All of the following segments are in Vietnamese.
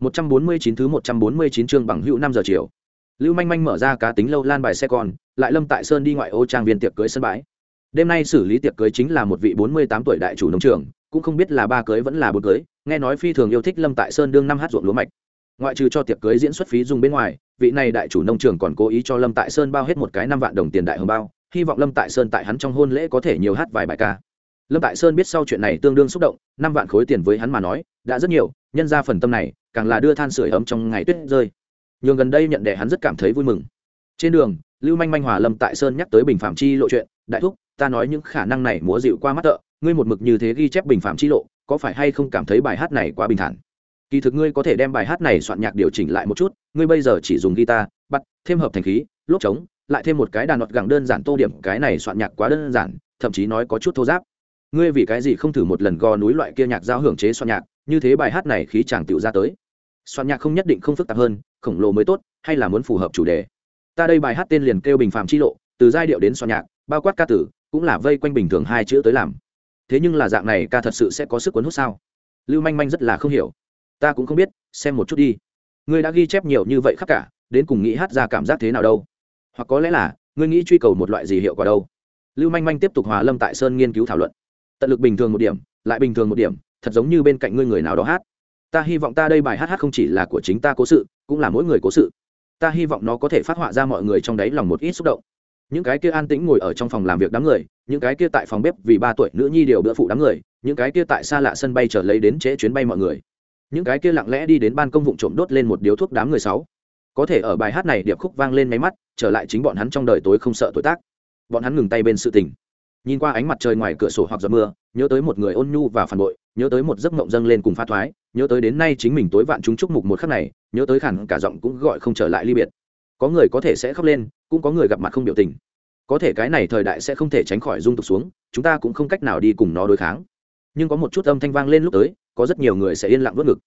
149 thứ 149 chương bằng hữu 5 giờ chiều. Lưu Manh Manh mở ra cá tính lâu lan bài xe con, lại Lâm Tại Sơn đi ngoại ô trang viên tiệc cưới sân bãi. Đêm nay xử lý tiệc cưới chính là một vị 48 tuổi đại chủ nông trường, cũng không biết là ba cưới vẫn là bốn cưới, nghe nói phi thường yêu thích Lâm Tại Sơn đương năm hát ruộng lúa mạch. Ngoại trừ cho tiệc cưới diễn xuất phí dùng bên ngoài, vị này đại chủ nông trường còn cố ý cho Lâm Tại Sơn bao hết một cái năm vạn đồng tiền đại hồng bao, hy vọng Lâm Tại Sơn tại hắn trong hôn lễ có thể nhiều hát vài bài ca. Lâm Tại Sơn biết sau chuyện này tương đương xúc động, năm vạn khối tiền với hắn mà nói, đã rất nhiều, nhân ra phần tâm này, càng là đưa than sưởi ấm trong ngày tuyết rơi. Nhường gần đây nhận đẻ hắn rất cảm thấy vui mừng. Trên đường, lưu manh manh hòa lâm tại sơn nhắc tới bình phạm chi lộ chuyện, đại thúc, ta nói những khả năng này múa dịu qua mắt tợ, ngươi một mực như thế ghi chép bình phạm chi lộ, có phải hay không cảm thấy bài hát này quá bình thản? Kỳ thực ngươi có thể đem bài hát này soạn nhạc điều chỉnh lại một chút, ngươi bây giờ chỉ dùng guitar bắt thêm hợp thành khí, lốp trống, lại thêm một cái đàn nọt gẳng đơn giản tô điểm, cái này soạn nhạc quá đơn giản, thậm chí nói có chút thô giáp. Ngươi vì cái gì không thử một lần gò núi loại kia nhạc giao hưởng chế soạn nhạc, như thế bài hát này khí chàng tựu ra tới soạn nhạc không nhất định không phức tạp hơn, khổng lồ mới tốt, hay là muốn phù hợp chủ đề. Ta đây bài hát tên liền kêu bình phàm chi lộ, từ giai điệu đến soạn nhạc, bao quát ca tử, cũng là vây quanh bình thường hai chữ tới làm. Thế nhưng là dạng này ca thật sự sẽ có sức cuốn hút sao? Lưu manh manh rất là không hiểu. Ta cũng không biết, xem một chút đi. Ngươi đã ghi chép nhiều như vậy khắp cả, đến cùng nghĩ hát ra cảm giác thế nào đâu? Hoặc có lẽ là, ngươi nghĩ truy cầu một loại gì hiệu quả đâu? Lưu manh manh tiếp tục hòa lâm tại sơn nghiên cứu thảo luận. Tận lực bình thường một điểm, lại bình thường một điểm, thật giống như bên cạnh ngươi người nào đó hát ta hy vọng ta đây bài hát hát không chỉ là của chính ta cố sự, cũng là mỗi người cố sự. Ta hy vọng nó có thể phát họa ra mọi người trong đáy lòng một ít xúc động. Những cái kia an tĩnh ngồi ở trong phòng làm việc đám người, những cái kia tại phòng bếp vì ba tuổi nữ nhi đều bữa phụ đám người, những cái kia tại xa lạ sân bay trở lấy đến trễ chuyến bay mọi người. Những cái kia lặng lẽ đi đến ban công vụ trộm đốt lên một điếu thuốc đám người sáu. Có thể ở bài hát này điệp khúc vang lên máy mắt, trở lại chính bọn hắn trong đời tối không sợ tuổi tác. Bọn hắn ngừng tay bên sự tình. Nhìn qua ánh mặt trời ngoài cửa sổ hoặc giọt mưa, nhớ tới một người ôn nhu và phản bội nhớ tới một giấc mộng dâng lên cùng pha thoái, nhớ tới đến nay chính mình tối vạn chúng chúc mục một khắc này, nhớ tới khẳng cả giọng cũng gọi không trở lại ly biệt. Có người có thể sẽ khóc lên, cũng có người gặp mặt không biểu tình. Có thể cái này thời đại sẽ không thể tránh khỏi dung tục xuống, chúng ta cũng không cách nào đi cùng nó đối kháng. Nhưng có một chút âm thanh vang lên lúc tới, có rất nhiều người sẽ yên lặng vớt ngực.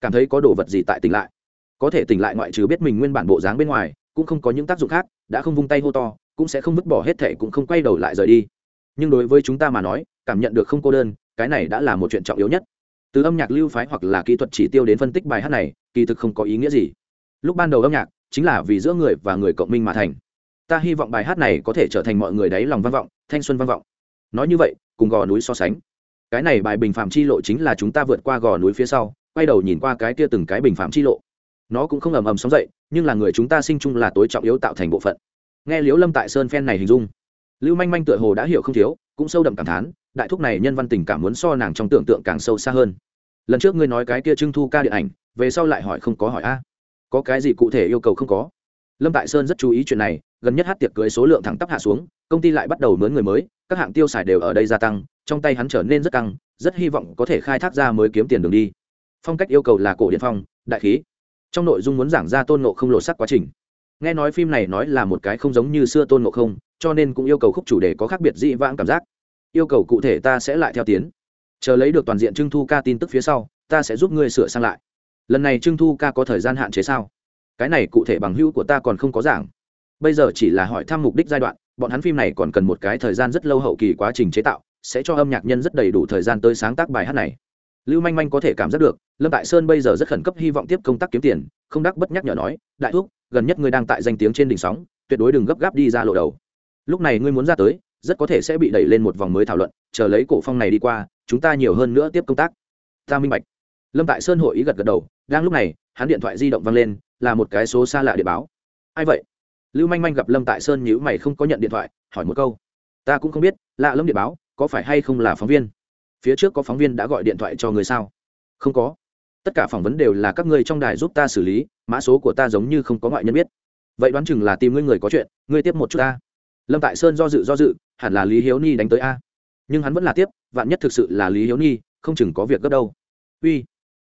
Cảm thấy có đồ vật gì tại tỉnh lại. Có thể tỉnh lại ngoại trừ biết mình nguyên bản bộ dáng bên ngoài, cũng không có những tác dụng khác, đã không vung tay hô to, cũng sẽ không vứt bỏ hết thệ cũng không quay đầu lại rời đi. Nhưng đối với chúng ta mà nói, cảm nhận được không cô đơn cái này đã là một chuyện trọng yếu nhất. Từ âm nhạc lưu phái hoặc là kỹ thuật chỉ tiêu đến phân tích bài hát này, kỳ thực không có ý nghĩa gì. Lúc ban đầu âm nhạc chính là vì giữa người và người cộng minh mà thành. Ta hy vọng bài hát này có thể trở thành mọi người đáy lòng vang vọng, thanh xuân vang vọng. Nói như vậy, cùng gò núi so sánh. Cái này bài bình phạm chi lộ chính là chúng ta vượt qua gò núi phía sau, quay đầu nhìn qua cái kia từng cái bình phạm chi lộ. Nó cũng không ầm ầm sóng dậy, nhưng là người chúng ta sinh chung là tối trọng yếu tạo thành bộ phận. Nghe liễu lâm tại sơn phen này hình dung, lưu manh manh tựa hồ đã hiểu không thiếu, cũng sâu đậm cảm thán đại thúc này nhân văn tình cảm muốn so nàng trong tưởng tượng càng sâu xa hơn. Lần trước ngươi nói cái kia trưng thu ca điện ảnh, về sau lại hỏi không có hỏi a? Có cái gì cụ thể yêu cầu không có? Lâm tại sơn rất chú ý chuyện này, gần nhất hát tiệc cưới số lượng thẳng tắp hạ xuống, công ty lại bắt đầu mướn người mới, các hạng tiêu xài đều ở đây gia tăng, trong tay hắn trở nên rất căng, rất hy vọng có thể khai thác ra mới kiếm tiền đường đi. Phong cách yêu cầu là cổ điện phong, đại khí. Trong nội dung muốn giảng ra tôn ngộ không lộ sắc quá trình. Nghe nói phim này nói là một cái không giống như xưa tôn ngộ không, cho nên cũng yêu cầu khúc chủ đề có khác biệt dị vãng cảm giác yêu cầu cụ thể ta sẽ lại theo tiến. Chờ lấy được toàn diện trưng thu ca tin tức phía sau, ta sẽ giúp ngươi sửa sang lại. Lần này trưng thu ca có thời gian hạn chế sao? Cái này cụ thể bằng hữu của ta còn không có giảng. Bây giờ chỉ là hỏi thăm mục đích giai đoạn, bọn hắn phim này còn cần một cái thời gian rất lâu hậu kỳ quá trình chế tạo, sẽ cho âm nhạc nhân rất đầy đủ thời gian tới sáng tác bài hát này. Lưu manh manh có thể cảm giác được, lâm tại sơn bây giờ rất khẩn cấp hy vọng tiếp công tác kiếm tiền, không đắc bất nhắc nhở nói, đại thúc, gần nhất ngươi đang tại danh tiếng trên đỉnh sóng, tuyệt đối đừng gấp gáp đi ra lộ đầu. Lúc này ngươi muốn ra tới rất có thể sẽ bị đẩy lên một vòng mới thảo luận, chờ lấy cổ phong này đi qua, chúng ta nhiều hơn nữa tiếp công tác. Ta minh bạch. Lâm tại sơn hội ý gật gật đầu, đang lúc này, hắn điện thoại di động vang lên, là một cái số xa lạ để báo. Ai vậy? Lưu manh manh gặp lâm tại sơn nhữ mày không có nhận điện thoại, hỏi một câu. Ta cũng không biết, lạ lâm điện báo, có phải hay không là phóng viên? Phía trước có phóng viên đã gọi điện thoại cho người sao? Không có. Tất cả phỏng vấn đều là các ngươi trong đài giúp ta xử lý, mã số của ta giống như không có ngoại nhân biết. Vậy đoán chừng là tìm ngươi người có chuyện, ngươi tiếp một chút ta lâm tại sơn do dự do dự, hẳn là lý hiếu ni đánh tới a. Nhưng hắn vẫn là tiếp, vạn nhất thực sự là lý hiếu ni không chừng có việc gấp đâu. Uy,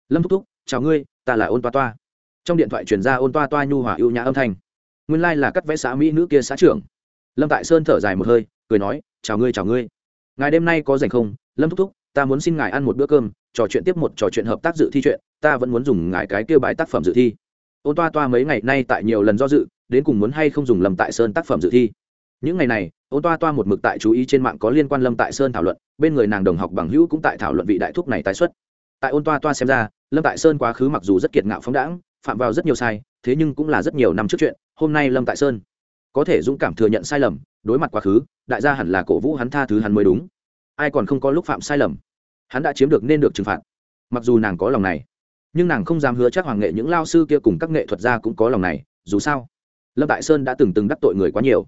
lâm thúc thúc, chào ngươi, ta là ôn toa toa. Trong điện thoại truyền ra ôn toa toa nhu hòa ưu nhã âm thanh. Nguyên lai、like、là cắt vẽ xã mỹ nữ kia xã trưởng. Lâm tại sơn thở dài một hơi, cười nói, chào ngươi chào ngươi. Ngài đêm nay có dành không? Lâm thúc thúc, ta muốn xin ngài ăn một bữa cơm, trò chuyện tiếp một trò chuyện hợp tác dự thi chuyện, ta vẫn muốn dùng ngài cái kêu bài tác phẩm dự thi. Ôn toa toa mấy ngày nay tại nhiều lần do dự, đến cùng muốn hay không dùng lâm tại sơn tác phẩm dự thi? Những ngày này, ôn toa toa một mực tại chú ý trên mạng có liên quan lâm tại sơn thảo luận, bên người nàng đồng học bằng hữu cũng tại thảo luận vị đại thúc này tái xuất. Tại ôn toa toa xem ra, lâm tại sơn quá khứ mặc dù rất kiệt ngạo phóng đãng, phạm vào rất nhiều sai, thế nhưng cũng là rất nhiều năm trước chuyện, hôm nay lâm tại sơn có thể dũng cảm thừa nhận sai lầm, đối mặt quá khứ, đại gia hẳn là cổ vũ hắn tha thứ hắn mới đúng. Ai còn không có lúc phạm sai lầm, hắn đã chiếm được nên được trừng phạt. Mặc dù nàng có lòng này, nhưng nàng không dám hứa chắc hoàng nghệ những lao sư kia cùng các nghệ thuật gia cũng có lòng này, dù sao, lâm tại sơn đã từng từng đắc tội người quá nhiều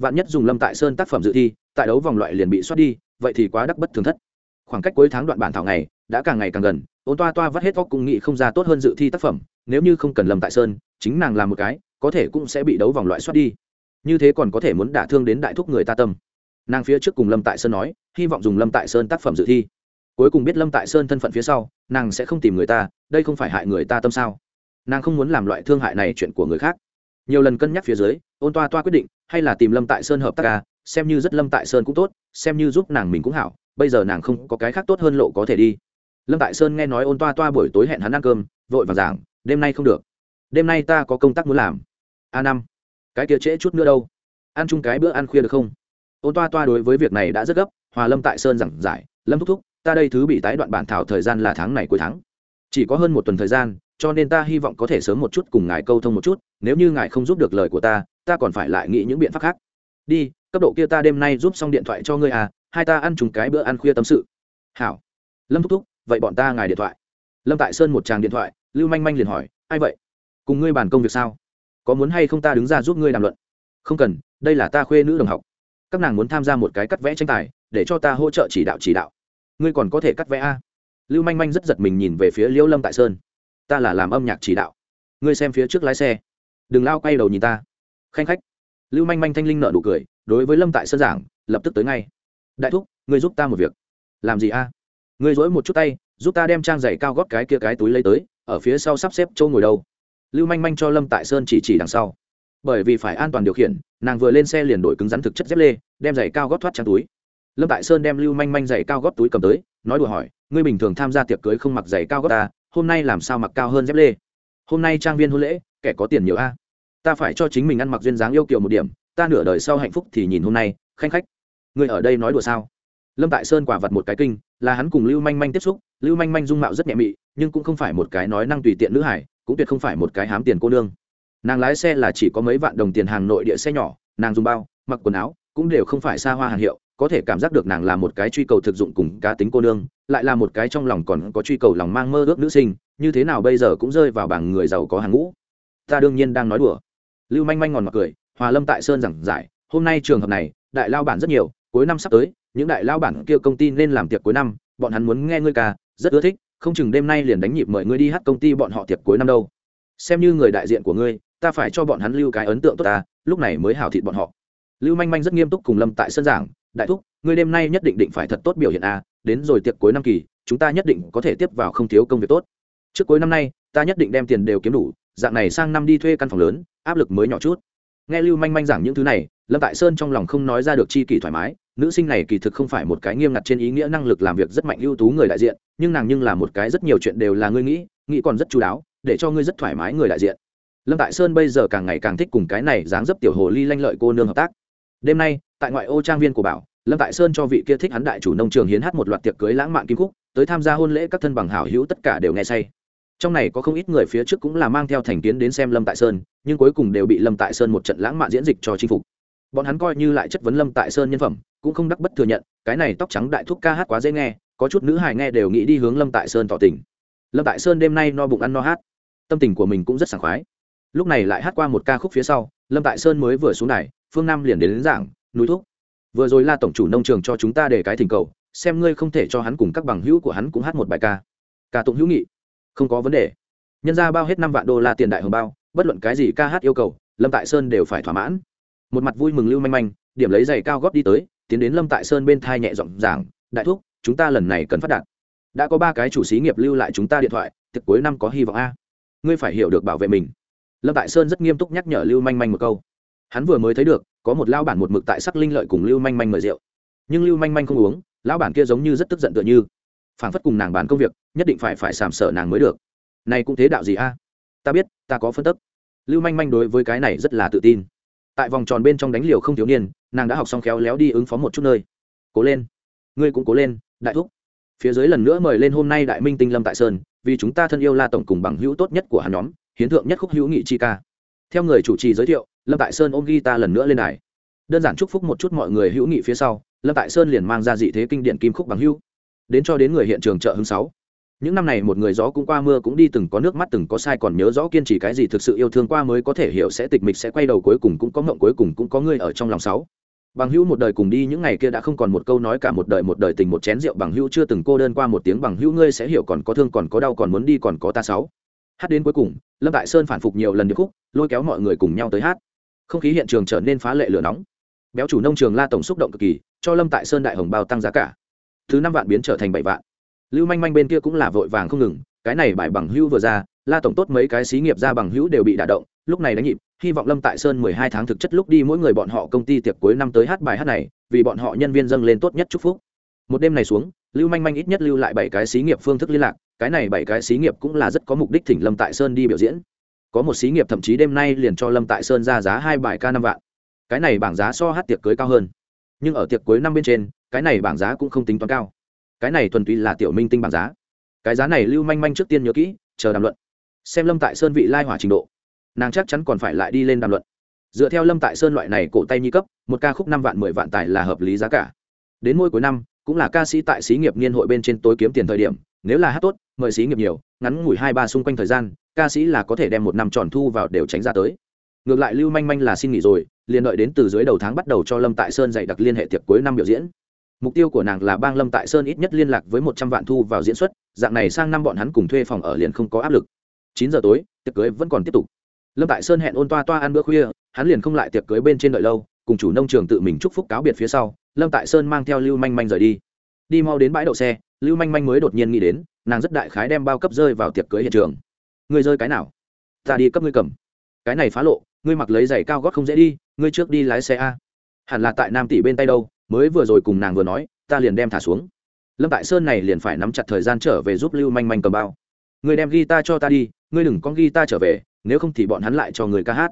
vạn nhất dùng lâm tại sơn tác phẩm dự thi, tại đấu vòng loại liền bị xoát đi, vậy thì quá đắc bất thường thất. Khoảng cách cuối tháng đoạn bản thảo này đã càng ngày càng gần, ôn toa toa vắt hết óc cũng nghị không ra tốt hơn dự thi tác phẩm, nếu như không cần lâm tại sơn, chính nàng làm một cái, có thể cũng sẽ bị đấu vòng loại xoát đi. Như thế còn có thể muốn đả thương đến đại thúc người ta tâm. Nàng phía trước cùng lâm tại sơn nói, hy vọng dùng lâm tại sơn tác phẩm dự thi. Cuối cùng biết lâm tại sơn thân phận phía sau, nàng sẽ không tìm người ta, đây không phải hại người ta tâm sao? Nàng không muốn làm loại thương hại này chuyện của người khác nhiều lần cân nhắc phía dưới, ôn toa toa quyết định, hay là tìm lâm tại sơn hợp tác ca xem như rất lâm tại sơn cũng tốt, xem như giúp nàng mình cũng hảo, bây giờ nàng không có cái khác tốt hơn lộ có thể đi. Lâm tại sơn nghe nói ôn toa toa buổi tối hẹn hắn ăn cơm, vội vàng giảng, đêm nay không được. Đêm nay ta có công tác muốn làm. A năm. Cái kia trễ chút nữa đâu. Ăn chung cái bữa ăn khuya được không? Ôn toa toa đối với việc này đã rất gấp, hòa lâm tại sơn giảng giải, lâm thúc thúc, ta đây thứ bị tái đoạn bản thảo thời gian là tháng này cuối tháng. Chỉ có hơn một tuần thời gian cho nên ta hy vọng có thể sớm một chút cùng ngài câu thông một chút, nếu như ngài không giúp được lời của ta ta còn phải lại nghĩ những biện pháp khác. Đi, cấp độ kia ta đêm nay giúp xong điện thoại cho ngươi à hai ta ăn chung cái bữa ăn khuya tâm sự. Hảo. Lâm thúc thúc, vậy bọn ta ngài điện thoại. Lâm tại sơn một tràng điện thoại, lưu manh manh liền hỏi, ai vậy? Cùng ngươi bàn công việc sao? Có muốn hay không ta đứng ra giúp ngươi đàm luận? Không cần, đây là ta khuê nữ đồng học. Các nàng muốn tham gia một cái cắt vẽ tranh tài, để cho ta hỗ trợ chỉ đạo chỉ đạo. Ngươi còn có thể cắt vẽ a? Lưu manh manh rất giật mình nhìn về phía liễu lâm tại sơn ta là làm âm nhạc chỉ đạo. Ngươi xem phía trước lái xe. Đừng lao quay đầu nhìn ta. Khanh khách. Lưu manh manh thanh linh nợ nụ cười, đối với lâm tại sơn giảng, lập tức tới ngay. Đại thúc, ngươi giúp ta một việc. Làm gì a? À? Ngươi dối một chút tay, giúp ta đem trang giày cao gót cái kia cái túi lấy tới, ở phía sau sắp xếp chỗ ngồi đâu. Lưu manh manh cho lâm tại sơn chỉ chỉ đằng sau. Bởi vì phải an toàn điều khiển, nàng vừa lên xe liền đổi cứng rắn thực chất dép lê, đem giày cao gót thoát trang túi. Lâm tại sơn đem lưu manh manh giày cao gót túi cầm tới, nói đùa hỏi, ngươi bình thường tham gia tiệc cưới không mặc giày cao gót ta hôm nay làm sao mặc cao hơn dép lê? Hôm nay trang viên hôn lễ, kẻ có tiền nhiều a. Ta phải cho chính mình ăn mặc duyên dáng yêu kiều một điểm, ta nửa đời sau hạnh phúc thì nhìn hôm nay, khanh khách. Người ở đây nói đùa sao? Lâm tại sơn quả vật một cái kinh, là hắn cùng lưu manh manh tiếp xúc, lưu manh manh dung mạo rất nhẹ mị, nhưng cũng không phải một cái nói năng tùy tiện nữ hải cũng tuyệt không phải một cái hám tiền cô nương. Nàng lái xe là chỉ có mấy vạn đồng tiền hàng nội địa xe nhỏ, nàng dùng bao, mặc quần áo, cũng đều không phải xa hoa hàng hiệu có thể cảm giác được nàng là một cái truy cầu thực dụng cùng cá tính cô nương, lại là một cái trong lòng còn có truy cầu lòng mang mơ ước nữ sinh, như thế nào bây giờ cũng rơi vào bảng người giàu có hàng ngũ. Ta đương nhiên đang nói đùa. Lưu manh manh ngòn mặt cười, hòa lâm tại sơn giảng giải, hôm nay trường hợp này, đại lao bản rất nhiều, cuối năm sắp tới, những đại lao bản kia công ty nên làm tiệc cuối năm, bọn hắn muốn nghe ngươi ca, rất ưa thích, không chừng đêm nay liền đánh nhịp mời ngươi đi hát công ty bọn họ tiệc cuối năm đâu. Xem như người đại diện của ngươi, ta phải cho bọn hắn lưu cái ấn tượng tốt ta, lúc này mới hảo thịt bọn họ. Lưu manh manh rất nghiêm túc cùng lâm tại sân giảng đại thúc, ngươi đêm nay nhất định định phải thật tốt biểu hiện a, đến rồi tiệc cuối năm kỳ, chúng ta nhất định có thể tiếp vào không thiếu công việc tốt. Trước cuối năm nay, ta nhất định đem tiền đều kiếm đủ, dạng này sang năm đi thuê căn phòng lớn, áp lực mới nhỏ chút. Nghe lưu manh manh giảng những thứ này, lâm tại sơn trong lòng không nói ra được chi kỳ thoải mái, nữ sinh này kỳ thực không phải một cái nghiêm ngặt trên ý nghĩa năng lực làm việc rất mạnh ưu tú người đại diện, nhưng nàng nhưng là một cái rất nhiều chuyện đều là ngươi nghĩ nghĩ còn rất chú đáo, để cho ngươi rất thoải mái người đại diện. Lâm tại sơn bây giờ càng ngày càng thích cùng cái này dáng dấp tiểu hồ ly lanh lợi cô nương hợp tác đêm nay, tại ngoại ô trang viên của bảo, lâm tại sơn cho vị kia thích hắn đại chủ nông trường hiến hát một loạt tiệc cưới lãng mạn kim khúc, tới tham gia hôn lễ các thân bằng hảo hữu tất cả đều nghe say. Trong này có không ít người phía trước cũng là mang theo thành kiến đến xem lâm tại sơn, nhưng cuối cùng đều bị lâm tại sơn một trận lãng mạn diễn dịch cho chinh phục. Bọn hắn coi như lại chất vấn lâm tại sơn nhân phẩm, cũng không đắc bất thừa nhận, cái này tóc trắng đại thúc ca hát quá dễ nghe, có chút nữ hài nghe đều nghĩ đi hướng lâm tại sơn tỏ tình. Lâm tại sơn đêm nay no bụng ăn no hát. Tâm tình của mình cũng rất sảng khoái. Lúc này lại hát qua một ca khúc phía sau, lâm tại sơn mới vừa xuống này phương nam liền đến, đến giảng núi thuốc vừa rồi la tổng chủ nông trường cho chúng ta để cái thỉnh cầu xem ngươi không thể cho hắn cùng các bằng hữu của hắn cũng hát một bài ca. Ca tụng hữu nghị. Không có vấn đề. Nhân ra bao hết năm vạn đô la tiền đại hồng bao bất luận cái gì ca hát yêu cầu lâm tại sơn đều phải thỏa mãn. Một mặt vui mừng lưu manh manh điểm lấy giày cao góp đi tới tiến đến lâm tại sơn bên thai nhẹ giọng giảng đại thúc chúng ta lần này cần phát đạt. Đã có ba cái chủ xí nghiệp lưu lại chúng ta điện thoại thực cuối năm có hy vọng a. Ngươi phải hiểu được bảo vệ mình. Lâm tại sơn rất nghiêm túc nhắc nhở lưu manh manh một câu hắn vừa mới thấy được, có một lao bản một mực tại sắc linh lợi cùng lưu manh manh mời rượu. Nhưng lưu manh manh không uống, lão bản kia giống như rất tức giận tựa như. Phản phất cùng nàng bàn công việc, nhất định phải phải sàm sở nàng mới được. Này cũng thế đạo gì a? Ta biết, ta có phân tức. Lưu manh manh đối với cái này rất là tự tin. Tại vòng tròn bên trong đánh liều không thiếu niên, nàng đã học xong khéo léo đi ứng phó một chút nơi. Cố lên. Ngươi cũng cố lên, đại thúc. Phía dưới lần nữa mời lên hôm nay đại minh tinh lâm tại sơn, vì chúng ta thân yêu la tổng cùng bằng hữu tốt nhất của hắn nhóm, hiến thượng nhất khúc hữu nghị chi ca. Theo người chủ trì giới thiệu lâm tại sơn ôm ta lần nữa lên đài. Đơn giản chúc phúc một chút mọi người hữu nghị phía sau, lâm tại sơn liền mang ra dị thế kinh điển kim khúc bằng hữu đến cho đến người hiện trường chợ hứng sáu. Những năm này một người gió cũng qua mưa cũng đi từng có nước mắt từng có sai còn nhớ rõ kiên trì cái gì thực sự yêu thương qua mới có thể hiểu sẽ tịch mịch sẽ quay đầu cuối cùng cũng có mộng cuối cùng cũng có người ở trong lòng sáu. Bằng hữu một đời cùng đi những ngày kia đã không còn một câu nói cả một đời một đời tình một chén rượu bằng hữu chưa từng cô đơn qua một tiếng bằng hữu ngươi sẽ hiểu còn có thương còn có đau còn muốn đi còn có ta sáu. Hát đến cuối cùng, lâm đại sơn phản phục nhiều lần điệp khúc, lôi kéo mọi người cùng nhau tới hát không khí hiện trường trở nên phá lệ lửa nóng. Béo chủ nông trường la tổng xúc động cực kỳ, cho lâm tại sơn đại hồng bao tăng giá cả. Thứ năm vạn biến trở thành bảy vạn. Lưu manh manh bên kia cũng là vội vàng không ngừng, cái này bài bằng hữu vừa ra, la tổng tốt mấy cái xí nghiệp ra bằng hữu đều bị đả động, lúc này đánh nhịp, hy vọng lâm tại sơn mười hai tháng thực chất lúc đi mỗi người bọn họ công ty tiệc cuối năm tới hát bài hát này, vì bọn họ nhân viên dâng lên tốt nhất chúc phúc. Một đêm này xuống, lưu manh manh ít nhất lưu lại bảy cái xí nghiệp phương thức liên lạc, cái này bảy cái xí nghiệp cũng là rất có mục đích thỉnh lâm tại sơn đi biểu diễn có một xí nghiệp thậm chí đêm nay liền cho lâm tại sơn ra giá hai bài ca năm vạn. Cái này bảng giá so hát tiệc cưới cao hơn. Nhưng ở tiệc cuối năm bên trên, cái này bảng giá cũng không tính toán cao. Cái này thuần túy là tiểu minh tinh bảng giá. Cái giá này lưu manh manh trước tiên nhớ kỹ, chờ đàm luận. Xem lâm tại sơn vị lai hỏa trình độ. Nàng chắc chắn còn phải lại đi lên đàm luận. Dựa theo lâm tại sơn loại này cổ tay nhi cấp, một ca khúc năm vạn mười vạn tài là hợp lý giá cả. Đến mỗi cuối năm, cũng là ca sĩ tại xí nghiệp niên hội bên trên tối kiếm tiền thời điểm, nếu là hát tốt, mời xí nghiệp nhiều, ngắn ngủi hai ba xung quanh thời gian ca sĩ là có thể đem một năm tròn thu vào đều tránh ra tới. Ngược lại lưu manh manh là xin nghỉ rồi, liền đợi đến từ dưới đầu tháng bắt đầu cho lâm tại sơn dạy đặc liên hệ tiệc cuối năm biểu diễn. Mục tiêu của nàng là bang lâm tại sơn ít nhất liên lạc với một trăm vạn thu vào diễn xuất, dạng này sang năm bọn hắn cùng thuê phòng ở liền không có áp lực. Chín giờ tối, tiệc cưới vẫn còn tiếp tục. Lâm tại sơn hẹn ôn toa toa ăn bữa khuya, hắn liền không lại tiệc cưới bên trên đợi lâu, cùng chủ nông trường tự mình chúc phúc cáo biệt phía sau, lâm tại sơn mang theo lưu manh manh rời đi. Đi mau đến bãi đậu xe, lưu manh manh mới đột nhiên nghĩ đến, nàng rất đại khái đem bao cấp rơi vào tiệc cưới hiện trường ngươi rơi cái nào? Ta đi cấp ngươi cầm. Cái này phá lộ, ngươi mặc lấy giày cao gót không dễ đi, ngươi trước đi lái xe a. Hẳn là tại nam tỷ bên tay đâu, mới vừa rồi cùng nàng vừa nói, ta liền đem thả xuống. Lâm tại sơn này liền phải nắm chặt thời gian trở về giúp lưu manh manh cầm bao. Ngươi đem ghi ta cho ta đi, ngươi đừng con ghi ta trở về, nếu không thì bọn hắn lại cho người ca hát.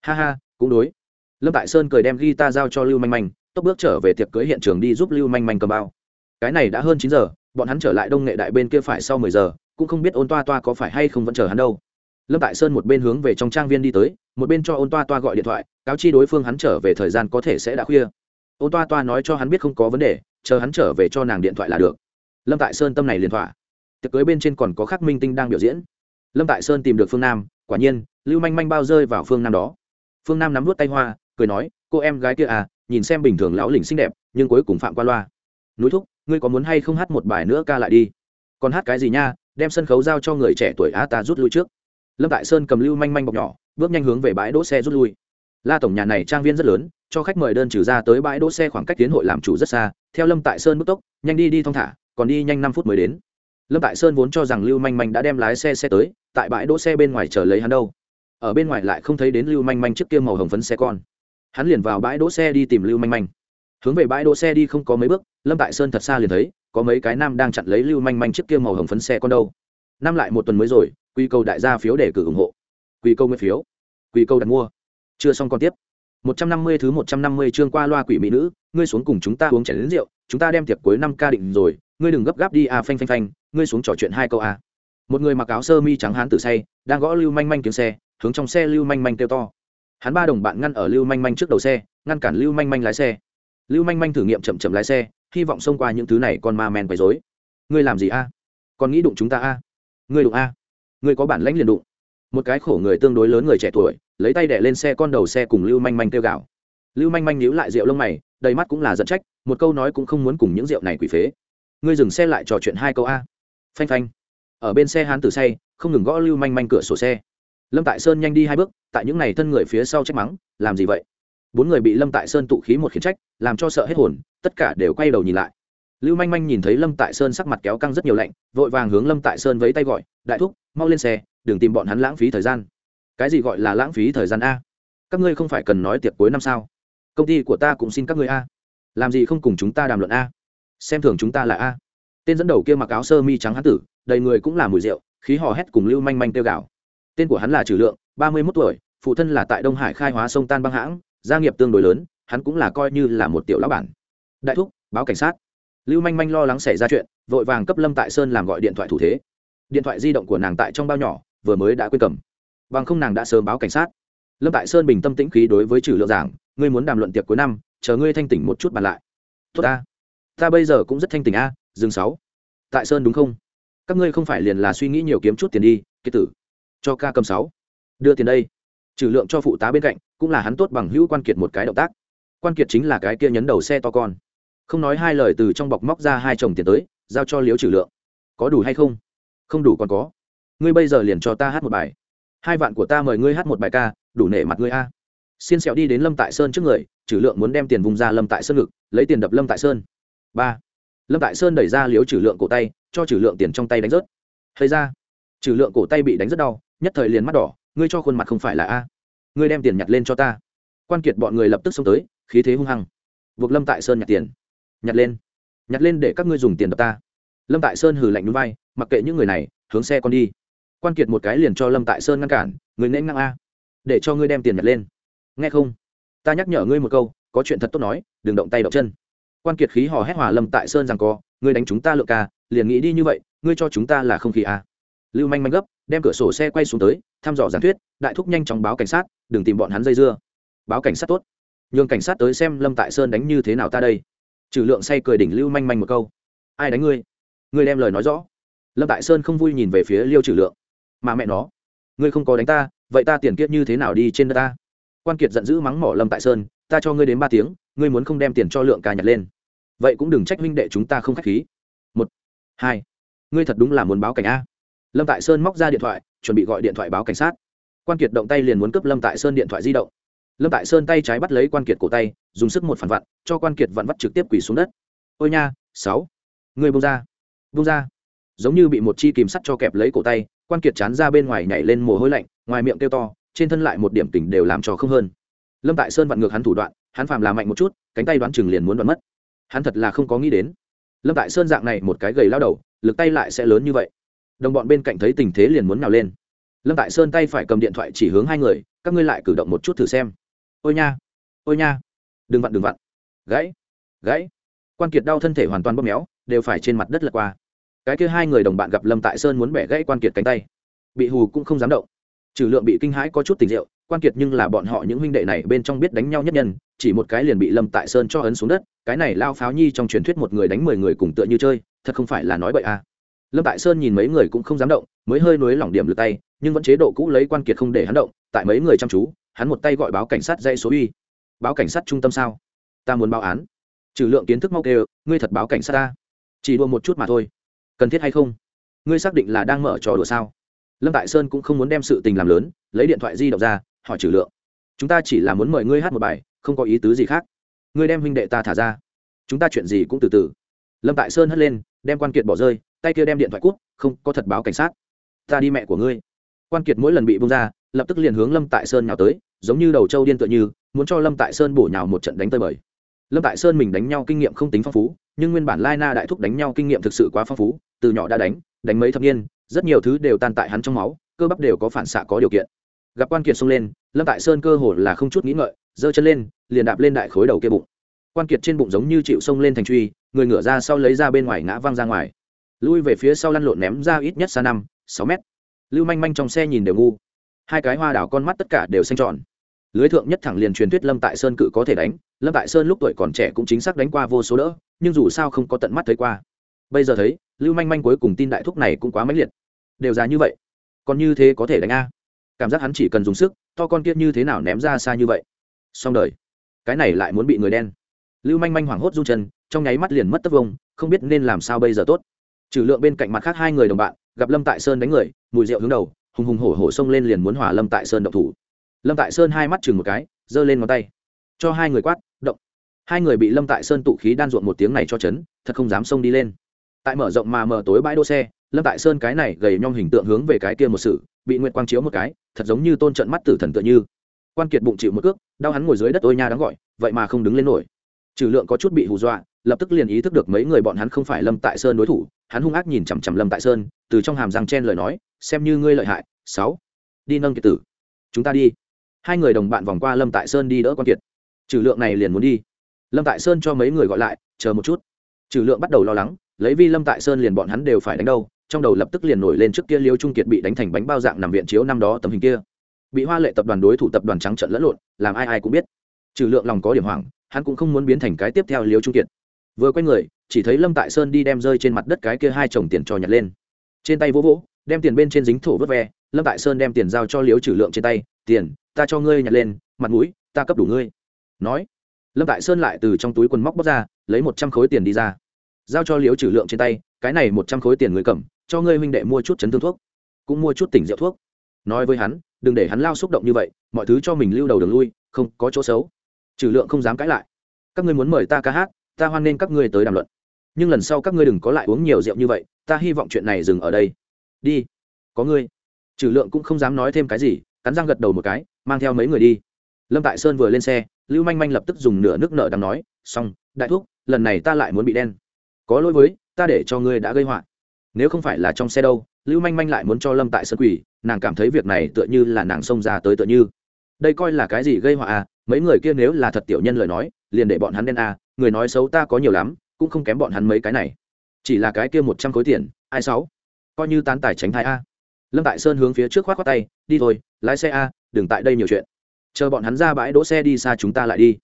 Ha ha, cũng đối. Lâm tại sơn cười đem ghi ta giao cho lưu manh manh, tốc bước trở về tiệc cưới hiện trường đi giúp lưu manh manh cầm bao. Cái này đã hơn chín giờ, bọn hắn trở lại đông nghệ đại bên kia phải sau mười giờ cũng không biết ôn toa toa có phải hay không vẫn chờ hắn đâu. Lâm tại sơn một bên hướng về trong trang viên đi tới, một bên cho ôn toa toa gọi điện thoại, cáo chi đối phương hắn trở về thời gian có thể sẽ đã khuya. Ôn toa toa nói cho hắn biết không có vấn đề, chờ hắn trở về cho nàng điện thoại là được. Lâm tại sơn tâm này liền thỏa. Tiệc cưới bên trên còn có khắc minh tinh đang biểu diễn. Lâm tại sơn tìm được phương nam, quả nhiên, lưu manh manh bao rơi vào phương nam đó. Phương nam nắm vút tay hoa, cười nói, cô em gái kia à nhìn xem bình thường lão lỉnh xinh đẹp, nhưng cuối cùng phạm qua loa. Núi thúc, ngươi có muốn hay không hát một bài nữa ca lại đi? Còn hát cái gì nha đem sân khấu giao cho người trẻ tuổi a ta rút lui trước. Lâm tại sơn cầm lưu manh manh bọc nhỏ, bước nhanh hướng về bãi đỗ xe rút lui. La tổng nhà này trang viên rất lớn, cho khách mời đơn trừ ra tới bãi đỗ xe khoảng cách tiến hội làm chủ rất xa, theo lâm tại sơn bước tốc, nhanh đi đi thong thả, còn đi nhanh năm phút mới đến. Lâm tại sơn vốn cho rằng lưu manh manh đã đem lái xe xe tới, tại bãi đỗ xe bên ngoài chờ lấy hắn đâu. Ở bên ngoài lại không thấy đến lưu manh manh trước kia màu hồng phấn xe con. Hắn liền vào bãi đỗ xe đi tìm lưu manh manh. Hướng về bãi đỗ xe đi không có mấy bước, lâm tại sơn thật xa liền thấy có mấy cái nam đang chặn lấy lưu manh manh trước kia màu hồng phấn xe con đâu. Năm lại một tuần mới rồi, quy cầu đại gia phiếu để cử ủng hộ. Quy câu nguyên phiếu. Quy câu đặt mua. Chưa xong còn tiếp. một trăm năm mươi thứ một trăm năm mươi chương qua loa quỷ mỹ nữ, ngươi xuống cùng chúng ta uống chén đến rượu, chúng ta đem tiệc cuối năm ca định rồi, ngươi đừng gấp gáp đi à phanh phanh phanh, ngươi xuống trò chuyện hai câu à. Một người mặc áo sơ mi trắng hán tử say, đang gõ lưu manh manh kiếm xe, hướng trong xe lưu manh manh kêu to. Hắn ba đồng bạn ngăn ở lưu manh manh trước đầu xe, ngăn cản lưu manh manh lái xe. Lưu manh manh thử nghiệm chậm chậm lái xe hy vọng xông qua những thứ này con ma men quấy dối ngươi làm gì a? À? còn nghĩ đụng chúng ta a? À? ngươi đụng a? À? ngươi có bản lãnh liền đụng. Một cái khổ người tương đối lớn người trẻ tuổi, lấy tay đẻ lên xe con đầu xe cùng lưu manh manh kêu gạo lưu manh manh nhíu lại rượu lông mày, đầy mắt cũng là giận trách, một câu nói cũng không muốn cùng những rượu này quỷ phế. Ngươi dừng xe lại trò chuyện hai câu a. Phanh phanh. Ở bên xe hán tử say, không ngừng gõ lưu manh manh cửa sổ xe. Lâm tại sơn nhanh đi hai bước, tại những n à y thân người phía sau trách mắng, làm gì vậy? Bốn người bị lâm tại sơn tụ khí một khiến trách, làm cho sợ hết hồn, tất cả đều quay đầu nhìn lại. Lưu manh manh nhìn thấy lâm tại sơn sắc mặt kéo căng rất nhiều lạnh, vội vàng hướng lâm tại sơn với tay gọi, đại thúc, mau lên xe, đừng tìm bọn hắn lãng phí thời gian. Cái gì gọi là lãng phí thời gian a? Các ngươi không phải cần nói tiệc cuối năm sao? Công ty của ta cũng xin các ngươi a. Làm gì không cùng chúng ta đàm luận a? Xem thường chúng ta là a. Tên dẫn đầu kia mặc áo sơ mi trắng hán tử, đầy người cũng là mùi rượu, khí hò hét cùng lưu manh manh tiêu gạo tên của hắn là trừ lượng, ba mươi mốt tuổi, phụ thân là tại đông hải khai hóa sông tan băng hãng gia nghiệp tương đối lớn, hắn cũng là coi như là một tiểu lão bản. Đại thúc, báo cảnh sát. Lưu manh manh lo lắng xảy ra chuyện, vội vàng cấp lâm tại sơn làm gọi điện thoại thủ thế. Điện thoại di động của nàng tại trong bao nhỏ, vừa mới đã quên cầm. Bằng không nàng đã sớm báo cảnh sát. Lâm tại sơn bình tâm tĩnh khí đối với trừ lượng giảng, ngươi muốn đàm luận tiệc cuối năm, chờ ngươi thanh tỉnh một chút bàn lại. Tốt ta. Ta bây giờ cũng rất thanh tỉnh a dương sáu. Tại sơn đúng không? Các ngươi không phải liền là suy nghĩ nhiều kiếm chút tiền đi kế tử. Cho ca cầm sáu. Đưa tiền đây trừ lượng cho phụ tá bên cạnh, cũng là hắn tốt bằng hữu quan kiệt một cái động tác. Quan kiệt chính là cái kia nhấn đầu xe to con. Không nói hai lời từ trong bọc móc ra hai chồng tiền tới, giao cho liếu trừ lượng. Có đủ hay không? Không đủ còn có. Ngươi bây giờ liền cho ta hát một bài. Hai vạn của ta mời ngươi hát một bài ca, đủ nể mặt ngươi a. Xin xẹo đi đến lâm tại sơn trước người, trừ lượng muốn đem tiền vùng ra lâm tại sơn ngực, lấy tiền đập lâm tại sơn. Ba. Lâm tại sơn đẩy ra liếu trừ lượng cổ tay, cho trừ lượng tiền trong tay đánh rớt. Thấy ra. Trừ lượng cổ tay bị đánh rất đau, nhất thời liền mắt đỏ ngươi cho khuôn mặt không phải là a. Ngươi đem tiền nhặt lên cho ta. Quan kiệt bọn người lập tức xông tới, khí thế hung hăng. Buộc lâm tại sơn nhặt tiền. Nhặt lên. Nhặt lên để các ngươi dùng tiền đập ta. Lâm tại sơn hừ lạnh núi vai, mặc kệ những người này, hướng xe con đi. Quan kiệt một cái liền cho lâm tại sơn ngăn cản, người nên ngang a. Để cho ngươi đem tiền nhặt lên. Nghe không? Ta nhắc nhở ngươi một câu, có chuyện thật tốt nói, đừng động tay động chân. Quan kiệt khí hò hét hòa lâm tại sơn rằng co, ngươi đánh chúng ta lượng ca, liền nghĩ đi như vậy, ngươi cho chúng ta là không khí a lưu manh manh gấp, đem cửa sổ xe quay xuống tới, thăm dò giảng thuyết, đại thúc nhanh chóng báo cảnh sát, đừng tìm bọn hắn dây dưa. Báo cảnh sát tốt. Nhường cảnh sát tới xem lâm tại sơn đánh như thế nào ta đây. Trừ lượng say cười đỉnh lưu manh manh một câu. Ai đánh ngươi? Ngươi đem lời nói rõ. Lâm tại sơn không vui nhìn về phía liêu trừ lượng. Mà mẹ nó, ngươi không có đánh ta, vậy ta tiền kiết như thế nào đi trên đất ta? Quan kiệt giận dữ mắng mỏ lâm tại sơn, ta cho ngươi đến ba tiếng, ngươi muốn không đem tiền cho lượng ca nhặt lên. Vậy cũng đừng trách huynh đệ chúng ta không k h á c h khí. Một, hai, ngươi thật đúng là muốn báo cảnh a lâm tại sơn móc ra điện thoại, chuẩn bị gọi điện thoại báo cảnh sát. Quan kiệt động tay liền muốn cướp lâm tại sơn điện thoại di động. Lâm tại sơn tay trái bắt lấy quan kiệt cổ tay, dùng sức một phản vặn, cho quan kiệt vặn vắt trực tiếp quỳ xuống đất. Ôi nha, sáu người bông ra bông ra. Giống như bị một chi kìm sắt cho kẹp lấy cổ tay, quan kiệt chán ra bên ngoài nhảy lên mồ hôi lạnh, ngoài miệng kêu to, trên thân lại một điểm tỉnh đều làm trò không hơn. Lâm tại sơn vặn ngược hắn thủ đoạn, hắn phàm làm mạnh một chút, cánh tay đoán chừng liền muốn đoán mất. Hắn thật là không có nghĩ đến. Lâm tại sơn dạng này một cái gầy lao đầu, lực tay lại sẽ lớn như vậy đồng bọn bên cạnh thấy tình thế liền muốn nào lên. Lâm tại sơn tay phải cầm điện thoại chỉ hướng hai người, các ngươi lại cử động một chút thử xem. Ôi nha ôi nha. Đừng vặn đừng vặn. Gãy gãy. Quan kiệt đau thân thể hoàn toàn bóp méo, đều phải trên mặt đất lật qua. Cái kia hai người đồng bạn gặp lâm tại sơn muốn bẻ gãy quan kiệt cánh tay. Bị hù cũng không dám động. Trừ lượng bị kinh hãi có chút tình rượu quan kiệt nhưng là bọn họ những huynh đệ này bên trong biết đánh nhau nhất nhân, chỉ một cái liền bị lâm tại sơn cho ấn xuống đất. Cái này lao pháo nhi trong truyền thuyết một người đánh mười người cùng tựa như chơi, thật không phải là nói bậy à lâm tại sơn nhìn mấy người cũng không dám động, mới hơi nối lỏng điểm lượt tay, nhưng vẫn chế độ cũ lấy quan kiệt không để hắn động, tại mấy người chăm chú, hắn một tay gọi báo cảnh sát dây số uy. Báo cảnh sát trung tâm sao? Ta muốn báo án. Trừ lượng kiến thức mau kêu, ngươi thật báo cảnh sát ta. Chỉ đua một chút mà thôi. Cần thiết hay không? Ngươi xác định là đang mở trò đùa sao? Lâm tại sơn cũng không muốn đem sự tình làm lớn, lấy điện thoại di động ra, hỏi trừ lượng. Chúng ta chỉ là muốn mời ngươi hát một bài, không có ý tứ gì khác. Ngươi đem huynh đệ ta thả ra. Chúng ta chuyện gì cũng từ từ. Lâm tại sơn hất lên, đem quan kiệt bỏ rơi tay kia đem điện thoại cút, không, có thật báo cảnh sát. Ta đi mẹ của ngươi. Quan kiệt mỗi lần bị bung ra, lập tức liền hướng lâm tại sơn nhào tới, giống như đầu trâu điên tựa như, muốn cho lâm tại sơn bổ nhào một trận đánh tơi bời. Lâm tại sơn mình đánh nhau kinh nghiệm không tính phong phú, nhưng nguyên bản lai na đại thúc đánh nhau kinh nghiệm thực sự quá phong phú, từ nhỏ đã đánh đánh mấy thập niên, rất nhiều thứ đều tan tại hắn trong máu, cơ bắp đều có phản xạ có điều kiện. Gặp quan kiệt xông lên, lâm tại sơn cơ hồ là không chút nghĩ ngợi, giơ chân lên, liền đạp lên đại khối đầu kia bụng. Quan kiệt trên bụng giống như chịu xông lên thành truy, người ngửa ra sau lấy ra bên ngoài ngã văng ra ngoài lui về phía sau lăn lộn ném ra ít nhất xa năm, sáu mét. Lưu manh manh trong xe nhìn đều ngu. Hai cái hoa đảo con mắt tất cả đều xanh tròn. Lưới thượng nhất thẳng liền truyền thuyết lâm tại sơn cự có thể đánh, lâm tại sơn lúc tuổi còn trẻ cũng chính xác đánh qua vô số đỡ, nhưng dù sao không có tận mắt thấy qua. Bây giờ thấy, lưu manh manh cuối cùng tin đại thúc này cũng quá mãnh liệt. Đều ra như vậy, còn như thế có thể đánh a? Cảm giác hắn chỉ cần dùng sức, to con kiết như thế nào ném ra xa như vậy. Xong đời. Cái này lại muốn bị người đen. Lưu manh manh hoảng hốt run chân, trong nháy mắt liền mất tất vông không biết nên làm sao bây giờ tốt trừ lượng bên cạnh mặt khác hai người đồng bạn, gặp lâm tại sơn đánh người, mùi rượu hướng đầu, hùng hùng hổ hổ xông lên liền muốn hỏa lâm tại sơn động thủ. Lâm tại sơn hai mắt chừng một cái, giơ lên ngón tay. Cho hai người quát, động. Hai người bị lâm tại sơn tụ khí đan ruộng một tiếng này cho chấn, thật không dám xông đi lên. Tại mở rộng mà mở tối bãi đỗ xe, lâm tại sơn cái này gầy nhom hình tượng hướng về cái kia một sự, bị Nguyệt quang chiếu một cái, thật giống như tôn trận mắt tử thần tựa như. Quan kiệt bụng chịu một cước, đau hắn ngồi dưới đất ôi nha đáng gọi, vậy mà không đứng lên nổi. Trừ lượng có chút bị hù dọa, lập tức liền ý thức được mấy người bọn hắn không phải lâm tại sơn đối thủ hắn hung ác nhìn chằm chằm lâm tại sơn từ trong hàm răng chen lời nói xem như ngươi lợi hại sáu đi nâng kiệt tử chúng ta đi hai người đồng bạn vòng qua lâm tại sơn đi đỡ quan kiệt trừ lượng này liền muốn đi lâm tại sơn cho mấy người gọi lại chờ một chút trừ lượng bắt đầu lo lắng lấy vi lâm tại sơn liền bọn hắn đều phải đánh đâu trong đầu lập tức liền nổi lên trước kia liêu trung kiệt bị đánh thành bánh bao dạng nằm viện chiếu năm đó tấm hình kia bị hoa lệ tập đoàn đối thủ tập đoàn trắng trận lẫn lộn làm ai ai cũng biết trừ lượng lòng có điểm hoảng hắn cũng không muốn biến thành cái tiếp theo liêu trung kiệt vừa quay người chỉ thấy lâm tại sơn đi đem rơi trên mặt đất cái kia hai chồng tiền cho nhặt lên. Trên tay vỗ vỗ, đem tiền bên trên dính thổ vớt ve, lâm tại sơn đem tiền giao cho liếu trừ lượng trên tay, tiền, ta cho ngươi nhặt lên, mặt mũi, ta cấp đủ ngươi. Nói, lâm tại sơn lại từ trong túi quần móc bóc ra, lấy một trăm khối tiền đi ra. Giao cho liếu trừ lượng trên tay, cái này một trăm khối tiền người cầm, cho ngươi huynh đệ mua chút chấn thương thuốc, cũng mua chút tỉnh rượu thuốc. Nói với hắn, đừng để hắn lao xúc động như vậy, mọi thứ cho mình lưu đầu đường lui, không có chỗ xấu. Trừ lượng không dám cãi lại, các ngươi muốn mời ta ca hát, ta hoan nên các ngươi tới đàm luận nhưng lần sau các ngươi đừng có lại uống nhiều rượu như vậy ta hy vọng chuyện này dừng ở đây. Đi. Có ngươi. Trừ lượng cũng không dám nói thêm cái gì cắn răng gật đầu một cái mang theo mấy người đi. Lâm tại sơn vừa lên xe lưu manh manh lập tức dùng nửa nước nợ đang nói xong đại Thúc, lần này ta lại muốn bị đen. Có lỗi với ta để cho ngươi đã gây họa. Nếu không phải là trong xe đâu lưu manh manh lại muốn cho lâm tại sơn quỷ nàng cảm thấy việc này tựa như là nàng xông ra tới tựa như. Đây coi là cái gì gây họa à? Mấy người kia nếu là thật tiểu nhân lời nói liền để bọn hắn đen à? Người nói xấu ta có nhiều lắm cũng không kém bọn hắn mấy cái này. Chỉ là cái kia một trăm khối tiền, ai sáu? Coi như tán tài tránh thai a. Lâm tại sơn hướng phía trước khoát khoát tay, đi thôi, lái xe a, đừng tại đây nhiều chuyện. Chờ bọn hắn ra bãi đỗ xe đi xa chúng ta lại đi.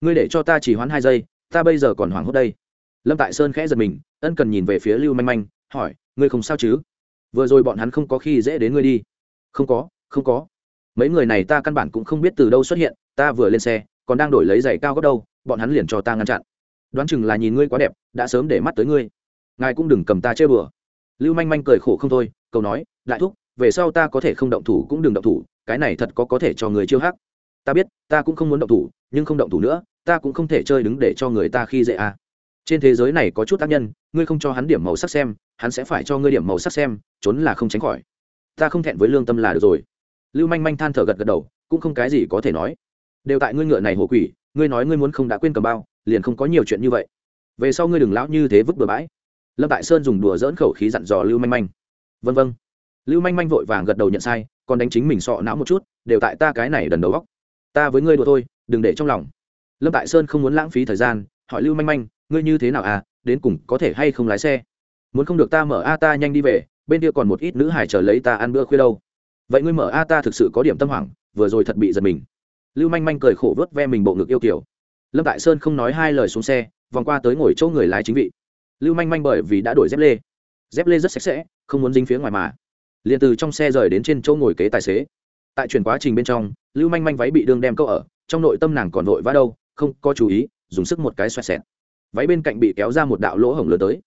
Ngươi để cho ta chỉ hoãn hai giây, ta bây giờ còn hoảng hốt đây. Lâm tại sơn khẽ giật mình, ân cần nhìn về phía lưu manh manh, hỏi, ngươi không sao chứ? Vừa rồi bọn hắn không có khi dễ đến ngươi đi. Không có không có. Mấy người này ta căn bản cũng không biết từ đâu xuất hiện, ta vừa lên xe, còn đang đổi lấy giày cao gấp đâu, bọn hắn liền cho ta ngăn chặn đoán chừng là nhìn ngươi quá đẹp, đã sớm để mắt tới ngươi. Ngài cũng đừng cầm ta chơi bừa lưu manh manh cười khổ không thôi câu nói, đại thúc, về sau ta có thể không động thủ cũng đừng động thủ, cái này thật có có thể cho người chiêu hắc. Ta biết, ta cũng không muốn động thủ, nhưng không động thủ nữa, ta cũng không thể chơi đứng để cho người ta khi dễ à. trên thế giới này có chút tác nhân, ngươi không cho hắn điểm màu sắc xem, hắn sẽ phải cho ngươi điểm màu sắc xem, trốn là không tránh khỏi. Ta không thẹn với lương tâm là được rồi. Lưu manh manh than thở gật gật đầu, cũng không cái gì có thể nói. Đều tại ngươi ngựa này hồ quỷ ngươi nói ngươi muốn không đã quên cầm bao, liền không có nhiều chuyện như vậy. Về sau ngươi đừng lão như thế vứt bừa bãi. Lâm tại sơn dùng đùa dỡn khẩu khí dặn dò lưu manh manh. Vân vân. Lưu manh manh vội vàng gật đầu nhận sai, còn đánh chính mình sọ não một chút, đều tại ta cái này đần đầu góc ta với ngươi đùa thôi, đừng để trong lòng. Lâm tại sơn không muốn lãng phí thời gian, hỏi lưu manh manh, ngươi như thế nào à đến cùng có thể hay không lái xe? Muốn không được ta mở a ta nhanh đi về, bên kia còn một ít nữ hải chờ lấy ta ăn bữa khuya đâu. Vậy ngươi mở a ta thực sự có điểm tâm hoảng, vừa rồi thật bị giật mình lưu manh manh cười khổ vớt ve mình bộ ngực yêu kiểu. Lâm tại sơn không nói hai lời xuống xe, vòng qua tới ngồi chỗ người lái chính vị. Lưu manh manh bởi vì đã đổi dép lê. Dép lê rất sạch sẽ, không muốn dính phía ngoài mà. Liền từ trong xe rời đến trên chỗ ngồi kế tài xế. Tại chuyển quá trình bên trong, lưu manh manh váy bị đương đem câu ở, trong nội tâm nàng còn vội vã đâu, không có chú ý, dùng sức một cái xoẹt xẹt. Váy bên cạnh bị kéo ra một đạo lỗ hổng lớn tới.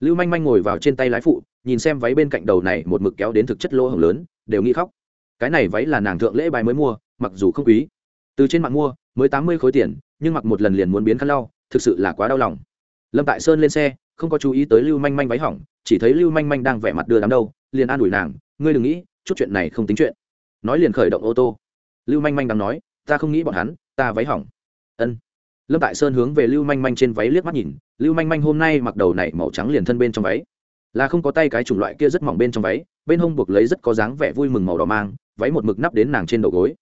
Lưu manh manh ngồi vào trên tay lái phụ, nhìn xem váy bên cạnh đầu này một mực kéo đến thực chất lỗ hổng lớn, đều nghĩ khóc. Cái này váy là nàng thượng lễ bài mới mua, mặc dù không quý từ trên mạng mua, mới tám mươi khối tiền, nhưng mặc một lần liền muốn biến khăn lau, thực sự là quá đau lòng. Lâm tại sơn lên xe, không có chú ý tới lưu manh manh váy hỏng, chỉ thấy lưu manh manh đang vẻ mặt đưa đám đâu, liền an ủi nàng, ngươi đừng nghĩ, chút chuyện này không tính chuyện. Nói liền khởi động ô tô. Lưu manh manh đang nói, ta không nghĩ bọn hắn, ta váy hỏng. Ân. Lâm tại sơn hướng về lưu manh manh trên váy liếc mắt nhìn, lưu manh manh hôm nay mặc đầu này màu trắng liền thân bên trong váy. Là không có tay cái chủng loại kia rất mỏng bên trong váy, bên hông buộc lấy rất có dáng vẻ vui mừng màu đỏ mang, váy một mực nắp đến nàng trên đầu gối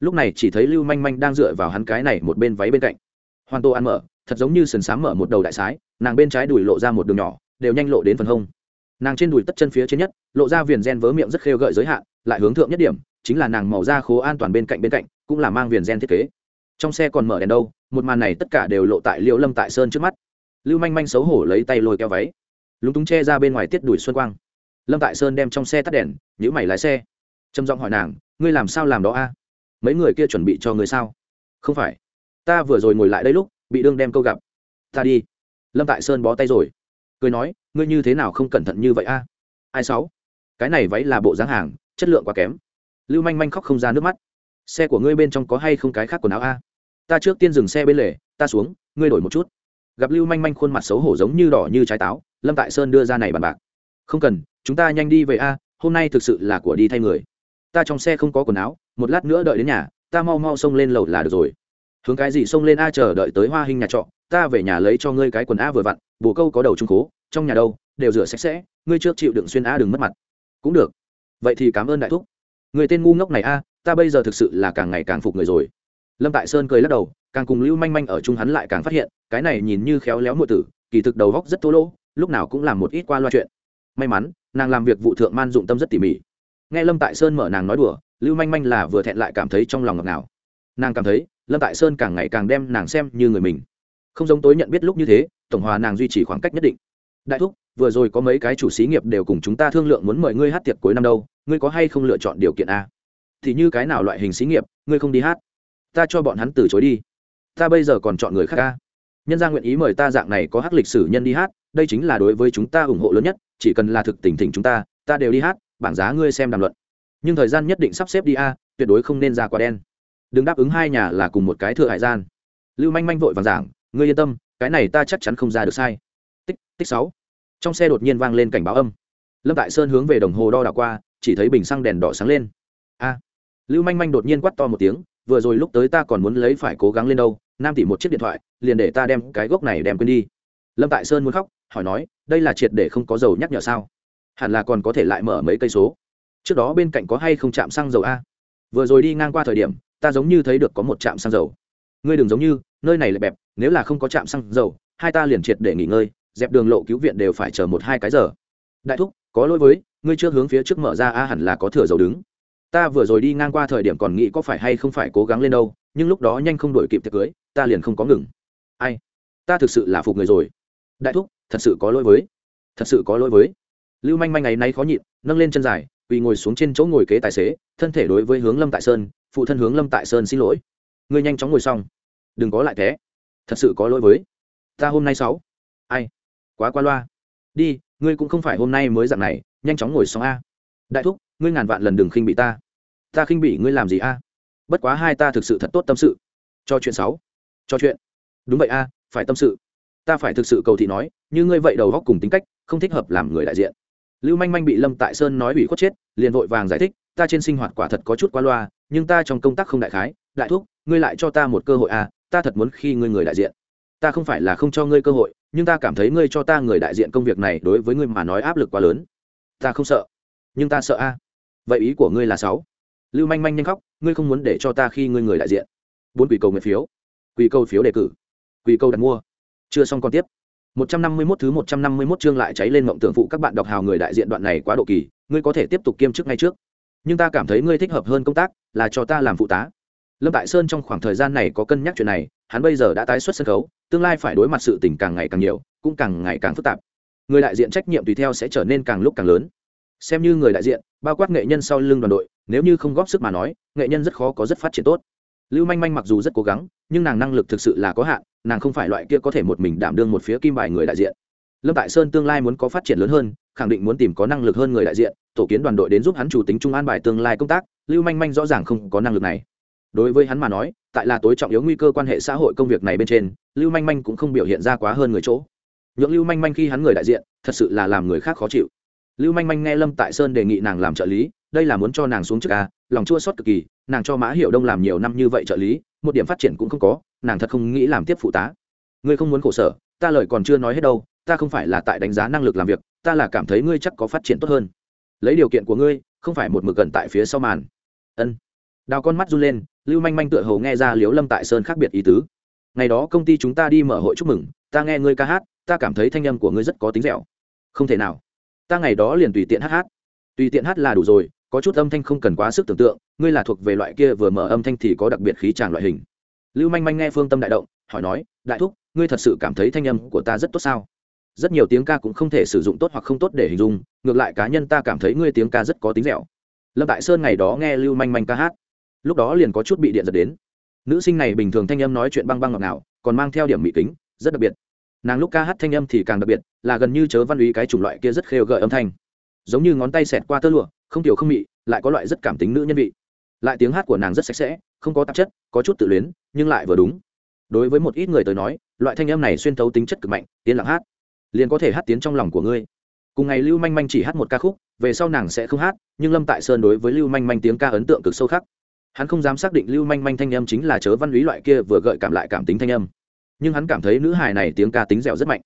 lúc này chỉ thấy lưu manh manh đang dựa vào hắn cái này một bên váy bên cạnh. Hoàn tô ăn mở, thật giống như sườn sám mở một đầu đại sái, nàng bên trái đùi lộ ra một đường nhỏ, đều nhanh lộ đến phần hông. Nàng trên đùi tất chân phía trên nhất, lộ ra viền gen vớ miệng rất khêu gợi giới hạn, lại hướng thượng nhất điểm, chính là nàng màu da khố an toàn bên cạnh bên cạnh, cũng là mang viền gen thiết kế. Trong xe còn mở đèn đâu, một màn này tất cả đều lộ tại liệu lâm tại sơn trước mắt. Lưu manh manh xấu hổ lấy tay lôi keo váy. Lúng túng che ra bên ngoài tiết đùi xuân quang. Lâm tại sơn đem trong xe tắt đèn nhữ mày lái xe. Trầm giọng hỏi nàng, ngươi làm sao làm đó a? Mấy người kia chuẩn bị cho người sao? Không phải. Ta vừa rồi ngồi lại đây lúc, bị đương đem câu gặp. Ta đi. Lâm tại sơn bó tay rồi. Cười nói, ngươi như thế nào không cẩn thận như vậy a? Ai sáu? Cái này váy là bộ dáng hàng, chất lượng quá kém. Lưu manh manh khóc không ra nước mắt. Xe của ngươi bên trong có hay không cái khác quần áo a? Ta trước tiên dừng xe bên lề, ta xuống, ngươi đổi một chút. Gặp lưu manh manh khuôn mặt xấu hổ giống như đỏ như trái táo, lâm tại sơn đưa ra này bàn bạc. Không cần, chúng ta nhanh đi về a, hôm nay thực sự là của đi thay người. Ta trong xe không có quần áo một lát nữa đợi đến nhà, ta mau mau xông lên lầu là được rồi. Hướng cái gì xông lên a chờ đợi tới hoa hình nhà trọ, ta về nhà lấy cho ngươi cái quần a vừa vặn, bồ câu có đầu trung cố trong nhà đâu, đều rửa sạch sẽ, ngươi trước chịu đựng xuyên a đừng mất mặt. Cũng được. Vậy thì cảm ơn đại thúc. Người tên ngu ngốc này a, ta bây giờ thực sự là càng ngày càng phục người rồi. Lâm tại sơn cười lắc đầu, càng cùng lưu manh manh ở chung hắn lại càng phát hiện, cái này nhìn như khéo léo muội tử, kỳ thực đầu góc rất thô lỗ, lúc nào cũng làm một ít qua loa chuyện. May mắn, nàng làm việc vụ thượng man dụng tâm rất tỉ mỉ. Nghe lâm tại sơn mở nàng nói đùa lưu manh manh là vừa thẹn lại cảm thấy trong lòng ngọt ngào. Nàng cảm thấy, lâm tại sơn càng ngày càng đem nàng xem như người mình. Không giống tối nhận biết lúc như thế, tổng hòa nàng duy trì khoảng cách nhất định. Đại thúc, vừa rồi có mấy cái chủ xí nghiệp đều cùng chúng ta thương lượng muốn mời ngươi hát tiệc cuối năm đâu, ngươi có hay không lựa chọn điều kiện a? Thì như cái nào loại hình xí nghiệp, ngươi không đi hát? Ta cho bọn hắn từ chối đi. Ta bây giờ còn chọn người khác a. Nhân gia nguyện ý mời ta dạng này có hát lịch sử nhân đi hát, đây chính là đối với chúng ta ủng hộ lớn nhất, chỉ cần là thực tình thỉnh chúng ta ta đều đi hát, bảng giá ngươi xem đàm luận nhưng thời gian nhất định sắp xếp đi a, tuyệt đối không nên ra quả đen. Đừng đáp ứng hai nhà là cùng một cái thừa hải gian. Lưu manh manh vội vàng giảng, ngươi yên tâm, cái này ta chắc chắn không ra được sai. Tích tích sáu. Trong xe đột nhiên vang lên cảnh báo âm. Lâm tại sơn hướng về đồng hồ đo đảo qua, chỉ thấy bình xăng đèn đỏ sáng lên. A. Lưu manh manh đột nhiên quắt to một tiếng, vừa rồi lúc tới ta còn muốn lấy phải cố gắng lên đâu, nam tỷ một chiếc điện thoại, liền để ta đem cái gốc này đem quên đi. Lâm tại sơn muốn khóc, hỏi nói, đây là triệt để không có dầu nhắc nhở sao? Hẳn là còn có thể lại mở mấy cây số trước đó bên cạnh có hay không chạm xăng dầu a? Vừa rồi đi ngang qua thời điểm, ta giống như thấy được có một trạm xăng dầu. Ngươi đừng giống như, nơi này lại bẹp, nếu là không có trạm xăng dầu, hai ta liền triệt để nghỉ ngơi, dẹp đường lộ cứu viện đều phải chờ một hai cái giờ. Đại thúc, có lỗi với, ngươi chưa hướng phía trước mở ra a hẳn là có thừa dầu đứng. Ta vừa rồi đi ngang qua thời điểm còn nghĩ có phải hay không phải cố gắng lên đâu, nhưng lúc đó nhanh không đổi kịp tiệc cưới, ta liền không có ngừng. Ai? Ta thực sự là phục người rồi. Đại thúc, thật sự có lỗi với. Thật sự có lỗi với. Lưu manh manh ngày nay khó nhịn, nâng lên chân dài quỳ ngồi xuống trên chỗ ngồi kế tài xế, thân thể đối với hướng lâm tại sơn, phụ thân hướng lâm tại sơn xin lỗi. Ngươi nhanh chóng ngồi xong. Đừng có lại thế thật sự có lỗi với ta hôm nay sáu. Ai? Quá qua loa. Đi, ngươi cũng không phải hôm nay mới dạng này, nhanh chóng ngồi xong a. Đại thúc, ngươi ngàn vạn lần đừng khinh bị ta. Ta khinh bị ngươi làm gì a? Bất quá hai ta thực sự thật tốt tâm sự. Cho chuyện sáu. Cho chuyện. Đúng vậy a, phải tâm sự. Ta phải thực sự cầu thị nói, như ngươi vậy đầu góc cùng tính cách, không thích hợp làm người đại diện lưu manh manh bị lâm tại sơn nói ủy khuất chết, liền vội vàng giải thích, ta trên sinh hoạt quả thật có chút qua loa, nhưng ta trong công tác không đại khái. Đại thúc, ngươi lại cho ta một cơ hội à ta thật muốn khi ngươi người đại diện. Ta không phải là không cho ngươi cơ hội, nhưng ta cảm thấy ngươi cho ta người đại diện công việc này đối với ngươi mà nói áp lực quá lớn. Ta không sợ, nhưng ta sợ a. Vậy ý của ngươi là sáu. Lưu manh manh nhanh khóc, ngươi không muốn để cho ta khi ngươi người đại diện. Bốn quỷ cầu nguyện phiếu. Quỷ cầu phiếu đề cử. Quỷ cầu đặt mua. Chưa xong còn tiếp. 151 thứ 151 chương lại cháy lên mộng tưởng phụ các bạn đọc hào người đại diện đoạn này quá độ kỳ, ngươi có thể tiếp tục kiêm chức ngay trước. Nhưng ta cảm thấy ngươi thích hợp hơn công tác, là cho ta làm phụ tá. Lâm Tại Sơn trong khoảng thời gian này có cân nhắc chuyện này, hắn bây giờ đã tái xuất sân khấu, tương lai phải đối mặt sự tình càng ngày càng nhiều, cũng càng ngày càng phức tạp. Người đại diện trách nhiệm tùy theo sẽ trở nên càng lúc càng lớn. Xem như người đại diện, bao quát nghệ nhân sau lưng đoàn đội, nếu như không góp sức mà nói, nghệ nhân rất khó có rất phát triển tốt. Lưu Manh Manh mặc dù rất cố gắng, nhưng nàng năng lực thực sự là có hạn, nàng không phải loại kia có thể một mình đảm đương một phía kim bài người đại diện. Lâm tại sơn tương lai muốn có phát triển lớn hơn khẳng định muốn tìm có năng lực hơn người đại diện tổ kiến đoàn đội đến giúp hắn chủ tính trung an bài tương lai công tác lưu manh manh rõ ràng không có năng lực này. Đối với hắn mà nói tại là tối trọng yếu nguy cơ quan hệ xã hội công việc này bên trên lưu manh manh cũng không biểu hiện ra quá hơn người chỗ. Nhượng lưu manh manh khi hắn người đại diện thật sự là làm người khác khó chịu. Lưu manh manh nghe lâm tại sơn đề nghị nàng làm trợ lý đây là muốn cho nàng xuống trước a, lòng chua xót cực kỳ, nàng cho mã hiệu đông làm nhiều năm như vậy trợ lý, một điểm phát triển cũng không có, nàng thật không nghĩ làm tiếp phụ tá. Ngươi không muốn khổ sở, ta lời còn chưa nói hết đâu, ta không phải là tại đánh giá năng lực làm việc, ta là cảm thấy ngươi chắc có phát triển tốt hơn. Lấy điều kiện của ngươi, không phải một mực gần tại phía sau màn. Ân. Đào con mắt run lên, lưu manh manh tựa hầu nghe ra liếu lâm tại sơn khác biệt ý tứ. Ngày đó công ty chúng ta đi mở hội chúc mừng, ta nghe ngươi ca hát, ta cảm thấy thanh âm của ngươi rất có tính dẻo. Không thể nào. Ta ngày đó liền tùy tiện hát hát. Tùy tiện hát là đủ rồi có chút âm thanh không cần quá sức tưởng tượng, ngươi là thuộc về loại kia vừa mở âm thanh thì có đặc biệt khí tràng loại hình. Lưu manh manh nghe phương tâm đại động, hỏi nói, đại thúc, ngươi thật sự cảm thấy thanh âm của ta rất tốt sao? Rất nhiều tiếng ca cũng không thể sử dụng tốt hoặc không tốt để hình dung, ngược lại cá nhân ta cảm thấy ngươi tiếng ca rất có tính dẻo. Lâm tại sơn ngày đó nghe lưu manh manh ca hát, lúc đó liền có chút bị điện giật đến. Nữ sinh này bình thường thanh âm nói chuyện băng băng ngọt ngào, còn mang theo điểm mỹ kính, rất đặc biệt. Nàng lúc ca hát thanh âm thì càng đặc biệt, là gần như chớ văn ý cái chủng loại kia rất khêu gợi âm thanh giống như ngón tay xẹt qua tơ lụa, không tiểu không mị, lại có loại rất cảm tính nữ nhân vị. Lại tiếng hát của nàng rất sạch sẽ, không có tạp chất, có chút tự luyến, nhưng lại vừa đúng. Đối với một ít người tới nói, loại thanh âm này xuyên thấu tính chất cực mạnh tiến lặng hát, liền có thể hát tiến trong lòng của ngươi. Cùng ngày lưu manh manh chỉ hát một ca khúc, về sau nàng sẽ không hát, nhưng lâm tại sơn đối với lưu manh manh tiếng ca ấn tượng cực sâu khắc. Hắn không dám xác định lưu manh manh thanh âm chính là chớ văn lý loại kia vừa gợi cảm lại cảm tính thanh âm. Nhưng hắn cảm thấy nữ hài này tiếng ca tính dẻo rất mạnh.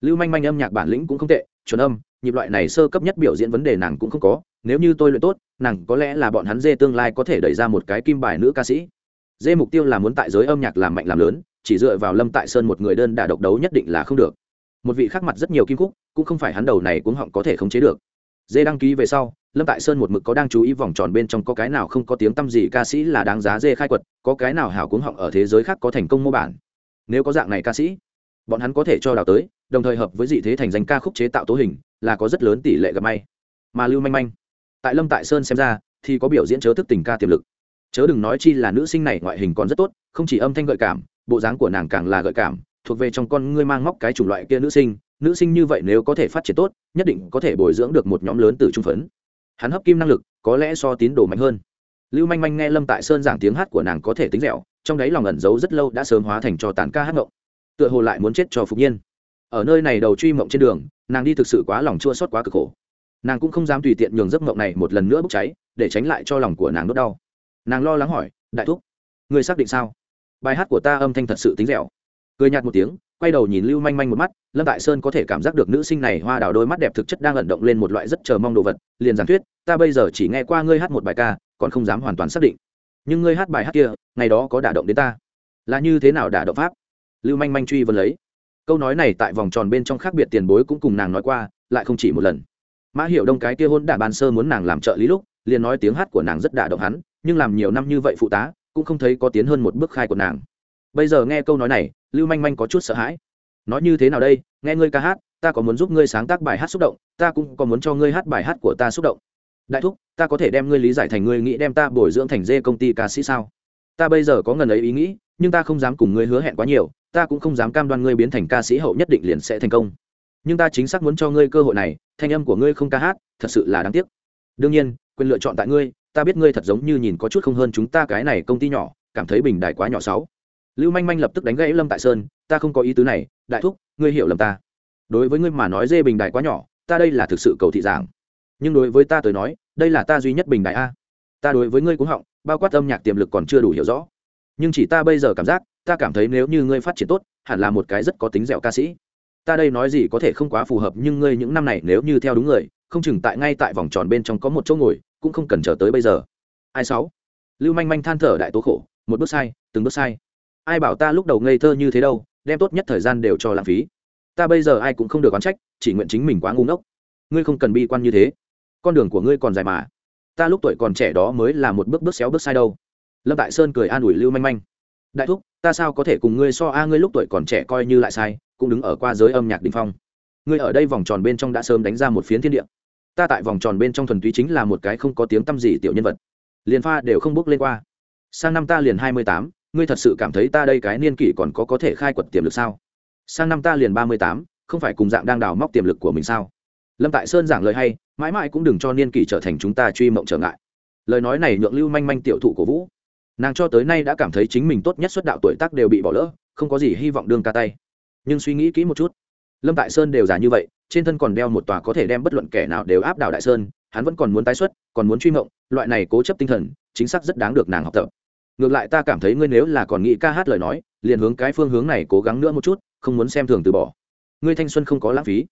Lưu manh manh âm nhạc bản lĩnh cũng không tệ, chuẩn âm nhịp loại này sơ cấp nhất biểu diễn vấn đề nàng cũng không có, nếu như tôi luyện tốt, nàng có lẽ là bọn hắn dê tương lai có thể đẩy ra một cái kim bài nữ ca sĩ. Dê mục tiêu là muốn tại giới âm nhạc làm mạnh làm lớn, chỉ dựa vào lâm tại sơn một người đơn đả độc đấu nhất định là không được. Một vị khác mặt rất nhiều kim khúc, cũng không phải hắn đầu này cũng họng có thể khống chế được. Dê đăng ký về sau, lâm tại sơn một mực có đang chú ý vòng tròn bên trong có cái nào không có tiếng t â m gì ca sĩ là đáng giá dê khai quật, có cái nào hảo cuống họng ở thế giới khác có thành công mô bản. Nếu có dạng này ca sĩ, bọn hắn có thể cho đào tới, đồng thời hợp với dị thế thành danh ca khúc chế tạo tố hình là có rất lớn tỷ lệ gặp may. Mà lưu manh manh, tại lâm tại sơn xem ra, thì có biểu diễn chớ thức tình ca tiềm lực. Chớ đừng nói chi là nữ sinh này ngoại hình còn rất tốt, không chỉ âm thanh gợi cảm, bộ dáng của nàng càng là gợi cảm, thuộc về trong con ngươi mang móc cái chủng loại kia nữ sinh nữ sinh như vậy nếu có thể phát triển tốt, nhất định có thể bồi dưỡng được một nhóm lớn từ trung phấn. Hắn hấp kim năng lực, có lẽ so tín đồ mạnh hơn. Lưu manh manh nghe lâm tại sơn giảng tiếng hát của nàng có thể tính dẻo, trong đấy lòng ẩn giấu rất lâu đã sớm hóa thành cho tán ca hát ngộng. Tựa hồ lại muốn chết cho phục nhiên ở nơi này đầu truy mộng trên đường, nàng đi thực sự quá lòng chua xót quá cực khổ. Nàng cũng không dám tùy tiện nhường giấc mộng này một lần nữa bốc cháy, để tránh lại cho lòng của nàng đốt đau. Nàng lo lắng hỏi, đại thúc người xác định sao? Bài hát của ta âm thanh thật sự tính dẻo. Cười nhạt một tiếng, quay đầu nhìn lưu manh manh một mắt, lâm đại sơn có thể cảm giác được nữ sinh này hoa đào đôi mắt đẹp thực chất đang ẩn động lên một loại rất chờ mong đồ vật, liền giảng thuyết, ta bây giờ chỉ nghe qua ngươi hát một bài ca, còn không dám hoàn toàn xác định. Nhưng ngươi hát bài hát kia, ngày đó có đả động đến ta. Là như thế nào đả động pháp? Lưu manh manh truy vấn lấy câu nói này tại vòng tròn bên trong khác biệt tiền bối cũng cùng nàng nói qua, lại không chỉ một lần. Mã hiểu đông cái kia hôn đả ban sơ muốn nàng làm trợ lý lúc, liền nói tiếng hát của nàng rất đả động hắn, nhưng làm nhiều năm như vậy phụ tá, cũng không thấy có tiến hơn một bước khai của nàng. Bây giờ nghe câu nói này, lưu manh manh có chút sợ hãi. Nói như thế nào đây, nghe ngươi ca hát, ta có muốn giúp ngươi sáng tác bài hát xúc động, ta cũng có muốn cho ngươi hát bài hát của ta xúc động. Đại thúc, ta có thể đem ngươi lý giải thành ngươi nghĩ đem ta bồi dưỡng thành dê công ty ca sĩ sao? Ta bây giờ có ngần ấy ý nghĩ, nhưng ta không dám cùng ngươi hứa hẹn quá nhiều ta cũng không dám cam đoan ngươi biến thành ca sĩ hậu nhất định liền sẽ thành công. Nhưng ta chính xác muốn cho ngươi cơ hội này, thanh âm của ngươi không ca hát, thật sự là đáng tiếc. Đương nhiên, quyền lựa chọn tại ngươi, ta biết ngươi thật giống như nhìn có chút không hơn chúng ta cái này công ty nhỏ, cảm thấy bình đại quá nhỏ sáu. Lưu manh manh lập tức đánh gãy lâm tại sơn, ta không có ý tứ này, đại thúc, ngươi hiểu lầm ta. Đối với ngươi mà nói dê bình đại quá nhỏ, ta đây là thực sự cầu thị giảng. Nhưng đối với ta tới nói, đây là ta duy nhất bình đại a. Ta đối với ngươi cũng họng, bao quát âm nhạc tiềm lực còn chưa đủ hiểu rõ nhưng chỉ ta bây giờ cảm giác, ta cảm thấy nếu như ngươi phát triển tốt, hẳn là một cái rất có tính dẻo ca sĩ. Ta đây nói gì có thể không quá phù hợp, nhưng ngươi những năm này nếu như theo đúng người, không chừng tại ngay tại vòng tròn bên trong có một chỗ ngồi, cũng không cần chờ tới bây giờ. Ai sáu? Lưu manh manh than thở đại tố khổ, một bước sai, từng bước sai. Ai bảo ta lúc đầu ngây thơ như thế đâu, đem tốt nhất thời gian đều cho lãng phí. Ta bây giờ ai cũng không được oán trách, chỉ nguyện chính mình quá ngu ngốc. Ngươi không cần bi quan như thế. Con đường của ngươi còn dài mà. Ta lúc tuổi còn trẻ đó mới là một bước bước xéo bước sai đâu lâm tại sơn cười an ủi lưu manh manh. Đại thúc, ta sao có thể cùng ngươi so a, ngươi lúc tuổi còn trẻ coi như lại sai, cũng đứng ở qua giới âm nhạc đình phong. Ngươi ở đây vòng tròn bên trong đã sớm đánh ra một phiến thiên địa. Ta tại vòng tròn bên trong thuần túy chính là một cái không có tiếng tăm gì tiểu nhân vật. Liền pha đều không bước lên qua. Sang năm ta liền hai mươi tám, ngươi thật sự cảm thấy ta đây cái niên kỷ còn có có thể khai quật tiềm lực sao? Sang năm ta liền ba mươi tám, không phải cùng dạng đang đào móc tiềm lực của mình sao? Lâm tại sơn giảng lời hay, mãi mãi cũng đừng cho niên kỷ trở thành chúng ta truy mộng trở ngại. Lời nói này nhượng lưu manh manh tiểu thụ của vũ nàng cho tới nay đã cảm thấy chính mình tốt nhất xuất đạo tuổi tác đều bị bỏ lỡ, không có gì hy vọng đương ca tay. Nhưng suy nghĩ kỹ một chút, lâm tại sơn đều già như vậy, trên thân còn đeo một tòa có thể đem bất luận kẻ nào đều áp đảo đại sơn, hắn vẫn còn muốn tái xuất, còn muốn truy mộng, loại này cố chấp tinh thần, chính xác rất đáng được nàng học tập. Ngược lại ta cảm thấy ngươi nếu là còn nghĩ ca hát lời nói, liền hướng cái phương hướng này cố gắng nữa một chút, không muốn xem thường từ bỏ. Ngươi thanh xuân không có lãng phí,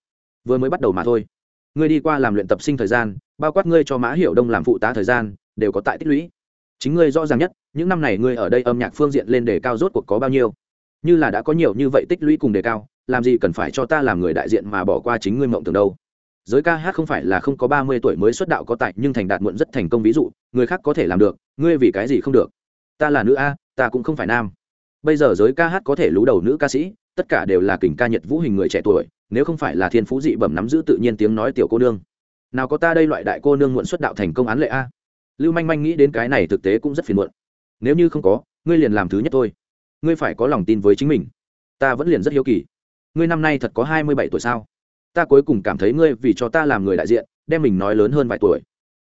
vừa mới bắt đầu mà thôi. Ngươi đi qua làm luyện tập sinh thời gian, bao quát ngươi cho mã hiệu đông làm phụ tá thời gian, đều có tại tích lũy chính ngươi rõ ràng nhất, những năm này ngươi ở đây âm nhạc phương diện lên đề cao rốt cuộc có bao nhiêu? Như là đã có nhiều như vậy tích lũy cùng đề cao, làm gì cần phải cho ta làm người đại diện mà bỏ qua chính ngươi mộng tưởng đâu? Giới ca hát không phải là không có ba mươi tuổi mới xuất đạo có tại nhưng thành đạt muộn rất thành công ví dụ, người khác có thể làm được, ngươi vì cái gì không được? Ta là nữ a, ta cũng không phải nam. Bây giờ giới ca hát có thể lú đầu nữ ca sĩ, tất cả đều là kình ca nhật vũ hình người trẻ tuổi, nếu không phải là thiên phú dị bẩm nắm giữ tự nhiên tiếng nói tiểu cô nương. Nào có ta đây loại đại cô nương muộn xuất đạo thành công án lệ a lưu manh manh nghĩ đến cái này thực tế cũng rất phiền muộn. Nếu như không có, ngươi liền làm thứ nhất thôi. Ngươi phải có lòng tin với chính mình. Ta vẫn liền rất hiếu kỳ. Ngươi năm nay thật có hai mươi bảy tuổi sao? Ta cuối cùng cảm thấy ngươi vì cho ta làm người đại diện, đem mình nói lớn hơn vài tuổi.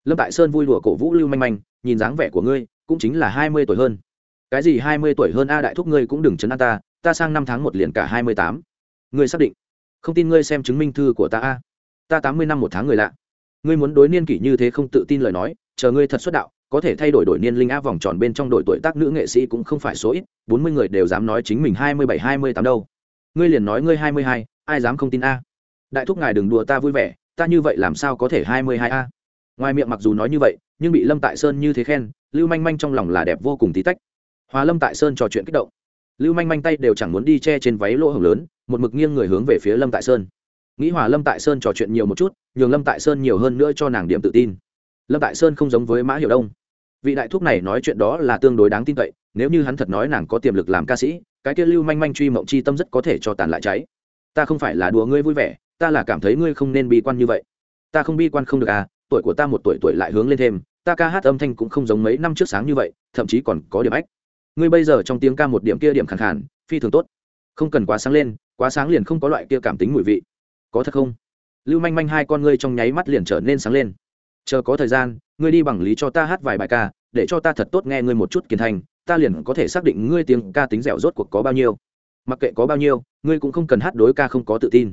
Lâm tại sơn vui đùa cổ vũ lưu manh manh, nhìn dáng vẻ của ngươi, cũng chính là hai mươi tuổi hơn. Cái gì hai mươi tuổi hơn a đại thúc ngươi cũng đừng chấn an ta ta sang năm tháng một liền cả hai mươi tám. Ngươi xác định? Không tin ngươi xem chứng minh thư của ta a. Ta tám mươi năm một tháng người lạ. Ngươi muốn đối niên kỷ như thế không tự tin lời nói chờ ngươi thật xuất đạo, có thể thay đổi đổi niên linh á vòng tròn bên trong đội tuổi tác nữ nghệ sĩ cũng không phải số ít, bốn mươi người đều dám nói chính mình hai mươi bảy, hai mươi tám đâu. Ngươi liền nói ngươi hai mươi hai, ai dám không tin a? Đại thúc ngài đừng đùa ta vui vẻ, ta như vậy làm sao có thể hai mươi hai a? Ngoài miệng mặc dù nói như vậy, nhưng bị lâm tại sơn như thế khen, lưu manh manh trong lòng là đẹp vô cùng tí tách. Hòa lâm tại sơn trò chuyện kích động. Lưu manh manh tay đều chẳng muốn đi che trên váy lỗ hồng lớn, một mực nghiêng người hướng về phía lâm tại sơn. Nghĩ hòa lâm tại sơn trò chuyện nhiều một chút, nhường lâm tại sơn nhiều hơn nữa cho nàng điểm tự tin lâm tại sơn không giống với mã hiểu đông. Vị đại thúc này nói chuyện đó là tương đối đáng tin cậy, nếu như hắn thật nói nàng có tiềm lực làm ca sĩ, cái kia lưu manh manh truy mộng chi tâm rất có thể cho tàn lại cháy. Ta không phải là đùa ngươi vui vẻ, ta là cảm thấy ngươi không nên bi quan như vậy. Ta không bi quan không được à tuổi của ta một tuổi tuổi lại hướng lên thêm, ta ca hát âm thanh cũng không giống mấy năm trước sáng như vậy, thậm chí còn có điểm ách. Ngươi bây giờ trong tiếng ca một điểm kia điểm khẳng khản phi thường tốt. Không cần quá sáng lên, quá sáng liền không có loại kia cảm tính mùi vị. Có thật không? Lưu manh manh hai con ngươi trong nháy mắt liền trở nên sáng lên chờ có thời gian, ngươi đi bằng lý cho ta hát vài bài ca, để cho ta thật tốt nghe ngươi một chút kiến thành, ta liền có thể xác định ngươi tiếng ca tính dẻo rốt cuộc có bao nhiêu. Mặc kệ có bao nhiêu, ngươi cũng không cần hát đối ca không có tự tin.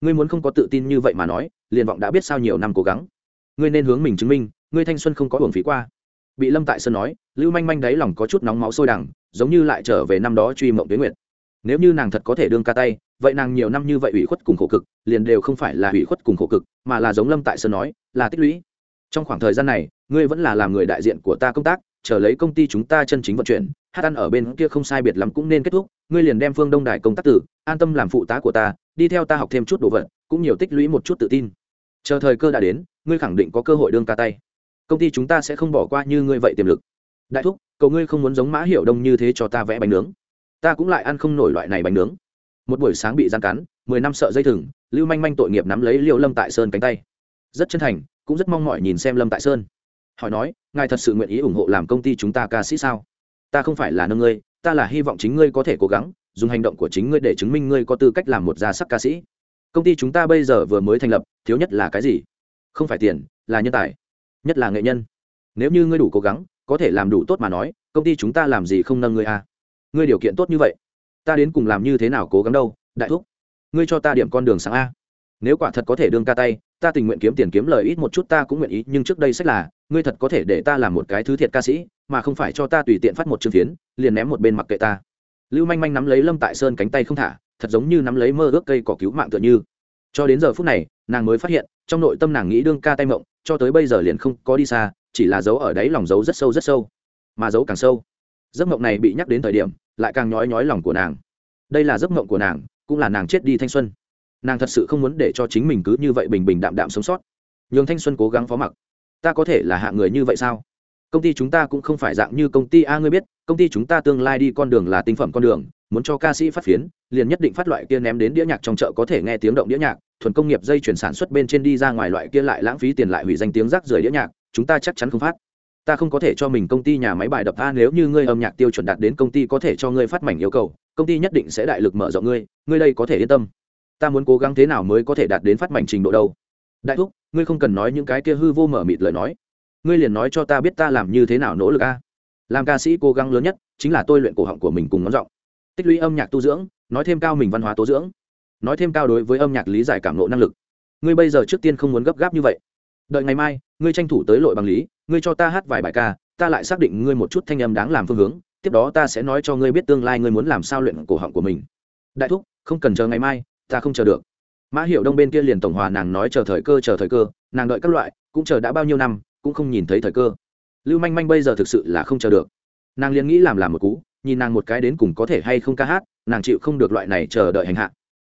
Ngươi muốn không có tự tin như vậy mà nói, liền vọng đã biết sao nhiều năm cố gắng. Ngươi nên hướng mình chứng minh, ngươi thanh xuân không có hưởng phí qua. Bị lâm tại sơn nói, lưu manh manh đáy lòng có chút nóng máu sôi đằng, giống như lại trở về năm đó truy mộng tuyến nguyệt. Nếu như nàng thật có thể đương ca tay, vậy nàng nhiều năm như vậy ủy khuất cùng khổ cực, liền đều không phải là ủy khuất cùng khổ cực, mà là giống lâm tại sơn nói, là tích lũy trong khoảng thời gian này, ngươi vẫn là làm người đại diện của ta công tác, chờ lấy công ty chúng ta chân chính vận chuyển, hát ăn ở bên kia không sai biệt lắm cũng nên kết thúc, ngươi liền đem phương đông đài công tác tử, an tâm làm phụ tá của ta, đi theo ta học thêm chút đồ vật, cũng nhiều tích lũy một chút tự tin. Chờ thời cơ đã đến, ngươi khẳng định có cơ hội đương ca tay. Công ty chúng ta sẽ không bỏ qua như ngươi vậy tiềm lực. Đại thúc cầu ngươi không muốn giống mã hiểu đông như thế cho ta vẽ bánh nướng. Ta cũng lại ăn không nổi loại này bánh nướng. Một buổi sáng bị gian cắn, mười năm sợ dây thừng, lưu manh manh tội nghiệp nắm lấy liêu lâm tại sơn cánh tay. Rất chân thành cũng rất mong mỏi nhìn xem lâm tại sơn. Hỏi nói, ngài thật sự nguyện ý ủng hộ làm công ty chúng ta ca sĩ sao? Ta không phải là nâng ngươi, ta là hy vọng chính ngươi có thể cố gắng, dùng hành động của chính ngươi để chứng minh ngươi có tư cách làm một gia sắc ca sĩ. Công ty chúng ta bây giờ vừa mới thành lập, thiếu nhất là cái gì? Không phải tiền, là nhân tài, nhất là nghệ nhân. Nếu như ngươi đủ cố gắng, có thể làm đủ tốt mà nói, công ty chúng ta làm gì không nâng ngươi à? Ngươi điều kiện tốt như vậy, ta đến cùng làm như thế nào cố gắng đâu, đại thúc? Ngươi cho ta điểm con đường sáng a. Nếu quả thật có thể đương ca tay ta tình nguyện kiếm tiền kiếm lời ít một chút ta cũng nguyện ý, nhưng trước đây sách là, ngươi thật có thể để ta làm một cái thứ thiệt ca sĩ, mà không phải cho ta tùy tiện phát một chương phiến, liền ném một bên mặc kệ ta. Lưu manh manh nắm lấy lâm tại sơn cánh tay không thả, thật giống như nắm lấy mơ ước cây cỏ cứu mạng tựa như. Cho đến giờ phút này, nàng mới phát hiện, trong nội tâm nàng nghĩ đương ca tay mộng, cho tới bây giờ liền không có đi xa, chỉ là dấu ở đáy lòng dấu rất sâu rất sâu. Mà dấu càng sâu, giấc mộng này bị nhắc đến thời điểm, lại càng nhói nhói lòng của nàng. Đây là giấc mộng của nàng, cũng là nàng chết đi thanh xuân nàng thật sự không muốn để cho chính mình cứ như vậy bình bình đạm đạm sống sót. Nhường thanh xuân cố gắng phó mặc. Ta có thể là hạ người như vậy sao? Công ty chúng ta cũng không phải dạng như công ty a, ngươi biết, công ty chúng ta tương lai đi con đường là tinh phẩm con đường, muốn cho ca sĩ phát phiến, liền nhất định phát loại kia ném đến đĩa nhạc trong chợ có thể nghe tiếng động đĩa nhạc, thuần công nghiệp dây chuyển sản xuất bên trên đi ra ngoài loại kia lại lãng phí tiền lại hủy danh tiếng rác rưởi đĩa nhạc, chúng ta chắc chắn không phát. Ta không có thể cho mình công ty nhà máy bài đập a, nếu như ngươi âm nhạc tiêu chuẩn đạt đến công ty có thể cho ngươi phát mảnh yêu cầu, công ty nhất định sẽ đại lực mở rộng ngươi ngươi đây có thể yên tâm ta muốn cố gắng thế nào mới có thể đạt đến phát mảnh trình độ đâu? Đại thúc, ngươi không cần nói những cái kia hư vô mở mịt lời nói. Ngươi liền nói cho ta biết ta làm như thế nào nỗ lực a. Làm ca sĩ cố gắng lớn nhất chính là tôi luyện cổ họng của mình cùng ngón giọng. Tích lũy âm nhạc tu dưỡng, nói thêm cao mình văn hóa tố dưỡng, nói thêm cao đối với âm nhạc lý giải cảm nộ năng lực. Ngươi bây giờ trước tiên không muốn gấp gáp như vậy. Đợi ngày mai, ngươi tranh thủ tới lội bằng lý, ngươi cho ta hát vài bài ca, ta lại xác định ngươi một chút thanh âm đáng làm phương hướng, tiếp đó ta sẽ nói cho ngươi biết tương lai ngươi muốn làm sao luyện cổ họng của mình. Đại thúc, không cần chờ ngày mai ta không chờ được. Mã Hiểu đông bên kia liền tổng hòa nàng nói chờ thời cơ, chờ thời cơ, nàng đợi các loại, cũng chờ đã bao nhiêu năm, cũng không nhìn thấy thời cơ. Lưu manh manh bây giờ thực sự là không chờ được. Nàng liền nghĩ làm làm một cú, nhìn nàng một cái đến cùng có thể hay không ca hát, nàng chịu không được loại này chờ đợi hành hạ.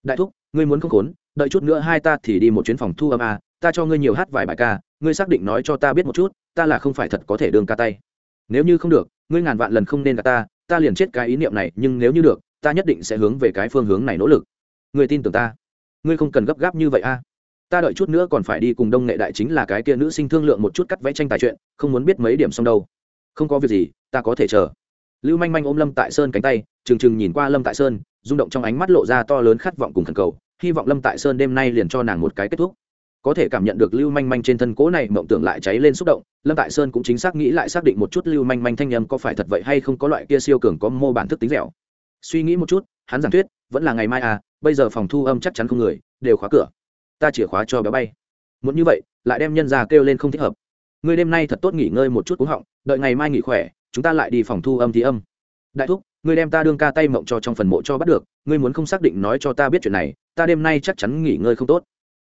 Đại thúc, ngươi muốn không khốn, đợi chút nữa hai ta thì đi một chuyến phòng thu âm a, ta cho ngươi nhiều hát vài bài ca, ngươi xác định nói cho ta biết một chút, ta là không phải thật có thể đương ca tay. Nếu như không được, ngươi ngàn vạn lần không nên gạt ta ta liền chết cái ý niệm này, nhưng nếu như được, ta nhất định sẽ hướng về cái phương hướng này nỗ lực ngươi tin tưởng ta? Ngươi không cần gấp gáp như vậy a. Ta đợi chút nữa còn phải đi cùng đông nghệ đại chính là cái kia nữ sinh thương lượng một chút cắt vẽ tranh tài chuyện, không muốn biết mấy điểm xong đâu. Không có việc gì, ta có thể chờ. Lưu manh manh ôm lâm tại sơn cánh tay, trừng trừng nhìn qua lâm tại sơn, rung động trong ánh mắt lộ ra to lớn khát vọng cùng thần cầu, hy vọng lâm tại sơn đêm nay liền cho nàng một cái kết thúc. Có thể cảm nhận được lưu manh manh trên thân cố này mộng tưởng lại cháy lên xúc động, lâm tại sơn cũng chính xác nghĩ lại xác định một chút lưu manh manh thanh nhầm có phải thật vậy hay không có loại kia siêu cường có mô bản thức tính dẻo. Suy nghĩ một chút, hắn giảng thuyết, vẫn là ngày mai à bây giờ phòng thu âm chắc chắn không người, đều khóa cửa. Ta chìa khóa cho béo bay. Muốn như vậy, lại đem nhân ra kêu lên không thích hợp. Ngươi đêm nay thật tốt nghỉ ngơi một chút cúng họng, đợi ngày mai nghỉ khỏe, chúng ta lại đi phòng thu âm thì âm. Đại thúc, ngươi đem ta đương ca tay mộng cho trong phần mộ cho bắt được, ngươi muốn không xác định nói cho ta biết chuyện này, ta đêm nay chắc chắn nghỉ ngơi không tốt.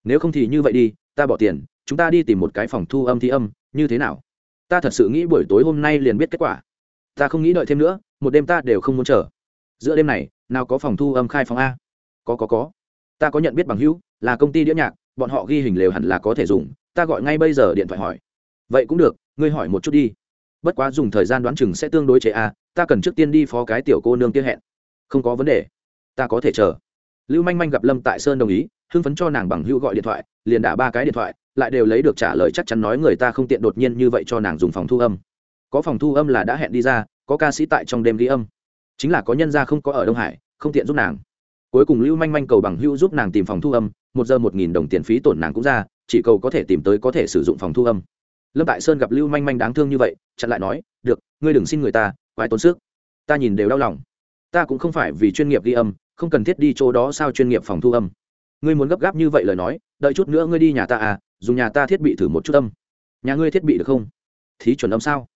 Nếu không thì như vậy đi, ta bỏ tiền, chúng ta đi tìm một cái phòng thu âm thi âm, như thế nào? Ta thật sự nghĩ buổi tối hôm nay liền biết kết quả. Ta không nghĩ đợi thêm nữa, một đêm ta đều không muốn chờ. Giữa đêm này, nào có phòng thu âm khai phòng a? Có có có. Ta có nhận biết bằng hữu, là công ty đĩa nhạc, bọn họ ghi hình lều hẳn là có thể dùng, ta gọi ngay bây giờ điện thoại hỏi. Vậy cũng được, ngươi hỏi một chút đi. Bất quá dùng thời gian đoán chừng sẽ tương đối chế a à, ta cần trước tiên đi phó cái tiểu cô nương kia hẹn. Không có vấn đề. Ta có thể chờ. Lưu manh manh gặp lâm tại sơn đồng ý, hưng phấn cho nàng bằng hữu gọi điện thoại, liền đả ba cái điện thoại, lại đều lấy được trả lời chắc chắn nói người ta không tiện đột nhiên như vậy cho nàng dùng phòng thu âm. Có phòng thu âm là đã hẹn đi ra, có ca sĩ tại trong đêm ghi âm. Chính là có nhân gia không có ở đông hải, không tiện giúp nàng cuối cùng lưu manh manh cầu bằng hữu giúp nàng tìm phòng thu âm, một giờ một nghìn đồng tiền phí tổn nàng cũng ra, chỉ cầu có thể tìm tới có thể sử dụng phòng thu âm. Lâm tại sơn gặp lưu manh manh đáng thương như vậy, chặn lại nói, được, ngươi đừng xin người ta, quái tốn sức. Ta nhìn đều đau lòng. Ta cũng không phải vì chuyên nghiệp ghi âm, không cần thiết đi chỗ đó sao chuyên nghiệp phòng thu âm. Ngươi muốn gấp gáp như vậy lời nói, đợi chút nữa ngươi đi nhà ta à dùng nhà ta thiết bị thử một chút âm. Nhà ngươi thiết bị được không? Thí chuẩn âm sao?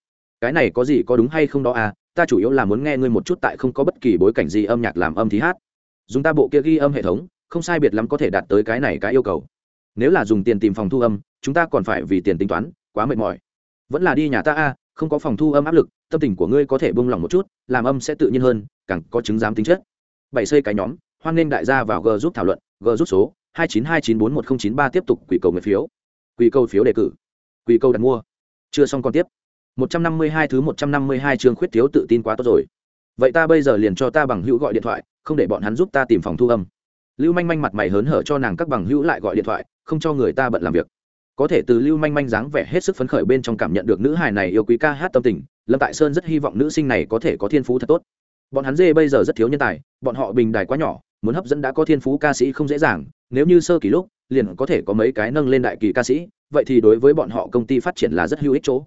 Cái này có gì có đúng hay không đó à ta chủ yếu là muốn nghe ngươi một chút tại không có bất kỳ bối cảnh gì âm nhạc làm âm thí hát dùng ta bộ kia ghi âm hệ thống, không sai biệt lắm có thể đạt tới cái này cái yêu cầu. Nếu là dùng tiền tìm phòng thu âm, chúng ta còn phải vì tiền tính toán, quá mệt mỏi. Vẫn là đi nhà ta a, không có phòng thu âm áp lực, tâm tình của ngươi có thể bông lỏng một chút, làm âm sẽ tự nhiên hơn, càng có chứng giám tính chất. Bảy xây cái nhóm, hoan nghênh đại gia vào g giúp thảo luận, g giúp số, hai chín hai chín bốn một nghìn chín ba tiếp tục quỷ cầu nguyện phiếu. Quỷ cầu phiếu đề cử. Quỷ cầu đặt mua. Chưa xong còn tiếp. Một trăm năm mươi hai thứ một trăm năm mươi hai chương khuyết thiếu tự tin quá tốt rồi. Vậy ta bây giờ liền cho ta bằng hữu gọi điện thoại không để bọn hắn giúp ta tìm phòng thu âm. Lưu manh manh mặt mày hớn hở cho nàng các bằng hữu lại gọi điện thoại, không cho người ta bận làm việc. Có thể từ lưu manh manh dáng vẻ hết sức phấn khởi bên trong cảm nhận được nữ hài này yêu quý ca hát tâm tình, lâm tại sơn rất hy vọng nữ sinh này có thể có thiên phú thật tốt. Bọn hắn dê bây giờ rất thiếu nhân tài, bọn họ bình đài quá nhỏ, muốn hấp dẫn đã có thiên phú ca sĩ không dễ dàng, nếu như sơ kỳ lúc, liền có thể có mấy cái nâng lên đại kỳ ca sĩ, vậy thì đối với bọn họ công ty phát triển là rất hữu ích chỗ.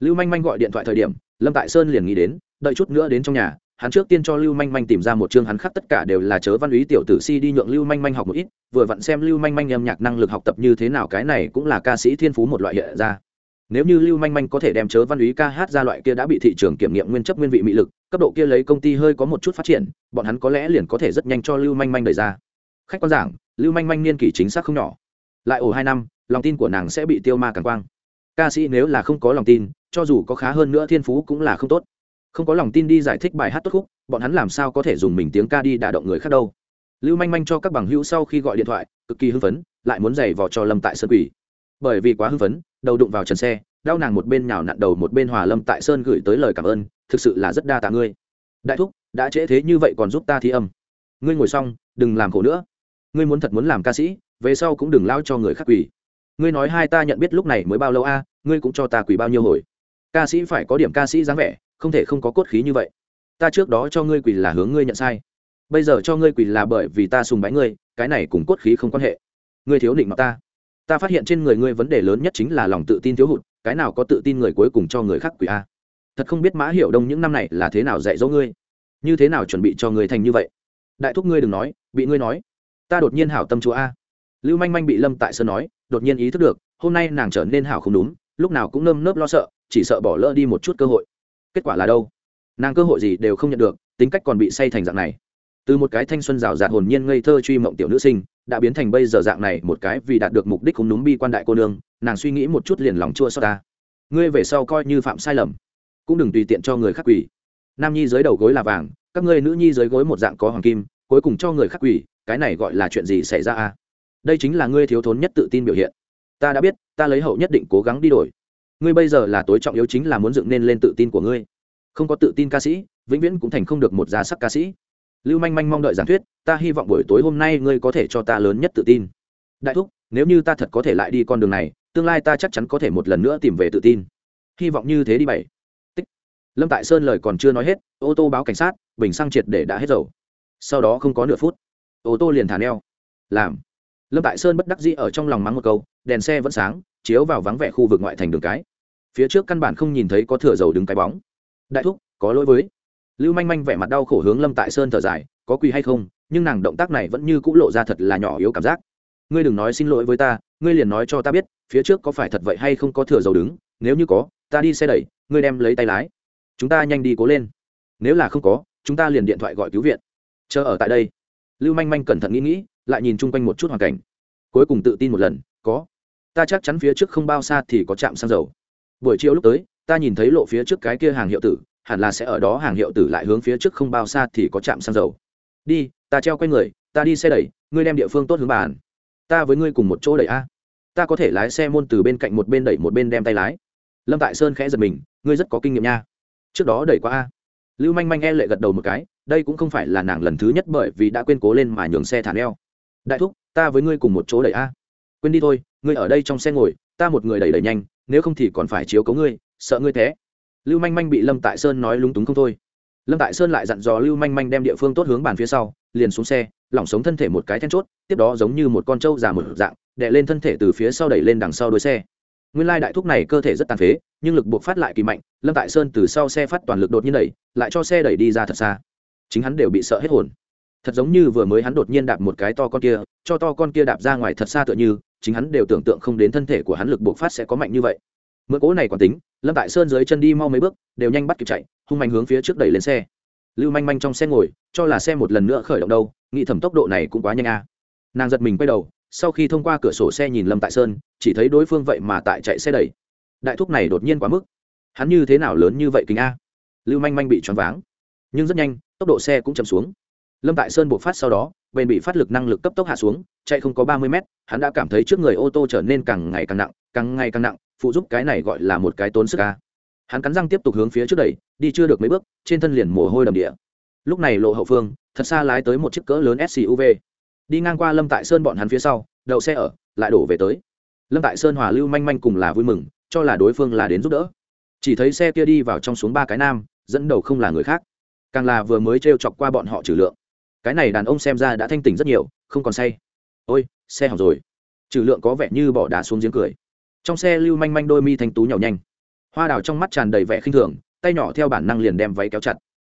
Lưu manh manh gọi điện thoại thời điểm, lâm tại sơn liền nghĩ đến, đợi chút nữa đến trong nhà hắn trước tiên cho lưu manh manh tìm ra một chương hắn khắc tất cả đều là chớ văn úy tiểu tử si đi nhượng lưu manh manh học một ít, vừa vặn xem lưu manh manh âm nhạc năng lực học tập như thế nào, cái này cũng là ca sĩ thiên phú một loại hiện ra. Nếu như lưu manh manh có thể đem chớ văn úy ca hát ra loại kia đã bị thị trường kiểm nghiệm nguyên chất nguyên vị mị lực, cấp độ kia lấy công ty hơi có một chút phát triển, bọn hắn có lẽ liền có thể rất nhanh cho lưu manh manh đẩy ra. Khách quan giảng, lưu manh manh niên kỷ chính xác không nhỏ. Lại ổ hai năm, lòng tin của nàng sẽ bị tiêu ma càng quang. Ca sĩ nếu là không có lòng tin, cho dù có khá hơn nữa thiên phú cũng là không tốt không có lòng tin đi giải thích bài hát tốt khúc, bọn hắn làm sao có thể dùng mình tiếng ca đi đả động người khác đâu. Lưu manh manh cho các bằng hữu sau khi gọi điện thoại, cực kỳ hưng phấn, lại muốn giày vò cho lâm tại sơn quỷ bởi vì quá hưng phấn, đầu đụng vào trần xe, đau nàng một bên nhào nặn đầu một bên hòa lâm tại sơn gửi tới lời cảm ơn, thực sự là rất đa tạ ngươi. Đại thúc, đã trễ thế như vậy còn giúp ta thi âm. Ngươi ngồi xong, đừng làm khổ nữa. Ngươi muốn thật muốn làm ca sĩ, về sau cũng đừng lao cho người khác quỷ ngươi nói hai ta nhận biết lúc này mới bao lâu a, ngươi cũng cho ta quỷ bao nhiêu hồi. Ca sĩ phải có điểm ca sĩ dáng vẻ không thể không có cốt khí như vậy. Ta trước đó cho ngươi quỳ là hướng ngươi nhận sai. Bây giờ cho ngươi quỳ là bởi vì ta sùng bái ngươi, cái này cùng cốt khí không quan hệ. Ngươi thiếu định mặc ta. Ta phát hiện trên người ngươi vấn đề lớn nhất chính là lòng tự tin thiếu hụt, cái nào có tự tin người cuối cùng cho người khác quỳ a? Thật không biết mã hiểu đông những năm này là thế nào dạy dỗ ngươi? Như thế nào chuẩn bị cho ngươi thành như vậy? Đại thúc ngươi đừng nói, bị ngươi nói. Ta đột nhiên hảo tâm chúa a. Lưu manh manh bị lâm tại sơn nói, đột nhiên ý thức được, hôm nay nàng trở nên hảo không đúng, lúc nào cũng nơm nớp lo sợ, chỉ sợ bỏ lỡ đi một chút cơ hội kết quả là đâu? Nàng cơ hội gì đều không nhận được, tính cách còn bị say thành dạng này. Từ một cái thanh xuân rào rạt hồn nhiên ngây thơ truy mộng tiểu nữ sinh, đã biến thành bây giờ dạng này một cái vì đạt được mục đích không đúng bi quan đại cô nương, nàng suy nghĩ một chút liền lòng chua xót ta. Ngươi về sau coi như phạm sai lầm, cũng đừng tùy tiện cho người khác quỷ. Nam nhi dưới đầu gối là vàng, các ngươi nữ nhi dưới gối một dạng có hoàng kim, cuối cùng cho người khác quỷ, cái này gọi là chuyện gì xảy ra a? Đây chính là ngươi thiếu thốn nhất tự tin biểu hiện. Ta đã biết, ta lấy hậu nhất định cố gắng đi đổi ngươi bây giờ là tối trọng yếu chính là muốn dựng nên lên tự tin của ngươi. Không có tự tin ca sĩ, vĩnh viễn cũng thành không được một gia sắc ca sĩ. Lưu manh manh mong đợi giảng thuyết, ta hy vọng buổi tối hôm nay ngươi có thể cho ta lớn nhất tự tin. Đại thúc, nếu như ta thật có thể lại đi con đường này, tương lai ta chắc chắn có thể một lần nữa tìm về tự tin. Hy vọng như thế đi bảy. Tích. Lâm tại sơn lời còn chưa nói hết, ô tô báo cảnh sát, bình xăng triệt để đã hết dầu. Sau đó không có nửa phút, ô tô liền thả neo. Làm. Lâm tại sơn bất đắc dĩ ở trong lòng mắng một câu, đèn xe vẫn sáng chiếu vào vắng vẻ khu vực ngoại thành đường cái. Phía trước căn bản không nhìn thấy có thửa dầu đứng cái bóng. Đại thúc, có lỗi với. Lưu manh manh vẻ mặt đau khổ hướng lâm tại sơn thở dài, có quỳ hay không, nhưng nàng động tác này vẫn như c ũ lộ ra thật là nhỏ yếu cảm giác. Ngươi đừng nói xin lỗi với ta, ngươi liền nói cho ta biết, phía trước có phải thật vậy hay không có thừa dầu đứng, nếu như có, ta đi xe đẩy, ngươi đem lấy tay lái. Chúng ta nhanh đi cố lên. Nếu là không có, chúng ta liền điện thoại gọi cứu viện. Chờ ở tại đây. Lưu manh manh cẩn thận nghĩ nghĩ, lại nhìn chung quanh một chút hoàn cảnh. Cuối cùng tự tin một lần, có ta chắc chắn phía trước không bao xa thì có trạm xăng dầu. Buổi chiều lúc tới, ta nhìn thấy lộ phía trước cái kia hàng hiệu tử, hẳn là sẽ ở đó hàng hiệu tử lại hướng phía trước không bao xa thì có trạm xăng dầu. Đi, ta treo quay người, ta đi xe đẩy, ngươi đem địa phương tốt hướng bàn. Ta với ngươi cùng một chỗ đẩy a. Ta có thể lái xe môn từ bên cạnh một bên đẩy một bên đem tay lái. Lâm tại sơn khẽ giật mình, ngươi rất có kinh nghiệm nha. Trước đó đẩy qua a. Lưu manh manh e lệ gật đầu một cái, đây cũng không phải là nàng lần thứ nhất bởi vì đã quên cố lên mà nhường xe thả neo. Đại thúc, ta với ngươi cùng một chỗ đẩy a. Quên đi thôi ngươi ở đây trong xe ngồi, ta một người đẩy đẩy nhanh, nếu không thì còn phải chiếu cấu ngươi, sợ ngươi té. Lưu manh manh bị lâm tại sơn nói lúng túng không thôi. Lâm tại sơn lại dặn dò lưu manh manh đem địa phương tốt hướng bàn phía sau, liền xuống xe, lỏng sống thân thể một cái then chốt, tiếp đó giống như một con trâu già một dạng, đè lên thân thể từ phía sau đẩy lên đằng sau đuôi xe. Nguyên lai đại thúc này cơ thể rất tàn phế, nhưng lực buộc phát lại kỳ mạnh, lâm tại sơn từ sau xe phát toàn lực đột nhiên đẩy, lại cho xe đẩy đi ra thật xa. Chính hắn đều bị sợ hết hồn. Thật giống như vừa mới hắn đột nhiên đạp một cái to con kia, cho to con kia đạp ra ngoài thật xa tựa như chính hắn đều tưởng tượng không đến thân thể của hắn lực buộc phát sẽ có mạnh như vậy. Mượn cỗ này còn tính, lâm tại sơn dưới chân đi mau mấy bước, đều nhanh bắt kịp chạy, hung mạnh hướng phía trước đẩy lên xe. Lưu manh manh trong xe ngồi, cho là xe một lần nữa khởi động đâu, nghĩ thẩm tốc độ này cũng quá nhanh a. Nàng giật mình quay đầu, sau khi thông qua cửa sổ xe nhìn lâm tại sơn, chỉ thấy đối phương vậy mà tại chạy xe đẩy. Đại thúc này đột nhiên quá mức. Hắn như thế nào lớn như vậy kính a? Lưu manh manh bị choáng váng. Nhưng rất nhanh, tốc độ xe cũng chậm xuống lâm tại sơn buộc phát sau đó, bền bị phát lực năng lực cấp tốc hạ xuống, chạy không có ba mươi mét, hắn đã cảm thấy trước người ô tô trở nên càng ngày càng nặng, càng ngày càng nặng, phụ giúp cái này gọi là một cái tốn sức ca hắn cắn răng tiếp tục hướng phía trước đẩy, đi chưa được mấy bước, trên thân liền mồ hôi đầm địa. Lúc này lộ hậu phương, thật xa lái tới một chiếc cỡ lớn suv đi ngang qua lâm tại sơn bọn hắn phía sau, đậu xe ở, lại đổ về tới. Lâm tại sơn hòa lưu manh manh cùng là vui mừng, cho là đối phương là đến giúp đỡ. Chỉ thấy xe kia đi vào trong xuống ba cái nam, dẫn đầu không là người khác. Càng là vừa mới t r e o chọc qua bọn họ trừ lượng cái này đàn ông xem ra đã thanh tỉnh rất nhiều, không còn say. Ôi, xe hỏng rồi. Trừ lượng có vẻ như bỏ đá xuống giếng cười. Trong xe lưu manh manh đôi mi thanh tú nhỏ nhanh. Hoa đào trong mắt tràn đầy vẻ khinh thường, tay nhỏ theo bản năng liền đem váy kéo chặt.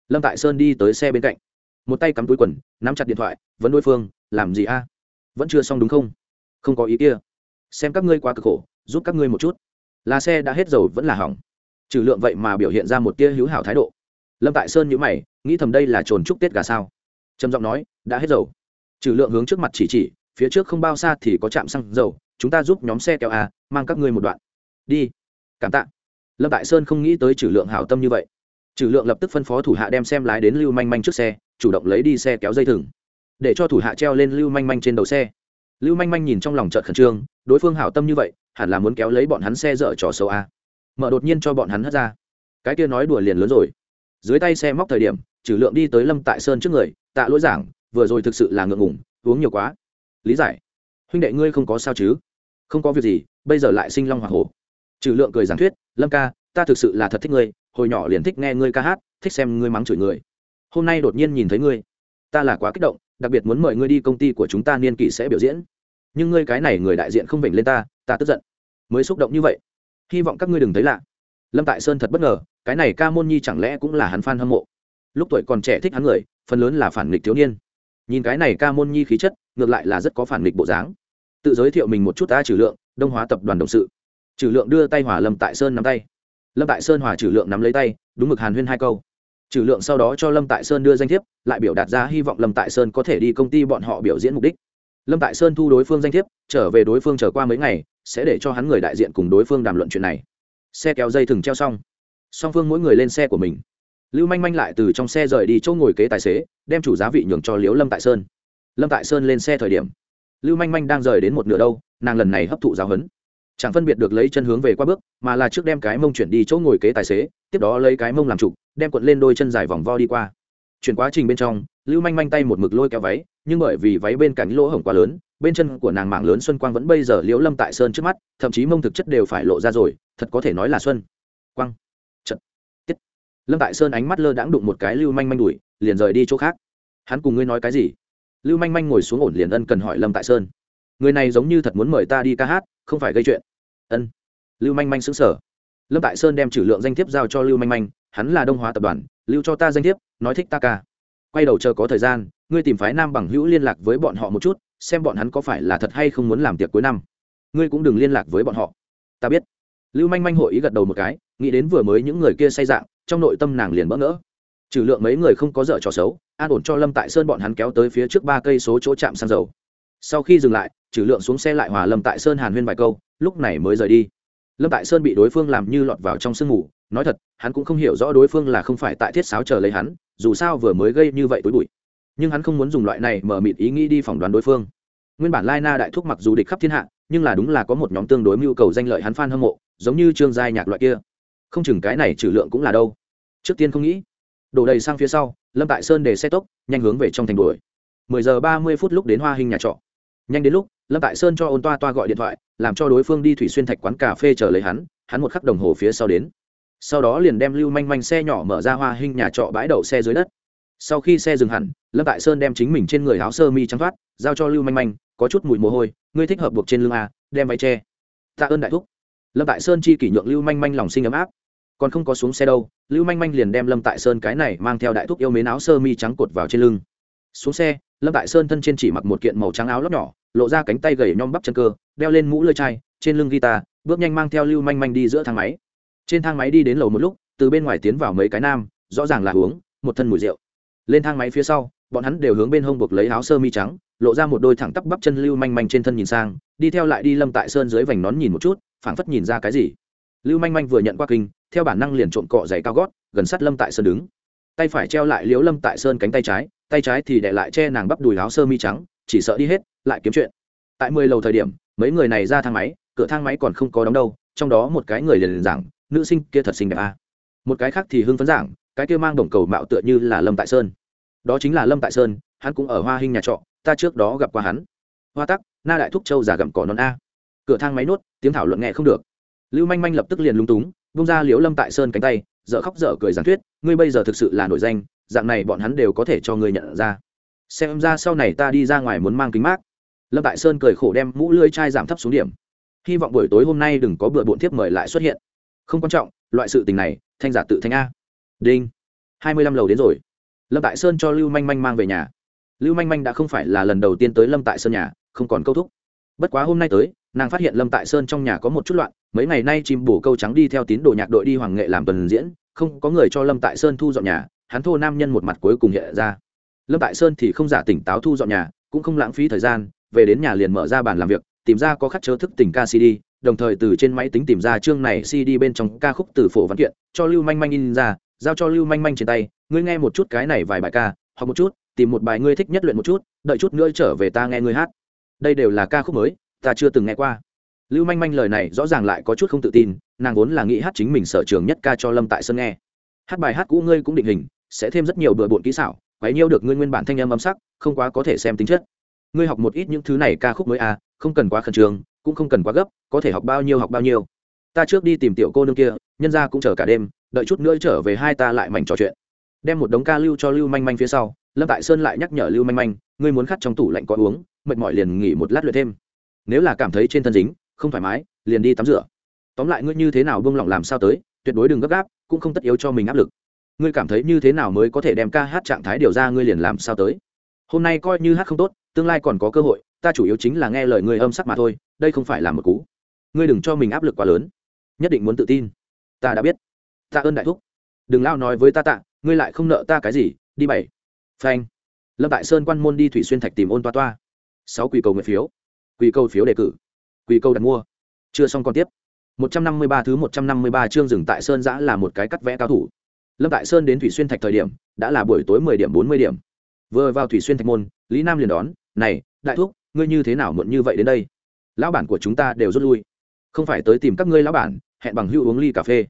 Lâm tại sơn đi tới xe bên cạnh. Một tay cắm túi quần, nắm chặt điện thoại vẫn đối phương, làm gì a? Vẫn chưa xong đúng không? Không có ý kia. Xem các ngươi quá cực khổ, giúp các ngươi một chút. Là xe đã hết dầu vẫn là hỏng. Trừ lượng vậy mà biểu hiện ra một tia hữu hảo thái độ. Lâm tại sơn nhữ mày, nghĩ thầm đây là trồn chúc tết gà sao? Trầm giọng nói, đã hết dầu. Trừ lượng hướng trước mặt chỉ chỉ, phía trước không bao xa thì có trạm xăng dầu, chúng ta giúp nhóm xe kéo a mang các ngươi một đoạn. Đi. Cảm tạ. Lâm tại sơn không nghĩ tới trừ lượng hảo tâm như vậy. Trừ lượng lập tức phân phó thủ hạ đem xem lái đến lưu manh manh trước xe, chủ động lấy đi xe kéo dây thừng. Để cho thủ hạ treo lên lưu manh manh trên đầu xe. Lưu manh manh nhìn trong lòng trợt khẩn trương, đối phương hảo tâm như vậy, hẳn là muốn kéo lấy bọn hắn xe dở trò xấu a mở đột nhiên cho bọn hắn hất ra. Cái kia nói đùa liền lớn rồi. Dưới tay xe móc thời điểm trừ lượng đi tới lâm tại sơn trước người, tạ lỗi giảng, vừa rồi thực sự là ngượng ngủng uống nhiều quá. Lý giải. Huynh đệ ngươi không có sao chứ? Không có việc gì, bây giờ lại sinh long hoa hổ. Trừ lượng cười giảng thuyết, lâm ca, ta thực sự là thật thích ngươi, hồi nhỏ liền thích nghe ngươi ca hát, thích xem ngươi mắng chửi người. Hôm nay đột nhiên nhìn thấy ngươi, ta là quá kích động, đặc biệt muốn mời ngươi đi công ty của chúng ta niên kỷ sẽ biểu diễn. Nhưng ngươi cái này người đại diện không vểnh lên ta ta tức giận. Mới xúc động như vậy. Hy vọng các ngươi đừng thấy lạ. Lâm tại sơn thật bất ngờ, cái này ca môn nhi chẳng lẽ cũng là hắn f a n hâm mộ lúc tuổi còn trẻ thích hắn người, phần lớn là phản nghịch thiếu niên. Nhìn cái này ca môn nhi khí chất, ngược lại là rất có phản nghịch bộ dáng. Tự giới thiệu mình một chút ta trừ lượng, đông hóa tập đoàn đồng sự. Trừ lượng đưa tay hỏa lâm tại sơn nắm tay. Lâm tại sơn hòa trừ lượng nắm lấy tay, đúng mực hàn huyên hai câu. Trừ lượng sau đó cho lâm tại sơn đưa danh thiếp, lại biểu đạt ra hy vọng lâm tại sơn có thể đi công ty bọn họ biểu diễn mục đích. Lâm tại sơn thu đối phương danh thiếp, trở về đối phương trở qua mấy ngày, sẽ để cho hắn người đại diện cùng đối phương đàm luận chuyện này. Xe kéo dây thừng treo xong. Song phương mỗi người lên xe của mình lưu manh manh lại từ trong xe rời đi chỗ ngồi kế tài xế, đem chủ giá vị nhường cho Liễu lâm tại sơn. Lâm tại sơn lên xe thời điểm, lưu manh manh đang rời đến một nửa đâu, nàng lần này hấp thụ giáo huấn. Chẳng phân biệt được lấy chân hướng về qua bước, mà là trước đem cái mông chuyển đi chỗ ngồi kế tài xế, tiếp đó lấy cái mông làm trục đem cuộn lên đôi chân dài vòng vo đi qua. Chuyển quá trình bên trong, lưu manh manh tay một mực lôi kéo váy, nhưng bởi vì váy bên cạnh lỗ hổng quá lớn, bên chân của nàng mạng lớn xuân quang vẫn bây giờ liễu lâm tại sơn trước mắt, thậm chí mông thực chất đều phải lộ ra rồi, thật có thể nói là xuân quang lâm tại sơn ánh mắt lơ đãng đụng một cái lưu manh manh đuổi, liền rời đi chỗ khác. Hắn cùng ngươi nói cái gì? Lưu manh manh ngồi xuống ổn liền ân cần hỏi lâm tại sơn. Người này giống như thật muốn mời ta đi ca hát, không phải gây chuyện. Ân. Lưu manh manh xứng sở lâm tại sơn đem trừ lượng danh thiếp giao cho lưu manh manh, hắn là đông hóa tập đoàn, lưu cho ta danh thiếp, nói thích ta ca. Quay đầu chờ có thời gian, ngươi tìm phái nam bằng hữu liên lạc với bọn họ một chút, xem bọn hắn có phải là thật hay không muốn làm tiệc cuối năm. Ngươi cũng đừng liên lạc với bọn họ. Ta biết. Lưu manh manh hội ý gật đầu một cái, nghĩ đến vừa mới những người kia say dạng trong nội tâm nàng liền bỡ ngỡ. Trừ lượng mấy người không có dở trò xấu, an ổn cho lâm tại sơn bọn hắn kéo tới phía trước ba cây số chỗ chạm xăng dầu. Sau khi dừng lại, trừ lượng xuống xe lại hòa lâm tại sơn hàn huyên vài câu, lúc này mới rời đi. Lâm tại sơn bị đối phương làm như lọt vào trong sương mù, nói thật, hắn cũng không hiểu rõ đối phương là không phải tại thiết sáo chờ lấy hắn, dù sao vừa mới gây như vậy tối bụi. Nhưng hắn không muốn dùng loại này mở mịt ý nghĩ đi phỏng đoán đối phương. Nguyên bản lai na đại thúc mặc dù địch khắp thiên hạ, nhưng là đúng là có một nhóm tương đối mưu cầu danh lợi hắn f hâm mộ, giống như trương giai nhạc loại kia không chừng cái này trừ lượng cũng là đâu. Trước tiên không nghĩ. Đổ đầy sang phía sau, lâm tại sơn để xe tốc, nhanh hướng về trong thành đuổi. Mười giờ ba mươi phút lúc đến hoa hình nhà trọ. Nhanh đến lúc, lâm tại sơn cho ôn toa toa gọi điện thoại, làm cho đối phương đi thủy xuyên thạch quán cà phê chờ lấy hắn hắn một khắc đồng hồ phía sau đến. Sau đó liền đem lưu manh manh xe nhỏ mở ra hoa hình nhà trọ bãi đậu xe dưới đất. Sau khi xe dừng hẳn, lâm tại sơn đem chính mình trên người áo sơ mi trắng thoát, giao cho lưu manh manh, có chút mùi mồ hôi, ngươi thích hợp buộc trên lưng a, đem váy tre. tạ ơn đại thúc lâm tại sơn chi kỷ nhượng lưu manh manh lòng sinh ấm áp. Còn không có xuống xe đâu, lưu manh manh liền đem lâm tại sơn cái này mang theo đại thúc yêu mến áo sơ mi trắng cột vào trên lưng. Xuống xe, lâm tại sơn thân trên chỉ mặc một kiện màu trắng áo lóc nhỏ, lộ ra cánh tay gầy nhom bắp chân cơ, đeo lên mũ lơi chai, trên lưng guitar, bước nhanh mang theo lưu manh manh đi giữa thang máy. Trên thang máy đi đến lầu một lúc, từ bên ngoài tiến vào mấy cái nam, rõ ràng là uống một thân mùi rượu. Lên thang máy phía sau, bọn hắn đều hướng bên hông buộc lấy áo sơ mi trắng, lộ ra một đôi thẳng tắp bắp chân lưu manh manh trên thân nhìn sang, đi theo lại đi lâm tại sơn dưới vành nón nhìn một chút phảng phất nhìn ra cái gì. Lưu manh manh vừa nhận qua kinh, theo bản năng liền trộm cọ giày cao gót, gần sát lâm tại sơn đứng. Tay phải treo lại liếu lâm tại sơn cánh tay trái tay trái thì để lại che nàng bắp đùi áo sơ mi trắng, chỉ sợ đi hết, lại kiếm chuyện. Tại mười lầu thời điểm, mấy người này ra thang máy, cửa thang máy còn không có đóng đâu, trong đó một cái người liền liền giảng, nữ sinh kia thật xinh đẹp à. một cái khác thì hưng phấn giảng, cái kia mang đồng cầu mạo tựa như là lâm tại sơn. Đó chính là lâm tại sơn, hắn cũng ở hoa hinh nhà trọ, ta trước đó gặp qua hắn. Hoa tắc, na đại thúc châu già gặm cỏ non a cửa thang máy nuốt tiếng thảo luận nghe không được. Lưu manh manh lập tức liền lung túng bung ra liếu lâm tại sơn cánh tay dợ khóc dở cười giảng thuyết, ngươi bây giờ thực sự là nổi danh, dạng này bọn hắn đều có thể cho ngươi nhận ra. Xem ra sau này ta đi ra ngoài muốn mang kính mát. Lâm tại sơn cười khổ đem mũ lưỡi chai giảm thấp xuống điểm. Hy vọng buổi tối hôm nay đừng có bừa bộn thiếp mời lại xuất hiện. Không quan trọng, loại sự tình này, thanh giả tự thanh a. Đinh. Hai mươi lăm lầu đến rồi. Lâm tại sơn cho lưu manh manh mang về nhà. Lưu manh manh đã không phải là lần đầu tiên tới lâm tại sơn nhà, không còn câu thúc. Bất quá hôm nay tới nàng phát hiện lâm tại sơn trong nhà có một chút loạn, mấy ngày nay chim bổ câu trắng đi theo tín đồ nhạc đội đi hoàng nghệ làm tuần diễn, không có người cho lâm tại sơn thu dọn nhà, hắn thô nam nhân một mặt cuối cùng hiện ra. Lâm tại sơn thì không giả tỉnh táo thu dọn nhà, cũng không lãng phí thời gian, về đến nhà liền mở ra bàn làm việc, tìm ra có khắc chớ thức tình ca cd đồng thời từ trên máy tính tìm ra chương này cd bên trong ca khúc từ phổ văn kiện, cho lưu manh manh in ra, giao cho lưu manh manh trên tay, ngươi nghe một chút cái này vài bài ca hoặc một chút, tìm một bài ngươi thích nhất luyện một chút, đợi chút nữa trở về ta nghe ngươi hát. Đây đều là ca khúc mới ta chưa từng nghe qua. Lưu manh manh lời này rõ ràng lại có chút không tự tin, nàng vốn là nghĩ hát chính mình sở trường nhất ca cho lâm tại sơn nghe. Hát bài hát cũ ngươi cũng định hình, sẽ thêm rất nhiều bừa bộn kỹ xảo, quấy nhiêu được ngươi nguyên bản thanh âm âm sắc, không quá có thể xem tính chất. Ngươi học một ít những thứ này ca khúc mới à không cần quá khẩn trương, cũng không cần quá gấp, có thể học bao nhiêu học bao nhiêu. Ta trước đi tìm tiểu cô nương kia, nhân ra cũng chờ cả đêm, đợi chút nữa trở về hai ta lại mảnh trò chuyện. Đem một đống ca lưu cho lưu manh manh phía sau, lâm tại sơn lại nhắc nhở lưu manh manh, ngươi muốn khát trong tủ lạnh có uống, mệt mỏi liền nghỉ một lát luyện thêm nếu là cảm thấy trên thân dính, không thoải mái, liền đi tắm rửa. Tóm lại ngươi như thế nào buông lỏng làm sao tới, tuyệt đối đừng gấp gáp, cũng không tất yếu cho mình áp lực. Ngươi cảm thấy như thế nào mới có thể đem ca hát trạng thái điều ra, ngươi liền làm sao tới. Hôm nay coi như hát không tốt, tương lai còn có cơ hội, ta chủ yếu chính là nghe lời ngươi âm sắc mà thôi, đây không phải là một cú. Ngươi đừng cho mình áp lực quá lớn. Nhất định muốn tự tin. Ta đã biết. Tạ ơn đại thúc. Đừng lao nói với ta tạ, ngươi lại không nợ ta cái gì, đi bảy phanh. Lâm tại sơn quan môn đi thủy xuyên thạch tìm ôn toa toa. Sáu quỷ cầu nguyện phiếu quy câu phiếu đề cử. Quy câu đặt mua. Chưa xong còn tiếp. Một trăm năm mươi ba thứ một trăm năm mươi ba chương rừng tại sơn giã là một cái cắt vẽ cao thủ. Lâm tại sơn đến thủy xuyên thạch thời điểm, đã là buổi tối mười điểm bốn mươi điểm. Vừa vào thủy xuyên thạch môn, lý nam liền đón, này, đại thúc, ngươi như thế nào muộn như vậy đến đây? Lão bản của chúng ta đều rút lui. Không phải tới tìm các ngươi lão bản, hẹn bằng hữu uống ly cà phê.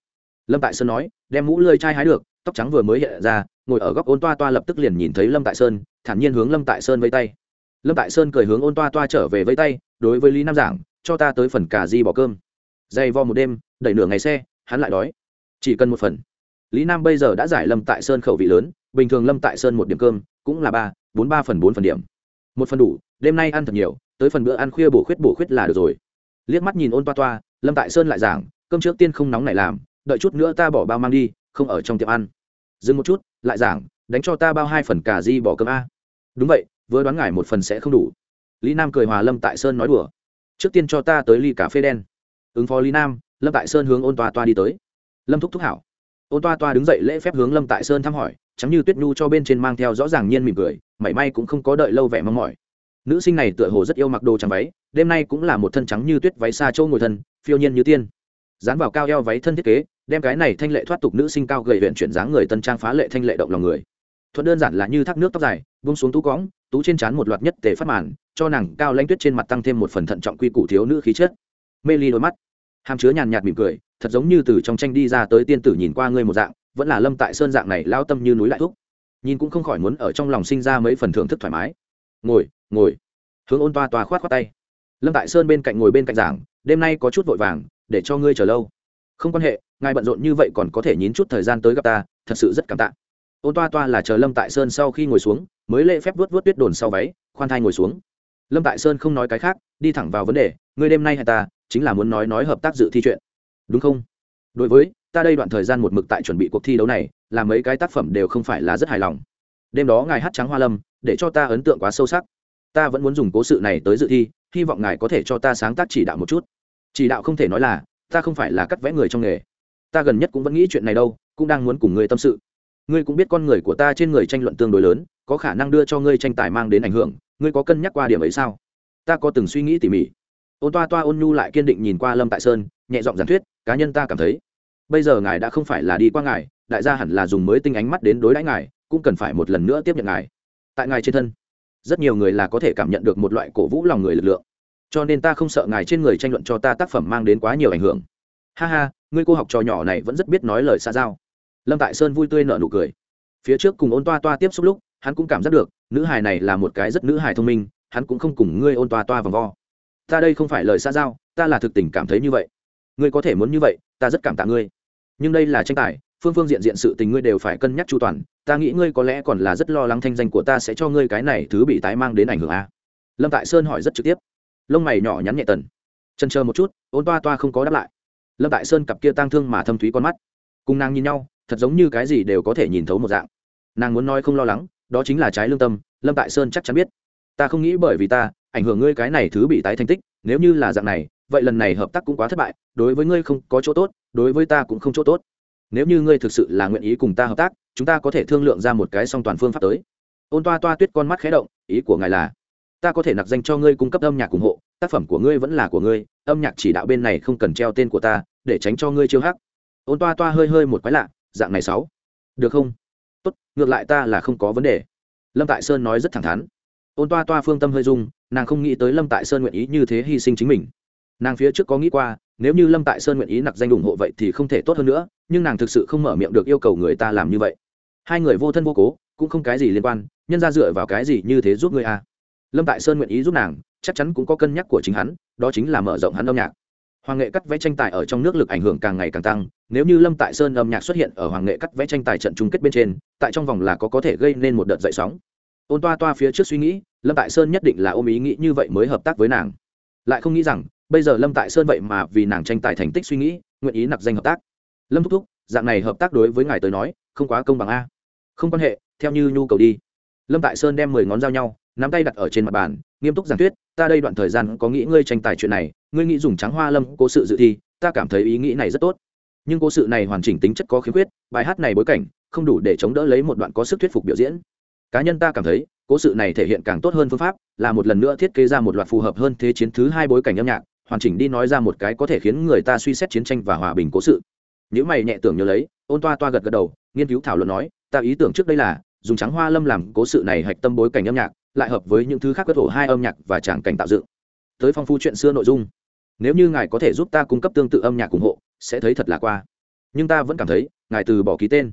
Lâm tại sơn nói, đem mũ lơi chai hái được, tóc trắng vừa mới hiện ra, ngồi ở góc ôn toa toa lập tức liền nhìn thấy lâm tại sơn, thản nhiên hướng lâm tại sơn vây tay lâm tại sơn cười hướng ôn toa toa trở về với tay, đối với lý nam giảng, cho ta tới phần cà di bỏ cơm. Dày vo một đêm, đẩy nửa ngày xe, hắn lại đói. Chỉ cần một phần. Lý nam bây giờ đã giải lâm tại sơn khẩu vị lớn, bình thường lâm tại sơn một điểm cơm, cũng là ba, bốn ba phần, bốn phần điểm. Một phần đủ, đêm nay ăn thật nhiều, tới phần bữa ăn khuya bổ khuyết bổ khuyết là được rồi. Liếc mắt nhìn ôn toa toa, lâm tại sơn lại giảng, cơm trước tiên không nóng này làm, đợi chút nữa ta bỏ bao mang đi, không ở trong tiệm ăn. Dừng một chút, lại giảng, đánh cho ta bao hai phần cà di bỏ cơm a. Đúng vậy vừa đoán ngài một phần sẽ không đủ. Lý nam cười hòa lâm tại sơn nói đùa. Trước tiên cho ta tới ly cà phê đen. Ứng phó lý nam, lâm tại sơn hướng ôn toa toa đi tới. Lâm thúc thúc hảo. Ôn toa toa đứng dậy lễ phép hướng lâm tại sơn thăm hỏi chắm như tuyết nhu cho bên trên mang theo rõ ràng nhiên mỉm cười, mảy may cũng không có đợi lâu vẻ mong mỏi. Nữ sinh này tựa hồ rất yêu mặc đồ trắng váy, đêm nay cũng là một thân trắng như tuyết váy xa châu ngồi thân, phiêu nhiên như tiên. Dán vào cao eo váy thân thiết kế, đem cái này thanh lệ thoát tục nữ sinh cao gầy huyện chuyển dáng người tân trang phá lệ thanh lệ động lòng người. Thuận đơn giản là như thác nước tóc dài bung xuống tú cõng tú trên trán một loạt nhất tề phát màn, cho nàng cao lãnh tuyết trên mặt tăng thêm một phần thận trọng quy củ thiếu nữ khí chất. Mê ly đôi mắt. Hàm chứa nhàn nhạt mỉm cười, thật giống như từ trong tranh đi ra tới tiên tử nhìn qua ngươi một dạng, vẫn là lâm tại sơn dạng này lao tâm như núi lại thúc. Nhìn cũng không khỏi muốn ở trong lòng sinh ra mấy phần thưởng thức thoải mái. Ngồi ngồi. Hướng ôn toa toa khoát khoát tay. Lâm tại sơn bên cạnh ngồi bên cạnh giảng, đêm nay có chút vội vàng, để cho ngươi chờ lâu. Không quan hệ, ngài bận rộn như vậy còn có thể nhín chút thời gian tới gặp ta, thật sự rất cảm tạ. Ôn toa toa là chờ lâm tại sơn sau khi ngồi xuống mới lễ phép vuốt vuốt tuyết đồn sau váy, khoan thai ngồi xuống. Lâm tại sơn không nói cái khác, đi thẳng vào vấn đề Người đêm nay hay ta, chính là muốn nói nói hợp tác dự thi chuyện. Đúng không? Đối với, ta đây đoạn thời gian một mực tại chuẩn bị cuộc thi đấu này, là mấy cái tác phẩm đều không phải là rất hài lòng. Đêm đó ngài hát trắng hoa lâm, để cho ta ấn tượng quá sâu sắc. Ta vẫn muốn dùng cố sự này tới dự thi, hy vọng ngài có thể cho ta sáng tác chỉ đạo một chút. Chỉ đạo không thể nói là, ta không phải là cắt vẽ người trong nghề. Ta gần nhất cũng vẫn nghĩ chuyện này đâu, cũng đang muốn cùng người tâm sự ngươi cũng biết con người của ta trên người tranh luận tương đối lớn, có khả năng đưa cho ngươi tranh tài mang đến ảnh hưởng, ngươi có cân nhắc qua điểm ấy sao? Ta có từng suy nghĩ tỉ mỉ. Ôn toa toa ôn nhu lại kiên định nhìn qua lâm tại sơn, nhẹ giọng giảng thuyết, cá nhân ta cảm thấy, bây giờ ngài đã không phải là đi qua ngài, đại gia hẳn là dùng mới tinh ánh mắt đến đối đãi ngài, cũng cần phải một lần nữa tiếp nhận ngài. Tại ngài trên thân, rất nhiều người là có thể cảm nhận được một loại cổ vũ lòng người lực lượng. Cho nên ta không sợ ngài trên người tranh luận cho ta tác phẩm mang đến quá nhiều ảnh hưởng. Ha ha, ngươi cô học trò nhỏ này vẫn rất biết nói lời xa giao lâm tại sơn vui tươi nở nụ cười. Phía trước cùng ôn toa toa tiếp xúc lúc, hắn cũng cảm giác được, nữ hài này là một cái rất nữ hài thông minh, hắn cũng không cùng ngươi ôn toa toa vòng vo. Ta đây không phải lời xa giao, ta là thực tình cảm thấy như vậy. Ngươi có thể muốn như vậy, ta rất cảm tạ ngươi. Nhưng đây là tranh tài, phương phương diện diện sự tình ngươi đều phải cân nhắc chu toàn, ta nghĩ ngươi có lẽ còn là rất lo lắng thanh danh của ta sẽ cho ngươi cái này thứ bị tái mang đến ảnh hưởng a. Lâm tại sơn hỏi rất trực tiếp. Lông mày nhỏ nhắn nhẹ tần. Chân chờ một chút, ôn toa toa không có đáp lại. Lâm tại sơn cặp kia tang thương mà thâm thúy con mắt. Cùng nàng nhìn nhau thật giống như cái gì đều có thể nhìn thấu một dạng. Nàng muốn nói không lo lắng, đó chính là trái lương tâm, lâm tại sơn chắc chắn biết. Ta không nghĩ bởi vì ta, ảnh hưởng ngươi cái này thứ bị tái thành tích, nếu như là dạng này, vậy lần này hợp tác cũng quá thất bại, đối với ngươi không có chỗ tốt, đối với ta cũng không chỗ tốt. Nếu như ngươi thực sự là nguyện ý cùng ta hợp tác, chúng ta có thể thương lượng ra một cái song toàn phương pháp tới. Ôn toa toa tuyết con mắt khé động, ý của ngài là, ta có thể nặc danh cho ngươi cung cấp âm nhạc ủng hộ, tác phẩm của ngươi vẫn là của ngươi, âm nhạc chỉ đạo bên này không cần treo tên của ta, để tránh cho ngươi chiêu hắc. Ôn toa toa hơi hơi một quái lạ dạng này sáu. Được không? Tốt, ngược lại ta là không có vấn đề. Lâm tại sơn nói rất thẳng thắn. Ôn toa toa phương tâm hơi dung nàng không nghĩ tới lâm tại sơn nguyện ý như thế hy sinh chính mình. Nàng phía trước có nghĩ qua, nếu như lâm tại sơn nguyện ý nặc danh ủng hộ vậy thì không thể tốt hơn nữa, nhưng nàng thực sự không mở miệng được yêu cầu người ta làm như vậy. Hai người vô thân vô cố, cũng không cái gì liên quan, nhân ra dựa vào cái gì như thế giúp người a lâm tại sơn nguyện ý giúp nàng, chắc chắn cũng có cân nhắc của chính hắn, đó chính là mở rộng hắn âm nhạc hoàng nghệ cắt vẽ tranh tài ở trong nước lực ảnh hưởng càng ngày càng tăng, nếu như lâm tại sơn âm nhạc xuất hiện ở hoàng nghệ cắt vẽ tranh tài trận chung kết bên trên, tại trong vòng là có có thể gây nên một đợt dậy sóng. Ôn toa toa phía trước suy nghĩ, lâm tại sơn nhất định là ôm ý nghĩ như vậy mới hợp tác với nàng. Lại không nghĩ rằng, bây giờ lâm tại sơn vậy mà vì nàng tranh tài thành tích suy nghĩ, nguyện ý nạp danh hợp tác. Lâm thúc thúc, dạng này hợp tác đối với ngài tới nói, không quá công bằng a. Không quan hệ, theo như nhu cầu đi. Lâm tại sơn đem mười ngón dao nhau nắm tay đặt ở trên mặt bàn, nghiêm túc giảng thuyết, ta đây đoạn thời gian có nghĩ ngươi tranh tài chuyện này, ngươi nghĩ dùng trắng hoa lâm cố sự dự thi, ta cảm thấy ý nghĩ này rất tốt. Nhưng cố sự này hoàn chỉnh tính chất có khiếm khuyết, bài hát này bối cảnh, không đủ để chống đỡ lấy một đoạn có sức thuyết phục biểu diễn. Cá nhân ta cảm thấy, cố sự này thể hiện càng tốt hơn phương pháp, là một lần nữa thiết kế ra một loạt phù hợp hơn thế chiến thứ hai bối cảnh âm nhạc, hoàn chỉnh đi nói ra một cái có thể khiến người ta suy xét chiến tranh và hòa bình cố sự. Nếu mày nhẹ tưởng nhớ lấy, ôn toa toa gật gật đầu, nghiên cứu thảo luận nói, ta ý tưởng trước đây là, dùng trắng hoa lâm làm cố sự này hạch tâm bối cảnh âm nhạc lại hợp với những thứ khác quất thổ hai âm nhạc và tràng cảnh tạo dựng. Tới phong phú chuyện xưa nội dung. Nếu như ngài có thể giúp ta cung cấp tương tự âm nhạc ủng hộ, sẽ thấy thật là qua. Nhưng ta vẫn cảm thấy, ngài từ bỏ ký tên.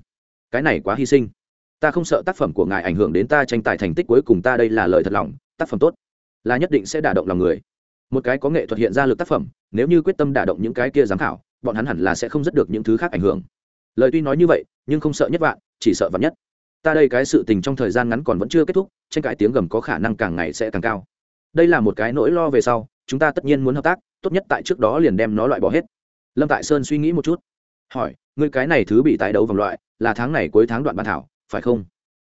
Cái này quá hy sinh. Ta không sợ tác phẩm của ngài ảnh hưởng đến ta tranh tài thành tích cuối cùng ta đây là lời thật lòng, tác phẩm tốt. Là nhất định sẽ đả động lòng người. Một cái có nghệ thuật hiện ra lực tác phẩm, nếu như quyết tâm đả động những cái kia giám khảo, bọn hắn hẳn là sẽ không rất được những thứ khác ảnh hưởng. Lời tuy nói như vậy, nhưng không sợ nhất vạn, chỉ sợ vạn nhất ta đây cái sự tình trong thời gian ngắn còn vẫn chưa kết thúc, tranh cãi tiếng gầm có khả năng càng ngày sẽ càng cao. Đây là một cái nỗi lo về sau, chúng ta tất nhiên muốn hợp tác, tốt nhất tại trước đó liền đem nó loại bỏ hết. Lâm tại sơn suy nghĩ một chút, hỏi người cái này thứ bị tái đấu vòng loại, là tháng này cuối tháng đoạn bàn thảo, phải không?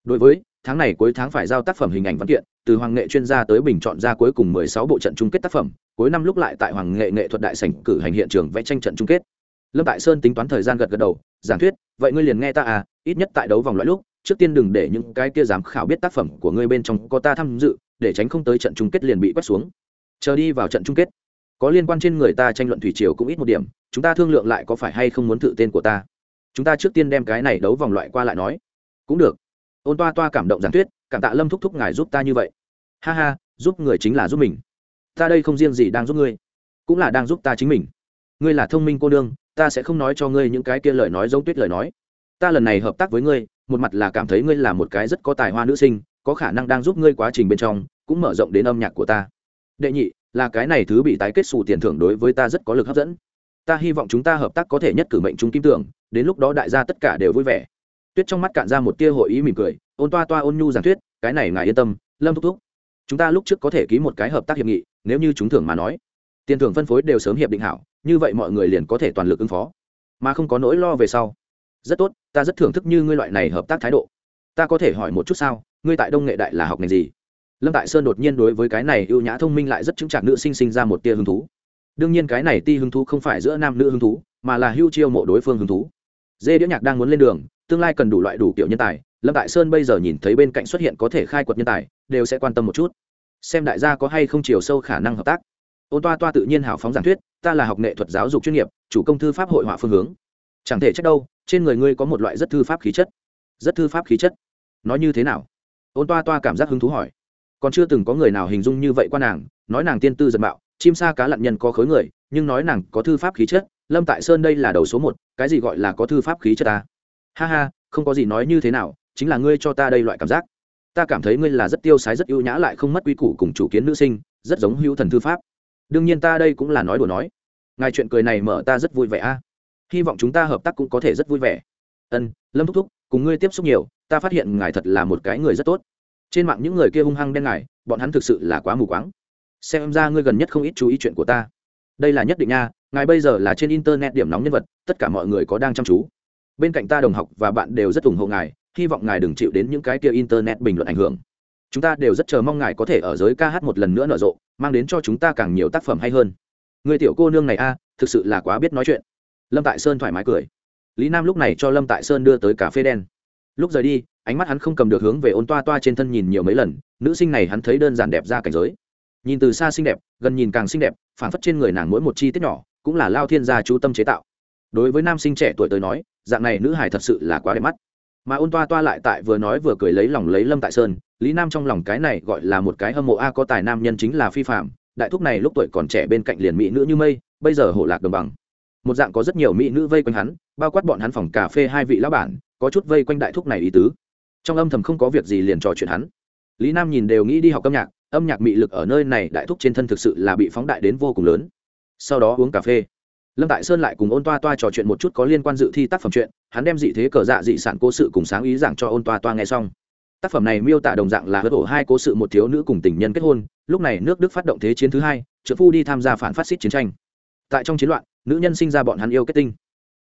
Đối với, tháng này cuối tháng phải giao tác phẩm hình ảnh văn kiện, từ hoàng nghệ chuyên gia tới bình chọn ra cuối cùng mười sáu bộ trận chung kết tác phẩm, cuối năm lúc lại tại hoàng nghệ nghệ thuật đại sảnh cử hành hiện trường vẽ tranh trận chung kết. Lâm tại sơn tính toán thời gian gật gật đầu, giảng thuyết, vậy ngươi liền nghe ta à ít nhất tại đấu vòng loại lúc trước tiên đừng để những cái kia giám khảo biết tác phẩm của ngươi bên trong có ta tham dự, để tránh không tới trận chung kết liền bị quét xuống. Chờ đi vào trận chung kết. Có liên quan trên người ta tranh luận thủy triều cũng ít một điểm, chúng ta thương lượng lại có phải hay không muốn tự tên của ta. Chúng ta trước tiên đem cái này đấu vòng loại qua lại nói. Cũng được. Ôn toa toa cảm động giản tuyết cảm tạ lâm thúc thúc ngài giúp ta như vậy. Ha ha, giúp người chính là giúp mình. Ta đây không riêng gì đang giúp ngươi, cũng là đang giúp ta chính mình. Ngươi là thông minh cô đương ta sẽ không nói cho ngươi những cái kia lời nói giống tuyết lời nói. Ta lần này hợp tác với ngươi một mặt là cảm thấy ngươi là một cái rất có tài hoa nữ sinh có khả năng đang giúp ngươi quá trình bên trong cũng mở rộng đến âm nhạc của ta. Đệ nhị là cái này thứ bị tái kết xù tiền thưởng đối với ta rất có lực hấp dẫn. Ta hy vọng chúng ta hợp tác có thể nhất cử mệnh chúng kim tưởng đến lúc đó đại gia tất cả đều vui vẻ. Tuyết trong mắt cạn ra một tia hội ý mỉm cười ôn toa toa ôn nhu giảng thuyết, cái này ngài yên tâm lâm thúc thúc. Chúng ta lúc trước có thể ký một cái hợp tác hiệp nghị nếu như chúng thưởng mà nói. Tiền thưởng phân phối đều sớm hiệp định hảo như vậy mọi người liền có thể toàn lực ứng phó. Mà không có nỗi lo về sau rất tốt, ta rất thưởng thức như ngươi loại này hợp tác thái độ. Ta có thể hỏi một chút sao, ngươi tại đông nghệ đại là học ngành gì? Lâm tại sơn đột nhiên đối với cái này ưu nhã thông minh lại rất chứng chạc nữ sinh sinh ra một tia hứng thú. Đương nhiên cái này ti hứng thú không phải giữa nam nữ hứng thú, mà là hưu chiêu mộ đối phương hứng thú. Dê đĩa nhạc đang muốn lên đường, tương lai cần đủ loại đủ kiểu nhân tài, lâm tại sơn bây giờ nhìn thấy bên cạnh xuất hiện có thể khai quật nhân tài, đều sẽ quan tâm một chút. Xem đại gia có hay không chiều sâu khả năng hợp tác. Ôn toa toa tự nhiên hào phóng giảng thuyết, ta là học nghệ thuật giáo dục chuyên nghiệp, chủ công thư pháp hội họa phương hướng. Chẳng thể trách đâu trên người ngươi có một loại rất thư pháp khí chất. Rất thư pháp khí chất. Nói như thế nào? Ôn toa toa cảm giác hứng thú hỏi. Còn chưa từng có người nào hình dung như vậy qua nàng, nói nàng tiên tư giật mạo, chim sa cá lặn nhân có khối người, nhưng nói nàng có thư pháp khí chất, lâm tại sơn đây là đầu số một, cái gì gọi là có thư pháp khí chất ta? Ha ha, không có gì nói như thế nào, chính là ngươi cho ta đây loại cảm giác. Ta cảm thấy ngươi là rất tiêu sái, rất ưu nhã lại không mất quy củ cùng chủ kiến nữ sinh, rất giống hữu thần thư pháp. Đương nhiên ta đây cũng là nói đùa nói. Ngài chuyện cười này mở ta rất vui vẻ a hy vọng chúng ta hợp tác cũng có thể rất vui vẻ. Ân, lâm thúc thúc, cùng ngươi tiếp xúc nhiều, ta phát hiện ngài thật là một cái người rất tốt. Trên mạng những người kia hung hăng đen ngài, bọn hắn thực sự là quá mù quáng. Xem ra ngươi gần nhất không ít chú ý chuyện của ta. Đây là nhất định nha, ngài bây giờ là trên internet điểm nóng nhân vật, tất cả mọi người có đang chăm chú. Bên cạnh ta đồng học và bạn đều rất ủng hộ ngài, hy vọng ngài đừng chịu đến những cái kia internet bình luận ảnh hưởng. Chúng ta đều rất chờ mong ngài có thể ở giới ca hát một lần nữa nở rộ, mang đến cho chúng ta càng nhiều tác phẩm hay hơn. Người tiểu cô nương này a, thực sự là quá biết nói chuyện lâm tại sơn thoải mái cười. Lý nam lúc này cho lâm tại sơn đưa tới cà phê đen. Lúc rời đi, ánh mắt hắn không cầm được hướng về ôn toa toa trên thân nhìn nhiều mấy lần, nữ sinh này hắn thấy đơn giản đẹp ra cảnh giới. Nhìn từ xa xinh đẹp, gần nhìn càng xinh đẹp phản phất trên người nàng mỗi một chi tiết nhỏ, cũng là lao thiên gia chú tâm chế tạo. Đối với nam sinh trẻ tuổi tới nói, dạng này nữ hải thật sự là quá đẹp mắt. Mà ôn toa toa lại tại vừa nói vừa cười lấy lòng lấy lâm tại sơn, lý nam trong lòng cái này gọi là một cái hâm mộ a, có tài nam nhân chính là phi phạm đại thúc này lúc tuổi còn trẻ bên cạnh liền mỹ nữ như mây, bây giờ hổ lạc đồng bằng một dạng có rất nhiều mỹ nữ vây quanh hắn, bao quát bọn hắn phòng cà phê hai vị lão bản, có chút vây quanh đại thúc này ý tứ. Trong âm thầm không có việc gì liền trò chuyện hắn. Lý nam nhìn đều nghĩ đi học âm nhạc âm nhạc mị lực ở nơi này đại thúc trên thân thực sự là bị phóng đại đến vô cùng lớn. Sau đó uống cà phê. Lâm tại sơn lại cùng ôn toa toa trò chuyện một chút có liên quan dự thi tác phẩm chuyện, hắn đem dị thế cờ dạ dị sản cố sự cùng sáng ý giảng cho ôn toa toa nghe xong. Tác phẩm này miêu tả đồng dạng là hớt ổ hai cố sự một thiếu nữ cùng tình nhân kết hôn, lúc này nước đức phát động thế chiến thứ hai, trợ phu đi tham gia phản phát xít chiến tranh. Tại trong chiến loạn nữ nhân sinh ra bọn hắn yêu kết tinh.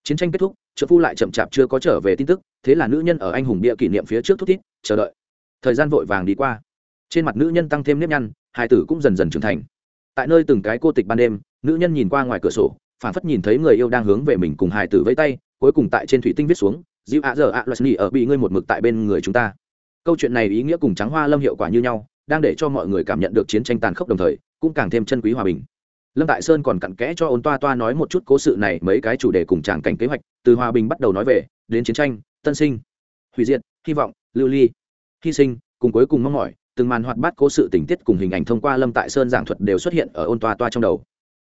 Chiến tranh kết thúc, trợ phu lại chậm chạp chưa có trở về tin tức, thế là nữ nhân ở anh hùng bia kỷ niệm phía trước thúc thiết chờ đợi. Thời gian vội vàng đi qua. Trên mặt nữ nhân tăng thêm nếp nhăn, hai tử cũng dần dần trưởng thành. Tại nơi từng cái cô tịch ban đêm, nữ nhân nhìn qua ngoài cửa sổ phản phất nhìn thấy người yêu đang hướng về mình cùng hài tử vẫy tay, cuối cùng tại trên thủy tinh viết xuống, dịu ạ giờ ạ loạt nỉ ở bị ngươi một mực tại bên người chúng ta. Câu chuyện này ý nghĩa cùng trắng hoa lâm hiệu quả như nhau, đang để cho mọi người cảm nhận được chiến tranh tàn khốc đồng thời, cũng càng thêm chân quý hòa bình lâm tại sơn còn cặn kẽ cho ôn toa toa nói một chút cố sự này, mấy cái chủ đề cùng tràng cảnh kế hoạch, từ hòa bình bắt đầu nói về, đến chiến tranh, tân sinh, hủy diệt, hy vọng, lưu ly, hy sinh, cùng cuối cùng mong mỏi, từng màn hoạt bát cố sự tình tiết cùng hình ảnh thông qua lâm tại sơn giảng thuật đều xuất hiện ở ôn toa toa trong đầu.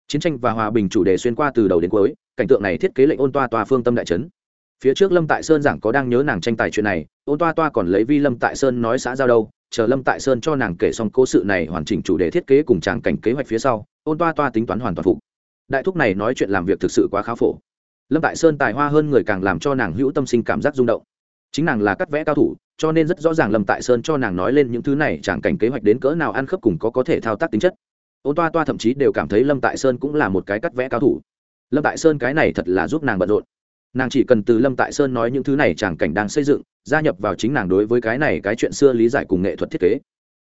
Chiến tranh và hòa bình chủ đề xuyên qua từ đầu đến cuối, cảnh tượng này thiết kế lệnh ôn toa toa phương tâm đại trấn phía trước lâm tại sơn giảng có đang nhớ nàng tranh tài chuyện này, ôn toa toa còn lấy vi lâm tại sơn nói xã giao đâu chờ lâm tại sơn cho nàng kể xong cố sự này hoàn chỉnh chủ đề thiết kế cùng tràng cảnh kế hoạch phía sau, ôn toa toa tính toán hoàn toàn phục. Đại thúc này nói chuyện làm việc thực sự quá khá phổ. Lâm tại sơn tài hoa hơn người càng làm cho nàng hữu tâm sinh cảm giác rung động. Chính nàng là cắt vẽ cao thủ, cho nên rất rõ ràng lâm tại sơn cho nàng nói lên những thứ này, tràng cảnh kế hoạch đến cỡ nào ăn khớp cùng có có thể thao tác tính chất. Ôn toa toa thậm chí đều cảm thấy lâm tại sơn cũng là một cái cắt vẽ cao thủ. Lâm tại sơn cái này thật là giúp nàng bận rộn nàng chỉ cần từ lâm tại sơn nói những thứ này chàng cảnh đang xây dựng, gia nhập vào chính nàng đối với cái này cái chuyện xưa lý giải cùng nghệ thuật thiết kế,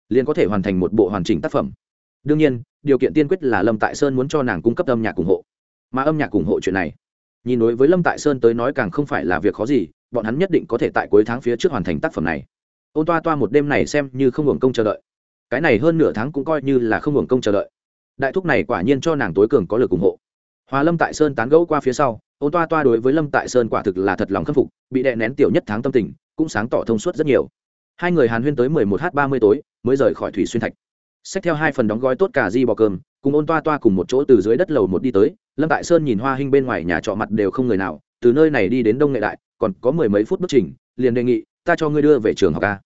liền có thể hoàn thành một bộ hoàn chỉnh tác phẩm. Đương nhiên, điều kiện tiên quyết là lâm tại sơn muốn cho nàng cung cấp âm nhạc ủng hộ. Mà âm nhạc ủng hộ chuyện này, nhìn đối với lâm tại sơn tới nói càng không phải là việc khó gì, bọn hắn nhất định có thể tại cuối tháng phía trước hoàn thành tác phẩm này. Ôn toa toa một đêm này xem như không hưởng công chờ đợi. Cái này hơn nửa tháng cũng coi như là không hưởng công chờ đợi. Đại thúc này quả nhiên cho nàng tối cường có lực ủng hộ. Hòa lâm tại sơn tán gẫu qua phía sau ôn toa toa đối với lâm tại sơn quả thực là thật lòng khâm phục, bị đè nén tiểu nhất tháng tâm tình, cũng sáng tỏ thông suốt rất nhiều. Hai người hàn huyên tới mười một h ba mươi tối, mới rời khỏi thủy xuyên thạch. Xách theo hai phần đóng gói tốt cả di bò cơm, cùng ôn toa toa cùng một chỗ từ dưới đất lầu một đi tới, lâm tại sơn nhìn hoa hinh bên ngoài nhà trọ mặt đều không người nào, từ nơi này đi đến đông nghệ đại, còn có mười mấy phút bước trình, liền đề nghị, ta cho ngươi đưa về trường học ca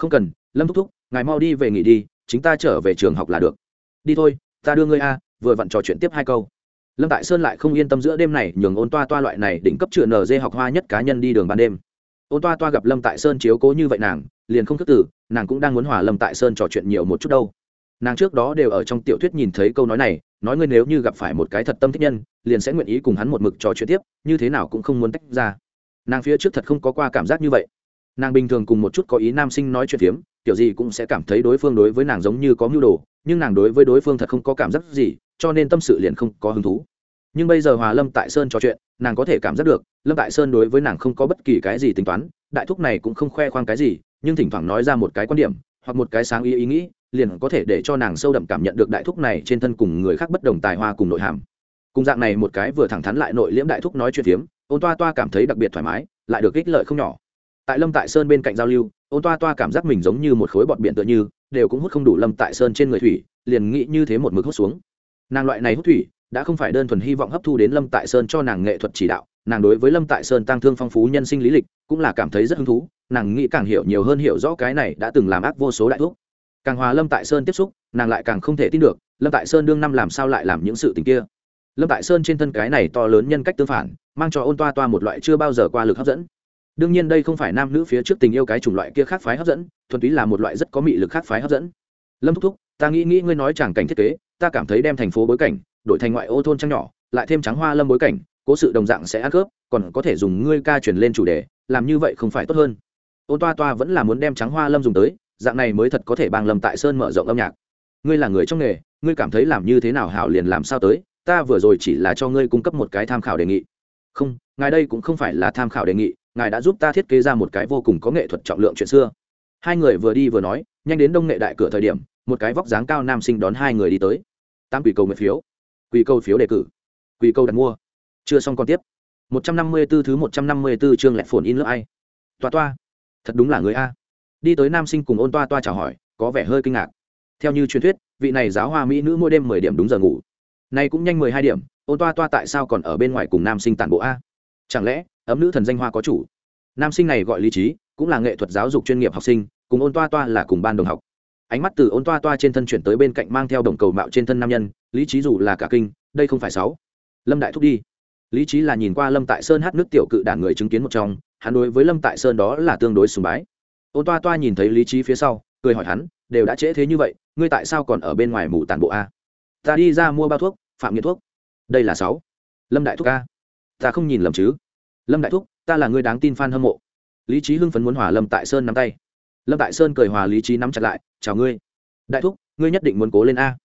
không cần, lâm thúc thúc, ngài mau đi về nghỉ đi, chính ta trở về trường học là được. Đi thôi, ta đưa ngươi a, vừa vặn trò chuyện tiếp hai câu lâm tại sơn lại không yên tâm giữa đêm này, nhường ôn toa toa loại này đỉnh cấp chữa nd học hoa nhất cá nhân đi đường ban đêm. Ôn toa toa gặp lâm tại sơn chiếu cố như vậy nàng, liền không thức tử nàng cũng đang muốn hòa lâm tại sơn trò chuyện nhiều một chút đâu. Nàng trước đó đều ở trong tiểu thuyết nhìn thấy câu nói này, nói ngươi nếu như gặp phải một cái thật tâm thích nhân, liền sẽ nguyện ý cùng hắn một mực trò chuyện tiếp, như thế nào cũng không muốn tách ra. Nàng phía trước thật không có qua cảm giác như vậy. Nàng bình thường cùng một chút có ý nam sinh nói chuyện phiếm, kiểu gì cũng sẽ cảm thấy đối phương đối với nàng giống như có mưu đồ, nhưng nàng đối với đối phương thật không có cảm giác gì, cho nên tâm sự liền không có hứng thú nhưng bây giờ hòa lâm tại sơn trò chuyện, nàng có thể cảm giác được, lâm tại sơn đối với nàng không có bất kỳ cái gì tính toán, đại thúc này cũng không khoe khoang cái gì, nhưng thỉnh thoảng nói ra một cái quan điểm, hoặc một cái sáng ý ý nghĩ, liền có thể để cho nàng sâu đậm cảm nhận được đại thúc này trên thân cùng người khác bất đồng tài hoa cùng nội hàm. Cùng dạng này một cái vừa thẳng thắn lại nội liễm đại thúc nói chuyện phiếm, ôn toa toa cảm thấy đặc biệt thoải mái, lại được ích lợi không nhỏ. Tại lâm tại sơn bên cạnh giao lưu, ôn toa toa cảm giác mình giống như một khối bọt biển tựa như, đều cũng hút không đủ lâm tại sơn trên người thủy, liền nghĩ như thế một mực hút xuống. Nàng loại này hút thủy đã không phải đơn thuần hy vọng hấp thu đến lâm tại sơn cho nàng nghệ thuật chỉ đạo, nàng đối với lâm tại sơn tăng thương phong phú nhân sinh lý lịch cũng là cảm thấy rất hứng thú, nàng nghĩ càng hiểu nhiều hơn hiểu rõ cái này đã từng làm ác vô số đại thuốc. Càng hòa lâm tại sơn tiếp xúc, nàng lại càng không thể tin được, lâm tại sơn đương năm làm sao lại làm những sự tình kia. Lâm tại sơn trên thân cái này to lớn nhân cách tương phản, mang cho ôn toa toa một loại chưa bao giờ qua lực hấp dẫn. Đương nhiên đây không phải nam nữ phía trước tình yêu cái chủng loại kia khác phái hấp dẫn, thuần túy là một loại rất có mị lực khác phái hấp dẫn. Lâm thúc thúc, ta nghĩ nghĩ ngươi nói chẳng cảnh thiết kế, ta cảm thấy đem thành phố bối cảnh đổi thành ngoại ô thôn trăng nhỏ, lại thêm trắng hoa lâm bối cảnh, cố sự đồng dạng sẽ ăn khớp, còn có thể dùng ngươi ca chuyển lên chủ đề, làm như vậy không phải tốt hơn. Ôn toa toa vẫn là muốn đem trắng hoa lâm dùng tới, dạng này mới thật có thể bang lâm tại sơn mở rộng âm nhạc. Ngươi là người trong nghề, ngươi cảm thấy làm như thế nào hảo liền làm sao tới, ta vừa rồi chỉ là cho ngươi cung cấp một cái tham khảo đề nghị. Không, ngài đây cũng không phải là tham khảo đề nghị, ngài đã giúp ta thiết kế ra một cái vô cùng có nghệ thuật trọng lượng chuyện xưa. Hai người vừa đi vừa nói, nhanh đến đông nghệ đại cửa thời điểm, một cái vóc dáng cao nam sinh đón hai người đi tới. Tam quỷ cầu nguyện phiếu quy câu phiếu đề cử. Quy câu đặt mua. Chưa xong còn tiếp. một trăm năm mươi 154 thứ một trăm năm mươi 154 chương lẹt phồn in lớp ai. Toa toa. Thật đúng là người a. Đi tới nam sinh cùng ôn toa toa chào hỏi, có vẻ hơi kinh ngạc. Theo như truyền thuyết, vị này giáo hoa mỹ nữ mỗi đêm mười điểm đúng giờ ngủ. Nay cũng nhanh mười hai điểm, ôn toa toa tại sao còn ở bên ngoài cùng nam sinh tản bộ a? Chẳng lẽ, ấm nữ thần danh hoa có chủ? Nam sinh này gọi lý trí, cũng là nghệ thuật giáo dục chuyên nghiệp học sinh, cùng ôn toa toa là cùng ban đồng học ánh mắt từ ôn toa toa trên thân chuyển tới bên cạnh mang theo đồng cầu mạo trên thân nam nhân, lý trí dù là cả kinh, đây không phải sáu. Lâm đại thúc đi. Lý trí là nhìn qua lâm tại sơn hát nước tiểu cự đản người chứng kiến một trong, hắn đối với lâm tại sơn đó là tương đối sùng bái. Ôn toa toa nhìn thấy lý trí phía sau, cười hỏi hắn, đều đã trễ thế như vậy, ngươi tại sao còn ở bên ngoài mù tàn bộ a? Ta đi ra mua bao thuốc, phạm nghiện thuốc. Đây là sáu. Lâm đại thúc a ta không nhìn lầm chứ. Lâm đại thúc, ta là người đáng tin f a n hâm mộ. Lý trí hưng phấn muốn hòa lâm tại sơn nắm tay lâm tại sơn cười hòa lý trí nắm chặt lại, chào ngươi. Đại thúc, ngươi nhất định muốn cố lên a.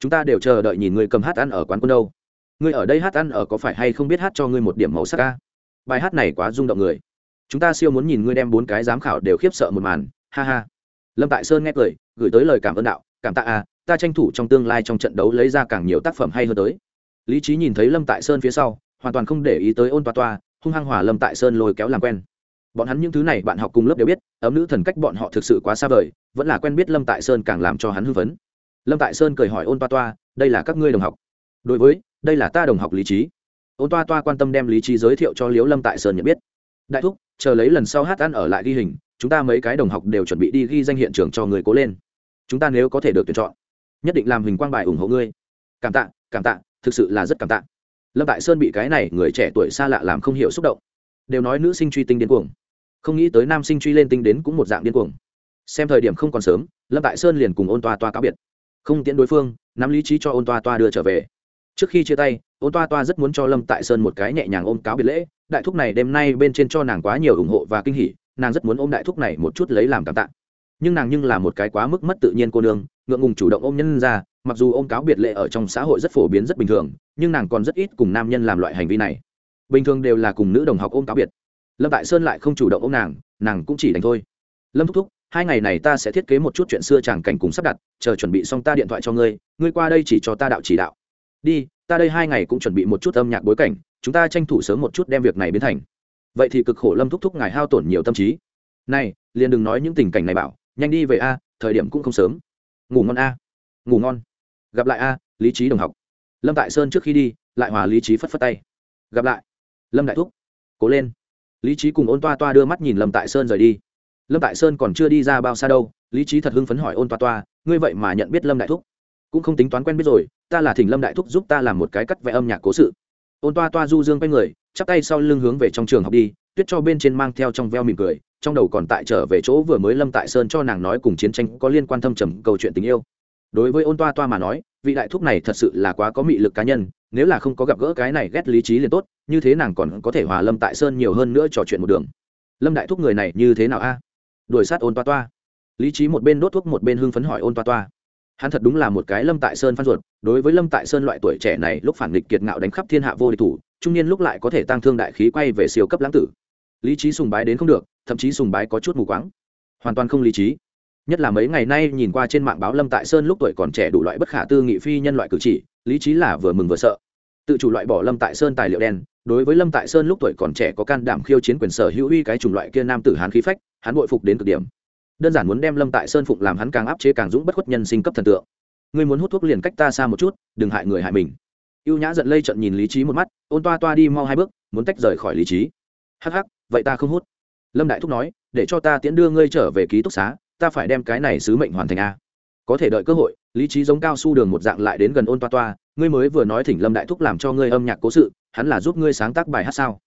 Chúng ta đều chờ đợi nhìn ngươi cầm hát ăn ở quán quân đâu. Ngươi ở đây hát ăn ở có phải hay không biết hát cho ngươi một điểm màu sắc a? Bài hát này quá rung động người. Chúng ta siêu muốn nhìn ngươi đem bốn cái giám khảo đều khiếp sợ một màn. Ha ha. Lâm tại sơn nghe cười, gửi tới lời cảm ơn đạo, cảm tạ a, ta tranh thủ trong tương lai trong trận đấu lấy ra càng nhiều tác phẩm hay hơn tới. Lý trí nhìn thấy lâm tại sơn phía sau, hoàn toàn không để ý tới ôn toa toa, hung hăng hòa lâm tại sơn lôi kéo làm quen bọn hắn những thứ này bạn học cùng lớp đều biết, ấm nữ thần cách bọn họ thực sự quá xa vời, vẫn là quen biết lâm tại sơn càng làm cho hắn hư vấn. Lâm tại sơn cười hỏi ôn toa toa, đây là các ngươi đồng học? Đối với, đây là ta đồng học lý trí. Ôn toa toa quan tâm đem lý trí giới thiệu cho liếu lâm tại sơn nhận biết. Đại thúc, chờ lấy lần sau hát ăn ở lại ghi hình, chúng ta mấy cái đồng học đều chuẩn bị đi ghi danh hiện trường cho người cố lên. Chúng ta nếu có thể được tuyển chọn, nhất định làm hình quang bài ủng hộ ngươi. Cảm tạ cảm tạ, thực sự là rất cảm tạ. Lâm tại sơn bị cái này người trẻ tuổi xa lạ làm không hiểu xúc động. Đều nói nữ sinh truy tinh điên cuồng không nghĩ tới nam sinh truy lên tinh đến cũng một dạng điên cuồng. Xem thời điểm không còn sớm, lâm tại sơn liền cùng ôn toa toa cáo biệt. Không tiễn đối phương, nắm lý trí cho ôn toa toa đưa trở về. Trước khi chia tay, ôn toa toa rất muốn cho lâm tại sơn một cái nhẹ nhàng ôm cáo biệt lễ, đại thúc này đêm nay bên trên cho nàng quá nhiều ủng hộ và kinh hỉ, nàng rất muốn ôm đại thúc này một chút lấy làm cảm tạ. Nhưng nàng nhưng là một cái quá mức mất tự nhiên cô nương, ngượng ngùng chủ động ôm nhân ra, mặc dù ôm cáo biệt lệ ở trong xã hội rất phổ biến rất bình thường, nhưng nàng còn rất ít cùng nam nhân làm loại hành vi này. Bình thường đều là cùng nữ đồng học ôm cáo biệt lâm tại sơn lại không chủ động ôm nàng nàng cũng chỉ đánh thôi. Lâm thúc thúc, hai ngày này ta sẽ thiết kế một chút chuyện xưa chàng cảnh cùng sắp đặt, chờ chuẩn bị xong ta điện thoại cho ngươi ngươi qua đây chỉ cho ta đạo chỉ đạo. Đi, ta đây hai ngày cũng chuẩn bị một chút âm nhạc bối cảnh, chúng ta tranh thủ sớm một chút đem việc này biến thành. Vậy thì cực khổ lâm thúc thúc ngài hao tổn nhiều tâm trí. Này, liền đừng nói những tình cảnh này bảo, nhanh đi về a, thời điểm cũng không sớm. Ngủ ngon a. Ngủ ngon. Gặp lại a, lý trí đồng học. Lâm tại sơn trước khi đi, lại hòa lý trí phất phất tay. Gặp lại. Lâm đại thúc, cố lên lý trí cùng ôn toa toa đưa mắt nhìn lâm tại sơn rời đi. Lâm tại sơn còn chưa đi ra bao xa đâu, lý trí thật hưng phấn hỏi ôn toa toa, ngươi vậy mà nhận biết lâm đại thúc? Cũng không tính toán quen biết rồi, ta là thỉnh lâm đại thúc giúp ta làm một cái cắt vẽ âm nhạc cố sự. Ôn toa toa du dương quay người, chắp tay sau lưng hướng về trong trường học đi, tuyết cho bên trên mang theo trong veo mỉm cười, trong đầu còn tại trở về chỗ vừa mới lâm tại sơn cho nàng nói cùng chiến tranh có liên quan thâm trầm câu chuyện tình yêu. Đối với ôn toa toa mà nói, vị đại thúc này thật sự là quá có mị lực cá nhân nếu là không có gặp gỡ cái này ghét lý trí liền tốt, như thế nàng còn có thể hòa lâm tại sơn nhiều hơn nữa trò chuyện một đường. Lâm đại thúc người này như thế nào a? Đuổi sát ôn toa toa. Lý trí một bên đốt thuốc một bên hưng phấn hỏi ôn toa toa. Hắn thật đúng là một cái lâm tại sơn phan ruột, đối với lâm tại sơn loại tuổi trẻ này lúc phản nghịch kiệt ngạo đánh khắp thiên hạ vô địch thủ, trung niên lúc lại có thể tăng thương đại khí quay về siêu cấp lãng tử. Lý trí sùng bái đến không được, thậm chí sùng bái có chút mù quáng. Hoàn toàn không lý trí. Nhất là mấy ngày nay nhìn qua trên mạng báo lâm tại sơn lúc tuổi còn trẻ đủ loại bất khả tư nghị phi nhân loại cử chỉ, lý trí là vừa mừng vừa sợ tự chủ loại bỏ lâm tại sơn tài liệu đen, đối với lâm tại sơn lúc tuổi còn trẻ có can đảm khiêu chiến quyền sở hữu uy cái chủng loại kia nam tử hán khí phách, hắn bội phục đến cực điểm. Đơn giản muốn đem lâm tại sơn phụng làm hắn càng áp chế càng dũng bất khuất nhân sinh cấp thần tượng. Ngươi muốn hút thuốc liền cách ta xa một chút, đừng hại người hại mình. Y ê u nhã giận lây trận nhìn lý trí một mắt, ôn toa toa đi mau hai bước, muốn tách rời khỏi lý trí. Hắc hắc, vậy ta không hút. Lâm đại thúc nói, để cho ta tiễn đưa ngươi trở về ký túc xá, ta phải đem cái này sứ mệnh hoàn thành a. Có thể đợi cơ hội, lý trí giống cao su đường một dạng lại đến gần ôn toa toa ngươi mới vừa nói thỉnh lâm đại thúc làm cho ngươi âm nhạc cố sự, hắn là giúp ngươi sáng tác bài hát sao?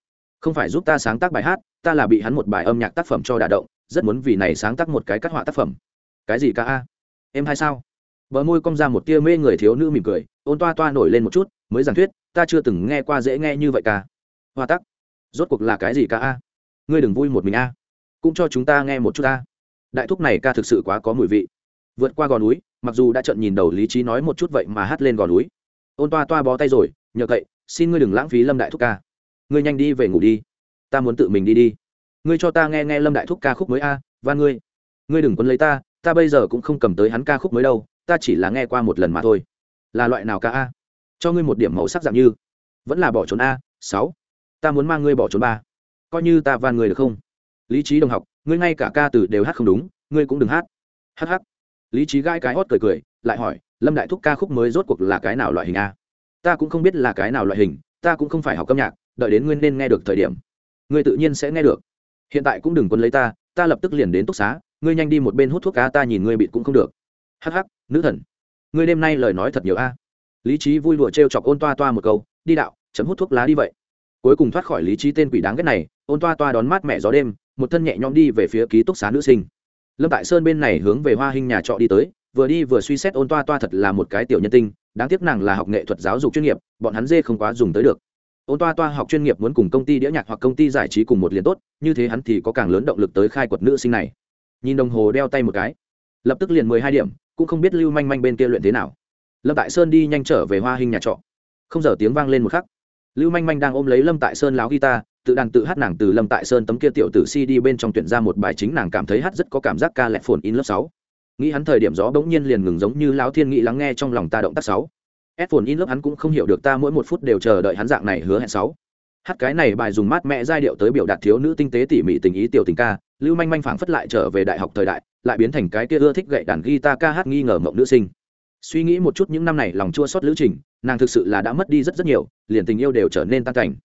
Không phải giúp ta sáng tác bài hát, ta là bị hắn một bài âm nhạc tác phẩm cho đả động, rất muốn vì này sáng tác một cái cắt họa tác phẩm. Cái gì ca a? Em hay sao? Bờ môi cong ra một tia mê người thiếu nữ mỉm cười, ôn toa toa nổi lên một chút, mới giảng thuyết, ta chưa từng nghe qua dễ nghe như vậy ca. Hoa tắc. Rốt cuộc là cái gì ca a? Ngươi đừng vui một mình a. Cũng cho chúng ta nghe một chút ta đại thúc này ca thực sự quá có mùi vị. Vượt qua gò núi, mặc dù đã trận nhìn đầu lý trí nói một chút vậy mà hát lên gò núi ôn toa toa bó tay rồi, nhờ cậy, xin ngươi đừng lãng phí lâm đại thúc ca. Ngươi nhanh đi về ngủ đi. Ta muốn tự mình đi đi. Ngươi cho ta nghe nghe lâm đại thúc ca khúc mới a, và ngươi. Ngươi đừng quấn lấy ta ta bây giờ cũng không cầm tới hắn ca khúc mới đâu, ta chỉ là nghe qua một lần mà thôi. Là loại nào ca a? Cho ngươi một điểm màu sắc dạng như. Vẫn là bỏ trốn a, sáu. Ta muốn mang ngươi bỏ trốn ba. Coi như ta van người được không? Lý trí đồng học, ngươi ngay cả ca từ đều hát không đúng, ngươi cũng đừng hát. Hh lý trí gai cái hót cười cười, lại hỏi lâm đại thúc ca khúc mới rốt cuộc là cái nào loại hình a? Ta cũng không biết là cái nào loại hình, ta cũng không phải học âm nhạc, đợi đến nguyên nên nghe được thời điểm, ngươi tự nhiên sẽ nghe được. Hiện tại cũng đừng quân lấy ta ta lập tức liền đến túc xá, ngươi nhanh đi một bên hút thuốc cá, ta nhìn ngươi bịt cũng không được. Hắc hắc, nữ thần, ngươi đêm nay lời nói thật nhiều a. Lý trí vui lụa t r e o chọc ôn toa toa một câu, đi đạo, chấm hút thuốc lá đi vậy. Cuối cùng thoát khỏi lý trí tên quỷ đáng ghét này, ôn toa toa đón mát mẹ gió đêm, một thân nhẹ nhõm đi về phía ký túc xá nữ sinh. Lâm tại sơn bên này hướng về hoa hình nhà trọ đi tới vừa đi vừa suy xét ôn toa toa thật là một cái tiểu nhân tinh, đáng tiếc nàng là học nghệ thuật giáo dục chuyên nghiệp, bọn hắn dê không quá dùng tới được. Ôn toa toa học chuyên nghiệp muốn cùng công ty đĩa nhạc hoặc công ty giải trí cùng một liền tốt, như thế hắn thì có càng lớn động lực tới khai quật nữ sinh này. Nhìn đồng hồ đeo tay một cái, lập tức liền mười hai điểm, cũng không biết lưu manh manh bên kia luyện thế nào. Lâm tại sơn đi nhanh trở về hoa hình nhà trọ. Không giờ tiếng vang lên một khắc, lưu manh manh đang ôm lấy lâm tại sơn láo guitar, tự đàn tự hát nàng từ lâm tại sơn tấm kia tiểu tử cd bên trong tuyển ra một bài chính nàng cảm thấy hát rất có cảm giác ca lẹ phồn in lớp sáu nghĩ hắn thời điểm gió bỗng nhiên liền ngừng giống như lão thiên nghĩ lắng nghe trong lòng ta động tác sáu. Ép phồn in lớp hắn cũng không hiểu được ta mỗi một phút đều chờ đợi hắn dạng này hứa hẹn sáu. Hát cái này bài dùng mát mẹ giai điệu tới biểu đạt thiếu nữ tinh tế tỉ mỉ tình ý tiểu tình ca, lưu manh manh phảng phất lại trở về đại học thời đại, lại biến thành cái kia ưa thích gậy đàn guitar ca hát nghi ngờ mộng nữ sinh. Suy nghĩ một chút những năm này lòng chua xót lữ trình, nàng thực sự là đã mất đi rất rất nhiều, liền tình yêu đều trở nên tan cảnh.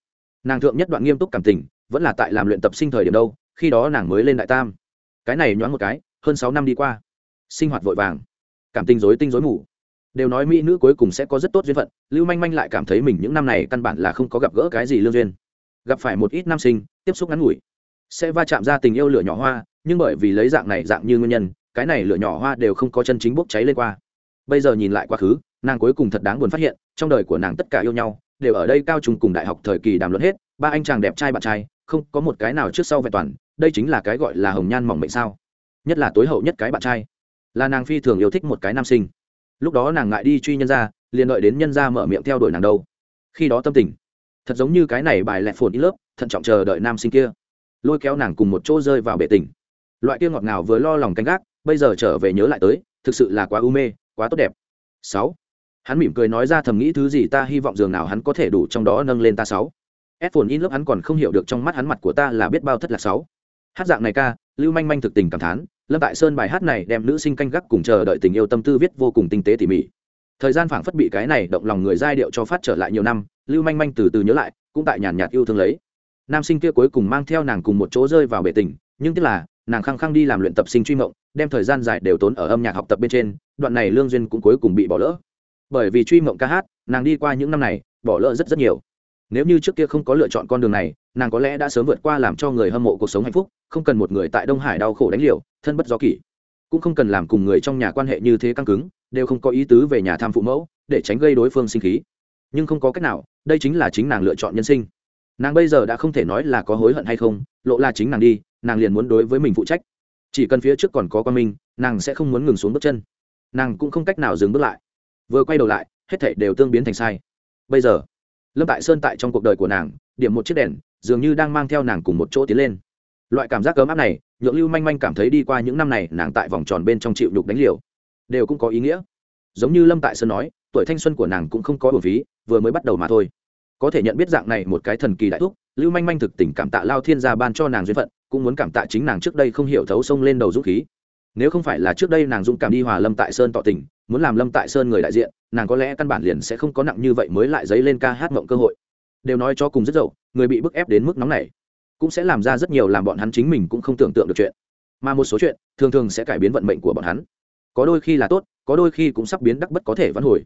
Nàng thượng nhất đoạn nghiêm túc cảm tình, vẫn là tại làm luyện tập sinh thời điểm đâu, khi đó nàng mới lên đại tam. Cái này nhoáng một cái, hơn sáu năm đi qua sinh hoạt vội vàng, cảm tình rối tinh rối mù. Đều nói mỹ nữ cuối cùng sẽ có rất tốt duyên phận, lưu manh manh lại cảm thấy mình những năm này căn bản là không có gặp gỡ cái gì lương duyên. Gặp phải một ít nam sinh, tiếp xúc ngắn ngủi, sẽ va chạm ra tình yêu lửa nhỏ hoa, nhưng bởi vì lấy dạng này dạng như nguyên nhân, cái này lửa nhỏ hoa đều không có chân chính bốc cháy lên qua. Bây giờ nhìn lại quá khứ, nàng cuối cùng thật đáng buồn phát hiện, trong đời của nàng tất cả yêu nhau, đều ở đây cao trùng cùng đại học thời kỳ đàm luận hết, ba anh chàng đẹp trai bạn trai, không có một cái nào trước sau vẹn toàn, đây chính là cái gọi là hồng nhan mỏng mệnh sao? Nhất là tối hậu nhất cái bạn trai là nàng phi thường yêu thích một cái nam sinh. Lúc đó nàng ngại đi truy nhân ra liền đợi đến nhân ra mở miệng theo đuổi nàng đâu. Khi đó tâm tình, thật giống như cái này bài lẹt phồn ít lớp, thận trọng chờ đợi nam sinh kia. Lôi kéo nàng cùng một chỗ rơi vào bể tình. Loại kia ngọt ngào vừa lo lòng canh gác, bây giờ trở về nhớ lại tới, thực sự là quá u mê, quá tốt đẹp. Sáu. Hắn mỉm cười nói ra thầm nghĩ thứ gì ta hy vọng giường nào hắn có thể đủ trong đó nâng lên ta sáu. Ép phồn in lớp hắn còn không hiểu được trong mắt hắn mặt của ta là biết bao thất là sáu. Hát dạng này ca, lưu manh manh thực tình cảm thán lâm tại sơn bài hát này đem nữ sinh canh gác cùng chờ đợi tình yêu tâm tư viết vô cùng tinh tế tỉ mỉ. Thời gian phảng phất bị cái này động lòng người giai điệu cho phát trở lại nhiều năm, lưu manh manh từ từ nhớ lại, cũng tại nhàn nhạt yêu thương lấy. Nam sinh kia cuối cùng mang theo nàng cùng một chỗ rơi vào bể tình, nhưng tức là, nàng khăng khăng đi làm luyện tập sinh truy mộng, đem thời gian dài đều tốn ở âm nhạc học tập bên trên, đoạn này lương duyên cũng cuối cùng bị bỏ lỡ. Bởi vì truy mộng ca hát, nàng đi qua những năm này, bỏ lỡ rất rất nhiều nếu như trước kia không có lựa chọn con đường này, nàng có lẽ đã sớm vượt qua làm cho người hâm mộ cuộc sống hạnh phúc, không cần một người tại đông hải đau khổ đánh liều, thân bất do kỷ. Cũng không cần làm cùng người trong nhà quan hệ như thế căng cứng, đều không có ý tứ về nhà tham phụ mẫu, để tránh gây đối phương sinh khí. Nhưng không có cách nào, đây chính là chính nàng lựa chọn nhân sinh. Nàng bây giờ đã không thể nói là có hối hận hay không, lộ là chính nàng đi, nàng liền muốn đối với mình phụ trách. Chỉ cần phía trước còn có quan minh, nàng sẽ không muốn ngừng xuống bước chân. Nàng cũng không cách nào dừng bước lại. Vừa quay đầu lại, hết thảy đều tương biến thành sai. Bây giờ lâm tại sơn tại trong cuộc đời của nàng, điểm một chiếc đèn, dường như đang mang theo nàng cùng một chỗ tiến lên. Loại cảm giác ấm áp này, nhượng lưu manh manh cảm thấy đi qua những năm này, nàng tại vòng tròn bên trong chịu nhục đánh liều, đều cũng có ý nghĩa. Giống như lâm tại sơn nói, tuổi thanh xuân của nàng cũng không có bổn phí, vừa mới bắt đầu mà thôi. Có thể nhận biết dạng này một cái thần kỳ đại thúc, lưu manh manh thực tình cảm tạ lao thiên gia ban cho nàng duyên phận, cũng muốn cảm tạ chính nàng trước đây không hiểu thấu sông lên đầu dũng khí nếu không phải là trước đây nàng dũng cảm đi hòa lâm tại sơn tỏ tình, muốn làm lâm tại sơn người đại diện, nàng có lẽ căn bản liền sẽ không có nặng như vậy mới lại dấy lên ca hát mộng cơ hội. Đều nói cho cùng rất dậu, người bị bức ép đến mức nóng này cũng sẽ làm ra rất nhiều làm bọn hắn chính mình cũng không tưởng tượng được chuyện. Mà một số chuyện, thường thường sẽ cải biến vận mệnh của bọn hắn. Có đôi khi là tốt, có đôi khi cũng sắp biến đắc bất có thể vãn hồi.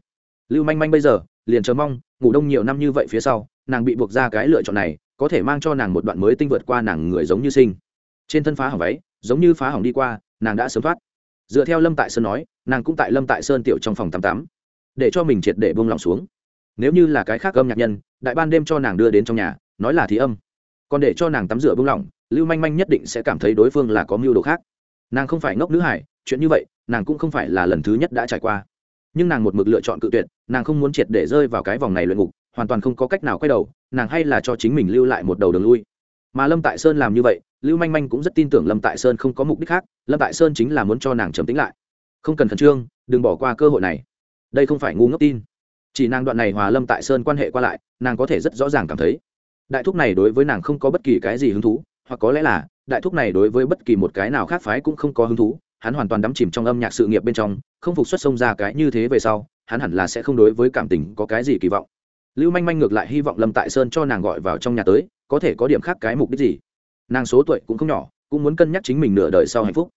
Lưu manh manh bây giờ, liền chờ mong, ngủ đông nhiều năm như vậy phía sau, nàng bị buộc ra cái lựa chọn này, có thể mang cho nàng một đoạn mới tinh vượt qua nàng người giống như sinh. Trên thân phá hỏng váy, giống như phá hỏng đi qua nàng đã sớm thoát. Dựa theo lâm tại sơn nói, nàng cũng tại lâm tại sơn tiểu trong phòng tám tám để cho mình triệt để buông lòng xuống. Nếu như là cái khác âm nhạc nhân, đại ban đêm cho nàng đưa đến trong nhà, nói là thì âm. Còn để cho nàng tắm rửa buông lỏng, lưu manh manh nhất định sẽ cảm thấy đối phương là có mưu đồ khác. Nàng không phải ngốc nữ hải chuyện như vậy, nàng cũng không phải là lần thứ nhất đã trải qua. Nhưng nàng một mực lựa chọn cự tuyệt, nàng không muốn triệt để rơi vào cái vòng này luyện ngục, hoàn toàn không có cách nào quay đầu, nàng hay là cho chính mình lưu lại một đầu đường lui mà lâm tại sơn làm như vậy, lưu manh manh cũng rất tin tưởng lâm tại sơn không có mục đích khác, lâm tại sơn chính là muốn cho nàng trầm tính lại. Không cần khẩn trương, đừng bỏ qua cơ hội này. Đây không phải ngu ngốc tin. Chỉ nàng đoạn này hòa lâm tại sơn quan hệ qua lại, nàng có thể rất rõ ràng cảm thấy. Đại thúc này đối với nàng không có bất kỳ cái gì hứng thú, hoặc có lẽ là, đại thúc này đối với bất kỳ một cái nào khác phái cũng không có hứng thú, hắn hoàn toàn đắm chìm trong âm nhạc sự nghiệp bên trong, không phục xuất sông ra cái như thế về sau, hắn hẳn là sẽ không đối với cảm tình có cái gì kỳ vọng lưu manh manh ngược lại hy vọng lâm tại sơn cho nàng gọi vào trong nhà tới, có thể có điểm khác cái mục đích gì? Nàng số tuổi cũng không nhỏ, cũng muốn cân nhắc chính mình nửa đời sau hạnh phúc.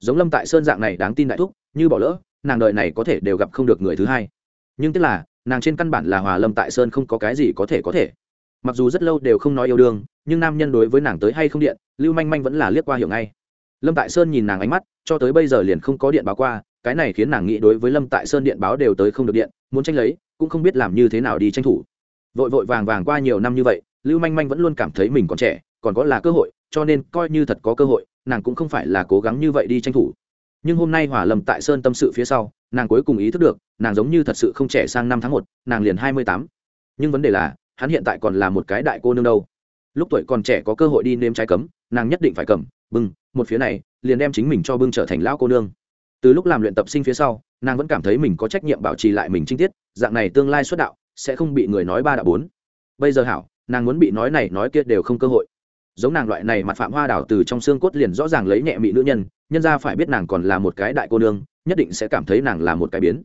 Giống lâm tại sơn dạng này đáng tin đại thúc, như bỏ lỡ, nàng đời này có thể đều gặp không được người thứ hai. Nhưng tức là, nàng trên căn bản là hòa lâm tại sơn không có cái gì có thể có thể. Mặc dù rất lâu đều không nói yêu đương, nhưng nam nhân đối với nàng tới hay không điện, lưu manh manh vẫn là liếc qua hiểu ngay. Lâm tại sơn nhìn nàng ánh mắt, cho tới bây giờ liền không có điện báo qua, cái này khiến nàng nghĩ đối với lâm tại sơn điện báo đều tới không được điện, muốn tranh lấy cũng không biết làm như thế nào đi tranh thủ. Vội vội vàng vàng qua nhiều năm như vậy, lưu manh manh vẫn luôn cảm thấy mình còn trẻ, còn có là cơ hội, cho nên coi như thật có cơ hội, nàng cũng không phải là cố gắng như vậy đi tranh thủ. Nhưng hôm nay hỏa lâm tại sơn tâm sự phía sau, nàng cuối cùng ý thức được, nàng giống như thật sự không trẻ sang năm tháng một, nàng liền hai mươi tám. Nhưng vấn đề là, hắn hiện tại còn là một cái đại cô nương đâu. Lúc tuổi còn trẻ có cơ hội đi nếm trái cấm, nàng nhất định phải cầm, bưng, một phía này, liền đem chính mình cho bưng trở thành lão cô nương. Từ lúc làm luyện tập sinh phía sau, nàng vẫn cảm thấy mình có trách nhiệm bảo trì lại mình chi tiết dạng này tương lai xuất đạo, sẽ không bị người nói ba đạo bốn. Bây giờ hảo, nàng muốn bị nói này nói kia đều không cơ hội. Giống nàng loại này mặt phạm hoa đảo từ trong xương cốt liền rõ ràng lấy nhẹ mị nữ nhân nhân ra phải biết nàng còn là một cái đại cô nương, nhất định sẽ cảm thấy nàng là một cái biến.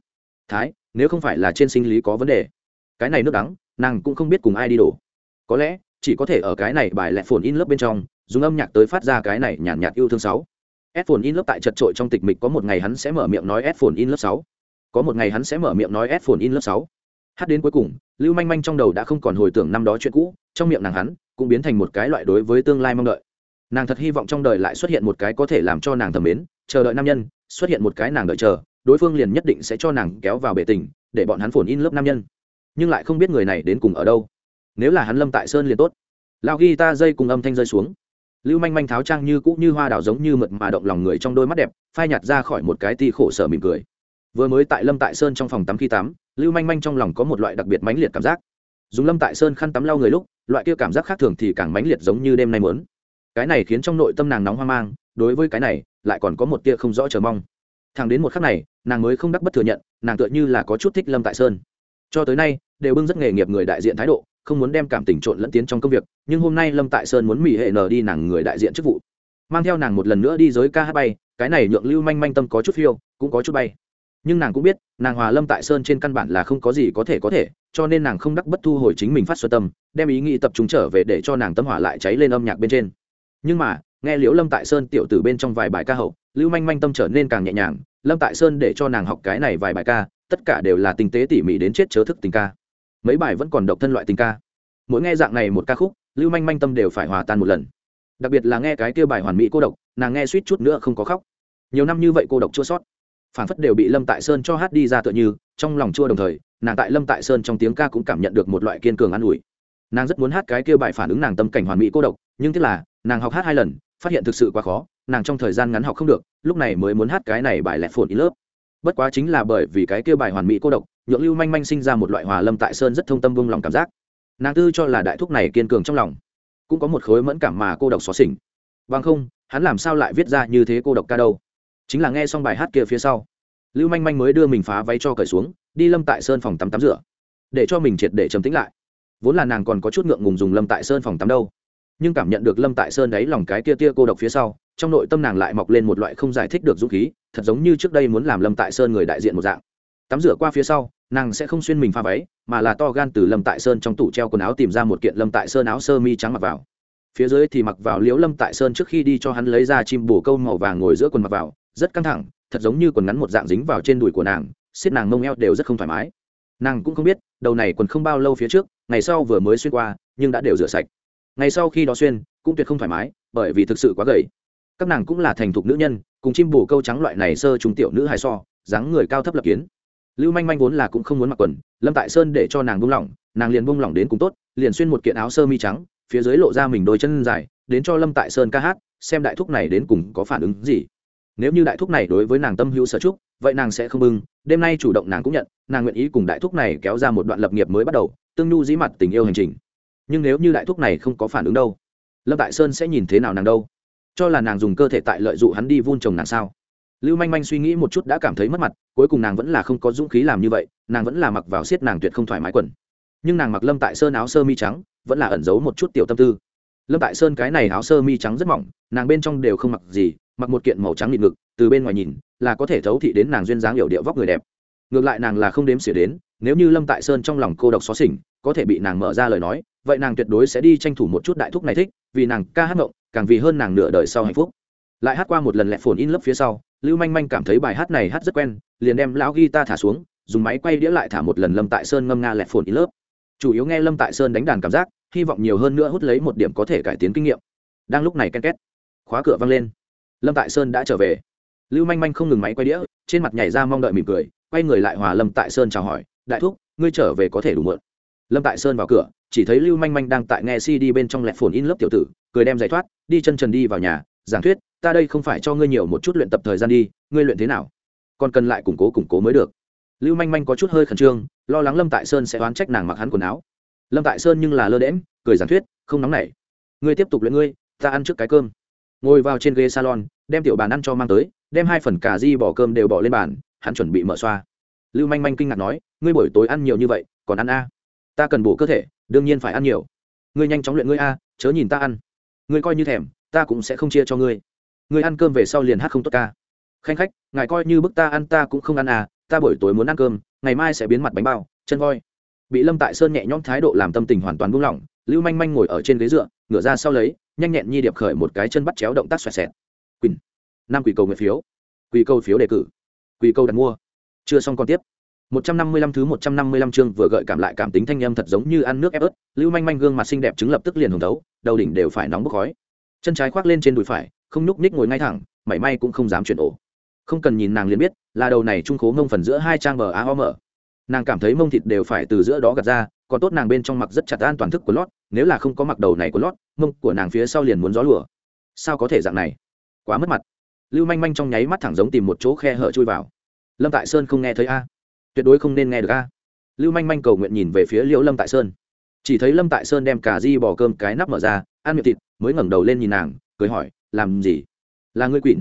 Thái, nếu không phải là trên sinh lý có vấn đề, cái này nước đắng, nàng cũng không biết cùng ai đi đổ. Có lẽ, chỉ có thể ở cái này bài lẹ phồn in lớp bên trong, dùng âm nhạc tới phát ra cái này nhàn nhạt yêu thương sáu. S phồn in lớp tại chật trội trong tịch mịch có một ngày hắn sẽ mở miệng nói s phồn in lớp sáu có một ngày hắn sẽ mở miệng nói s phồn in lớp sáu. Hát đến cuối cùng, lưu manh manh trong đầu đã không còn hồi tưởng năm đó chuyện cũ, trong miệng nàng hắn cũng biến thành một cái loại đối với tương lai mong đợi. Nàng thật hy vọng trong đời lại xuất hiện một cái có thể làm cho nàng thầm mến, chờ đợi nam nhân, xuất hiện một cái nàng đợi chờ, đối phương liền nhất định sẽ cho nàng kéo vào bể tình, để bọn hắn phồn in lớp nam nhân. Nhưng lại không biết người này đến cùng ở đâu. Nếu là hắn lâm tại sơn liền tốt. Lao ghi ta dây cùng âm thanh rơi xuống. Lưu manh manh tháo trang như cũ như hoa đào giống như mượt mà động lòng người trong đôi mắt đẹp, phai nhạt ra khỏi một cái ti khổ sở mỉm cười vừa mới tại lâm tại sơn trong phòng tắm khi tắm, lưu manh manh trong lòng có một loại đặc biệt mãnh liệt cảm giác. Dùng lâm tại sơn khăn tắm lau người lúc, loại kia cảm giác khác thường thì càng mãnh liệt giống như đêm nay muốn. Cái này khiến trong nội tâm nàng nóng hoang mang, đối với cái này, lại còn có một tia không rõ chờ mong. Thằng đến một khắc này, nàng mới không đắc bất thừa nhận, nàng tựa như là có chút thích lâm tại sơn. Cho tới nay, đều bưng rất nghề nghiệp người đại diện thái độ, không muốn đem cảm tình trộn lẫn tiến trong công việc, nhưng hôm nay lâm tại sơn muốn mỹ hệ nờ đi nàng người đại diện chức vụ. Mang theo nàng một lần nữa đi giới ca hát bay, cái này nhượng lưu manh manh tâm có chút phiêu, cũng có chút bay nhưng nàng cũng biết, nàng hòa lâm tại sơn trên căn bản là không có gì có thể có thể, cho nên nàng không đắc bất thu hồi chính mình phát xuất tâm, đem ý nghĩ tập trung trở về để cho nàng tâm hỏa lại cháy lên âm nhạc bên trên. Nhưng mà, nghe liễu lâm tại sơn tiểu từ bên trong vài bài ca hậu, lưu manh manh tâm trở nên càng nhẹ nhàng, lâm tại sơn để cho nàng học cái này vài bài ca, tất cả đều là tinh tế tỉ mỉ đến chết chớ thức tình ca. Mấy bài vẫn còn độc thân loại tình ca. Mỗi nghe dạng này một ca khúc, lưu manh manh tâm đều phải hòa tan một lần. Đặc biệt là nghe cái kia bài hoàn mỹ cô độc, nàng nghe suýt chút nữa không có khóc. Nhiều năm như vậy cô độc chua sót phản phất đều bị lâm tại sơn cho hát đi ra tựa như, trong lòng chua đồng thời, nàng tại lâm tại sơn trong tiếng ca cũng cảm nhận được một loại kiên cường an ủi. Nàng rất muốn hát cái kia bài phản ứng nàng tâm cảnh hoàn mỹ cô độc, nhưng tức là, nàng học hát hai lần, phát hiện thực sự quá khó, nàng trong thời gian ngắn học không được, lúc này mới muốn hát cái này bài lẹt phồn ý lớp. Bất quá chính là bởi vì cái kia bài hoàn mỹ cô độc, nhượng lưu manh manh sinh ra một loại hòa lâm tại sơn rất thông tâm vung lòng cảm giác. Nàng tư cho là đại thúc này kiên cường trong lòng. Cũng có một khối mẫn cảm mà cô độc xóa xỉnh. Vâng không, hắn làm sao lại viết ra như thế cô độc ca đâu? Chính là nghe xong bài hát kia phía sau, lưu manh manh mới đưa mình phá váy cho cởi xuống, đi lâm tại sơn phòng tắm tắm rửa, để cho mình triệt để trầm tĩnh lại. Vốn là nàng còn có chút ngượng ngùng dùng lâm tại sơn phòng tắm đâu, nhưng cảm nhận được lâm tại sơn đấy lòng cái tia tia cô độc phía sau, trong nội tâm nàng lại mọc lên một loại không giải thích được dũng khí, thật giống như trước đây muốn làm lâm tại sơn người đại diện một dạng. Tắm rửa qua phía sau, nàng sẽ không xuyên mình pha váy, mà là to gan từ lâm tại sơn trong tủ treo quần áo tìm ra một kiện lâm tại sơn áo sơ mi trắng mặc vào. Phía dưới thì mặc vào liếu lâm tại sơn trước khi đi cho hắn lấy ra chim bồ câu màu vàng ngồi giữa quần mặc vào rất căng thẳng, thật giống như quần ngắn một dạng dính vào trên đùi của nàng, xiết nàng mông eo đều rất không thoải mái. Nàng cũng không biết, đầu này quần không bao lâu phía trước, ngày sau vừa mới xuyên qua, nhưng đã đều rửa sạch. Ngày sau khi đó xuyên, cũng tuyệt không thoải mái, bởi vì thực sự quá gầy. Các nàng cũng là thành thục nữ nhân, cùng chim bồ câu trắng loại này sơ trúng tiểu nữ hài so, dáng người cao thấp lập kiến. Lưu manh manh vốn là cũng không muốn mặc quần, lâm tại sơn để cho nàng buông lỏng, nàng liền buông lỏng đến cùng tốt, liền xuyên một kiện áo sơ mi trắng, phía dưới lộ ra mình đôi chân dài, đến cho lâm tại sơn ca hát, xem đại thúc này đến cùng có phản ứng gì nếu như đại thúc này đối với nàng tâm hữu sở trúc vậy nàng sẽ không bưng, đêm nay chủ động nàng cũng nhận, nàng nguyện ý cùng đại thúc này kéo ra một đoạn lập nghiệp mới bắt đầu, tương nhu dĩ mặt tình yêu hành trình. Nhưng nếu như đại thúc này không có phản ứng đâu, lâm tại sơn sẽ nhìn thế nào nàng đâu? Cho là nàng dùng cơ thể tại lợi dụng hắn đi vun chồng nàng sao? Lưu manh manh suy nghĩ một chút đã cảm thấy mất mặt, cuối cùng nàng vẫn là không có dũng khí làm như vậy, nàng vẫn là mặc vào siết nàng tuyệt không thoải mái quần. Nhưng nàng mặc lâm tại sơn áo sơ mi trắng, vẫn là ẩn giấu một chút tiểu tâm tư. Lâm tại sơn cái này áo sơ mi trắng rất mỏng, nàng bên trong đều không mặc gì mặc một kiện màu trắng nhịn ngực, từ bên ngoài nhìn, là có thể thấu thị đến nàng duyên dáng hiểu điệu vóc người đẹp. Ngược lại nàng là không đếm xỉa đến, nếu như lâm tại sơn trong lòng cô độc xó xỉnh, có thể bị nàng mở ra lời nói, vậy nàng tuyệt đối sẽ đi tranh thủ một chút đại thúc này thích, vì nàng ca hát ngộng, càng vì hơn nàng nửa đời sau hạnh phúc. Lại hát qua một lần lẹ phồn in lớp phía sau, lưu manh manh cảm thấy bài hát này hát rất quen, liền đem lão guitar thả xuống, dùng máy quay đĩa lại thả một lần lâm tại sơn ngâm nga lẹ phồn in lớp. Chủ yếu nghe lâm tại sơn đánh đàn cảm giác, hy vọng nhiều hơn nữa hút lấy một điểm có thể cải tiến kinh nghiệm. Đang lúc này ken két, khóa cửa văng lên lâm tại sơn đã trở về. Lưu manh manh không ngừng máy quay đĩa, trên mặt nhảy ra mong đợi mỉm cười, quay người lại hòa lâm tại sơn chào hỏi, đại thúc, ngươi trở về có thể đủ mượn lâm tại sơn vào cửa, chỉ thấy lưu manh manh đang tại nghe cd bên trong lẹt phồn in lớp tiểu tử, cười đem giải thoát, đi chân trần đi vào nhà, giảng thuyết, ta đây không phải cho ngươi nhiều một chút luyện tập thời gian đi, ngươi luyện thế nào? Còn cần lại củng cố củng cố mới được. Lưu manh manh có chút hơi khẩn trương, lo lắng lâm tại sơn sẽ oán trách nàng mặc hắn quần áo. Lâm tại sơn nhưng là lơ đễm cười giảng thuyết, không nóng nảy. Ngươi tiếp tục luyện ngươi, ta ăn trước cái cơm ngồi vào trên ghế salon, đem tiểu bàn ăn cho mang tới, đem hai phần cà ri bỏ cơm đều bỏ lên bàn, hắn chuẩn bị mở xoa. Lưu manh manh kinh ngạc nói, ngươi buổi tối ăn nhiều như vậy, còn ăn a? Ta cần bổ cơ thể, đương nhiên phải ăn nhiều. Ngươi nhanh chóng luyện ngươi a, chớ nhìn ta ăn. Ngươi coi như thèm, ta cũng sẽ không chia cho ngươi. Ngươi ăn cơm về sau liền hát không tốt ca. Khanh khách, ngài coi như bức ta ăn, ta cũng không ăn à ta buổi tối muốn ăn cơm, ngày mai sẽ biến mặt bánh bao, chân voi. Bị lâm tại sơn nhẹ nhõm thái độ làm tâm tình hoàn toàn buông lỏng lưu manh manh ngồi ở trên ghế dựa ngửa ra sau lấy nhanh nhẹn nhi điệp khởi một cái chân bắt chéo động tác xoẹt xẹt. Quỳnh. Năm quỷ cầu nguyện phiếu. Quỷ cầu phiếu đề cử. Quỷ cầu đặt mua. Chưa xong còn tiếp. 155 thứ 155 chương vừa gợi cảm lại cảm tính thanh âm thật giống như ăn nước ép ớt, Lưu Manh Manh gương mặt xinh đẹp chứng lập tức liền hồng đấu, đầu đỉnh đều phải nóng bốc khói. Chân trái khoác lên trên đùi phải, không nhúc nhích ngồi ngay thẳng, mảy may cũng không dám chuyển ổ. Không cần nhìn nàng liền biết, là đầu này trung khố ngông phần giữa hai trang bờ á mở. Nàng cảm thấy mông thịt đều phải từ giữa đó gạt ra, còn tốt nàng bên trong mặc rất chặt an toàn thức của lót, nếu là không có mặc đầu này của lót, mông của nàng phía sau liền muốn gió lùa. Sao có thể dạng này? Quá mất mặt. Lưu Manh Manh trong nháy mắt thẳng giống tìm một chỗ khe hở chui vào. Lâm Tại Sơn không nghe thấy a tuyệt đối không nên nghe được a lưu manh manh cầu nguyện nhìn về phía liễu lâm tại sơn chỉ thấy lâm tại sơn đem cả di bỏ cơm cái nắp mở ra ăn miệng thịt mới ngẩng đầu lên nhìn nàng cười hỏi làm gì là ngươi quỷ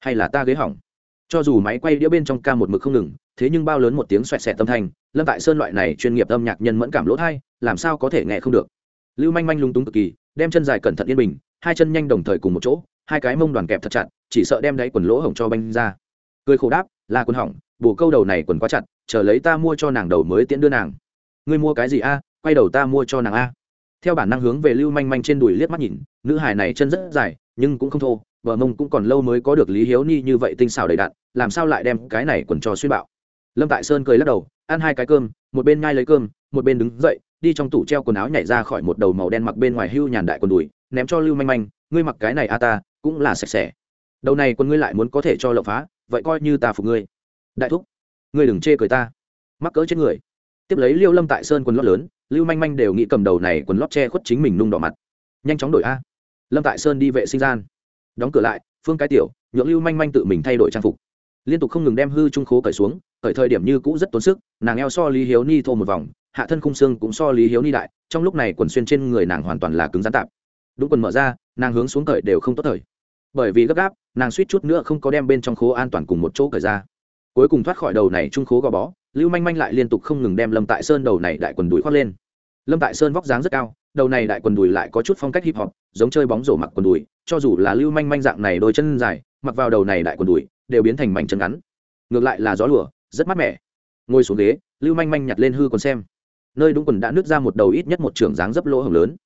hay là ta ghế hỏng cho dù máy quay đĩa bên trong ca một mực không ngừng thế nhưng bao lớn một tiếng xoẹt xẹt tâm thanh, lâm tại sơn loại này chuyên nghiệp âm nhạc nhân mẫn cảm lỗ thai, làm sao có thể nghe không được? Lưu manh manh lung túng cực kỳ, đem chân dài cẩn thận yên bình, hai chân nhanh đồng thời cùng một chỗ, hai cái mông đoàn kẹp thật chặt, chỉ sợ đem đáy quần lỗ hổng cho banh ra. Cười khổ đáp, là quần hỏng bù câu đầu này quần quá chặt, chờ lấy ta mua cho nàng đầu mới tiễn đưa nàng. Ngươi mua cái gì a? Quay đầu ta mua cho nàng a. Theo bản năng hướng về lưu manh manh trên đùi liếc mắt nhìn, nữ hài này chân rất dài, nhưng cũng không thô vợ mông cũng còn lâu mới có được lý hiếu ni như vậy tinh xảo đầy đạn làm sao lại đem cái này quần cho xuyên bạo? Lâm tại sơn cười lắc đầu, ăn hai cái cơm, một bên ngai lấy cơm, một bên đứng dậy, đi trong tủ treo quần áo nhảy ra khỏi một đầu màu đen mặc bên ngoài hưu nhàn đại quần đùi, ném cho lưu manh manh, ngươi mặc cái này a ta, cũng là sạch sẽ. Đầu này quân ngươi lại muốn có thể cho lộng phá, vậy coi như ta phục ngươi. Đại thúc, ngươi đừng chê cười ta. Mắc cỡ chết người. Tiếp lấy liêu lâm tại sơn quần lót lớn, lưu manh manh đều nghĩ cầm đầu này quần lót che khuất chính mình nung đỏ mặt. Nhanh chóng đổi a. Lâm tại sơn đi vệ sinh gian. Đóng cửa lại, phương cái tiểu, nhượng lưu manh manh tự mình thay đổi trang phục liên tục không ngừng đem hư trung khố cởi xuống, cởi thời điểm như cũ rất tốn sức, nàng eo so lý hiếu ni thô một vòng, hạ thân khung xương cũng so lý hiếu ni đại, trong lúc này quần xuyên trên người nàng hoàn toàn là cứng rắn tạp. Đúng quần mở ra, nàng hướng xuống cởi đều không tốt thời. Bởi vì gấp gáp, nàng suýt chút nữa không có đem bên trong khố an toàn cùng một chỗ cởi ra. Cuối cùng thoát khỏi đầu này trung khố gò bó, lưu manh manh lại liên tục không ngừng đem lâm tại sơn đầu này đại quần đùi khoác lên. Lâm tại sơn vóc dáng rất cao, đầu này đại quần đùi lại có chút phong cách hip hop, giống chơi bóng rổ mặc quần đùi, cho dù là lưu manh manh dạng này đôi chân dài, mặc vào đầu này đại quần đùi đều biến thành mảnh chân ngắn. Ngược lại là gió lùa, rất mát mẻ. Ngồi xuống ghế, lưu manh manh nhặt lên hư còn xem. Nơi đúng quần đã nứt ra một đầu ít nhất một trường dáng dấp lỗ hồng lớn.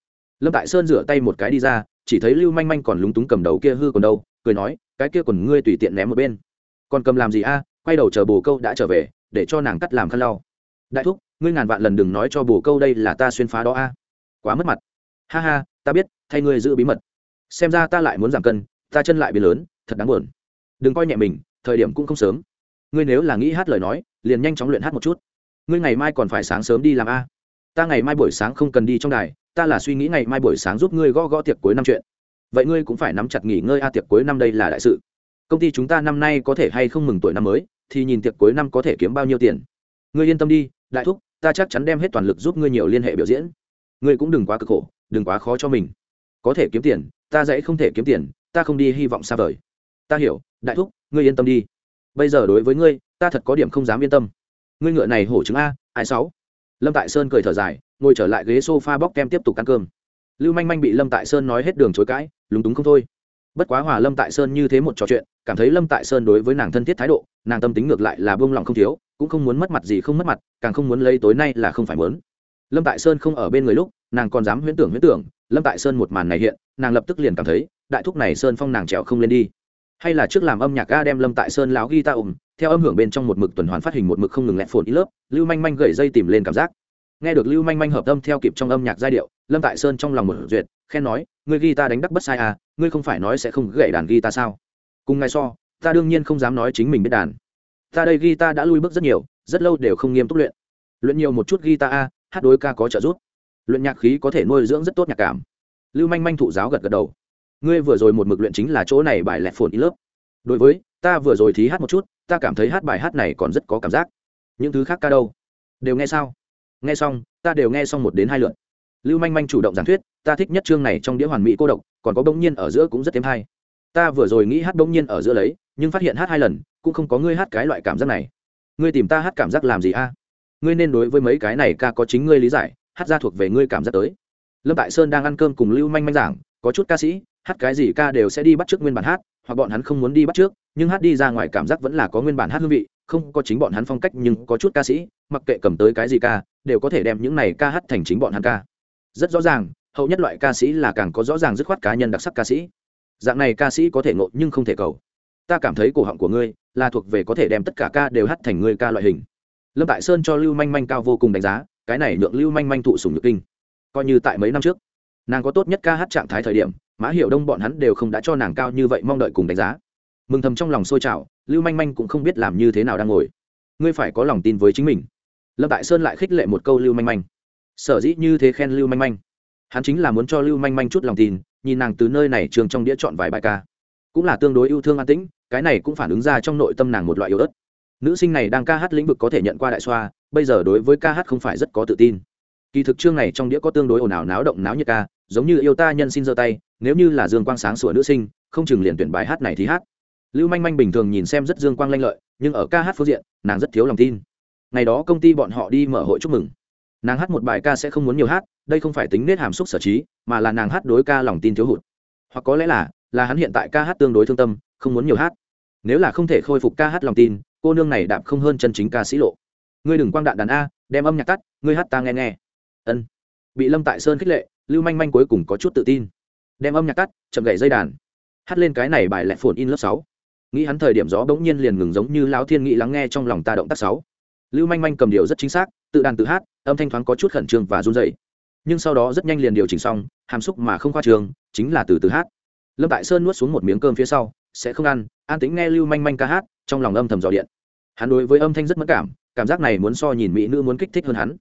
Lâm tại sơn rửa tay một cái đi ra, chỉ thấy lưu manh manh còn lúng túng cầm đầu kia hư còn đâu, cười nói, cái kia còn ngươi tùy tiện ném một bên. Còn cầm làm gì a? Quay đầu chờ bồ câu đã trở về, để cho nàng cắt làm khăn lau. Đại thúc, ngươi ngàn vạn lần đừng nói cho bồ câu đây là ta xuyên phá đó a. Quá mất mặt. Ha ha, ta biết, thay ngươi giữ bí mật. Xem ra ta lại muốn giảm cân, ta chân lại bị lớn, thật đáng buồn đừng coi nhẹ mình, thời điểm cũng không sớm. Ngươi nếu là nghĩ hát lời nói, liền nhanh chóng luyện hát một chút. Ngươi ngày mai còn phải sáng sớm đi làm a. Ta ngày mai buổi sáng không cần đi trong đài, ta là suy nghĩ ngày mai buổi sáng giúp ngươi gõ gõ tiệc cuối năm chuyện. Vậy ngươi cũng phải nắm chặt nghỉ ngơi a, tiệc cuối năm đây là đại sự. Công ty chúng ta năm nay có thể hay không mừng tuổi năm mới, thì nhìn tiệc cuối năm có thể kiếm bao nhiêu tiền. Ngươi yên tâm đi, đại thúc, ta chắc chắn đem hết toàn lực giúp ngươi nhiều liên hệ biểu diễn. Ngươi cũng đừng quá cực khổ, đừng quá khó cho mình. Có thể kiếm tiền, ta dễ không thể kiếm tiền, ta không đi hy vọng xa vời ta hiểu, đại thúc, ngươi yên tâm đi. Bây giờ đối với ngươi, ta thật có điểm không dám yên tâm. Ngươi ngựa này hổ chứng a, ai sáu? Lâm tại sơn cười thở dài, ngồi trở lại ghế s o f a bóc kem tiếp tục ăn cơm. Lưu manh manh bị lâm tại sơn nói hết đường chối cãi, lúng túng không thôi. Bất quá hòa lâm tại sơn như thế một trò chuyện, cảm thấy lâm tại sơn đối với nàng thân thiết thái độ, nàng tâm tính ngược lại là buông lòng không thiếu, cũng không muốn mất mặt gì không mất mặt, càng không muốn lấy tối nay là không phải mớn lâm tại sơn không ở bên người lúc, nàng còn dám huyễn tưởng huyễn tưởng, lâm tại sơn một màn này hiện, nàng lập tức liền cảm thấy, đại thúc này sơn phong nàng trèo không lên đi hay là trước làm âm nhạc ga đem lâm tại sơn láo ghi ta ủng theo âm hưởng bên trong một mực tuần hoàn phát hình một mực không ngừng lẹt phồn ít lớp, lưu manh manh gậy dây tìm lên cảm giác. Nghe được lưu manh manh hợp âm theo kịp trong âm nhạc giai điệu, lâm tại sơn trong lòng một duyệt, khen nói ngươi ghi ta đánh đắc bất sai à ngươi không phải nói sẽ không gậy đàn ghi ta sao? Cùng ngay so, ta đương nhiên không dám nói chính mình biết đàn. Ta đây ghi ta đã lui bước rất nhiều, rất lâu đều không nghiêm túc luyện. Luyện nhiều một chút ghi ta a, hát đối ca có trợ giúp. Luyện nhạc khí có thể nuôi dưỡng rất tốt nhạc cảm. Lưu manh manh thụ giáo gật gật đầu ngươi vừa rồi một mực luyện chính là chỗ này bài lẹt phồn ít lớp. Đối với, ta vừa rồi thí hát một chút, ta cảm thấy hát bài hát này còn rất có cảm giác. Những thứ khác ca đâu? Đều nghe sao? Nghe xong, ta đều nghe xong một đến hai lượt. Lưu manh manh chủ động giảng thuyết, ta thích nhất chương này trong đĩa hoàn mỹ cô độc, còn có bỗng nhiên ở giữa cũng rất thêm hay. Ta vừa rồi nghĩ hát bỗng nhiên ở giữa lấy, nhưng phát hiện hát hai lần, cũng không có ngươi hát cái loại cảm giác này. Ngươi tìm ta hát cảm giác làm gì a? Ngươi nên đối với mấy cái này ca có chính ngươi lý giải, hát ra thuộc về ngươi cảm giác tới. Lâm tại sơn đang ăn cơm cùng lưu manh manh giảng, có chút ca sĩ hát cái gì ca đều sẽ đi bắt trước nguyên bản hát, hoặc bọn hắn không muốn đi bắt trước nhưng hát đi ra ngoài cảm giác vẫn là có nguyên bản hát hương vị, không có chính bọn hắn phong cách nhưng có chút ca sĩ, mặc kệ cầm tới cái gì ca, đều có thể đem những này ca hát thành chính bọn hắn ca. Rất rõ ràng, hậu nhất loại ca sĩ là càng có rõ ràng dứt khoát cá nhân đặc sắc ca sĩ. Dạng này ca sĩ có thể ngộ nhưng không thể cầu. Ta cảm thấy cổ họng của ngươi là thuộc về có thể đem tất cả ca đều hát thành ngươi ca loại hình. Lâm tại sơn cho lưu manh manh cao vô cùng đánh giá, cái này nhượng lưu manh manh thụ sùng nhược kinh. Coi như tại mấy năm trước, nàng có tốt nhất ca hát trạng thái thời điểm mã hiệu đông bọn hắn đều không đã cho nàng cao như vậy mong đợi cùng đánh giá. Mừng thầm trong lòng sôi trào, lưu manh manh cũng không biết làm như thế nào đang ngồi. Ngươi phải có lòng tin với chính mình. Lâm tại sơn lại khích lệ một câu lưu manh manh. Sở dĩ như thế khen lưu manh manh. Hắn chính là muốn cho lưu manh manh chút lòng tin, nhìn nàng từ nơi này trường trong đĩa chọn vài bài ca. Cũng là tương đối yêu thương an tĩnh, cái này cũng phản ứng ra trong nội tâm nàng một loại yếu ớt. Nữ sinh này đang ca hát lĩnh vực có thể nhận qua đại xoa, bây giờ đối với ca hát không phải rất có tự tin. Kỳ thực chương này trong đĩa có tương đối ồn ào náo động náo nhiệt ca, giống như yêu ta nhân xin giơ tay nếu như là dương quang sáng sủa nữ sinh, không chừng liền tuyển bài hát này thì hát. Lưu manh manh bình thường nhìn xem rất dương quang lanh lợi, nhưng ở ca hát phương diện, nàng rất thiếu lòng tin. Ngày đó công ty bọn họ đi mở hội chúc mừng. Nàng hát một bài ca sẽ không muốn nhiều hát, đây không phải tính nết hàm xúc sở trí, mà là nàng hát đối ca lòng tin thiếu hụt. Hoặc có lẽ là là hắn hiện tại ca hát tương đối thương tâm, không muốn nhiều hát. Nếu là không thể khôi phục ca hát lòng tin, cô nương này đạp không hơn chân chính ca sĩ lộ. Ngươi đừng quang đạn đàn a, đem âm nhạc tắt, ngươi hát ta nghe nghe. Ân. Bị lâm tại sơn khích lệ, lưu manh manh cuối cùng có chút tự tin đem âm nhạc tắt, chậm gậy dây đàn. Hát lên cái này bài lẹ phồn in lớp sáu. Nghĩ hắn thời điểm gió bỗng nhiên liền ngừng giống như lão thiên nghị lắng nghe trong lòng ta động tác sáu. Lưu manh manh cầm điều rất chính xác, tự đàn tự hát, âm thanh thoáng có chút khẩn trương và run dậy nhưng sau đó rất nhanh liền điều chỉnh xong, hàm xúc mà không khoa trường, chính là từ từ hát. Lâm tại sơn nuốt xuống một miếng cơm phía sau, sẽ không ăn. An tính nghe lưu manh manh ca hát, trong lòng âm thầm dò điện. Hắn đối với âm thanh rất mất cảm cảm giác này muốn so nhìn mỹ nữ muốn kích thích hơn hắn.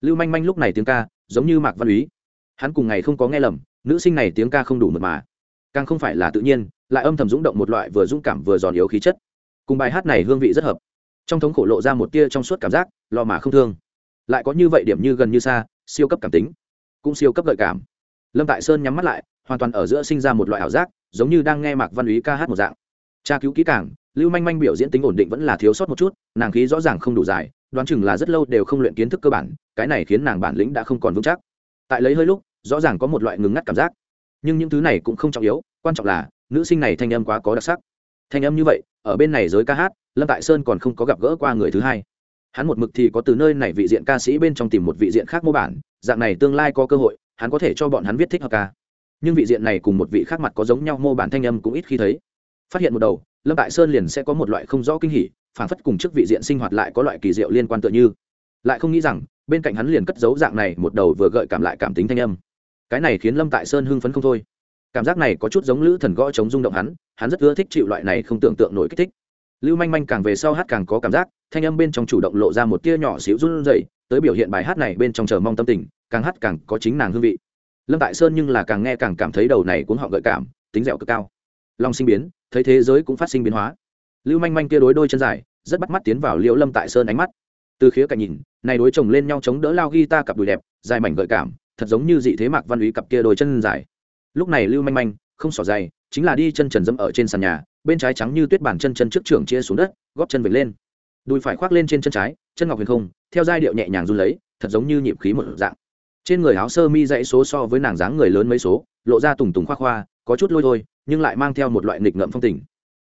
Lưu manh manh lúc này tiếng ca, giống như mạc văn úy. Hắn cùng ngày không có nghe lầm nữ sinh này tiếng ca không đủ mật mà. Càng không phải là tự nhiên, lại âm thầm rúng động một loại vừa dũng cảm vừa giòn yếu khí chất. Cùng bài hát này hương vị rất hợp. Trong thống khổ lộ ra một tia trong suốt cảm giác, lo mà không thương. Lại có như vậy điểm như gần như xa, siêu cấp cảm tính, cũng siêu cấp gợi cảm. Lâm tại sơn nhắm mắt lại, hoàn toàn ở giữa sinh ra một loại ảo giác, giống như đang nghe mạc văn úy ca hát một dạng. Tra cứu kỹ càng, lưu manh manh biểu diễn tính ổn định vẫn là thiếu sót một chút, nàng khí rõ ràng không đủ dài, đoán chừng là rất lâu đều không luyện kiến thức cơ bản, cái này khiến nàng bản lĩnh đã không còn vững chắc. Tại lấy hơi lúc rõ ràng có một loại ngừng ngắt cảm giác. Nhưng những thứ này cũng không trọng yếu, quan trọng là, nữ sinh này thanh âm quá có đặc sắc. Thanh âm như vậy, ở bên này giới ca hát, lâm tại sơn còn không có gặp gỡ qua người thứ hai. Hắn một mực thì có từ nơi này vị diện ca sĩ bên trong tìm một vị diện khác mô bản, dạng này tương lai có cơ hội, hắn có thể cho bọn hắn viết thích hợp ca. Nhưng vị diện này cùng một vị khác mặt có giống nhau mô bản thanh âm cũng ít khi thấy. Phát hiện một đầu, lâm tại sơn liền sẽ có một loại không rõ kinh hỉ phản phất cùng trước vị diện sinh hoạt lại có loại kỳ diệu liên quan tựa như. Lại không nghĩ rằng, bên cạnh hắn liền cất giấu dạng này một đầu vừa gợi cảm lại cảm tính thanh âm cái này khiến lâm tại sơn hưng phấn không thôi cảm giác này có chút giống lữ thần gõ chống rung động hắn hắn rất ưa thích chịu loại này không tưởng tượng nổi kích thích lưu manh manh càng về sau hát càng có cảm giác thanh âm bên trong chủ động lộ ra một tia nhỏ xíu run rẩy, tới biểu hiện bài hát này bên trong chờ mong tâm tình càng hát càng có chính nàng hương vị lâm tại sơn nhưng là càng nghe càng cảm thấy đầu này cuốn họ gợi cảm tính dẻo cực cao lòng sinh biến thấy thế giới cũng phát sinh biến hóa lưu manh manh kia đối đôi chân dài rất bắt mắt tiến vào liễu lâm tại sơn ánh mắt từ khía cạnh nhìn này đối chồng lên nhau chống đỡ lao ghi ta cặp đùi đẹp dài mảnh gợi cảm thật giống như dị thế mạc văn úy cặp kia đôi chân dài. Lúc này lưu manh manh, không xỏ dày chính là đi chân trần dẫm ở trên sàn nhà, bên trái trắng như tuyết bản chân chân trước trường chia xuống đất, góp chân vệt lên. Đùi phải khoác lên trên chân trái, chân ngọc huyền không, theo giai điệu nhẹ nhàng run lấy, thật giống như nhịp khí một dạng. Trên người áo sơ mi dãy số so với nàng dáng người lớn mấy số, lộ ra tùng tùng khoác khoa, có chút lôi thôi, nhưng lại mang theo một loại nghịch ngợm phong tình.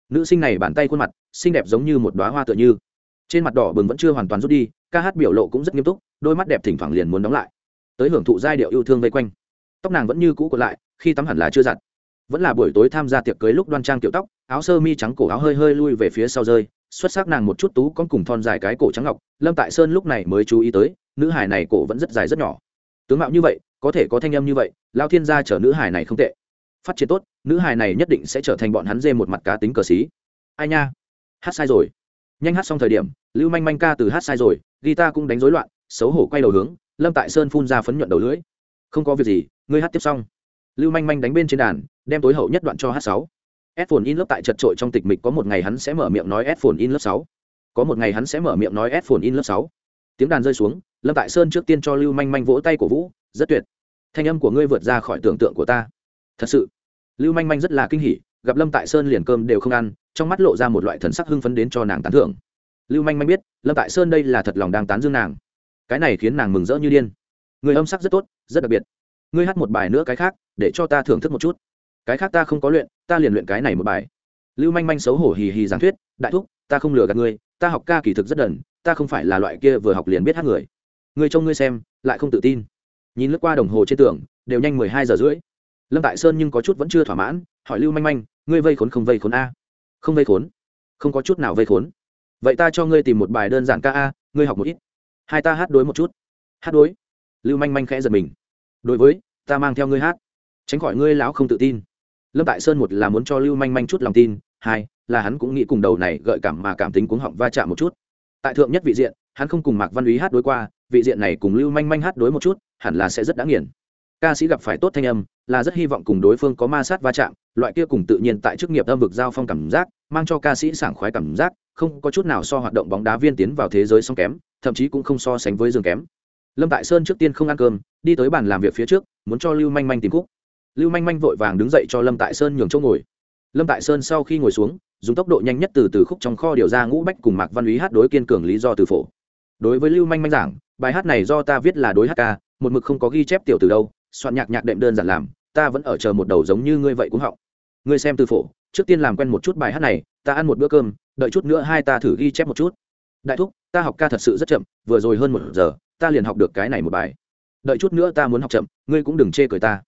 Nữ sinh này bàn tay khuôn mặt, xinh đẹp giống như một đoá hoa tựa như. Trên mặt đỏ bừng vẫn chưa hoàn toàn rút đi, ca hát biểu lộ cũng rất nghiêm túc, đôi mắt đẹp thỉnh thoảng liền muốn đóng lại tới hưởng thụ giai điệu yêu thương vây quanh. Tóc nàng vẫn như cũ còn lại, khi tắm hẳn là chưa giặt. Vẫn là buổi tối tham gia tiệc cưới lúc đoan trang kiểu tóc, áo sơ mi trắng cổ áo hơi hơi lui về phía sau rơi, xuất sắc nàng một chút tú con cùng thon dài cái cổ trắng ngọc, lâm tại sơn lúc này mới chú ý tới, nữ hải này cổ vẫn rất dài rất nhỏ. Tướng mạo như vậy, có thể có thanh âm như vậy, lao thiên gia chở nữ hải này không tệ. Phát triển tốt, nữ hải này nhất định sẽ trở thành bọn hắn dê một mặt cá tính cờ xí. Ai nha? Hát sai rồi. Nhanh hát xong thời điểm, lưu manh manh ca từ hát sai rồi, guitar cũng đánh rối loạn, xấu hổ quay đầu hướng lâm tại sơn phun ra phấn nhuận đầu lưỡi. Không có việc gì, ngươi hát tiếp xong. Lưu manh manh đánh bên trên đàn, đem tối hậu nhất đoạn cho hát sáu. Ép phồn in lớp tại chật trội trong tịch mịch có một ngày hắn sẽ mở miệng nói ép phồn in lớp sáu. Có một ngày hắn sẽ mở miệng nói ép phồn in lớp sáu. Tiếng đàn rơi xuống, lâm tại sơn trước tiên cho lưu manh manh vỗ tay cổ vũ, rất tuyệt. Thanh âm của ngươi vượt ra khỏi tưởng tượng của ta. Thật sự. Lưu manh manh rất là kinh hỉ, gặp lâm tại sơn liền cơm đều không ăn, trong mắt lộ ra một loại thần sắc hưng phấn đến cho nàng tán thưởng. Lưu manh manh biết, lâm tại sơn đây là thật lòng đang tán dương nàng cái này khiến nàng mừng rỡ như điên. Người âm sắc rất tốt, rất đặc biệt. Ngươi hát một bài nữa cái khác, để cho ta thưởng thức một chút. Cái khác ta không có luyện, ta liền luyện cái này một bài. Lưu manh manh xấu hổ hì hì giảng thuyết, đại thúc, ta không lừa gạt ngươi, ta học ca kỳ thực rất đần, ta không phải là loại kia vừa học liền biết hát người. Ngươi trông ngươi xem, lại không tự tin. Nhìn lướt qua đồng hồ trên tường, đều nhanh mười hai giờ rưỡi. Lâm tại sơn nhưng có chút vẫn chưa thỏa mãn, hỏi lưu manh manh, ngươi vây khốn không vây khốn a? Không vây khốn, không có chút nào vây khốn. Vậy ta cho ngươi tìm một bài đơn giản ca a, ngươi học một ít hai ta hát đối một chút. Hát đối. Lưu manh manh khẽ giật mình. Đối với, ta mang theo ngươi hát. Tránh khỏi ngươi lão không tự tin. Lâm tại sơn một là muốn cho lưu manh manh chút lòng tin, hai là hắn cũng nghĩ cùng đầu này gợi cảm mà cảm tính cuống họng va chạm một chút. Tại thượng nhất vị diện, hắn không cùng mạc văn úy hát đối qua, vị diện này cùng lưu manh manh hát đối một chút, hẳn là sẽ rất đáng nghiền. Ca sĩ gặp phải tốt thanh âm, là rất hy vọng cùng đối phương có ma sát va chạm, loại kia cùng tự nhiên tại chức nghiệp âm vực giao phong cảm giác, mang cho ca sĩ sảng khoái cảm giác, không có chút nào so hoạt động bóng đá viên tiến vào thế giới song kém thậm chí cũng không so sánh với giường kém. Lâm tại sơn trước tiên không ăn cơm, đi tới bàn làm việc phía trước, muốn cho lưu manh manh tìm khúc. Lưu manh manh vội vàng đứng dậy cho lâm tại sơn nhường chỗ ngồi. Lâm tại sơn sau khi ngồi xuống, dùng tốc độ nhanh nhất từ từ khúc trong kho điều ra ngũ bách cùng mạc văn úy hát đối kiên cường lý do từ phổ. Đối với lưu manh manh giảng, bài hát này do ta viết là đối hát ca, một mực không có ghi chép tiểu từ đâu, soạn nhạc nhạc đệm đơn giản làm, ta vẫn ở chờ một đầu giống như ngươi vậy cũng họng ngươi xem từ phổ, trước tiên làm quen một chút bài hát này, ta ăn một bữa cơm, đợi chút nữa hai ta thử ghi chép một chút. Đại thúc ta học ca thật sự rất chậm, vừa rồi hơn một giờ, ta liền học được cái này một bài. Đợi chút nữa ta muốn học chậm, ngươi cũng đừng chê cười ta.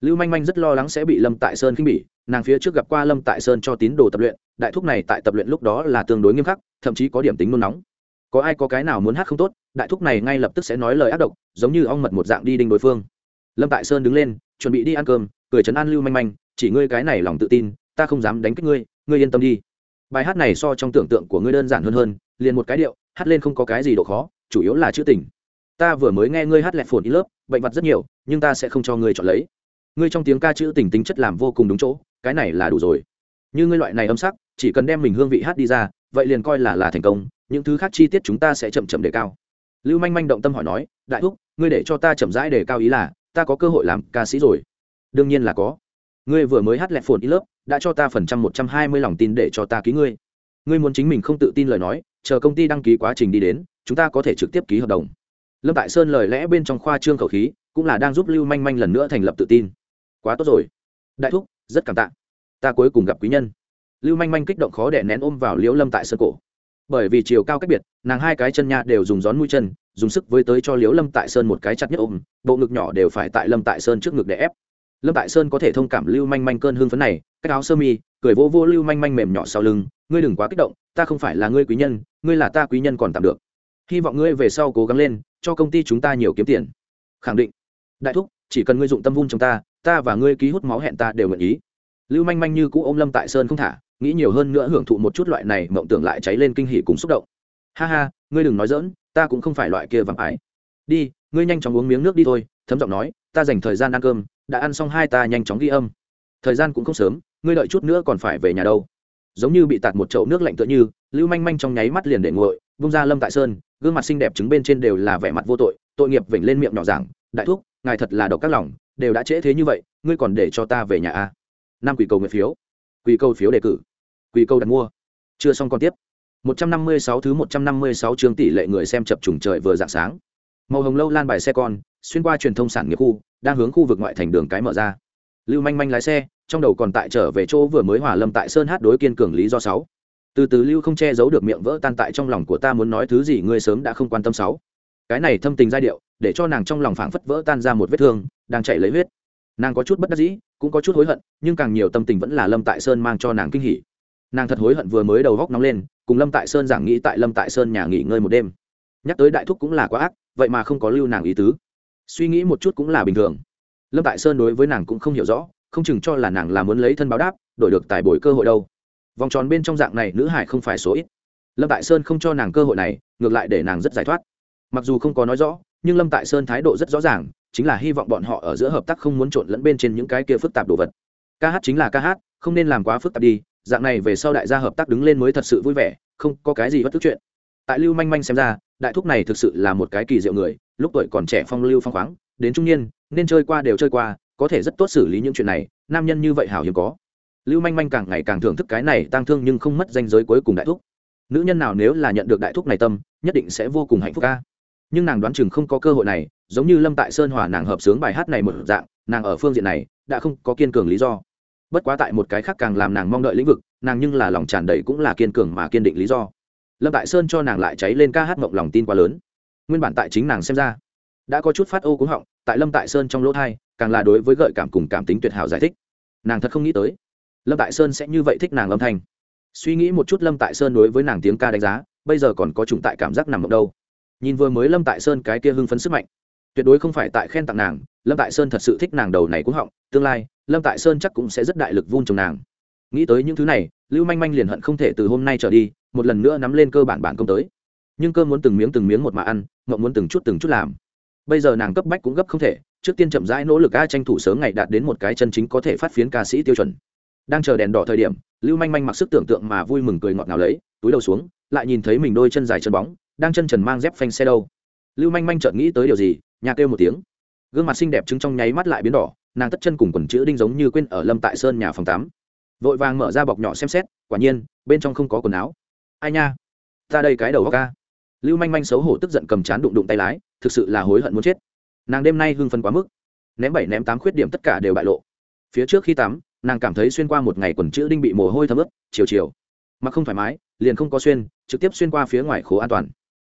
Lưu manh manh rất lo lắng sẽ bị lâm tại sơn khinh bỉ, nàng phía trước gặp qua lâm tại sơn cho tín đồ tập luyện, đại thúc này tại tập luyện lúc đó là tương đối nghiêm khắc, thậm chí có điểm tính nôn nóng. Có ai có cái nào muốn hát không tốt, đại thúc này ngay lập tức sẽ nói lời ác độc, giống như ong mật một dạng đi đinh đối phương. Lâm tại sơn đứng lên, chuẩn bị đi ăn cơm, cười chấn an lưu manh manh, chỉ ngươi cái này lòng tự tin, ta không dám đánh kích ngươi ngươi yên tâm đi. Bài hát này so trong tưởng tượng của ngươi đơn giản hơn hơn, liền một cái điệu hát lên không có cái gì độ khó, chủ yếu là chữ tình. Ta vừa mới nghe ngươi hát lẹt phồn in lớp, bệnh vật rất nhiều, nhưng ta sẽ không cho ngươi chọn lấy. Ngươi trong tiếng ca chữ tình tính chất làm vô cùng đúng chỗ, cái này là đủ rồi. Như ngươi loại này âm sắc, chỉ cần đem mình hương vị hát đi ra, vậy liền coi là là thành công, những thứ khác chi tiết chúng ta sẽ chậm chậm đề cao. Lưu manh manh động tâm hỏi nói, đại thúc, ngươi để cho ta chậm rãi đề cao ý là, ta có cơ hội làm ca sĩ rồi. Đương nhiên là có. Ngươi vừa mới hát lẹt phồn in lớp, đã cho ta phần trăm một trăm hai mươi lòng tin để cho ta ký ngươi. Ngươi muốn chính mình không tự tin lời nói chờ công ty đăng ký quá trình đi đến, chúng ta có thể trực tiếp ký hợp đồng. Lâm tại sơn lời lẽ bên trong khoa trương khẩu khí, cũng là đang giúp lưu manh manh lần nữa thành lập tự tin. Quá tốt rồi. Đại thúc, rất cảm tạ. Ta cuối cùng gặp quý nhân. Lưu manh manh kích động khó để nén ôm vào liễu lâm tại sơn cổ. Bởi vì chiều cao cách biệt, nàng hai cái chân nha đều dùng gión mũi chân, dùng sức với tới cho liễu lâm tại sơn một cái chặt nhất ôm, bộ ngực nhỏ đều phải tại lâm tại sơn trước ngực để ép. Lâm tại sơn có thể thông cảm lưu manh manh cơn hương phấn này, cách áo sơ mi, cười vô vô lưu manh manh mềm nhỏ sau lưng ngươi đừng quá kích động, ta không phải là ngươi quý nhân, ngươi là ta quý nhân còn tạm được. Hy vọng ngươi về sau cố gắng lên, cho công ty chúng ta nhiều kiếm tiền. Khẳng định. Đại thúc, chỉ cần ngươi dụng tâm vun trong ta ta và ngươi ký hút máu hẹn ta đều nguyện ý. Lưu manh manh như cũ ôm lâm tại sơn không thả, nghĩ nhiều hơn nữa hưởng thụ một chút loại này mộng tưởng lại cháy lên kinh hỉ cùng xúc động. Ha ha, ngươi đừng nói dỡn ta cũng không phải loại kia vàng ái. Đi, ngươi nhanh chóng uống miếng nước đi thôi, thấm giọng nói, ta dành thời gian ăn cơm, đã ăn xong hai ta nhanh chóng ghi âm. Thời gian cũng không sớm, ngươi đợi chút nữa còn phải về nhà đâu giống như bị tạt một chậu nước lạnh tựa như, lưu manh manh trong nháy mắt liền để nguội bung ra lâm tại sơn, gương mặt xinh đẹp chứng bên trên đều là vẻ mặt vô tội tội nghiệp vểnh lên miệng nhỏ giảng, đại thúc, ngài thật là độc các lòng, đều đã trễ thế như vậy, ngươi còn để cho ta về nhà à? a năm quỷ cầu nguyện phiếu. Quỷ cầu phiếu đề cử. Quỷ cầu đặt mua. Chưa xong còn tiếp. 156 thứ 156 chương tỷ lệ người xem chập trùng trời vừa dạng sáng. Màu hồng lâu lan bài xe con, xuyên qua truyền thông sản nghiệp khu, đang hướng khu vực ngoại thành đường cái mở ra. Lưu manh manh lái xe trong đầu còn tại trở về chỗ vừa mới hòa lâm tại sơn hát đối kiên cường lý do sáu. Từ từ lưu không che giấu được miệng vỡ tan tại trong lòng của ta muốn nói thứ gì ngươi sớm đã không quan tâm sáu. Cái này thâm tình giai điệu, để cho nàng trong lòng phảng phất vỡ tan ra một vết thương, đang chảy lấy huyết. Nàng có chút bất đắc dĩ, cũng có chút hối hận, nhưng càng nhiều tâm tình vẫn là lâm tại sơn mang cho nàng kinh hỉ. Nàng thật hối hận vừa mới đầu góc nóng lên, cùng lâm tại sơn giảng nghĩ tại lâm tại sơn nhà nghỉ ngơi một đêm. Nhắc tới đại thúc cũng là quá ác, vậy mà không có lưu nàng ý tứ. Suy nghĩ một chút cũng là bình thường. Lâm tại sơn đối với nàng cũng không hiểu rõ không chừng cho là nàng là muốn lấy thân báo đáp, đổi được tài bồi cơ hội đâu. Vòng tròn bên trong dạng này nữ hải không phải số ít. Lâm tại sơn không cho nàng cơ hội này, ngược lại để nàng rất giải thoát. Mặc dù không có nói rõ, nhưng lâm tại sơn thái độ rất rõ ràng, chính là hy vọng bọn họ ở giữa hợp tác không muốn trộn lẫn bên trên những cái kia phức tạp đồ vật. Ca hát chính là ca hát, không nên làm quá phức tạp đi, dạng này về sau đại gia hợp tác đứng lên mới thật sự vui vẻ, không có cái gì bất tức chuyện. Tại lưu manh manh xem ra, đại thúc này thực sự là một cái kỳ diệu người, lúc tuổi còn trẻ phong lưu phong khoáng, đến trung niên, nên chơi qua đều chơi qua có thể rất tốt xử lý những chuyện này, nam nhân như vậy hảo hiếm có. Lưu manh manh càng ngày càng thưởng thức cái này tăng thương nhưng không mất danh giới cuối cùng đại thúc. Nữ nhân nào nếu là nhận được đại thúc này tâm, nhất định sẽ vô cùng hạnh phúc ca. Nhưng nàng đoán chừng không có cơ hội này, giống như lâm tại sơn hòa nàng hợp sướng bài hát này một dạng, nàng ở phương diện này đã không có kiên cường lý do. Bất quá tại một cái khác càng làm nàng mong đợi lĩnh vực, nàng nhưng là lòng tràn đầy cũng là kiên cường mà kiên định lý do. Lâm tại sơn cho nàng lại cháy lên ca hát mộng lòng tin quá lớn. Nguyên bản tại chính nàng xem ra, đã có chút phát ô cúng họng, tại lâm tại sơn trong lỗ thai càng là đối với gợi cảm cùng cảm tính tuyệt hảo giải thích. Nàng thật không nghĩ tới, lâm tại sơn sẽ như vậy thích nàng âm thanh. Suy nghĩ một chút lâm tại sơn đối với nàng tiếng ca đánh giá, bây giờ còn có chủng tại cảm giác nằm ở đâu. Nhìn vừa mới lâm tại sơn cái kia hưng phấn sức mạnh, tuyệt đối không phải tại khen tặng nàng, lâm tại sơn thật sự thích nàng đầu này cũng họng, tương lai, lâm tại sơn chắc cũng sẽ rất đại lực vun trồng nàng. Nghĩ tới những thứ này, lưu manh manh liền hận không thể từ hôm nay trở đi, một lần nữa nắm lên cơ bản bản công tới. Nhưng cơ muốn từng miếng từng miếng một mà ăn, mộng muốn từng chút từng chút làm. Bây giờ nàng cấp bách cũng gấp không thể trước tiên chậm rãi nỗ lực a tranh thủ sớm ngày đạt đến một cái chân chính có thể phát phiến ca sĩ tiêu chuẩn. Đang chờ đèn đỏ thời điểm, lưu manh manh mặc sức tưởng tượng mà vui mừng cười ngọt ngào lấy, túi đầu xuống, lại nhìn thấy mình đôi chân dài chân bóng, đang chân trần mang dép phanh xe đâu. Lưu manh manh chợt nghĩ tới điều gì nhà kêu một tiếng. Gương mặt xinh đẹp trứng trong nháy mắt lại biến đỏ, nàng tất chân cùng quần chữ đinh giống như quên ở lâm tại sơn nhà phòng tám vội vàng mở ra bọc nhỏ xem xét, quả nhiên, bên trong không có quần áo. Ai nha? Ta đây cái đầu hoa ca lưu manh manh xấu hổ tức giận cầm chán đụng đụng tay lái, thực sự là hối hận muốn chết nàng đêm nay hưng phấn quá mức. Ném bảy, ném tám khuyết điểm tất cả đều bại lộ. Phía trước khi tắm, nàng cảm thấy xuyên qua một ngày quần chữ đinh bị mồ hôi thấm ướt, chiều chiều. Mà không thoải mái, liền không có xuyên, trực tiếp xuyên qua phía ngoài khố an toàn.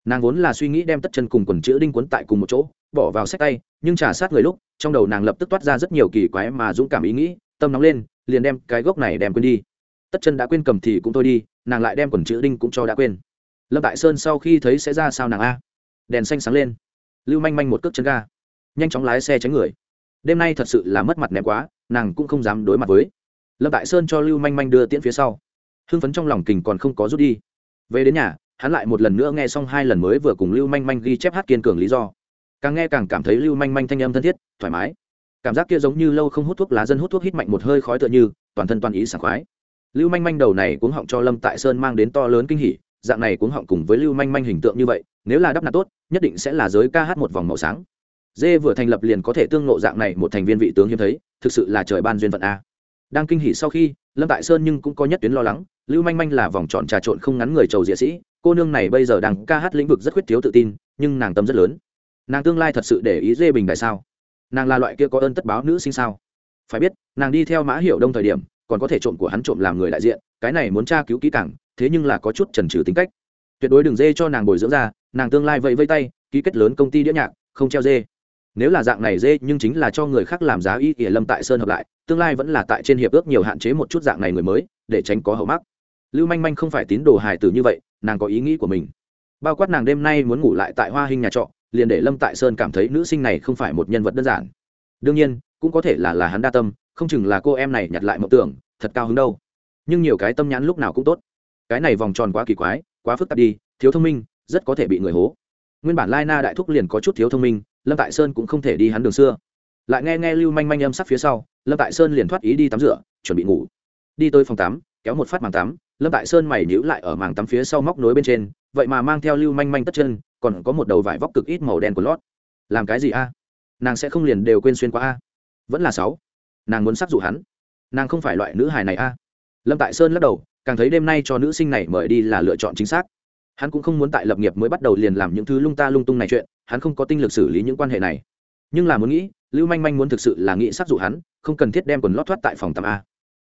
Nàng vốn là suy nghĩ đem tất chân cùng quần chữ đinh quấn tại cùng một chỗ, bỏ vào sách tay, nhưng trả sát người lúc, trong đầu nàng lập tức toát ra rất nhiều kỳ quái mà dũng cảm ý nghĩ, tâm nóng lên, liền đem cái gốc này đem quên đi. Tất chân đã quên cầm thì cũng thôi đi, nàng lại đem quần chữ đinh cũng cho đã quên. Lâm tại sơn sau khi thấy sẽ ra sao nàng a? Đèn xanh sáng lên. Lưu manh manh một cước chân ga nhanh chóng lái xe tránh người. Đêm nay thật sự là mất mặt ném quá, nàng cũng không dám đối mặt với. Lâm tại sơn cho lưu manh manh đưa tiễn phía sau. Hưng phấn trong lòng kình còn không có rút đi. Về đến nhà, hắn lại một lần nữa nghe xong hai lần mới vừa cùng lưu manh manh ghi chép hát kiên cường lý do. Càng nghe càng cảm thấy lưu manh manh thanh âm thân thiết, thoải mái. Cảm giác kia giống như lâu không hút thuốc lá dân hút thuốc hít mạnh một hơi khói tựa như, toàn thân toàn ý sảng khoái. Lưu manh manh đầu này cuống họng cho lâm tại sơn mang đến to lớn kinh hỉ, dạng này cuống họng cùng với lưu manh manh hình tượng như vậy, nếu là đắp nạt tốt, nhất định sẽ là giới ca hát một vòng màu sáng dê vừa thành lập liền có thể tương nộ dạng này một thành viên vị tướng hiếm thấy, thực sự là trời ban duyên phận a. Đang kinh hỉ sau khi, lâm tại sơn nhưng cũng có nhất tuyến lo lắng, lưu manh manh là vòng tròn trà trộn không ngắn người trầu diệ sĩ, cô nương này bây giờ đang ca hát lĩnh vực rất khuyết thiếu tự tin, nhưng nàng tâm rất lớn. Nàng tương lai thật sự để ý dê bình đại sao? Nàng là loại kia có ơn tất báo nữ sinh sao? Phải biết, nàng đi theo mã hiệu đông thời điểm, còn có thể trộm của hắn trộm làm người đại diện, cái này muốn tra cứu kỹ càng, thế nhưng là có chút trần trừ tính cách. Tuyệt đối đừng dê cho nàng bồi dưỡng ra, nàng tương lai vẫy vây tay, ký kết lớn công ty đĩa nhạc, không treo dê nếu là dạng này dê, nhưng chính là cho người khác làm giá y ỉa lâm tại sơn hợp lại, tương lai vẫn là tại trên hiệp ước nhiều hạn chế một chút dạng này người mới, để tránh có hậu mắc. Lưu manh manh không phải tín đồ hài tử như vậy, nàng có ý nghĩ của mình. Bao quát nàng đêm nay muốn ngủ lại tại hoa hình nhà trọ, liền để lâm tại sơn cảm thấy nữ sinh này không phải một nhân vật đơn giản. Đương nhiên, cũng có thể là là hắn đa tâm, không chừng là cô em này nhặt lại mộng tưởng, thật cao hứng đâu. Nhưng nhiều cái tâm nhãn lúc nào cũng tốt. Cái này vòng tròn quá kỳ quái, quá phức tạp đi, thiếu thông minh, rất có thể bị người hố. Nguyên bản lai na đại thúc liền có chút thiếu thông minh lâm tại sơn cũng không thể đi hắn đường xưa. Lại nghe nghe lưu manh manh âm sắc phía sau, lâm tại sơn liền thoát ý đi tắm rửa, chuẩn bị ngủ. Đi tới phòng tắm, kéo một phát màng tắm, lâm tại sơn mày nhữ lại ở màng tắm phía sau móc nối bên trên, vậy mà mang theo lưu manh manh tất chân, còn có một đầu vải vóc cực ít màu đen của lót. Làm cái gì a? Nàng sẽ không liền đều quên xuyên qua a? Vẫn là sáu. Nàng muốn sắc dụ hắn. Nàng không phải loại nữ hài này a. Lâm tại sơn lắc đầu, càng thấy đêm nay cho nữ sinh này mời đi là lựa chọn chính xác hắn cũng không muốn tại lập nghiệp mới bắt đầu liền làm những thứ lung ta lung tung này chuyện, hắn không có tinh lực xử lý những quan hệ này. Nhưng là muốn nghĩ, lưu manh manh muốn thực sự là nghĩ sát dụ hắn, không cần thiết đem quần lót thoát tại phòng tắm a.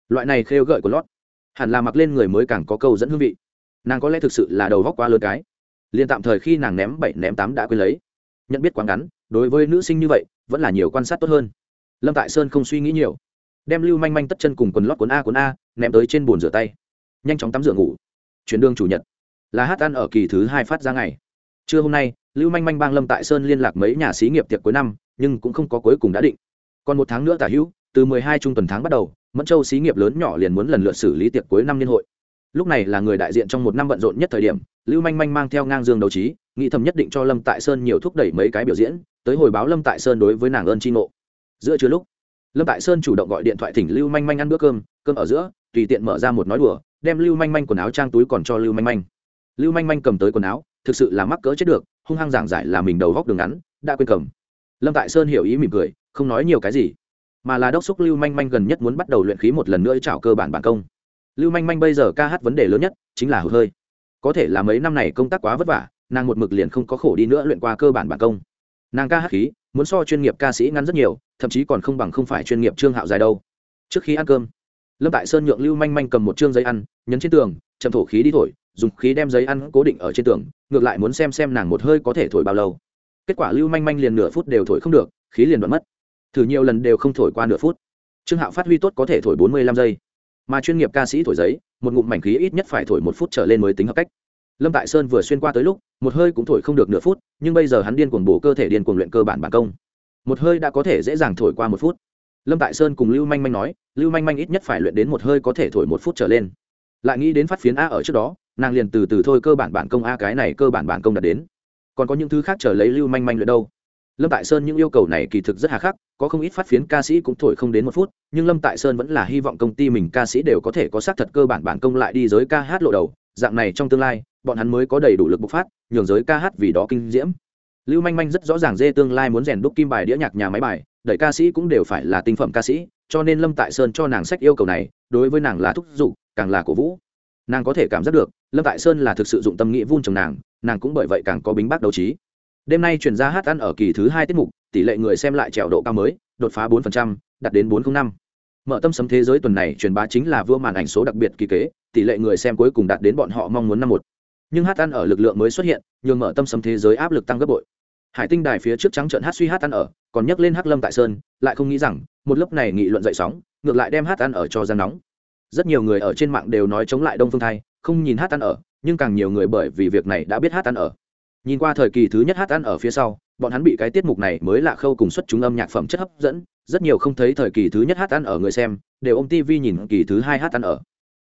Loại này khêu gợi của lót, hẳn là mặc lên người mới càng có câu dẫn hương vị. Nàng có lẽ thực sự là đầu góc quá lớn cái. Liền tạm thời khi nàng ném bảy, ném tám đã quên lấy. Nhận biết quá ngắn, đối với nữ sinh như vậy, vẫn là nhiều quan sát tốt hơn. Lâm tại sơn không suy nghĩ nhiều. Đem lưu manh manh tất chân cùng quần lót cuốn a cuốn a, ném tới trên bồn rửa tay. Nhanh chóng tắm rửa ngủ. Chuyển đường chủ nhật là hát ăn ở kỳ thứ hai phát ra ngày. Trưa hôm nay, lưu manh manh bang lâm tại sơn liên lạc mấy nhà xí nghiệp tiệc cuối năm, nhưng cũng không có cuối cùng đã định. Còn một tháng nữa tả hữu, từ mười hai trung tuần tháng bắt đầu, mẫn châu xí nghiệp lớn nhỏ liền muốn lần lượt xử lý tiệc cuối năm liên hội. Lúc này là người đại diện trong một năm bận rộn nhất thời điểm, lưu manh manh mang theo ngang dương đấu trí, nghĩ thầm nhất định cho lâm tại sơn nhiều thúc đẩy mấy cái biểu diễn, tới hồi báo lâm tại sơn đối với nàng ơn tri ngộ. Giữa trưa lúc, lâm tại sơn chủ động gọi điện thoại thỉnh lưu manh manh ăn bữa cơm cơm ở giữa, tùy tiện mở ra một nói đùa, đem lưu manh manh quần áo trang túi còn cho lưu manh manh lưu manh manh cầm tới quần áo, thực sự là mắc cỡ chết được, hung hăng giảng giải là mình đầu góc đường ngắn, đã quên cầm. Lâm tại sơn hiểu ý mỉm cười, không nói nhiều cái gì, mà là đốc xúc lưu manh manh gần nhất muốn bắt đầu luyện khí một lần nữa chảo cơ bản bản công. Lưu manh manh bây giờ ca hát vấn đề lớn nhất chính là hụt hơi. Có thể là mấy năm này công tác quá vất vả, nàng một mực liền không có khổ đi nữa luyện qua cơ bản bản công. Nàng ca hát khí, muốn so chuyên nghiệp ca sĩ ngắn rất nhiều, thậm chí còn không bằng không phải chuyên nghiệp trương hạo dài đâu. Trước khi ăn cơm, lâm tại sơn nhượng lưu manh manh cầm một chương giấy ăn, nhấn trên tường, chậm thổ khí đi thổi dùng khí đem giấy ăn cố định ở trên tường, ngược lại muốn xem xem nàng một hơi có thể thổi bao lâu. Kết quả lưu manh manh liền nửa phút đều thổi không được, khí liền đoạn mất. Thử nhiều lần đều không thổi qua nửa phút. Trương hạo phát huy tốt có thể thổi bốn mươi lăm giây. Mà chuyên nghiệp ca sĩ thổi giấy, một ngụm mảnh khí ít nhất phải thổi một phút trở lên mới tính hợp cách. Lâm tại sơn vừa xuyên qua tới lúc, một hơi cũng thổi không được nửa phút, nhưng bây giờ hắn điên cuồng bổ cơ thể điên cuồng luyện cơ bản bản công. Một hơi đã có thể dễ dàng thổi qua một phút. Lâm tại sơn cùng lưu manh manh nói, lưu manh manh ít nhất phải luyện đến một hơi có thể thổi một phút trở lên. Lại nghĩ đến phát phiến a ở trước đó nàng liền từ từ thôi cơ bản bản công a, cái này cơ bản bản công đạt đến. Còn có những thứ khác chờ lấy lưu manh manh luyện đâu? Lâm tại sơn những yêu cầu này kỳ thực rất hà khắc, có không ít phát phiến ca sĩ cũng thổi không đến một phút, nhưng lâm tại sơn vẫn là hy vọng công ty mình ca sĩ đều có thể có xác thật cơ bản bản công lại đi giới ca hát lộ đầu. Dạng này trong tương lai, bọn hắn mới có đầy đủ lực bộc phát, nhường giới ca hát vì đó kinh diễm. Lưu manh manh rất rõ ràng dê tương lai muốn rèn đúc kim bài đĩa nhạc nhà máy bài, đẩy ca sĩ cũng đều phải là tinh phẩm ca sĩ, cho nên lâm tại sơn cho nàng sách yêu cầu này, đối với nàng là thúc giục, càng là cổ vũ. Nàng có thể cảm giác được lâm tại sơn là thực sự dụng tâm nghĩ vun trồng nàng nàng cũng bởi vậy càng có bính bác đấu trí. Đêm nay chuyển ra hát ăn ở kỳ thứ hai tiết mục, tỷ lệ người xem lại trèo độ cao mới, đột phá bốn đạt đến bốn trăm năm. Mở tâm sấm thế giới tuần này truyền bá chính là vua màn ảnh số đặc biệt kỳ kế, tỷ lệ người xem cuối cùng đạt đến bọn họ mong muốn năm một. Nhưng hát ăn ở lực lượng mới xuất hiện, nhường mở tâm sấm thế giới áp lực tăng gấp bội. Hải tinh đài phía trước trắng trận hát suy hát ăn ở, còn nhắc lên hát lâm tại sơn, lại không nghĩ rằng, một lớp này nghị luận dậy sóng, ngược lại đem hát ăn ở cho ra nóng. Rất nhiều người ở trên mạng đều nói chống lại đông phương thai không nhìn hát ăn ở, nhưng càng nhiều người bởi vì việc này đã biết hát ăn ở. Nhìn qua thời kỳ thứ nhất hát ăn ở phía sau, bọn hắn bị cái tiết mục này mới lạ khâu cùng xuất chúng âm nhạc phẩm chất hấp dẫn, rất nhiều không thấy thời kỳ thứ nhất hát ăn ở người xem, đều ông tv nhìn kỳ thứ hai hát ăn ở.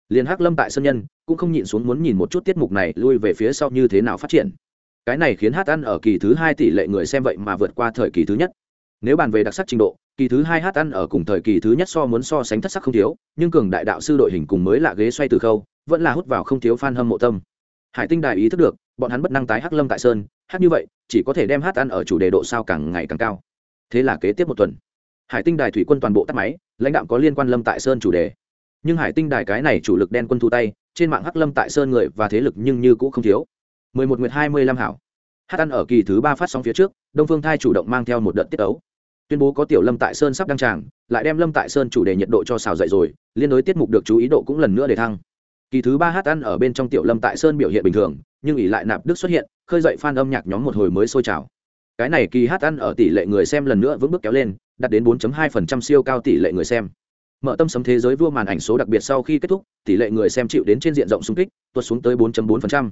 Liền hát lâm tại sân nhân, cũng không nhịn xuống muốn nhìn một chút tiết mục này lui về phía sau như thế nào phát triển. Cái này khiến hát ăn ở kỳ thứ hai tỷ lệ người xem vậy mà vượt qua thời kỳ thứ nhất. Nếu bàn về đặc sắc trình độ, kỳ thứ hai hát ăn ở cùng thời kỳ thứ nhất so muốn so sánh thất sắc không thiếu, nhưng cường đại đạo sư đội hình cùng mới lạ ghế xoay từ khâu vẫn là hút vào không thiếu fan hâm mộ tâm. Hải tinh đại ý thức được, bọn hắn bất năng tái hắc lâm tại sơn hát như vậy, chỉ có thể đem hát ăn ở chủ đề độ sao càng ngày càng cao. Thế là kế tiếp một tuần, hải tinh đài thủy quân toàn bộ tắt máy, lãnh đạo có liên quan lâm tại sơn chủ đề. Nhưng hải tinh đài cái này chủ lực đen quân thu tay, trên mạng hắc lâm tại sơn người và thế lực nhưng như cũng không thiếu. Mười một nguyệt hai mươi lăm hảo. Hát ăn ở kỳ thứ ba phát sóng phía trước, đông phương thai chủ động mang theo một đợt tiết ấu. Tuyên bố có tiểu lâm tại sơn sắp đăng tràng, lại đem lâm tại sơn chủ đề nhiệt độ cho xào dậy rồi, liên đối tiết mục được chú ý độ cũng lần nữa để thăng kỳ thứ ba hát ăn ở bên trong tiểu lâm tại sơn biểu hiện bình thường, nhưng ỷ lại nạp đức xuất hiện, khơi dậy f a n âm nhạc nhóm một hồi mới sôi trào. Cái này kỳ hát ăn ở tỷ lệ người xem lần nữa vững bước kéo lên, đạt đến 4.2% siêu cao tỷ lệ người xem. Mở tâm sấm thế giới vua màn ảnh số đặc biệt sau khi kết thúc, tỷ lệ người xem chịu đến trên diện rộng xung kích, tuột xuống tới 4.4%.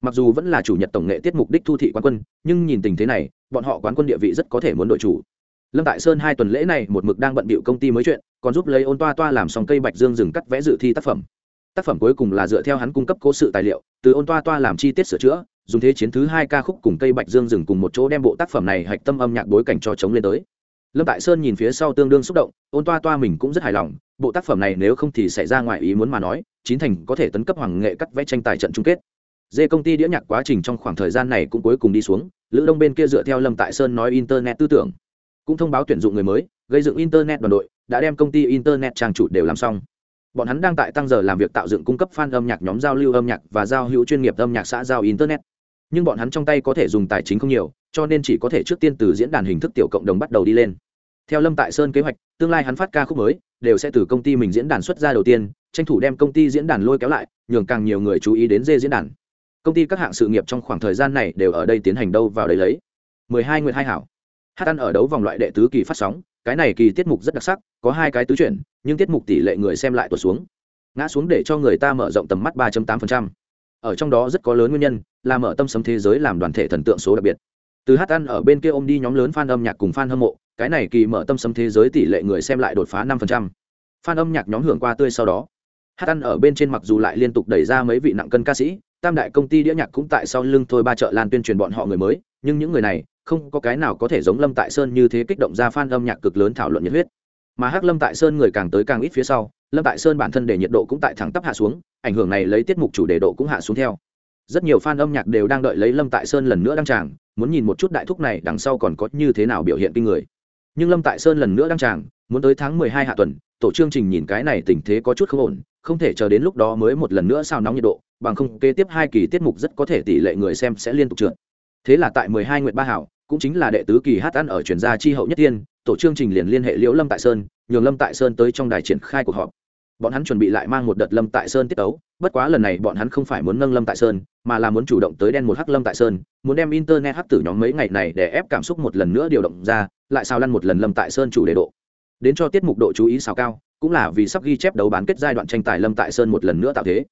mặc dù vẫn là chủ nhật tổng nghệ tiết mục đích thu thị quán quân, nhưng nhìn tình thế này, bọn họ quán quân địa vị rất có thể muốn đội chủ. Lâm tại sơn hai tuần lễ này một mực đang bận bịu công ty mới chuyện, còn giúp lấy ôn toa toa làm xong cây bạch dương rừng cắt vẽ dự thi tác phẩm tác phẩm cuối cùng là dựa theo hắn cung cấp cố sự tài liệu, từ ôn toa toa làm chi tiết sửa chữa, dùng thế chiến thứ hai ca khúc cùng cây bạch dương dừng cùng một chỗ đem bộ tác phẩm này hạch tâm âm nhạc bối cảnh cho chống lên tới. Lâm tại sơn nhìn phía sau tương đương xúc động, ôn toa toa mình cũng rất hài lòng, bộ tác phẩm này nếu không thì xảy ra ngoài ý muốn mà nói, chín thành có thể tấn cấp hoàng nghệ cắt vẽ tranh tài trận chung kết. Dê công ty đĩa nhạc quá trình trong khoảng thời gian này cũng cuối cùng đi xuống, lữ đông bên kia dựa theo lâm tại sơn nói internet tư tưởng, cũng thông báo tuyển dụng người mới, gây dựng internet đoàn đội, đã đem công ty internet trang chủ đều làm xong bọn hắn đang tại tăng giờ làm việc tạo dựng cung cấp fan âm nhạc nhóm giao lưu âm nhạc và giao hữu chuyên nghiệp âm nhạc xã giao internet. Nhưng bọn hắn trong tay có thể dùng tài chính không nhiều, cho nên chỉ có thể trước tiên từ diễn đàn hình thức tiểu cộng đồng bắt đầu đi lên. Theo lâm tại sơn kế hoạch, tương lai hắn phát ca khúc mới, đều sẽ từ công ty mình diễn đàn xuất ra đầu tiên, tranh thủ đem công ty diễn đàn lôi kéo lại, nhường càng nhiều người chú ý đến dê diễn đàn. Công ty các hạng sự nghiệp trong khoảng thời gian này đều ở đây tiến hành đâu vào đấy lấy. 12 nguyệt hai hảo. Hát ăn ở đấu vòng loại đệ tứ kỳ phát sóng cái này kỳ tiết mục rất đặc sắc, có hai cái tứ chuyển, nhưng tiết mục tỷ lệ người xem lại tuột xuống ngã xuống để cho người ta mở rộng tầm mắt 3.8%. ở trong đó rất có lớn nguyên nhân, là mở tâm sấm thế giới làm đoàn thể thần tượng số đặc biệt từ hát ăn ở bên kia ôm đi nhóm lớn fan âm nhạc cùng fan hâm mộ, cái này kỳ mở tâm sấm thế giới tỷ lệ người xem lại đột phá 5%. fan âm nhạc nhóm hưởng qua tươi sau đó hát ăn ở bên trên mặc dù lại liên tục đẩy ra mấy vị nặng cân ca sĩ, tam đại công ty đĩa nhạc cũng tại sau lưng thôi ba chợ lan tuyên truyền bọn họ người mới, nhưng những người này không có cái nào có thể giống lâm tại sơn như thế kích động ra fan âm nhạc cực lớn thảo luận nhiệt huyết. Mà hắc lâm tại sơn người càng tới càng ít phía sau, lâm tại sơn bản thân để nhiệt độ cũng tại thẳng tắp hạ xuống, ảnh hưởng này lấy tiết mục chủ đề độ cũng hạ xuống theo. Rất nhiều fan âm nhạc đều đang đợi lấy lâm tại sơn lần nữa đăng tràng, muốn nhìn một chút đại thúc này đằng sau còn có như thế nào biểu hiện kinh người. Nhưng lâm tại sơn lần nữa đăng tràng, muốn tới tháng mười hai hạ tuần, tổ chương trình nhìn cái này tình thế có chút không ổn, không thể chờ đến lúc đó mới một lần nữa sao nóng nhiệt độ, bằng không kế tiếp hai kỳ tiết mục rất có thể tỷ lệ người xem sẽ liên tục trượt. Thế là tại mười hai nguyệt ba hảo cũng chính là đệ tứ kỳ hát ăn ở truyền gia chi hậu nhất tiên, tổ chương trình liền liên hệ liễu lâm tại sơn, nhường lâm tại sơn tới trong đài triển khai cuộc họp. Bọn hắn chuẩn bị lại mang một đợt lâm tại sơn tiết tấu, bất quá lần này bọn hắn không phải muốn nâng lâm tại sơn, mà là muốn chủ động tới đen một hắc lâm tại sơn, muốn đem internet hắc tử nhóm mấy ngày này để ép cảm xúc một lần nữa điều động ra, lại sao lăn một lần lâm tại sơn chủ đề độ. Đến cho tiết mục độ chú ý sao cao, cũng là vì sắp ghi chép đấu bán kết giai đoạn tranh tài lâm tại sơn một lần nữa tạo thế.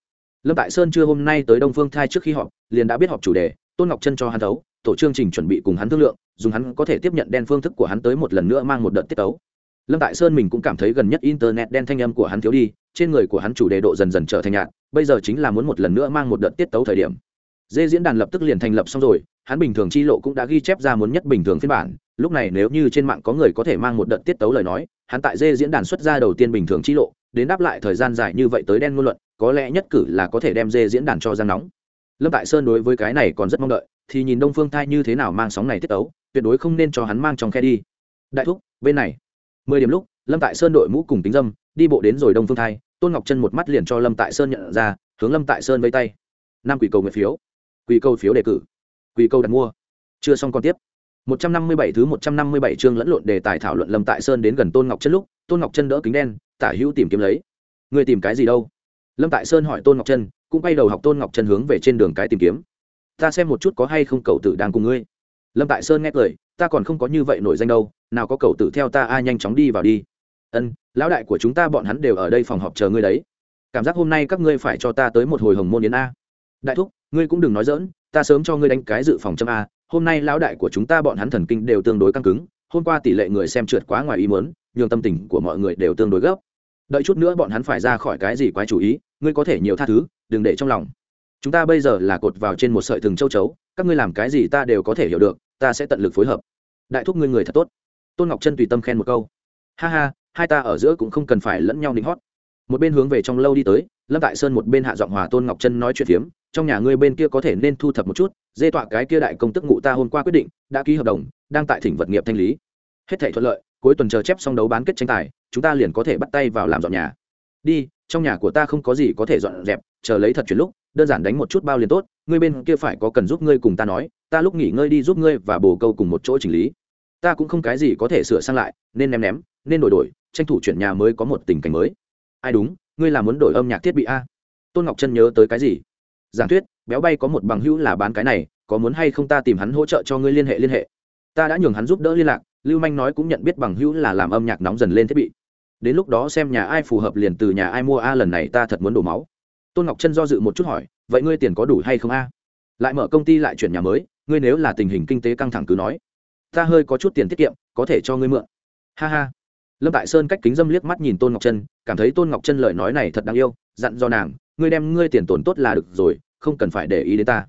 Lâm tại sơn chưa hôm nay tới đông phương thai trước khi họp, liền đã biết họp chủ đề, tôn ngọc chân cho hắn thấu tổ chương trình chuẩn bị cùng hắn thương lượng, dùng hắn có thể tiếp nhận đen phương thức của hắn tới một lần nữa mang một đợt tiết tấu. Lâm tại sơn mình cũng cảm thấy gần nhất internet đen thanh âm của hắn thiếu đi, trên người của hắn chủ đề độ dần dần trở thành nhạt, bây giờ chính là muốn một lần nữa mang một đợt tiết tấu thời điểm. Dê diễn đàn lập tức liền thành lập xong rồi, hắn bình thường chi lộ cũng đã ghi chép ra muốn nhất bình thường phiên bản, lúc này nếu như trên mạng có người có thể mang một đợt tiết tấu lời nói, hắn tại dê diễn đàn xuất ra đầu tiên bình thường chi lộ, đến đáp lại thời gian dài như vậy tới đen ngôn luận, có lẽ nhất cử là có thể đem dê diễn đàn cho ra nóng. Lâm tại sơn đối với cái này còn rất mong đợi thì nhìn đông phương thai như thế nào mang sóng này tiết tấu tuyệt đối không nên cho hắn mang trong khe đi. Đại thúc bên này. Mười điểm lúc lâm tại sơn đội mũ cùng tính dâm đi bộ đến rồi đông phương thai tôn ngọc chân một mắt liền cho lâm tại sơn nhận ra hướng lâm tại sơn vây tay. Năm quỷ cầu nguyện phiếu. Quỷ cầu phiếu đề cử. Quỷ cầu đặt mua. Chưa xong còn tiếp. 157 thứ 157 chương lẫn lộn đề tài thảo luận Lâm Tại Sơn đến gần Tôn Ngọc Chân lúc, Tôn Ngọc Chân đỡ kính đen, tả hữu tìm kiếm lấy. Người tìm cái gì đâu? Lâm Tại Sơn hỏi Tôn Ngọc Chân, cũng quay đầu học Tôn Ngọc Chân hướng về trên đường cái tìm kiếm. Ta xem một chút có hay không cậu tử đang cùng ngươi. Lâm Tại Sơn nghe cười, ta còn không có như vậy nổi danh đâu, nào có cậu tử theo ta ai nhanh chóng đi vào đi. Ân, lão đại của chúng ta bọn hắn đều ở đây phòng họp chờ ngươi đấy. Cảm giác hôm nay các ngươi phải cho ta tới một hồi hồng môn yến a. Đại thúc, ngươi cũng đừng nói dỡn, ta sớm cho ngươi đánh cái dự phòng châm a, hôm nay lão đại của chúng ta bọn hắn thần kinh đều tương đối căng cứng hôm qua tỷ lệ người xem trượt quá ngoài ý muốn nhường tâm tình của mọi người đều tương đối gấp đợi chút nữa bọn hắn phải ra khỏi cái gì quái chủ ý ngươi có thể nhiều tha thứ đừng để trong lòng chúng ta bây giờ là cột vào trên một sợi thừng châu chấu, các ngươi làm cái gì ta đều có thể hiểu được, ta sẽ tận lực phối hợp. Đại thúc ngươi người thật tốt. Tôn ngọc chân tùy tâm khen một câu. Ha ha, hai ta ở giữa cũng không cần phải lẫn nhau định hót. Một bên hướng về trong lâu đi tới, lâm tại sơn một bên hạ giọng hòa tôn ngọc chân nói chuyện phiếm, trong nhà ngươi bên kia có thể nên thu thập một chút, dê tọa cái kia đại công tức ngụ ta hôm qua quyết định, đã ký hợp đồng, đang tại thỉnh vật nghiệp thanh lý. Hết thể thuận lợi, cuối tuần chờ chép xong đấu bán kết tranh tài, chúng ta liền có thể bắt tay vào làm dọn nhà. Đi, trong nhà của ta không có gì có thể dọn dẹp, chờ lấy thật chuyển lúc đơn giản đánh một chút bao liền tốt, ngươi bên kia phải có cần giúp ngươi cùng ta nói, ta lúc nghỉ ngơi đi giúp ngươi và bồ câu cùng một chỗ chỉnh lý. Ta cũng không cái gì có thể sửa sang lại, nên ném ném, nên đổi đổi, tranh thủ chuyển nhà mới có một tình cảnh mới. Ai đúng, ngươi là muốn đổi âm nhạc thiết bị a? Tôn ngọc chân nhớ tới cái gì? Giảng thuyết, béo bay có một bằng hữu là bán cái này, có muốn hay không ta tìm hắn hỗ trợ cho ngươi liên hệ liên hệ. Ta đã nhường hắn giúp đỡ liên lạc, lưu manh nói cũng nhận biết bằng hữu là làm âm nhạc nóng dần lên thiết bị. Đến lúc đó xem nhà ai phù hợp liền từ nhà ai mua a, lần này ta thật muốn đổ máu tôn ngọc chân do dự một chút hỏi, vậy ngươi tiền có đủ hay không a? Lại mở công ty lại chuyển nhà mới, ngươi nếu là tình hình kinh tế căng thẳng cứ nói, ta hơi có chút tiền tiết kiệm, có thể cho ngươi mượn. Ha ha. Lâm tại sơn cách kính dâm liếc mắt nhìn tôn ngọc chân cảm thấy tôn ngọc chân lời nói này thật đáng yêu, dặn do nàng, ngươi đem ngươi tiền tổn tốt là được rồi, không cần phải để ý đến ta.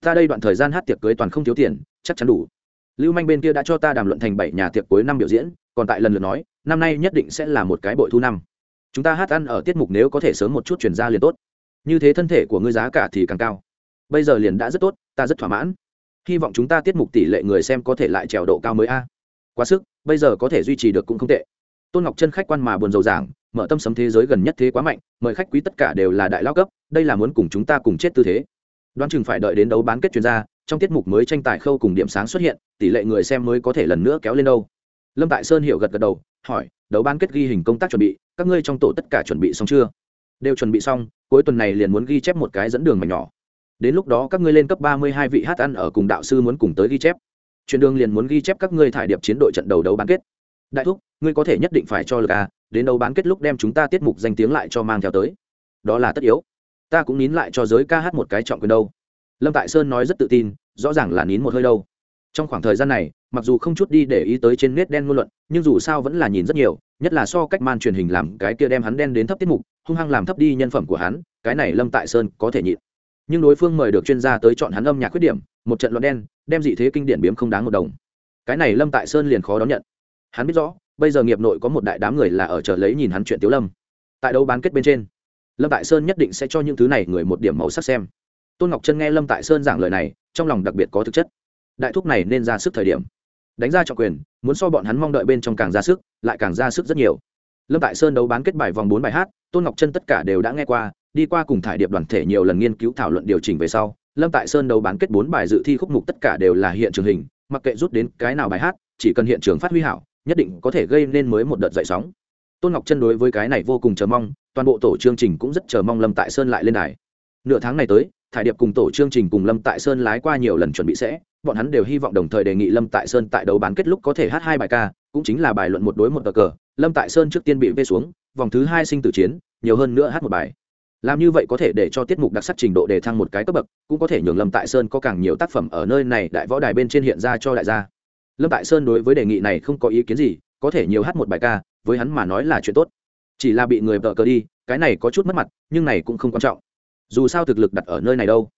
Ta đây đoạn thời gian hát tiệc cưới toàn không thiếu tiền, chắc chắn đủ. Lưu manh bên kia đã cho ta đàm luận thành bảy nhà tiệc cuối năm biểu diễn, còn tại lần lượt nói, năm nay nhất định sẽ là một cái bội thu năm. Chúng ta hát ăn ở tiết mục nếu có thể sớm một chút chuyển ra liền tốt như thế thân thể của ngươi giá cả thì càng cao. Bây giờ liền đã rất tốt, ta rất thỏa mãn. Hy vọng chúng ta tiết mục tỷ lệ người xem có thể lại trèo độ cao mới a. Quá sức, bây giờ có thể duy trì được cũng không tệ. Tôn ngọc chân khách quan mà buồn rầu giảng, mở tâm sấm thế giới gần nhất thế quá mạnh, mời khách quý tất cả đều là đại lao cấp, đây là muốn cùng chúng ta cùng chết tư thế. Đoán chừng phải đợi đến đấu bán kết chuyên gia, trong tiết mục mới tranh tài khâu cùng điểm sáng xuất hiện, tỷ lệ người xem mới có thể lần nữa kéo lên đâu. Lâm tại sơn hiểu gật gật đầu, hỏi, đấu bán kết ghi hình công tác chuẩn bị, các ngươi trong tổ tất cả chuẩn bị xong chưa? Đều chuẩn bị xong, cuối tuần này liền muốn ghi chép một cái dẫn đường mà nhỏ. Đến lúc đó các ngươi lên cấp ba mươi hai vị hát ăn ở cùng đạo sư muốn cùng tới ghi chép. Chuyển đường liền muốn ghi chép các ngươi thải điệp chiến đội trận đầu đấu bán kết. Đại thúc, ngươi có thể nhất định phải cho lực à đến đấu bán kết lúc đem chúng ta tiết mục danh tiếng lại cho mang theo tới. Đó là tất yếu. Ta cũng nín lại cho giới ca hát một cái trọng quyền đâu. Lâm tại sơn nói rất tự tin, rõ ràng là nín một hơi đâu. Trong khoảng thời gian này, mặc dù không chút đi để ý tới trên nét đen ngôn luận, nhưng dù sao vẫn là nhìn rất nhiều, nhất là so cách man truyền hình làm cái kia đem hắn đen đến thấp tiết mục hung hăng làm thấp đi nhân phẩm của hắn, cái này lâm tại sơn có thể nhịn. Nhưng đối phương mời được chuyên gia tới chọn hắn âm nhạc khuyết điểm, một trận luận đen, đem dị thế kinh điển biếm không đáng một đồng. Cái này lâm tại sơn liền khó đón nhận. Hắn biết rõ, bây giờ nghiệp nội có một đại đám người là ở chờ lấy nhìn hắn chuyện tiếu lâm. Tại đấu bán kết bên trên, lâm tại sơn nhất định sẽ cho những thứ này người một điểm màu sắc xem. Tôn ngọc trân nghe lâm tại sơn giảng lời này, trong lòng đặc biệt có thực chất. Đại thúc này nên ra sức thời điểm. Đánh ra trọng quyền, muốn so bọn hắn mong đợi bên trong càng ra sức, lại càng ra sức rất nhiều lâm tại sơn đấu bán kết bài vòng bốn bài hát, tôn ngọc trân tất cả đều đã nghe qua, đi qua cùng thải điệp đoàn thể nhiều lần nghiên cứu thảo luận điều chỉnh về sau, lâm tại sơn đấu bán kết bốn bài dự thi khúc mục tất cả đều là hiện trường hình, mặc kệ rút đến cái nào bài hát, chỉ cần hiện trường phát huy hảo, nhất định có thể gây nên mới một đợt dậy sóng. Tôn ngọc chân đối với cái này vô cùng chờ mong, toàn bộ tổ chương trình cũng rất chờ mong lâm tại sơn lại lên đài. Nửa tháng này tới, thải điệp cùng tổ chương trình cùng lâm tại sơn lái qua nhiều lần chuẩn bị sẽ bọn hắn đều hy vọng đồng thời đề nghị lâm tại sơn tại đấu bán kết lúc có thể hát hai bài ca, cũng chính là bài luận một đối một cờ cờ. Lâm tại sơn trước tiên bị vê xuống, vòng thứ hai sinh tử chiến, nhiều hơn nữa hát một bài. Làm như vậy có thể để cho tiết mục đặc sắc trình độ đề thăng một cái cấp bậc, cũng có thể nhường lâm tại sơn có càng nhiều tác phẩm ở nơi này đại võ đài bên trên hiện ra cho đại gia. Lâm tại sơn đối với đề nghị này không có ý kiến gì, có thể nhiều hát một bài ca, với hắn mà nói là chuyện tốt. Chỉ là bị người vợ cờ đi, cái này có chút mất mặt, nhưng này cũng không quan trọng. Dù sao thực lực đặt ở nơi này đâu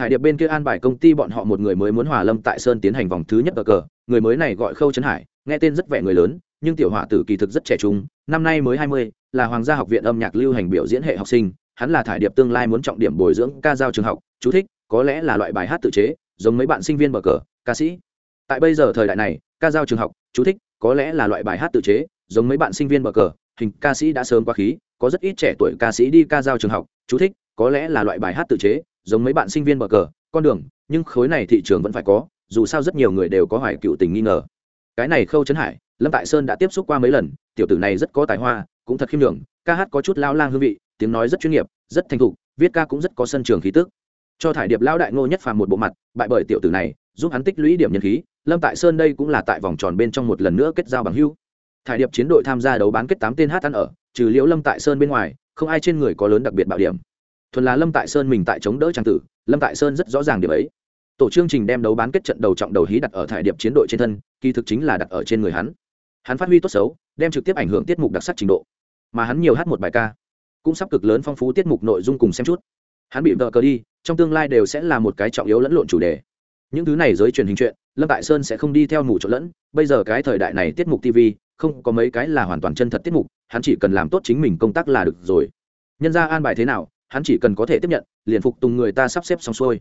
thải điệp bên kia an bài công ty bọn họ một người mới muốn hòa lâm tại sơn tiến hành vòng thứ nhất cờ cờ. Người mới này gọi khâu trấn hải, nghe tên rất vẻ người lớn, nhưng tiểu họa tử kỳ thực rất trẻ trung, năm nay mới hai mươi, là hoàng gia học viện âm nhạc lưu hành biểu diễn hệ học sinh. Hắn là thải điệp tương lai muốn trọng điểm bồi dưỡng ca giao trường học, chú thích, có lẽ là loại bài hát tự chế, giống mấy bạn sinh viên bờ cờ, ca sĩ. Tại bây giờ thời đại này, ca giao trường học, chú thích, có lẽ là loại bài hát tự chế, giống mấy bạn sinh viên bờ cờ, hình ca sĩ đã sớm quá khí, có rất ít trẻ tuổi ca sĩ đi ca giao trường học, chú thích, có lẽ là loại bài hát tự chế giống mấy bạn sinh viên bờ cờ, con đường, nhưng khối này thị trường vẫn phải có, dù sao rất nhiều người đều có hoài cựu tình nghi ngờ. Cái này khâu trấn hải, lâm tại sơn đã tiếp xúc qua mấy lần, tiểu tử này rất có tài hoa, cũng thật khiêm đường ca hát có chút lao lang hương vị, tiếng nói rất chuyên nghiệp, rất thành thục, viết ca cũng rất có sân trường khí tức. Cho thải điệp lao đại ngô nhất phàm một bộ mặt, bại bởi tiểu tử này, giúp hắn tích lũy điểm nhân khí, lâm tại sơn đây cũng là tại vòng tròn bên trong một lần nữa kết giao bằng hưu thải điệp chiến đội tham gia đấu bán kết tám tên hát ăn ở, trừ liễu lâm tại sơn bên ngoài, không ai trên người có lớn đặc biệt bảo điểm thuần là lâm tại sơn mình tại chống đỡ trang tử lâm tại sơn rất rõ ràng điểm ấy tổ chương trình đem đấu bán kết trận đầu trọng đầu hí đặt ở thải điệp chiến đội trên thân kỳ thực chính là đặt ở trên người hắn hắn phát huy tốt xấu đem trực tiếp ảnh hưởng tiết mục đặc sắc trình độ mà hắn nhiều hát một bài ca cũng sắp cực lớn phong phú tiết mục nội dung cùng xem chút hắn bị vợ cờ đi trong tương lai đều sẽ là một cái trọng yếu lẫn lộn chủ đề những thứ này giới truyền hình chuyện lâm tại sơn sẽ không đi theo mù trộn lẫn bây giờ cái thời đại này tiết mục tv không có mấy cái là hoàn toàn chân thật tiết mục hắn chỉ cần làm tốt chính mình công tác là được rồi nhân ra an bài thế nào hắn chỉ cần có thể tiếp nhận, liền phục tùng người ta sắp xếp xong xuôi.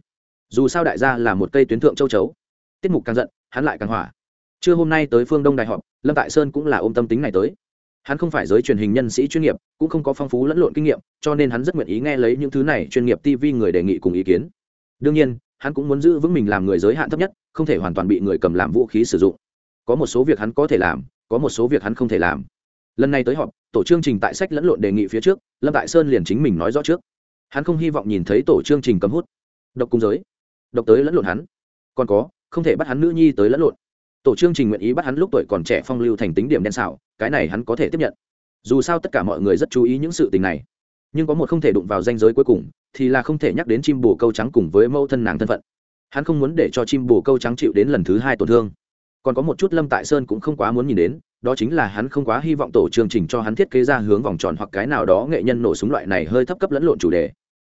Dù sao đại gia là một cây tuyến thượng châu chấu. Tiết mục càng giận, hắn lại càng hỏa. Trưa hôm nay tới phương đông đại họp, lâm tại sơn cũng là ôm tâm tính này tới. Hắn không phải giới truyền hình nhân sĩ chuyên nghiệp, cũng không có phong phú lẫn lộn kinh nghiệm, cho nên hắn rất nguyện ý nghe lấy những thứ này chuyên nghiệp tv người đề nghị cùng ý kiến. Đương nhiên, hắn cũng muốn giữ vững mình làm người giới hạn thấp nhất, không thể hoàn toàn bị người cầm làm vũ khí sử dụng. Có một số việc hắn có thể làm, có một số việc hắn không thể làm. Lần này tới họp, tổ chương trình tại sách lẫn lộn đề nghị phía trước, lâm tại sơn liền chính mình nói rõ trước hắn không hy vọng nhìn thấy tổ chương trình cấm hút. Độc cung giới. Độc tới lẫn lộn hắn. Còn có, không thể bắt hắn nữ nhi tới lẫn lộn. Tổ chương trình nguyện ý bắt hắn lúc tuổi còn trẻ phong lưu thành tính điểm đen xảo, cái này hắn có thể tiếp nhận. Dù sao tất cả mọi người rất chú ý những sự tình này. Nhưng có một không thể đụng vào danh giới cuối cùng, thì là không thể nhắc đến chim bồ câu trắng cùng với mẫu thân nàng thân phận. Hắn không muốn để cho chim bồ câu trắng chịu đến lần thứ hai tổn thương. Còn có một chút lâm tại sơn cũng không quá muốn nhìn đến đó chính là hắn không quá hy vọng tổ chương trình cho hắn thiết kế ra hướng vòng tròn hoặc cái nào đó nghệ nhân nổ súng loại này hơi thấp cấp lẫn lộn chủ đề.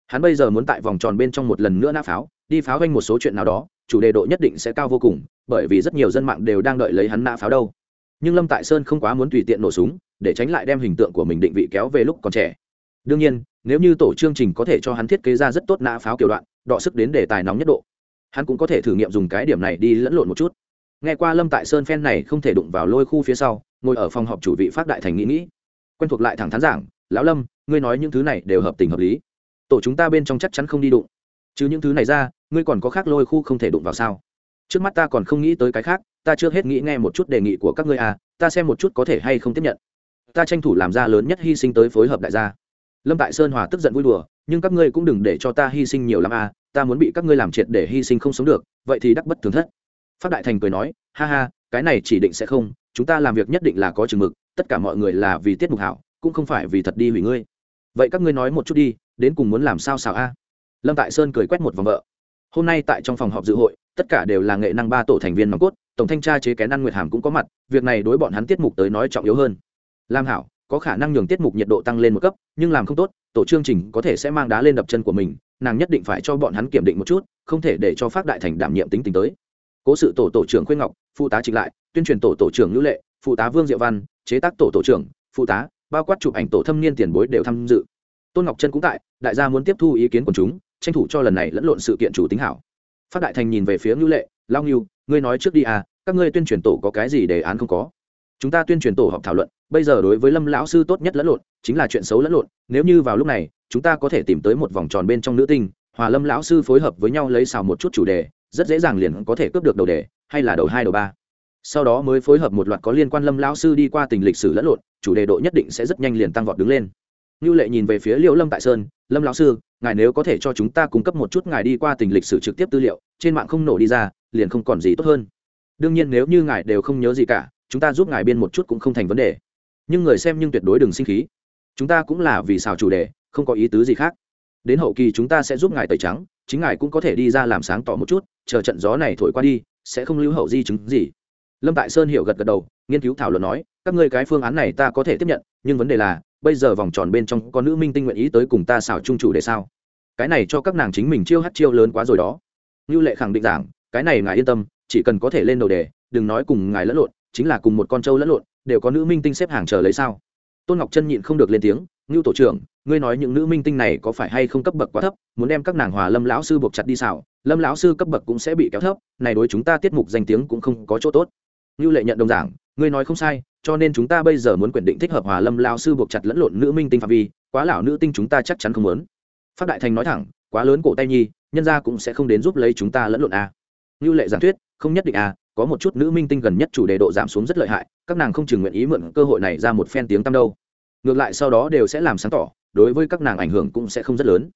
Hắn bây giờ muốn tại vòng tròn bên trong một lần nữa nã pháo, đi pháo ganh một số chuyện nào đó, chủ đề độ nhất định sẽ cao vô cùng, bởi vì rất nhiều dân mạng đều đang đợi lấy hắn nã pháo đâu. Nhưng lâm tại sơn không quá muốn tùy tiện nổ súng, để tránh lại đem hình tượng của mình định vị kéo về lúc còn trẻ. Đương nhiên, nếu như tổ chương trình có thể cho hắn thiết kế ra rất tốt nã pháo kiểu đoạn, đọ sức đến đề tài nóng nhất độ, hắn cũng có thể thử nghiệm dùng cái điểm này đi lẫn lộn một chút nghe qua lâm tại sơn phen này không thể đụng vào lôi khu phía sau, ngồi ở phòng họp chủ vị phát đại thành nghĩ nghĩ. Quen thuộc lại thẳng thắn giảng, lão lâm, ngươi nói những thứ này đều hợp tình hợp lý. Tổ chúng ta bên trong chắc chắn không đi đụng. Chứ những thứ này ra, ngươi còn có khác lôi khu không thể đụng vào sao? Trước mắt ta còn không nghĩ tới cái khác, ta chưa hết nghĩ nghe một chút đề nghị của các ngươi à ta xem một chút có thể hay không tiếp nhận. Ta tranh thủ làm ra lớn nhất hy sinh tới phối hợp đại gia. Lâm tại sơn hòa tức giận vui đùa, nhưng các ngươi cũng đừng để cho ta hy sinh nhiều lắm à ta muốn bị các ngươi làm triệt để hy sinh không sống được, vậy thì đắc bất thường thất phát đại thành cười nói, ha ha, cái này chỉ định sẽ không, chúng ta làm việc nhất định là có chừng mực, tất cả mọi người là vì tiết mục hảo, cũng không phải vì thật đi hủy ngươi. Vậy các ngươi nói một chút đi, đến cùng muốn làm sao xào a? Lâm tại sơn cười quét một vòng vợ. Hôm nay tại trong phòng họp dự hội, tất cả đều là nghệ năng ba tổ thành viên nòng cốt, tổng thanh tra chế kén ăn nguyệt hàm cũng có mặt, việc này đối bọn hắn tiết mục tới nói trọng yếu hơn. Lam hảo, có khả năng nhường tiết mục nhiệt độ tăng lên một cấp, nhưng làm không tốt, tổ chương trình có thể sẽ mang đá lên đập chân của mình, nàng nhất định phải cho bọn hắn kiểm định một chút, không thể để cho phát đại thành đảm nhiệm tính tình tới cố sự tổ tổ trưởng khuyên ngọc, phụ tá trịnh lại, tuyên truyền tổ tổ trưởng ngữ lệ, phụ tá vương diệu văn, chế tác tổ tổ trưởng, phụ tá, bao quát chụp ảnh tổ thâm niên tiền bối đều tham dự. Tôn ngọc trân cũng tại, đại gia muốn tiếp thu ý kiến của chúng, tranh thủ cho lần này lẫn lộn sự kiện chủ tính hảo. Phát đại thành nhìn về phía ngữ lệ, lao ngưu, ngươi nói trước đi à các ngươi tuyên truyền tổ có cái gì đề án không có? Chúng ta tuyên truyền tổ họp thảo luận, bây giờ đối với lâm lão sư tốt nhất lẫn lộn, chính là chuyện xấu lẫn lộn, nếu như vào lúc này, chúng ta có thể tìm tới một vòng tròn bên trong nữ tinh, hòa lâm lão sư phối hợp với nhau lấy xào một chút chủ đề rất dễ dàng liền có thể cướp được đầu đề, hay là đầu hai, đầu ba. Sau đó mới phối hợp một loạt có liên quan lâm lão sư đi qua tình lịch sử lẫn lộn, chủ đề độ nhất định sẽ rất nhanh liền tăng vọt đứng lên. Như lệ nhìn về phía liễu lâm tại sơn, lâm lão sư, ngài nếu có thể cho chúng ta cung cấp một chút ngài đi qua tình lịch sử trực tiếp tư liệu, trên mạng không nổ đi ra, liền không còn gì tốt hơn. Đương nhiên nếu như ngài đều không nhớ gì cả, chúng ta giúp ngài biên một chút cũng không thành vấn đề. Nhưng người xem nhưng tuyệt đối đừng sinh khí. Chúng ta cũng là vì xào chủ đề, không có ý tứ gì khác đến hậu kỳ chúng ta sẽ giúp ngài tẩy trắng chính ngài cũng có thể đi ra làm sáng tỏ một chút chờ trận gió này thổi qua đi sẽ không lưu hậu di chứng gì. Lâm tại sơn hiểu gật gật đầu nghiên cứu thảo luận nói các ngươi cái phương án này ta có thể tiếp nhận nhưng vấn đề là bây giờ vòng tròn bên trong có nữ minh tinh nguyện ý tới cùng ta xảo trung chủ để sao? Cái này cho các nàng chính mình chiêu hát chiêu lớn quá rồi đó. Như lệ khẳng định rằng, cái này ngài yên tâm chỉ cần có thể lên đầu đề đừng nói cùng ngài lẫn lộn chính là cùng một con trâu lẫn lộn đều có nữ minh tinh xếp hàng chờ lấy sao? Tôn ngọc chân nhịn không được lên tiếng ngưu tổ trưởng ngươi nói những nữ minh tinh này có phải hay không cấp bậc quá thấp, muốn đem các nàng hòa lâm lão sư buộc chặt đi xảo, lâm lão sư cấp bậc cũng sẽ bị kéo thấp, này đối chúng ta tiết mục danh tiếng cũng không có chỗ tốt. Như lệ nhận đồng giảng, ngươi nói không sai, cho nên chúng ta bây giờ muốn quyền định thích hợp hòa lâm lão sư buộc chặt lẫn lộn nữ minh tinh phạm vi, quá lão nữ tinh chúng ta chắc chắn không muốn. Phát đại thành nói thẳng, quá lớn cổ tay nhi, nhân ra cũng sẽ không đến giúp lấy chúng ta lẫn lộn a à. như lệ giảng thuyết, không nhất định à có một chút nữ minh tinh gần nhất chủ đề độ giảm xuống rất lợi hại, các nàng không chừng nguyện ý mượn cơ hội này ra một phen tiếng tăm đâu. Ngược lại sau đó đều sẽ làm sáng tỏ đối với các nàng ảnh hưởng cũng sẽ không rất lớn.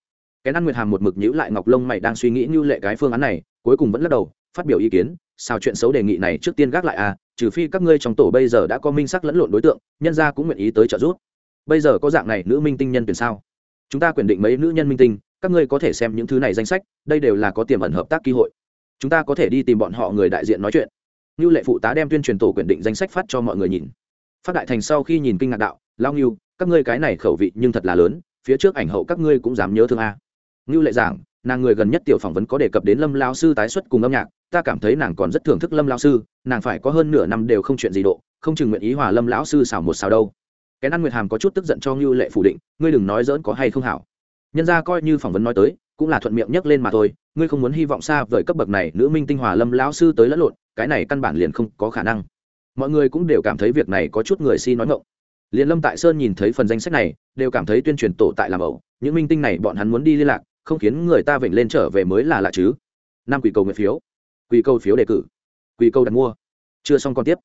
Cái ăn nguyệt hàm một mực nhữ lại ngọc lông mày đang suy nghĩ như lệ cái phương án này, cuối cùng vẫn lắc đầu, phát biểu ý kiến, sao chuyện xấu đề nghị này trước tiên gác lại à trừ phi các ngươi trong tổ bây giờ đã có minh sắc lẫn lộn đối tượng, nhân gia cũng nguyện ý tới trợ giúp. Bây giờ có dạng này nữ minh tinh nhân tuyển sao? Chúng ta quyền định mấy nữ nhân minh tinh, các ngươi có thể xem những thứ này danh sách, đây đều là có tiềm ẩn hợp tác cơ hội. Chúng ta có thể đi tìm bọn họ người đại diện nói chuyện. Như lệ phụ tá đem tuyên truyền tổ quyền định danh sách phát cho mọi người nhìn. Phát đại thành sau khi nhìn kinh ngạc đạo lao ngưu, các ngươi cái này khẩu vị nhưng thật là lớn, phía trước ảnh hậu các ngươi cũng dám nhớ thương a. Ngưu lệ giảng, nàng người gần nhất tiểu phỏng vấn có đề cập đến lâm lao sư tái xuất cùng âm nhạc, ta cảm thấy nàng còn rất thưởng thức lâm lao sư, nàng phải có hơn nửa năm đều không chuyện gì độ, không chừng nguyện ý hòa lâm lão sư xào một xào đâu. Cái ăn nguyệt hàm có chút tức giận cho ngưu lệ phủ định, ngươi đừng nói dỡn có hay không hảo. Nhân ra coi như phỏng vấn nói tới, cũng là thuận miệng nhấc lên mà thôi, ngươi không muốn hy vọng xa vời cấp bậc này nữ minh tinh hòa lâm lão sư tới lẫn lộn, cái này căn bản liền không có khả năng. Mọi người cũng đều cảm thấy việc này có chút người si nói ngộng liền lâm tại sơn nhìn thấy phần danh sách này đều cảm thấy tuyên truyền tổ tại làm ẩu. Những minh tinh này bọn hắn muốn đi liên lạc không khiến người ta vểnh lên trở về mới là lạ chứ. Năm quỷ cầu nguyện phiếu. Quỷ cầu phiếu đề cử. Quỷ cầu đặt mua. Chưa xong còn tiếp.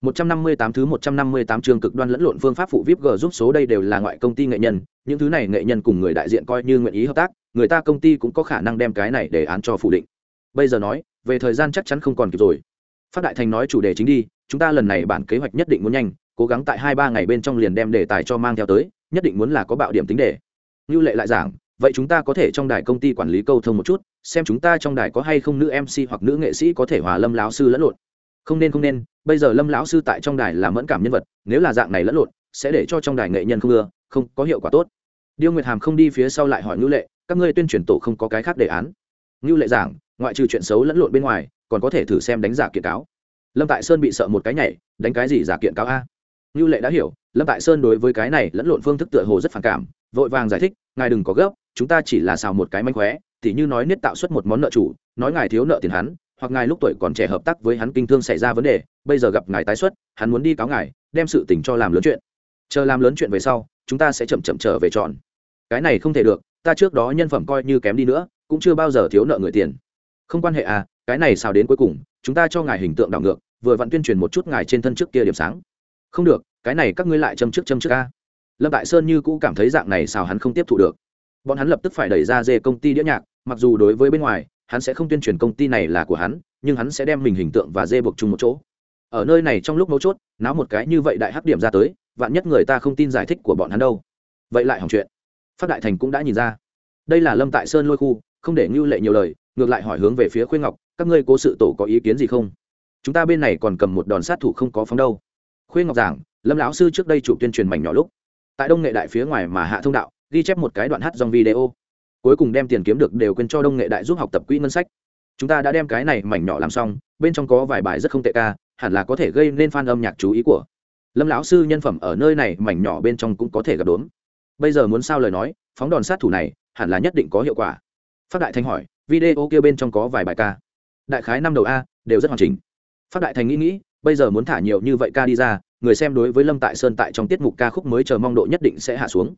158 thứ 158 trường cực đoan lẫn lộn phương pháp phụ VIP G giúp số đây đều là ngoại công ty nghệ nhân, những thứ này nghệ nhân cùng người đại diện coi như nguyện ý hợp tác, người ta công ty cũng có khả năng đem cái này để án cho phủ định. Bây giờ nói, về thời gian chắc chắn không còn kịp rồi. Phát Đại Thành nói chủ đề chính đi, chúng ta lần này bản kế hoạch nhất định muốn nhanh, cố gắng tại 2 3 ngày bên trong liền đem đề tài cho mang theo tới, nhất định muốn là có bạo điểm tính đề. Như lệ lại giảng, vậy chúng ta có thể trong đài công ty quản lý câu thông một chút, xem chúng ta trong đài có hay không nữ MC hoặc nữ nghệ sĩ có thể hòa Lâm lão sư lẫn lộn. Không nên không nên bây giờ lâm lão sư tại trong đài là mẫn cảm nhân vật nếu là dạng này lẫn lộn sẽ để cho trong đài nghệ nhân không ưa không có hiệu quả tốt. Điêu nguyệt hàm không đi phía sau lại hỏi ngữ lệ các ngươi tuyên truyền tổ không có cái khác đề án. Ngữ lệ giảng ngoại trừ chuyện xấu lẫn lộn bên ngoài còn có thể thử xem đánh giả kiện cáo. Lâm tại sơn bị sợ một cái nhảy đánh cái gì giả kiện cáo a? Như lệ đã hiểu, lâm tại sơn đối với cái này lẫn lộn phương thức tựa hồ rất phản cảm, vội vàng giải thích, ngài đừng có gấp, chúng ta chỉ là xào một cái manh khóe thì như nói niết tạo xuất một món nợ chủ, nói ngài thiếu nợ tiền hắn, hoặc ngài lúc tuổi còn trẻ hợp tác với hắn kinh thương xảy ra vấn đề, bây giờ gặp ngài tái xuất, hắn muốn đi cáo ngài, đem sự tình cho làm lớn chuyện. Chờ làm lớn chuyện về sau, chúng ta sẽ chậm chậm trở về chọn. Cái này không thể được, ta trước đó nhân phẩm coi như kém đi nữa, cũng chưa bao giờ thiếu nợ người tiền. Không quan hệ à cái này sao đến cuối cùng, chúng ta cho ngài hình tượng đảo ngược, vừa vặn tuyên truyền một chút ngài trên thân trước kia điểm sáng không được, cái này các ngươi lại châm trước châm trước ca lâm tại sơn như cũ cảm thấy dạng này sao hắn không tiếp thụ được. Bọn hắn lập tức phải đẩy ra dê công ty đĩa nhạc, mặc dù đối với bên ngoài, hắn sẽ không tuyên truyền công ty này là của hắn, nhưng hắn sẽ đem mình hình tượng và dê buộc chung một chỗ. Ở nơi này trong lúc mấu chốt, náo một cái như vậy đại hắc điểm ra tới, vạn nhất người ta không tin giải thích của bọn hắn đâu. Vậy lại hỏng chuyện. Phát đại thành cũng đã nhìn ra. Đây là lâm tại sơn lôi khu, không để ngưu lệ nhiều lời, ngược lại hỏi hướng về phía khuyên ngọc, các ngươi cố sự tổ có ý kiến gì không? Chúng ta bên này còn cầm một đòn sát thủ không có phóng đâu khuê ngọc giảng, lâm lão sư trước đây chủ tuyên truyền mảnh nhỏ lúc, tại đông nghệ đại phía ngoài mà hạ thông đạo, ghi chép một cái đoạn hát dòng video. Cuối cùng đem tiền kiếm được đều quên cho đông nghệ đại giúp học tập quỹ ngân sách. Chúng ta đã đem cái này mảnh nhỏ làm xong, bên trong có vài bài rất không tệ ca, hẳn là có thể gây nên fan âm nhạc chú ý của lâm lão sư nhân phẩm ở nơi này, mảnh nhỏ bên trong cũng có thể gặp đốn bây giờ muốn sao lời nói, phóng đòn sát thủ này, hẳn là nhất định có hiệu quả. Phát đại thành hỏi, video kia bên trong có vài bài ca. Đại khái năm đầu a, đều rất hoàn chỉnh. Phát đại thành nghĩ nghĩ bây giờ muốn thả nhiều như vậy ca đi ra, người xem đối với lâm tại sơn tại trong tiết mục ca khúc mới chờ mong độ nhất định sẽ hạ xuống.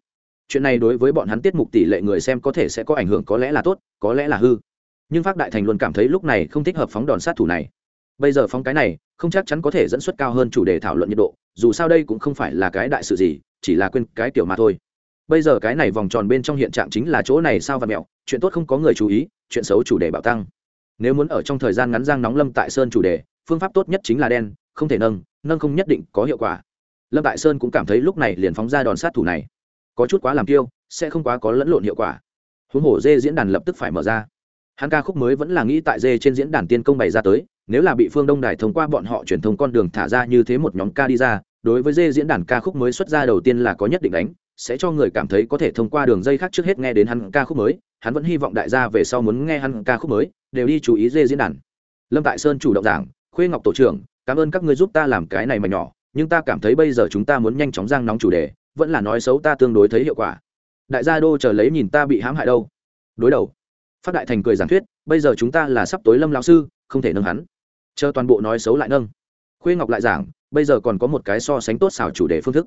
Chuyện này đối với bọn hắn tiết mục tỷ lệ người xem có thể sẽ có ảnh hưởng có lẽ là tốt, có lẽ là hư. Nhưng phát đại thành luôn cảm thấy lúc này không thích hợp phóng đòn sát thủ này. Bây giờ phóng cái này, không chắc chắn có thể dẫn xuất cao hơn chủ đề thảo luận nhiệt độ, dù sao đây cũng không phải là cái đại sự gì, chỉ là quên cái kiểu mà thôi. Bây giờ cái này vòng tròn bên trong hiện trạng chính là chỗ này sao và mẹo, chuyện tốt không có người chú ý, chuyện xấu chủ đề bạo tăng. Nếu muốn ở trong thời gian ngắn giang nóng lâm tại sơn chủ đề phương pháp tốt nhất chính là đen, không thể nâng nâng không nhất định có hiệu quả. Lâm tại sơn cũng cảm thấy lúc này liền phóng ra đòn sát thủ này. Có chút quá làm tiêu sẽ không quá có lẫn lộn hiệu quả. Huống hồ dê diễn đàn lập tức phải mở ra. Hắn ca khúc mới vẫn là nghĩ tại dê trên diễn đàn tiên công bày ra tới, nếu là bị phương đông đài thông qua bọn họ truyền thông con đường thả ra như thế một nhóm ca đi ra, đối với dê diễn đàn ca khúc mới xuất ra đầu tiên là có nhất định đánh, sẽ cho người cảm thấy có thể thông qua đường dây khác trước hết nghe đến hắn ca khúc mới, hắn vẫn hy vọng đại gia về sau muốn nghe hắn ca khúc mới, đều đi chú ý dê diễn đàn. Lâm tại sơn chủ động giảng khuê ngọc tổ trưởng, cảm ơn các người giúp ta làm cái này mà nhỏ, nhưng ta cảm thấy bây giờ chúng ta muốn nhanh chóng giang nóng chủ đề, vẫn là nói xấu ta tương đối thấy hiệu quả. Đại gia đô chờ lấy nhìn ta bị hãm hại đâu. Đối đầu. Phát đại thành cười giảng thuyết, bây giờ chúng ta là sắp tối lâm lão sư, không thể nâng hắn. Chờ toàn bộ nói xấu lại nâng. Khuê ngọc lại giảng, bây giờ còn có một cái so sánh tốt xảo chủ đề phương thức.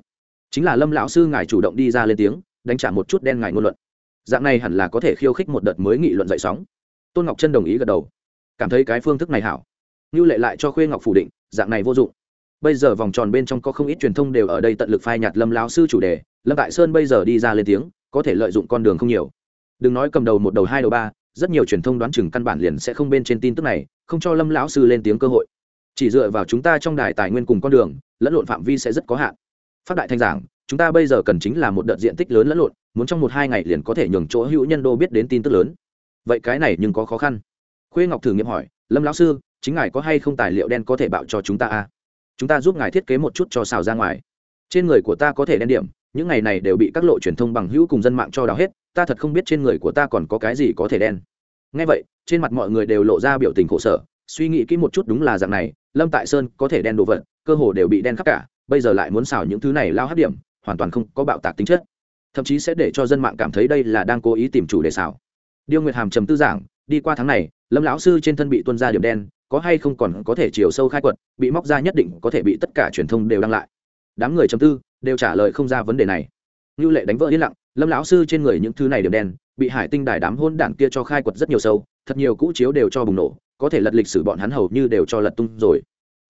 Chính là lâm lão sư ngài chủ động đi ra lên tiếng, đánh trả một chút đen ngài ngôn luận. Dạng này hẳn là có thể khiêu khích một đợt mới nghị luận dậy sóng. Tôn ngọc chân đồng ý gật đầu. Cảm thấy cái phương thức này hảo như lệ lại cho khuê ngọc phủ định, dạng này vô dụng. Bây giờ vòng tròn bên trong có không ít truyền thông đều ở đây tận lực phai nhạt lâm lão sư chủ đề, lâm tại sơn bây giờ đi ra lên tiếng, có thể lợi dụng con đường không nhiều. Đừng nói cầm đầu một đầu hai đầu ba, rất nhiều truyền thông đoán chừng căn bản liền sẽ không bên trên tin tức này, không cho lâm lão sư lên tiếng cơ hội. Chỉ dựa vào chúng ta trong đài tài nguyên cùng con đường, lẫn lộn phạm vi sẽ rất có hạn. Phát đại thanh giảng, chúng ta bây giờ cần chính là một đợt diện tích lớn lẫn lộn, muốn trong một hai ngày liền có thể nhường chỗ hữu nhân đô biết đến tin tức lớn. Vậy cái này nhưng có khó khăn. Khuê ngọc thử nghiệm hỏi, lâm lão sư chính ngài có hay không tài liệu đen có thể bạo cho chúng ta a à? chúng ta giúp ngài thiết kế một chút cho xào ra ngoài. Trên người của ta có thể đen điểm, những ngày này đều bị các lộ truyền thông bằng hữu cùng dân mạng cho đào hết, ta thật không biết trên người của ta còn có cái gì có thể đen. Ngay vậy, trên mặt mọi người đều lộ ra biểu tình khổ sở, suy nghĩ kỹ một chút đúng là dạng này, lâm tại sơn có thể đen đồ vật, cơ hồ đều bị đen khắp cả, bây giờ lại muốn xào những thứ này lao hấp điểm, hoàn toàn không có bạo tạc tính chất. Thậm chí sẽ để cho dân mạng cảm thấy đây là đang cố ý tìm chủ để xào. Điêu nguyệt hàm trầm tư giảng, đi qua tháng này, lâm lão sư trên thân bị tuân ra điểm đen có hay không còn có thể chiều sâu khai quật, bị móc ra nhất định có thể bị tất cả truyền thông đều đăng lại. Đám người chấm tư, đều trả lời không ra vấn đề này. Như lệ đánh vỡ yên lặng, lâm lão sư trên người những thứ này điểm đen, bị hải tinh đài đám hôn đảng kia cho khai quật rất nhiều sâu, thật nhiều cũ chiếu đều cho bùng nổ, có thể lật lịch sử bọn hắn hầu như đều cho lật tung rồi.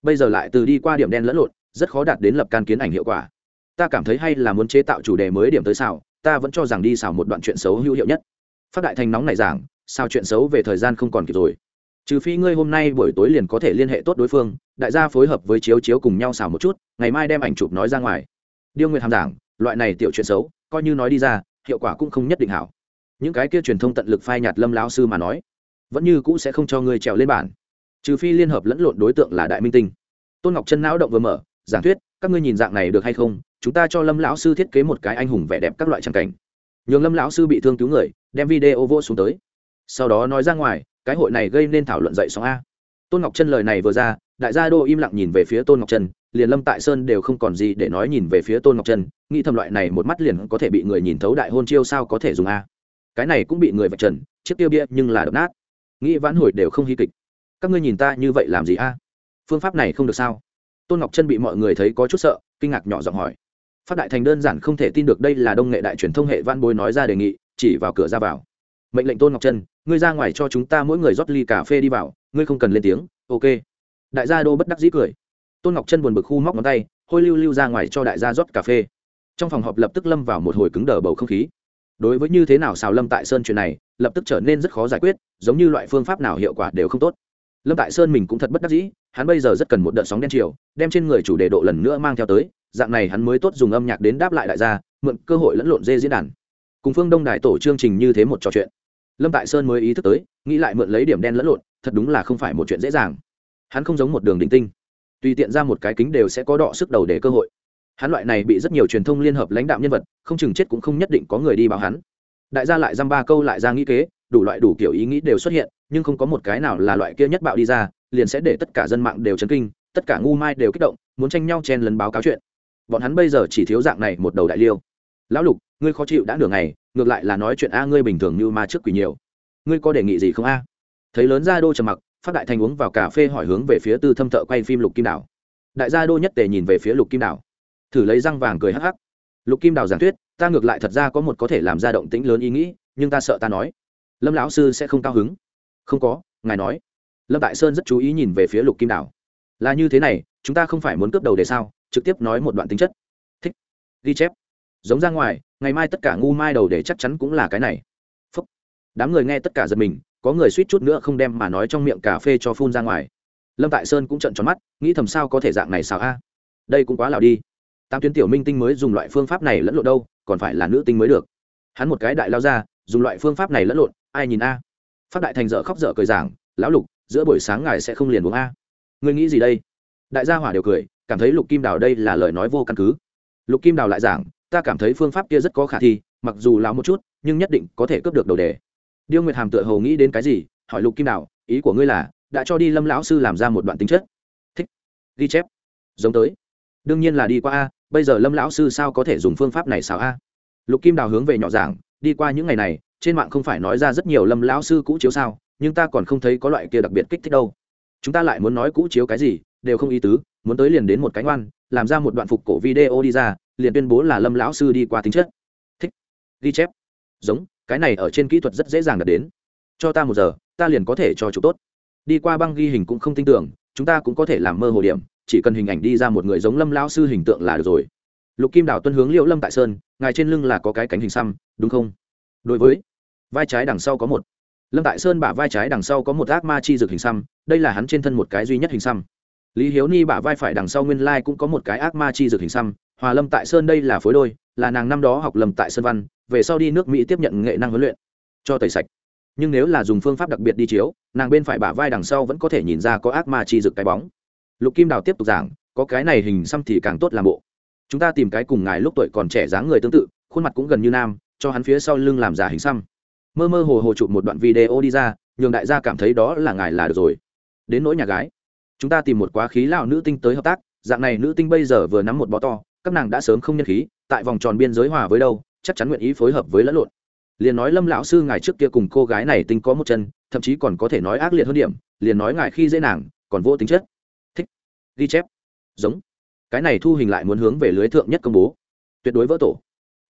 Bây giờ lại từ đi qua điểm đen lẫn lộn, rất khó đạt đến lập can kiến ảnh hiệu quả. Ta cảm thấy hay là muốn chế tạo chủ đề mới điểm tới xào, ta vẫn cho rằng đi xào một đoạn chuyện xấu hữu hiệu nhất. Phát đại thành nóng này giảng sao chuyện xấu về thời gian không còn kịp rồi trừ phi ngươi hôm nay buổi tối liền có thể liên hệ tốt đối phương, đại gia phối hợp với chiếu chiếu cùng nhau xào một chút, ngày mai đem ảnh chụp nói ra ngoài. Điêu Nguyệt hàm giảng, loại này tiểu chuyện xấu, coi như nói đi ra, hiệu quả cũng không nhất định hảo. Những cái kia truyền thông tận lực phai nhạt lâm lão sư mà nói, vẫn như cũ sẽ không cho ngươi trèo lên bản trừ phi liên hợp lẫn lộn đối tượng là đại minh tinh. Tôn ngọc chân não động vừa mở, giảng thuyết, các ngươi nhìn dạng này được hay không? Chúng ta cho lâm lão sư thiết kế một cái anh hùng vẻ đẹp các loại tràng cảnh. Nhường lâm lão sư bị thương cứu người, đem video vô xuống tới. Sau đó nói ra ngoài cái hội này gây nên thảo luận dậy sóng a. Tôn ngọc chân lời này vừa ra, đại gia đô im lặng nhìn về phía tôn ngọc chân liền lâm tại sơn đều không còn gì để nói nhìn về phía tôn ngọc chân nghĩ thầm loại này một mắt liền có thể bị người nhìn thấu đại hôn chiêu sao có thể dùng a. Cái này cũng bị người vạch trần, chiếc tiêu bia nhưng là đập nát. Nghĩ vãn hồi đều không hy kịch. Các ngươi nhìn ta như vậy làm gì a? Phương pháp này không được sao? Tôn ngọc chân bị mọi người thấy có chút sợ, kinh ngạc nhỏ giọng hỏi. Phát đại thành đơn giản không thể tin được đây là đông nghệ đại truyền thông hệ văn bối nói ra đề nghị, chỉ vào cửa ra vào mệnh lệnh tôn ngọc chân ngươi ra ngoài cho chúng ta mỗi người rót ly cà phê đi vào, ngươi không cần lên tiếng, ok. Đại gia đô bất đắc dĩ cười. Tôn ngọc chân buồn bực khu móc ngón tay, hôi lưu lưu ra ngoài cho đại gia rót cà phê. Trong phòng họp lập tức lâm vào một hồi cứng đờ bầu không khí. Đối với như thế nào xào lâm tại sơn chuyện này, lập tức trở nên rất khó giải quyết, giống như loại phương pháp nào hiệu quả đều không tốt. Lâm tại sơn mình cũng thật bất đắc dĩ, hắn bây giờ rất cần một đợt sóng đen chiều, đem trên người chủ đề độ lần nữa mang theo tới, dạng này hắn mới tốt dùng âm nhạc đến đáp lại đại gia, mượn cơ hội lẫn lộn dê diễn đàn cùng phương đông đài tổ chương trình như thế một trò chuyện lâm tại sơn mới ý thức tới nghĩ lại mượn lấy điểm đen lẫn lộn thật đúng là không phải một chuyện dễ dàng hắn không giống một đường đình tinh tùy tiện ra một cái kính đều sẽ có đọ sức đầu để cơ hội hắn loại này bị rất nhiều truyền thông liên hợp lãnh đạo nhân vật không chừng chết cũng không nhất định có người đi báo hắn đại gia lại dăm ba câu lại ra nghĩ kế đủ loại đủ kiểu ý nghĩ đều xuất hiện nhưng không có một cái nào là loại kia nhất bạo đi ra liền sẽ để tất cả dân mạng đều chấn kinh tất cả ngu mai đều kích động muốn tranh nhau chen lấn báo cáo chuyện bọn hắn bây giờ chỉ thiếu dạng này một đầu đại liêu lão lục ngươi khó chịu đã nửa ngày, ngược lại là nói chuyện a, ngươi bình thường như ma trước quỷ nhiều. Ngươi có đề nghị gì không a? Thấy lớn gia đô trầm mặc, phát đại thành uống vào cà phê hỏi hướng về phía tư thâm thợ quay phim lục kim đảo. Đại gia đô nhất tề nhìn về phía lục kim đảo. Thử lấy răng vàng cười hắc hắc. Lục kim đảo giảng thuyết, ta ngược lại thật ra có một có thể làm ra động tĩnh lớn ý nghĩ, nhưng ta sợ ta nói. Lâm lão sư sẽ không cao hứng. Không có, ngài nói. Lâm đại sơn rất chú ý nhìn về phía lục kim đảo. Là như thế này, chúng ta không phải muốn cướp đầu để sao? Trực tiếp nói một đoạn tính chất. Thích. Ghi chép giống ra ngoài, ngày mai tất cả ngu mai đầu để chắc chắn cũng là cái này. Phúc. đám người nghe tất cả giật mình, có người suýt chút nữa không đem mà nói trong miệng cà phê cho phun ra ngoài. Lâm tại sơn cũng trận tròn mắt, nghĩ thầm sao có thể dạng này sao a. Đây cũng quá lào đi. Tam tuyến tiểu minh tinh mới dùng loại phương pháp này lẫn lộn đâu, còn phải là nữ tinh mới được. Hắn một cái đại lao ra, dùng loại phương pháp này lẫn lộn, ai nhìn a? Phát đại thành dở khóc dở cười giảng, lão lục, giữa buổi sáng ngài sẽ không liền uống a. Người nghĩ gì đây? Đại gia hỏa đều cười, cảm thấy lục kim đào đây là lời nói vô căn cứ. Lục kim đào lại giảng ta cảm thấy phương pháp kia rất có khả thi, mặc dù lão một chút, nhưng nhất định có thể cướp được đầu đề. Điêu nguyệt hàm tựa Hầu nghĩ đến cái gì, hỏi lục kim đào ý của ngươi là, đã cho đi lâm lão sư làm ra một đoạn tính chất. Thích. Ghi chép. Giống tới. Đương nhiên là đi qua a, bây giờ lâm lão sư sao có thể dùng phương pháp này sao a? Lục kim đào hướng về nhỏ giảng, đi qua những ngày này, trên mạng không phải nói ra rất nhiều lâm lão sư cũ chiếu sao, nhưng ta còn không thấy có loại kia đặc biệt kích thích đâu. Chúng ta lại muốn nói cũ chiếu cái gì, đều không ý tứ, muốn tới liền đến một cánh oan làm ra một đoạn phục cổ video đi ra liền tuyên bố là lâm lão sư đi qua tính chất. Thích. Ghi chép. Giống, cái này ở trên kỹ thuật rất dễ dàng đạt đến. Cho ta một giờ, ta liền có thể cho chụp tốt. Đi qua băng ghi hình cũng không tin tưởng, chúng ta cũng có thể làm mơ hồ điểm, chỉ cần hình ảnh đi ra một người giống lâm lão sư hình tượng là được rồi. Lục kim đào tuân hướng liễu lâm tại sơn, ngài trên lưng là có cái cánh hình xăm, đúng không? Đối với, vai trái đằng sau có một. Lâm tại sơn bả vai trái đằng sau có một ác ma chi dược hình xăm, đây là hắn trên thân một cái duy nhất hình xăm lý hiếu ni bả vai phải đằng sau nguyên lai cũng có một cái ác ma chi dược hình xăm, hòa lâm tại sơn đây là phối đôi, là nàng năm đó học lầm tại sơn văn, về sau đi nước mỹ tiếp nhận nghệ năng huấn luyện, cho tẩy sạch. Nhưng nếu là dùng phương pháp đặc biệt đi chiếu, nàng bên phải bả vai đằng sau vẫn có thể nhìn ra có ác ma chi dược cái bóng. Lục kim đào tiếp tục giảng, có cái này hình xăm thì càng tốt làm bộ. Chúng ta tìm cái cùng ngài lúc tuổi còn trẻ dáng người tương tự, khuôn mặt cũng gần như nam, cho hắn phía sau lưng làm giả hình xăm. Mơ mơ hồ hồ chụp một đoạn video đi ra, nhường đại gia cảm thấy đó là ngài là được rồi. Đến nỗi nhà gái chúng ta tìm một quá khí lão nữ tinh tới hợp tác, dạng này nữ tinh bây giờ vừa nắm một bó to, các nàng đã sớm không nhân khí, tại vòng tròn biên giới hòa với đâu, chắc chắn nguyện ý phối hợp với lẫn lộn. Liền nói lâm lão sư ngài trước kia cùng cô gái này tinh có một chân, thậm chí còn có thể nói ác liệt hơn điểm, liền nói ngài khi dễ nàng, còn vô tính chất. Thích. Ghi chép. Giống. Cái này thu hình lại muốn hướng về lưới thượng nhất công bố. Tuyệt đối vỡ tổ.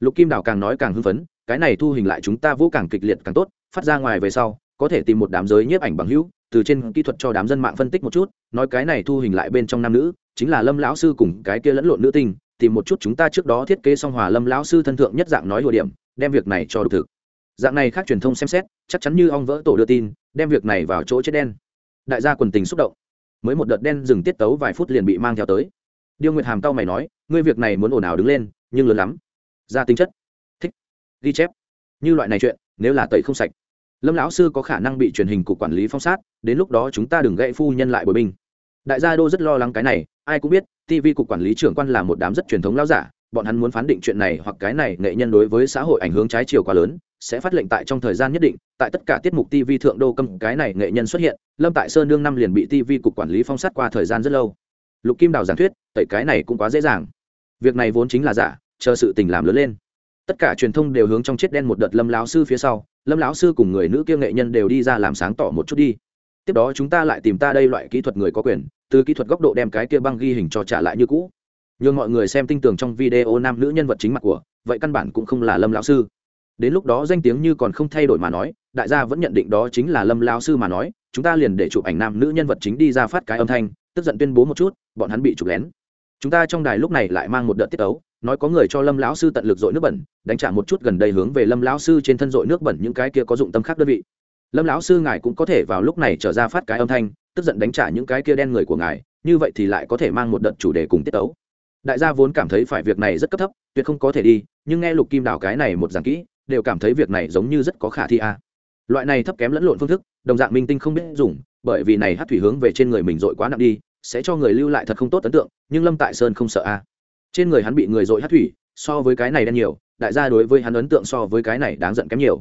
Lục kim đào càng nói càng hưng phấn, cái này thu hình lại chúng ta vô càng kịch liệt càng tốt, phát ra ngoài về sau, có thể tìm một đám giới nhiếp ảnh bằng hữu từ trên kỹ thuật cho đám dân mạng phân tích một chút, nói cái này thu hình lại bên trong nam nữ, chính là lâm lão sư cùng cái kia lẫn lộn nữ tinh, tìm một chút chúng ta trước đó thiết kế xong hòa lâm lão sư thân thượng nhất dạng nói hồi điểm, đem việc này cho độc thực. Dạng này khác truyền thông xem xét, chắc chắn như ong vỡ tổ đưa tin, đem việc này vào chỗ chết đen. Đại gia quần tình xúc động. Mới một đợt đen dừng tiết tấu vài phút liền bị mang theo tới. Điêu nguyệt hàm tao mày nói, ngươi việc này muốn ồn ào đứng lên, nhưng lớn lắm. Ra tính chất. Thích. Ghi chép. Như loại này chuyện, nếu là tẩy không sạch lâm lão sư có khả năng bị truyền hình cục quản lý phong sát, đến lúc đó chúng ta đừng gãy phu nhân lại bồi binh. Đại gia đô rất lo lắng cái này, ai cũng biết tv cục quản lý trưởng quan là một đám rất truyền thống lao giả, bọn hắn muốn phán định chuyện này hoặc cái này nghệ nhân đối với xã hội ảnh hưởng trái chiều quá lớn, sẽ phát lệnh tại trong thời gian nhất định, tại tất cả tiết mục tv thượng đô cầm cái này nghệ nhân xuất hiện, lâm tại sơn đương năm liền bị tv cục quản lý phong sát qua thời gian rất lâu. Lục kim đào giảng thuyết, tẩy cái này cũng quá dễ dàng. Việc này vốn chính là giả, chờ sự tình làm lớn lên. Tất cả truyền thông đều hướng trong chết đen một đợt lâm lão sư phía sau lâm lão sư cùng người nữ kia nghệ nhân đều đi ra làm sáng tỏ một chút đi. Tiếp đó chúng ta lại tìm ta đây loại kỹ thuật người có quyền, từ kỹ thuật góc độ đem cái kia băng ghi hình cho trả lại như cũ. Nhưng mọi người xem tinh tường trong video nam nữ nhân vật chính mặt của, vậy căn bản cũng không là lâm lão sư. Đến lúc đó danh tiếng như còn không thay đổi mà nói, đại gia vẫn nhận định đó chính là lâm lão sư mà nói, chúng ta liền để chụp ảnh nam nữ nhân vật chính đi ra phát cái âm thanh, tức giận tuyên bố một chút, bọn hắn bị chụp lén. Chúng ta trong đài lúc này lại mang một đợt tiết ấu nói có người cho lâm lão sư tận lực dội nước bẩn, đánh trả một chút gần đây hướng về lâm lão sư trên thân dội nước bẩn những cái kia có dụng tâm khác đơn vị. Lâm lão sư ngài cũng có thể vào lúc này trở ra phát cái âm thanh, tức giận đánh trả những cái kia đen người của ngài, như vậy thì lại có thể mang một đợt chủ đề cùng tiết tấu. Đại gia vốn cảm thấy phải việc này rất cấp thấp, tuyệt không có thể đi, nhưng nghe lục kim đào cái này một giảng kỹ, đều cảm thấy việc này giống như rất có khả thi a. Loại này thấp kém lẫn lộn phương thức, đồng dạng minh tinh không biết dùng, bởi vì này hát thủy hướng về trên người mình dội quá nặng đi, sẽ cho người lưu lại thật không tốt ấn tượng, nhưng lâm tại sơn không sợ a trên người hắn bị người dội hát thủy, so với cái này đen nhiều, đại gia đối với hắn ấn tượng so với cái này đáng giận kém nhiều.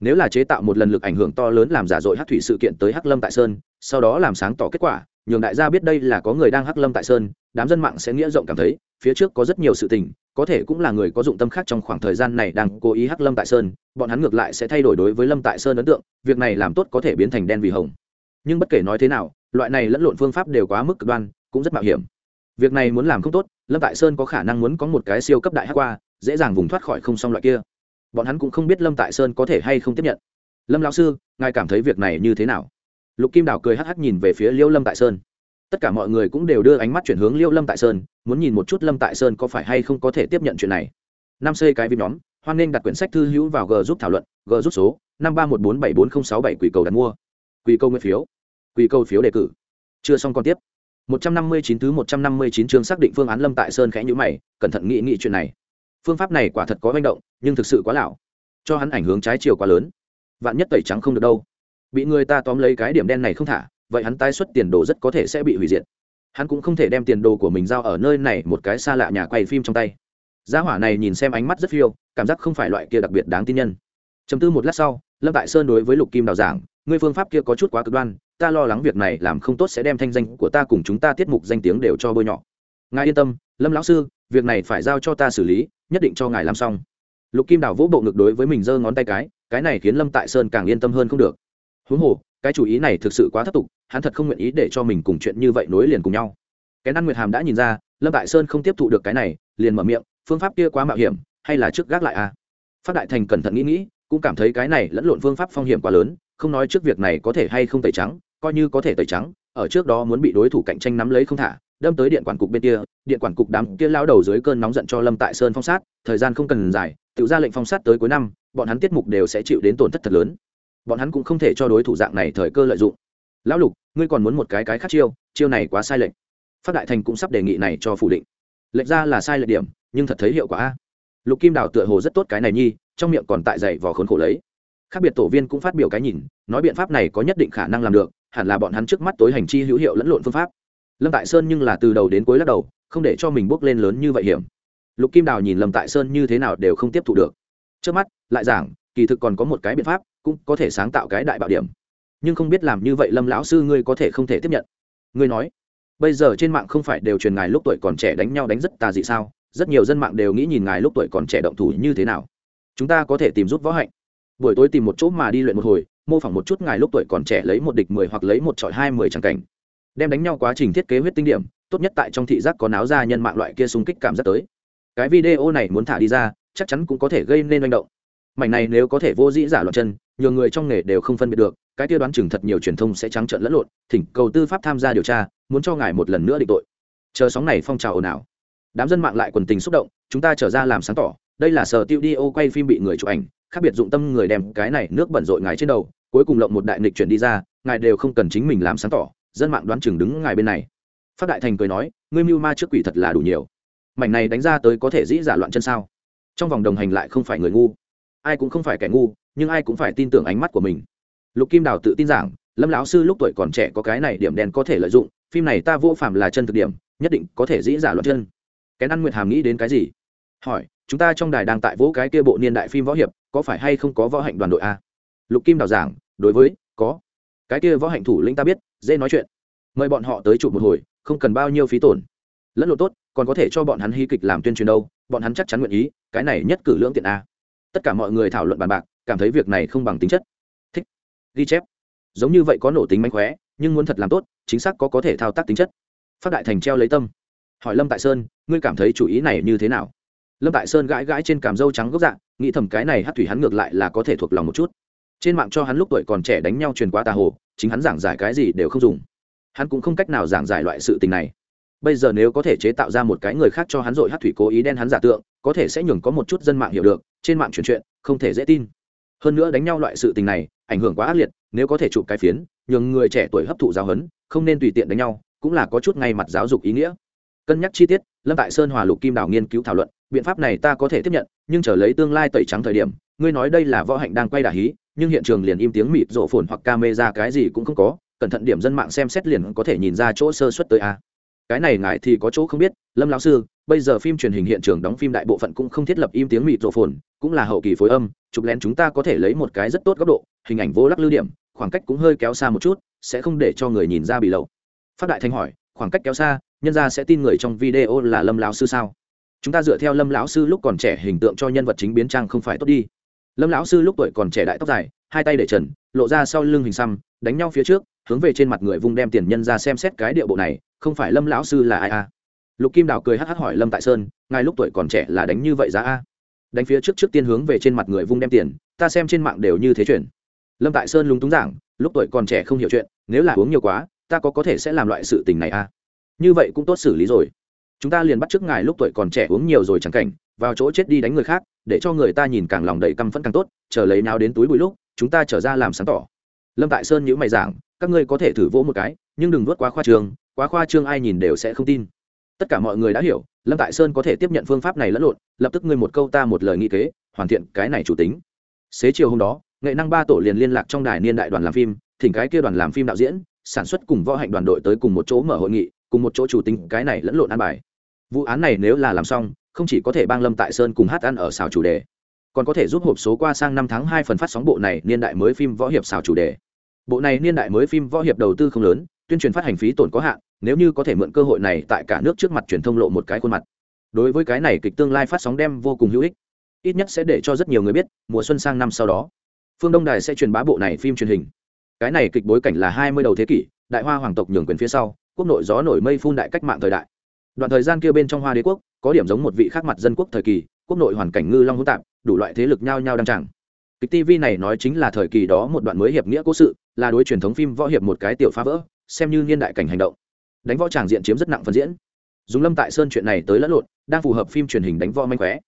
Nếu là chế tạo một lần lực ảnh hưởng to lớn làm giả dội hát thủy sự kiện tới hắc lâm tại sơn, sau đó làm sáng tỏ kết quả, nhường đại gia biết đây là có người đang hắc lâm tại sơn, đám dân mạng sẽ nghĩa rộng cảm thấy, phía trước có rất nhiều sự tình, có thể cũng là người có dụng tâm khác trong khoảng thời gian này đang cố ý hắc lâm tại sơn, bọn hắn ngược lại sẽ thay đổi đối với lâm tại sơn ấn tượng, việc này làm tốt có thể biến thành đen vì hồng. Nhưng bất kể nói thế nào, loại này lẫn lộn phương pháp đều quá mức cực đoan, cũng rất mạo hiểm việc này muốn làm không tốt, lâm tại sơn có khả năng muốn có một cái siêu cấp đại hắc qua, dễ dàng vùng thoát khỏi không xong loại kia. Bọn hắn cũng không biết lâm tại sơn có thể hay không tiếp nhận. Lâm lão sư, ngài cảm thấy việc này như thế nào? Lục kim đào cười hắc hắc nhìn về phía liêu lâm tại sơn. Tất cả mọi người cũng đều đưa ánh mắt chuyển hướng liêu lâm tại sơn, muốn nhìn một chút lâm tại sơn có phải hay không có thể tiếp nhận chuyện này. Năm c cái vim nhóm, hoan nghênh đặt quyển sách thư hữu vào g giúp thảo luận, g giúp số, năm ba một bốn bảy bốn không sáu bảy quỷ cầu đặt mua. Quỷ câu nguyên phiếu. Quỷ câu phiếu đề cử. Chưa xong còn tiếp một trăm năm mươi chín thứ một trăm năm mươi chín chương xác định phương án lâm tại sơn khẽ nhíu mày, cẩn thận nghĩ nghĩ chuyện này. Phương pháp này quả thật có manh động, nhưng thực sự quá lão cho hắn ảnh hưởng trái chiều quá lớn. Vạn nhất tẩy trắng không được đâu. Bị người ta tóm lấy cái điểm đen này không thả, vậy hắn tái xuất tiền đồ rất có thể sẽ bị hủy diệt. Hắn cũng không thể đem tiền đồ của mình giao ở nơi này một cái xa lạ nhà quay phim trong tay. Gia hỏa này nhìn xem ánh mắt rất phiêu, cảm giác không phải loại kia đặc biệt đáng tin nhân. Chầm tư một lát sau, lâm tại sơn đối với lục kim đào giảng, ngươi phương pháp kia có chút quá cực đoan ta lo lắng việc này làm không tốt sẽ đem thanh danh của ta cùng chúng ta tiết mục danh tiếng đều cho bôi nhọ. Ngài yên tâm, lâm lão sư, việc này phải giao cho ta xử lý, nhất định cho ngài làm xong. Lục kim đào vỗ bộ ngực đối với mình giơ ngón tay cái cái này khiến lâm tại sơn càng yên tâm hơn không được. Huống hồ, cái chủ ý này thực sự quá thất tục hắn thật không nguyện ý để cho mình cùng chuyện như vậy nối liền cùng nhau. Cái năn nguyệt hàm đã nhìn ra, lâm tại sơn không tiếp thụ được cái này, liền mở miệng, phương pháp kia quá mạo hiểm, hay là trước gác lại à? Phát đại thành cẩn thận nghĩ nghĩ, cũng cảm thấy cái này lẫn lộn phương pháp phong hiểm quá lớn, không nói trước việc này có thể hay không tẩy trắng coi như có thể tẩy trắng, ở trước đó muốn bị đối thủ cạnh tranh nắm lấy không thả, đâm tới điện quản cục bên kia, điện quản cục đám kia lao đầu dưới cơn nóng giận cho lâm tại sơn phong sát, thời gian không cần dài tự ra lệnh phong sát tới cuối năm, bọn hắn tiết mục đều sẽ chịu đến tổn thất thật lớn. Bọn hắn cũng không thể cho đối thủ dạng này thời cơ lợi dụng. Lão lục, ngươi còn muốn một cái cái khác chiêu chiêu này quá sai lệch. phát đại thành cũng sắp đề nghị này cho phủ định. Lệnh ra là sai lệch điểm, nhưng thật thấy hiệu quả a. Lục kim đào tựa hồ rất tốt cái này nhi, trong miệng còn tại dậy vò khốn khổ lấy. Khác biệt tổ viên cũng phát biểu cái nhìn, nói biện pháp này có nhất định khả năng làm được hẳn là bọn hắn trước mắt tối hành chi hữu hiệu lẫn lộn phương pháp. Lâm tại sơn nhưng là từ đầu đến cuối lắc đầu, không để cho mình bước lên lớn như vậy hiểm. Lục kim đào nhìn lâm tại sơn như thế nào đều không tiếp thu được. Trước mắt, lại giảng, kỳ thực còn có một cái biện pháp, cũng có thể sáng tạo cái đại bạo điểm. Nhưng không biết làm như vậy lâm lão sư ngươi có thể không thể tiếp nhận. Ngươi nói, bây giờ trên mạng không phải đều truyền ngài lúc tuổi còn trẻ đánh nhau đánh rất tà dị sao? Rất nhiều dân mạng đều nghĩ nhìn ngài lúc tuổi còn trẻ động thủ như thế nào. Chúng ta có thể tìm giúp võ hạnh. Buổi tối tìm một chỗ mà đi luyện một hồi mô phỏng một chút ngài lúc tuổi còn trẻ lấy một địch mười hoặc lấy một trọi hai mười chẳng cảnh. Đem đánh nhau quá trình thiết kế huyết tinh điểm, tốt nhất tại trong thị giác có náo ra nhân mạng loại kia xung kích cảm giác tới. Cái video này muốn thả đi ra, chắc chắn cũng có thể gây nên manh động. Mảnh này nếu có thể vô dĩ giả loạn chân, nhiều người trong nghề đều không phân biệt được, cái tiêu đoán chừng thật nhiều truyền thông sẽ trắng trợn lẫn lộn, thỉnh cầu tư pháp tham gia điều tra, muốn cho ngài một lần nữa định tội. Chờ sóng này phong trào ồn ào. Đám dân mạng lại quần tình xúc động, chúng ta trở ra làm sáng tỏ, đây là sở tiêu đi ô quay phim bị người chụp ảnh, khác biệt dụng tâm người đem cái này nước bẩn rội ngài trên đầu cuối cùng lộng một đại nghịch chuyển đi ra, ngài đều không cần chính mình làm sáng tỏ, dân mạng đoán chừng đứng ngài bên này. Phát đại thành cười nói, ngươi mưu ma trước quỷ thật là đủ nhiều. Mảnh này đánh ra tới có thể dĩ giả loạn chân sao? Trong vòng đồng hành lại không phải người ngu. Ai cũng không phải kẻ ngu, nhưng ai cũng phải tin tưởng ánh mắt của mình. Lục kim đào tự tin rằng lâm lão sư lúc tuổi còn trẻ có cái này điểm đen có thể lợi dụng, phim này ta vô phạm là chân thực điểm, nhất định có thể dĩ giả loạn chân. Cái ăn nguyệt hàm nghĩ đến cái gì? Hỏi, chúng ta trong đài đang tại vỗ cái kia bộ niên đại phim võ hiệp, có phải hay không có võ hạnh đoàn đội a? Lục kim đào giảng, đối với, có. Cái kia võ hạnh thủ lĩnh ta biết, dễ nói chuyện. Mời bọn họ tới chụp một hồi, không cần bao nhiêu phí tổn. Lẫn lộn tốt, còn có thể cho bọn hắn hy kịch làm tuyên truyền đâu, bọn hắn chắc chắn nguyện ý, cái này nhất cử lưỡng tiện a. Tất cả mọi người thảo luận bàn bạc, cảm thấy việc này không bằng tính chất. Thích. Ghi chép. Giống như vậy có nổ tính mánh khóe, nhưng muốn thật làm tốt, chính xác có có thể thao tác tính chất. Phát đại thành treo lấy tâm. Hỏi lâm tại sơn, ngươi cảm thấy chủ ý này như thế nào? Lâm tại sơn gãi gãi trên cảm dâu trắng gốc dạng nghĩ thầm cái này hát thủy hắn ngược lại là có thể thuộc lòng một chút trên mạng cho hắn lúc tuổi còn trẻ đánh nhau truyền qua tà hồ, chính hắn giảng giải cái gì đều không dùng. Hắn cũng không cách nào giảng giải loại sự tình này. Bây giờ nếu có thể chế tạo ra một cái người khác cho hắn dội hát thủy cố ý đen hắn giả tượng, có thể sẽ nhường có một chút dân mạng hiểu được, trên mạng truyền chuyện, không thể dễ tin. Hơn nữa đánh nhau loại sự tình này, ảnh hưởng quá ác liệt, nếu có thể chụp cái phiến, nhường người trẻ tuổi hấp thụ giáo huấn, không nên tùy tiện đánh nhau, cũng là có chút ngay mặt giáo dục ý nghĩa. Cân nhắc chi tiết, lâm tại sơn hòa lục kim đào nghiên cứu thảo luận, biện pháp này ta có thể tiếp nhận, nhưng trở lấy tương lai tẩy trắng thời điểm, ngươi nói đây là võ hạnh đang quay đả hí nhưng hiện trường liền im tiếng mịt rộ phồn hoặc ca mê ra cái gì cũng không có, cẩn thận điểm dân mạng xem xét liền có thể nhìn ra chỗ sơ xuất tới a. Cái này ngại thì có chỗ không biết, lâm lão sư, bây giờ phim truyền hình hiện trường đóng phim đại bộ phận cũng không thiết lập im tiếng mịt rộ phồn, cũng là hậu kỳ phối âm, chụp lén chúng ta có thể lấy một cái rất tốt góc độ, hình ảnh vô lắc lưu điểm, khoảng cách cũng hơi kéo xa một chút, sẽ không để cho người nhìn ra bị lậu. Phát đại thanh hỏi, khoảng cách kéo xa, nhân ra sẽ tin người trong video là lâm lão sư sao? Chúng ta dựa theo lâm lão sư lúc còn trẻ hình tượng cho nhân vật chính biến trang không phải tốt đi lâm lão sư lúc tuổi còn trẻ đại tóc dài, hai tay để trần, lộ ra sau lưng hình xăm, đánh nhau phía trước, hướng về trên mặt người vung đem tiền nhân ra xem xét cái điệu bộ này, không phải lâm lão sư là ai a? Lục kim đào cười hắc hắc hỏi lâm tại sơn, ngài lúc tuổi còn trẻ là đánh như vậy giá a? Đánh phía trước trước tiên hướng về trên mặt người vung đem tiền, ta xem trên mạng đều như thế chuyển. Lâm tại sơn lúng túng giảng, lúc tuổi còn trẻ không hiểu chuyện, nếu là uống nhiều quá, ta có có thể sẽ làm loại sự tình này a? Như vậy cũng tốt xử lý rồi. Chúng ta liền bắt trước ngài lúc tuổi còn trẻ uống nhiều rồi chẳng cảnh, vào chỗ chết đi đánh người khác để cho người ta nhìn càng lòng đầy căm phẫn càng tốt, chờ lấy nào đến túi bụi lúc, chúng ta trở ra làm sáng tỏ. Lâm tại sơn nhữ mày giảng, các ngươi có thể thử vỗ một cái, nhưng đừng vớt quá khoa trương, quá khoa trương ai nhìn đều sẽ không tin. Tất cả mọi người đã hiểu, lâm tại sơn có thể tiếp nhận phương pháp này lẫn lộn, lập tức ngươi một câu ta một lời nghị kế, hoàn thiện cái này chủ tính. Xế chiều hôm đó, nghệ năng ba tổ liền liên lạc trong đài niên đại đoàn làm phim, thỉnh cái kia đoàn làm phim đạo diễn, sản xuất cùng võ hạnh đoàn đội tới cùng một chỗ mở hội nghị, cùng một chỗ chủ tính cái này lẫn lộn ăn bài. Vụ án này nếu là làm xong không chỉ có thể bang lâm tại sơn cùng hát ăn ở xào chủ đề, còn có thể giúp hộp số qua sang năm tháng hai phần phát sóng bộ này niên đại mới phim võ hiệp xào chủ đề. Bộ này niên đại mới phim võ hiệp đầu tư không lớn, tuyên truyền phát hành phí tổn có hạn, nếu như có thể mượn cơ hội này tại cả nước trước mặt truyền thông lộ một cái khuôn mặt. Đối với cái này kịch tương lai phát sóng đem vô cùng hữu ích, ít nhất sẽ để cho rất nhiều người biết, mùa xuân sang năm sau đó, phương đông đài sẽ truyền bá bộ này phim truyền hình. Cái này kịch bối cảnh là hai mươi đầu thế kỷ, đại hoa hoàng tộc nhường quyền phía sau, quốc nội gió nổi mây phun đại cách mạng thời đại đoạn thời gian kia bên trong hoa đế quốc, có điểm giống một vị khác mặt dân quốc thời kỳ, quốc nội hoàn cảnh ngư long hỗn tạp, đủ loại thế lực nhao nhao đăng tràng. Kịch tv này nói chính là thời kỳ đó một đoạn mới hiệp nghĩa cố sự, là đối truyền thống phim võ hiệp một cái tiểu phá vỡ, xem như niên đại cảnh hành động. Đánh võ tràng diện chiếm rất nặng phần diễn. Dùng lâm tại sơn chuyện này tới lẫn lộn, đang phù hợp phim truyền hình đánh võ manh khóe.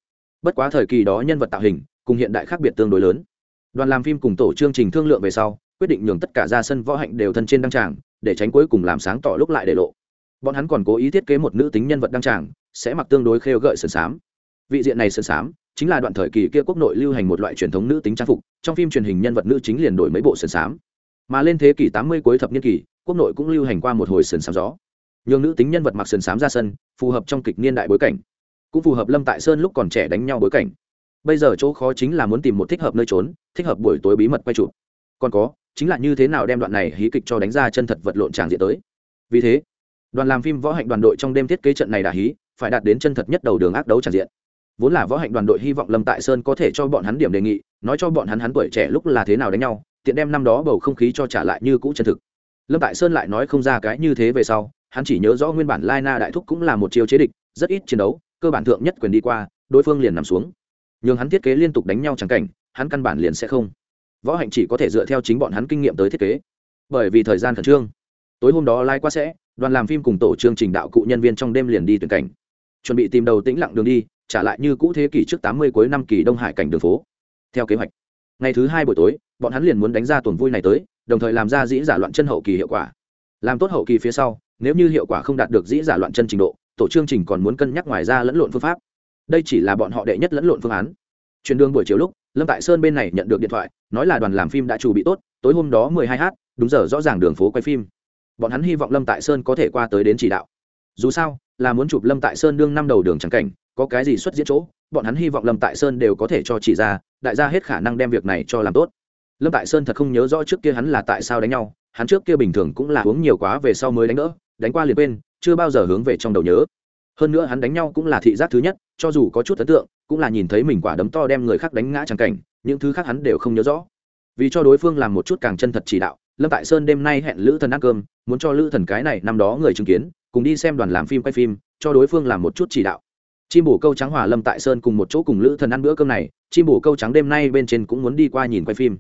Bất quá thời kỳ đó nhân vật tạo hình, cùng hiện đại khác biệt tương đối lớn. Đoàn làm phim cùng tổ chương trình thương lượng về sau, quyết định nhường tất cả ra sân võ hạnh đều thân trên đăng tràng, để tránh cuối cùng làm sáng tỏ lúc lại để lộ bọn hắn còn cố ý thiết kế một nữ tính nhân vật đăng tràng, sẽ mặc tương đối khêu gợi sườn xám. Vị diện này sườn xám chính là đoạn thời kỳ kia quốc nội lưu hành một loại truyền thống nữ tính trang phục, trong phim truyền hình nhân vật nữ chính liền đổi mấy bộ sườn xám. Mà lên thế kỷ tám mươi cuối thập niên kỷ, quốc nội cũng lưu hành qua một hồi sườn xám gió. Nhường nữ tính nhân vật mặc sườn xám ra sân, phù hợp trong kịch niên đại bối cảnh. Cũng phù hợp lâm tại sơn lúc còn trẻ đánh nhau bối cảnh. Bây giờ chỗ khó chính là muốn tìm một thích hợp nơi trốn, thích hợp buổi tối bí mật quay chụp. Còn có, chính là như thế nào đem đoạn này hí kịch cho đánh ra chân thật vật lộn tràng diện tới. Vì thế đoàn làm phim võ hạnh đoàn đội trong đêm thiết kế trận này đà hí, phải đạt đến chân thật nhất đầu đường ác đấu tràn diện. Vốn là võ hạnh đoàn đội hy vọng lâm tại sơn có thể cho bọn hắn điểm đề nghị, nói cho bọn hắn hắn tuổi trẻ lúc là thế nào đánh nhau, tiện đem năm đó bầu không khí cho trả lại như cũ chân thực. Lâm tại sơn lại nói không ra cái như thế về sau, hắn chỉ nhớ rõ nguyên bản lai na đại thúc cũng là một chiêu chế địch, rất ít chiến đấu, cơ bản thượng nhất quyền đi qua, đối phương liền nằm xuống. Nhưng hắn thiết kế liên tục đánh nhau chẳng cảnh, hắn căn bản liền sẽ không. Võ hạnh chỉ có thể dựa theo chính bọn hắn kinh nghiệm tới thiết kế. Bởi vì thời gian khẩn trương. Tối hôm đó lai qua sẽ đoàn làm phim cùng tổ chương trình đạo cụ nhân viên trong đêm liền đi tuyển cảnh. Chuẩn bị tìm đầu tĩnh lặng đường đi, trả lại như cũ thế kỷ trước tám mươi cuối năm kỳ đông hải cảnh đường phố. Theo kế hoạch, ngày thứ hai buổi tối, bọn hắn liền muốn đánh ra tuần vui này tới, đồng thời làm ra dĩ giả loạn chân hậu kỳ hiệu quả. Làm tốt hậu kỳ phía sau, nếu như hiệu quả không đạt được dĩ giả loạn chân trình độ, tổ chương trình còn muốn cân nhắc ngoài ra lẫn lộn phương pháp. Đây chỉ là bọn họ đệ nhất lẫn lộn phương án. Truyền đường buổi chiều lúc, lâm tại sơn bên này nhận được điện thoại, nói là đoàn làm phim đã chuẩn bị tốt, tối hôm đó mười hai h đúng giờ rõ ràng đường phố quay phim bọn hắn hy vọng lâm tại sơn có thể qua tới đến chỉ đạo. Dù sao, là muốn chụp lâm tại sơn đương năm đầu đường trắng cảnh, có cái gì xuất diễn chỗ, bọn hắn hy vọng lâm tại sơn đều có thể cho chỉ ra, đại gia hết khả năng đem việc này cho làm tốt. Lâm tại sơn thật không nhớ rõ trước kia hắn là tại sao đánh nhau, hắn trước kia bình thường cũng là uống nhiều quá về sau mới đánh đỡ, đánh qua liền quên, chưa bao giờ hướng về trong đầu nhớ. Hơn nữa hắn đánh nhau cũng là thị giác thứ nhất, cho dù có chút ấn tượng, cũng là nhìn thấy mình quả đấm to đem người khác đánh ngã chẳng cảnh, những thứ khác hắn đều không nhớ rõ. Vì cho đối phương làm một chút càng chân thật chỉ đạo lâm tại sơn đêm nay hẹn lữ thần ăn cơm, muốn cho lữ thần cái này năm đó người chứng kiến, cùng đi xem đoàn làm phim quay phim, cho đối phương làm một chút chỉ đạo. Chim bổ câu trắng hòa lâm tại sơn cùng một chỗ cùng lữ thần ăn bữa cơm này, chim bổ câu trắng đêm nay bên trên cũng muốn đi qua nhìn quay phim.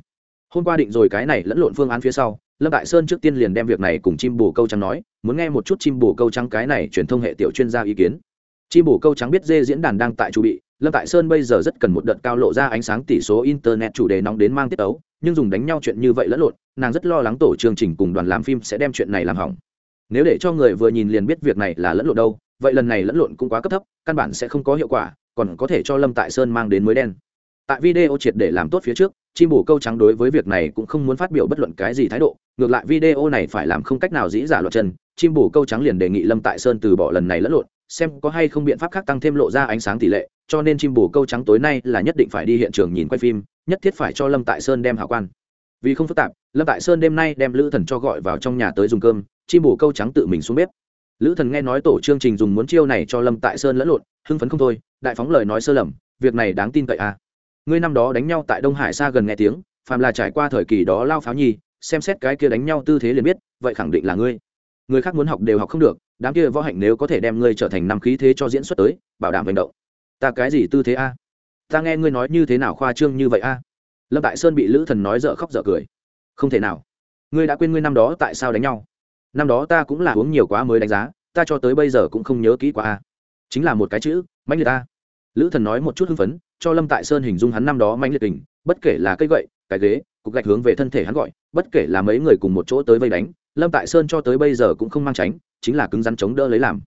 Hôm qua định rồi cái này lẫn lộn phương án phía sau, lâm tại sơn trước tiên liền đem việc này cùng chim bổ câu trắng nói, muốn nghe một chút chim bổ câu trắng cái này truyền thông hệ tiểu chuyên gia ý kiến. Chim bổ câu trắng biết dê diễn đàn đang tại chu bị, lâm tại sơn bây giờ rất cần một đợt cao lộ ra ánh sáng tỷ số internet chủ đề nóng đến mang tiết ấu nhưng dùng đánh nhau chuyện như vậy lẫn lộn, nàng rất lo lắng tổ chương trình cùng đoàn làm phim sẽ đem chuyện này làm hỏng. Nếu để cho người vừa nhìn liền biết việc này là lẫn lộn đâu, vậy lần này lẫn lộn cũng quá cấp thấp, căn bản sẽ không có hiệu quả, còn có thể cho lâm tại sơn mang đến mới đen. Tại video triệt để làm tốt phía trước, chim bổ câu trắng đối với việc này cũng không muốn phát biểu bất luận cái gì thái độ, ngược lại video này phải làm không cách nào dĩ giả luật chân, chim bổ câu trắng liền đề nghị lâm tại sơn từ bỏ lần này lẫn lộn, xem có hay không biện pháp khác tăng thêm lộ ra ánh sáng tỷ lệ, cho nên chim bổ câu trắng tối nay là nhất định phải đi hiện trường nhìn quay phim nhất thiết phải cho lâm tại sơn đem hảo quan. Vì không phức tạp, lâm tại sơn đêm nay đem lữ thần cho gọi vào trong nhà tới dùng cơm, chim bổ câu trắng tự mình xuống bếp. Lữ thần nghe nói tổ chương trình dùng muốn chiêu này cho lâm tại sơn lẫn lộn, hưng phấn không thôi, đại phóng lời nói sơ lầm, việc này đáng tin cậy à. Ngươi năm đó đánh nhau tại đông hải xa gần nghe tiếng, phàm là trải qua thời kỳ đó lao pháo nhi, xem xét cái kia đánh nhau tư thế liền biết, vậy khẳng định là ngươi. Người khác muốn học đều học không được, đám kia võ hạnh nếu có thể đem ngươi trở thành năm khí thế cho diễn xuất tới, bảo đảm hành động. Ta cái gì tư thế a? Ta nghe ngươi nói như thế nào khoa trương như vậy a? Lâm tại sơn bị lữ thần nói dở khóc dở cười. Không thể nào. Ngươi đã quên ngươi năm đó tại sao đánh nhau. Năm đó ta cũng là uống nhiều quá mới đánh giá, ta cho tới bây giờ cũng không nhớ kỹ quá a. Chính là một cái chữ, mãnh liệt ta lữ thần nói một chút hưng phấn, cho lâm tại sơn hình dung hắn năm đó mãnh liệt tình, bất kể là cây gậy, cái ghế, cục gạch hướng về thân thể hắn gọi, bất kể là mấy người cùng một chỗ tới vây đánh, lâm tại sơn cho tới bây giờ cũng không mang tránh, chính là cứng rắn chống đỡ lấy làm.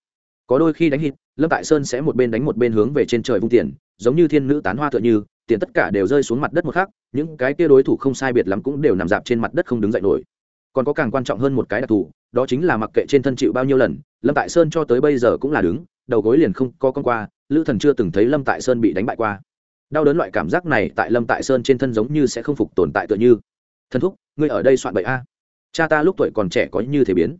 Có đôi khi đánh hít lâm tại sơn sẽ một bên đánh một bên hướng về trên trời vung tiền giống như thiên nữ tán hoa tựa như, tiền tất cả đều rơi xuống mặt đất một khắc, những cái kia đối thủ không sai biệt lắm cũng đều nằm dạp trên mặt đất không đứng dậy nổi. Còn có càng quan trọng hơn một cái đặc thù, đó chính là mặc kệ trên thân chịu bao nhiêu lần, lâm tại sơn cho tới bây giờ cũng là đứng, đầu gối liền không có con qua, lữ thần chưa từng thấy lâm tại sơn bị đánh bại qua. Đau đớn loại cảm giác này tại lâm tại sơn trên thân giống như sẽ không phục tồn tại tựa như. Thần thúc, ngươi ở đây soạn bậy a. Cha ta lúc tuổi còn trẻ có như thế biến.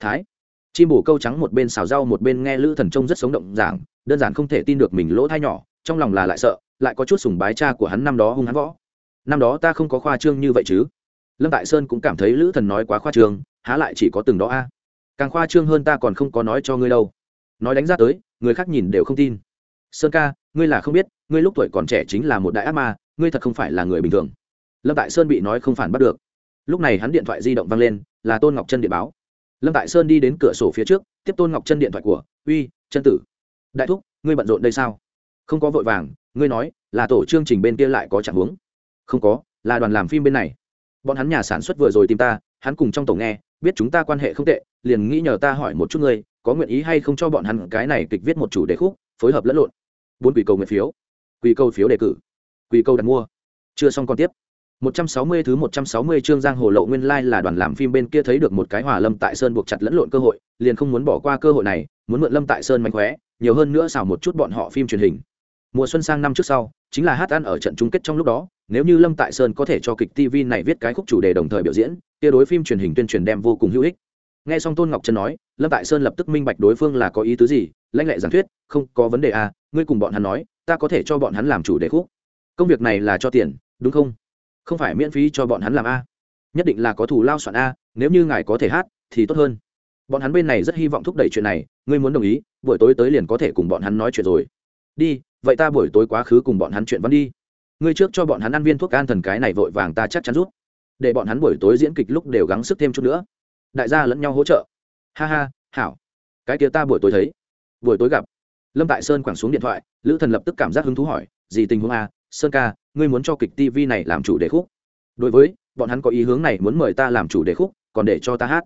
Thái. Chim bổ câu trắng một bên xào rau một bên nghe lữ thần trông rất sống động giảng đơn giản không thể tin được mình lỗ thai nhỏ trong lòng là lại sợ, lại có chút sùng bái cha của hắn năm đó hung hắn võ. Năm đó ta không có khoa trương như vậy chứ. Lâm tại sơn cũng cảm thấy lữ thần nói quá khoa trương, há lại chỉ có từng đó a. Càng khoa trương hơn ta còn không có nói cho ngươi đâu. Nói đánh ra tới, người khác nhìn đều không tin. Sơn ca, ngươi là không biết, ngươi lúc tuổi còn trẻ chính là một đại ác ma, ngươi thật không phải là người bình thường. Lâm tại sơn bị nói không phản bắt được. Lúc này hắn điện thoại di động văng lên, là tôn ngọc chân điện báo. Lâm tại sơn đi đến cửa sổ phía trước, tiếp tôn ngọc chân điện thoại của, uy chân tử, đại thúc, ngươi bận rộn đây sao? Không có vội vàng ngươi nói là tổ chương trình bên kia lại có trạng hướng, không có là đoàn làm phim bên này. Bọn hắn nhà sản xuất vừa rồi tìm ta hắn cùng trong tổ nghe biết chúng ta quan hệ không tệ liền nghĩ nhờ ta hỏi một chút ngươi có nguyện ý hay không cho bọn hắn cái này kịch viết một chủ đề khúc phối hợp lẫn lộn. Bốn quỷ cầu nguyện phiếu. Quỷ cầu phiếu đề cử. Quỷ cầu đặt mua. Chưa xong còn tiếp. 160 thứ 160 chương Giang Hồ Lộ nguyên lai like là đoàn làm phim bên kia thấy được một cái Hòa Lâm Tại Sơn buộc chặt lẫn lộn cơ hội, liền không muốn bỏ qua cơ hội này, muốn mượn Lâm Tại Sơn mánh khóe, nhiều hơn nữa xào một chút bọn họ phim truyền hình. Mùa xuân sang năm trước sau, chính là hát ăn ở trận chung kết trong lúc đó, nếu như Lâm Tại Sơn có thể cho kịch TV này viết cái khúc chủ đề đồng thời biểu diễn, kia đối phim truyền hình tuyên truyền đem vô cùng hữu ích. Nghe xong Tôn Ngọc Trân nói, Lâm Tại Sơn lập tức minh bạch đối phương là có ý tứ gì, lãnh lệ giảng thuyết, không, có vấn đề à, ngươi cùng bọn hắn nói, ta có thể cho bọn hắn làm chủ đề khúc. Công việc này là cho tiền, đúng không? không phải miễn phí cho bọn hắn làm a nhất định là có thủ lao soạn a nếu như ngài có thể hát thì tốt hơn bọn hắn bên này rất hy vọng thúc đẩy chuyện này ngươi muốn đồng ý buổi tối tới liền có thể cùng bọn hắn nói chuyện rồi đi, vậy ta buổi tối quá khứ cùng bọn hắn chuyện văn đi. Ngươi trước cho bọn hắn ăn viên thuốc an thần cái này vội vàng ta chắc chắn rút để bọn hắn buổi tối diễn kịch lúc đều gắng sức thêm chút nữa. Đại gia lẫn nhau hỗ trợ. Ha ha, hảo. Cái kia ta buổi tối thấy. Buổi tối gặp. Lâm tại sơn quẳng xuống điện thoại, lữ thần lập tức cảm giác hứng thú hỏi, gì tình huống a? Sơn ca, ngươi muốn cho kịch tv này làm chủ đề khúc? Đối với, bọn hắn có ý hướng này muốn mời ta làm chủ đề khúc, còn để cho ta hát.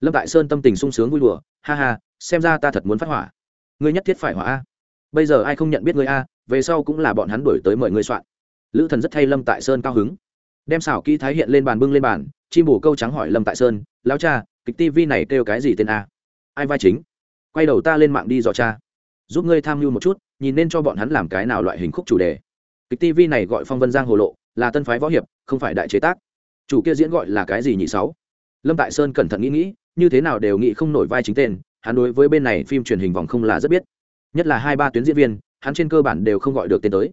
Lâm tại sơn tâm tình sung sướng vui đùa, ha ha, xem ra ta thật muốn phát hỏa. Ngươi nhất thiết phải hỏa a bây giờ ai không nhận biết ngươi a, về sau cũng là bọn hắn đổi tới mời ngươi soạn. Lữ thần rất thay lâm tại sơn cao hứng. Đem xảo kỹ thái hiện lên bàn bưng lên bàn, chim bổ câu trắng hỏi lâm tại sơn lao cha, kịch tv này kêu cái gì tên a? Ai vai chính. Quay đầu ta lên mạng đi dò cha. Giúp ngươi tham mưu một chút, nhìn nên cho bọn hắn làm cái nào loại hình khúc chủ đề. Kịch tv này gọi phong vân giang hồ lộ, là tân phái võ hiệp, không phải đại chế tác. Chủ kia diễn gọi là cái gì nhị sáu? Lâm tại sơn cẩn thận nghĩ nghĩ, như thế nào đều nghĩ không nổi vai chính tên, hắn đối với bên này phim truyền hình vòng không là rất biết nhất là hai ba tuyến diễn viên, hắn trên cơ bản đều không gọi được tên tới.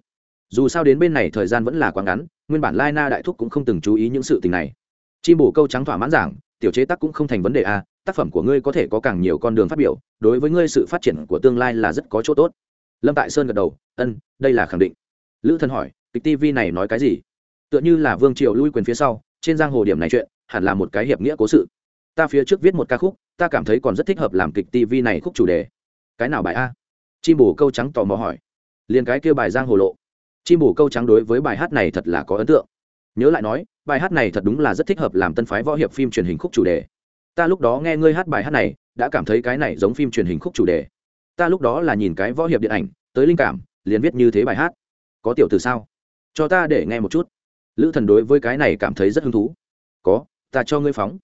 Dù sao đến bên này thời gian vẫn là quá ngắn, nguyên bản lai na đại thúc cũng không từng chú ý những sự tình này. Chim bổ câu trắng thỏa mãn giảng, tiểu chế tác cũng không thành vấn đề a tác phẩm của ngươi có thể có càng nhiều con đường phát biểu, đối với ngươi sự phát triển của tương lai là rất có chỗ tốt. Lâm tại sơn gật đầu, ân, đây là khẳng định. Lữ Thân hỏi, kịch tv này nói cái gì? Tựa như là vương triều lui quyền phía sau, trên giang hồ điểm này chuyện, hẳn là một cái hiệp nghĩa cố sự. Ta phía trước viết một ca khúc, ta cảm thấy còn rất thích hợp làm kịch tv này khúc chủ đề. Cái nào bài a? Chim bổ câu trắng tò mò hỏi. Liền cái kêu bài giang hồ lộ. Chim bổ câu trắng đối với bài hát này thật là có ấn tượng. Nhớ lại nói, bài hát này thật đúng là rất thích hợp làm tân phái võ hiệp phim truyền hình khúc chủ đề. Ta lúc đó nghe ngươi hát bài hát này, đã cảm thấy cái này giống phim truyền hình khúc chủ đề. Ta lúc đó là nhìn cái võ hiệp điện ảnh, tới linh cảm, liền viết như thế bài hát. Có tiểu từ sao? Cho ta để nghe một chút. Lữ thần đối với cái này cảm thấy rất hứng thú. Có, ta cho ngươi phóng.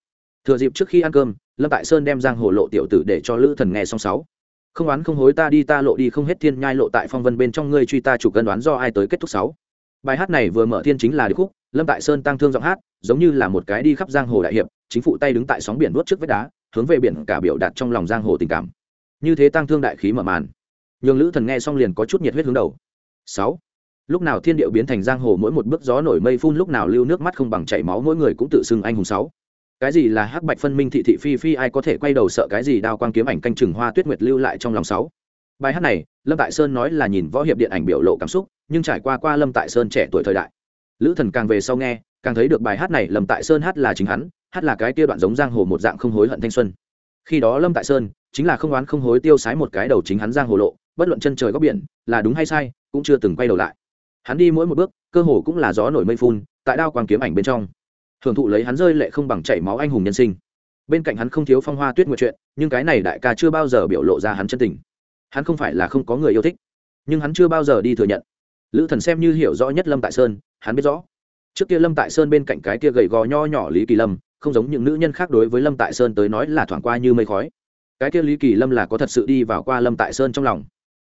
Thừa dịp trước khi ăn cơm, lâm tại sơn đem giang hồ lộ tiểu tử để cho lữ thần nghe xong sáu không oán không hối ta đi, ta lộ đi, không hết thiên nhai lộ tại phong vân bên trong ngươi truy ta chủ cân đoán do ai tới kết thúc sáu. Bài hát này vừa mở thiên chính là điệp khúc, lâm tại sơn tăng thương giọng hát, giống như là một cái đi khắp giang hồ đại hiệp, chính phụ tay đứng tại sóng biển nuốt trước vách đá, hướng về biển cả biểu đạt trong lòng giang hồ tình cảm. Như thế tăng thương đại khí mở màn. Nhường lữ thần nghe xong liền có chút nhiệt huyết hướng đầu. Sáu. Lúc nào thiên điệu biến thành giang hồ, mỗi một bước gió nổi mây phun, lúc nào lưu nước mắt không bằng chảy máu, mỗi người cũng tự xưng anh hùng sáu cái gì là hắc bạch phân minh thị thị phi phi, ai có thể quay đầu sợ cái gì đao quang kiếm ảnh canh chừng hoa tuyết nguyệt lưu lại trong lòng sáu? Bài hát này, lâm tại sơn nói là nhìn võ hiệp điện ảnh biểu lộ cảm xúc, nhưng trải qua qua lâm tại sơn trẻ tuổi thời đại. Lữ thần càng về sau nghe, càng thấy được bài hát này lâm tại sơn hát là chính hắn, hát là cái kia đoạn giống giang hồ một dạng không hối hận thanh xuân. Khi đó lâm tại sơn chính là không oán không hối tiêu sái một cái đầu chính hắn giang hồ lộ, bất luận chân trời góc biển, là đúng hay sai, cũng chưa từng quay đầu lại. Hắn đi mỗi một bước, cơ hồ cũng là gió nổi mây phun, tại đao quang kiếm ảnh bên trong thường thụ lấy hắn rơi lệ không bằng chảy máu anh hùng nhân sinh. Bên cạnh hắn không thiếu phong hoa tuyết nguyệt chuyện, nhưng cái này đại ca chưa bao giờ biểu lộ ra hắn chân tình. Hắn không phải là không có người yêu thích, nhưng hắn chưa bao giờ đi thừa nhận. Lữ thần xem như hiểu rõ nhất lâm tại sơn, hắn biết rõ. Trước kia lâm tại sơn bên cạnh cái kia gầy gò nho nhỏ lý kỳ lâm, không giống những nữ nhân khác đối với lâm tại sơn tới nói là thoảng qua như mây khói. Cái kia lý kỳ lâm là có thật sự đi vào qua lâm tại sơn trong lòng.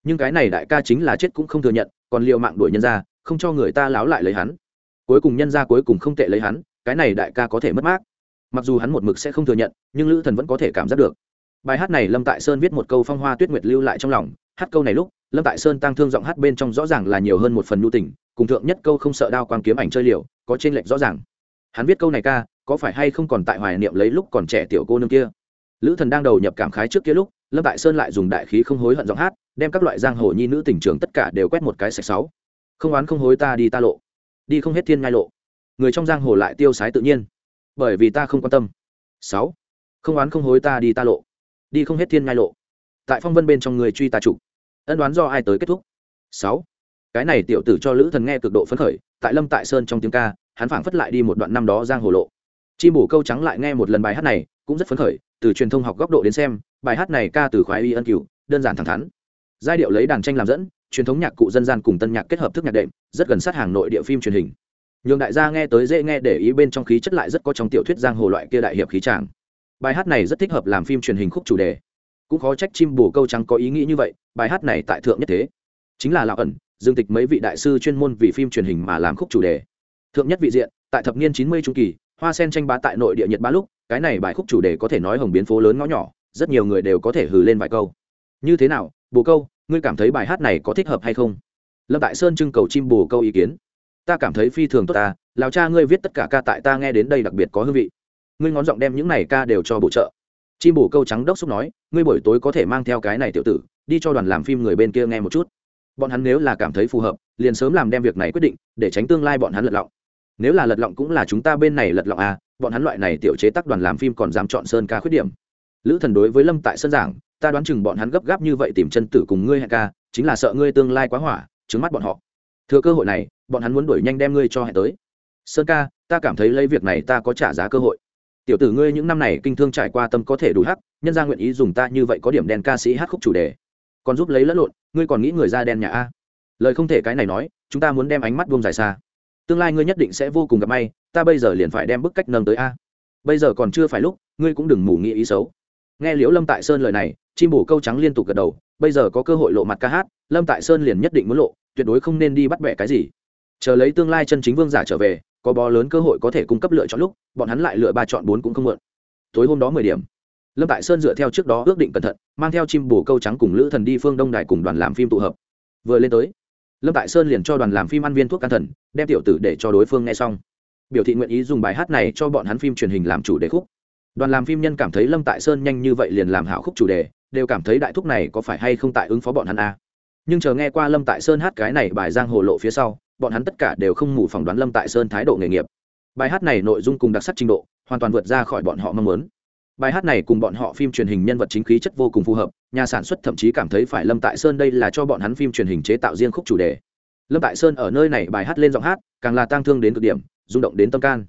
Nhưng cái này đại ca chính là chết cũng không thừa nhận, còn liệu mạng đuổi nhân ra, không cho người ta láo lại lấy hắn. Cuối cùng nhân ra cuối cùng không tệ lấy hắn cái này đại ca có thể mất mát. Mặc dù hắn một mực sẽ không thừa nhận, nhưng lữ thần vẫn có thể cảm giác được. Bài hát này lâm tại sơn viết một câu phong hoa tuyết nguyệt lưu lại trong lòng, hát câu này lúc, lâm tại sơn tăng thương giọng hát bên trong rõ ràng là nhiều hơn một phần nhu tình, cùng thượng nhất câu không sợ đao quang kiếm ảnh chơi liều, có trên lệch rõ ràng. Hắn viết câu này ca, có phải hay không còn tại hoài niệm lấy lúc còn trẻ tiểu cô nương kia? Lữ thần đang đầu nhập cảm khái trước kia lúc, lâm tại sơn lại dùng đại khí không hối hận giọng hát, đem các loại giang hồ nhi nữ tình trường tất cả đều quét một cái sạch sáu. Không oán không hối ta đi ta lộ. Đi không hết thiên ngai lộ người trong giang hồ lại tiêu sái tự nhiên. Bởi vì ta không quan tâm. Sáu, không oán không hối ta đi ta lộ. Đi không hết thiên ngai lộ. Tại phong vân bên trong người truy ta trục ân đoán do ai tới kết thúc? Sáu, cái này tiểu tử cho lữ thần nghe cực độ phấn khởi, tại lâm tại sơn trong tiếng ca, hắn phảng phất lại đi một đoạn năm đó giang hồ lộ. Chi bổ câu trắng lại nghe một lần bài hát này, cũng rất phấn khởi, từ truyền thông học góc độ đến xem, bài hát này ca từ khoái y ân cửu, đơn giản thẳng thắn. Giai điệu lấy đàn tranh làm dẫn, truyền thống nhạc cụ dân gian cùng tân nhạc kết hợp thức nhạc đệm, rất gần sát hàng nội địa phim truyền hình nhường đại gia nghe tới dễ nghe để ý bên trong khí chất lại rất có trong tiểu thuyết giang hồ loại kia đại hiệp khí tràng bài hát này rất thích hợp làm phim truyền hình khúc chủ đề. Cũng khó trách chim bồ câu trắng có ý nghĩ như vậy, bài hát này tại thượng nhất thế. Chính là lão ẩn, dương tịch mấy vị đại sư chuyên môn vì phim truyền hình mà làm khúc chủ đề. Thượng nhất vị diện, tại thập niên chín mươi trung kỳ, hoa sen tranh bá tại nội địa nhật ba lúc, cái này bài khúc chủ đề có thể nói hồng biến phố lớn ngõ nhỏ, rất nhiều người đều có thể hừ lên vài câu. Như thế nào, bồ câu, ngươi cảm thấy bài hát này có thích hợp hay không? Lâm tại sơn trưng cầu chim bồ câu ý kiến ta cảm thấy phi thường tốt ta lào cha ngươi viết tất cả ca tại ta nghe đến đây đặc biệt có hương vị. Ngươi ngón giọng đem những này ca đều cho bổ trợ. Chim bổ câu trắng đốc xúc nói, ngươi buổi tối có thể mang theo cái này tiểu tử, đi cho đoàn làm phim người bên kia nghe một chút. Bọn hắn nếu là cảm thấy phù hợp, liền sớm làm đem việc này quyết định, để tránh tương lai bọn hắn lật lọng. Nếu là lật lọng cũng là chúng ta bên này lật lọng à bọn hắn loại này tiểu chế tác đoàn làm phim còn dám chọn sơn ca khuyết điểm. Lữ thần đối với lâm tại sân giảng, ta đoán chừng bọn hắn gấp gáp như vậy tìm chân tử cùng ngươi hẹn ca, chính là sợ ngươi tương lai quá hỏa trứng mắt bọn họ thừa cơ hội này, bọn hắn muốn đuổi nhanh đem ngươi cho hẹn tới. Sơn ca, ta cảm thấy lấy việc này ta có trả giá cơ hội. Tiểu tử ngươi những năm này kinh thương trải qua tâm có thể đủ hắc, nhân ra nguyện ý dùng ta như vậy có điểm đen ca sĩ hát khúc chủ đề. Còn giúp lấy lẫn lộn, ngươi còn nghĩ người ra đen nhà a. Lời không thể cái này nói, chúng ta muốn đem ánh mắt buông dài xa. Tương lai ngươi nhất định sẽ vô cùng gặp may, ta bây giờ liền phải đem bức cách nâng tới a. Bây giờ còn chưa phải lúc, ngươi cũng đừng mù nghĩ ý xấu nghe liễu lâm tại sơn lời này, chim bổ câu trắng liên tục gật đầu, bây giờ có cơ hội lộ mặt ca hát, lâm tại sơn liền nhất định muốn lộ, tuyệt đối không nên đi bắt bẻ cái gì. Chờ lấy tương lai chân chính vương giả trở về, có bó lớn cơ hội có thể cung cấp lựa chọn lúc, bọn hắn lại lựa ba chọn bốn cũng không mượn. Tối hôm đó mười điểm, lâm tại sơn dựa theo trước đó ước định cẩn thận, mang theo chim bổ câu trắng cùng lữ thần đi phương đông đài cùng đoàn làm phim tụ hợp. Vừa lên tới, lâm tại sơn liền cho đoàn làm phim ăn viên thuốc can thần, đem tiểu tử để cho đối phương nghe xong. Biểu thị nguyện ý dùng bài hát này cho bọn hắn phim truyền hình làm chủ đề khúc đoàn làm phim nhân cảm thấy lâm tại sơn nhanh như vậy liền làm hảo khúc chủ đề, đều cảm thấy đại thúc này có phải hay không tại ứng phó bọn hắn a à. nhưng chờ nghe qua lâm tại sơn hát cái này bài giang hồ lộ phía sau, bọn hắn tất cả đều không mù phỏng đoán lâm tại sơn thái độ nghề nghiệp. Bài hát này nội dung cùng đặc sắc trình độ, hoàn toàn vượt ra khỏi bọn họ mong muốn. Bài hát này cùng bọn họ phim truyền hình nhân vật chính khí chất vô cùng phù hợp, nhà sản xuất thậm chí cảm thấy phải lâm tại sơn đây là cho bọn hắn phim truyền hình chế tạo riêng khúc chủ đề. Lâm tại sơn ở nơi này bài hát lên giọng hát, càng là tang thương đến cực điểm, rung động đến tâm can.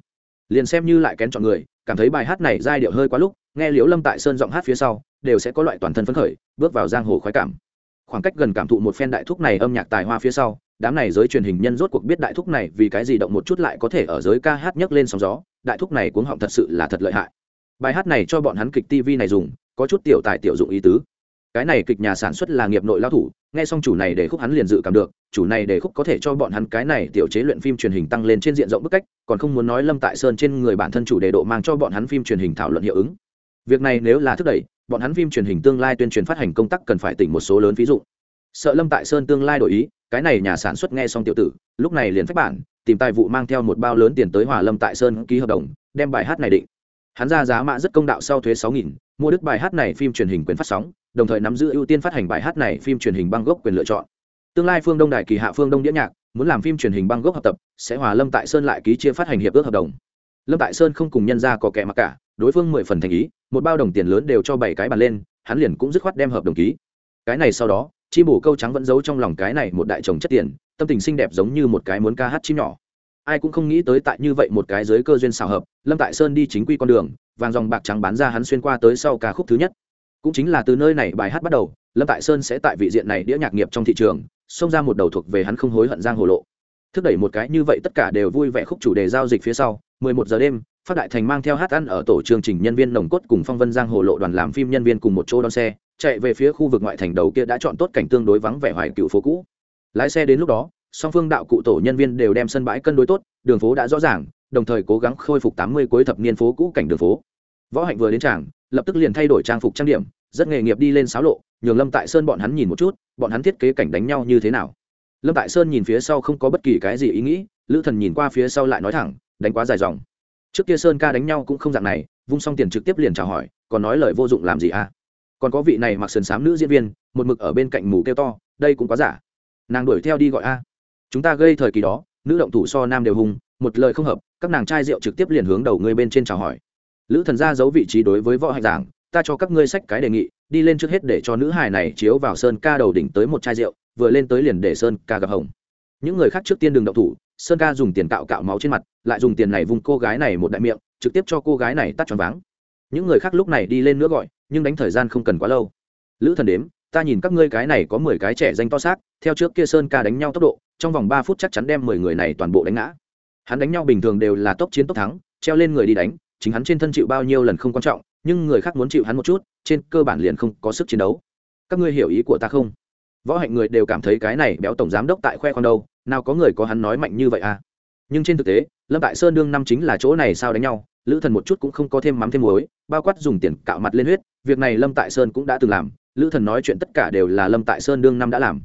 Liền xem như lại kén chọn người cảm thấy bài hát này giai điệu hơi quá lúc, nghe liễu lâm tại sơn giọng hát phía sau, đều sẽ có loại toàn thân phấn khởi, bước vào giang hồ khoái cảm. Khoảng cách gần cảm thụ một phen đại thúc này âm nhạc tài hoa phía sau, đám này giới truyền hình nhân rốt cuộc biết đại thúc này vì cái gì động một chút lại có thể ở giới ca hát nhấc lên sóng gió, đại thúc này cuống họng thật sự là thật lợi hại. Bài hát này cho bọn hắn kịch tv này dùng, có chút tiểu tài tiểu dụng ý tứ. Cái này kịch nhà sản xuất là nghiệp nội lao thủ, nghe xong chủ này để khúc hắn liền dự cảm được, chủ này để khúc có thể cho bọn hắn cái này tiểu chế luyện phim truyền hình tăng lên trên diện rộng bức cách còn không muốn nói lâm tại sơn trên người bản thân chủ đề độ mang cho bọn hắn phim truyền hình thảo luận hiệu ứng. Việc này nếu là thúc đẩy, bọn hắn phim truyền hình tương lai tuyên truyền phát hành công tác cần phải tỉnh một số lớn ví dụ. Sợ lâm tại sơn tương lai đổi ý, cái này nhà sản xuất nghe xong tiểu tử, lúc này liền phách bản, tìm tài vụ mang theo một bao lớn tiền tới hòa lâm tại sơn ký hợp đồng, đem bài hát này định. Hắn ra giá mã rất công đạo sau thuế sáu nghìn, mua đứt bài hát này phim truyền hình quyền phát sóng, đồng thời nắm giữ ưu tiên phát hành bài hát này phim truyền hình băng gốc quyền lựa chọn tương lai phương đông đài kỳ hạ phương đông đĩa nhạc, muốn làm phim truyền hình băng gốc học tập, sẽ hòa lâm tại sơn lại ký chia phát hành hiệp ước hợp đồng. Lâm tại sơn không cùng nhân ra có kẻ mặc cả, đối phương mười phần thành ý, một bao đồng tiền lớn đều cho bảy cái bàn lên, hắn liền cũng dứt khoát đem hợp đồng ký. Cái này sau đó, chi bổ câu trắng vẫn giấu trong lòng cái này một đại chồng chất tiền, tâm tình xinh đẹp giống như một cái muốn ca hát chim nhỏ. Ai cũng không nghĩ tới tại như vậy một cái giới cơ duyên xào hợp, lâm tại sơn đi chính quy con đường, vàng dòng bạc trắng bán ra hắn xuyên qua tới sau ca khúc thứ nhất. Cũng chính là từ nơi này bài hát bắt đầu, lâm tại sơn sẽ tại vị diện này đĩa nhạc nghiệp trong thị trường xông ra một đầu thuộc về hắn không hối hận giang hồ lộ. Thức đẩy một cái như vậy tất cả đều vui vẻ khúc chủ đề giao dịch phía sau 11 giờ đêm, phát đại thành mang theo hát ăn ở tổ chương trình nhân viên nồng cốt cùng phong vân giang hồ lộ đoàn làm phim nhân viên cùng một chỗ đón xe, chạy về phía khu vực ngoại thành đầu kia đã chọn tốt cảnh tương đối vắng vẻ hoài cựu phố cũ. Lái xe đến lúc đó, song phương đạo cụ tổ nhân viên đều đem sân bãi cân đối tốt, đường phố đã rõ ràng, đồng thời cố gắng khôi phục tám mươi cuối thập niên phố cũ cảnh đường phố. Võ hạnh vừa đến tràng, lập tức liền thay đổi trang phục trang điểm, rất nghề nghiệp đi lên sáo lộ nhường lâm tại sơn bọn hắn nhìn một chút, bọn hắn thiết kế cảnh đánh nhau như thế nào. Lâm tại sơn nhìn phía sau không có bất kỳ cái gì ý nghĩ, lữ thần nhìn qua phía sau lại nói thẳng, đánh quá dài dòng. Trước kia sơn ca đánh nhau cũng không dạng này, vung xong tiền trực tiếp liền chào hỏi, còn nói lời vô dụng làm gì à? Còn có vị này mặc sườn xám nữ diễn viên, một mực ở bên cạnh mù kêu to, đây cũng quá giả. Nàng đuổi theo đi gọi a. Chúng ta gây thời kỳ đó, nữ động thủ so nam đều hùng, một lời không hợp, các nàng trai rượu trực tiếp liền hướng đầu ngươi bên trên chào hỏi. Lữ thần ra giấu vị trí đối với võ hạnh giảng ta cho các ngươi sách cái đề nghị, đi lên trước hết để cho nữ hài này chiếu vào sơn ca đầu đỉnh tới một chai rượu, vừa lên tới liền để sơn ca gặp hồng. Những người khác trước tiên đừng động thủ, sơn ca dùng tiền cạo cạo máu trên mặt, lại dùng tiền này vùng cô gái này một đại miệng, trực tiếp cho cô gái này tắt tròn váng. Những người khác lúc này đi lên nữa gọi, nhưng đánh thời gian không cần quá lâu. Lữ thần đếm, ta nhìn các ngươi cái này có mười cái trẻ danh to xác, theo trước kia sơn ca đánh nhau tốc độ, trong vòng ba phút chắc chắn đem mười người này toàn bộ đánh ngã. Hắn đánh nhau bình thường đều là tốc chiến tốc thắng, treo lên người đi đánh, chính hắn trên thân chịu bao nhiêu lần không quan trọng nhưng người khác muốn chịu hắn một chút, trên cơ bản liền không có sức chiến đấu. Các ngươi hiểu ý của ta không? Võ hạnh người đều cảm thấy cái này béo tổng giám đốc tại khoe khoang đâu, nào có người có hắn nói mạnh như vậy à? Nhưng trên thực tế, lâm tại sơn đương năm chính là chỗ này sao đánh nhau, lữ thần một chút cũng không có thêm mắm thêm muối, bao quát dùng tiền cạo mặt lên huyết, việc này lâm tại sơn cũng đã từng làm, lữ thần nói chuyện tất cả đều là lâm tại sơn đương năm đã làm.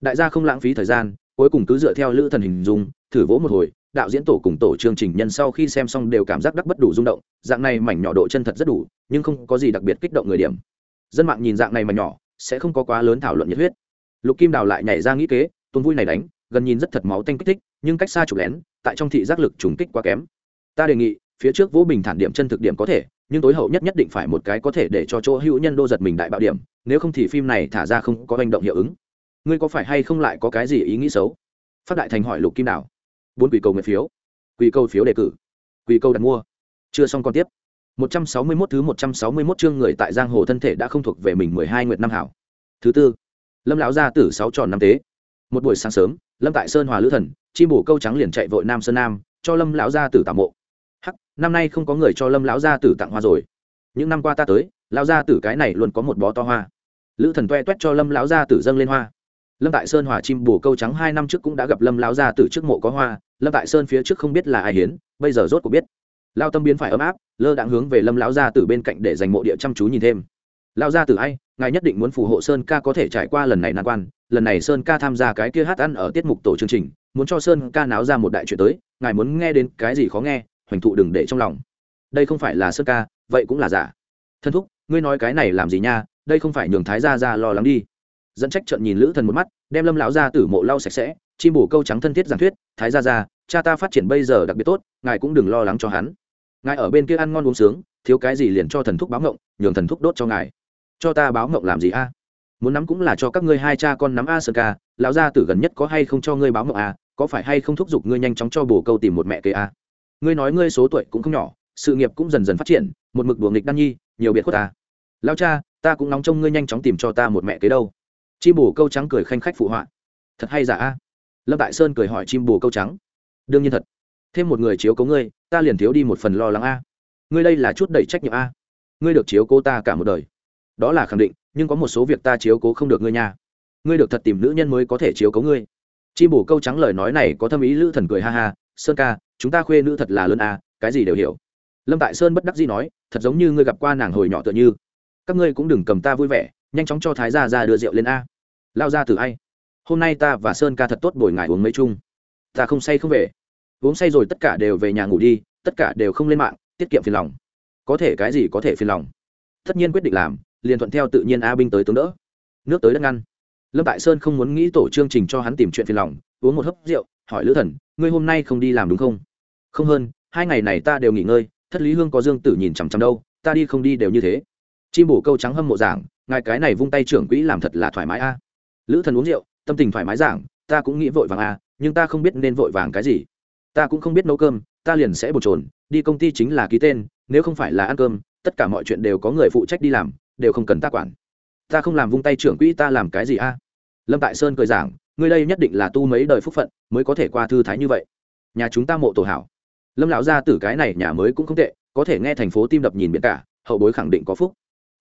Đại gia không lãng phí thời gian, cuối cùng cứ dựa theo lữ thần hình dung, thử vỗ một hồi đạo diễn tổ cùng tổ chương trình nhân sau khi xem xong đều cảm giác đắc bất đủ rung động, dạng này mảnh nhỏ độ chân thật rất đủ, nhưng không có gì đặc biệt kích động người điểm. Dân mạng nhìn dạng này mà nhỏ, sẽ không có quá lớn thảo luận nhiệt huyết. Lục kim đào lại nhảy ra nghĩ kế tôn vui này đánh, gần nhìn rất thật máu tanh kích thích, nhưng cách xa chụp lén, tại trong thị giác lực trùng kích quá kém. Ta đề nghị, phía trước vũ bình thản điểm chân thực điểm có thể, nhưng tối hậu nhất nhất định phải một cái có thể để cho chỗ hữu nhân đô giật mình đại bạo điểm, nếu không thì phim này thả ra không có hành động hiệu ứng. Ngươi có phải hay không lại có cái gì ý nghĩ xấu? Phát đại thành hỏi lục kim đào bốn quỷ cầu nguyện phiếu quỷ cầu phiếu đề cử quỷ cầu đặt mua chưa xong còn tiếp 161 thứ 161 chương người tại giang hồ thân thể đã không thuộc về mình 12 nguyệt năm hảo. Thứ tư, Lâm lão gia tử sáu tròn năm tế. Một buổi sáng sớm, Lâm tại Sơn Hòa Lữ Thần, chim bổ câu trắng liền chạy vội Nam Sơn Nam, cho Lâm lão gia tử tạm mộ. Hắc, năm nay không có người cho Lâm lão gia tử tặng hoa rồi. Những năm qua ta tới, lão gia tử cái này luôn có một bó to hoa. Lữ Thần toe toét cho Lâm lão gia tử dâng lên hoa lâm tại sơn hòa chim bồ câu trắng hai năm trước cũng đã gặp lâm lão gia từ trước mộ có hoa, lâm tại sơn phía trước không biết là ai hiến, bây giờ rốt cuộc biết. Lao tâm biến phải ấm áp, lơ đãng hướng về lâm lão gia từ bên cạnh để dành mộ địa chăm chú nhìn thêm. Lao gia từ ai, ngài nhất định muốn phù hộ sơn ca có thể trải qua lần này nan quan, lần này sơn ca tham gia cái kia hát ăn ở tiết mục tổ chương trình, muốn cho sơn ca náo ra một đại chuyện tới, ngài muốn nghe đến cái gì khó nghe, hoành thụ đừng để trong lòng. Đây không phải là sơn ca, vậy cũng là giả. Thân thúc, ngươi nói cái này làm gì nha, đây không phải nhường thái gia ra lo lắng đi dẫn trách trận nhìn lữ thần một mắt, đem lâm lão ra tử mộ lau sạch sẽ, chim bổ câu trắng thân thiết giảng thuyết, thái ra ra cha ta phát triển bây giờ đặc biệt tốt, ngài cũng đừng lo lắng cho hắn. Ngài ở bên kia ăn ngon uống sướng, thiếu cái gì liền cho thần thúc báo ngộng, nhường thần thúc đốt cho ngài. Cho ta báo ngộng làm gì a? Muốn nắm cũng là cho các ngươi hai cha con nắm a sơn ca, lão gia tử gần nhất có hay không cho ngươi báo ngộng a? Có phải hay không thúc giục ngươi nhanh chóng cho bổ câu tìm một mẹ kế a? Ngươi nói ngươi số tuổi cũng không nhỏ, sự nghiệp cũng dần dần phát triển, một mực đùa nghịch đan nhi, nhiều biệt khuất ta. Lao cha, ta cũng nóng trông ngươi nhanh chóng tìm cho ta một mẹ kế đâu chim bồ câu trắng cười khanh khách phụ họa. Thật hay giả a? Lâm tại sơn cười hỏi chim bồ câu trắng. Đương nhiên thật. Thêm một người chiếu cố ngươi, ta liền thiếu đi một phần lo lắng a. Ngươi đây là chút đẩy trách nhiệm a. Ngươi được chiếu cố ta cả một đời. Đó là khẳng định, nhưng có một số việc ta chiếu cố không được ngươi nha. Ngươi được thật tìm nữ nhân mới có thể chiếu cố ngươi. Chim bổ câu trắng lời nói này có thâm ý lữ thần cười ha ha. Sơn ca, chúng ta khuê nữ thật là lớn a, cái gì đều hiểu. Lâm tại sơn bất đắc dĩ nói, thật giống như ngươi gặp qua nàng hồi nhỏ tựa như. Các ngươi cũng đừng cầm ta vui vẻ nhanh chóng cho thái gia ra đưa rượu lên a. Lao ra từ ai? Hôm nay ta và sơn ca thật tốt bồi ngài uống mấy chung. Ta không say không về. Uống say rồi tất cả đều về nhà ngủ đi, tất cả đều không lên mạng, tiết kiệm phiền lòng. Có thể cái gì có thể phiền lòng? Tất nhiên quyết định làm, liền thuận theo tự nhiên a binh tới tướng đỡ. Nước tới đất ngăn. Lâm tại sơn không muốn nghĩ tổ chương trình cho hắn tìm chuyện phiền lòng, uống một hớp rượu, hỏi lữ thần, ngươi hôm nay không đi làm đúng không? Không hơn, hai ngày này ta đều nghỉ ngơi, thất lý hương có dương tử nhìn chằm chằm đâu, ta đi không đi đều như thế. Chim bổ câu trắng hâm mộ giảng ngài cái này vung tay trưởng quỹ làm thật là thoải mái a. Lữ thần uống rượu, tâm tình thoải mái giảng, ta cũng nghĩ vội vàng a, nhưng ta không biết nên vội vàng cái gì. Ta cũng không biết nấu cơm, ta liền sẽ bột trồn đi công ty chính là ký tên, nếu không phải là ăn cơm, tất cả mọi chuyện đều có người phụ trách đi làm, đều không cần ta quản. Ta không làm vung tay trưởng quỹ ta làm cái gì a? Lâm tại sơn cười giảng, ngươi đây nhất định là tu mấy đời phúc phận, mới có thể qua thư thái như vậy. Nhà chúng ta mộ tổ hảo. Lâm lão gia tử cái này nhà mới cũng không tệ, có thể nghe thành phố tim đập nhìn biển cả, hậu bối khẳng định có phúc.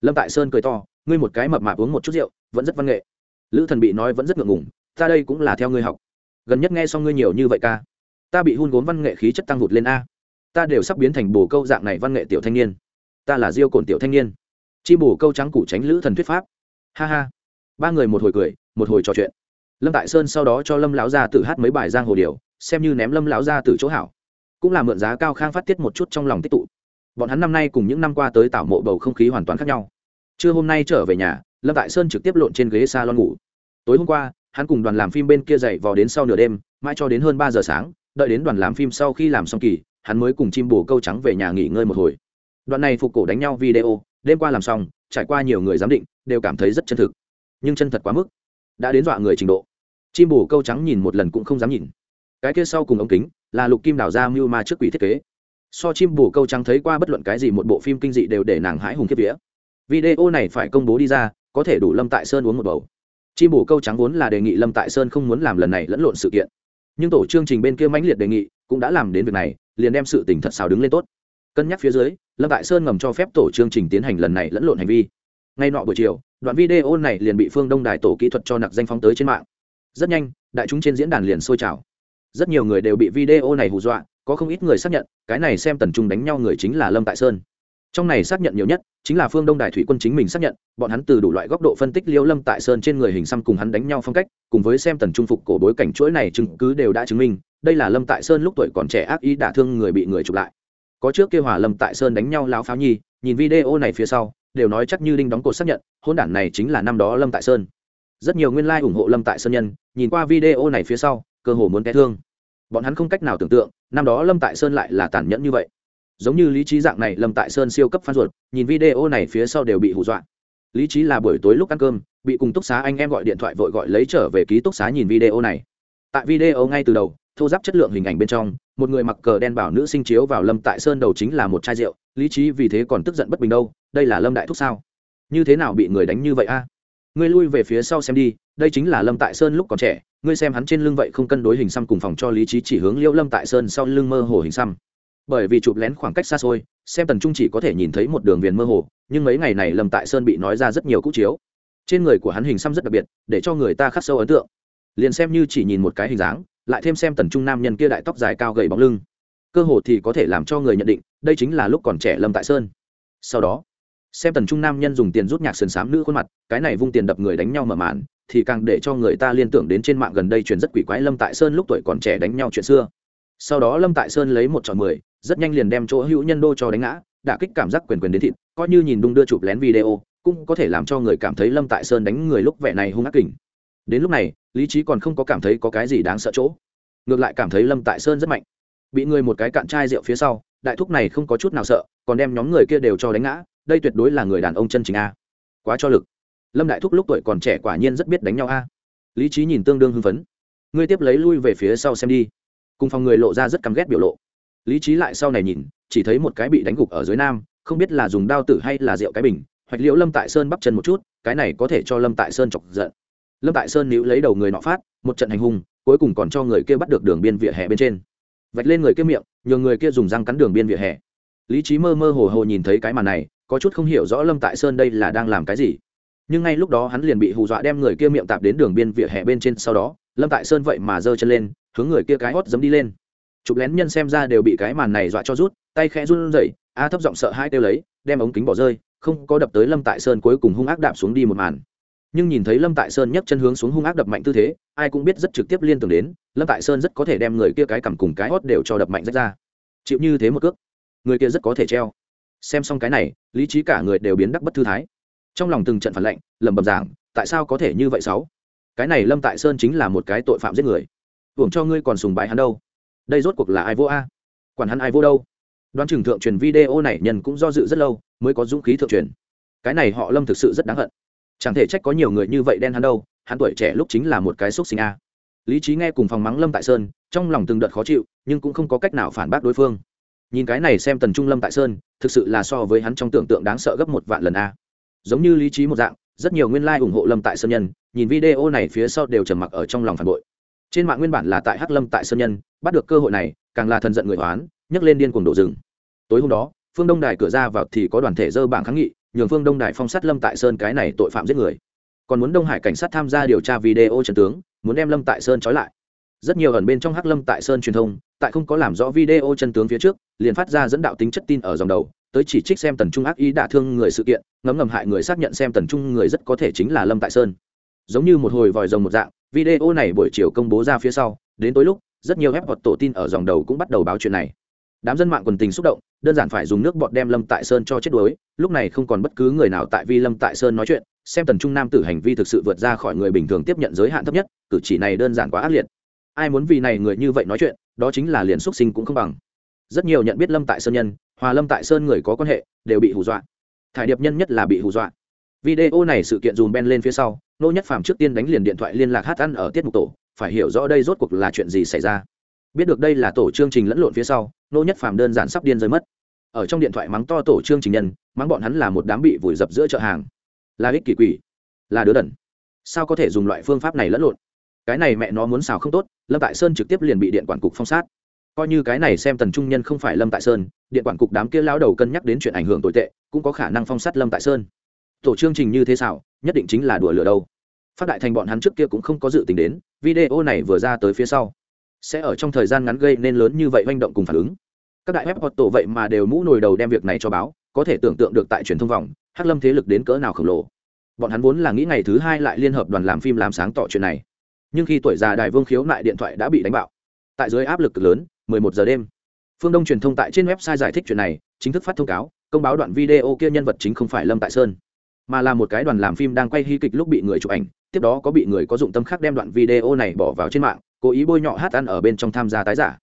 Lâm tại sơn cười to ngươi một cái mập mạp uống một chút rượu, vẫn rất văn nghệ. Lữ thần bị nói vẫn rất ngượng ngùng, ta đây cũng là theo ngươi học. Gần nhất nghe xong ngươi nhiều như vậy ca, ta bị hun gốm văn nghệ khí chất tăng vụt lên a. Ta đều sắp biến thành bồ câu dạng này văn nghệ tiểu thanh niên. Ta là diêu cồn tiểu thanh niên. Chi bồ câu trắng củ tránh lữ thần thuyết pháp. Ha ha. Ba người một hồi cười, một hồi trò chuyện. Lâm tại sơn sau đó cho lâm lão gia tự hát mấy bài giang hồ điều xem như ném lâm lão gia tử chỗ hảo. Cũng là mượn giá cao khang phát tiết một chút trong lòng tích tụ. Bọn hắn năm nay cùng những năm qua tới tạo mộ bầu không khí hoàn toàn khác nhau trưa hôm nay trở về nhà, lâm tại sơn trực tiếp lộn trên ghế s a lon ngủ. Tối hôm qua, hắn cùng đoàn làm phim bên kia dậy vò đến sau nửa đêm, mãi cho đến hơn ba giờ sáng, đợi đến đoàn làm phim sau khi làm xong kỳ, hắn mới cùng chim bồ câu trắng về nhà nghỉ ngơi một hồi. Đoạn này phục cổ đánh nhau video, đêm qua làm xong, trải qua nhiều người giám định, đều cảm thấy rất chân thực. Nhưng chân thật quá mức. Đã đến dọa người trình độ. Chim bồ câu trắng nhìn một lần cũng không dám nhìn. Cái kia sau cùng ống kính, là lục kim đảo ra mưu ma trước quỷ thiết kế. So chim bồ câu trắng thấy qua bất luận cái gì một bộ phim kinh dị đều để nàng hãi hùng kiếp vía video này phải công bố đi ra, có thể đủ lâm tại sơn uống một bầu. Chim bồ câu trắng vốn là đề nghị lâm tại sơn không muốn làm lần này lẫn lộn sự kiện. Nhưng tổ chương trình bên kia mãnh liệt đề nghị, cũng đã làm đến việc này, liền đem sự tỉnh thật xào đứng lên tốt. Cân nhắc phía dưới, lâm tại sơn ngầm cho phép tổ chương trình tiến hành lần này lẫn lộn hành vi. Ngay nọ buổi chiều, đoạn video này liền bị phương đông đài tổ kỹ thuật cho nặc danh phóng tới trên mạng. Rất nhanh, đại chúng trên diễn đàn liền sôi trào. Rất nhiều người đều bị video này hù dọa, có không ít người xác nhận, cái này xem tần trung đánh nhau người chính là lâm tại sơn trong này xác nhận nhiều nhất chính là phương đông đài thủy quân chính mình xác nhận, bọn hắn từ đủ loại góc độ phân tích liêu lâm tại sơn trên người hình xăm cùng hắn đánh nhau phong cách, cùng với xem tần trung phục cổ bối cảnh chuỗi này chứng cứ đều đã chứng minh, đây là lâm tại sơn lúc tuổi còn trẻ ác ý đả thương người bị người chụp lại. Có trước kêu hòa lâm tại sơn đánh nhau lão pháo nhi, nhìn video này phía sau, đều nói chắc như đinh đóng cột xác nhận, hôn đản này chính là năm đó lâm tại sơn. Rất nhiều nguyên lai、like、ủng hộ lâm tại sơn nhân, nhìn qua video này phía sau, cơ hồ muốn té thương. Bọn hắn không cách nào tưởng tượng, năm đó lâm tại sơn lại là tàn nhẫn như vậy giống như lý trí dạng này lâm tại sơn siêu cấp phan ruột, nhìn video này phía sau đều bị hù dọa. Lý trí là buổi tối lúc ăn cơm, bị cùng túc xá anh em gọi điện thoại vội gọi lấy trở về ký túc xá nhìn video này. Tại video ngay từ đầu, thô giáp chất lượng hình ảnh bên trong, một người mặc cờ đen bảo nữ sinh chiếu vào lâm tại sơn đầu chính là một chai rượu, lý trí vì thế còn tức giận bất bình đâu, đây là lâm đại thúc sao? Như thế nào bị người đánh như vậy a? Ngươi lui về phía sau xem đi, đây chính là lâm tại sơn lúc còn trẻ, ngươi xem hắn trên lưng vậy không cân đối hình xăm cùng phòng cho lý trí chỉ hướng liễu lâm tại sơn sau lưng mơ hồ hình xăm bởi vì chụp lén khoảng cách xa xôi, xem tần trung chỉ có thể nhìn thấy một đường viền mơ hồ, nhưng mấy ngày này lâm tại sơn bị nói ra rất nhiều cũ chiếu. Trên người của hắn hình xăm rất đặc biệt, để cho người ta khắc sâu ấn tượng. Liền xem như chỉ nhìn một cái hình dáng, lại thêm xem tần trung nam nhân kia đại tóc dài cao gầy bóng lưng. Cơ hồ thì có thể làm cho người nhận định, đây chính là lúc còn trẻ lâm tại sơn. Sau đó, xem tần trung nam nhân dùng tiền rút nhạc sườn xám nữ khuôn mặt, cái này vung tiền đập người đánh nhau mở màn, thì càng để cho người ta liên tưởng đến trên mạng gần đây truyền rất quỷ quái lâm tại sơn lúc tuổi còn trẻ đánh nhau chuyện xưa. Sau đó lâm tại sơn lấy một trò mười rất nhanh liền đem chỗ hữu nhân đô cho đánh ngã, đả kích cảm giác quyền quyền đến thịt, coi như nhìn đung đưa chụp lén video, cũng có thể làm cho người cảm thấy lâm tại sơn đánh người lúc vẻ này hung ác kình. Đến lúc này, lý trí còn không có cảm thấy có cái gì đáng sợ chỗ. Ngược lại cảm thấy lâm tại sơn rất mạnh. Bị người một cái cạn chai rượu phía sau, đại thúc này không có chút nào sợ, còn đem nhóm người kia đều cho đánh ngã, đây tuyệt đối là người đàn ông chân chính a. Quá cho lực. Lâm đại thúc lúc tuổi còn trẻ quả nhiên rất biết đánh nhau a. Lý trí nhìn tương đương hưng phấn. Ngươi tiếp lấy lui về phía sau xem đi. Cùng phòng người lộ ra rất căm ghét biểu lộ lý trí lại sau này nhìn, chỉ thấy một cái bị đánh gục ở dưới nam, không biết là dùng đao tử hay là rượu cái bình, hoạch liễu lâm tại sơn bắp chân một chút, cái này có thể cho lâm tại sơn chọc giận. Lâm tại sơn níu lấy đầu người nọ phát, một trận hành hung, cuối cùng còn cho người kia bắt được đường biên vỉa hè bên trên. Vạch lên người kia miệng nhờ người kia dùng răng cắn đường biên vỉa hè. Lý trí mơ mơ hồ hồ nhìn thấy cái màn này, có chút không hiểu rõ lâm tại sơn đây là đang làm cái gì. Nhưng ngay lúc đó hắn liền bị hù dọa đem người kia miệng tạp đến đường biên vỉa hè bên trên, sau đó, lâm tại sơn vậy mà giơ chân lên, hướng người kia cái hót giấm đi lên chụp lén nhân xem ra đều bị cái màn này dọa cho rút, tay khẽ run rẩy, a thấp giọng sợ hai kêu lấy, đem ống kính bỏ rơi, không có đập tới lâm tại sơn cuối cùng hung ác đạp xuống đi một màn. Nhưng nhìn thấy lâm tại sơn nhấc chân hướng xuống hung ác đập mạnh tư thế, ai cũng biết rất trực tiếp liên tưởng đến, lâm tại sơn rất có thể đem người kia cái cầm cùng cái hót đều cho đập mạnh rách ra. Chịu như thế một cước, người kia rất có thể treo. Xem xong cái này, lý trí cả người đều biến đắc bất thư thái. Trong lòng từng trận phản lệnh lẩm bẩm giảng, tại sao có thể như vậy sáu? Cái này lâm tại sơn chính là một cái tội phạm giết người. Hưởng cho ngươi còn sùng bái hắn đâu đây rốt cuộc là ai vô a? Quản hắn ai vô đâu? Đoán chừng thượng truyền video này nhân cũng do dự rất lâu, mới có dũng khí thượng truyền. Cái này họ lâm thực sự rất đáng hận. Chẳng thể trách có nhiều người như vậy đen hắn đâu, hắn tuổi trẻ lúc chính là một cái xúc sinh a. Lý trí nghe cùng phòng mắng lâm tại sơn, trong lòng từng đợt khó chịu, nhưng cũng không có cách nào phản bác đối phương. Nhìn cái này xem tần trung lâm tại sơn, thực sự là so với hắn trong tưởng tượng đáng sợ gấp một vạn lần a. Giống như lý trí một dạng, rất nhiều nguyên lai、like、ủng hộ lâm tại sơn nhân, nhìn video này phía sau đều trầm mặc ở trong lòng phản bội trên mạng nguyên bản là tại hắc lâm tại sơn nhân, bắt được cơ hội này, càng là thần giận người hoán nhấc lên điên cuồng đổ rừng. Tối hôm đó, phương đông đài cửa ra vào thì có đoàn thể dơ bảng kháng nghị, nhường phương đông đài phong sát lâm tại sơn cái này tội phạm giết người. Còn muốn đông hải cảnh sát tham gia điều tra video trần tướng, muốn đem lâm tại sơn trói lại. Rất nhiều ẩn bên trong hắc lâm tại sơn truyền thông, tại không có làm rõ video chân tướng phía trước, liền phát ra dẫn đạo tính chất tin ở dòng đầu, tới chỉ trích xem tần trung ác ý đả thương người sự kiện, ngấm ngầm hại người xác nhận xem tần trung người rất có thể chính là lâm tại sơn giống như một hồi vòi rồng một dạng. Video này buổi chiều công bố ra phía sau, đến tối lúc, rất nhiều ép hoặc tổ tin ở dòng đầu cũng bắt đầu báo chuyện này. Đám dân mạng quần tình xúc động, đơn giản phải dùng nước bọt đem lâm tại sơn cho chết đuối, lúc này không còn bất cứ người nào tại vi lâm tại sơn nói chuyện, xem tần trung nam tử hành vi thực sự vượt ra khỏi người bình thường tiếp nhận giới hạn thấp nhất, cử chỉ này đơn giản quá ác liệt. Ai muốn vì này người như vậy nói chuyện, đó chính là liền xuất sinh cũng không bằng. Rất nhiều nhận biết lâm tại sơn nhân, hòa lâm tại sơn người có quan hệ, đều bị hù dọa. Thải điệp nhân nhất là bị hù dọa. Video này sự kiện dùm ben lên phía sau nô nhất phàm trước tiên đánh liền điện thoại liên lạc hát ăn ở tiết mục tổ, phải hiểu rõ đây rốt cuộc là chuyện gì xảy ra. Biết được đây là tổ chương trình lẫn lộn phía sau, nô nhất phàm đơn giản sắp điên rơi mất. Ở trong điện thoại mắng to tổ chương trình nhân, mắng bọn hắn là một đám bị vùi dập giữa chợ hàng. Là ích kỷ quỷ, là đứa đần. Sao có thể dùng loại phương pháp này lẫn lộn? Cái này mẹ nó muốn xào không tốt, lâm tại sơn trực tiếp liền bị điện quản cục phong sát. Coi như cái này xem tần trung nhân không phải lâm tại sơn, điện quản cục đám kia lao đầu cân nhắc đến chuyện ảnh hưởng tồi tệ, cũng có khả năng phong sát lâm tại sơn. Tổ chương trình như thế sao nhất định chính là đùa lửa đâu. Phát đại thành bọn hắn trước kia cũng không có dự tính đến, video này vừa ra tới phía sau, sẽ ở trong thời gian ngắn gây nên lớn như vậy manh động cùng phản ứng. Các đại web hoặc tổ vậy mà đều mũ nồi đầu đem việc này cho báo, có thể tưởng tượng được tại truyền thông vòng, hắc lâm thế lực đến cỡ nào khổng lồ. Bọn hắn vốn là nghĩ ngày thứ hai lại liên hợp đoàn làm phim làm sáng tỏ chuyện này. Nhưng khi tuổi già đài vương khiếu lại điện thoại đã bị đánh bạo. Tại dưới áp lực cực lớn 11 giờ đêm, phương đông truyền thông tại trên website giải thích chuyện này, chính thức phát thông cáo, công báo đoạn video kia nhân vật chính không phải lâm tại sơn mà là một cái đoàn làm phim đang quay hy kịch lúc bị người chụp ảnh, tiếp đó có bị người có dụng tâm khác đem đoạn video này bỏ vào trên mạng, cố ý bôi nhọ hát ăn ở bên trong tham gia tái giả.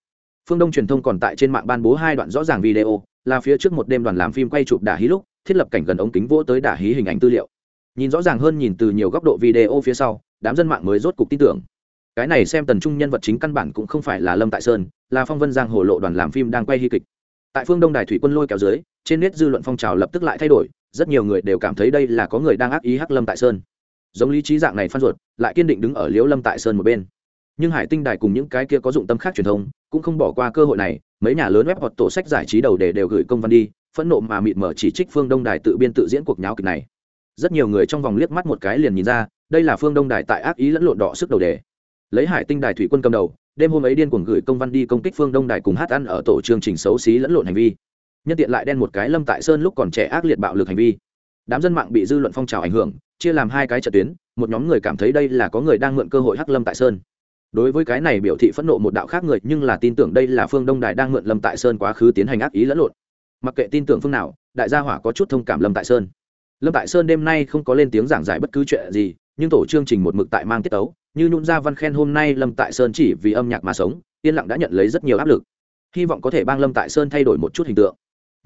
Phương đông truyền thông còn tại trên mạng ban bố hai đoạn rõ ràng video, là phía trước một đêm đoàn làm phim quay chụp đả hí lúc, thiết lập cảnh gần ống kính vỗ tới đả hí hình ảnh tư liệu. Nhìn rõ ràng hơn nhìn từ nhiều góc độ video phía sau, đám dân mạng mới rốt cục tin tưởng. Cái này xem tần trung nhân vật chính căn bản cũng không phải là lâm tại sơn, là phong vân giang hồ lộ đoàn làm phim đang quay hy kịch. Tại phương đông đài thủy quân lôi kéo dưới, trên nét dư luận phong trào lập tức lại thay đổi rất nhiều người đều cảm thấy đây là có người đang ác ý hắc lâm tại sơn. Giống lý trí dạng này phan ruột, lại kiên định đứng ở liễu lâm tại sơn một bên. Nhưng hải tinh đài cùng những cái kia có dụng tâm khác truyền thông, cũng không bỏ qua cơ hội này, mấy nhà lớn web hoặc tổ sách giải trí đầu để đều gửi công văn đi, phẫn nộ mà mịt mở chỉ trích phương đông đài tự biên tự diễn cuộc nháo kịch này. Rất nhiều người trong vòng liếc mắt một cái liền nhìn ra, đây là phương đông đài tại ác ý lẫn lộn đỏ sức đầu đề. Lấy hải tinh đài thủy quân cầm đầu, đêm hôm ấy điên cuồng gửi công văn đi công kích phương đông đài cùng hát ăn ở tổ chương trình xấu xí lẫn lộn hành vi nhân tiện lại đen một cái lâm tại sơn lúc còn trẻ ác liệt bạo lực hành vi. Đám dân mạng bị dư luận phong trào ảnh hưởng, chia làm hai cái trận tuyến, một nhóm người cảm thấy đây là có người đang mượn cơ hội hắc lâm tại sơn. Đối với cái này biểu thị phẫn nộ một đạo khác người, nhưng là tin tưởng đây là phương đông đài đang mượn lâm tại sơn quá khứ tiến hành ác ý lẫn lộn. Mặc kệ tin tưởng phương nào, đại gia hỏa có chút thông cảm lâm tại sơn. Lâm tại sơn đêm nay không có lên tiếng giảng giải bất cứ chuyện gì, nhưng tổ chương trình một mực tại mang tiết tấu, như nhún ra văn khen hôm nay lâm tại sơn chỉ vì âm nhạc mà sống, yên lặng đã nhận lấy rất nhiều áp lực. Hy vọng có thể bang lâm tại sơn thay đổi một chút hình tượng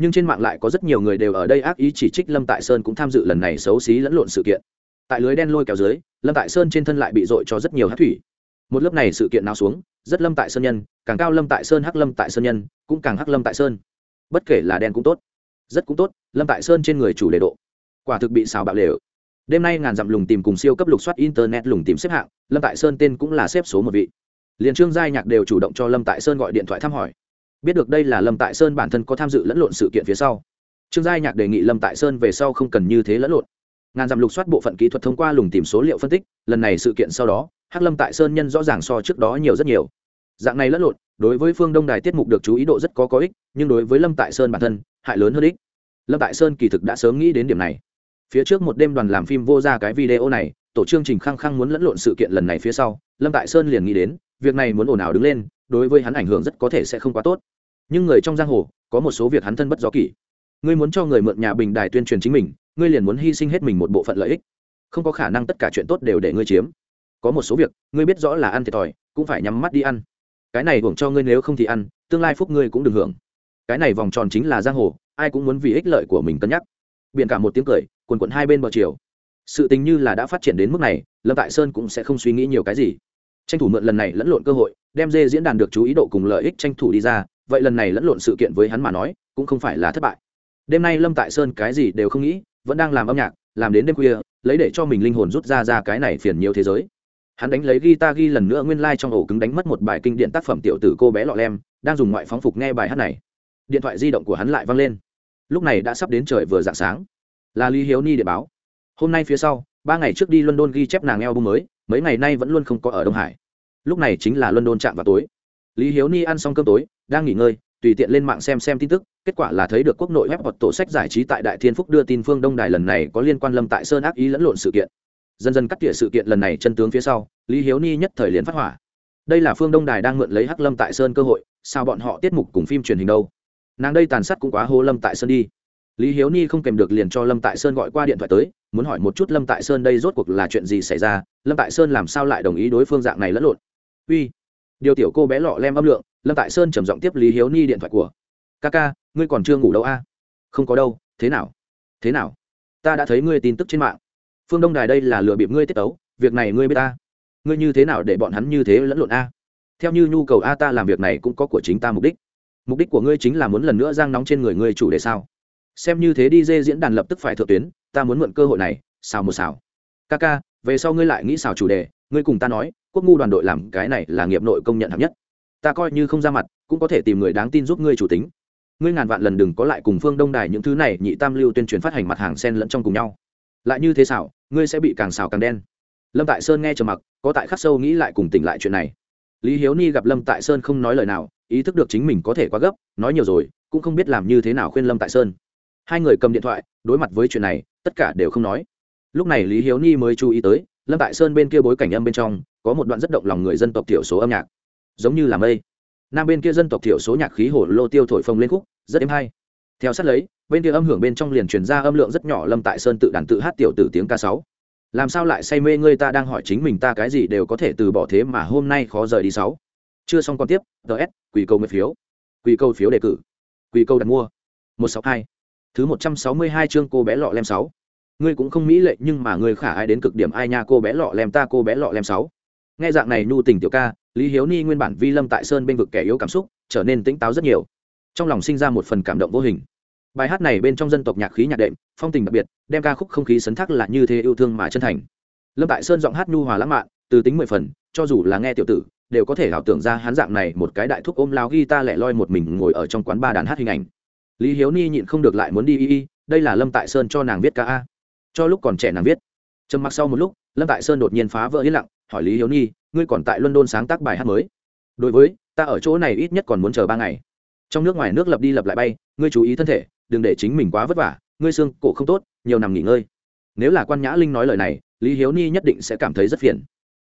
nhưng trên mạng lại có rất nhiều người đều ở đây ác ý chỉ trích lâm tại sơn cũng tham dự lần này xấu xí lẫn lộn sự kiện. Tại lưới đen lôi kéo dưới, lâm tại sơn trên thân lại bị dội cho rất nhiều hát thủy. Một lớp này sự kiện nào xuống, rất lâm tại sơn nhân, càng cao lâm tại sơn hắc lâm tại sơn nhân, cũng càng hắc lâm tại sơn. Bất kể là đen cũng tốt, rất cũng tốt, lâm tại sơn trên người chủ đề độ, quả thực bị xào bạo lều. Đêm nay ngàn dặm lùng tìm cùng siêu cấp lục soát internet lùng tìm xếp hạng, lâm tại sơn tên cũng là xếp số một vị. Liền trương giai nhạc đều chủ động cho lâm tại sơn gọi điện thoại thăm hỏi biết được đây là lâm tại sơn bản thân có tham dự lẫn lộn sự kiện phía sau, trương giai nhạc đề nghị lâm tại sơn về sau không cần như thế lẫn lộn. Ngàn dặm lục soát bộ phận kỹ thuật thông qua lùng tìm số liệu phân tích, lần này sự kiện sau đó, hắc lâm tại sơn nhân rõ ràng so trước đó nhiều rất nhiều. Dạng này lẫn lộn, đối với phương đông đài tiết mục được chú ý độ rất có có ích, nhưng đối với lâm tại sơn bản thân, hại lớn hơn ích. Lâm tại sơn kỳ thực đã sớm nghĩ đến điểm này. Phía trước một đêm đoàn làm phim vô ra cái video này, tổ chương trình khăng khăng muốn lẫn lộn sự kiện lần này phía sau, lâm tại sơn liền nghĩ đến, việc này muốn ồn ào đứng lên đối với hắn ảnh hưởng rất có thể sẽ không quá tốt. Nhưng người trong giang hồ, có một số việc hắn thân bất do kỷ. Ngươi muốn cho người mượn nhà bình đài tuyên truyền chính mình, ngươi liền muốn hy sinh hết mình một bộ phận lợi ích. Không có khả năng tất cả chuyện tốt đều để ngươi chiếm. Có một số việc, ngươi biết rõ là ăn thiệt thòi, cũng phải nhắm mắt đi ăn. Cái này hưởng cho ngươi nếu không thì ăn, tương lai phúc ngươi cũng đừng hưởng. Cái này vòng tròn chính là giang hồ, ai cũng muốn vì ích lợi của mình cân nhắc. Biển cả một tiếng cười, quần quận hai bên bờ chiều. Sự tình như là đã phát triển đến mức này, lâm tại sơn cũng sẽ không suy nghĩ nhiều cái gì tranh thủ mượn lần này lẫn lộn cơ hội, đem dê diễn đàn được chú ý độ cùng lợi ích tranh thủ đi ra, vậy lần này lẫn lộn sự kiện với hắn mà nói, cũng không phải là thất bại. Đêm nay lâm tại sơn cái gì đều không nghĩ, vẫn đang làm âm nhạc, làm đến đêm khuya, lấy để cho mình linh hồn rút ra ra cái này phiền nhiều thế giới. Hắn đánh lấy guitar ghi lần nữa nguyên lai、like、trong ổ cứng đánh mất một bài kinh điện tác phẩm tiểu tử cô bé lọ lem, đang dùng ngoại phóng phục nghe bài hát này. Điện thoại di động của hắn lại văng lên. Lúc này đã sắp đến trời vừa dạng sáng. Là lý hiếu ni để báo. Hôm nay phía sau, ba ngày trước đi london ghi chép nàng eo bung mới, mấy ngày nay vẫn luôn không có ở đông hải lúc này chính là london chạm vào tối. Lý hiếu ni ăn xong cơm tối, đang nghỉ ngơi, tùy tiện lên mạng xem xem tin tức, kết quả là thấy được quốc nội web hoặc tổ sách giải trí tại đại thiên phúc đưa tin phương đông đài lần này có liên quan lâm tại sơn ác ý lẫn lộn sự kiện. Dần dần cắt tỉa sự kiện lần này chân tướng phía sau, lý hiếu ni nhất thời liền phát hỏa. Đây là phương đông đài đang mượn lấy hắc lâm tại sơn cơ hội, sao bọn họ tiết mục cùng phim truyền hình đâu? Nàng đây tàn sát cũng quá hô lâm tại sơn đi. Lý hiếu ni không kèm được liền cho lâm tại sơn gọi qua điện thoại tới, muốn hỏi một chút lâm tại sơn đây rốt cuộc là chuyện gì xảy ra, lâm tại sơn làm sao lại đồng ý đối phương dạng này lẫn lộn? Uy. Điều tiểu cô bé lọ lem âm lượng, lâm tại sơn trầm giọng tiếp lý hiếu ni điện thoại của. Ca ca, ngươi còn chưa ngủ đâu a? Không có đâu, thế nào? Thế nào? Ta đã thấy ngươi tin tức trên mạng. Phương đông đài đây là lừa bịp ngươi tiết tấu, việc này ngươi biết ta. Ngươi như thế nào để bọn hắn như thế lẫn lộn a? Theo như nhu cầu a, ta làm việc này cũng có của chính ta mục đích. Mục đích của ngươi chính là muốn lần nữa giang nóng trên người ngươi chủ đề sao? Xem như thế đi dê diễn đàn lập tức phải thượng tuyến, ta muốn mượn cơ hội này, xào một xào. Ca ca, về sau ngươi lại nghĩ xào chủ đề, ngươi cùng ta nói quốc ngu đoàn đội làm cái này là nghiệp nội công nhận hạng nhất. Ta coi như không ra mặt, cũng có thể tìm người đáng tin giúp ngươi chủ tính. Ngươi ngàn vạn lần đừng có lại cùng phương đông đài những thứ này, nhị tam lưu tuyên truyền phát hành mặt hàng sen lẫn trong cùng nhau. Lại như thế xảo, ngươi sẽ bị càng xào càng đen. Lâm tại sơn nghe trầm mặc, có tại khắc sâu nghĩ lại cùng tỉnh lại chuyện này. Lý hiếu ni gặp lâm tại sơn không nói lời nào, ý thức được chính mình có thể quá gấp, nói nhiều rồi, cũng không biết làm như thế nào khuyên lâm tại sơn. Hai người cầm điện thoại, đối mặt với chuyện này, tất cả đều không nói. Lúc này lý hiếu ni mới chú ý tới, lâm tại sơn bên kia bối cảnh âm bên trong có một đoạn rất động lòng người dân tộc thiểu số âm nhạc. Giống như là mây. Nam bên kia dân tộc thiểu số nhạc khí hổ lô tiêu thổi phồng lên khúc, rất êm hay. Theo sát lấy, bên kia âm hưởng bên trong liền truyền ra âm lượng rất nhỏ lâm tại sơn tự đàn tự hát tiểu tử tiếng ca sáu. Làm sao lại say mê ngươi ta đang hỏi chính mình ta cái gì đều có thể từ bỏ thế mà hôm nay khó rời đi sáu. Chưa xong còn tiếp ts quỳ câu nguyện phiếu. Quỳ câu phiếu đề cử. Quỳ câu đặt mua. Một sáu hai. Thứ một trăm sáu mươi hai chương cô bé lọ lem sáu. Ngươi cũng không mỹ lệ nhưng mà ngươi khả ai đến cực điểm ai nha cô bé lọ lem ta cô bé lọ lem sáu nghe dạng này nhu tình tiểu ca, lý hiếu ni nguyên bản vi lâm tại sơn bên vực kẻ yếu cảm xúc, trở nên tỉnh táo rất nhiều. Trong lòng sinh ra một phần cảm động vô hình. Bài hát này bên trong dân tộc nhạc khí nhạc đệm, phong tình đặc biệt, đem ca khúc không khí sấn thác là như thế yêu thương mà chân thành. Lâm tại sơn giọng hát nhu hòa lãng mạn, từ tính mười phần, cho dù là nghe tiểu tử, đều có thể ảo tưởng ra hắn dạng này một cái đại thúc ôm lao guitar lẻ loi một mình ngồi ở trong quán ba đàn hát hình ảnh. Lý hiếu ni nhịn không được lại muốn đi y y, đây là lâm tại sơn cho nàng viết ca a. Cho lúc còn trẻ nàng viết. Trầm mặc sau một lúc, lâm tại sơn đột nhiên phá vỡ yên lặng hỏi lý hiếu Nhi, ngươi còn tại london sáng tác bài hát mới. Đối với ta ở chỗ này ít nhất còn muốn chờ ba ngày. Trong nước ngoài nước lập đi lập lại bay ngươi chú ý thân thể đừng để chính mình quá vất vả ngươi xương cổ không tốt nhiều nằm nghỉ ngơi. Nếu là quan nhã linh nói lời này lý hiếu ni nhất định sẽ cảm thấy rất phiền.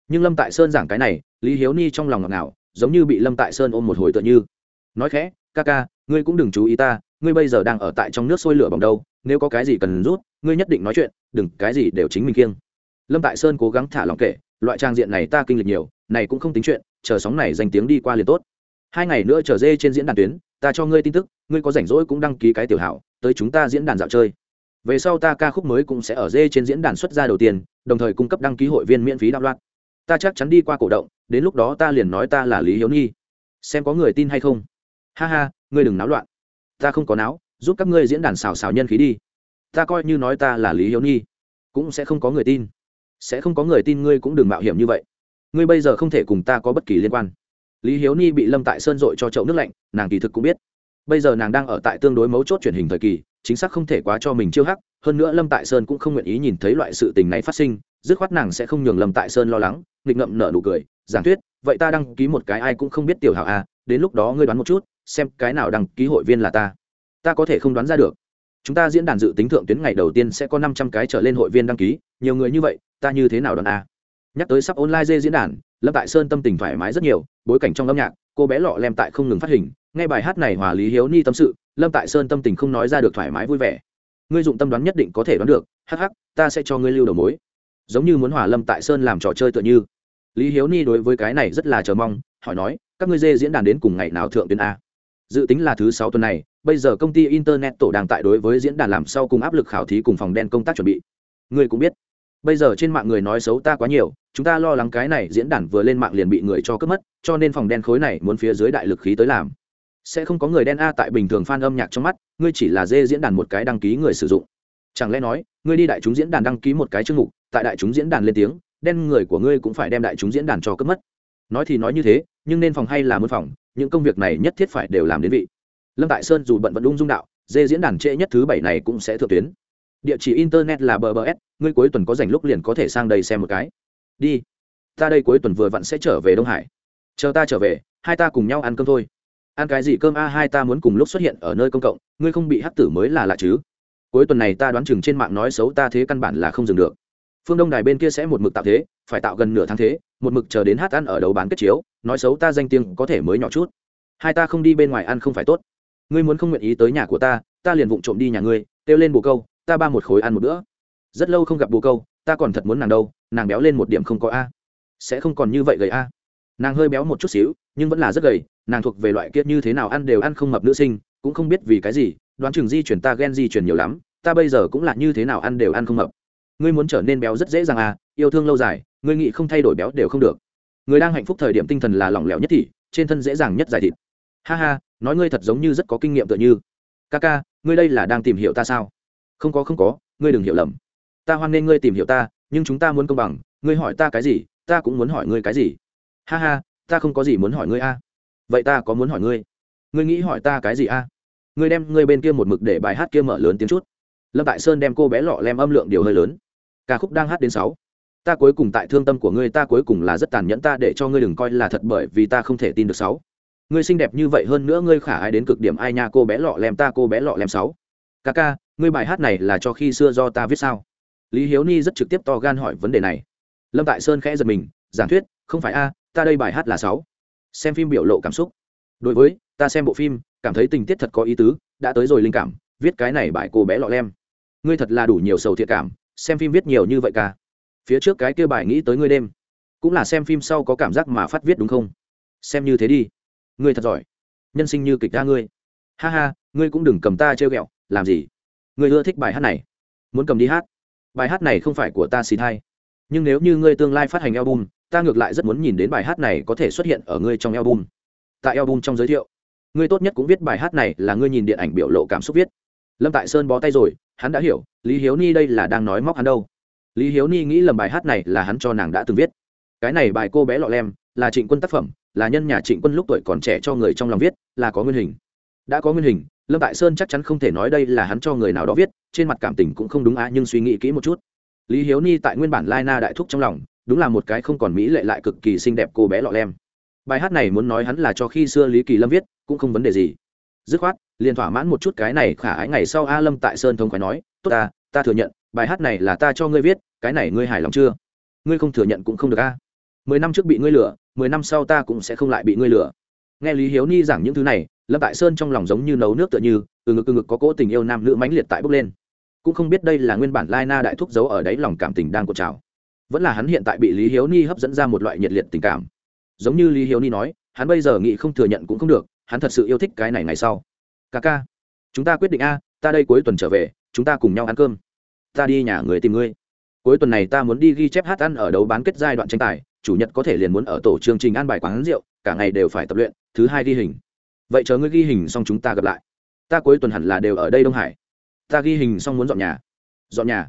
Nhưng lâm tại sơn giảng cái này lý hiếu ni trong lòng ngọt ngào giống như bị lâm tại sơn ôm một hồi tựa như. Nói khẽ ca ca ngươi cũng đừng chú ý ta ngươi bây giờ đang ở tại trong nước sôi lửa bỏng đâu nếu có cái gì cần rút ngươi nhất định nói chuyện đừng cái gì đều chính mình kiêng. Lâm tại sơn cố gắng thả lòng kể loại trang diện này ta kinh lịch nhiều, này cũng không tính chuyện, chờ sóng này danh tiếng đi qua liền tốt. Hai ngày nữa chờ dê trên diễn đàn tuyến, ta cho ngươi tin tức, ngươi có rảnh rỗi cũng đăng ký cái tiểu hảo, tới chúng ta diễn đàn dạo chơi. Về sau ta ca khúc mới cũng sẽ ở dê trên diễn đàn xuất ra đầu tiên, đồng thời cung cấp đăng ký hội viên miễn phí đạo loạn. Ta chắc chắn đi qua cổ động, đến lúc đó ta liền nói ta là lý hiếu nhi. Xem có người tin hay không. Ha ha, ngươi đừng náo loạn. Ta không có náo, giúp các ngươi diễn đàn xào xào nhân khí đi. Ta coi như nói ta là lý hiếu nhi, cũng sẽ không có người tin sẽ không có người tin ngươi cũng đừng mạo hiểm như vậy. Ngươi bây giờ không thể cùng ta có bất kỳ liên quan. Lý hiếu ni bị lâm tại sơn dội cho chậu nước lạnh nàng kỳ thực cũng biết. Bây giờ nàng đang ở tại tương đối mấu chốt truyền hình thời kỳ chính xác không thể quá cho mình chiêu hắc hơn nữa lâm tại sơn cũng không nguyện ý nhìn thấy loại sự tình này phát sinh dứt khoát nàng sẽ không nhường lâm tại sơn lo lắng nghịch ngậm nở nụ cười giảng thuyết vậy ta đăng ký một cái ai cũng không biết tiểu hảo a à, đến lúc đó ngươi đoán một chút xem cái nào đăng ký hội viên là ta. Ta có thể không đoán ra được. Chúng ta diễn đàn dự tính thượng tuyến ngày đầu tiên sẽ có năm trăm cái trở lên hội viên đăng ký nhiều người như vậy ta như thế nào đoán a? À? nhắc tới sắp online dê diễn đàn, lâm tại sơn tâm tình thoải mái rất nhiều, bối cảnh trong âm nhạc, cô bé lọ lem tại không ngừng phát hình, nghe bài hát này hòa lý hiếu ni tâm sự, lâm tại sơn tâm tình không nói ra được thoải mái vui vẻ. Ngươi dụng tâm đoán nhất định có thể đoán được, hắc hắc, ta sẽ cho ngươi lưu đầu mối. Giống như muốn hòa lâm tại sơn làm trò chơi tựa như. Lý hiếu ni đối với cái này rất là chờ mong, hỏi nói, các ngươi dê diễn đàn đến cùng ngày nào thượng tuyến a? Dự tính là thứ sáu tuần này, bây giờ công ty internet tổ đang tại đối với diễn đàn làm sau cùng áp lực khảo thí cùng phòng đen công tác chuẩn bị. Ngươi cũng biết bây giờ trên mạng người nói xấu ta quá nhiều, chúng ta lo lắng cái này diễn đàn vừa lên mạng liền bị người cho cướp mất, cho nên phòng đen khối này muốn phía dưới đại lực khí tới làm. Sẽ không có người đen a tại bình thường fan âm nhạc trong mắt, ngươi chỉ là dê diễn đàn một cái đăng ký người sử dụng. Chẳng lẽ nói, ngươi đi đại chúng diễn đàn đăng ký một cái chương mục, tại đại chúng diễn đàn lên tiếng, đen người của ngươi cũng phải đem đại chúng diễn đàn cho cướp mất. Nói thì nói như thế, nhưng nên phòng hay là muốn phòng, những công việc này nhất thiết phải đều làm đến vị. Lâm tại sơn dù bận vận ung dung đạo, dê diễn đàn trễ nhất thứ bảy này cũng sẽ thượng tuyến. Địa chỉ internet là bbs ngươi cuối tuần có dành lúc liền có thể sang đây xem một cái. Đi. Ta đây cuối tuần vừa vặn sẽ trở về đông hải. Chờ ta trở về, hai ta cùng nhau ăn cơm thôi. Ăn cái gì cơm? A, hai ta muốn cùng lúc xuất hiện ở nơi công cộng. Ngươi không bị hắc tử mới là lạ chứ? Cuối tuần này ta đoán chừng trên mạng nói xấu ta thế căn bản là không dừng được. Phương đông đài bên kia sẽ một mực tạo thế, phải tạo gần nửa tháng thế, một mực chờ đến hát ăn ở đầu bán kết chiếu, nói xấu ta danh tiếng có thể mới nhỏ chút. Hai ta không đi bên ngoài ăn không phải tốt. Ngươi muốn không nguyện ý tới nhà của ta ta liền vụng trộm đi nhà ngươi, kêu lên bồ câu, ta ba một khối ăn một bữa rất lâu không gặp bồ câu, ta còn thật muốn nàng đâu, nàng béo lên một điểm không có a. Sẽ không còn như vậy gầy a. Nàng hơi béo một chút xíu, nhưng vẫn là rất gầy, nàng thuộc về loại kiết như thế nào ăn đều ăn không mập nữ sinh, cũng không biết vì cái gì, đoán chừng di chuyển ta ghen di chuyển nhiều lắm, ta bây giờ cũng là như thế nào ăn đều ăn không mập. Ngươi muốn trở nên béo rất dễ dàng à yêu thương lâu dài, ngươi nghĩ không thay đổi béo đều không được. Người đang hạnh phúc thời điểm tinh thần là lỏng lẻo nhất thì, trên thân dễ dàng nhất giải thịt. Ha ha, nói ngươi thật giống như rất có kinh nghiệm tựa như. Ca ca ngươi đây là đang tìm hiểu ta sao? Không có không có, ngươi đừng hiểu lầm ta hoan nghênh ngươi tìm hiểu ta, nhưng chúng ta muốn công bằng, ngươi hỏi ta cái gì, ta cũng muốn hỏi ngươi cái gì. Ha ha, ta không có gì muốn hỏi ngươi a. Vậy ta có muốn hỏi ngươi? Ngươi nghĩ hỏi ta cái gì a? Ngươi đem ngươi bên kia một mực để bài hát kia mở lớn tiếng chút. Lâm tại sơn đem cô bé lọ lem âm lượng điều hơi lớn. Ca khúc đang hát đến sáu. Ta cuối cùng tại thương tâm của ngươi, ta cuối cùng là rất tàn nhẫn, ta để cho ngươi đừng coi là thật bởi vì ta không thể tin được sáu. Ngươi xinh đẹp như vậy hơn nữa ngươi khả ai đến cực điểm ai nha, cô bé lọ lem ta, cô bé lọ lem sáu. Ca ca, ngươi bài hát này là cho khi xưa do ta viết sao? Lý hiếu ni rất trực tiếp to gan hỏi vấn đề này. Lâm tại sơn khẽ giật mình, giảng thuyết, không phải a, ta đây bài hát là sáu. Xem phim biểu lộ cảm xúc. Đối với, ta xem bộ phim, cảm thấy tình tiết thật có ý tứ, đã tới rồi linh cảm, viết cái này bài cô bé lọ lem. Ngươi thật là đủ nhiều sầu thiệt cảm, xem phim viết nhiều như vậy cả. phía trước cái kia bài nghĩ tới ngươi đêm, cũng là xem phim sau có cảm giác mà phát viết đúng không? Xem như thế đi. Ngươi thật giỏi. Nhân sinh như kịch ta ngươi. Ha ha, ngươi cũng đừng cầm ta trêu ghẹo, làm gì? Ngươi ưa thích bài hát này. Muốn cầm đi hát bài hát này không phải của ta xì thai. nhưng nếu như ngươi tương lai phát hành album, ta ngược lại rất muốn nhìn đến bài hát này có thể xuất hiện ở ngươi trong album. Tại album trong giới thiệu, ngươi tốt nhất cũng viết bài hát này là ngươi nhìn điện ảnh biểu lộ cảm xúc viết. Lâm tại sơn bó tay rồi, hắn đã hiểu, lý hiếu ni đây là đang nói móc hắn đâu. Lý hiếu ni nghĩ lầm bài hát này là hắn cho nàng đã từng viết. Cái này bài cô bé lọ lem, là trịnh quân tác phẩm, là nhân nhà trịnh quân lúc tuổi còn trẻ cho người trong lòng viết, là có nguyên hình. Đã có nguyên hình lâm tại sơn chắc chắn không thể nói đây là hắn cho người nào đó viết, trên mặt cảm tình cũng không đúng á, nhưng suy nghĩ kỹ một chút. Lý hiếu ni tại nguyên bản lai na đại thúc trong lòng, đúng là một cái không còn mỹ lệ lại cực kỳ xinh đẹp cô bé lọ lem. Bài hát này muốn nói hắn là cho khi xưa lý kỳ lâm viết, cũng không vấn đề gì. Dứt khoát, liền thỏa mãn một chút cái này khả ái ngày sau a lâm tại sơn thông khói nói, tốt ta ta thừa nhận, bài hát này là ta cho ngươi viết, cái này ngươi hài lòng chưa? Ngươi không thừa nhận cũng không được a mười năm trước bị ngươi lừa, mười năm sau ta cũng sẽ không lại bị ngươi lừa. Nghe lý hiếu ni giảng những thứ này lâm tại sơn trong lòng giống như nấu nước tựa như, từ ngực từ ngực có cỗ tình yêu nam nữ mãnh liệt tại bốc lên. Cũng không biết đây là nguyên bản lai na đại thúc giấu ở đáy lòng cảm tình đang cột trào, vẫn là hắn hiện tại bị lý hiếu ni hấp dẫn ra một loại nhiệt liệt tình cảm. Giống như lý hiếu ni nói, hắn bây giờ nghĩ không thừa nhận cũng không được, hắn thật sự yêu thích cái này ngày sau. Ca ca, chúng ta quyết định a, ta đây cuối tuần trở về, chúng ta cùng nhau ăn cơm. Ta đi nhà người tìm ngươi. Cuối tuần này ta muốn đi ghi chép hát ăn ở đấu bán kết giai đoạn tranh tài, chủ nhật có thể liền muốn ở tổ chương trình ăn bài quán rượu, cả ngày đều phải tập luyện, thứ hai ghi hình vậy chờ ngươi ghi hình xong chúng ta gặp lại. Ta cuối tuần hẳn là đều ở đây đông hải. Ta ghi hình xong muốn dọn nhà. Dọn nhà?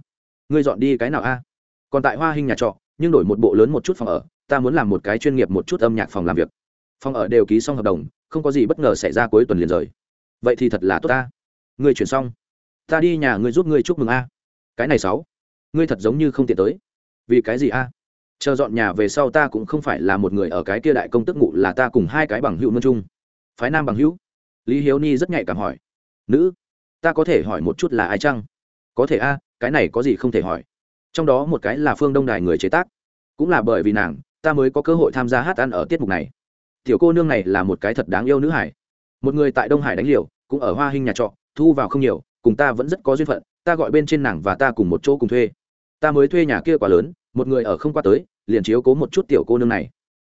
Ngươi dọn đi cái nào a? Còn tại hoa hình nhà trọ, nhưng đổi một bộ lớn một chút phòng ở. Ta muốn làm một cái chuyên nghiệp một chút âm nhạc phòng làm việc. Phòng ở đều ký xong hợp đồng, không có gì bất ngờ xảy ra cuối tuần liền rời. Vậy thì thật là tốt ta. Ngươi chuyển xong. Ta đi nhà ngươi giúp ngươi chúc mừng a. Cái này sáu. Ngươi thật giống như không tiện tới. Vì cái gì a? Chờ dọn nhà về sau ta cũng không phải là một người ở cái kia đại công tức ngụ là ta cùng hai cái bằng hữu mân chung phái nam bằng hữu. Lý hiếu ni rất nhạy cảm hỏi, nữ, ta có thể hỏi một chút là ai chăng? Có thể a, cái này có gì không thể hỏi. Trong đó một cái là phương đông đài người chế tác. Cũng là bởi vì nàng, ta mới có cơ hội tham gia hát ăn ở tiết mục này. Tiểu cô nương này là một cái thật đáng yêu nữ hải. Một người tại đông hải đánh liều, cũng ở hoa hình nhà trọ, thu vào không nhiều, cùng ta vẫn rất có duyên phận, ta gọi bên trên nàng và ta cùng một chỗ cùng thuê. Ta mới thuê nhà kia quá lớn, một người ở không qua tới, liền chiếu cố một chút tiểu cô nương này.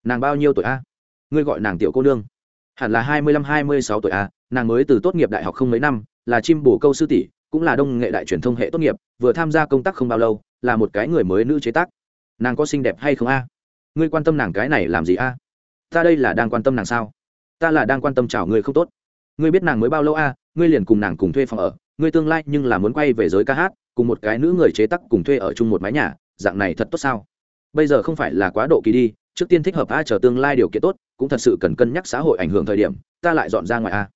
Nàng bao nhiêu tuổi a? Ngươi gọi nàng tiểu cô nương hẳn là hai mươi lăm, hai mươi sáu tuổi a nàng mới từ tốt nghiệp đại học không mấy năm, là chim bổ câu sư tỷ, cũng là đông nghệ đại truyền thông hệ tốt nghiệp, vừa tham gia công tác không bao lâu, là một cái người mới nữ chế tác. Nàng có xinh đẹp hay không a? Ngươi quan tâm nàng cái này làm gì a? Ta đây là đang quan tâm nàng sao? Ta là đang quan tâm chào ngươi không tốt. Ngươi biết nàng mới bao lâu a? Ngươi liền cùng nàng cùng thuê phòng ở. Ngươi tương lai nhưng là muốn quay về giới ca hát, cùng một cái nữ người chế tác cùng thuê ở chung một mái nhà, dạng này thật tốt sao? Bây giờ không phải là quá độ kỳ đi, trước tiên thích hợp a, chờ tương lai điều kiện tốt cũng thật sự cần cân nhắc xã hội ảnh hưởng thời điểm, ta lại dọn ra ngoài a.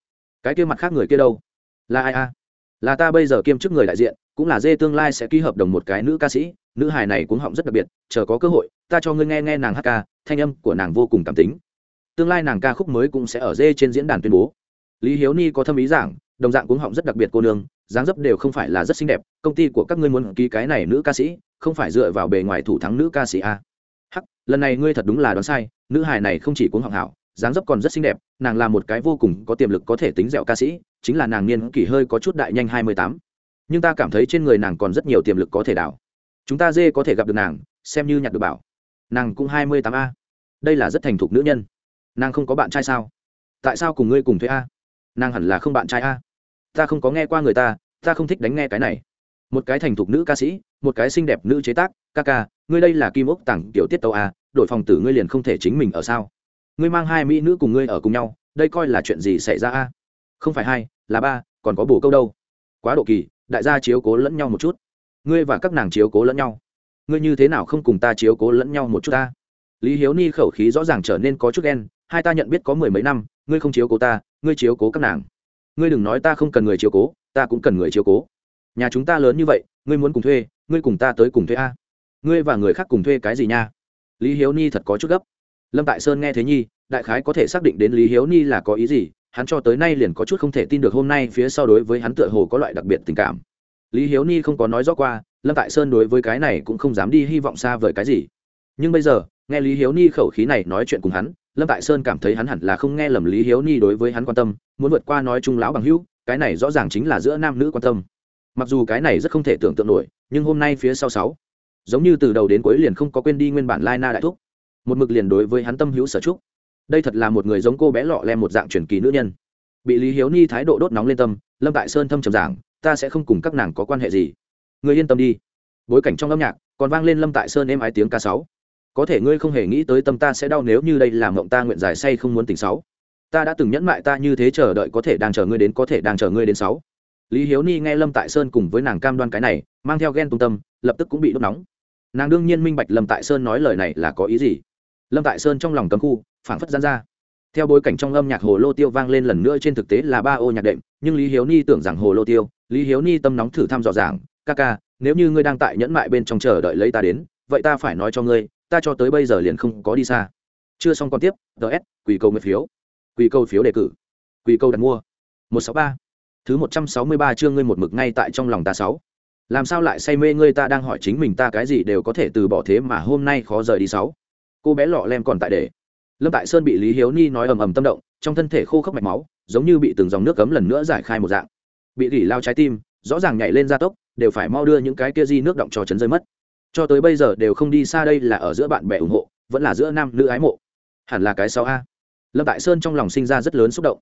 Cái kia mặt khác người kia đâu? Là ai a? Là ta bây giờ kiêm chức người đại diện, cũng là dê tương lai sẽ ký hợp đồng một cái nữ ca sĩ, nữ hài này cũng họng rất đặc biệt, chờ có cơ hội, ta cho ngươi nghe nghe nàng hát ca, thanh âm của nàng vô cùng cảm tính. Tương lai nàng ca khúc mới cũng sẽ ở dê trên diễn đàn tuyên bố. Lý hiếu ni có thâm ý giảng, đồng dạng cũng họng rất đặc biệt cô nương, dáng dấp đều không phải là rất xinh đẹp, công ty của các ngươi muốn ký cái này nữ ca sĩ, không phải dựa vào bề ngoài thủ thắng nữ ca sĩ a hắc, lần này ngươi thật đúng là đoán sai, nữ hài này không chỉ cuốn hoàng hảo, dáng dấp còn rất xinh đẹp, nàng là một cái vô cùng có tiềm lực có thể tính dẻo ca sĩ, chính là nàng niên kỷ hơi có chút đại nhanh hai mươi tám. Nhưng ta cảm thấy trên người nàng còn rất nhiều tiềm lực có thể đảo. Chúng ta dê có thể gặp được nàng, xem như nhặt được bảo. Nàng cũng hai mươi tám a. Đây là rất thành thục nữ nhân. Nàng không có bạn trai sao? Tại sao cùng ngươi cùng thuê a? Nàng hẳn là không bạn trai a. Ta không có nghe qua người ta ta không thích đánh nghe cái này. Một cái thành thục nữ ca sĩ một cái xinh đẹp nữ chế tác, ca ca, ngươi đây là kim ốc tặng tiểu tiết tàu a à, đội phòng tử ngươi liền không thể chính mình ở sao? Ngươi mang hai mỹ nữ cùng ngươi ở cùng nhau, đây coi là chuyện gì xảy ra a? Không phải hai, là ba, còn có bồ câu đâu. Quá độ kỳ, đại gia chiếu cố lẫn nhau một chút. Ngươi và các nàng chiếu cố lẫn nhau. Ngươi như thế nào không cùng ta chiếu cố lẫn nhau một chút ta? Lý hiếu ni khẩu khí rõ ràng trở nên có chút ghen hai ta nhận biết có mười mấy năm, ngươi không chiếu cố ta, ngươi chiếu cố các nàng. Ngươi đừng nói ta không cần người chiếu cố, ta cũng cần người chiếu cố nhà chúng ta lớn như vậy, ngươi muốn cùng thuê, ngươi cùng ta tới cùng thuê a. Ngươi và người khác cùng thuê cái gì nha? Lý hiếu ni thật có chút gấp. Lâm tại sơn nghe thế nhi, đại khái có thể xác định đến lý hiếu ni là có ý gì, hắn cho tới nay liền có chút không thể tin được hôm nay phía sau đối với hắn tựa hồ có loại đặc biệt tình cảm. Lý hiếu ni không có nói rõ qua, lâm tại sơn đối với cái này cũng không dám đi hy vọng xa vời cái gì. Nhưng bây giờ, nghe lý hiếu ni khẩu khí này nói chuyện cùng hắn, lâm tại sơn cảm thấy hắn hẳn là không nghe lầm lý hiếu ni đối với hắn quan tâm, muốn vượt qua nói chung lão bằng hữu, cái này rõ ràng chính là giữa nam nữ quan tâm mặc dù cái này rất không thể tưởng tượng nổi, nhưng hôm nay phía sau sáu, giống như từ đầu đến cuối liền không có quên đi nguyên bản lai na đại thúc. Một mực liền đối với hắn tâm hữu sở trúc đây thật là một người giống cô bé lọ lem một dạng truyền kỳ nữ nhân. Bị lý hiếu ni thái độ đốt nóng lên tâm, lâm tại sơn thâm trầm giảng, ta sẽ không cùng các nàng có quan hệ gì. Người yên tâm đi. Bối cảnh trong âm nhạc, còn vang lên lâm tại sơn êm ái tiếng ca sáu. Có thể ngươi không hề nghĩ tới tâm ta sẽ đau nếu như đây là mộng ta nguyện dài say không muốn tỉnh sáu. Ta đã từng nhẫn mại ta như thế chờ đợi có thể đang chờ ngươi đến, có thể đang chờ ngươi đến sáu lý hiếu ni nghe lâm tại sơn cùng với nàng cam đoan cái này, mang theo ghen tung tâm, lập tức cũng bị đốt nóng. Nàng đương nhiên minh bạch lâm tại sơn nói lời này là có ý gì. Lâm tại sơn trong lòng cấm khu, phảng phất gian ra. Theo bối cảnh trong âm nhạc hồ lô tiêu vang lên lần nữa trên thực tế là ba ô nhạc đệm, nhưng lý hiếu ni tưởng rằng hồ lô tiêu, lý hiếu ni tâm nóng thử thăm dò giảng ca ca, nếu như ngươi đang tại nhẫn mại bên trong chờ đợi lấy ta đến, vậy ta phải nói cho ngươi, ta cho tới bây giờ liền không có đi xa. Chưa xong còn tiếp ts quỳ câu nguyện phiếu. Quỳ câu phiếu đề cử. Quỳ câu đặt mua. Một sáu ba thứ một trăm sáu mươi ba chương ngươi một mực ngay tại trong lòng ta sáu. Làm sao lại say mê ngươi ta đang hỏi chính mình ta cái gì đều có thể từ bỏ thế mà hôm nay khó rời đi sáu. Cô bé lọ lem còn tại để. Lâm tại sơn bị lý hiếu ni nói ầm ầm tâm động, trong thân thể khô khốc mạch máu, giống như bị từng dòng nước cấm lần nữa giải khai một dạng. Bị gỉ lao trái tim, rõ ràng nhảy lên gia tốc, đều phải mau đưa những cái kia di nước động cho chấn rơi mất. Cho tới bây giờ đều không đi xa đây là ở giữa bạn bè ủng hộ, vẫn là giữa nam nữ ái mộ. Hẳn là cái sau a. Lâm tại sơn trong lòng sinh ra rất lớn xúc động.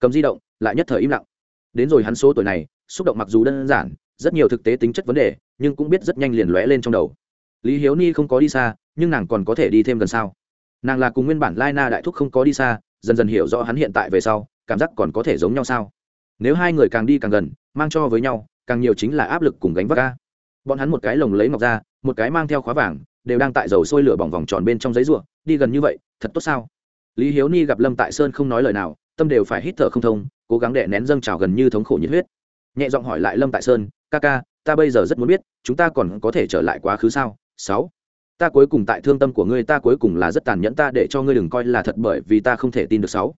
Cầm di động, lại nhất thời im lặng đến rồi hắn số tuổi này, xúc động mặc dù đơn giản, rất nhiều thực tế tính chất vấn đề, nhưng cũng biết rất nhanh liền lóe lên trong đầu. Lý hiếu ni không có đi xa, nhưng nàng còn có thể đi thêm gần sao? Nàng là cùng nguyên bản lai na đại thúc không có đi xa, dần dần hiểu rõ hắn hiện tại về sau, cảm giác còn có thể giống nhau sao? Nếu hai người càng đi càng gần, mang cho với nhau, càng nhiều chính là áp lực cùng gánh vác ca bọn hắn một cái lồng lấy ngọc ra, một cái mang theo khóa vàng, đều đang tại dầu sôi lửa bỏng vòng tròn bên trong giấy ruộng đi gần như vậy, thật tốt sao? Lý hiếu ni gặp lâm tại sơn không nói lời nào tâm đều phải hít thở không thông, cố gắng đệ nén dâng trào gần như thống khổ nhiệt huyết. Nhẹ giọng hỏi lại lâm tại sơn, ca ca, ta bây giờ rất muốn biết, chúng ta còn có thể trở lại quá khứ sao? Sáu, ta cuối cùng tại thương tâm của ngươi, ta cuối cùng là rất tàn nhẫn, ta để cho ngươi đừng coi là thật bởi vì ta không thể tin được sáu.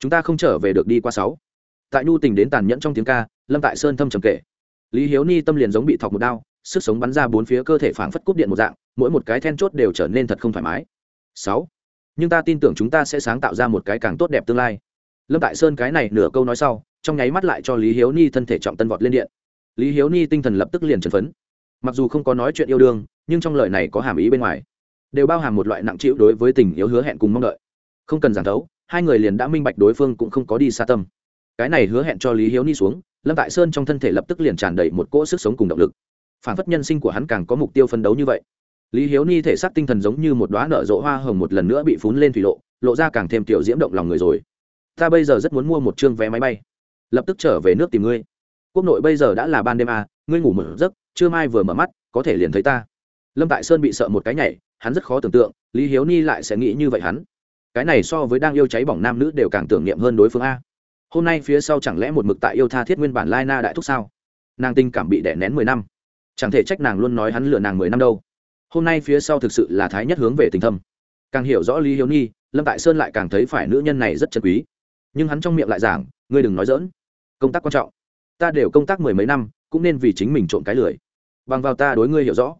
Chúng ta không trở về được đi qua sáu. Tại nhu tình đến tàn nhẫn trong tiếng ca, lâm tại sơn thâm trầm kể. Lý hiếu ni tâm liền giống bị thọc một đao, sức sống bắn ra bốn phía cơ thể phảng phất cúp điện một dạng, mỗi một cái then chốt đều trở nên thật không thoải mái. Sáu, nhưng ta tin tưởng chúng ta sẽ sáng tạo ra một cái càng tốt đẹp tương lai lâm tại sơn cái này nửa câu nói sau, trong nháy mắt lại cho lý hiếu ni thân thể trọng tân vọt lên điện. Lý hiếu ni tinh thần lập tức liền trần phấn. Mặc dù không có nói chuyện yêu đương, nhưng trong lời này có hàm ý bên ngoài. Đều bao hàm một loại nặng trĩu đối với tình yêu hứa hẹn cùng mong đợi. Không cần giảng thấu, hai người liền đã minh bạch đối phương cũng không có đi xa tâm. Cái này hứa hẹn cho lý hiếu ni xuống, lâm tại sơn trong thân thể lập tức liền tràn đầy một cỗ sức sống cùng động lực. Phản phất nhân sinh của hắn càng có mục tiêu phân đấu như vậy. Lý hiếu ni thể xác tinh thần giống như một đoá nở rộ hoa hồng một lần nữa bị phún lên thủy lộ lộ ra càng thêm tiểu diễm động lòng người rồi ta bây giờ rất muốn mua một chương vé máy bay. Lập tức trở về nước tìm ngươi. Quốc nội bây giờ đã là ban đêm à, ngươi ngủ một giấc trưa mai vừa mở mắt có thể liền thấy ta. Lâm tại sơn bị sợ một cái nhảy hắn rất khó tưởng tượng lý hiếu ni lại sẽ nghĩ như vậy hắn. Cái này so với đang yêu cháy bỏng nam nữ đều càng tưởng niệm hơn đối phương a. Hôm nay phía sau chẳng lẽ một mực tại yêu tha thiết nguyên bản lai na đại thúc sao? Nàng tình cảm bị đẻ nén mười năm. Chẳng thể trách nàng luôn nói hắn lừa nàng mười năm đâu. Hôm nay phía sau thực sự là thái nhất hướng về tình thâm. Càng hiểu rõ lý hiếu ni lâm tại sơn lại càng thấy phải nữ nhân này rất chân quý nhưng hắn trong miệng lại giảng, ngươi đừng nói dỡn công tác quan trọng. Ta đều công tác mười mấy năm, cũng nên vì chính mình trộn cái lười. Bằng vào ta đối ngươi hiểu rõ.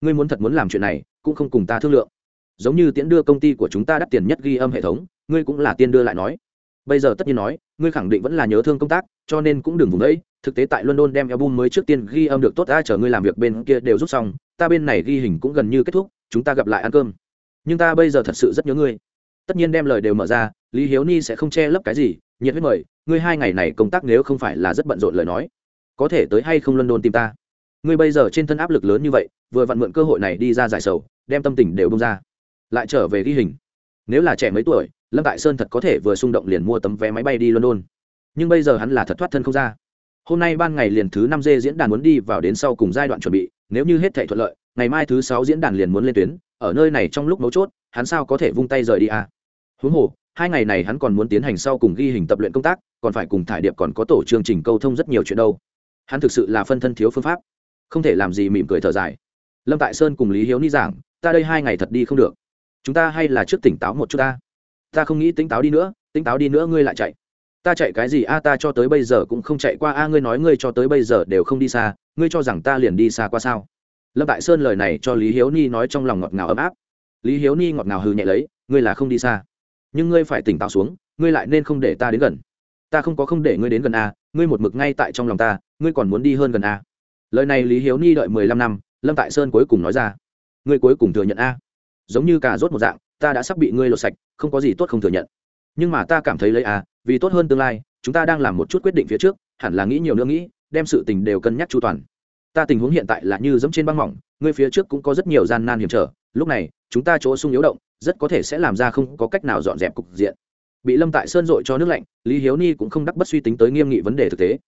Ngươi muốn thật muốn làm chuyện này, cũng không cùng ta thương lượng. Giống như tiễn đưa công ty của chúng ta đắt tiền nhất ghi âm hệ thống, ngươi cũng là tiên đưa lại nói. Bây giờ tất nhiên nói, ngươi khẳng định vẫn là nhớ thương công tác, cho nên cũng đừng vùng đấy. Thực tế tại london đem album mới trước tiên ghi âm được tốt, ai chờ ngươi làm việc bên kia đều rút xong, ta bên này ghi hình cũng gần như kết thúc, chúng ta gặp lại ăn cơm. Nhưng ta bây giờ thật sự rất nhớ ngươi. Tất nhiên đem lời đều mở ra lý hiếu ni sẽ không che lấp cái gì, nhiệt huyết mời, ngươi hai ngày này công tác nếu không phải là rất bận rộn lời nói, có thể tới hay không london tìm ta? Ngươi bây giờ trên thân áp lực lớn như vậy, vừa vặn mượn cơ hội này đi ra giải sầu, đem tâm tình đều bông ra, lại trở về ghi hình. Nếu là trẻ mấy tuổi, lâm tại sơn thật có thể vừa xung động liền mua tấm vé máy bay đi london. Nhưng bây giờ hắn là thật thoát thân không ra. Hôm nay ban ngày liền thứ năm d diễn đàn muốn đi vào đến sau cùng giai đoạn chuẩn bị, nếu như hết thể thuận lợi, ngày mai thứ sáu diễn đàn liền muốn lên tuyến, ở nơi này trong lúc mấu chốt, hắn sao có thể vung tay rời đi à? huống hồ hai ngày này hắn còn muốn tiến hành sau cùng ghi hình tập luyện công tác, còn phải cùng thải điệp còn có tổ chương trình câu thông rất nhiều chuyện đâu. Hắn thực sự là phân thân thiếu phương pháp, không thể làm gì mỉm cười thở dài. Lâm tại sơn cùng lý hiếu ni giảng, ta đây hai ngày thật đi không được. Chúng ta hay là trước tỉnh táo một chút ta. Ta không nghĩ tỉnh táo đi nữa, tỉnh táo đi nữa ngươi lại chạy. Ta chạy cái gì? A, ta cho tới bây giờ cũng không chạy qua. A, ngươi nói ngươi cho tới bây giờ đều không đi xa, ngươi cho rằng ta liền đi xa qua sao? Lâm tại sơn lời này cho lý hiếu ni nói trong lòng ngọt ngào ấm áp. Lý hiếu ni ngọt ngào hư nhẹ lấy, ngươi là không đi xa nhưng ngươi phải tỉnh táo xuống, ngươi lại nên không để ta đến gần. Ta không có không để ngươi đến gần a ngươi một mực ngay tại trong lòng ta, ngươi còn muốn đi hơn gần a lời này lý hiếu ni đợi mười lăm năm, lâm tại sơn cuối cùng nói ra. Ngươi cuối cùng thừa nhận a giống như cả rốt một dạng, ta đã sắp bị ngươi lột sạch, không có gì tốt không thừa nhận. Nhưng mà ta cảm thấy lấy a vì tốt hơn tương lai, chúng ta đang làm một chút quyết định phía trước, hẳn là nghĩ nhiều nữa nghĩ, đem sự tình đều cân nhắc chu toàn. Ta tình huống hiện tại là như dẫm trên băng mỏng, ngươi phía trước cũng có rất nhiều gian nan hiểm trở, lúc này chúng ta chỗ sung yếu động, rất có thể sẽ làm ra không có cách nào dọn dẹp cục diện. Bị lâm tại sơn dội cho nước lạnh, lý hiếu ni cũng không đắc bất suy tính tới nghiêm nghị vấn đề thực tế.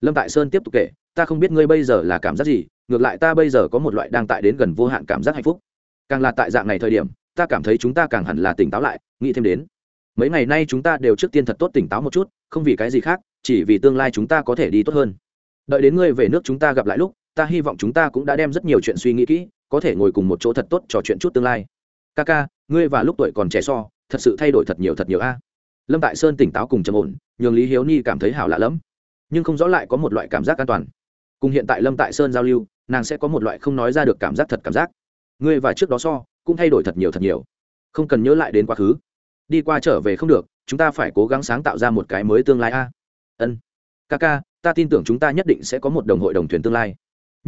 Lâm tại sơn tiếp tục kể, ta không biết ngươi bây giờ là cảm giác gì, ngược lại ta bây giờ có một loại đang tại đến gần vô hạn cảm giác hạnh phúc. Càng là tại dạng này thời điểm, ta cảm thấy chúng ta càng hẳn là tỉnh táo lại, nghĩ thêm đến. Mấy ngày nay chúng ta đều trước tiên thật tốt tỉnh táo một chút, không vì cái gì khác, chỉ vì tương lai chúng ta có thể đi tốt hơn. Đợi đến ngươi về nước chúng ta gặp lại lúc, ta hy vọng chúng ta cũng đã đem rất nhiều chuyện suy nghĩ kỹ có thể ngồi cùng một chỗ thật tốt trò chuyện chút tương lai. Ca ca, ngươi và lúc tuổi còn trẻ so, thật sự thay đổi thật nhiều thật nhiều a. Lâm tại sơn tỉnh táo cùng trầm ổn, nhường lý hiếu ni cảm thấy hảo lạ lẫm. Nhưng không rõ lại có một loại cảm giác an toàn. Cùng hiện tại lâm tại sơn giao lưu, nàng sẽ có một loại không nói ra được cảm giác thật cảm giác. Ngươi và trước đó so, cũng thay đổi thật nhiều thật nhiều. Không cần nhớ lại đến quá khứ. Đi qua trở về không được, chúng ta phải cố gắng sáng tạo ra một cái mới tương lai a. Ân. Ca ca, ta tin tưởng chúng ta nhất định sẽ có một đồng hội đồng thuyền tương lai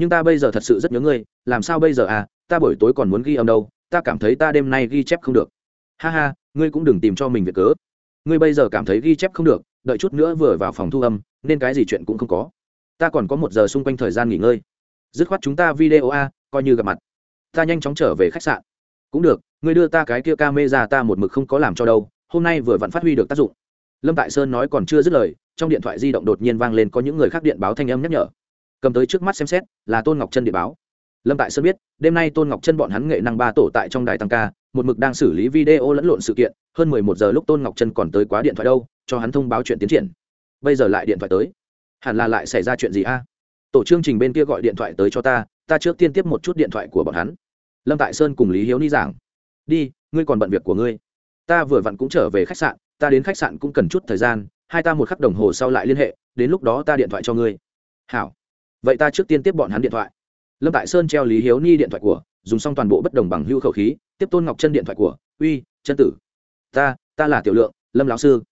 nhưng ta bây giờ thật sự rất nhớ ngươi, làm sao bây giờ à ta buổi tối còn muốn ghi âm đâu, ta cảm thấy ta đêm nay ghi chép không được. Ha ha, ngươi cũng đừng tìm cho mình việc cớ. Ngươi bây giờ cảm thấy ghi chép không được, đợi chút nữa vừa vào phòng thu âm, nên cái gì chuyện cũng không có. Ta còn có một giờ xung quanh thời gian nghỉ ngơi. Dứt khoát chúng ta video a, coi như gặp mặt. Ta nhanh chóng trở về khách sạn. Cũng được, ngươi đưa ta cái kia ca mê ra ta một mực không có làm cho đâu, hôm nay vừa vặn phát huy được tác dụng. Lâm tại sơn nói còn chưa dứt lời, trong điện thoại di động đột nhiên vang lên có những người khác điện báo thanh âm nhắc nhở cầm tới trước mắt xem xét, là tôn ngọc chân điện báo. Lâm tại sơn biết, đêm nay tôn ngọc chân bọn hắn nghệ năng ba tổ tại trong đài tăng ca, một mực đang xử lý video lẫn lộn sự kiện, hơn mười một giờ lúc tôn ngọc chân còn tới quá điện thoại đâu, cho hắn thông báo chuyện tiến triển. Bây giờ lại điện thoại tới. Hẳn là lại xảy ra chuyện gì a? Tổ chương trình bên kia gọi điện thoại tới cho ta ta trước tiên tiếp một chút điện thoại của bọn hắn. Lâm tại sơn cùng lý hiếu ni giảng. Đi, ngươi còn bận việc của ngươi. Ta vừa vặn cũng trở về khách sạn, ta đến khách sạn cũng cần chút thời gian, hai ta một khắc đồng hồ sau lại liên hệ, đến lúc đó ta điện thoại cho ngươi. Hảo vậy ta trước tiên tiếp bọn hắn điện thoại. Lâm tại sơn treo lý hiếu ni điện thoại của, dùng xong toàn bộ bất đồng bằng hưu khẩu khí, tiếp tôn ngọc chân điện thoại của, uy, chân tử. Ta ta là tiểu lượng, lâm lão sư.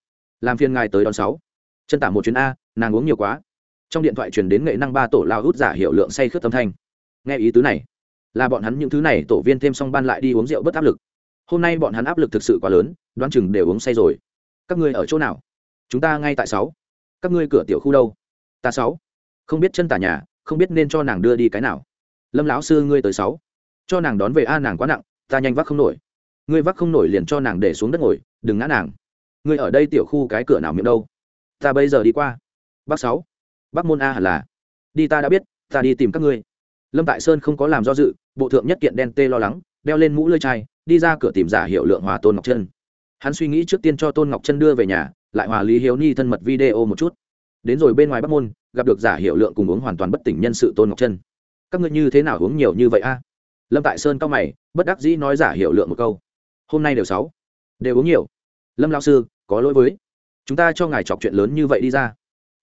Làm phiên ngài tới đón sáu. Chân tả một chuyến a, nàng uống nhiều quá. Trong điện thoại truyền đến nghệ năng ba tổ lao hút giả hiệu lượng say khướt tâm thanh. Nghe ý tứ này, là bọn hắn những thứ này tổ viên thêm xong ban lại đi uống rượu bất áp lực. Hôm nay bọn hắn áp lực thực sự quá lớn, đoán chừng đều uống say rồi. Các ngươi ở chỗ nào? Chúng ta ngay tại sáu. Các ngươi cửa tiểu khu đâu? Ta sáu không biết chân tả nhà, không biết nên cho nàng đưa đi cái nào. Lâm lão sư, ngươi tới sáu. Cho nàng đón về a, nàng quá nặng, ta nhanh vác không nổi. Ngươi vác không nổi liền cho nàng để xuống đất ngồi, đừng ngã nàng. Ngươi ở đây tiểu khu cái cửa nào miệng đâu? Ta bây giờ đi qua. Bác sáu. Bác môn a hẳn là. Đi ta đã biết, ta đi tìm các ngươi. Lâm tại sơn không có làm do dự, bộ thượng nhất kiện đen tê lo lắng, đeo lên mũ lơi chai, đi ra cửa tìm giả hiệu lượng hòa tôn ngọc chân hắn suy nghĩ trước tiên cho tôn ngọc chân đưa về nhà, lại hòa lý hiếu ni thân mật video một chút đến rồi bên ngoài bắc môn, gặp được giả hiệu lượng cùng uống hoàn toàn bất tỉnh nhân sự tôn ngọc chân các ngươi như thế nào uống nhiều như vậy a? Lâm tại sơn cao mày, bất đắc dĩ nói giả hiệu lượng một câu. Hôm nay đều sáu. Đều uống nhiều. Lâm lao sư, có lỗi với. Chúng ta cho ngài chọc chuyện lớn như vậy đi ra.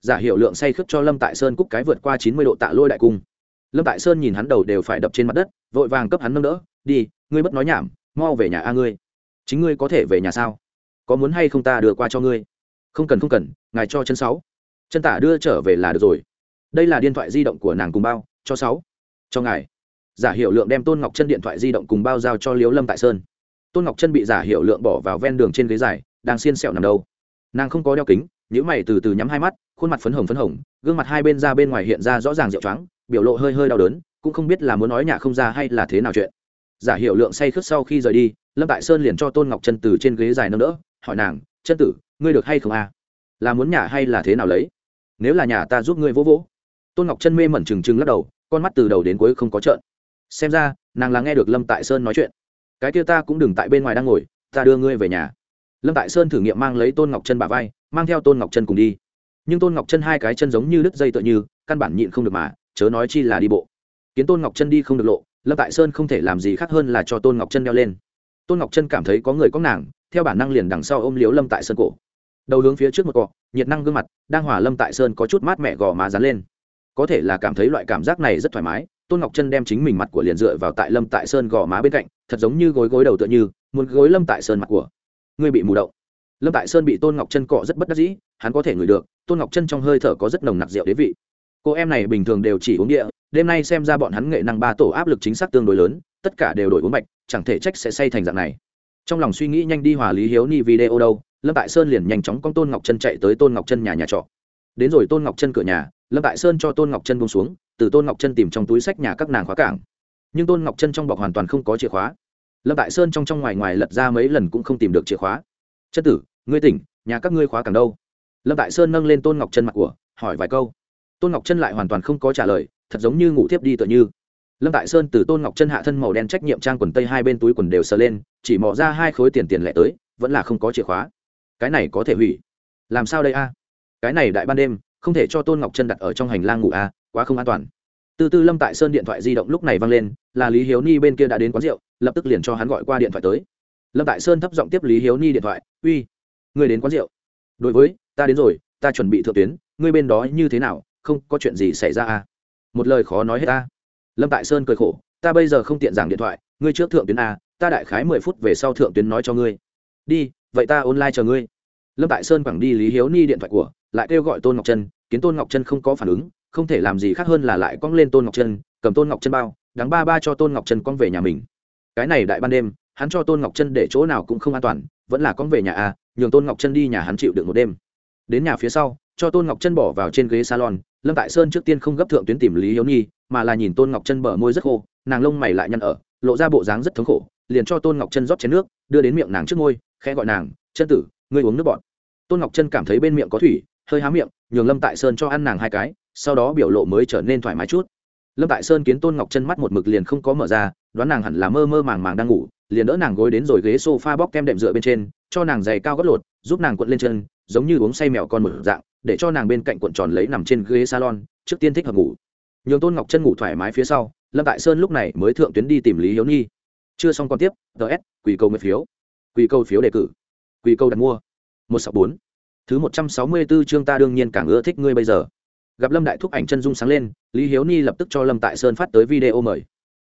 Giả hiệu lượng say khướt cho lâm tại sơn cúc cái vượt qua chín mươi độ tạ lôi đại cung. Lâm tại sơn nhìn hắn đầu đều phải đập trên mặt đất, vội vàng cấp hắn nâng đỡ, đi, ngươi bất nói nhảm, mau về nhà a ngươi. Chính ngươi có thể về nhà sao? Có muốn hay không ta đưa qua cho ngươi? Không cần không cần, ngài cho chân sáu chân tả đưa trở về là được rồi. Đây là điện thoại di động của nàng cùng bao, cho sáu. Cho ngài. Giả hiệu lượng đem tôn ngọc chân điện thoại di động cùng bao giao cho liếu lâm tại sơn. Tôn ngọc chân bị giả hiệu lượng bỏ vào ven đường trên ghế dài, đang xiên sẹo nằm đâu. Nàng không có đeo kính nhữ mày từ từ nhắm hai mắt, khuôn mặt phấn hồng phấn hồng, gương mặt hai bên ra bên ngoài hiện ra rõ ràng rượu trắng biểu lộ hơi hơi đau đớn, cũng không biết là muốn nói nhả không ra hay là thế nào chuyện. Giả hiệu lượng say khướt sau khi rời đi, lâm tại sơn liền cho tôn ngọc chân từ trên ghế dài nâng đỡ, hỏi nàng, chân tử, ngươi được hay không à? là muốn nhả hay là thế nào lấy? Nếu là nhà ta giúp ngươi vỗ vỗ. Tôn ngọc chân mê mẩn trừng trừng lắc đầu, con mắt từ đầu đến cuối không có trợn. Xem ra, nàng là nghe được lâm tại sơn nói chuyện. Cái kia ta cũng đừng tại bên ngoài đang ngồi, ta đưa ngươi về nhà. Lâm tại sơn thử nghiệm mang lấy tôn ngọc chân bà vai, mang theo tôn ngọc chân cùng đi. Nhưng tôn ngọc chân hai cái chân giống như đứt dây tựa như, căn bản nhịn không được mà, chớ nói chi là đi bộ. Kiến tôn ngọc chân đi không được lộ, lâm tại sơn không thể làm gì khác hơn là cho tôn ngọc chân đeo lên. Tôn ngọc chân cảm thấy có người có nàng, theo bản năng liền đằng sau ôm liếu lâm tại sơn cổ đầu hướng phía trước một cọ, nhiệt năng gương mặt, đang hỏa lâm tại sơn có chút mát mẹ gò má dán lên. Có thể là cảm thấy loại cảm giác này rất thoải mái, tôn ngọc chân đem chính mình mặt của liền dựa vào tại lâm tại sơn gò má bên cạnh, thật giống như gối gối đầu tựa như, muốn gối lâm tại sơn mặt của. Ngươi bị mù đậu lâm tại sơn bị tôn ngọc chân cọ rất bất đắc dĩ, hắn có thể ngửi được, tôn ngọc chân trong hơi thở có rất nồng nặc rượu đế vị. Cô em này bình thường đều chỉ uống địa, đêm nay xem ra bọn hắn nghệ năng ba tổ áp lực chính xác tương đối lớn, tất cả đều đổi uống mạch chẳng thể trách sẽ say thành dạng này. Trong lòng suy nghĩ nhanh đi hòa lý hiếu ni video đâu lâm tại sơn liền nhanh chóng con tôn ngọc chân chạy tới tôn ngọc chân nhà nhà trọ. Đến rồi tôn ngọc chân cửa nhà, lâm tại sơn cho tôn ngọc chân bông xuống, từ tôn ngọc chân tìm trong túi sách nhà các nàng khóa cảng. Nhưng tôn ngọc chân trong bọc hoàn toàn không có chìa khóa. Lâm tại sơn trong trong ngoài ngoài lật ra mấy lần cũng không tìm được chìa khóa. Chân tử, ngươi tỉnh, nhà các ngươi khóa cảng đâu? Lâm tại sơn nâng lên tôn ngọc chân mặt của, hỏi vài câu. Tôn ngọc chân lại hoàn toàn không có trả lời, thật giống như ngủ thiếp đi tựa như. Lâm tại sơn từ tôn ngọc chân hạ thân màu đen trách nhiệm trang quần tây hai bên túi quần đều sờ lên, chỉ mò ra hai khối tiền tiền lẻ tới, vẫn là không có chìa khóa cái này có thể hủy. Làm sao đây a? Cái này đại ban đêm, không thể cho tôn ngọc chân đặt ở trong hành lang ngủ a, quá không an toàn. Từ từ lâm tại sơn điện thoại di động lúc này vang lên, là lý hiếu ni bên kia đã đến quán rượu, lập tức liền cho hắn gọi qua điện thoại tới. Lâm tại sơn thấp giọng tiếp lý hiếu ni điện thoại, uy người đến quán rượu? Đối với, ta đến rồi, ta chuẩn bị thượng tuyến, ngươi bên đó như thế nào, không có chuyện gì xảy ra à một lời khó nói hết ta. Lâm tại sơn cười khổ, ta bây giờ không tiện giảng điện thoại, ngươi trước thượng tuyến a, ta đại khái mười phút về sau thượng tuyến nói cho ngươi. Đi vậy ta online chờ ngươi lâm tại sơn quẳng đi lý hiếu ni điện thoại của lại kêu gọi tôn ngọc trân kiến tôn ngọc trân không có phản ứng không thể làm gì khác hơn là lại cong lên tôn ngọc trân cầm tôn ngọc trân bao đắng ba ba cho tôn ngọc trân cong về nhà mình cái này đại ban đêm hắn cho tôn ngọc trân để chỗ nào cũng không an toàn vẫn là cong về nhà a nhường tôn ngọc trân đi nhà hắn chịu được một đêm đến nhà phía sau cho tôn ngọc trân bỏ vào trên ghế salon lâm tại sơn trước tiên không gấp thượng tuyến tìm lý hiếu nhi mà là nhìn tôn ngọc chân bờ môi rất khô nàng lông mày lại nhăn ở lộ ra bộ dáng rất thống khổ liền cho tôn ngọc chân rót chén nước đưa đến miệng nàng trước môi khẽ gọi nàng, chân tử, ngươi uống nước bọt. Tôn ngọc chân cảm thấy bên miệng có thủy, hơi há miệng, nhường lâm tại sơn cho ăn nàng hai cái, sau đó biểu lộ mới trở nên thoải mái chút. Lâm tại sơn kiến tôn ngọc chân mắt một mực liền không có mở ra, đoán nàng hẳn là mơ mơ màng màng đang ngủ, liền đỡ nàng gối đến rồi ghế s o f a bóc kem đệm dựa bên trên, cho nàng giày cao gót lột, giúp nàng cuộn lên chân, giống như uống say mèo con một dạng, để cho nàng bên cạnh cuộn tròn lấy nằm trên ghế salon, trước tiên thích hợp ngủ. Nhường tôn ngọc chân ngủ thoải mái phía sau, lâm tại sơn lúc này mới thượng tuyến đi tìm lý hiếu nhi. Chưa xong còn tiếp ts quỳ cầu nguyệt phiếu quy câu phiếu đề cử. Quy câu đặt mua. Một sáu bốn. Thứ một trăm sáu mươi bốn chương ta đương nhiên càng ưa thích ngươi bây giờ. Gặp lâm đại thúc ảnh chân dung sáng lên, lý hiếu ni lập tức cho lâm tại sơn phát tới video mời.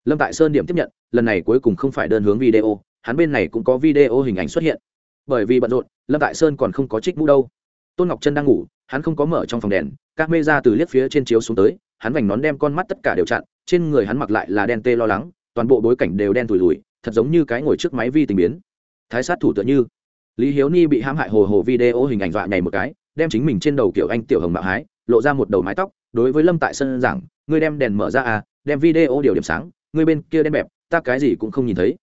Lâm tại sơn điểm tiếp nhận, lần này cuối cùng không phải đơn hướng video, hắn bên này cũng có video hình ảnh xuất hiện. Bởi vì bận rộn, lâm tại sơn còn không có trích mũ đâu. Tôn ngọc chân đang ngủ, hắn không có mở trong phòng đèn, các mê ra từ liếc phía trên chiếu xuống tới, hắn vành nón đem con mắt tất cả đều chặn, trên người hắn mặc lại là đen tê lo lắng, toàn bộ bối cảnh đều đen thùi lùi, thật giống như cái ngồi trước máy vi tình biến thái sát thủ tựa như. Lý hiếu ni bị hãm hại hồ hồ video hình ảnh dọa nhảy một cái, đem chính mình trên đầu kiểu anh tiểu hồng mạo hái, lộ ra một đầu mái tóc, đối với lâm tại sân giảng, ngươi đem đèn mở ra à đem video điều điểm sáng, ngươi bên kia đen bẹp, ta cái gì cũng không nhìn thấy.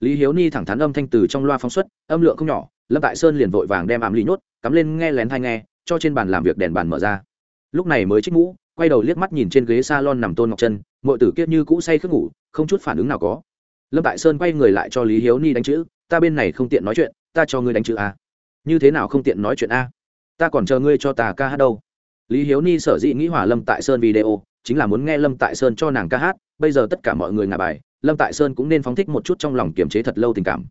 Lý hiếu ni thẳng thắn âm thanh từ trong loa phóng xuất, âm lượng không nhỏ, lâm tại sơn liền vội vàng đem ảm lý nhốt, cắm lên nghe lén thai nghe, cho trên bàn làm việc đèn bàn mở ra. Lúc này mới trích mũ, quay đầu liếc mắt nhìn trên ghế s a lon nằm tôn ngọc chân mọi tử kiết như cũ say khước ngủ, không chút phản ứng nào có. Lâm tại sơn quay người lại cho lý hiếu ni đánh chữ ta bên này không tiện nói chuyện, ta cho ngươi đánh chữ a. Như thế nào không tiện nói chuyện a? Ta còn chờ ngươi cho ta ca hát đâu. Lý hiếu ni sở dĩ nghĩ hỏa lâm tại sơn video, chính là muốn nghe lâm tại sơn cho nàng ca hát, bây giờ tất cả mọi người ngả bài, lâm tại sơn cũng nên phóng thích một chút trong lòng kiềm chế thật lâu tình cảm.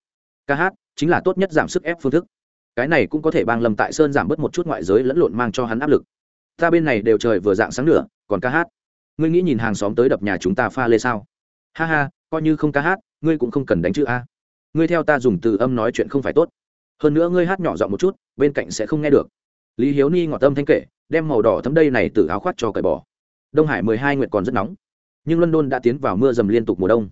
Ca hát chính là tốt nhất giảm sức ép phương thức. Cái này cũng có thể bang lâm tại sơn giảm bớt một chút ngoại giới lẫn lộn mang cho hắn áp lực. Ta bên này đều trời vừa dạng sáng nửa, còn ca hát. Ngươi nghĩ nhìn hàng xóm tới đập nhà chúng ta pha lê sao? Ha ha, coi như không ca hát, ngươi cũng không cần đánh chữ a ngươi theo ta dùng từ âm nói chuyện không phải tốt. Hơn nữa ngươi hát nhỏ giọng một chút, bên cạnh sẽ không nghe được. Lý hiếu ni ngọt tâm thanh kể, đem màu đỏ thấm đây này từ áo khoác cho cởi bỏ. Đông hải mười hai nguyệt còn rất nóng. Nhưng london đã tiến vào mưa dầm liên tục mùa đông.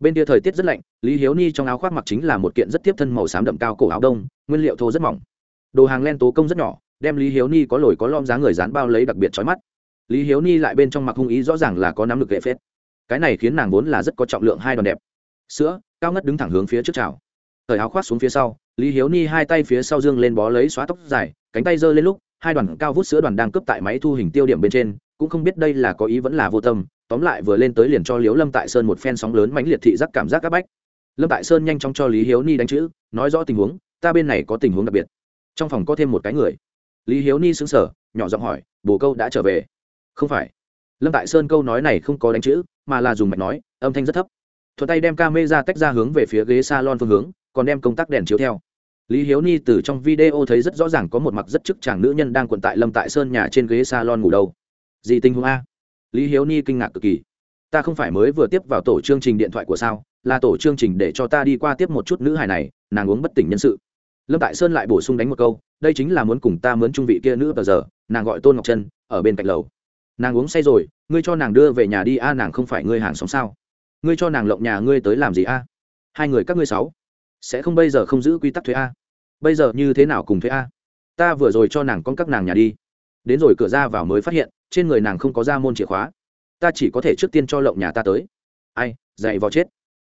Bên kia thời tiết rất lạnh, lý hiếu ni trong áo khoác mặc chính là một kiện rất tiếp thân màu xám đậm cao cổ áo đông, nguyên liệu thô rất mỏng. Đồ hàng len tố công rất nhỏ, đem lý hiếu ni có lồi có lom giá người dán bao lấy đặc biệt trói mắt. Lý hiếu ni lại bên trong mặc hung ý rõ ràng là có nắm lực lệ phết cái này khiến nàng vốn là rất có trọng lượng hai đòn đẹp. Sữa cao ngất đứng thẳng hướng phía trước chào. Thời áo khoác xuống phía sau, lý hiếu ni hai tay phía sau dương lên bó lấy xóa tóc dài, cánh tay giơ lên lúc, hai đoàn cao vút sữa đoàn đang cướp tại máy thu hình tiêu điểm bên trên, cũng không biết đây là có ý vẫn là vô tâm, tóm lại vừa lên tới liền cho liếu lâm tại sơn một phen sóng lớn mãnh liệt thị giác cảm giác áp bách. Lâm tại sơn nhanh chóng cho lý hiếu ni đánh chữ, nói rõ tình huống, ta bên này có tình huống đặc biệt. Trong phòng có thêm một cái người. Lý hiếu ni xứng sở nhỏ giọng hỏi, bồ câu đã trở về? Không phải. Lâm tại sơn câu nói này không có đánh chữ, mà là dùng mạch nói, âm thanh rất thấp thuận tay đem ca mê ra tách ra hướng về phía ghế s a lon phương hướng, còn đem công tắc đèn chiếu theo. Lý hiếu ni từ trong video thấy rất rõ ràng có một mặc rất chức chàng nữ nhân đang quận tại lâm tại sơn nhà trên ghế s a lon ngủ đâu. Gì tình huống a? Lý hiếu ni kinh ngạc cực kỳ. Ta không phải mới vừa tiếp vào tổ chương trình điện thoại của sao? Là tổ chương trình để cho ta đi qua tiếp một chút nữ hài này, nàng uống bất tỉnh nhân sự. Lâm tại sơn lại bổ sung đánh một câu, đây chính là muốn cùng ta mướn trung vị kia nữ bờ giờ, nàng gọi tôn ngọc trân, ở bên cạnh lầu. Nàng uống say rồi, ngươi cho nàng đưa về nhà đi, a, nàng không phải ngươi hàng xóm sao? Ngươi cho nàng lộng nhà ngươi tới làm gì a? Hai người các ngươi sáu, sẽ không bây giờ không giữ quy tắc thuế a? Bây giờ như thế nào cùng thuế a? Ta vừa rồi cho nàng con các nàng nhà đi. Đến rồi cửa ra vào mới phát hiện, trên người nàng không có ra môn chìa khóa. Ta chỉ có thể trước tiên cho lộng nhà ta tới. Ai, dạy vào chết.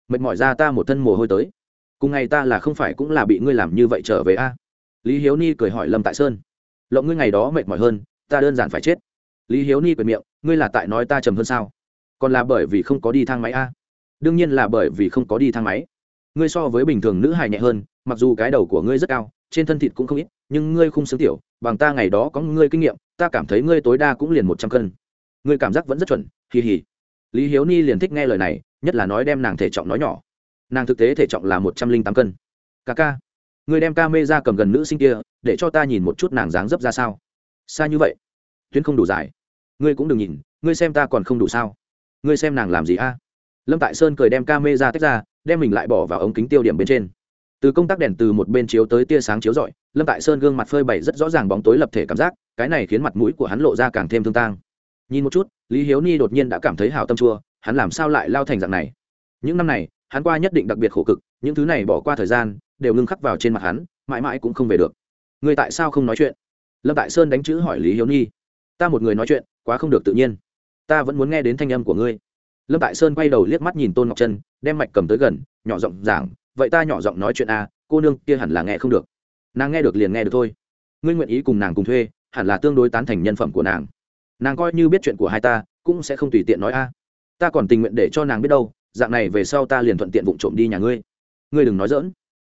Mệt mỏi ra ta một thân mồ hôi tới. Cùng ngày ta là không phải cũng là bị ngươi làm như vậy trở về a? Lý hiếu ni cười hỏi lâm tại sơn. Lộng ngươi ngày đó mệt mỏi hơn, ta đơn giản phải chết. Lý hiếu ni cười miệng, ngươi là tại nói ta trầm hơn sao? Còn là bởi vì không có đi thang máy a? Đương nhiên là bởi vì không có đi thang máy. Ngươi so với bình thường nữ hài nhẹ hơn, mặc dù cái đầu của ngươi rất cao, trên thân thịt cũng không ít, nhưng ngươi không xứng tiểu, bằng ta ngày đó có ngươi kinh nghiệm, ta cảm thấy ngươi tối đa cũng liền một trăm cân. Ngươi cảm giác vẫn rất chuẩn, hì hì. lý hiếu ni liền thích nghe lời này, nhất là nói đem nàng thể trọng nói nhỏ. Nàng thực tế thể trọng là một trăm linh tám cân. Ca ca, ngươi đem ca mê ra cầm gần nữ sinh kia, để cho ta nhìn một chút nàng dáng dấp ra sao. Xa như vậy. Tuyến không đủ dài. Ngươi cũng đừng nhìn, ngươi xem ta còn không đủ sao. Ngươi xem nàng làm gì a? Lâm tại sơn cười đem ca mê ra tách ra, đem mình lại bỏ vào ống kính tiêu điểm bên trên. Từ công tắc đèn từ một bên chiếu tới tia sáng chiếu rọi, lâm tại sơn gương mặt phơi bày rất rõ ràng bóng tối lập thể cảm giác, cái này khiến mặt mũi của hắn lộ ra càng thêm thương tang. Nhìn một chút, lý hiếu ni đột nhiên đã cảm thấy hào tâm chua, hắn làm sao lại lao thành dạng này? Những năm này, hắn qua nhất định đặc biệt khổ cực, những thứ này bỏ qua thời gian, đều ngưng khắc vào trên mặt hắn, mãi mãi cũng không về được. Người tại sao không nói chuyện? Lâm tại sơn đánh chữ hỏi lý hiếu ni. Ta một người nói chuyện, quá không được tự nhiên. Ta vẫn muốn nghe đến thanh âm của ngươi lâm tại sơn quay đầu liếc mắt nhìn tôn ngọc chân, đem mạch cầm tới gần nhỏ giọng giảng vậy ta nhỏ giọng nói chuyện a à, cô nương kia hẳn là nghe không được. Nàng nghe được liền nghe được thôi. Ngươi nguyện ý cùng nàng cùng thuê hẳn là tương đối tán thành nhân phẩm của nàng. Nàng coi như biết chuyện của hai ta cũng sẽ không tùy tiện nói a. Ta còn tình nguyện để cho nàng biết đâu dạng này về sau ta liền thuận tiện vụng trộm đi nhà ngươi. Ngươi đừng nói dỡn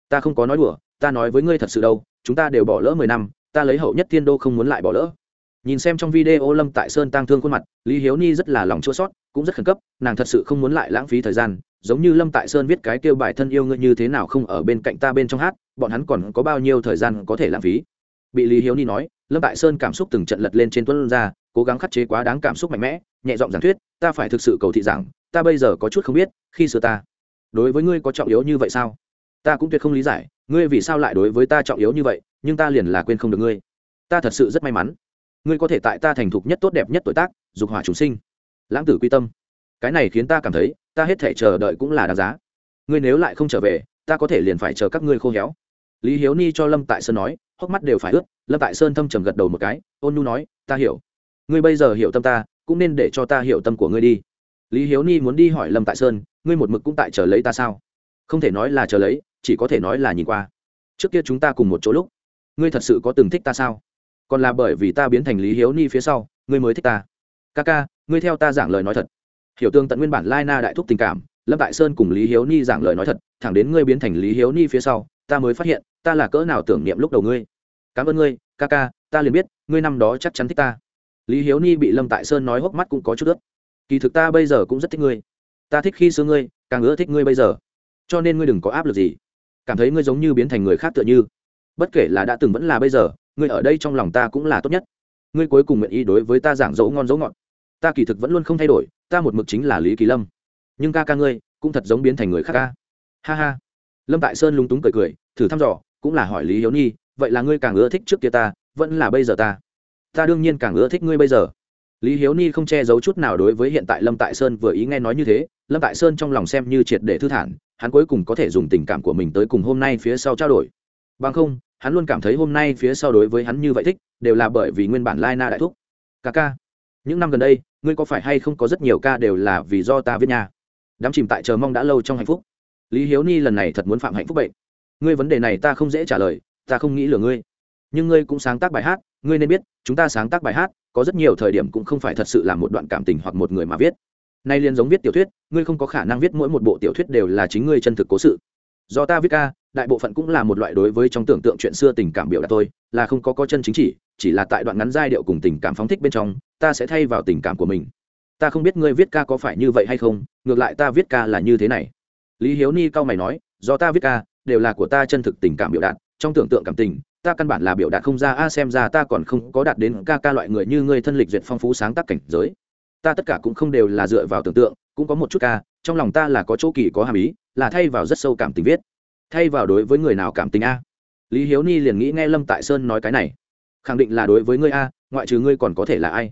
ta không có nói đùa ta nói với ngươi thật sự đâu chúng ta đều bỏ lỡ mười năm ta lấy hậu nhất thiên đô không muốn lại bỏ lỡ. Nhìn xem trong video lâm tại sơn tang thương khuôn mặt lý hiếu ni rất là lòng chua sót cũng rất khẩn cấp, nàng thật sự không muốn lại lãng phí thời gian, giống như lâm tại sơn viết cái kêu bài thân yêu ngươi như thế nào không ở bên cạnh ta bên trong hát, bọn hắn còn có bao nhiêu thời gian có thể lãng phí? Bị lý hiếu ni nói, lâm tại sơn cảm xúc từng trận lật lên trên tuấn ra, cố gắng khắc chế quá đáng cảm xúc mạnh mẽ, nhẹ giọng giảng thuyết, ta phải thực sự cầu thị rằng, ta bây giờ có chút không biết, khi xưa ta đối với ngươi có trọng yếu như vậy sao? Ta cũng tuyệt không lý giải, ngươi vì sao lại đối với ta trọng yếu như vậy, nhưng ta liền là quên không được ngươi. Ta thật sự rất may mắn. Ngươi có thể tại ta thành thục nhất tốt đẹp nhất tuổi tác, dục hỏa chúng sinh lãng tử quy tâm. Cái này khiến ta cảm thấy, ta hết thể chờ đợi cũng là đáng giá. Ngươi nếu lại không trở về, ta có thể liền phải chờ các ngươi khô héo. Lý hiếu ni cho lâm tại sơn nói, hốc mắt đều phải ướt, lâm tại sơn thâm trầm gật đầu một cái, ôn nu nói, ta hiểu. Ngươi bây giờ hiểu tâm ta, cũng nên để cho ta hiểu tâm của ngươi đi. Lý hiếu ni muốn đi hỏi lâm tại sơn, ngươi một mực cũng tại chờ lấy ta sao? Không thể nói là chờ lấy, chỉ có thể nói là nhìn qua. Trước kia chúng ta cùng một chỗ lúc, ngươi thật sự có từng thích ta sao? Còn là bởi vì ta biến thành lý hiếu ni phía sau, ngươi mới thích ta ca ca, ngươi theo ta giảng lời nói thật. Hiểu tương tận nguyên bản lai na đại thúc tình cảm, lâm tại sơn cùng lý hiếu ni giảng lời nói thật, thẳng đến ngươi biến thành lý hiếu ni phía sau, ta mới phát hiện, ta là cỡ nào tưởng niệm lúc đầu ngươi. Cảm ơn ngươi, ca ca, ta liền biết, ngươi năm đó chắc chắn thích ta. Lý hiếu ni bị lâm tại sơn nói hốc mắt cũng có chút ướt. Kỳ thực ta bây giờ cũng rất thích ngươi. Ta thích khi xưa ngươi, càng ưa thích ngươi bây giờ. Cho nên ngươi đừng có áp lực gì. Cảm thấy ngươi giống như biến thành người khác tựa như. Bất kể là đã từng vẫn là bây giờ, ngươi ở đây trong lòng ta cũng là tốt nhất. Ngươi cuối cùng nguyện ý đối với ta giảng dỗ ngon dỗ ngọt ta kỳ thực vẫn luôn không thay đổi, ta một mực chính là lý kỳ lâm. Nhưng ca ca ngươi cũng thật giống biến thành người khác ca. Ha ha. Lâm tại sơn lúng túng cười cười, thử thăm dò, cũng là hỏi lý hiếu nhi, vậy là ngươi càng ưa thích trước kia ta, vẫn là bây giờ ta? Ta đương nhiên càng ưa thích ngươi bây giờ. Lý hiếu ni không che giấu chút nào đối với hiện tại lâm tại sơn vừa ý nghe nói như thế, lâm tại sơn trong lòng xem như triệt để thư thản, hắn cuối cùng có thể dùng tình cảm của mình tới cùng hôm nay phía sau trao đổi. Bằng không, hắn luôn cảm thấy hôm nay phía sau đối với hắn như vậy thích, đều là bởi vì nguyên bản lai na đại thúc. Ca ca những năm gần đây, ngươi có phải hay không có rất nhiều ca đều là vì do ta viết nha? Đám chìm tại chờ mong đã lâu trong hạnh phúc. Lý hiếu ni lần này thật muốn phạm hạnh phúc bệnh. Ngươi vấn đề này ta không dễ trả lời, ta không nghĩ lừa ngươi. Nhưng ngươi cũng sáng tác bài hát, ngươi nên biết, chúng ta sáng tác bài hát, có rất nhiều thời điểm cũng không phải thật sự là một đoạn cảm tình hoặc một người mà viết. Nay liền giống viết tiểu thuyết, ngươi không có khả năng viết mỗi một bộ tiểu thuyết đều là chính ngươi chân thực cố sự. Do ta viết ca, đại bộ phận cũng là một loại đối với trong tưởng tượng chuyện xưa tình cảm biểu đạt tôi là không có có chân chính chỉ chỉ là tại đoạn ngắn giai điệu cùng tình cảm phóng thích bên trong ta sẽ thay vào tình cảm của mình. Ta không biết ngươi viết ca có phải như vậy hay không, ngược lại ta viết ca là như thế này. Lý hiếu ni cao mày nói, do ta viết ca, đều là của ta chân thực tình cảm biểu đạt, trong tưởng tượng cảm tình, ta căn bản là biểu đạt không ra, a, xem ra ta còn không có đạt đến ca ca loại người như ngươi thân lịch duyệt phong phú sáng tác cảnh giới. Ta tất cả cũng không đều là dựa vào tưởng tượng, cũng có một chút ca, trong lòng ta là có chỗ kỳ, có hàm ý, là thay vào rất sâu cảm tình viết. Thay vào đối với người nào cảm tình a? Lý hiếu ni liền nghĩ nghe lâm tại sơn nói cái này. Khẳng định là đối với ngươi a, ngoại trừ ngươi còn có thể là ai?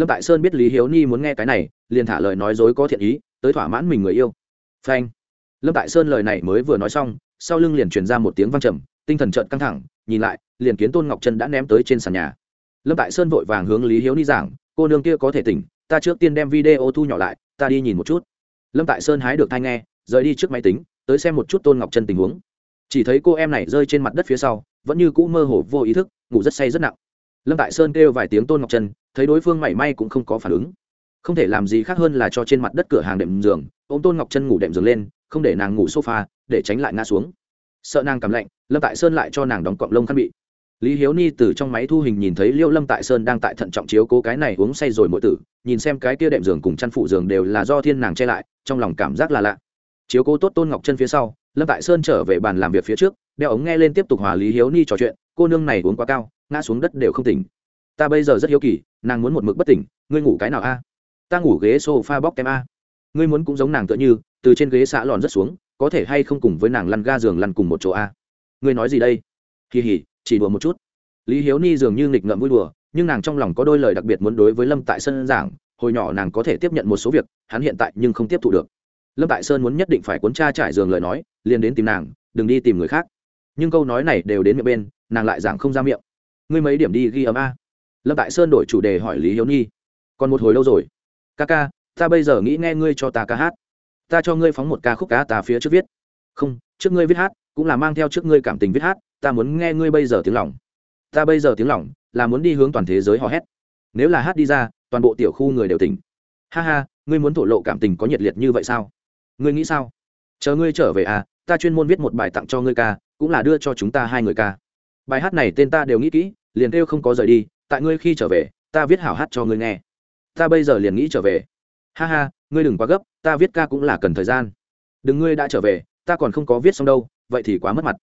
Lâm tại sơn biết lý hiếu ni muốn nghe cái này, liền thả lời nói dối có thiện ý, tới thỏa mãn mình người yêu. Phanh. Lâm tại sơn lời này mới vừa nói xong, sau lưng liền truyền ra một tiếng văng trầm, tinh thần trợn căng thẳng, nhìn lại, liền kiến tôn ngọc trân đã ném tới trên sàn nhà. Lâm tại sơn vội vàng hướng lý hiếu ni giảng, cô nương kia có thể tỉnh, ta trước tiên đem video thu nhỏ lại, ta đi nhìn một chút. Lâm tại sơn hái được thai nghe, rời đi trước máy tính, tới xem một chút tôn ngọc trân tình huống. Chỉ thấy cô em này rơi trên mặt đất phía sau, vẫn như cũ mơ hồ vô ý thức, ngủ rất say rất nặng. Lâm tại sơn kêu vài tiếng tôn ngọc trân thấy đối phương mảy may cũng không có phản ứng. Không thể làm gì khác hơn là cho trên mặt đất cửa hàng đệm giường ô m tôn ngọc chân ngủ đệm giường lên, không để nàng ngủ sofa, để tránh lại ngã xuống. Sợ nàng cảm lạnh, lâm tại sơn lại cho nàng đóng cọng lông khăn bị. Lý hiếu ni từ trong máy thu hình nhìn thấy liêu lâm tại sơn đang tại thận trọng chiếu cố cái này uống say rồi mỗi tử, nhìn xem cái kia đệm giường cùng chăn phụ giường đều là do thiên nàng che lại, trong lòng cảm giác là lạ. Chiếu cố tốt tôn ngọc chân phía sau, lâm tại sơn trở về bàn làm việc phía trước, đeo ống nghe lên tiếp tục hòa lý hiếu ni trò chuyện, cô nương này uống quá cao, ngã xuống đất đều không tỉnh ta bây giờ rất hiếu kỳ, nàng muốn một mực bất tỉnh, ngươi ngủ cái nào a? Ta ngủ ghế s o f a bóc kem a. Ngươi muốn cũng giống nàng tựa như, từ trên ghế xã lòn rất xuống, có thể hay không cùng với nàng lăn ga giường lăn cùng một chỗ a? Ngươi nói gì đây? Kỳ hỉ chỉ đùa một chút. Lý hiếu ni dường như nghịch ngợm vui đùa, nhưng nàng trong lòng có đôi lời đặc biệt muốn đối với lâm tại sơn giảng, hồi nhỏ nàng có thể tiếp nhận một số việc, hắn hiện tại nhưng không tiếp thụ được. Lâm tại sơn muốn nhất định phải cuốn cha trải giường lời nói, liền đến tìm nàng, đừng đi tìm người khác. Nhưng câu nói này đều đến miệng bên, nàng lại giảng không ra miệng. Ngươi mấy điểm đi ghi ấm a? Lâm tại sơn đổi chủ đề hỏi lý hiếu Nhi. còn một hồi lâu rồi. Ca ca, ta bây giờ nghĩ nghe ngươi cho ta ca hát. Ta cho ngươi phóng một ca khúc cá ta phía trước viết. Không, trước ngươi viết hát, cũng là mang theo trước ngươi cảm tình viết hát, ta muốn nghe ngươi bây giờ tiếng lòng. Ta bây giờ tiếng lòng là muốn đi hướng toàn thế giới hò hét. Nếu là hát đi ra, toàn bộ tiểu khu người đều tỉnh. Ha ha, ngươi muốn thổ lộ cảm tình có nhiệt liệt như vậy sao? Ngươi nghĩ sao? Chờ ngươi trở về à ta chuyên môn viết một bài tặng cho ngươi ca, cũng là đưa cho chúng ta hai người ca. Bài hát này tên ta đều nghĩ kỹ, liền kêu không có rời đi tại ngươi khi trở về, ta viết hảo hát cho ngươi nghe. Ta bây giờ liền nghĩ trở về. Ha ha, ngươi đừng quá gấp, ta viết ca cũng là cần thời gian. Đừng ngươi đã trở về, ta còn không có viết xong đâu, vậy thì quá mất mặt.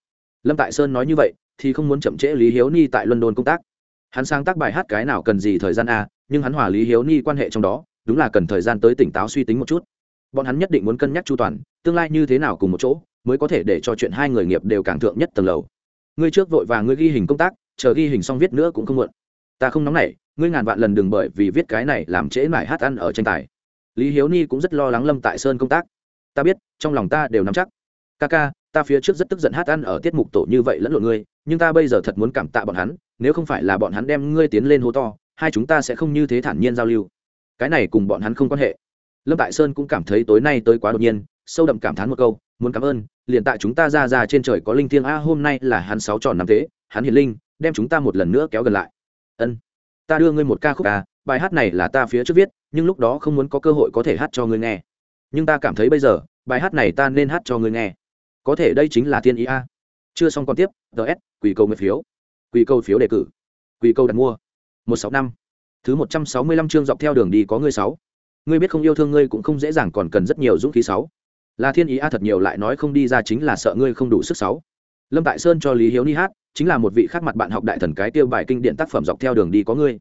Lâm tại sơn nói như vậy, thì không muốn chậm trễ lý hiếu ni tại london công tác. Hắn sáng tác bài hát cái nào cần gì thời gian a nhưng hắn hòa lý hiếu ni quan hệ trong đó, đúng là cần thời gian tới tỉnh táo suy tính một chút. Bọn hắn nhất định muốn cân nhắc chu toàn, tương lai như thế nào cùng một chỗ, mới có thể để cho chuyện hai người nghiệp đều càng thượng nhất tầng lầu. Ngươi trước vội và ngươi ghi hình công tác, chờ ghi hình xong viết nữa cũng không muộn ta không nóng nảy, ngươi ngàn vạn lần đừng bởi vì viết cái này làm trễ mải hát ăn ở tranh tài. Lý hiếu ni cũng rất lo lắng lâm tại sơn công tác. Ta biết, trong lòng ta đều nắm chắc. Ca ca, ta phía trước rất tức giận hát ăn ở tiết mục tổ như vậy lẫn lộn ngươi, nhưng ta bây giờ thật muốn cảm tạ bọn hắn, nếu không phải là bọn hắn đem ngươi tiến lên hô to, hai chúng ta sẽ không như thế thản nhiên giao lưu. Cái này cùng bọn hắn không quan hệ. Lâm tại sơn cũng cảm thấy tối nay tới quá đột nhiên, sâu đậm cảm thán một câu, muốn cảm ơn, liền tại chúng ta ra ra trên trời có linh thiêng a, hôm nay là hắn sáu tròn năm thế, hắn hiền linh, đem chúng ta một lần nữa kéo gần lại ân. Ta đưa ngươi một ca khúc à bài hát này là ta phía trước viết, nhưng lúc đó không muốn có cơ hội có thể hát cho ngươi nghe. Nhưng ta cảm thấy bây giờ, bài hát này ta nên hát cho ngươi nghe. Có thể đây chính là thiên ý a. Chưa xong còn tiếp ts quỷ câu nguyện phiếu. Quỷ câu phiếu đề cử. Quỷ câu đặt mua. Một sáu năm. Thứ một trăm sáu mươi lăm chương dọc theo đường đi có ngươi sáu. Ngươi biết không yêu thương ngươi cũng không dễ dàng còn cần rất nhiều dũng khí sáu. Là thiên ý a thật nhiều lại nói không đi ra chính là sợ ngươi không đủ sức sáu. Lâm tại sơn cho lý hiếu ni hát chính là một vị khác mặt bạn học đại thần cái tiêu bài kinh điện tác phẩm dọc theo đường đi có ngươi.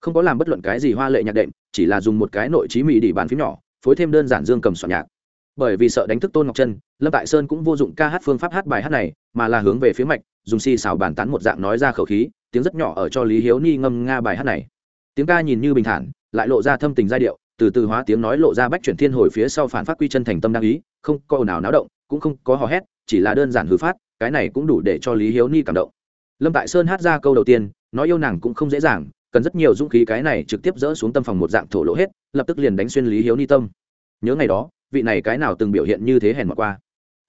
Không có làm bất luận cái gì hoa lệ nhạc đệm, chỉ là dùng một cái nội trí mỹ đỉ bàn phím nhỏ, phối thêm đơn giản dương cầm soạn nhạc. Bởi vì sợ đánh thức tôn ngọc chân lâm tại sơn cũng vô dụng ca hát phương pháp hát bài hát này, mà là hướng về phía mạch, dùng xì xào bàn tán một dạng nói ra khẩu khí, tiếng rất nhỏ ở cho lý hiếu ni ngâm nga bài hát này. Tiếng ca nhìn như bình thản, lại lộ ra thâm tình giai điệu, từ từ hóa tiếng nói lộ ra bách chuyển thiên hồi phía sau phản phát quy chân thành tâm đăng ý, không có ồn ào náo động, cũng không có hò hét, chỉ là đơn giản hư phát, cái này cũng đủ để cho lý hiếu ni cảm động lâm tại sơn hát ra câu đầu tiên, nói yêu nàng cũng không dễ dàng, cần rất nhiều dũng khí cái này trực tiếp dỡ xuống tâm phòng một dạng thổ lỗ hết, lập tức liền đánh xuyên lý hiếu ni tâm. Nhớ ngày đó, vị này cái nào từng biểu hiện như thế hèn mặc qua.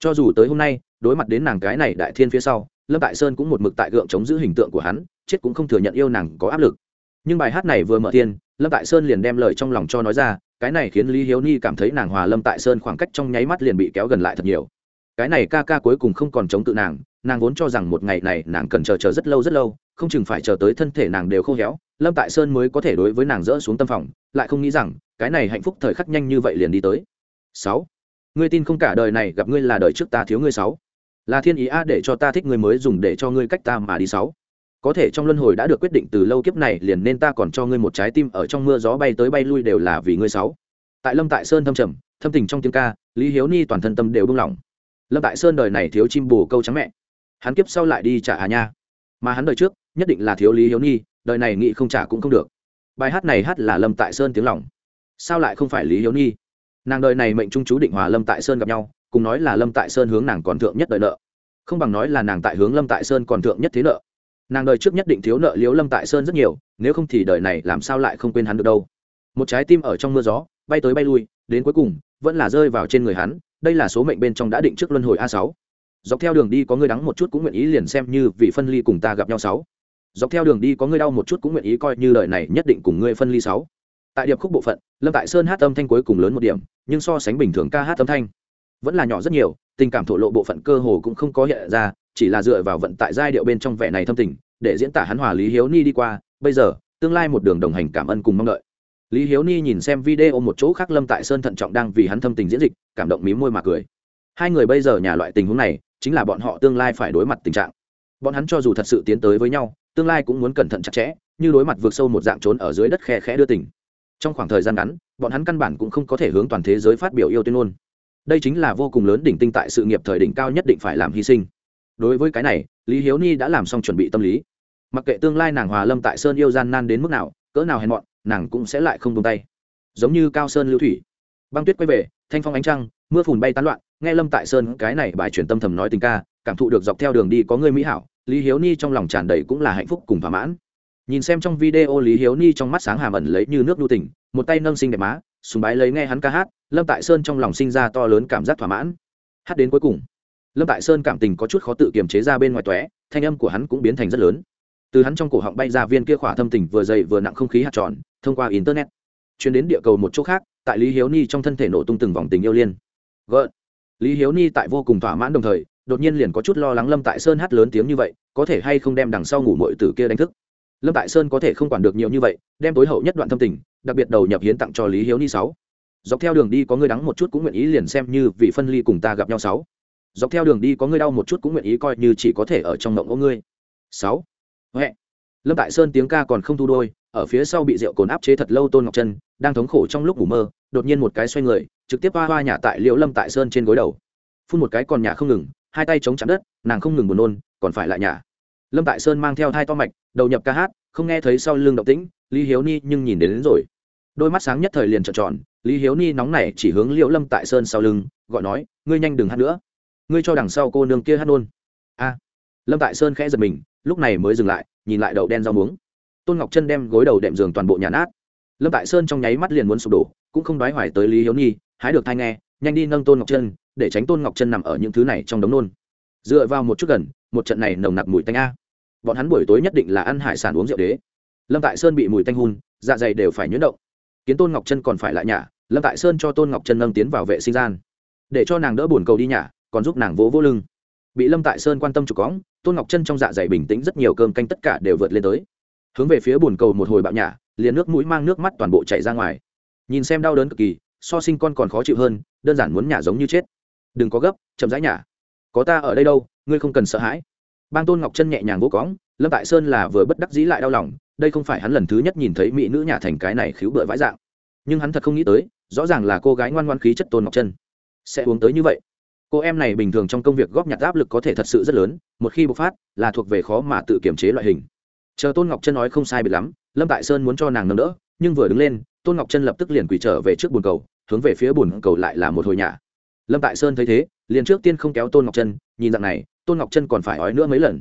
Cho dù tới hôm nay, đối mặt đến nàng cái này đại thiên phía sau, lâm tại sơn cũng một mực tại gượng chống giữ hình tượng của hắn, chết cũng không thừa nhận yêu nàng có áp lực. Nhưng bài hát này vừa mở tiên, lâm tại sơn liền đem lời trong lòng cho nói ra, cái này khiến lý hiếu ni cảm thấy nàng hòa lâm tại sơn khoảng cách trong nháy mắt liền bị kéo gần lại thật nhiều. Cái này ca ca cuối cùng không còn chống tự nàng nàng vốn cho rằng một ngày này nàng cần chờ chờ rất lâu rất lâu, không chừng phải chờ tới thân thể nàng đều khô héo. Lâm tại sơn mới có thể đối với nàng dỡ xuống tâm phòng, lại không nghĩ rằng, cái này hạnh phúc thời khắc nhanh như vậy liền đi tới. Sáu, ngươi tin không cả đời này gặp ngươi là đời trước ta thiếu ngươi sáu. Là thiên ý a, để cho ta thích ngươi mới dùng để cho ngươi cách ta mà đi sáu. Có thể trong luân hồi đã được quyết định từ lâu kiếp này liền nên ta còn cho ngươi một trái tim ở trong mưa gió bay tới bay lui đều là vì ngươi sáu. Tại lâm tại sơn thâm trầm, thâm tình trong tiếng ca, lý hiếu ni toàn thân tâm đều buông lỏng. Lâm tại sơn đời này thiếu chim bù câu trắng mẹ hắn kiếp sau lại đi trả hà nha. Mà hắn đời trước nhất định là thiếu lý hiếu nhi, đời này nghị không trả cũng không được. Bài hát này hát là lâm tại sơn tiếng lòng. Sao lại không phải lý hiếu nhi? nàng đời này mệnh trung chú định hòa lâm tại sơn gặp nhau cùng nói là lâm tại sơn hướng nàng còn thượng nhất đời nợ. Không bằng nói là nàng tại hướng lâm tại sơn còn thượng nhất thế nợ. Nàng đời trước nhất định thiếu nợ liếu lâm tại sơn rất nhiều nếu không thì đời này làm sao lại không quên hắn được đâu. Một trái tim ở trong mưa gió bay tới bay lui đến cuối cùng vẫn là rơi vào trên người hắn đây là số mệnh bên trong đã định trước luân hồi a sáu dọc theo đường đi có người đắng một chút cũng nguyện ý liền xem như vị phân ly cùng ta gặp nhau sáu. Dọc theo đường đi có người đau một chút cũng nguyện ý coi như lời này nhất định cùng ngươi phân ly sáu. Tại điệp khúc bộ phận, lâm tại sơn hát âm thanh cuối cùng lớn một điểm, nhưng so sánh bình thường ca hát âm thanh, vẫn là nhỏ rất nhiều, tình cảm thổ lộ bộ phận cơ hồ cũng không có hiện ra, chỉ là dựa vào vận tại giai điệu bên trong vẻ này thâm tình, để diễn tả hắn hòa lý hiếu ni đi qua, bây giờ, tương lai một đường đồng hành cảm ơn cùng mong đợi. Lý hiếu ni nhìn xem video một chỗ khác lâm tại sơn thận trọng đang vì hắn thâm tình diễn dịch, cảm động mí môi mà cười. Hai người bây giờ nhà loại tình huống này chính là bọn họ tương lai phải đối mặt tình trạng. Bọn hắn cho dù thật sự tiến tới với nhau, tương lai cũng muốn cẩn thận chặt chẽ, như đối mặt vượt sâu một dạng trốn ở dưới đất khe khẽ đưa tình. Trong khoảng thời gian ngắn, bọn hắn căn bản cũng không có thể hướng toàn thế giới phát biểu yêu tuyên ngôn. Đây chính là vô cùng lớn đỉnh tinh tại sự nghiệp thời đỉnh cao nhất định phải làm hy sinh. Đối với cái này, lý hiếu ni đã làm xong chuẩn bị tâm lý. Mặc kệ tương lai nàng hòa lâm tại sơn yêu gian nan đến mức nào, cỡ nào hèn mọn, nàng cũng sẽ lại không tung tay. Giống như cao sơn lưu thủy. Băng tuyết quay về, thanh phong ánh trăng, mưa phùn bay tán loạn nghe lâm tại sơn cái này bài truyền tâm thầm nói tình ca, cảm thụ được dọc theo đường đi có người mỹ hảo, lý hiếu ni trong lòng tràn đầy cũng là hạnh phúc cùng thỏa mãn. Nhìn xem trong video lý hiếu ni trong mắt sáng hàm ẩn lấy như nước đu tỉnh một tay nâng sinh đẹp má, sùng bái lấy nghe hắn ca hát, lâm tại sơn trong lòng sinh ra to lớn cảm giác thỏa mãn. Hát đến cuối cùng, lâm tại sơn cảm tình có chút khó tự kiềm chế ra bên ngoài tóe, thanh âm của hắn cũng biến thành rất lớn. Từ hắn trong cổ họng bay ra viên kia khỏa thâm tình vừa dày vừa nặng không khí hạt tròn, thông qua internet chuyến đến địa cầu một chỗ khác, tại lý hiếu ni trong thân thể nổ tung từng vòng tình yêu liên. Gợn lý hiếu ni tại vô cùng thỏa mãn đồng thời, đột nhiên liền có chút lo lắng lâm tại sơn hát lớn tiếng như vậy, có thể hay không đem đằng sau ngủ mội tử kia đánh thức. Lâm tại sơn có thể không quản được nhiều như vậy, đem tối hậu nhất đoạn thâm tình, đặc biệt đầu nhập hiến tặng cho lý hiếu ni sáu. Dọc theo đường đi có người đắng một chút cũng nguyện ý liền xem như vị phân ly cùng ta gặp nhau sáu. Dọc theo đường đi có người đau một chút cũng nguyện ý coi như chỉ có thể ở trong mộng ô ngươi. Sáu. Huệ. Lâm tại sơn tiếng ca còn không thu đôi, ở phía sau bị rượu cồn áp chế thật lâu tôn ngọc chân đang thống khổ trong lúc ngủ mơ, đột nhiên một cái xoay người trực tiếp hoa hoa nhả tại liễu lâm tại sơn trên gối đầu phun một cái còn nhả không ngừng hai tay chống chắn đất nàng không ngừng buồn nôn còn phải lại nhả lâm tại sơn mang theo hai to mạch đầu nhập ca hát không nghe thấy sau lưng động tĩnh lý hiếu ni nhưng nhìn đến, đến rồi đôi mắt sáng nhất thời liền trợn tròn lý hiếu ni nóng nảy chỉ hướng liễu lâm tại sơn sau lưng gọi nói ngươi nhanh đừng hát nữa ngươi cho đằng sau cô nương kia hát nôn a lâm tại sơn khẽ giật mình lúc này mới dừng lại nhìn lại đậu đen rau muống tôn ngọc chân đem gối đầu đệm giường toàn bộ nhà nát lâm tại sơn trong nháy mắt liền muốn sụp đổ cũng không đoái hoài tới lý hiếu ni hái được thai nghe, nhanh đi nâng tôn ngọc chân để tránh tôn ngọc chân nằm ở những thứ này trong đống nôn. Dựa vào một chút gần, một trận này nồng nặc mùi tanh a. Bọn hắn buổi tối nhất định là ăn hải sản uống rượu đế. Lâm tại sơn bị mùi tanh hun dạ dày đều phải nhuyễn động. Kiến tôn ngọc chân còn phải lại nhả, lâm tại sơn cho tôn ngọc chân nâng tiến vào vệ sinh gian. Để cho nàng đỡ buồn cầu đi nhả, còn giúp nàng vỗ vỗ lưng. Bị lâm tại sơn quan tâm chụp cóng tôn ngọc chân trong dạ dày bình tĩnh rất nhiều cơm canh tất cả đều vượt lên tới. Hướng về phía buồn cầu một hồi bạo nhả, liền nước mũi mang nước mắt toàn bộ chảy ra ngoài. Nhìn xem đau đớn cực kỳ so sinh con còn khó chịu hơn, đơn giản muốn nhả giống như chết. Đừng có gấp, chậm rãi nhả có ta ở đây đâu, ngươi không cần sợ hãi. Bang tôn ngọc chân nhẹ nhàng vô cóng, lâm tại sơn là vừa bất đắc dĩ lại đau lòng, đây không phải hắn lần thứ nhất nhìn thấy mỹ nữ nhà thành cái này khiếu bựa vãi dạng. Nhưng hắn thật không nghĩ tới, rõ ràng là cô gái ngoan ngoan khí chất tôn ngọc chân. Sẽ uống tới như vậy. Cô em này bình thường trong công việc góp nhặt áp lực có thể thật sự rất lớn, một khi bộc phát, là thuộc về khó mà tự kiểm chế loại hình. Chờ tôn ngọc chân nói không sai biệt lắm, lâm tại sơn muốn cho nàng nâng đỡ, nhưng vừa đứng lên, tôn ngọc chân lập tức liền quỳ trở về trước bồn cầu hướng về phía bùn cầu lại là một hồi nhả. Lâm tại sơn thấy thế, liền trước tiên không kéo tôn ngọc chân nhìn dạng này, tôn ngọc chân còn phải ói nữa mấy lần.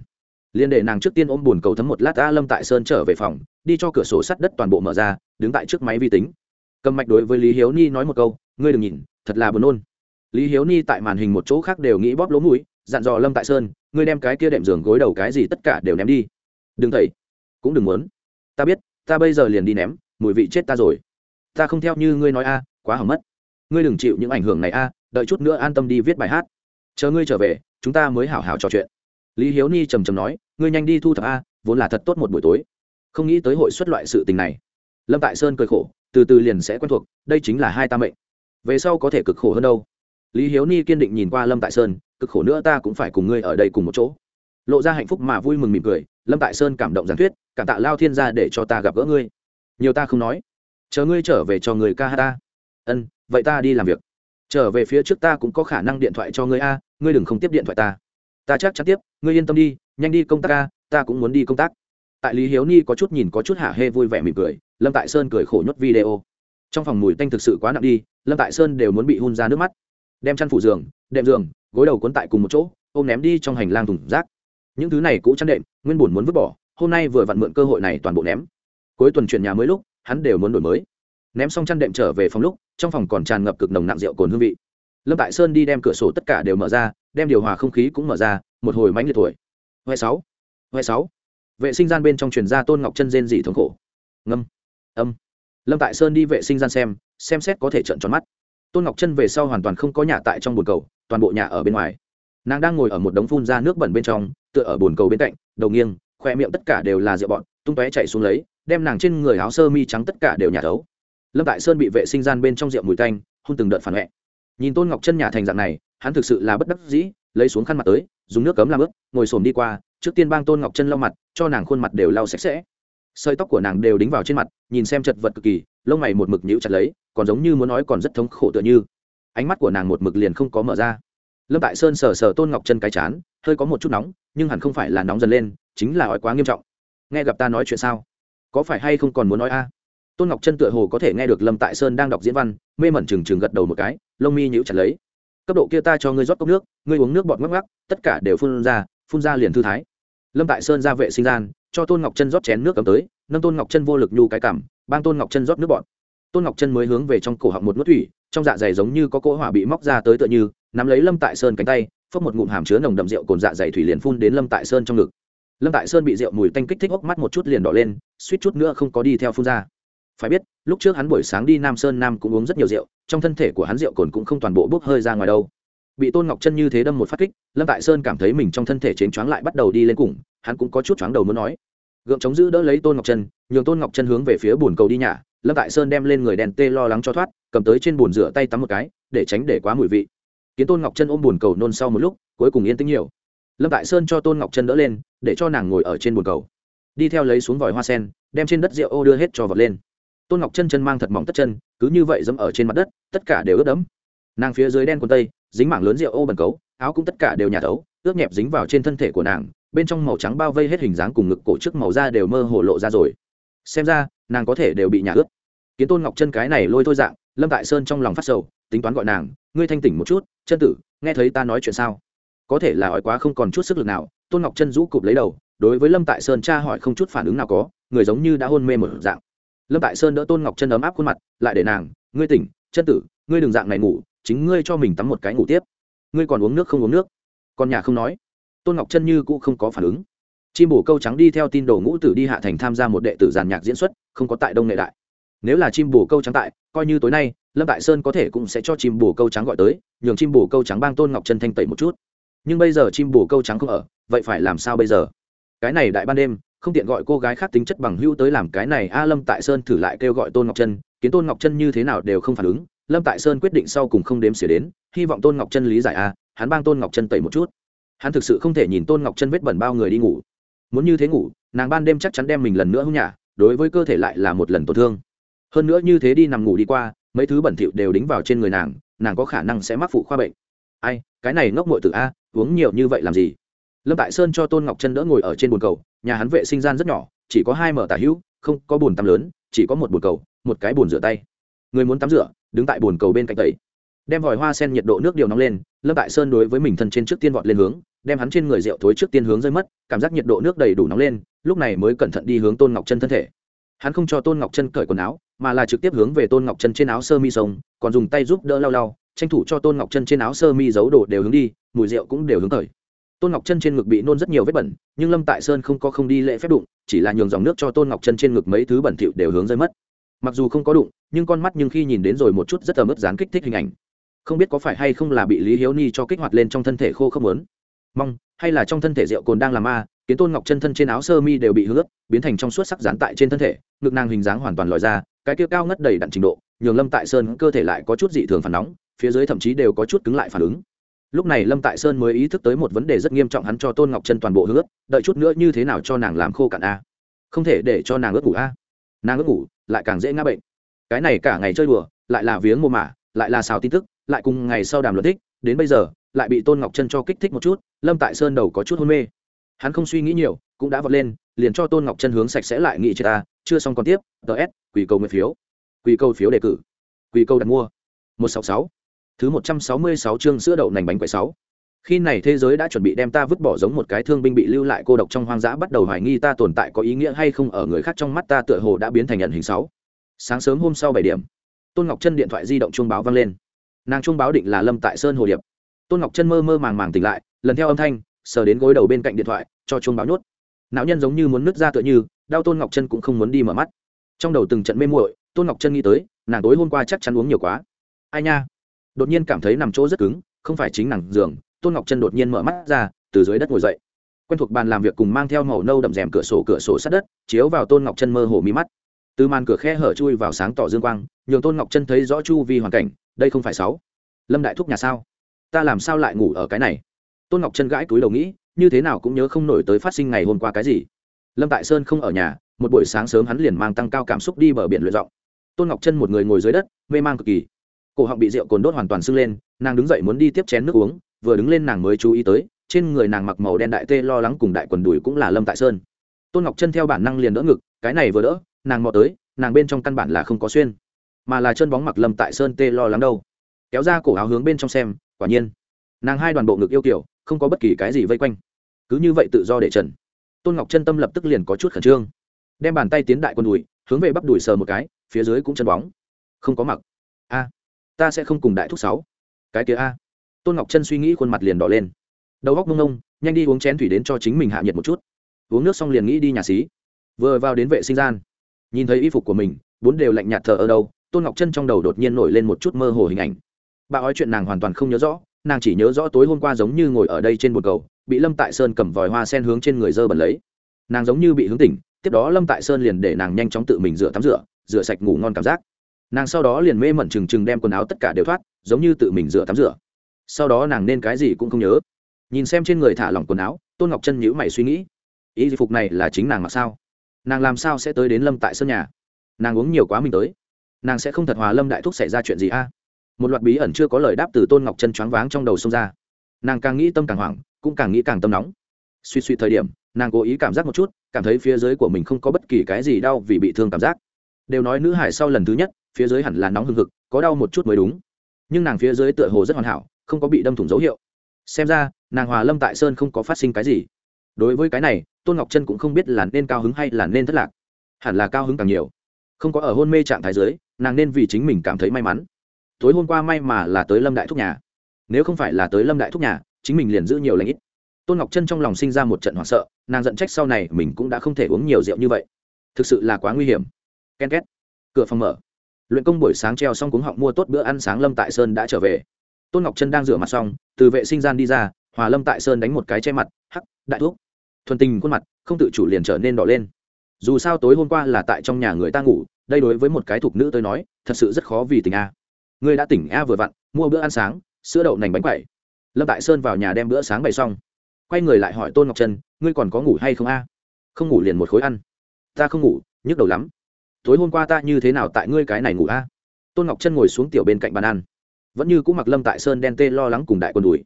Liền để nàng trước tiên ôm bùn cầu thấm một lát ta lâm tại sơn trở về phòng, đi cho cửa sổ sắt đất toàn bộ mở ra, đứng tại trước máy vi tính. Cầm mạch đối với lý hiếu ni nói một câu, ngươi đừng nhìn, thật là buồn nôn. Lý hiếu ni tại màn hình một chỗ khác đều nghĩ bóp lỗ mũi, dặn dò lâm tại sơn, ngươi đem cái kia đệm giường gối đầu cái gì tất cả đều ném đi. Đừng thầy, cũng đừng muốn. Ta biết, ta bây giờ liền đi ném, mùi vị chết ta rồi. Ta không theo như ngươi nói a quá hỏng mất. Ngươi đừng chịu những ảnh hưởng này a, đợi chút nữa an tâm đi viết bài hát. Chờ ngươi trở về, chúng ta mới hảo hảo trò chuyện. Lý hiếu ni trầm trầm nói, ngươi nhanh đi thu thập a, vốn là thật tốt một buổi tối. Không nghĩ tới hội xuất loại sự tình này. Lâm tại sơn cười khổ, từ từ liền sẽ quen thuộc, đây chính là hai ta mệnh. Về sau có thể cực khổ hơn đâu. Lý hiếu ni kiên định nhìn qua lâm tại sơn, cực khổ nữa ta cũng phải cùng ngươi ở đây cùng một chỗ. Lộ ra hạnh phúc mà vui mừng mỉm cười, lâm tại sơn cảm động giảng thuyết, cảm tạ lao thiên gia để cho ta gặp gỡ ngươi. Nhiều ta không nói. Chờ ngươi trở về cho người ca hát ta ân, vậy ta đi làm việc. Trở về phía trước ta cũng có khả năng điện thoại cho ngươi a, ngươi đừng không tiếp điện thoại ta. Ta chắc chắn tiếp, ngươi yên tâm đi, nhanh đi công tác a, ta cũng muốn đi công tác. Tại lý hiếu ni có chút nhìn có chút hả hê vui vẻ mỉm cười, lâm tại sơn cười khổ nhốt video. Trong phòng mùi tanh thực sự quá nặng đi, lâm tại sơn đều muốn bị hun ra nước mắt. Đem chăn phủ giường, đệm giường, gối đầu cuốn tại cùng một chỗ, ôm ném đi trong hành lang thùng rác. Những thứ này cũ chăn đệm, nguyên bùn muốn vứt bỏ, hôm nay vừa vặn mượn cơ hội này toàn bộ ném. Cuối tuần chuyển nhà mới lúc, hắn đều muốn đổi mới ném xong chăn đệm trở về phòng lúc, trong phòng còn tràn ngập cực nồng nặng rượu cồn hương vị. Lâm tại sơn đi đem cửa sổ tất cả đều mở ra, đem điều hòa không khí cũng mở ra, một hồi mánh liệt tuổi huệ sáu huệ sáu. Vệ sinh gian bên trong truyền ra tôn ngọc chân rên dị thống khổ. Ngâm, âm. Lâm tại sơn đi vệ sinh gian xem xem xét có thể trận tròn mắt. Tôn ngọc chân về sau hoàn toàn không có nhà tại trong bồn cầu, toàn bộ nhà ở bên ngoài. Nàng đang ngồi ở một đống phun ra nước bẩn bên trong, tựa ở bồn cầu bên cạnh, đầu nghiêng, khoe miệng tất cả đều là rượu bọn tung tóe chạy xuống lấy, đem nàng trên người áo sơ mi trắng tất cả đều nhà thấu lâm tại sơn bị vệ sinh gian bên trong rượu mùi tanh hôn từng đợt phản vệ. Nhìn tôn ngọc chân nhà thành dạng này, hắn thực sự là bất đắc dĩ, lấy xuống khăn mặt tới, dùng nước cấm làm ướp ngồi xổm đi qua, trước tiên bang tôn ngọc chân lau mặt, cho nàng khuôn mặt đều lau sạch sẽ. Sợi tóc của nàng đều đính vào trên mặt, nhìn xem chật vật cực kỳ, lông mày một mực nhíu chặt lấy, còn giống như muốn nói còn rất thống khổ tựa như. Ánh mắt của nàng một mực liền không có mở ra. Lâm tại sơn sờ sờ tôn ngọc chân cái chán, hơi có một chút nóng, nhưng hẳn không phải là nóng dần lên, chính là ói quá nghiêm trọng. Nghe gặp ta nói chuyện sao? Có phải hay không còn muốn nói a? Tôn ngọc chân tựa hồ có thể nghe được lâm tại sơn đang đọc diễn văn, mê mẩn trừng trừng gật đầu một cái, lông mi nhũ chặt lấy. Cấp độ kia ta cho ngươi rót cốc nước, ngươi uống nước bọt ngắc ngắc tất cả đều phun ra phun ra liền thư thái. Lâm tại sơn ra vệ sinh gian, cho tôn ngọc chân rót chén nước cầm tới, nâng tôn ngọc chân vô lực nhu cái cảm, bang tôn ngọc chân rót nước bọt. Tôn ngọc chân mới hướng về trong cổ họng một nuốt thủy, trong dạ dày giống như có cỗ hỏa bị móc ra tới tựa như, nắm lấy lâm tại sơn cánh tay phấp một ngụm hàm chứa nồng đậm rượu cồn dạ dày thủy liền phun đến lâm tại sơn trong ngực. Lâm tại sơn bị rượu mùi tanh kích thích hốc mắt một chút liền đỏ lên, suýt chút nữa không có đi theo phun ra phải biết, lúc trước hắn buổi sáng đi nam sơn nam cũng uống rất nhiều rượu, trong thân thể của hắn rượu cồn cũng không toàn bộ bốc hơi ra ngoài đâu. Bị tôn ngọc chân như thế đâm một phát kích, lâm tại sơn cảm thấy mình trong thân thể chến choáng lại bắt đầu đi lên cùng, hắn cũng có chút choáng đầu muốn nói. Gượng chống giữ đỡ lấy tôn ngọc chân nhường tôn ngọc chân hướng về phía bồn cầu đi nhả lâm tại sơn đem lên người đèn tê lo lắng cho thoát, cầm tới trên bồn rửa tay tắm một cái, để tránh để quá mùi vị. Kiến tôn ngọc chân ôm bồn cầu nôn sau một lúc, cuối cùng yên tĩnh nhiều. Lâm tại sơn cho tôn ngọc chân đỡ lên, để cho nàng ngồi ở trên bồn cầu. Đi theo lấy xuống vòi hoa sen, đem trên đất rượu ô đưa hết cho vật lên tôn ngọc chân chân mang thật mỏng tất chân, cứ như vậy dẫm ở trên mặt đất, tất cả đều ướt đẫm. Nàng phía dưới đen quần tây, dính mảng lớn rượu ô bẩn cấu, áo cũng tất cả đều nhà thấu, ướt nhẹp dính vào trên thân thể của nàng, bên trong màu trắng bao vây hết hình dáng cùng ngực cổ trước màu da đều mơ hồ lộ ra rồi. Xem ra, nàng có thể đều bị nhà ướt. Kiến tôn ngọc chân cái này lôi thôi dạng, lâm tại sơn trong lòng phát sầu, tính toán gọi nàng, ngươi thanh tỉnh một chút, chân tử, nghe thấy ta nói chuyện sao? Có thể là hỏi quá không còn chút sức lực nào, tôn ngọc chân rũ cụp lấy đầu, đối với lâm tại sơn cha hỏi không chút phản ứng nào có, người giống như đã hôn mê một dạng lâm tại sơn đỡ tôn ngọc chân ấm áp khuôn mặt, lại để nàng, ngươi tỉnh, chân tử, ngươi đừng dạng này ngủ, chính ngươi cho mình tắm một cái ngủ tiếp. Ngươi còn uống nước không uống nước. Còn nhà không nói. Tôn ngọc chân như cũ không có phản ứng. Chim bổ câu trắng đi theo tin đồ ngũ tử đi hạ thành tham gia một đệ tử giàn nhạc diễn xuất, không có tại đông nghệ đại. Nếu là chim bổ câu trắng tại, coi như tối nay, lâm tại sơn có thể cũng sẽ cho chim bổ câu trắng gọi tới, nhường chim bổ câu trắng bang tôn ngọc chân thanh tẩy một chút. Nhưng bây giờ chim bổ câu trắng không ở, vậy phải làm sao bây giờ? Cái này đại ban đêm không tiện gọi cô gái khác tính chất bằng hữu tới làm cái này, a lâm tại sơn thử lại kêu gọi tôn ngọc chân kiến tôn ngọc chân như thế nào đều không phản ứng, lâm tại sơn quyết định sau cùng không đếm xỉa đến, hy vọng tôn ngọc chân lý giải a, hắn bang tôn ngọc chân tẩy một chút. Hắn thực sự không thể nhìn tôn ngọc chân vết bẩn bao người đi ngủ. Muốn như thế ngủ, nàng ban đêm chắc chắn đem mình lần nữa hung nhả, đối với cơ thể lại là một lần tổn thương. Hơn nữa như thế đi nằm ngủ đi qua, mấy thứ bẩn thỉu đều đính vào trên người nàng nàng có khả năng sẽ mắc phụ khoa bệnh. Ai, cái này ngốc mội từ a, uống nhiều như vậy làm gì? Lâm tại sơn cho tôn ngọc chân đỡ ngồi ở trên bồn cầu nhà hắn vệ sinh gian rất nhỏ, chỉ có hai mở tả hữu, không, có bồn tắm lớn, chỉ có một bồn cầu, một cái bồn rửa tay. Người muốn tắm rửa, đứng tại bồn cầu bên cạnh tẩy. Đem vòi hoa sen nhiệt độ nước điều nóng lên, lâm tại sơn đối với mình thân trên trước tiên vọt lên hướng, đem hắn trên người rượu thối trước tiên hướng rơi mất, cảm giác nhiệt độ nước đầy đủ nóng lên, lúc này mới cẩn thận đi hướng tôn ngọc chân thân thể. Hắn không cho tôn ngọc chân cởi quần áo, mà là trực tiếp hướng về tôn ngọc chân trên áo sơ mi sông còn dùng tay giúp đỡ lau lau, tranh thủ cho tôn ngọc chân trên áo sơ mi giấu đồ đều hướng đi, mùi rượu cũng đều hướng thời tôn ngọc chân trên ngực bị nôn rất nhiều vết bẩn, nhưng lâm tại sơn không có không đi lễ phép đụng, chỉ là nhường dòng nước cho tôn ngọc chân trên ngực mấy thứ bẩn thỉu đều hướng rơi mất. Mặc dù không có đụng, nhưng con mắt nhưng khi nhìn đến rồi một chút rất ấm ướt dán kích thích hình ảnh. Không biết có phải hay không là bị lý hiếu ni cho kích hoạt lên trong thân thể khô không lớn mong, hay là trong thân thể rượu cồn đang làm ma kiến tôn ngọc chân thân trên áo sơ mi đều bị hứa biến thành trong suốt sắc dán tại trên thân thể, ngực nàng hình dáng hoàn toàn lòi ra, cái kia cao ngất đầy đặn trình độ, nhường lâm tại sơn cơ thể lại có chút dị thường phản nóng, phía dưới thậm chí đều có chút cứng lại phản ứng lúc này lâm tại sơn mới ý thức tới một vấn đề rất nghiêm trọng hắn cho tôn ngọc chân toàn bộ hứa, đợi chút nữa như thế nào cho nàng làm khô cạn a? Không thể để cho nàng ướt ngủ a. Nàng ướt ngủ, lại càng dễ ngã bệnh. Cái này cả ngày chơi đùa, lại là viếng mồ mả, lại là xào tin tức, lại cùng ngày sau đàm luận thích, đến bây giờ, lại bị tôn ngọc chân cho kích thích một chút, lâm tại sơn đầu có chút hôn mê. Hắn không suy nghĩ nhiều, cũng đã vọt lên, liền cho tôn ngọc chân hướng sạch sẽ lại nghị chị ta, chưa xong còn tiếp ts quỷ cầu nguyện phiếu. Quỷ cầu phiếu đề cử. Quỷ cầu đặt mua. Một sáu sáu thứ một trăm sáu mươi sáu chương sữa đậu nành bánh quậy sáu. Khi này thế giới đã chuẩn bị đem ta vứt bỏ giống một cái thương binh bị lưu lại cô độc trong hoang dã bắt đầu hoài nghi ta tồn tại có ý nghĩa hay không ở người khác trong mắt ta tựa hồ đã biến thành nhận hình sáu. Sáng sớm hôm sau bảy điểm, tôn ngọc chân điện thoại di động chuông báo vang lên. Nàng chuông báo định là lâm tại sơn hồ điệp. Tôn ngọc chân mơ mơ màng màng tỉnh lại, lần theo âm thanh, sờ đến gối đầu bên cạnh điện thoại, cho chuông báo nhốt. Não nhân giống như muốn nứt ra tựa như, đau tôn ngọc chân cũng không muốn đi mở mắt. Trong đầu từng trận mê muội, tôn ngọc chân nghĩ tới, nàng tối hôm qua chắc chắn uống nhiều quá. Ai nha? Đột nhiên cảm thấy nằm chỗ rất cứng, không phải chính nàng giường, tôn ngọc chân đột nhiên mở mắt ra, từ dưới đất ngồi dậy. Quen thuộc bàn làm việc cùng mang theo màu nâu đậm rèm cửa sổ cửa sổ sát đất, chiếu vào tôn ngọc chân mơ hồ mí mắt. Từ màn cửa khe hở chui vào sáng tỏ dương quang, nhường tôn ngọc chân thấy rõ chu vi hoàn cảnh, đây không phải sáu. Lâm đại thúc nhà sao? Ta làm sao lại ngủ ở cái này? Tôn ngọc chân gãi túi đầu nghĩ, như thế nào cũng nhớ không nổi tới phát sinh ngày hôm qua cái gì. Lâm tại sơn không ở nhà, một buổi sáng sớm hắn liền mang tăng cao cảm xúc đi bờ biển luyện giọng. Tôn ngọc chân một người ngồi dưới đất, mê man cực kỳ cổ họng bị rượu cồn đốt hoàn toàn sưng lên, nàng đứng dậy muốn đi tiếp chén nước uống, vừa đứng lên nàng mới chú ý tới, trên người nàng mặc màu đen đại tê lo lắng cùng đại quần đùi cũng là lâm tại sơn. Tôn ngọc chân theo bản năng liền đỡ ngực, cái này vừa đỡ, nàng mò tới, nàng bên trong căn bản là không có xuyên, mà là chân bóng mặc lâm tại sơn tê lo lắng đâu. Kéo ra cổ áo hướng bên trong xem, quả nhiên, nàng hai đoàn bộ ngực yêu kiểu, không có bất kỳ cái gì vây quanh. Cứ như vậy tự do để trần. Tôn ngọc chân tâm lập tức liền có chút khẩn trương. Đem bàn tay tiến đại quần đùi, hướng về bắp đùi sờ một cái, phía dưới cũng chân bóng. Không có mặc. A ta sẽ không cùng đại thúc sáu. Cái kia a. Tôn ngọc chân suy nghĩ khuôn mặt liền đỏ lên. Đầu góc mông nông nhanh đi uống chén thủy đến cho chính mình hạ nhiệt một chút. Uống nước xong liền nghĩ đi nhà xí. Vừa vào đến vệ sinh gian, nhìn thấy y phục của mình, bốn đều lạnh nhạt thờ ở đâu, tôn ngọc chân trong đầu đột nhiên nổi lên một chút mơ hồ hình ảnh. Bà nói chuyện nàng hoàn toàn không nhớ rõ, nàng chỉ nhớ rõ tối hôm qua giống như ngồi ở đây trên một cầu, bị lâm tại sơn cầm vòi hoa sen hướng trên người dơ bẩn lấy. Nàng giống như bị hướng tỉnh, tiếp đó lâm tại sơn liền để nàng nhanh chóng tự mình rửa tắm rửa rửa sạch ngủ ngon cảm giác nàng sau đó liền mê mẩn trừng trừng đem quần áo tất cả đều thoát, giống như tự mình rửa tắm rửa. Sau đó nàng nên cái gì cũng không nhớ. Nhìn xem trên người thả lỏng quần áo, tôn ngọc chân nhữ mày suy nghĩ. Ý di phục này là chính nàng mặc sao? Nàng làm sao sẽ tới đến lâm tại sân nhà? Nàng uống nhiều quá mình tới. Nàng sẽ không thật hòa lâm đại thúc xảy ra chuyện gì a? Một loạt bí ẩn chưa có lời đáp từ tôn ngọc chân choáng váng trong đầu xông ra. Nàng càng nghĩ tâm càng hoảng, cũng càng nghĩ càng tâm nóng. Suy suy thời điểm, nàng cố ý cảm giác một chút, cảm thấy phía dưới của mình không có bất kỳ cái gì đau vì bị thương cảm giác. Đều nói nữ hải sau lần thứ nhất phía dưới hẳn là nóng hừng hực, có đau một chút mới đúng. Nhưng nàng phía dưới tựa hồ rất hoàn hảo, không có bị đâm thủng dấu hiệu. Xem ra, nàng hòa lâm tại sơn không có phát sinh cái gì. Đối với cái này, tôn ngọc chân cũng không biết là nên cao hứng hay là nên thất lạc. Hẳn là cao hứng càng nhiều. Không có ở hôn mê trạng thái dưới, nàng nên vì chính mình cảm thấy may mắn. Tối hôm qua may mà là tới lâm đại thúc nhà. Nếu không phải là tới lâm đại thúc nhà, chính mình liền giữ nhiều lãnh ít. Tôn ngọc chân trong lòng sinh ra một trận hoảng sợ, nàng giận trách sau này mình cũng đã không thể uống nhiều rượu như vậy. Thực sự là quá nguy hiểm. Ken két. Cửa phòng mở luyện công buổi sáng treo xong cuống họng mua tốt bữa ăn sáng lâm tại sơn đã trở về. Tôn ngọc chân đang rửa mặt xong, từ vệ sinh gian đi ra, hòa lâm tại sơn đánh một cái che mặt, hắc, đại thuốc. Thuần tình khuôn mặt, không tự chủ liền trở nên đỏ lên. Dù sao tối hôm qua là tại trong nhà người ta ngủ, đây đối với một cái thục nữ tôi nói, thật sự rất khó vì tình a. Người đã tỉnh a vừa vặn, mua bữa ăn sáng, sữa đậu nành bánh quẩy. Lâm tại sơn vào nhà đem bữa sáng bày xong. Quay người lại hỏi tôn ngọc trân, ngươi còn có ngủ hay không a? Không ngủ liền một khối ăn. Ta không ngủ, nhức đầu lắm tối hôm qua ta như thế nào tại ngươi cái này ngủ a? Tôn ngọc trân ngồi xuống tiểu bên cạnh bàn ăn. Vẫn như cũng mặc lâm tại sơn đen tê lo lắng cùng đại quần đùi.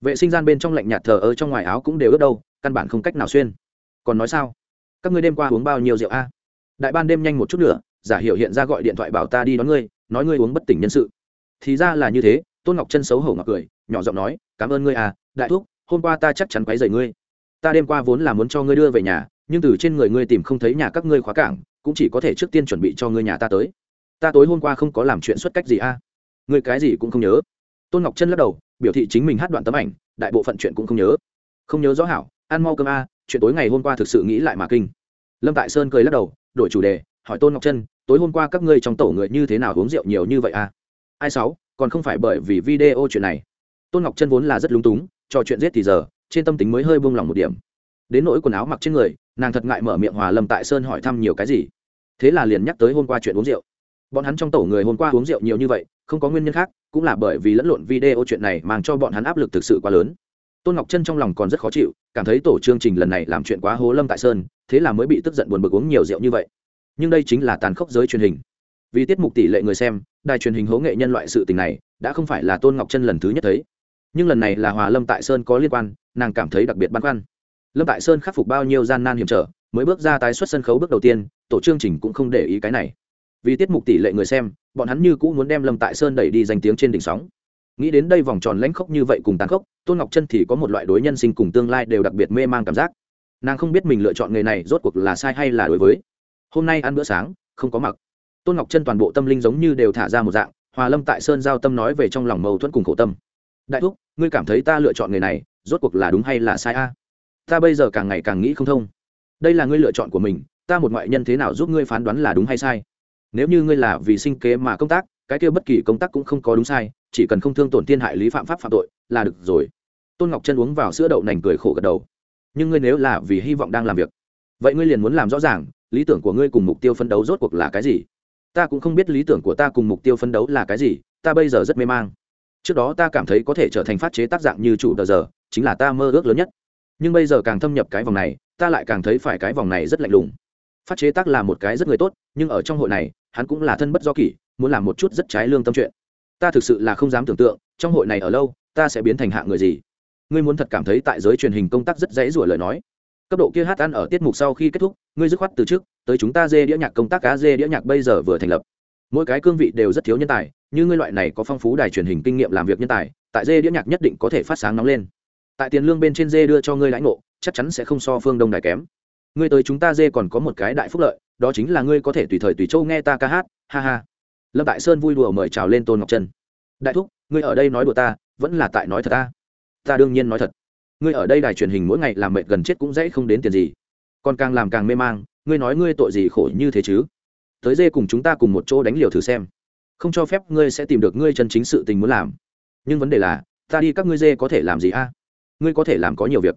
Vệ sinh gian bên trong lạnh nhạt thờ ơ trong ngoài áo cũng đều ướt đâu, căn bản không cách nào xuyên. Còn nói sao? Các ngươi đêm qua uống bao nhiêu rượu a? Đại ban đêm nhanh một chút nữa, giả hiệu hiện ra gọi điện thoại bảo ta đi đón ngươi, nói ngươi uống bất tỉnh nhân sự. Thì ra là như thế, tôn ngọc chân xấu hổ ngọc cười, nhỏ giọng nói, cảm ơn ngươi à đại thúc, hôm qua ta chắc chắn quấy rầy ngươi. Ta đêm qua vốn là muốn cho ngươi đưa về nhà, nhưng từ trên người ngươi tìm không thấy nhà các ngươi khóa cảng cũng chỉ có thể trước tiên chuẩn bị cho ngươi nhà ta tới. Ta tối hôm qua không có làm chuyện xuất cách gì a. À? ngươi cái gì cũng không nhớ. Tôn ngọc chân lắc đầu, biểu thị chính mình hát đoạn tấm ảnh, đại bộ phận chuyện cũng không nhớ. Không nhớ rõ hảo, ăn mau cơm a, chuyện tối ngày hôm qua thực sự nghĩ lại mà kinh. Lâm tại sơn cười lắc đầu, đổi chủ đề, hỏi tôn ngọc chân tối hôm qua các ngươi trong tổ người như thế nào uống rượu nhiều như vậy a? Ai sáu, còn không phải bởi vì video chuyện này. Tôn ngọc chân vốn là rất lúng túng, trò chuyện giết thì giờ, trên tâm tính mới hơi buông lỏng một điểm. Đến nỗi quần áo mặc trên người, nàng thật ngại mở miệng hòa lâm tại sơn hỏi thăm nhiều cái gì thế là liền nhắc tới hôm qua chuyện uống rượu. Bọn hắn trong tổ người hôm qua uống rượu nhiều như vậy, không có nguyên nhân khác, cũng là bởi vì lẫn lộn video chuyện này mang cho bọn hắn áp lực thực sự quá lớn. Tôn ngọc chân trong lòng còn rất khó chịu, cảm thấy tổ chương trình lần này làm chuyện quá hố lâm tại sơn, thế là mới bị tức giận buồn bực uống nhiều rượu như vậy. Nhưng đây chính là tàn khốc giới truyền hình. Vì tiết mục tỷ lệ người xem, đài truyền hình hố nghệ nhân loại sự tình này, đã không phải là tôn ngọc chân lần thứ nhất thấy. Nhưng lần này là hòa lâm tại sơn có liên quan, nàng cảm thấy đặc biệt băn khoăn. Lâm tại sơn khắc phục bao nhiêu gian nan hiểm trở, mới bước ra tái xuất sân khấu bước đầu tiên tổ chương trình cũng không để ý cái này. Vì tiết mục tỷ lệ người xem, bọn hắn như cũng muốn đem lâm tại sơn đẩy đi danh tiếng trên đỉnh sóng. Nghĩ đến đây vòng tròn lãnh khốc như vậy cùng tàn khốc, tôn ngọc chân thì có một loại đối nhân sinh cùng tương lai đều đặc biệt mê man cảm giác. Nàng không biết mình lựa chọn nghề này rốt cuộc là sai hay là đối với. Hôm nay ăn bữa sáng, không có mặc. Tôn ngọc chân toàn bộ tâm linh giống như đều thả ra một dạng, hòa lâm tại sơn giao tâm nói về trong lòng mâu thuẫn cùng khổ tâm. Đại thúc, ngươi cảm thấy ta lựa chọn nghề này, rốt cuộc là đúng hay là sai a? Ta bây giờ càng ngày càng nghĩ không thông. Đây là ngươi lựa chọn của mình ta một ngoại nhân thế nào giúp ngươi phán đoán là đúng hay sai? Nếu như ngươi là vì sinh kế mà công tác, cái kia bất kỳ công tác cũng không có đúng sai, chỉ cần không thương tổn thiên hại lý phạm pháp phạm tội là được rồi. Tôn ngọc chân uống vào sữa đậu nành cười khổ gật đầu. Nhưng ngươi nếu là vì hy vọng đang làm việc, vậy ngươi liền muốn làm rõ ràng, lý tưởng của ngươi cùng mục tiêu phấn đấu rốt cuộc là cái gì? Ta cũng không biết lý tưởng của ta cùng mục tiêu phấn đấu là cái gì, ta bây giờ rất mê mang. Trước đó ta cảm thấy có thể trở thành phát chế tác dạng như chủ đờ giờ, chính là ta mơ ước lớn nhất. Nhưng bây giờ càng thâm nhập cái vòng này, ta lại càng thấy phải cái vòng này rất lạnh lùng phát chế tác là một cái rất người tốt, nhưng ở trong hội này, hắn cũng là thân bất do kỷ, muốn làm một chút rất trái lương tâm chuyện. Ta thực sự là không dám tưởng tượng, trong hội này ở lâu, ta sẽ biến thành hạ người gì. Ngươi muốn thật cảm thấy tại giới truyền hình công tác rất dễ rủa lời nói. Cấp độ kia hát ăn ở tiết mục sau khi kết thúc, ngươi dứt khoát từ trước, tới chúng ta dê đĩa nhạc công tác cá dê đĩa nhạc bây giờ vừa thành lập. Mỗi cái cương vị đều rất thiếu nhân tài, như ngươi loại này có phong phú đài truyền hình kinh nghiệm làm việc nhân tài, tại dê đĩa nhạc nhất định có thể phát sáng nóng lên. Tại tiền lương bên trên dê đưa cho ngươi lãnh ngộ, chắc chắn sẽ không so phương đông đài kém ngươi tới chúng ta dê còn có một cái đại phúc lợi, đó chính là ngươi có thể tùy thời tùy châu nghe ta ca hát, ha ha. Lâm đại sơn vui đùa mời chào lên tôn ngọc trân. Đại thúc, ngươi ở đây nói đùa ta, vẫn là tại nói thật ta? Ta đương nhiên nói thật. Ngươi ở đây đài truyền hình mỗi ngày làm mệt gần chết cũng dễ không đến tiền gì. Còn càng làm càng mê mang, ngươi nói ngươi tội gì khổ như thế chứ? Tới dê cùng chúng ta cùng một chỗ đánh liều thử xem. Không cho phép ngươi sẽ tìm được ngươi chân chính sự tình muốn làm. Nhưng vấn đề là, ta đi các ngươi dê có thể làm gì a? Ngươi có thể làm có nhiều việc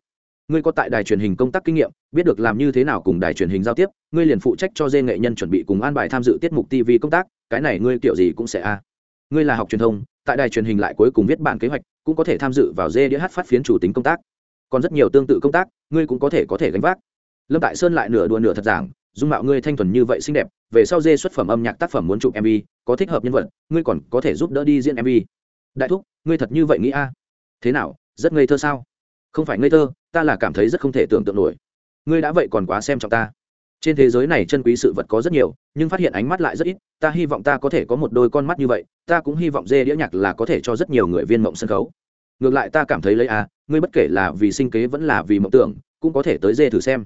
ngươi có tại đài truyền hình công tác kinh nghiệm, biết được làm như thế nào cùng đài truyền hình giao tiếp, ngươi liền phụ trách cho dê nghệ nhân chuẩn bị cùng an bài tham dự tiết mục tv công tác, cái này ngươi kiểu gì cũng sẽ a. Ngươi là học truyền thông, tại đài truyền hình lại cuối cùng viết bản kế hoạch, cũng có thể tham dự vào dê đĩa hát phát phiến chủ tính công tác. Còn rất nhiều tương tự công tác, ngươi cũng có thể có thể gánh vác. Lâm tại sơn lại nửa đùa nửa thật giảng, dung mạo ngươi thanh thuần như vậy xinh đẹp, về sau dê xuất phẩm âm nhạc tác phẩm muốn chụp mv có thích hợp nhân vật, ngươi còn có thể giúp đỡ đi diễn mv đại thúc, ngươi thật như vậy nghĩ a. Thế nào, rất ngây thơ sao? Không phải ngây thơ ta là cảm thấy rất không thể tưởng tượng nổi. Ngươi đã vậy còn quá xem trọng ta. Trên thế giới này chân quý sự vật có rất nhiều, nhưng phát hiện ánh mắt lại rất ít, ta hy vọng ta có thể có một đôi con mắt như vậy, ta cũng hy vọng dê đĩa nhạc là có thể cho rất nhiều người viên mộng sân khấu. Ngược lại ta cảm thấy lấy à ngươi bất kể là vì sinh kế vẫn là vì mộng tưởng, cũng có thể tới dê thử xem.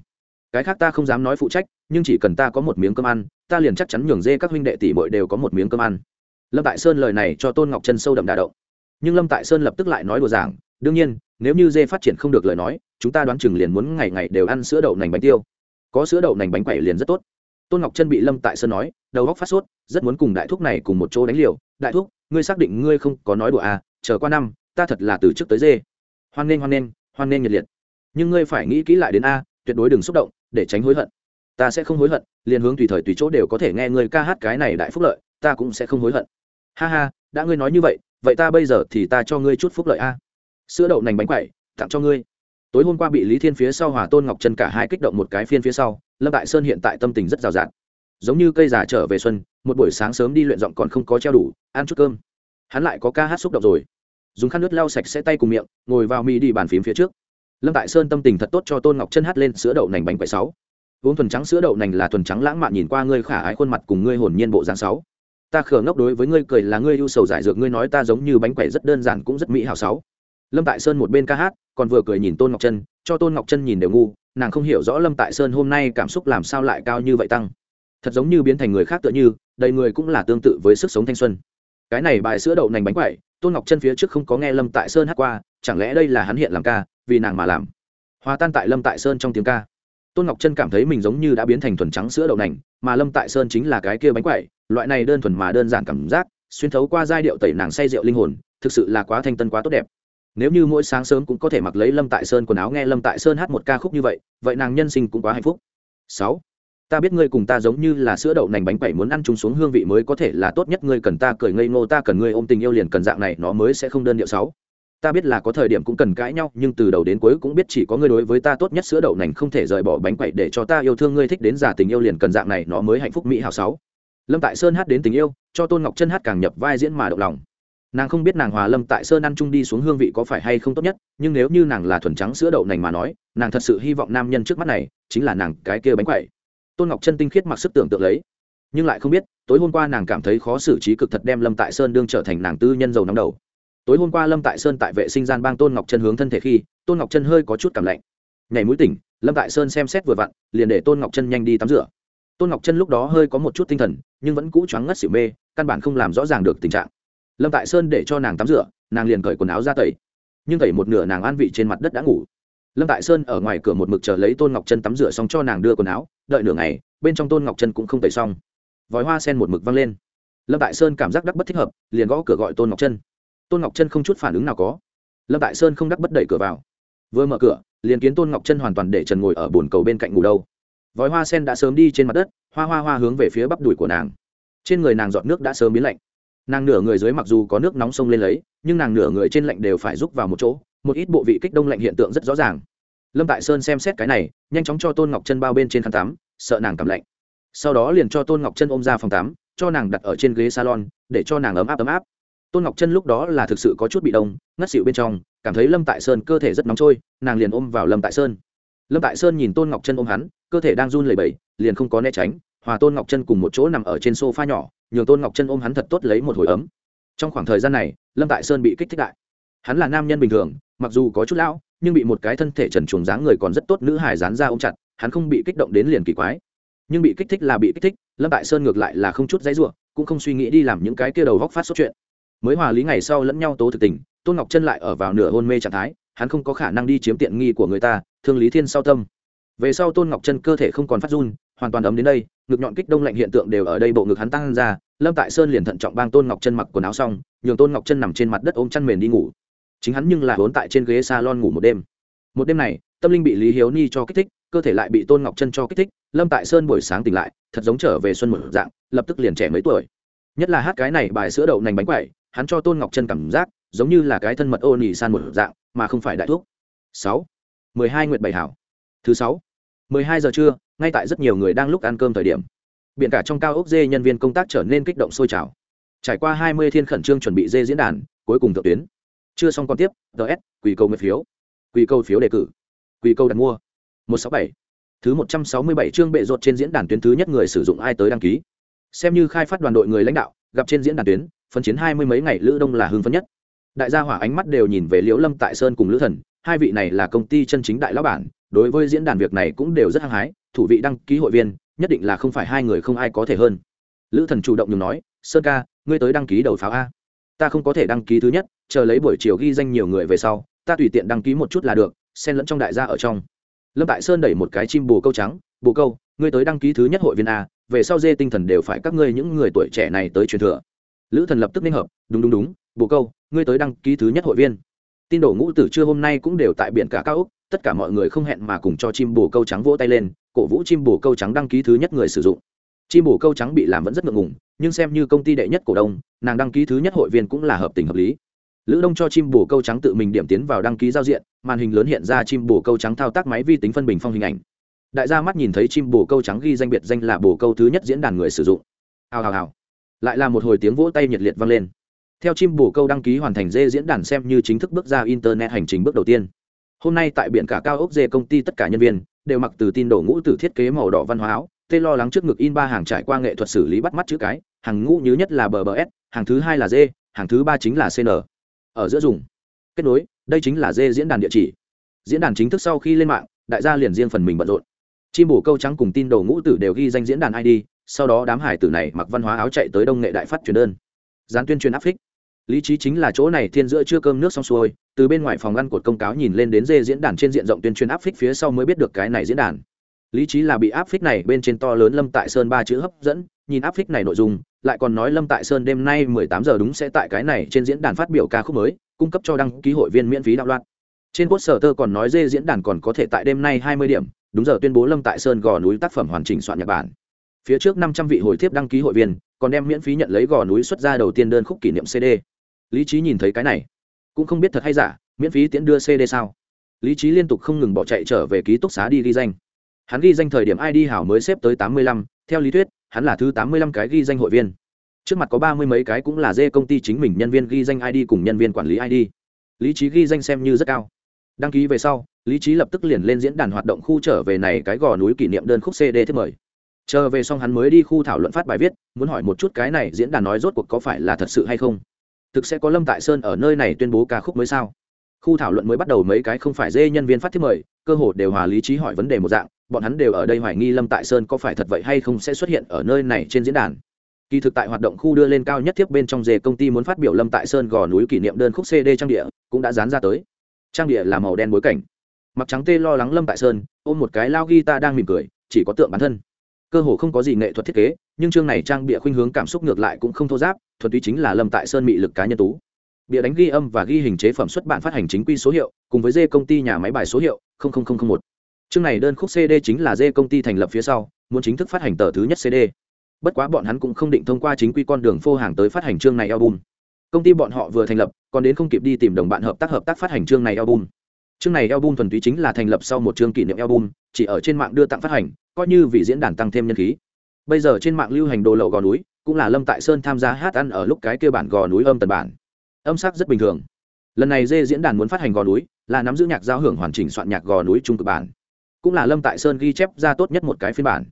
Cái khác ta không dám nói phụ trách, nhưng chỉ cần ta có một miếng cơm ăn, ta liền chắc chắn nhường dê các huynh đệ tỷ bội đều có một miếng cơm ăn. Lâm tại sơn lời này cho tôn ngọc chân sâu đậm đà động. Nhưng lâm tại sơn lập tức lại nói đùa giảng, đương nhiên, nếu như dê phát triển không được lời nói chúng ta đoán chừng liền muốn ngày ngày đều ăn sữa đậu nành bánh tiêu. Có sữa đậu nành bánh quẩy liền rất tốt. Tôn ngọc chân bị lâm tại sơn nói, đầu góc phát sốt, rất muốn cùng đại thúc này cùng một chỗ đánh liều. Đại thúc, ngươi xác định ngươi không có nói đùa à chờ qua năm, ta thật là từ trước tới dê. Hoan nghênh hoan nghênh hoan nghênh nhiệt liệt. Nhưng ngươi phải nghĩ kỹ lại đến a, tuyệt đối đừng xúc động, để tránh hối hận. Ta sẽ không hối hận, liền hướng tùy thời tùy chỗ đều có thể nghe ngươi ca hát cái này đại phúc lợi, ta cũng sẽ không hối hận. Ha ha, đã ngươi nói như vậy vậy ta bây giờ thì ta cho ngươi chút phúc lợi a. Sữa đậu nành bánh quậy tặng cho ngươi tối hôm qua bị lý thiên phía sau hòa tôn ngọc trân cả hai kích động một cái phiên phía sau, lâm đại sơn hiện tại tâm tình rất rào rạt. Giống như cây già trở về xuân, một buổi sáng sớm đi luyện giọng còn không có treo đủ, ăn chút cơm. Hắn lại có ca hát xúc động rồi. Dùng khăn nước lau sạch sẽ tay cùng miệng, ngồi vào mi đi bàn phím phía trước. Lâm tại sơn tâm tình thật tốt cho tôn ngọc chân hát lên sữa đậu nành bánh quậy sáu. Uống thuần trắng sữa đậu nành là thuần trắng lãng mạn nhìn qua ngươi khả ái khuôn mặt cùng ngươi hồn nhiên bộ dáng sáu. Ta khờ ngốc đối với ngươi cười là ngươi ưu sầu giải dược, ngươi nói ta giống như bánh quẩy rất đơn giản cũng rất mỹ hảo sáu lâm tại sơn một bên ca hát, còn vừa cười nhìn tôn ngọc chân cho tôn ngọc chân nhìn đều ngu, nàng không hiểu rõ lâm tại sơn hôm nay cảm xúc làm sao lại cao như vậy tăng. Thật giống như biến thành người khác tựa như, đầy người cũng là tương tự với sức sống thanh xuân. Cái này bài sữa đậu nành bánh quẩy tôn ngọc chân phía trước không có nghe lâm tại sơn hát qua, chẳng lẽ đây là hắn hiện làm ca, vì nàng mà làm? Hòa tan tại lâm tại sơn trong tiếng ca. Tôn ngọc chân cảm thấy mình giống như đã biến thành thuần trắng sữa đậu nành, mà lâm tại sơn chính là cái kia bánh quẩy loại này đơn thuần mà đơn giản cảm giác, xuyên thấu qua giai điệu tẩy nàng say rượu linh hồn, thực sự là quá thanh tân quá tốt đẹp nếu như mỗi sáng sớm cũng có thể mặc lấy lâm tại sơn quần áo nghe lâm tại sơn hát một ca khúc như vậy vậy nàng nhân sinh cũng quá hạnh phúc. Sáu, ta biết ngươi cùng ta giống như là sữa đậu nành bánh quẩy muốn ăn chúng xuống hương vị mới có thể là tốt nhất, ngươi cần ta cười ngây ngô, ta cần ngươi ôm tình yêu liền cần dạng này, nó mới sẽ không đơn điệu. Sáu, ta biết là có thời điểm cũng cần cãi nhau, nhưng từ đầu đến cuối cũng biết chỉ có ngươi đối với ta tốt nhất, sữa đậu nành không thể rời bỏ bánh quẩy để cho ta yêu thương, ngươi thích đến giả tình yêu liền cần dạng này, nó mới hạnh phúc, mỹ hào sáu, lâm tại sơn hát đến tình yêu, cho tôn ngọc chân hát càng nhập vai diễn mà động lòng nàng không biết nàng hòa lâm tại sơn ăn chung đi xuống hương vị có phải hay không tốt nhất, nhưng nếu như nàng là thuần trắng sữa đậu nành mà nói, nàng thật sự hy vọng nam nhân trước mắt này chính là nàng cái kia bánh quẩy tôn ngọc chân tinh khiết mặc sức tưởng tượng lấy, nhưng lại không biết, tối hôm qua nàng cảm thấy khó xử trí cực thật đem lâm tại sơn đương trở thành nàng tư nhân dầu nóng đầu. Tối hôm qua lâm tại sơn tại vệ sinh gian bang tôn ngọc chân hướng thân thể khi, tôn ngọc chân hơi có chút cảm lạnh. Nhảy mũi tỉnh, lâm tại sơn xem xét vừa vặn, liền để tôn ngọc chân nhanh đi tắm rửa. Tôn ngọc chân lúc đó hơi có một chút tinh thần, nhưng vẫn cũ choáng ngất xỉu mê, căn bản không làm rõ ràng được tình trạng lâm tại sơn để cho nàng tắm rửa, nàng liền cởi quần áo ra tẩy. Nhưng tẩy một nửa nàng an vị trên mặt đất đã ngủ. Lâm tại sơn ở ngoài cửa một mực chờ lấy tôn ngọc chân tắm rửa xong cho nàng đưa quần áo, đợi nửa ngày, bên trong tôn ngọc chân cũng không tẩy xong. Vòi hoa sen một mực văng lên. Lâm tại sơn cảm giác đắc bất thích hợp, liền gõ cửa gọi tôn ngọc chân tôn ngọc chân không chút phản ứng nào có. Lâm tại sơn không đắc bất đẩy cửa vào. Vừa mở cửa, liền kiến tôn ngọc chân hoàn toàn để trần ngồi ở bồn cầu bên cạnh ngủ đâu. Vòi hoa sen đã sớm đi trên mặt đất, hoa hoa hoa hướng về phía bắp đùi của nàng. Trên người nàng giọt nước đã sớm biến lạnh nàng nửa người dưới mặc dù có nước nóng sông lên lấy, nhưng nàng nửa người trên lạnh đều phải rút vào một chỗ, một ít bộ vị kích đông lạnh hiện tượng rất rõ ràng. Lâm tại sơn xem xét cái này, nhanh chóng cho tôn ngọc chân bao bên trên khăn tắm, sợ nàng cảm lạnh. Sau đó liền cho tôn ngọc chân ôm ra phòng tắm, cho nàng đặt ở trên ghế salon, để cho nàng ấm áp ấm áp. Tôn ngọc chân lúc đó là thực sự có chút bị đông, ngất xịu bên trong, cảm thấy lâm tại sơn cơ thể rất nóng trôi, nàng liền ôm vào lâm tại sơn. Lâm tại sơn nhìn tôn ngọc chân ôm hắn, cơ thể đang run lẩy bẩy, liền không có né tránh hòa tôn ngọc chân cùng một chỗ nằm ở trên sofa nhỏ, nhường tôn ngọc chân ôm hắn thật tốt lấy một hồi ấm. Trong khoảng thời gian này, lâm tại sơn bị kích thích đại. Hắn là nam nhân bình thường, mặc dù có chút lão, nhưng bị một cái thân thể trần chuồng dáng người còn rất tốt nữ hài dán ra ôm chặt, hắn không bị kích động đến liền kỳ quái. Nhưng bị kích thích là bị kích thích, lâm tại sơn ngược lại là không chút dãy r u ộ cũng không suy nghĩ đi làm những cái kia đầu góc phát sốt chuyện. Mới hòa lý ngày sau lẫn nhau tố thực tình, tôn ngọc chân lại ở vào nửa hôn mê trạng thái, hắn không có khả năng đi chiếm tiện nghi của người ta, thương lý thiên sau tâm. Về sau tôn ngọc chân cơ thể không còn phát run, hoàn toàn ấm đến đây ngực nhọn kích đông lạnh hiện tượng đều ở đây bộ ngực hắn tăng ra, lâm tại sơn liền thận trọng bang tôn ngọc chân mặc quần áo xong, nhường tôn ngọc chân nằm trên mặt đất ôm chăn mền đi ngủ. Chính hắn nhưng là vốn tại trên ghế s a lon ngủ một đêm. Một đêm này, tâm linh bị lý hiếu ni cho kích thích, cơ thể lại bị tôn ngọc chân cho kích thích, lâm tại sơn buổi sáng tỉnh lại, thật giống trở về xuân một dạng, lập tức liền trẻ mấy tuổi. Nhất là hát cái này bài sữa đậu nành bánh quậy hắn cho tôn ngọc chân cảm giác, giống như là cái thân mật ô nỉ san một dạng, mà không phải đại thuốc sáu. Mười hai nguyệt bảy hảo. Thứ sáu. Mười hai giờ trưa ngay tại rất nhiều người đang lúc ăn cơm thời điểm, biển cả trong cao ốc dê nhân viên công tác trở nên kích động sôi trào. Trải qua hai mươi thiên khẩn trương chuẩn bị dê diễn đàn, cuối cùng thượng tuyến. Chưa xong còn tiếp ts quỳ cầu nguyệt phiếu. Quỳ cầu phiếu đề cử. Quỳ cầu đặt mua. Một sáu bảy. Thứ một trăm sáu mươi bảy chương bệ rột trên diễn đàn tuyến thứ nhất người sử dụng ai tới đăng ký. Xem như khai phát đoàn đội người lãnh đạo, gặp trên diễn đàn tuyến, phân chiến hai mươi mấy ngày lữ đông là hưng phấn nhất. Đại gia hỏa ánh mắt đều nhìn về liễu lâm tại sơn cùng lữ thần hai vị này là công ty chân chính đại lão bản, đối với diễn đàn việc này cũng đều rất hăng hái, thủ vị đăng ký hội viên, nhất định là không phải hai người không ai có thể hơn. Lữ thần chủ động nhường nói, sơn ca, ngươi tới đăng ký đầu pháo a. Ta không có thể đăng ký thứ nhất, chờ lấy buổi chiều ghi danh nhiều người về sau, ta tùy tiện đăng ký một chút là được, xen lẫn trong đại gia ở trong. Lâm tại sơn đẩy một cái chim bồ câu trắng, bồ câu, ngươi tới đăng ký thứ nhất hội viên a, về sau dê tinh thần đều phải các ngươi những người tuổi trẻ này tới truyền thừa. Lữ thần lập tức ninh hợp, đúng đúng đúng, bồ câu, ngươi tới đăng ký thứ nhất hội viên tin đồ ngũ tử trưa hôm nay cũng đều tại biển cả cao úc tất cả mọi người không hẹn mà cùng cho chim bồ câu trắng vỗ tay lên, cổ vũ chim bồ câu trắng đăng ký thứ nhất người sử dụng. Chim bồ câu trắng bị làm vẫn rất ngượng ngùng, nhưng xem như công ty đệ nhất cổ đông, nàng đăng ký thứ nhất hội viên cũng là hợp tình hợp lý. Lữ đông cho chim bồ câu trắng tự mình điểm tiến vào đăng ký giao diện, màn hình lớn hiện ra chim bồ câu trắng thao tác máy vi tính phân bình phong hình ảnh. Đại gia mắt nhìn thấy chim bồ câu trắng ghi danh biệt danh là bồ câu thứ nhất diễn đàn người sử dụng. Hào hào hào. Lại là một hồi tiếng vỗ tay nhiệt liệt vang lên theo chim bồ câu đăng ký hoàn thành dê diễn đàn xem như chính thức bước ra internet hành trình bước đầu tiên. Hôm nay tại biển cả cao ốc dê công ty tất cả nhân viên đều mặc từ tin đổ ngũ từ thiết kế màu đỏ văn hóa áo tê lo lắng trước ngực in ba hàng trải qua nghệ thuật xử lý bắt mắt chữ cái hàng ngũ nhứ nhất là BBS, hàng thứ hai là dê, hàng thứ ba chính là cn ở giữa dùng. Kết nối đây chính là dê diễn đàn địa chỉ. Diễn đàn chính thức sau khi lên mạng đại gia liền riêng phần mình bận rộn. Chim bổ câu trắng cùng tin đồ ngũ tử đều ghi danh diễn đàn id sau đó đám hải tử này mặc văn hóa áo chạy tới đông nghệ đại phát truyền đơn gián tuyên truyền áp phích. Lý trí chính là chỗ này thiên giữa chưa cơm nước xong xuôi, từ bên ngoài phòng ăn cột công cáo nhìn lên đến dê diễn đàn trên diện rộng tuyên truyền áp phích phía sau mới biết được cái này diễn đàn. Lý trí là bị áp phích này bên trên to lớn lâm tại sơn ba chữ hấp dẫn, nhìn áp phích này nội dung, lại còn nói lâm tại sơn đêm nay mười tám giờ đúng sẽ tại cái này trên diễn đàn phát biểu ca khúc mới, cung cấp cho đăng ký hội viên miễn phí đạo loạn. Trên quốc sở tơ còn nói dê diễn đàn còn có thể tại đêm nay hai mươi điểm, đúng giờ tuyên bố lâm tại sơn gò núi tác phẩm hoàn chỉnh soạn nhật bản phía trước năm trăm vị hồi thiếp đăng ký hội viên, còn đem miễn phí nhận lấy gò núi xuất ra đầu tiên đơn khúc kỷ niệm cd lý trí nhìn thấy cái này, cũng không biết thật hay giả, miễn phí tiễn đưa cd sao? Lý trí liên tục không ngừng bỏ chạy trở về ký túc xá đi ghi danh. Hắn ghi danh thời điểm id hảo mới xếp tới tám mươi lăm, theo lý thuyết, hắn là thứ tám mươi lăm cái ghi danh hội viên. Trước mặt có ba mươi mấy cái cũng là dê công ty chính mình nhân viên ghi danh id cùng nhân viên quản lý id lý trí ghi danh xem như rất cao. Đăng ký về sau, lý trí lập tức liền lên diễn đàn hoạt động khu trở về này cái gò núi kỷ niệm đơn khúc cd thiết mời chờ về xong hắn mới đi khu thảo luận phát bài viết, muốn hỏi một chút cái này diễn đàn nói rốt cuộc có phải là thật sự hay không? Thực sẽ có lâm tại sơn ở nơi này tuyên bố ca khúc mới sao? Khu thảo luận mới bắt đầu mấy cái không phải dê nhân viên phát thiết mời, cơ hồ đều hòa lý trí hỏi vấn đề một dạng, bọn hắn đều ở đây hoài nghi lâm tại sơn có phải thật vậy hay không sẽ xuất hiện ở nơi này trên diễn đàn. Kỳ thực tại hoạt động khu đưa lên cao nhất tiếp bên trong dê công ty muốn phát biểu lâm tại sơn gò núi kỷ niệm đơn khúc cd trang địa, cũng đã dán ra tới. Trang địa là màu đen bối cảnh. Mặc trắng tê lo lắng lâm tại sơn, ôm một cái lao guitar đang mỉm cười, chỉ có tượng bản thân cơ hồ không có gì nghệ thuật thiết kế, nhưng chương này trang bịa khuynh hướng cảm xúc ngược lại cũng không thô giáp, thuần túy chính là lâm tại sơn mị lực cá nhân tú. Bịa đánh ghi âm và ghi hình chế phẩm xuất bản phát hành chính quy số hiệu, cùng với dê công ty nhà máy bài số hiệu một. Chương này đơn khúc cd chính là dê công ty thành lập phía sau, muốn chính thức phát hành tờ thứ nhất cd bất quá bọn hắn cũng không định thông qua chính quy con đường phô hàng tới phát hành chương này album. Công ty bọn họ vừa thành lập, còn đến không kịp đi tìm đồng bạn hợp tác hợp tác phát hành chương này album chương này album thuần túy chính là thành lập sau một chương kỷ niệm album, chỉ ở trên mạng đưa tặng phát hành, coi như vì diễn đàn tăng thêm nhân khí. Bây giờ trên mạng lưu hành đồ lậu gò núi, cũng là lâm tại sơn tham gia hát ăn ở lúc cái kia bản gò núi âm tần bản. Âm sắc rất bình thường. Lần này dê diễn đàn muốn phát hành gò núi, là nắm giữ nhạc giao hưởng hoàn chỉnh soạn nhạc gò núi trung cực bản. Cũng là lâm tại sơn ghi chép ra tốt nhất một cái phiên bản.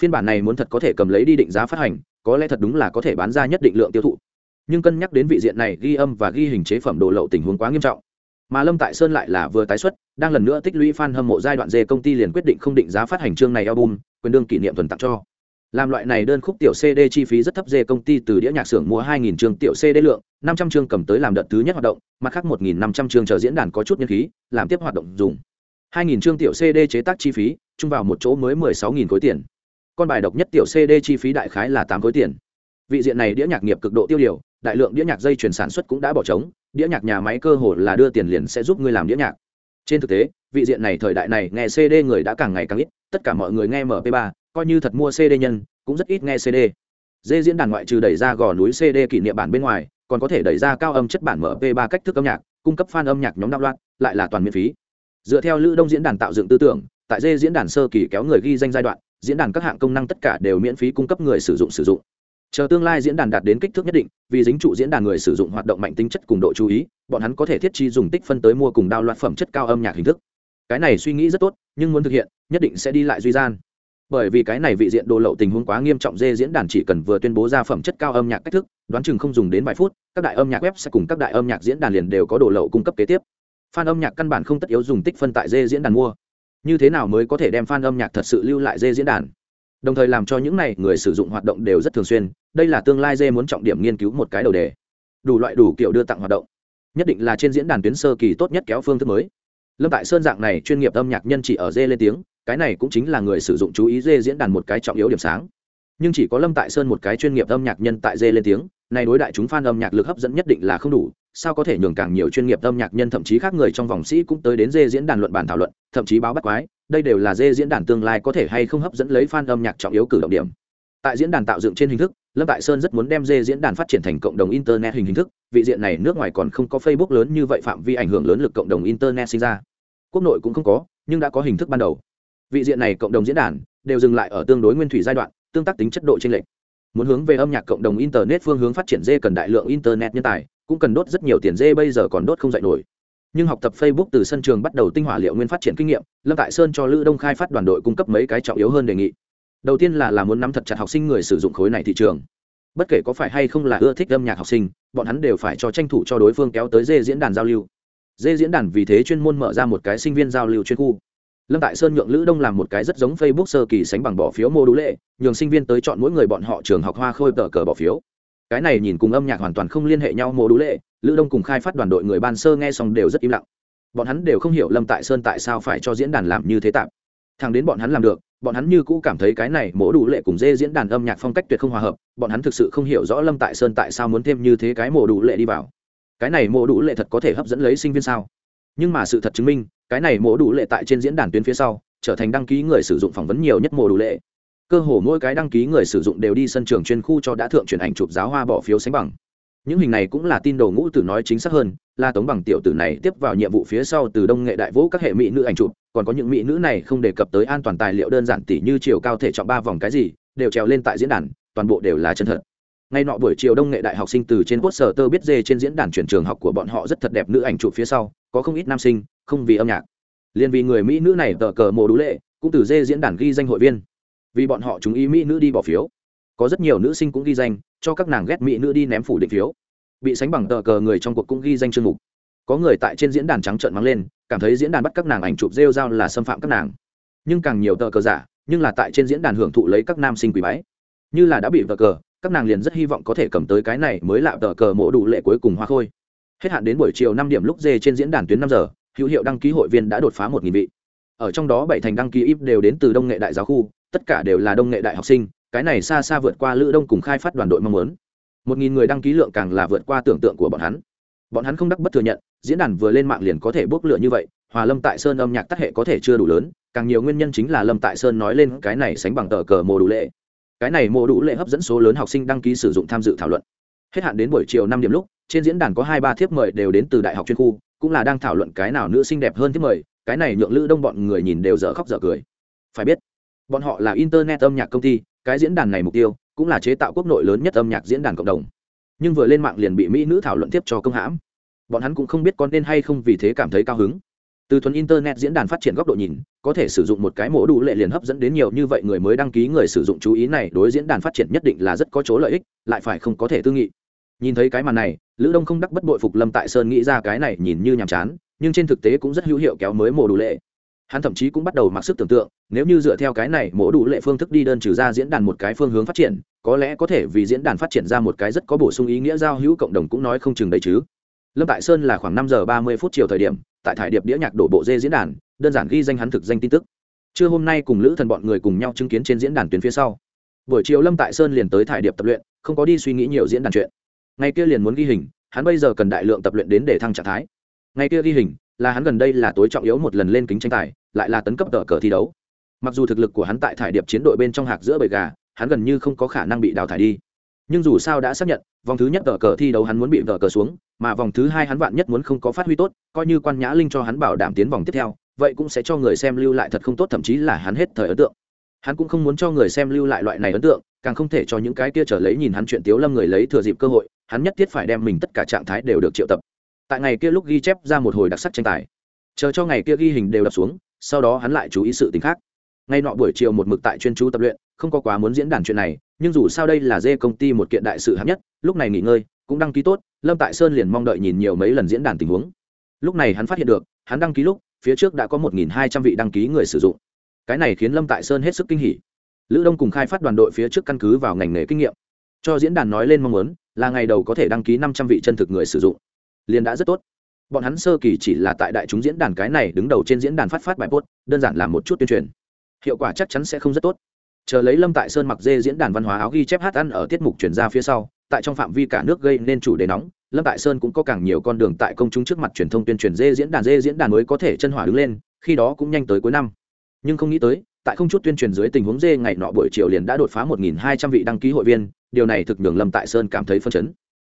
Phiên bản này muốn thật có thể cầm lấy đi định giá phát hành, có lẽ thật đúng là có thể bán ra nhất định lượng tiêu thụ. Nhưng cân nhắc đến vị diện này ghi âm và ghi hình chế phẩm đồ lậu tình huống quá nghiêm trọng mà lâm tại sơn lại là vừa tái xuất, đang lần nữa tích lũy f a n hâm mộ giai đoạn dê công ty liền quyết định không định giá phát hành chương này album, quyền đương kỷ niệm tuần tặng cho. Làm loại này đơn khúc tiểu cd chi phí rất thấp dê công ty từ đĩa nhạc xưởng mua 2.000 chương tiểu cd lượng 500 chương cầm tới làm đợt thứ nhất hoạt động, mặt khác 1.500 chương chờ diễn đàn có chút nhân khí, làm tiếp hoạt động dùng. 2.000 chương tiểu cd chế tác chi phí, chung vào một chỗ mới 16.000 khối tiền. Con bài độc nhất tiểu cd chi phí đại khái là 8 khối tiền. Vị diện này đĩa nhạc nghiệp cực độ tiêu điều đại lượng đĩa nhạc dây chuyển sản xuất cũng đã bỏ trống, đĩa nhạc nhà máy cơ hồ là đưa tiền liền sẽ giúp ngươi làm đĩa nhạc. Trên thực tế, vị diện này thời đại này nghe cd người đã càng ngày càng ít, tất cả mọi người nghe mp 3 coi như thật mua cd nhân, cũng rất ít nghe cd dê diễn đàn ngoại trừ đẩy ra gò núi cd kỷ niệm bản bên ngoài, còn có thể đẩy ra cao âm chất bản mp 3 cách thức âm nhạc, cung cấp fan âm nhạc nhóm đạo loạn, lại là toàn miễn phí. Dựa theo lữ đông diễn đàn tạo dựng tư tưởng, tại dê diễn đàn sơ kỳ kéo người ghi danh giai đoạn, diễn đàn các hạng công năng tất cả đều miễn phí cung cấp người sử dụng sử dụng chờ tương lai diễn đàn đạt đến kích thước nhất định, vì dính trụ diễn đàn người sử dụng hoạt động mạnh tính chất cùng độ chú ý, bọn hắn có thể thiết chi dùng tích phân tới mua cùng đao loạt phẩm chất cao âm nhạc hình thức. Cái này suy nghĩ rất tốt, nhưng muốn thực hiện, nhất định sẽ đi lại duy gian. Bởi vì cái này vị diện đồ lậu tình huống quá nghiêm trọng dê diễn đàn chỉ cần vừa tuyên bố ra phẩm chất cao âm nhạc cách thức, đoán chừng không dùng đến vài phút, các đại âm nhạc web sẽ cùng các đại âm nhạc diễn đàn liền đều có đồ lậu cung cấp kế tiếp. Fan âm nhạc căn bản không tất yếu dùng tích phân tại dê diễn đàn mua. Như thế nào mới có thể đem fan âm nhạc thật sự lưu lại dê diễn đàn? Đồng thời làm cho những này người sử dụng hoạt động đều rất thường xuyên đây là tương lai dê muốn trọng điểm nghiên cứu một cái đầu đề. Đủ loại đủ kiểu đưa tặng hoạt động. Nhất định là trên diễn đàn tuyến sơ kỳ tốt nhất kéo phương thức mới. Lâm tại sơn dạng này chuyên nghiệp âm nhạc nhân chỉ ở dê lên tiếng, cái này cũng chính là người sử dụng chú ý dê diễn đàn một cái trọng yếu điểm sáng. Nhưng chỉ có lâm tại sơn một cái chuyên nghiệp âm nhạc nhân tại dê lên tiếng, này đối đại chúng f a n âm nhạc lực hấp dẫn nhất định là không đủ, sao có thể nhường càng nhiều chuyên nghiệp âm nhạc nhân thậm chí khác người trong vòng sĩ cũng tới đến dê diễn đàn luận bàn thảo luận, thậm chí báo bắt quái, đây đều là dê diễn đàn tương lai có thể hay không hấp dẫn lấy f a n âm nhạc trọng yếu cử động điểm tại diễn đàn tạo dựng trên hình thức, lâm tại sơn rất muốn đem dê diễn đàn phát triển thành cộng đồng internet hình hình thức, vị diện này nước ngoài còn không có facebook lớn như vậy phạm vi ảnh hưởng lớn lực cộng đồng internet sinh ra. Quốc nội cũng không có, nhưng đã có hình thức ban đầu. Vị diện này cộng đồng diễn đàn đều dừng lại ở tương đối nguyên thủy giai đoạn, tương tác tính chất độ trên lệch. Muốn hướng về âm nhạc cộng đồng internet phương hướng phát triển dê cần đại lượng internet nhân tài, cũng cần đốt rất nhiều tiền dê bây giờ còn đốt không dạy nổi. Nhưng học tập facebook từ sân trường bắt đầu tinh hỏa liệu nguyên phát triển kinh nghiệm, lâm tại sơn cho lữ đông khai phát đoàn đội cung cấp mấy cái trọng yếu hơn đề nghị đầu tiên là là muốn nắm thật chặt học sinh người sử dụng khối này thị trường. Bất kể có phải hay không là ưa thích âm nhạc học sinh, bọn hắn đều phải cho tranh thủ cho đối phương kéo tới dê diễn đàn giao lưu. Dê diễn đàn vì thế chuyên môn mở ra một cái sinh viên giao lưu chuyên khu. Lâm tại sơn nhượng lữ đông làm một cái rất giống facebook sơ kỳ sánh bằng bỏ phiếu mô đũ lệ, nhường sinh viên tới chọn mỗi người bọn họ trường học hoa khôi tờ cờ bỏ phiếu. Cái này nhìn cùng âm nhạc hoàn toàn không liên hệ nhau mô đũ lệ, lữ đông cùng khai phát đoàn đội người ban sơ nghe xong đều rất im lặng. Bọn hắn đều không hiểu lâm tại sơn tại sao phải cho diễn đàn làm như thế tạm thằng đến bọn hắn làm được, bọn hắn như cũ cảm thấy cái này mỗ đủ lệ cùng dê diễn đàn âm nhạc phong cách tuyệt không hòa hợp, bọn hắn thực sự không hiểu rõ lâm tại sơn tại sao muốn thêm như thế cái mỗ đủ lệ đi vào. Cái này mỗ đủ lệ thật có thể hấp dẫn lấy sinh viên sao? Nhưng mà sự thật chứng minh, cái này mỗ đủ lệ tại trên diễn đàn tuyến phía sau, trở thành đăng ký người sử dụng phỏng vấn nhiều nhất mỗ đủ lệ. Cơ hồ mỗi cái đăng ký người sử dụng đều đi sân trường chuyên khu cho đã thượng chuyển ảnh chụp giáo hoa bỏ phiếu sánh bằng. Những hình này cũng là tin đồ ngũ tử nói chính xác hơn, là tống bằng tiểu tử này tiếp vào nhiệm vụ phía sau từ đông nghệ đại vũ các hệ mỹ nữ ảnh chụp còn có những mỹ nữ này không đề cập tới an toàn tài liệu đơn giản tỉ như chiều cao thể trọng ba vòng cái gì, đều trèo lên tại diễn đàn, toàn bộ đều là chân thật. Ngay nọ buổi chiều đông nghệ đại học sinh từ trên quốc sở tơ biết dê trên diễn đàn chuyển trường học của bọn họ rất thật đẹp nữ ảnh chụp phía sau, có không ít nam sinh, không vì âm nhạc. Liền vì người mỹ nữ này tờ cờ mồ đũ lệ, cũng từ dê diễn đàn ghi danh hội viên. Vì bọn họ chúng ý mỹ nữ đi bỏ phiếu. Có rất nhiều nữ sinh cũng ghi danh, cho các nàng ghét mỹ nữ đi ném phủ định phiếu. Bị sánh bằng tờ cờ người trong cuộc cũng ghi danh chương mục. Có người tại trên diễn đàn trắng trợn mắng lên cảm thấy diễn đàn bắt các nàng ảnh chụp rêu dao là xâm phạm các nàng. Nhưng càng nhiều tờ cờ giả, nhưng là tại trên diễn đàn hưởng thụ lấy các nam sinh quý bái. Như là đã bị tờ cờ, các nàng liền rất hy vọng có thể cầm tới cái này mới lạ tờ cờ mổ đủ lệ cuối cùng hoa khôi. Hết hạn đến buổi chiều năm điểm lúc dê trên diễn đàn tuyến năm giờ, hữu hiệu đăng ký hội viên đã đột phá một nghìn vị. Ở trong đó bảy thành đăng ký ít đều đến từ đông nghệ đại giáo khu, tất cả đều là đông nghệ đại học sinh, cái này xa xa vượt qua lữ đông cùng khai phát đoàn đội mong muốn. Một nghìn người đăng ký lượng càng là vượt qua tưởng tượng của bọn hắn. Bọn hắn không đắc bất thừa nhận diễn đàn vừa lên mạng liền có thể bốc lửa như vậy, hòa lâm tại sơn âm nhạc tác hệ có thể chưa đủ lớn, càng nhiều nguyên nhân chính là lâm tại sơn nói lên cái này sánh bằng tờ cờ mô đủ lệ. Cái này mô đủ lệ hấp dẫn số lớn học sinh đăng ký sử dụng tham dự thảo luận. Hết hạn đến buổi chiều năm điểm lúc, trên diễn đàn có hai ba thiếp mời đều đến từ đại học chuyên khu, cũng là đang thảo luận cái nào nữ sinh đẹp hơn thiếp mời, cái này nhượng lữ đông bọn người nhìn đều dở khóc dở cười. Phải biết, bọn họ là internet âm nhạc công ty, cái diễn đàn này mục tiêu cũng là chế tạo quốc nội lớn nhất âm nhạc diễn đàn cộng đồng. Nhưng vừa lên mạng liền bị mỹ nữ thảo luận tiếp cho công hãm bọn hắn cũng không biết có nên hay không vì thế cảm thấy cao hứng. Từ thuần internet diễn đàn phát triển góc độ nhìn, có thể sử dụng một cái mổ đủ lệ liền hấp dẫn đến nhiều như vậy người mới đăng ký người sử dụng chú ý này, đối diễn đàn phát triển nhất định là rất có chỗ lợi ích, lại phải không có thể tư nghị. Nhìn thấy cái màn này, lữ đông không đắc bất bội phục lâm tại sơn nghĩ ra cái này nhìn như nhàm chán, nhưng trên thực tế cũng rất hữu hiệu kéo mới mổ đủ lệ. Hắn thậm chí cũng bắt đầu mặc sức tưởng tượng, nếu như dựa theo cái này mổ đủ lệ phương thức đi đơn trừ ra diễn đàn một cái phương hướng phát triển, có lẽ có thể vì diễn đàn phát triển ra một cái rất có bổ sung ý nghĩa giao hữu cộng đồng cũng nói không chừng đấy chứ lâm tại sơn là khoảng năm giờ ba mươi phút chiều thời điểm, tại thải điệp đĩa nhạc đổ bộ dê diễn đàn, đơn giản ghi danh hắn thực danh tin tức. Trưa hôm nay cùng lữ thần bọn người cùng nhau chứng kiến trên diễn đàn tuyến phía sau. Buổi chiều lâm tại sơn liền tới thải điệp tập luyện, không có đi suy nghĩ nhiều diễn đàn chuyện. Ngày kia liền muốn ghi hình, hắn bây giờ cần đại lượng tập luyện đến để thăng trạng thái. Ngày kia ghi hình, là hắn gần đây là tối trọng yếu một lần lên kính tranh tài, lại là tấn cấp tờ cờ thi đấu. Mặc dù thực lực của hắn tại thải điệp chiến đội bên trong hạc giữa bầy gà, hắn gần như không có khả năng bị đào thải đi nhưng dù sao đã xác nhận, vòng thứ nhất tờ cờ thi đấu hắn muốn bị cờ cờ xuống, mà vòng thứ hai hắn vạn nhất muốn không có phát huy tốt, coi như quan nhã linh cho hắn bảo đảm tiến vòng tiếp theo, vậy cũng sẽ cho người xem lưu lại thật không tốt, thậm chí là hắn hết thời ấn tượng. Hắn cũng không muốn cho người xem lưu lại loại này ấn tượng, càng không thể cho những cái kia trở lấy nhìn hắn chuyện tiếu lâm người lấy thừa dịp cơ hội, hắn nhất thiết phải đem mình tất cả trạng thái đều được triệu tập. Tại ngày kia lúc ghi chép ra một hồi đặc sắc tranh tài. Chờ cho ngày kia ghi hình đều đập xuống, sau đó hắn lại chú ý sự t khác. Ngay nọ buổi chiều một mực tại chuyên chú tập luyện, không có quá muốn diễn đàn chuyện này nhưng dù sao đây là dê công ty một kiện đại sự hạng nhất, lúc này nghỉ ngơi, cũng đăng ký tốt, lâm tại sơn liền mong đợi nhìn nhiều mấy lần diễn đàn tình huống. Lúc này hắn phát hiện được, hắn đăng ký lúc, phía trước đã có một hai trăm vị đăng ký người sử dụng. Cái này khiến lâm tại sơn hết sức kinh hỉ. Lữ đông cùng khai phát đoàn đội phía trước căn cứ vào ngành nghề kinh nghiệm. Cho diễn đàn nói lên mong muốn, là ngày đầu có thể đăng ký năm trăm vị chân thực người sử dụng. Liền đã rất tốt. Bọn hắn sơ kỳ chỉ là tại đại chúng diễn đàn cái này đứng đầu trên diễn đàn phát phát bài post, đơn giản là một chút tuyên truyền. Hiệu quả chắc chắn sẽ không rất tốt chờ lấy lâm tại sơn mặc dê diễn đàn văn hóa áo ghi chép hát ăn ở tiết mục chuyển ra phía sau, tại trong phạm vi cả nước gây nên chủ đề nóng, lâm tại sơn cũng có càng nhiều con đường tại công chúng trước mặt truyền thông tuyên truyền dê diễn đàn, dê diễn đàn mới có thể chân hỏa đứng lên, khi đó cũng nhanh tới cuối năm. Nhưng không nghĩ tới, tại không chút tuyên truyền dưới tình huống dê ngày nọ buổi chiều liền đã đột phá một nghìn hai trăm vị đăng ký hội viên, điều này thực nhường lâm tại sơn cảm thấy phân chấn.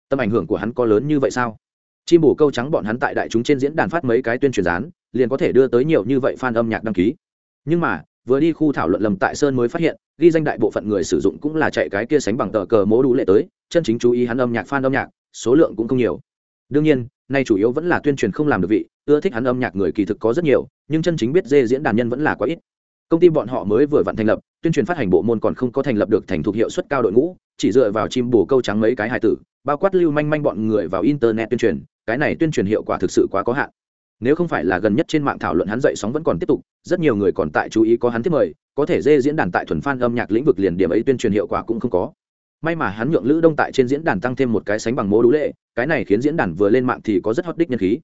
Tầm ảnh hưởng của hắn có lớn như vậy sao? Chim bổ câu trắng bọn hắn tại đại chúng trên diễn đàn phát mấy cái tuyên truyền rán liền có thể đưa tới nhiều như vậy fan âm nhạc đăng ký. Nhưng mà vừa đi khu thảo luận lầm tại sơn mới phát hiện, ghi danh đại bộ phận người sử dụng cũng là chạy cái kia sánh bằng tờ cờ mố đủ lệ tới, chân chính chú ý hắn âm nhạc, fan âm nhạc, số lượng cũng không nhiều. Đương nhiên, nay chủ yếu vẫn là tuyên truyền không làm được vị, ưa thích hắn âm nhạc người kỳ thực có rất nhiều, nhưng chân chính biết dê diễn đàn nhân vẫn là quá ít. Công ty bọn họ mới vừa vặn thành lập, tuyên truyền phát hành bộ môn còn không có thành lập được thành thục hiệu suất cao đội ngũ, chỉ dựa vào chim bù câu trắng mấy cái hài tử, bao quát lưu manh manh bọn người vào internet tuyên truyền, cái này tuyên truyền hiệu quả thực sự quá có hạn nếu không phải là gần nhất trên mạng thảo luận hắn dậy sóng vẫn còn tiếp tục, rất nhiều người còn tại chú ý có hắn tiếp mời, có thể dê diễn đàn tại thuần phan âm nhạc lĩnh vực liền điểm ấy tuyên truyền hiệu quả cũng không có. May mà hắn nhượng lữ đông tại trên diễn đàn tăng thêm một cái sánh bằng mô đũ lệ, cái này khiến diễn đàn vừa lên mạng thì có rất hot đích nhân khí.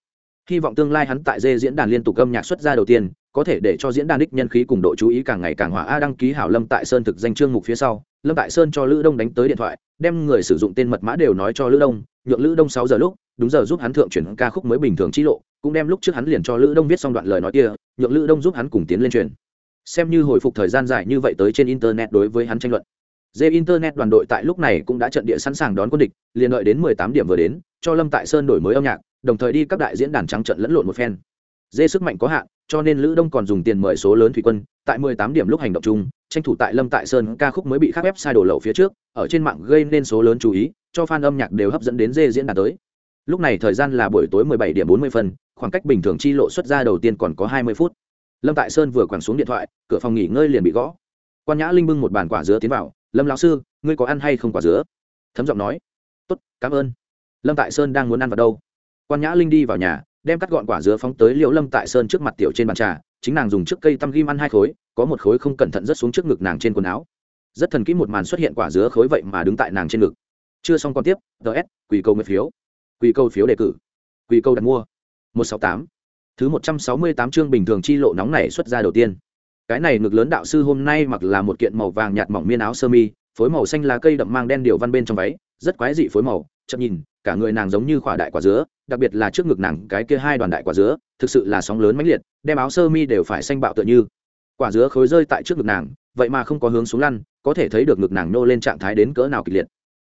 Hy vọng tương lai hắn tại dê diễn đàn liên tục âm nhạc xuất ra đầu tiên, có thể để cho diễn đàn đích nhân khí cùng độ chú ý càng ngày càng hỏa a đăng ký hảo lâm tại sơn thực danh chương mục phía sau, lâm tại sơn cho lữ đông đánh tới điện thoại, đem người sử dụng tên mật mã đều nói cho lữ đông, nhượng lữ đông sáu giờ lúc, đúng giờ giúp hắn thượng chuyển ca khúc mới bình thường chi lộ cũng đem lúc trước hắn liền cho lữ đông viết xong đoạn lời nói kia, nhượng lữ đông giúp hắn cùng tiến lên truyền. Xem như hồi phục thời gian dài như vậy tới trên internet đối với hắn tranh luận. Dê internet đoàn đội tại lúc này cũng đã trận địa sẵn sàng đón quân địch, liền đợi đến mười tám điểm vừa đến, cho lâm tại sơn đổi mới âm nhạc, đồng thời đi các đại diễn đàn trắng trận lẫn lộn một phen. Dê sức mạnh có hạn, cho nên lữ đông còn dùng tiền mời số lớn thủy quân, tại mười tám điểm lúc hành động chung, tranh thủ tại lâm tại sơn ca khúc mới bị khắc ép sai đổ lậu phía trước, ở trên mạng gây nên số lớn chú ý, cho fan âm nhạc đều hấp dẫn đến dê diễn đàn tới. Lúc này thời gian là buổi tối mười bảy điểm bốn mươi phân khoảng cách bình thường chi lộ xuất ra đầu tiên còn có hai mươi phút. Lâm tại sơn vừa quẳng xuống điện thoại, cửa phòng nghỉ ngơi liền bị gõ. Quan nhã linh bưng một bàn quả dứa tiến vào, lâm lão sư, ngươi có ăn hay không quả dứa? Thấm giọng nói, tốt, cảm ơn. Lâm tại sơn đang muốn ăn vào đâu? Quan nhã linh đi vào nhà, đem cắt gọn quả dứa phóng tới liễu lâm tại sơn trước mặt tiểu trên bàn trà, chính nàng dùng chiếc cây tăm ghim ăn hai khối, có một khối không cẩn thận rớt xuống trước ngực nàng trên quần áo. Rất thần kỹ một màn xuất hiện quả dứa khối vậy mà đứng tại nàng trên ngực. Chưa xong còn tiếp ts quỳ câu nguyện phiếu. Quỳ câu phiếu đề cử. Quỳ câu đặt mua một sáu tám. Thứ một trăm sáu mươi tám chương bình thường chi lộ nóng này xuất ra đầu tiên. Cái này ngực lớn đạo sư hôm nay mặc là một kiện màu vàng nhạt mỏng miên áo sơ mi, phối màu xanh lá cây đậm mang đen điều văn bên trong váy, rất quái dị phối màu, chậm nhìn, cả người nàng giống như quả đại quả dứa, đặc biệt là trước ngực nàng cái kia hai đoàn đại quả dứa, thực sự là sóng lớn mãnh liệt, đem áo sơ mi đều phải xanh bạo tựa như. Quả dứa khối rơi tại trước ngực nàng, vậy mà không có hướng xuống lăn, có thể thấy được ngực nàng nô lên trạng thái đến cỡ nào kịch liệt.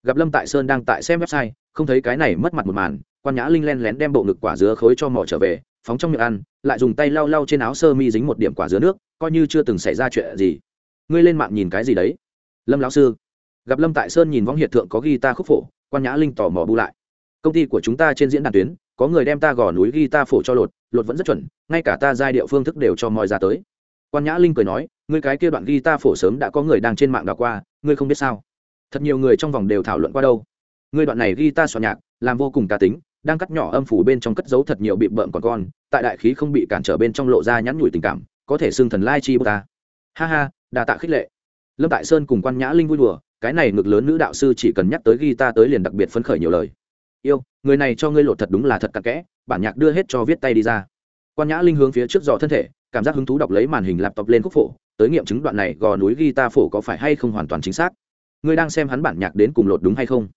Gặp lâm tại sơn đang tại xem website, không thấy cái này mất mặt một màn quan nhã linh len lén đem bộ ngực quả dứa khối cho mỏ trở về, phóng trong miệng ăn, lại dùng tay lau lau trên áo sơ mi dính một điểm quả dứa nước, coi như chưa từng xảy ra chuyện gì. Ngươi lên mạng nhìn cái gì đấy? Lâm lão sư. Gặp lâm tại sơn nhìn võng hiện thượng có ghi ta khúc phổ, quan nhã linh tò mò bu lại. Công ty của chúng ta trên diễn đàn tuyến, có người đem ta gò núi ghi ta phổ cho lột lột vẫn rất chuẩn, ngay cả ta giai điệu phương thức đều cho mọi ra tới. Quan nhã linh cười nói, ngươi cái kia đoạn ghi ta phổ sớm đã có người đang trên mạng đọc qua, ngươi không biết sao? Thật nhiều người trong vòng đều thảo luận qua đâu. Ngươi đoạn này ghi ta soạn nhạc, làm vô cùng cá tính đang cắt nhỏ âm phủ bên trong cất giấu thật nhiều bị bợm còn con, tại đại khí không bị cản trở bên trong lộ ra nhắn nhủi tình cảm, có thể xưng thần lai chi bô ta. Ha ha đà tạ khích lệ. Lâm tại sơn cùng quan nhã linh vui đùa, cái này ngực lớn nữ đạo sư chỉ cần nhắc tới ghi ta tới liền đặc biệt phấn khởi nhiều lời. Yêu, người này cho ngươi lột thật đúng là thật cặn kẽ, bản nhạc đưa hết cho viết tay đi ra. Quan nhã linh hướng phía trước dò thân thể, cảm giác hứng thú đọc lấy màn hình laptop lên khúc phổ, tới nghiệm chứng đoạn này gò núi ghi ta phổ có phải hay không hoàn toàn chính xác. Ngươi đang xem hắn bản nhạc đến cùng lột đúng hay không?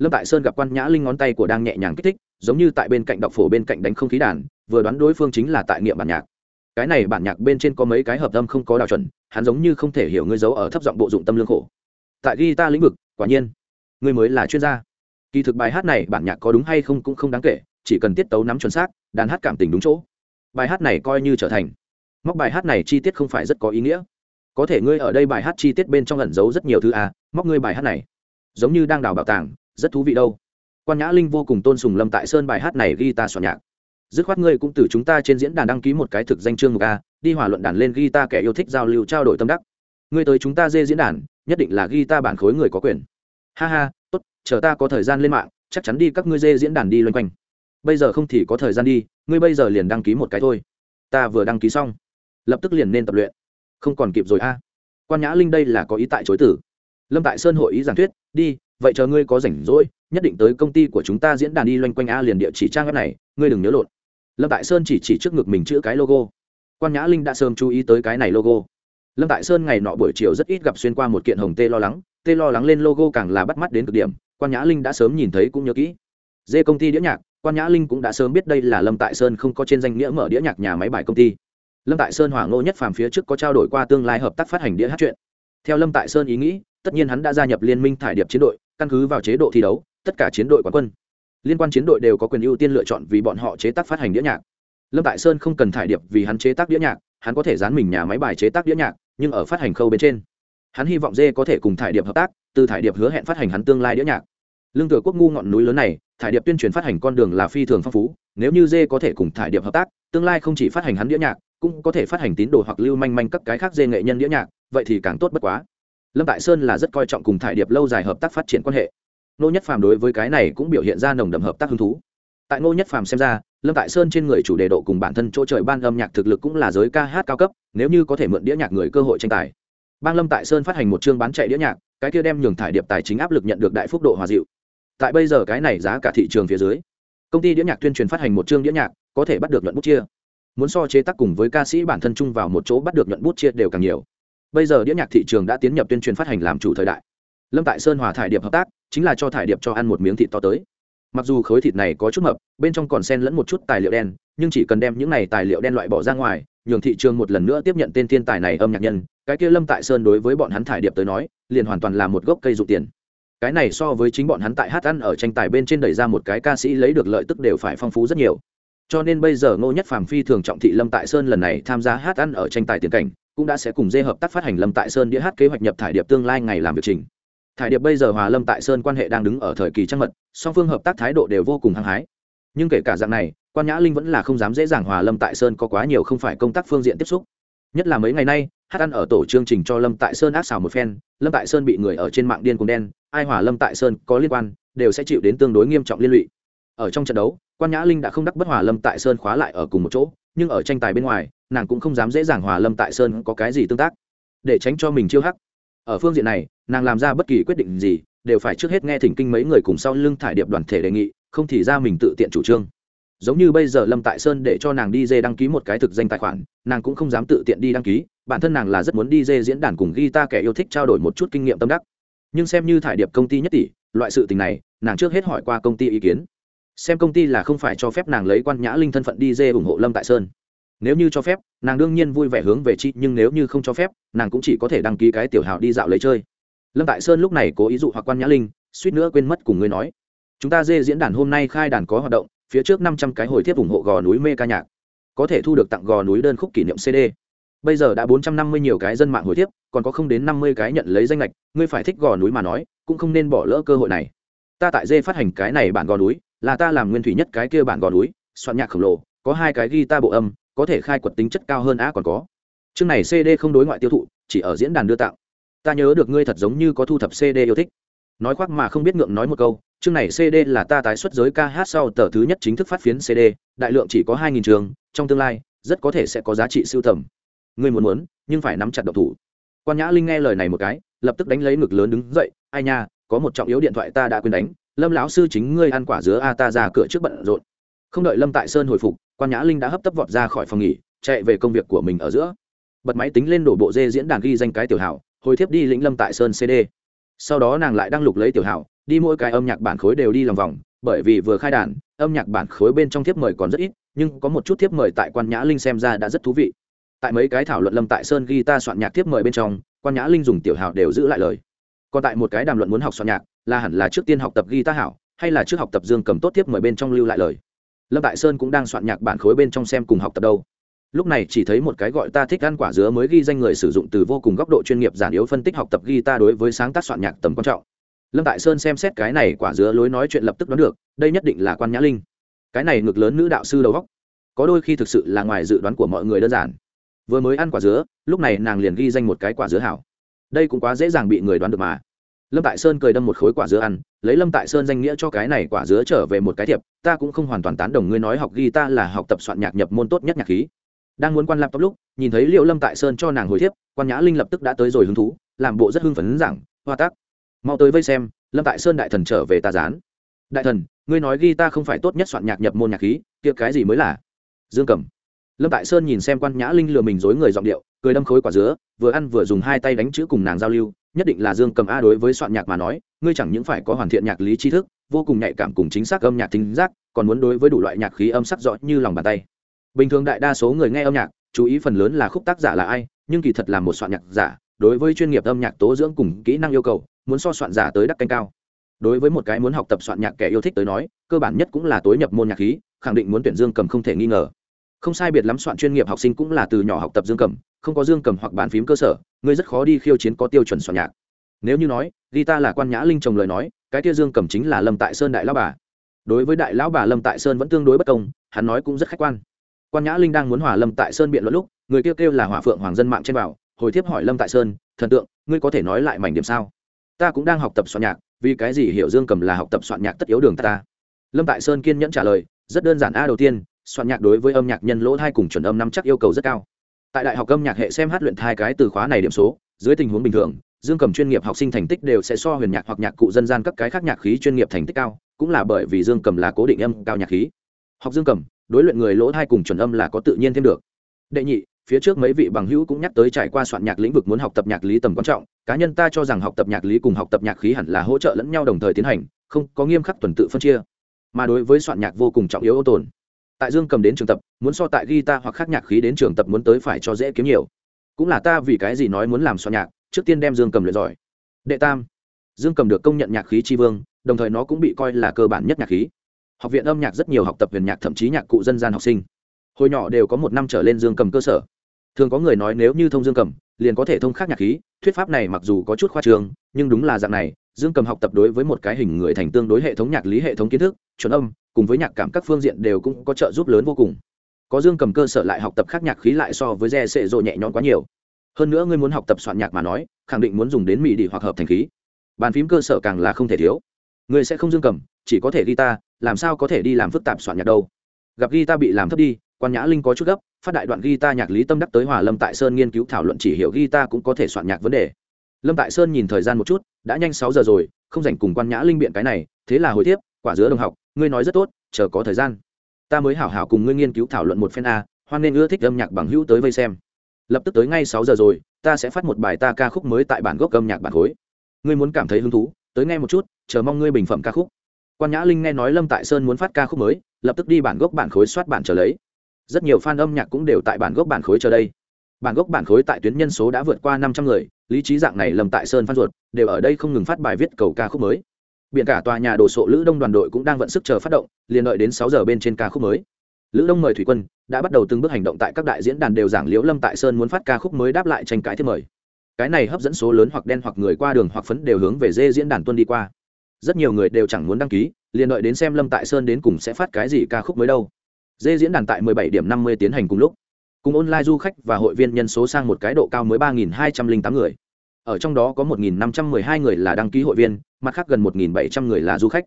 Lâm tại sơn gặp quan nhã linh ngón tay của đang nhẹ nhàng kích thích, giống như tại bên cạnh đọc phổ bên cạnh đánh không khí đàn, vừa đoán đối phương chính là tại nghiệm bản nhạc. Cái này bản nhạc bên trên có mấy cái hợp âm không có đào chuẩn, hắn giống như không thể hiểu ngươi giấu ở thấp giọng bộ dụng tâm lương khổ. Tại ghi ta lĩnh vực, quả nhiên, ngươi mới là chuyên gia. Kỳ thực bài hát này bản nhạc có đúng hay không cũng không đáng kể, chỉ cần tiết tấu nắm chuẩn xác, đàn hát cảm tình đúng chỗ. Bài hát này coi như trở thành. Móc bài hát này chi tiết không phải rất có ý nghĩa. Có thể ngươi ở đây bài hát chi tiết bên trong ẩn giấu rất nhiều thứ à móc ngươi bài hát này. Giống như đang đào bảo tàng rất thú vị đâu. Quan nhã linh vô cùng tôn sùng lâm tại sơn bài hát này ghi ta soạn nhạc. Dứt khoát ngươi cũng từ chúng ta trên diễn đàn đăng ký một cái thực danh chương mục a, đi hòa luận đàn lên ghi ta kẻ yêu thích giao lưu trao đổi tâm đắc. Ngươi tới chúng ta dê diễn đàn, nhất định là ghi ta bản khối người có quyền. Ha ha, tốt, chờ ta có thời gian lên mạng, chắc chắn đi các ngươi dê diễn đàn đi loanh quanh. Bây giờ không thì có thời gian đi, ngươi bây giờ liền đăng ký một cái thôi. Ta vừa đăng ký xong, lập tức liền nên tập luyện. Không còn kịp rồi a. Quan nhã linh đây là có ý tại chối tử. Lâm tại sơn hội ý giảng thuyết, đi vậy chờ ngươi có rảnh rỗi, nhất định tới công ty của chúng ta diễn đàn đi loanh quanh a liền địa chỉ trang web này, ngươi đừng nhớ lộn. Lâm tại sơn chỉ chỉ trước ngực mình chữ cái logo. Quan nhã linh đã sớm chú ý tới cái này logo. Lâm tại sơn ngày nọ buổi chiều rất ít gặp xuyên qua một kiện hồng tê lo lắng, tê lo lắng lên logo càng là bắt mắt đến cực điểm, quan nhã linh đã sớm nhìn thấy cũng nhớ kỹ. Dê công ty đĩa nhạc, quan nhã linh cũng đã sớm biết đây là lâm tại sơn không có trên danh nghĩa mở đĩa nhạc nhà máy bài công ty. Lâm tại sơn hỏa ngô nhất phàm phía trước có trao đổi qua tương lai hợp tác phát hành đĩa hát chuyện theo lâm tại sơn ý nghĩ tất nhiên hắn đã gia nhập liên minh thải điệp chiến đội, căn cứ vào chế độ thi đấu, tất cả chiến đội quán quân. Liên quan chiến đội đều có quyền ưu tiên lựa chọn vì bọn họ chế tác phát hành đĩa nhạc. Lâm tại sơn không cần thải điệp vì hắn chế tác đĩa nhạc, hắn có thể dán mình nhà máy bài chế tác đĩa nhạc, nhưng ở phát hành khâu bên trên. Hắn hy vọng dê có thể cùng thải điệp hợp tác, từ thải điệp hứa hẹn phát hành hắn tương lai đĩa nhạc. Lương thừa quốc ngu ngọn núi lớn này, thải điệp tuyên truyền phát hành con đường là phi thường phong phú, nếu như dê có thể cùng thải điệp hợp tác, tương lai không chỉ phát hành hắn đĩa nhạc, cũng có thể phát hành tín đồ hoặc lưu manh manh các cái khác dê nghệ nhân đĩa nhạc, vậy thì càng tốt bất quá lâm tại sơn là rất coi trọng cùng thải điệp lâu dài hợp tác phát triển quan hệ. Nô nhất phàm đối với cái này cũng biểu hiện ra nồng đậm hợp tác hứng thú. Tại nô nhất phàm xem ra, lâm tại sơn trên người chủ đề độ cùng bản thân chỗ trời ban âm nhạc thực lực cũng là giới ca hát cao cấp, nếu như có thể mượn đĩa nhạc người cơ hội tranh tài. Bang lâm tại sơn phát hành một chương bán chạy đĩa nhạc, cái kia đem nhường thải điệp tài chính áp lực nhận được đại phúc độ hòa dịu. Tại bây giờ cái này giá cả thị trường phía dưới, công ty đĩa nhạc tuyên truyền phát hành một chương đĩa nhạc, có thể bắt được nhuận bút chia. Muốn so chế tác cùng với ca sĩ bản thân chung vào một chỗ bắt được nhuận bút chia đều càng nhiều bây giờ đĩa nhạc thị trường đã tiến nhập tuyên truyền phát hành làm chủ thời đại. Lâm tại sơn hòa thải điệp hợp tác, chính là cho thải điệp cho ăn một miếng thịt to tới. Mặc dù khối thịt này có chút mập, bên trong còn sen lẫn một chút tài liệu đen, nhưng chỉ cần đem những này tài liệu đen loại bỏ ra ngoài, nhường thị trường một lần nữa tiếp nhận tên thiên tài này âm nhạc nhân, cái kia lâm tại sơn đối với bọn hắn thải điệp tới nói, liền hoàn toàn là một gốc cây dụ tiền. Cái này so với chính bọn hắn tại hát ăn ở tranh tài bên trên đẩy ra một cái ca sĩ lấy được lợi tức đều phải phong phú rất nhiều. Cho nên bây giờ ngô nhất phàm phi thường trọng thị lâm tại sơn lần này tham gia hát ăn ở tranh tài tiền cảnh cũng đã sẽ cùng dê hợp tác phát hành lâm tại sơn đĩa hát kế hoạch nhập thải điệp tương lai ngày làm việc trình. Thải điệp bây giờ hòa lâm tại sơn quan hệ đang đứng ở thời kỳ trăng mật, song phương hợp tác thái độ đều vô cùng hăng hái. Nhưng kể cả dạng này, quan nhã linh vẫn là không dám dễ dàng hòa lâm tại sơn có quá nhiều không phải công tác phương diện tiếp xúc. Nhất là mấy ngày nay, hát ăn ở tổ chương trình cho lâm tại sơn ác xào một phen, lâm tại sơn bị người ở trên mạng điên cùng đen, ai hòa lâm tại sơn có liên quan, đều sẽ chịu đến tương đối nghiêm trọng liên lụy. Ở trong trận đấu, quan nhã linh đã không đắc bất hòa lâm tại sơn khóa lại ở cùng một chỗ, nhưng ở tranh tài bên ngoài nàng cũng không dám dễ dàng hòa lâm tại sơn có cái gì tương tác, để tránh cho mình chiêu hắc. Ở phương diện này, nàng làm ra bất kỳ quyết định gì, đều phải trước hết nghe thỉnh kinh mấy người cùng sau lưng thải điệp đoàn thể đề nghị, không thì ra mình tự tiện chủ trương. Giống như bây giờ lâm tại sơn để cho nàng đi dê đăng ký một cái thực danh tài khoản, nàng cũng không dám tự tiện đi đăng ký, bản thân nàng là rất muốn đi dê diễn đàn cùng guitar kẻ yêu thích trao đổi một chút kinh nghiệm tâm đắc. Nhưng xem như thải điệp công ty nhất tỷ, loại sự tình này, nàng trước hết hỏi qua công ty ý kiến. Xem công ty là không phải cho phép nàng lấy quan nhã linh thân phận đi dê ủng hộ lâm tại sơn nếu như cho phép, nàng đương nhiên vui vẻ hướng về chị nhưng nếu như không cho phép, nàng cũng chỉ có thể đăng ký cái tiểu hào đi dạo lấy chơi. Lâm tại sơn lúc này cố ý dụ hoặc quan nhã linh, suýt nữa quên mất cùng ngươi nói. Chúng ta dê diễn đàn hôm nay khai đàn có hoạt động, phía trước năm trăm cái hồi thiếp ủng hộ gò núi mê ca nhạc. Có thể thu được tặng gò núi đơn khúc kỷ niệm cd bây giờ đã bốn trăm năm mươi nhiều cái dân mạng hồi thiếp, còn có không đến năm mươi cái nhận lấy danh lệch, ngươi phải thích gò núi mà nói, cũng không nên bỏ lỡ cơ hội này. Ta tại dê phát hành cái này bản gò núi, là ta làm nguyên thủy nhất cái kia bản gò núi, soạn nhạc khổng lồ, có hai cái ghi ta bộ âm có thể khai quật tính chất cao hơn á còn có. Chương này cd không đối ngoại tiêu thụ, chỉ ở diễn đàn đưa tặng. Ta nhớ được ngươi thật giống như có thu thập cd yêu thích. Nói khoác mà không biết ngượng nói một câu, chương này cd là ta tái xuất giới ca hát sau tờ thứ nhất chính thức phát phiến cd đại lượng chỉ có hai nghìn trường, trong tương lai, rất có thể sẽ có giá trị siêu tầm. Ngươi muốn muốn, nhưng phải nắm chặt độc thủ. Quan nhã linh nghe lời này một cái, lập tức đánh lấy ngực lớn đứng dậy, ai nha, có một trọng yếu điện thoại ta đã quên đánh, lâm lão sư chính ngươi ăn quả dứa a, ta ra cửa trước bận rộn. Không đợi lâm tại sơn hồi phục quan nhã linh đã hấp tấp vọt ra khỏi phòng nghỉ, chạy về công việc của mình ở giữa. Bật máy tính lên đổ bộ dê diễn đàn ghi danh cái tiểu hảo, hồi thiếp đi lĩnh lâm tại sơn cd sau đó nàng lại đăng lục lấy tiểu hảo, đi mỗi cái âm nhạc bản khối đều đi lòng vòng, bởi vì vừa khai đàn, âm nhạc bản khối bên trong thiếp mời còn rất ít, nhưng có một chút thiếp mời tại quan nhã linh xem ra đã rất thú vị. Tại mấy cái thảo luận lâm tại sơn ghi ta soạn nhạc thiếp mời bên trong, quan nhã linh dùng tiểu hảo đều giữ lại lời. Còn tại một cái đàm luận muốn học soạn nhạc, là hẳn là trước tiên học tập ghi ta hảo, hay là trước học tập dương cầm tốt thiếp mời bên trong lưu lại lời lâm tại sơn cũng đang soạn nhạc bản khối bên trong xem cùng học tập đâu. Lúc này chỉ thấy một cái gọi ta thích ăn quả dứa mới ghi danh người sử dụng từ vô cùng góc độ chuyên nghiệp giản yếu phân tích học tập ghi ta đối với sáng tác soạn nhạc tầm quan trọng. Lâm tại sơn xem xét cái này quả dứa lối nói chuyện lập tức đoán được, đây nhất định là quan nhã linh. Cái này ngược lớn nữ đạo sư đầu góc có đôi khi thực sự là ngoài dự đoán của mọi người đơn giản. Vừa mới ăn quả dứa, lúc này nàng liền ghi danh một cái quả dứa hảo. Đây cũng quá dễ dàng bị người đoán được mà lâm tại sơn cười đâm một khối quả dứa ăn, lấy lâm tại sơn danh nghĩa cho cái này quả dứa trở về một cái thiệp, ta cũng không hoàn toàn tán đồng ngươi nói học ghi ta là học tập soạn nhạc nhập môn tốt nhất nhạc khí. Đang muốn quan lạp tóc lúc, nhìn thấy liệu lâm tại sơn cho nàng hồi thiếp, quan nhã linh lập tức đã tới rồi hứng thú, làm bộ rất hưng phấn giảng, hoa tác mau tới vây xem, lâm tại sơn đại thần trở về ta gián. Đại thần, ngươi nói ghi ta không phải tốt nhất soạn nhạc nhập môn nhạc khí, kia cái gì mới là? Dương cầm lâm tại sơn nhìn xem quan nhã linh lừa mình dối người giọng điệu, cười đâm khối quả dứa, vừa ăn vừa dùng hai tay đánh chữ cùng nàng giao lưu nhất định là dương cầm a đối với soạn nhạc mà nói, ngươi chẳng những phải có hoàn thiện nhạc lý tri thức, vô cùng nhạy cảm cùng chính xác âm nhạc thính giác, còn muốn đối với đủ loại nhạc khí âm sắc rõ như lòng bàn tay. Bình thường đại đa số người nghe âm nhạc, chú ý phần lớn là khúc tác giả là ai, nhưng kỳ thật là một soạn nhạc giả, đối với chuyên nghiệp âm nhạc tố dưỡng cùng kỹ năng yêu cầu, muốn so soạn giả tới đắc canh cao. Đối với một cái muốn học tập soạn nhạc kẻ yêu thích tới nói, cơ bản nhất cũng là tối nhập môn nhạc khí, khẳng định muốn tuyển dương cầm không thể nghi ngờ. Không sai biệt lắm soạn chuyên nghiệp học sinh cũng là từ nhỏ học tập dương cầm, không có dương cầm hoặc bàn phím cơ sở ngươi rất khó đi khiêu chiến có tiêu chuẩn soạn nhạc. Nếu như nói guitar là quan nhã linh trồng lời nói, cái kia dương cầm chính là lâm tại sơn đại lão bà. Đối với đại lão bà lâm tại sơn vẫn tương đối bất công, hắn nói cũng rất khách quan. Quan nhã linh đang muốn hòa lâm tại sơn biện luận lúc, người kêu kêu là hỏa phượng hoàng dân mạng trên bảo, hồi thiếp hỏi lâm tại sơn, thần tượng, ngươi có thể nói lại mảnh điểm sao? Ta cũng đang học tập soạn nhạc, vì cái gì hiểu dương cầm là học tập soạn nhạc tất yếu đường ta? Lâm tại sơn kiên nhẫn trả lời, rất đơn giản a, đầu tiên, soạn nhạc đối với âm nhạc nhân lỗ thai cùng chuẩn âm năm chắc yêu cầu rất cao tại đại học âm nhạc hệ xem hát luyện hai cái từ khóa này điểm số, dưới tình huống bình thường, dương cầm chuyên nghiệp học sinh thành tích đều sẽ so huyền nhạc hoặc nhạc cụ dân gian các cái khác nhạc khí chuyên nghiệp thành tích cao, cũng là bởi vì dương cầm là cố định âm cao nhạc khí. Học dương cầm, đối luyện người lỗ thai cùng chuẩn âm là có tự nhiên thêm được. Đệ nhị, phía trước mấy vị bằng hữu cũng nhắc tới trải qua soạn nhạc lĩnh vực muốn học tập nhạc lý tầm quan trọng, cá nhân ta cho rằng học tập nhạc lý cùng học tập nhạc khí hẳn là hỗ trợ lẫn nhau đồng thời tiến hành, không có nghiêm khắc tuần tự phân chia. Mà đối với soạn nhạc vô cùng trọng yếu ô tồn tại dương cầm đến trường tập, muốn so tại guitar hoặc khác nhạc khí đến trường tập muốn tới phải cho dễ kiếm nhiều. Cũng là ta vì cái gì nói muốn làm soạn nhạc, trước tiên đem dương cầm luyện giỏi. Đệ tam, dương cầm được công nhận nhạc khí tri vương, đồng thời nó cũng bị coi là cơ bản nhất nhạc khí. Học viện âm nhạc rất nhiều học tập huyền nhạc, thậm chí nhạc cụ dân gian học sinh. Hồi nhỏ đều có một năm trở lên dương cầm cơ sở. Thường có người nói nếu như thông dương cầm, liền có thể thông khác nhạc khí, thuyết pháp này mặc dù có chút khoa trường nhưng đúng là dạng này dương cầm học tập đối với một cái hình người thành tương đối hệ thống nhạc lý hệ thống kiến thức, chuẩn âm, cùng với nhạc cảm các phương diện đều cũng có trợ giúp lớn vô cùng. Có dương cầm cơ sở lại học tập khác nhạc khí lại so với re sệ rộ nhẹ nhõm quá nhiều. Hơn nữa ngươi muốn học tập soạn nhạc mà nói, khẳng định muốn dùng đến mỹ đi hoặc hợp thành khí. Bàn phím cơ sở càng là không thể thiếu. Ngươi sẽ không dương cầm, chỉ có thể guitar, làm sao có thể đi làm phức tạp soạn nhạc đâu. Gặp guitar bị làm thấp đi, quan nhã linh có chút gấp, phát đại đoạn guitar nhạc lý tâm đắc tới hòa lâm tại sơn nghiên cứu thảo luận chỉ hiểu guitar cũng có thể soạn nhạc vấn đề lâm tại sơn nhìn thời gian một chút, đã nhanh sáu giờ rồi, không dành cùng quan nhã linh biện cái này, thế là hồi tiếp, quả giữa đồng học, ngươi nói rất tốt, chờ có thời gian. Ta mới hảo hảo cùng ngươi nghiên cứu thảo luận một phen a, hoan nên ưa thích âm nhạc bằng hữu tới vây xem. Lập tức tới ngay sáu giờ rồi, ta sẽ phát một bài ta ca khúc mới tại bản gốc âm nhạc bản khối. Ngươi muốn cảm thấy hứng thú, tới nghe một chút, chờ mong ngươi bình phẩm ca khúc. Quan nhã linh nghe nói lâm tại sơn muốn phát ca khúc mới, lập tức đi bản gốc bản khối soát bản trở lấy. Rất nhiều fan âm nhạc cũng đều tại bản gốc bản khối chờ đây bản gốc bản khối tại tuyến nhân số đã vượt qua năm trăm người, lý trí dạng này lâm tại sơn phan ruột, đều ở đây không ngừng phát bài viết cầu ca khúc mới. Biển cả tòa nhà đồ sộ lữ đông đoàn đội cũng đang vận sức chờ phát động, liền đợi đến sáu giờ bên trên ca khúc mới. Lữ đông mời thủy quân, đã bắt đầu từng bước hành động tại các đại diễn đàn đều giảng liễu lâm tại sơn muốn phát ca khúc mới đáp lại tranh cãi thiết mời. Cái này hấp dẫn số lớn hoặc đen hoặc người qua đường hoặc phấn đều hướng về dê diễn đàn tuân đi qua. Rất nhiều người đều chẳng muốn đăng ký, liền đợi đến xem lâm tại sơn đến cùng sẽ phát cái gì ca khúc mới đâu. Dê diễn đàn tại 17 điểm 50 tiến hành cùng lúc cùng online du khách và hội viên nhân số sang một cái độ cao mới 3.208 người. Ở trong đó có 1.512 người là đăng ký hội viên, mặt khác gần 1.700 người là du khách.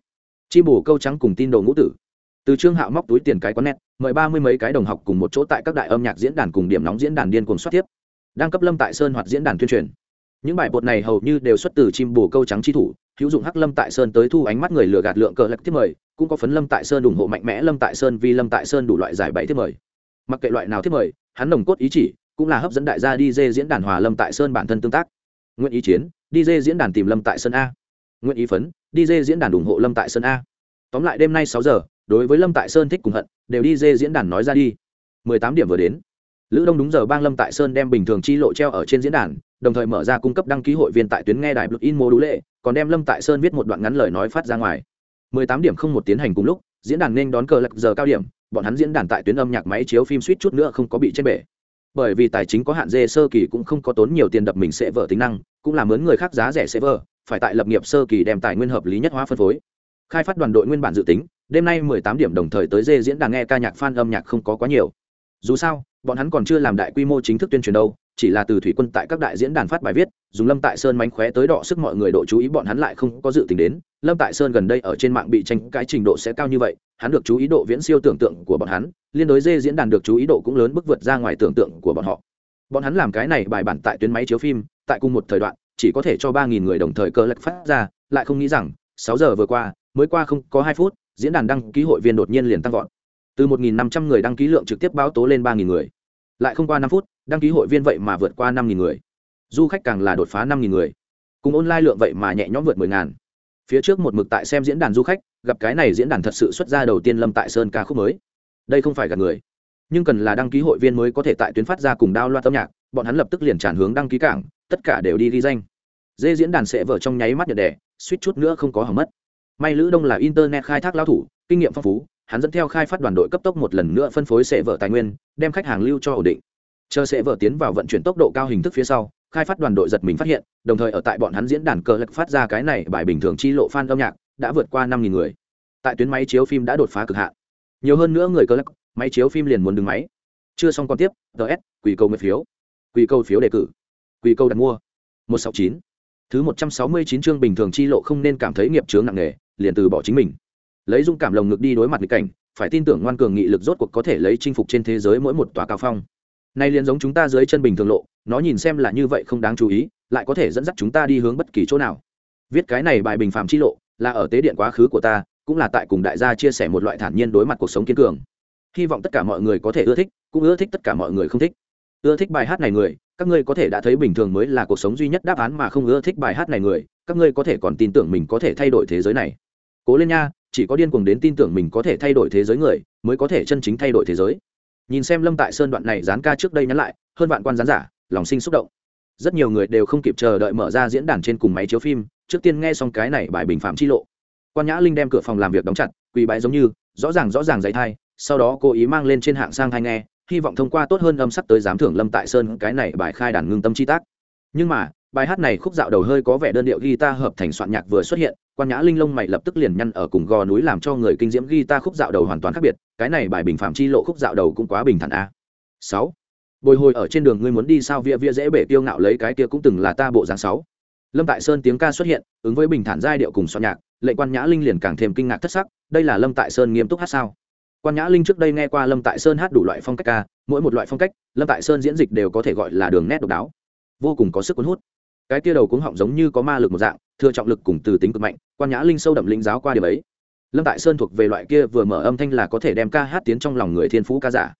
Chi bổ câu trắng cùng tin đồ ngũ tử. Từ trương hạo móc túi tiền cái quán net, mời ba mươi mấy cái đồng học cùng một chỗ tại các đại âm nhạc diễn đàn cùng điểm nóng diễn đàn điên cuồng xuất tiếp. Đang cấp lâm tại sơn hoạt diễn đàn tuyên truyền. Những bài bột này hầu như đều xuất từ chim bồ câu trắng chi thủ, hữu dụng hắc lâm tại sơn tới thu ánh mắt người lừa gạt lượng cờ lạch tiếp mời, cũng có phấn lâm tại sơn ủng hộ mạnh mẽ lâm tại sơn vì lâm tại sơn đủ loại giải bảy tiếp mời. Mặc kệ loại nào tiếp mời hắn nồng cốt ý chỉ cũng là hấp dẫn đại gia đi dê diễn đàn hòa lâm tại sơn bản thân tương tác. Nguyện ý chiến, đi dê diễn đàn tìm lâm tại sơn a. Nguyện ý phấn, đi dê diễn đàn ủng hộ lâm tại sơn a. Tóm lại đêm nay sáu giờ, đối với lâm tại sơn thích cùng hận, đều đi dê diễn đàn nói ra đi. Mười tám điểm vừa đến. Lữ đông đúng giờ bang lâm tại sơn đem bình thường chi lộ treo ở trên diễn đàn, đồng thời mở ra cung cấp đăng ký hội viên tại tuyến nghe đài blut in mô đũ lệ còn đem lâm tại sơn viết một đoạn ngắn lời nói phát ra ngoài. Mười tám điểm không một tiến hành cùng lúc, diễn đàn nên đón cờ lạc giờ cao điểm bọn hắn diễn đàn tại tuyến âm nhạc máy chiếu phim suýt chút nữa không có bị chết bể. Bởi vì tài chính có hạn dê sơ kỳ cũng không có tốn nhiều tiền đập mình sẽ vợ tính năng, cũng là mướn người khác giá rẻ sẽ vợ, phải tại lập nghiệp sơ kỳ đem tài nguyên hợp lý nhất hóa phân phối. Khai phát đoàn đội nguyên bản dự tính, đêm nay mười tám điểm đồng thời tới dê diễn đàn nghe ca nhạc fan âm nhạc không có quá nhiều. Dù sao, bọn hắn còn chưa làm đại quy mô chính thức tuyên truyền đâu, chỉ là từ thủy quân tại các đại diễn đàn phát bài viết, dùng lâm tại sơn mánh khóe tới đọ sức mọi người độ chú ý bọn hắn lại không có dự tính đến, lâm tại sơn gần đây ở trên mạng bị tranh cãi trình độ sẽ cao như vậy hắn được chú ý độ viễn siêu tưởng tượng của bọn hắn, liên đối dê diễn đàn được chú ý độ cũng lớn bức vượt ra ngoài tưởng tượng của bọn họ. Bọn hắn làm cái này bài bản tại tuyến máy chiếu phim, tại cùng một thời đoạn, chỉ có thể cho ba nghìn người đồng thời cơ lạch phát ra, lại không nghĩ rằng, sáu giờ vừa qua, mới qua không có hai phút, diễn đàn đăng ký hội viên đột nhiên liền tăng vọt. Từ một nghìn năm trăm người đăng ký lượng trực tiếp báo tố lên ba nghìn người, lại không qua năm phút, đăng ký hội viên vậy mà vượt qua năm nghìn người. Du khách càng là đột phá năm nghìn người. Cùng online lượng vậy mà nhẹ nhõm vượt mười ngàn phía trước một mực tại xem diễn đàn du khách, gặp cái này diễn đàn thật sự xuất ra đầu tiên lâm tại sơn ca khúc mới. Đây không phải gặp người. Nhưng cần là đăng ký hội viên mới có thể tại tuyến phát ra cùng đao loa âm nhạc, bọn hắn lập tức liền tràn hướng đăng ký cảng, tất cả đều đi ghi danh. Dê diễn đàn sẽ vở trong nháy mắt nhận đẻ, suýt chút nữa không có hỏng mất. May lữ đông là internet khai thác lao thủ, kinh nghiệm phong phú, hắn dẫn theo khai phát đoàn đội cấp tốc một lần nữa phân phối sẽ vở tài nguyên, đem khách hàng lưu cho ổn định. Chờ sẽ vở tiến vào vận chuyển tốc độ cao hình thức phía sau khai phát đoàn đội giật mình phát hiện đồng thời ở tại bọn hắn diễn đàn cờ lực phát ra cái này bài bình thường chi lộ fan âm nhạc đã vượt qua năm nghìn người. Tại tuyến máy chiếu phim đã đột phá cực hạn. Nhiều hơn nữa người cờ lực, máy chiếu phim liền muốn đứng máy. Chưa xong còn tiếp ts quỷ cầu nguyện phiếu. Quỷ cầu phiếu đề cử. Quỷ cầu đặt mua. một sáu chín. Thứ một trăm sáu mươi chín chương bình thường chi lộ không nên cảm thấy nghiệp chướng nặng nề liền từ bỏ chính mình. Lấy dung cảm lồng ngực đi đối mặt nghịch cảnh phải tin tưởng ngoan cường nghị lực rốt cuộc có thể lấy chinh phục trên thế giới mỗi một tòa cao phong nay liền giống chúng ta dưới chân bình thường lộ, nó nhìn xem là như vậy không đáng chú ý, lại có thể dẫn dắt chúng ta đi hướng bất kỳ chỗ nào. Viết cái này bài bình phạm chi lộ, là ở tế điện quá khứ của ta, cũng là tại cùng đại gia chia sẻ một loại thản nhiên đối mặt cuộc sống kiên cường. Hy vọng tất cả mọi người có thể ưa thích, cũng ưa thích tất cả mọi người không thích. Ưa thích bài hát này người, các ngươi có thể đã thấy bình thường mới là cuộc sống duy nhất đáp án mà không ưa thích bài hát này người, các ngươi có thể còn tin tưởng mình có thể thay đổi thế giới này. Cố lên nha, chỉ có điên cuồng đến tin tưởng mình có thể thay đổi thế giới người, mới có thể chân chính thay đổi thế giới nhìn xem lâm tại sơn đoạn này dán ca trước đây nhắn lại, hơn vạn quan gián giả, lòng sinh xúc động. Rất nhiều người đều không kịp chờ đợi mở ra diễn đàn trên cùng máy chiếu phim, trước tiên nghe xong cái này bài bình phạm chi lộ. Quan nhã linh đem cửa phòng làm việc đóng chặt, quỳ bái giống như, rõ ràng rõ ràng giấy thai, sau đó cố ý mang lên trên hạng sang thai nghe, hy vọng thông qua tốt hơn âm sắc tới giám thưởng lâm tại sơn cái này bài khai đàn ngưng tâm chi tác. Nhưng mà bài hát này khúc dạo đầu hơi có vẻ đơn điệu guitar hợp thành soạn nhạc vừa xuất hiện, quan nhã linh lông mày lập tức liền nhăn ở cùng gò núi làm cho người kinh diễm guitar khúc dạo đầu hoàn toàn khác biệt, cái này bài bình phạm chi lộ khúc dạo đầu cũng quá bình thản a. Sáu. Bồi hồi ở trên đường ngươi muốn đi sao vía vía dễ bể tiêu ngạo lấy cái kia cũng từng là ta bộ dáng sáu. Lâm tại sơn tiếng ca xuất hiện, ứng với bình thản giai điệu cùng soạn nhạc lệ quan nhã linh liền càng thêm kinh ngạc thất sắc, đây là lâm tại sơn nghiêm túc hát sao? Quan nhã linh trước đây nghe qua lâm tại sơn hát đủ loại phong cách ca, mỗi một loại phong cách, lâm tại sơn diễn dịch đều có thể gọi là đường nét độc đáo. Vô cùng có sức cuốn hút cái kia đầu cuống họng giống như có ma lực một dạng, thừa trọng lực cùng từ tính cực mạnh quan nhã linh sâu đậm linh giáo qua điều ấy. Lâm tại sơn thuộc về loại kia vừa mở âm thanh là có thể đem ca hát tiến trong lòng người thiên phú ca giả.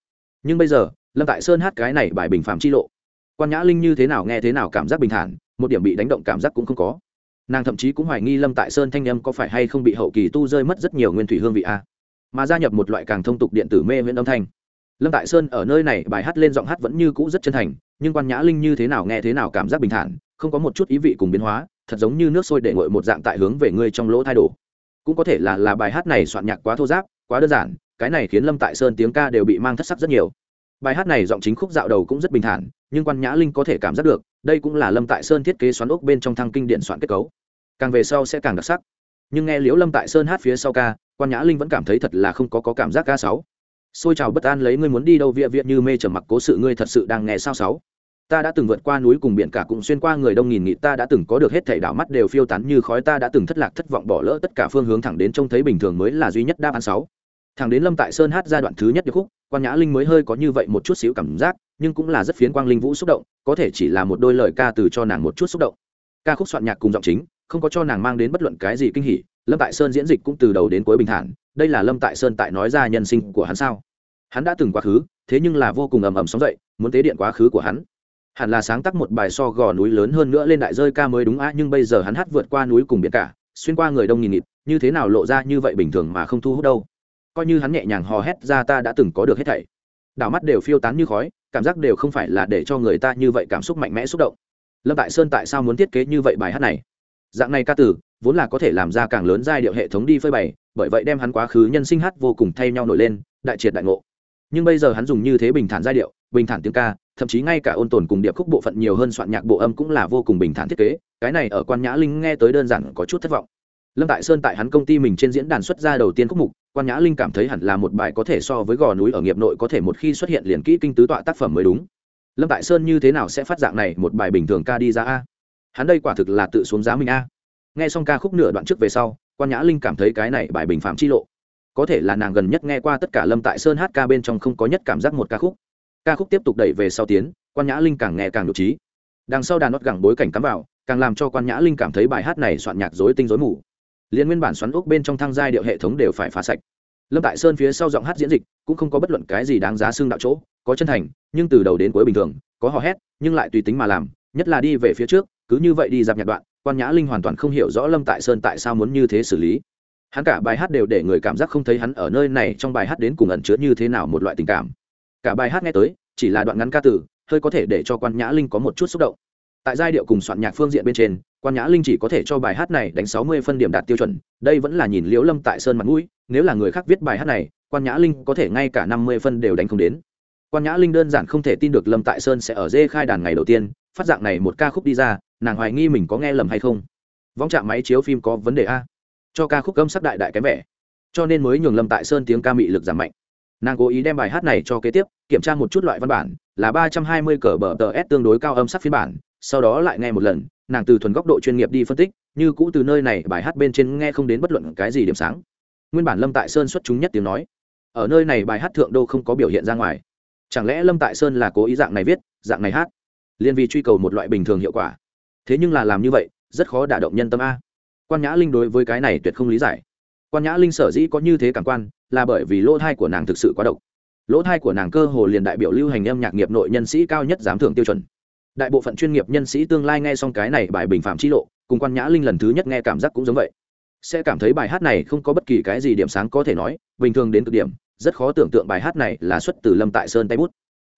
Nhưng bây giờ, lâm tại sơn hát cái này bài bình phạm chi lộ. Quan nhã linh như thế nào nghe thế nào cảm giác bình thản, một điểm bị đánh động cảm giác cũng không có. Nàng thậm chí cũng hoài nghi lâm tại sơn thanh âm có phải hay không bị hậu kỳ tu rơi mất rất nhiều nguyên thủy hương vị a. Mà gia nhập một loại càng thông tục điện tử mê viễn âm thanh. Lâm tại sơn ở nơi này bài hát lên giọng hát vẫn như cũ rất chân thành, nhưng quan nhã linh như thế nào nghe thế nào cảm giác bình thản không có một chút ý vị cùng biến hóa thật giống như nước sôi để ngội một dạng tại hướng về ngươi trong lỗ thay đổi cũng có thể là là bài hát này soạn nhạc quá thô giáp quá đơn giản cái này khiến lâm tại sơn tiếng ca đều bị mang thất sắc rất nhiều. Bài hát này giọng chính khúc dạo đầu cũng rất bình thản nhưng quan nhã linh có thể cảm giác được đây cũng là lâm tại sơn thiết kế xoắn ốc bên trong thăng kinh điện soạn kết cấu. Càng về sau sẽ càng đặc sắc. Nhưng nghe liễu lâm tại sơn hát phía sau ca quan nhã linh vẫn cảm thấy thật là không có, có cảm giác ca sáu. Xôi trào bất an lấy ngươi muốn đi đâu vịa vịa như mê trở mặc cố sự ngươi thật sự đang nghe sao sáu ta đã từng vượt qua núi cùng biển cả cũng xuyên qua người đông nghìn nghị ta đã từng có được hết thảy đảo mắt đều phiêu tán như khói, ta đã từng thất lạc thất vọng bỏ lỡ tất cả phương hướng, thẳng đến trông thấy bình thường mới là duy nhất đáp án sáu. Thẳng đến lâm tại sơn hát giai đoạn thứ nhất điệp khúc, quan nhã linh mới hơi có như vậy một chút xíu cảm giác, nhưng cũng là rất phiến quang linh vũ xúc động, có thể chỉ là một đôi lời ca từ cho nàng một chút xúc động. Ca khúc soạn nhạc cùng giọng chính, không có cho nàng mang đến bất luận cái gì kinh hỉ, lâm tại sơn diễn dịch cũng từ đầu đến cuối bình thản, đây là lâm tại sơn tại nói ra nhân sinh của hắn sao? Hắn đã từng quá khứ, thế nhưng là vô cùng ầm ầm sóng dậy, muốn tế điện quá khứ của hắn hẳn là sáng tác một bài so gò núi lớn hơn nữa lên đại rơi ca mới đúng á, nhưng bây giờ hắn hát vượt qua núi cùng biển cả, xuyên qua người đông nghìn nghịt, như thế nào lộ ra như vậy bình thường mà không thu hút đâu. Coi như hắn nhẹ nhàng hò hét ra ta đã từng có được hết thảy. Đảo mắt đều phiêu tán như khói, cảm giác đều không phải là để cho người ta như vậy cảm xúc mạnh mẽ xúc động. Lâm tại sơn tại sao muốn thiết kế như vậy bài hát này? Dạng này ca từ, vốn là có thể làm ra càng lớn giai điệu hệ thống đi phơi bày, bởi vậy đem hắn quá khứ nhân sinh hát vô cùng thay nhau nổi lên, đại triệt đại ngộ. Nhưng bây giờ hắn dùng như thế bình thản giai điệu bình thản tiếng ca, thậm chí ngay cả ôn tồn cùng điệp khúc bộ phận nhiều hơn soạn nhạc bộ âm cũng là vô cùng bình thản thiết kế, cái này ở quan nhã linh nghe tới đơn giản có chút thất vọng. Lâm tại sơn tại hắn công ty mình trên diễn đàn xuất ra đầu tiên khúc mục, quan nhã linh cảm thấy hẳn là một bài có thể so với gò núi ở nghiệp nội có thể một khi xuất hiện liền kỹ kinh tứ tọa tác phẩm mới đúng. Lâm tại sơn như thế nào sẽ phát dạng này một bài bình thường ca đi ra a? Hắn đây quả thực là tự xuống giá mình a. Nghe xong ca khúc nửa đoạn trước về sau, quan nhã linh cảm thấy cái này bài bình phạm chi lộ. Có thể là nàng gần nhất nghe qua tất cả lâm tại sơn hát ca bên trong không có nhất cảm giác một ca khúc ca khúc tiếp tục đẩy về sau tiến, quan nhã linh càng nghe càng nhục trí đằng sau đàn nót gẳng bối cảnh cắm vào, càng làm cho quan nhã linh cảm thấy bài hát này soạn nhạc dối tinh dối mù. Liên nguyên bản xoắn ốc bên trong thang giai điệu hệ thống đều phải phá sạch. Lâm tại sơn phía sau giọng hát diễn dịch, cũng không có bất luận cái gì đáng giá xương đạo chỗ, có chân thành, nhưng từ đầu đến cuối bình thường, có hò hét, nhưng lại tùy tính mà làm, nhất là đi về phía trước, cứ như vậy đi dạp nhạc đoạn, quan nhã linh hoàn toàn không hiểu rõ lâm tại sơn tại sao muốn như thế xử lý. Hắn cả bài hát đều để người cảm giác không thấy hắn ở nơi này, trong bài hát đến cùng ẩn chứa như thế nào một loại tình cảm cả bài hát nghe tới, chỉ là đoạn ngắn ca từ, hơi có thể để cho quan nhã linh có một chút xúc động. Tại giai điệu cùng soạn nhạc phương diện bên trên, quan nhã linh chỉ có thể cho bài hát này đánh sáu mươi phân điểm đạt tiêu chuẩn, đây vẫn là nhìn liễu lâm tại sơn mặt mũi, nếu là người khác viết bài hát này, quan nhã linh có thể ngay cả năm mươi phân đều đánh không đến. Quan nhã linh đơn giản không thể tin được lâm tại sơn sẽ ở dê khai đàn ngày đầu tiên, phát dạng này một ca khúc đi ra, nàng hoài nghi mình có nghe lầm hay không. Vong trạm máy chiếu phim có vấn đề a. Cho ca khúc âm sắc đại đại kém vẻ. Cho nên mới nhường lâm tại sơn tiếng ca mị lực giảm mạnh nàng cố ý đem bài hát này cho kế tiếp, kiểm tra một chút loại văn bản, là ba trăm hai mươi cờ bờ tờ s tương đối cao âm sắc phiên bản, sau đó lại nghe một lần, nàng từ thuần góc độ chuyên nghiệp đi phân tích, như cũ từ nơi này, bài hát bên trên nghe không đến bất luận cái gì điểm sáng. Nguyên bản lâm tại sơn xuất chúng nhất tiếng nói, ở nơi này bài hát thượng đô không có biểu hiện ra ngoài. Chẳng lẽ lâm tại sơn là cố ý dạng này viết, dạng này hát? Liên vì truy cầu một loại bình thường hiệu quả. Thế nhưng là làm như vậy, rất khó đả động nhân tâm a. Quan nhã linh đối với cái này tuyệt không lý giải quan nhã linh sở dĩ có như thế cảm quan là bởi vì lỗ thai của nàng thực sự quá độc. Lỗ thai của nàng cơ hồ liền đại biểu lưu hành âm nhạc nghiệp nội nhân sĩ cao nhất giám thưởng tiêu chuẩn. Đại bộ phận chuyên nghiệp nhân sĩ tương lai nghe xong cái này bài bình phạm chi lộ, cùng quan nhã linh lần thứ nhất nghe cảm giác cũng giống vậy. Sẽ cảm thấy bài hát này không có bất kỳ cái gì điểm sáng có thể nói, bình thường đến cực điểm, rất khó tưởng tượng bài hát này là xuất từ lâm tại sơn tay bút.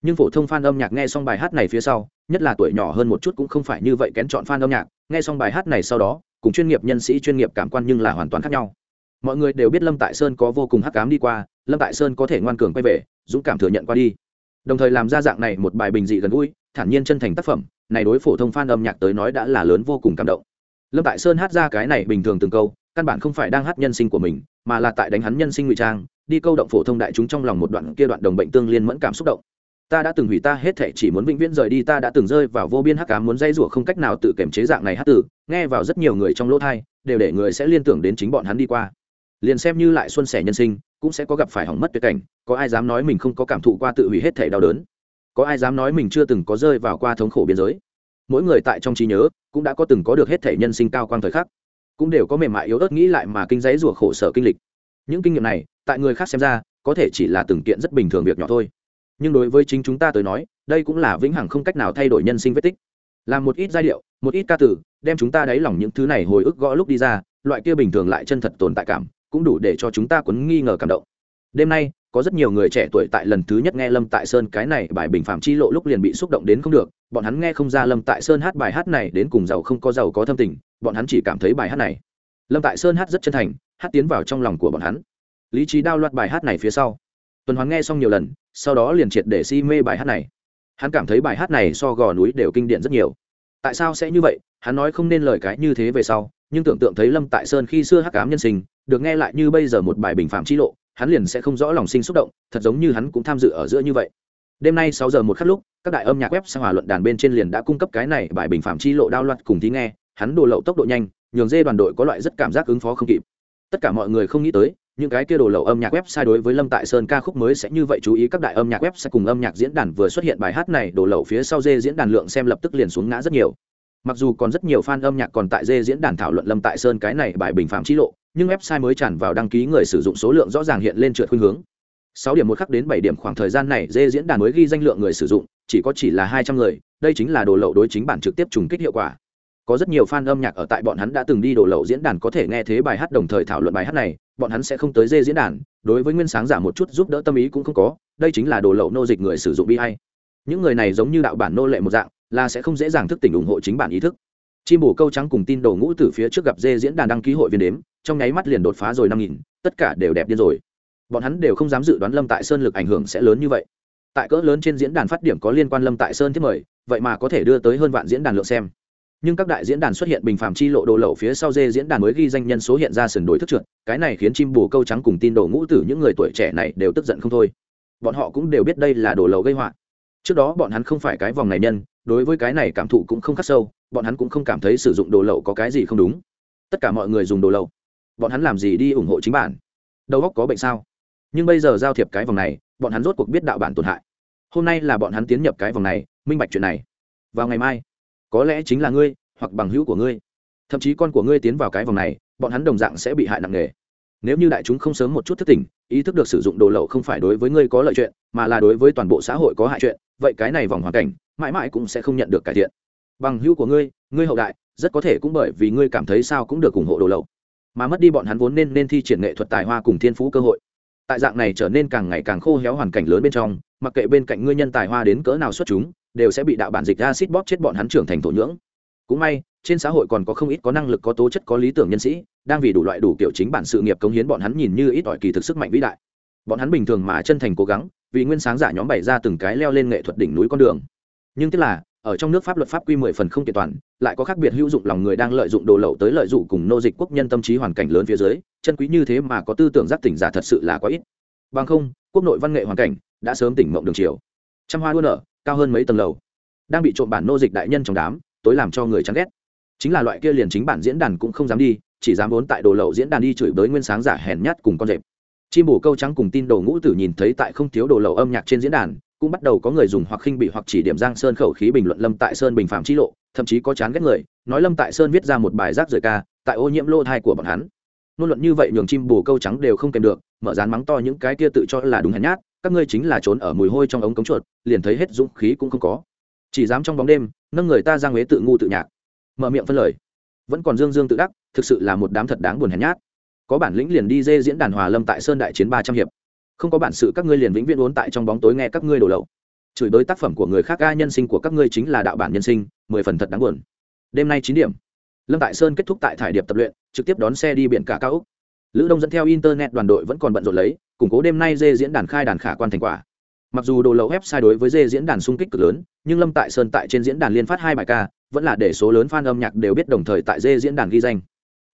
Nhưng phổ thông f a n âm nhạc nghe xong bài hát này phía sau, nhất là tuổi nhỏ hơn một chút cũng không phải như vậy kén chọn f a n âm nhạc, nghe xong bài hát này sau đó, cùng chuyên nghiệp nhân sĩ chuyên nghiệp cảm quan nhưng là hoàn toàn khác nhau mọi người đều biết lâm tại sơn có vô cùng hắc cám đi qua, lâm tại sơn có thể ngoan cường quay về, dũng cảm thừa nhận qua đi. Đồng thời làm ra dạng này một bài bình dị gần gũi, thản nhiên chân thành tác phẩm, này đối phổ thông f a n âm nhạc tới nói đã là lớn vô cùng cảm động. Lâm tại sơn hát ra cái này bình thường từng câu, căn bản không phải đang hát nhân sinh của mình, mà là tại đánh hắn nhân sinh ngụy trang, đi câu động phổ thông đại chúng trong lòng một đoạn kia đoạn đồng bệnh tương liên mẫn cảm xúc động. Ta đã từng hủy ta hết thể chỉ muốn vĩnh viễn rời đi, ta đã từng rơi vào vô biên hắc cám muốn dây rủa không cách nào tự kiểm chế dạng này hát tử, nghe vào rất nhiều người trong lỗ thai đều để người sẽ liên tưởng đến chính bọn hắn đi qua liền xem như lại xuân sẻ nhân sinh, cũng sẽ có gặp phải hỏng mất tuyệt cảnh, có ai dám nói mình không có cảm thụ qua tự hủy hết thể đau đớn? Có ai dám nói mình chưa từng có rơi vào qua thống khổ biên giới? Mỗi người tại trong trí nhớ, cũng đã có từng có được hết thể nhân sinh cao quang thời khắc. Cũng đều có mềm mại yếu ớt nghĩ lại mà kinh giấy rủa khổ sở kinh lịch. Những kinh nghiệm này, tại người khác xem ra, có thể chỉ là từng kiện rất bình thường việc nhỏ thôi. Nhưng đối với chính chúng ta tới nói, đây cũng là vĩnh hằng không cách nào thay đổi nhân sinh vết tích. Làm một ít giai điệu, một ít ca từ, đem chúng ta đáy lòng những thứ này hồi ức gõ lúc đi ra, loại kia bình thường lại chân thật tồn tại cảm cũng đủ để cho chúng ta quấn nghi ngờ cảm động. Đêm nay, có rất nhiều người trẻ tuổi tại lần thứ nhất nghe lâm tại sơn cái này bài bình phạm chi lộ lúc liền bị xúc động đến không được, bọn hắn nghe không ra lâm tại sơn hát bài hát này đến cùng giàu không có giàu có thâm tình, bọn hắn chỉ cảm thấy bài hát này. Lâm tại sơn hát rất chân thành, hát tiến vào trong lòng của bọn hắn. Lý trí đao loạt bài hát này phía sau. Tuần hoàn nghe xong nhiều lần, sau đó liền triệt để si mê bài hát này. Hắn cảm thấy bài hát này so gò núi đều kinh điển rất nhiều. Tại sao sẽ như vậy? Hắn nói không nên lời cái như thế về sau, nhưng tưởng tượng thấy lâm tại sơn khi xưa hắc cám nhân sinh được nghe lại như bây giờ một bài bình phạm chi lộ, hắn liền sẽ không rõ lòng sinh xúc động, thật giống như hắn cũng tham dự ở giữa như vậy. Đêm nay sáu giờ một khắc lúc, các đại âm nhạc web sang hòa luận đàn bên trên liền đã cung cấp cái này bài bình phạm chi lộ đao loạt cùng thí nghe, hắn đồ lậu tốc độ nhanh, nhường dê đoàn đội có loại rất cảm giác ứng phó không kịp. Tất cả mọi người không nghĩ tới, những cái kia đồ lậu âm nhạc web sai đối với lâm tại sơn ca khúc mới sẽ như vậy chú ý các đại âm nhạc web sẽ cùng âm nhạc diễn đàn vừa xuất hiện bài hát này, đồ lậu phía sau dê diễn đàn lượng xem lập tức liền xuống ngã rất nhiều. Mặc dù còn rất nhiều fan âm nhạc còn tại dê diễn đàn thảo luận lâm tại sơn cái này bài bình phạm chi lộ nhưng website mới tràn vào đăng ký người sử dụng số lượng rõ ràng hiện lên trượt khuynh hướng. Sáu điểm một khắc đến bảy điểm khoảng thời gian này, dê diễn đàn mới ghi danh lượng người sử dụng, chỉ có chỉ là hai trăm người, đây chính là đồ lậu đối chính bản trực tiếp trùng kích hiệu quả. Có rất nhiều fan âm nhạc ở tại bọn hắn đã từng đi đồ lậu diễn đàn có thể nghe thế bài hát đồng thời thảo luận bài hát này, bọn hắn sẽ không tới dê diễn đàn, đối với nguyên sáng giả một chút giúp đỡ tâm ý cũng không có, đây chính là đồ lậu nô dịch người sử dụng bi hay những người này giống như đạo bản nô lệ một dạng, là sẽ không dễ dàng thức tỉnh ủng hộ chính bản ý thức. Chim bổ câu trắng cùng tin đồ ngũ từ phía trước gặp dê diễn đàn đăng ký hội viên đếm trong nháy mắt liền đột phá rồi năm nghìn, tất cả đều đẹp điên rồi. Bọn hắn đều không dám dự đoán lâm tại sơn lực ảnh hưởng sẽ lớn như vậy. Tại cỡ lớn trên diễn đàn phát điểm có liên quan lâm tại sơn thiết mời, vậy mà có thể đưa tới hơn vạn diễn đàn lượng xem. Nhưng các đại diễn đàn xuất hiện bình phạm chi lộ đồ lậu phía sau dê diễn đàn mới ghi danh nhân số hiện ra sườn đổi thức trượt, cái này khiến chim bù câu trắng cùng tin đồ ngũ tử những người tuổi trẻ này đều tức giận không thôi. Bọn họ cũng đều biết đây là đồ lậu gây họa. Trước đó bọn hắn không phải cái vòng này nhân, đối với cái này cảm thụ cũng không khắc sâu, bọn hắn cũng không cảm thấy sử dụng đồ lậu có cái gì không đúng. Tất cả mọi người dùng đồ lậu bọn hắn làm gì đi ủng hộ chính bản? Đầu góc có bệnh sao? Nhưng bây giờ giao thiệp cái vòng này, bọn hắn rốt cuộc biết đạo bản tổn hại. Hôm nay là bọn hắn tiến nhập cái vòng này, minh bạch chuyện này. Vào ngày mai, có lẽ chính là ngươi, hoặc bằng hữu của ngươi. Thậm chí con của ngươi tiến vào cái vòng này, bọn hắn đồng dạng sẽ bị hại nặng nề. Nếu như đại chúng không sớm một chút thức tỉnh, ý thức được sử dụng đồ lậu không phải đối với ngươi có lợi chuyện, mà là đối với toàn bộ xã hội có hại chuyện, vậy cái này vòng hoàn cảnh, mãi mãi cũng sẽ không nhận được cải thiện. Bằng hữu của ngươi ngươi hậu đại, rất có thể cũng bởi vì ngươi cảm thấy sao cũng được ủng hộ đồ lậu mà mất đi bọn hắn vốn nên nên thi triển nghệ thuật tài hoa cùng thiên phú cơ hội. Tại dạng này trở nên càng ngày càng khô héo hoàn cảnh lớn bên trong, mặc kệ bên cạnh ngươi nhân tài hoa đến cỡ nào xuất chúng, đều sẽ bị đạo bản dịch acid bóp chết bọn hắn trưởng thành thổ nhưỡng. Cũng may, trên xã hội còn có không ít có năng lực, có tố chất, có lý tưởng nhân sĩ, đang vì đủ loại đủ kiểu chính bản sự nghiệp cống hiến bọn hắn nhìn như ít ỏi kỳ thực sức mạnh vĩ đại. Bọn hắn bình thường mà chân thành cố gắng, vì nguyên sáng giả nhóm bày ra từng cái leo lên nghệ thuật đỉnh núi con đường. Nhưng tức là ở trong nước pháp luật pháp quy mười phần không kiện toàn, lại có khác biệt hữu dụng lòng người đang lợi dụng đồ lậu tới lợi dụng cùng nô dịch quốc nhân tâm trí hoàn cảnh lớn phía dưới, chân quý như thế mà có tư tưởng giác tỉnh giả thật sự là quá ít. Bằng không, quốc nội văn nghệ hoàn cảnh đã sớm tỉnh mộng đường chiều. Trăm hoa đua nở, cao hơn mấy tầng lầu. Đang bị trộm bản nô dịch đại nhân trong đám, tối làm cho người chán ghét. Chính là loại kia liền chính bản diễn đàn cũng không dám đi, chỉ dám vốn tại đồ lậu diễn đàn đi chửi bới nguyên sáng giả hèn nhát cùng con rệp. Chim bổ câu trắng cùng tin đồ ngũ tử nhìn thấy tại không thiếu đồ lậu âm nhạc trên diễn đàn cũng bắt đầu có người dùng hoặc khinh bị hoặc chỉ điểm giang sơn khẩu khí bình luận lâm tại sơn bình phạm chi lộ, thậm chí có chán ghét người, nói lâm tại sơn viết ra một bài rác rời ca, tại ô nhiễm lô thai của bọn hắn. Ngôn luận như vậy nhường chim bồ câu trắng đều không kèm được, mở dán mắng to những cái kia tự cho là đúng hèn nhát, các ngươi chính là trốn ở mùi hôi trong ống cống chuột, liền thấy hết dũng khí cũng không có. Chỉ dám trong bóng đêm, nâng người ta ra huế tự ngu tự nhạc. Mở miệng phân lời. Vẫn còn dương dương tự đắc, thực sự là một đám thật đáng buồn hèn nhát. Có bản lĩnh liền đi dê diễn đàn hòa lâm tại sơn đại chiến ba trăm hiệp không có bản sự các ngươi liền vĩnh viễn uốn tại trong bóng tối nghe các ngươi đổ lậu. Chửi bới tác phẩm của người khác ca nhân sinh của các ngươi chính là đạo bản nhân sinh, mười phần thật đáng buồn. Đêm nay chín điểm. Lâm tại sơn kết thúc tại thải điệp tập luyện, trực tiếp đón xe đi biển cả cao úc. Lữ đông dẫn theo internet đoàn đội vẫn còn bận rộn lấy, củng cố đêm nay dê diễn đàn khai đàn khả quan thành quả. Mặc dù đồ lậu website đối với dê diễn đàn xung kích cực lớn, nhưng lâm tại sơn tại trên diễn đàn liên phát hai bài ca, vẫn là để số lớn fan âm nhạc đều biết đồng thời tại dê diễn đàn ghi danh.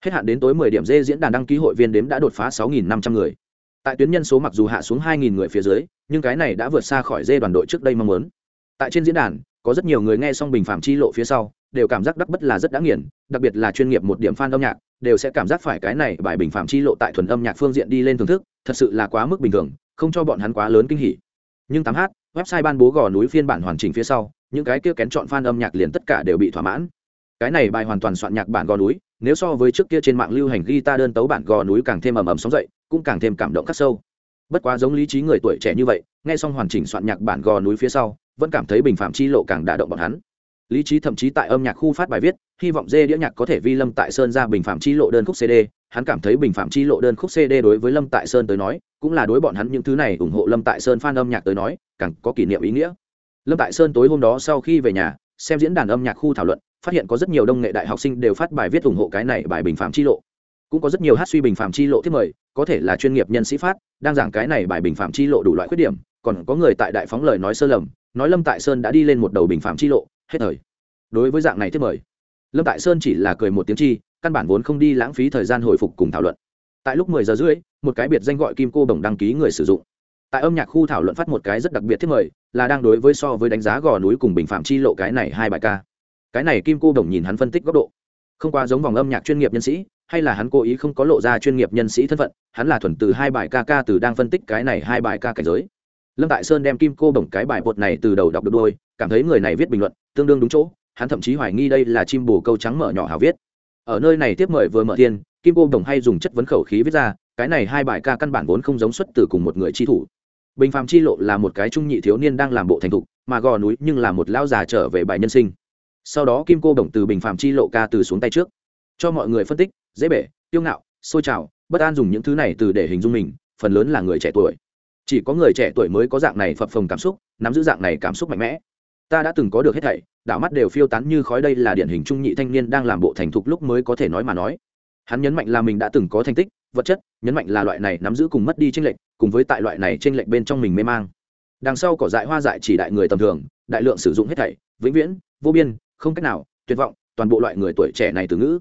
Hết hạn đến tối 10 điểm dê diễn đàn đăng ký hội viên đếm đã đột phá 6.500 người tại tuyến nhân số mặc dù hạ xuống 2.000 người phía dưới, nhưng cái này đã vượt xa khỏi dê đoàn đội trước đây mong muốn. Tại trên diễn đàn, có rất nhiều người nghe xong bình phạm chi lộ phía sau, đều cảm giác đắc bất là rất đã nghiền, đặc biệt là chuyên nghiệp một điểm fan âm nhạc, đều sẽ cảm giác phải cái này bài bình phạm chi lộ tại thuần âm nhạc phương diện đi lên thưởng thức, thật sự là quá mức bình thường, không cho bọn hắn quá lớn kinh hỉ. Nhưng tám h website ban bố gò núi phiên bản hoàn chỉnh phía sau, những cái kia kén chọn fan âm nhạc liền tất cả đều bị thỏa mãn. Cái này bài hoàn toàn soạn nhạc bản gò núi, nếu so với trước kia trên mạng lưu hành guitar đơn tấu bản gò núi càng thêm ầm ầm sóng dậy cũng càng thêm cảm động khắc sâu. Bất quá giống lý trí người tuổi trẻ như vậy, nghe xong hoàn chỉnh soạn nhạc bản gò núi phía sau, vẫn cảm thấy bình phạm chi lộ càng đả động bọn hắn. Lý trí thậm chí tại âm nhạc khu phát bài viết, hy vọng dê đĩa nhạc có thể vi lâm tại sơn ra bình phạm chi lộ đơn khúc cd hắn cảm thấy bình phạm chi lộ đơn khúc cd đối với lâm tại sơn tới nói, cũng là đối bọn hắn những thứ này ủng hộ lâm tại sơn f âm nhạc tới nói, càng có kỷ niệm ý nghĩa. Lâm tại sơn tối hôm đó sau khi về nhà, xem diễn đàn âm nhạc khu thảo luận, phát hiện có rất nhiều đông nghệ đại học sinh đều phát bài viết ủng hộ cái này bài bình phạm chi lộ cũng có rất nhiều hát suy bình phạm chi lộ thiết mời, có thể là chuyên nghiệp nhân sĩ phát, đang giảng cái này bài bình phạm chi lộ đủ loại khuyết điểm, còn có người tại đại phóng lời nói sơ lầm, nói lâm tại sơn đã đi lên một đầu bình phạm chi lộ, hết thời. Đối với dạng này thiết mời, lâm tại sơn chỉ là cười một tiếng chi, căn bản vốn không đi lãng phí thời gian hồi phục cùng thảo luận. Tại lúc mười giờ rưỡi, một cái biệt danh gọi kim cô bồng đăng ký người sử dụng. Tại âm nhạc khu thảo luận phát một cái rất đặc biệt thiết mời, là đang đối với so với đánh giá gò núi cùng bình phạm chi lộ cái này hai bài ca. Cái này kim cô đồng nhìn hắn phân tích góc độ. Không qua giống vòng âm nhạc chuyên nghiệp nhân sĩ hay là hắn cố ý không có lộ ra chuyên nghiệp nhân sĩ thân phận, hắn là thuần từ hai bài ca ca từ đang phân tích cái này hai bài ca cảnh giới. Lâm tại sơn đem kim cô bổng cái bài bột này từ đầu đọc được đôi, cảm thấy người này viết bình luận tương đương đúng chỗ, hắn thậm chí hoài nghi đây là chim bồ câu trắng mở nhỏ hào viết. Ở nơi này tiếp mời vừa mở thiên, kim cô đồng hay dùng chất vấn khẩu khí viết ra, cái này hai bài ca căn bản vốn không giống xuất từ cùng một người chi thủ. Bình phàm chi lộ là một cái trung nhị thiếu niên đang làm bộ thành thục, mà gò núi nhưng là một lão già trở về bài nhân sinh. Sau đó kim cô đồng từ bình phàm chi lộ ca từ xuống tay trước, cho mọi người phân tích dễ bể tiêu ngạo, sôi trào, bất an dùng những thứ này từ để hình dung mình, phần lớn là người trẻ tuổi. Chỉ có người trẻ tuổi mới có dạng này phập phồng cảm xúc, nắm giữ dạng này cảm xúc mạnh mẽ. Ta đã từng có được hết thảy, đảo mắt đều phiêu tán như khói đây là điển hình trung nhị thanh niên đang làm bộ thành thục lúc mới có thể nói mà nói. Hắn nhấn mạnh là mình đã từng có thành tích, vật chất, nhấn mạnh là loại này nắm giữ cùng mất đi tranh lệch, cùng với tại loại này tranh lệch bên trong mình mê mang. Đằng sau cỏ dại hoa dại chỉ đại người tầm thường, đại lượng sử dụng hết thảy, vĩnh viễn, vô biên, không cách nào, tuyệt vọng, toàn bộ loại người tuổi trẻ này từ ngữ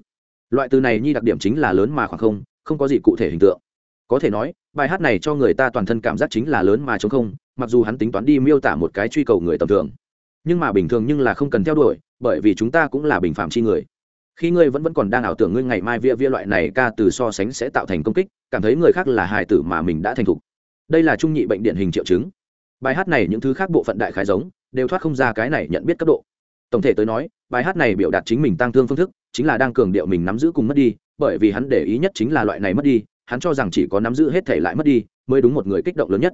loại từ này nhi đặc điểm chính là lớn mà khoảng không không có gì cụ thể hình tượng. Có thể nói, bài hát này cho người ta toàn thân cảm giác chính là lớn mà chống không, mặc dù hắn tính toán đi miêu tả một cái truy cầu người tầm thường. Nhưng mà bình thường nhưng là không cần theo đuổi, bởi vì chúng ta cũng là bình phạm chi người. Khi ngươi vẫn vẫn còn đang ảo tưởng ngươi ngày mai via via loại này ca từ so sánh sẽ tạo thành công kích, cảm thấy người khác là hài tử mà mình đã thành thục. Đây là trung nhị bệnh điển hình triệu chứng. Bài hát này những thứ khác bộ phận đại khái giống, đều thoát không ra cái này nhận biết cấp độ. Tổng thể tới nói, bài hát này biểu đạt chính mình tăng thương phương thức chính là đang cường điệu mình nắm giữ cùng mất đi, bởi vì hắn để ý nhất chính là loại này mất đi, hắn cho rằng chỉ có nắm giữ hết thể lại mất đi mới đúng một người kích động lớn nhất.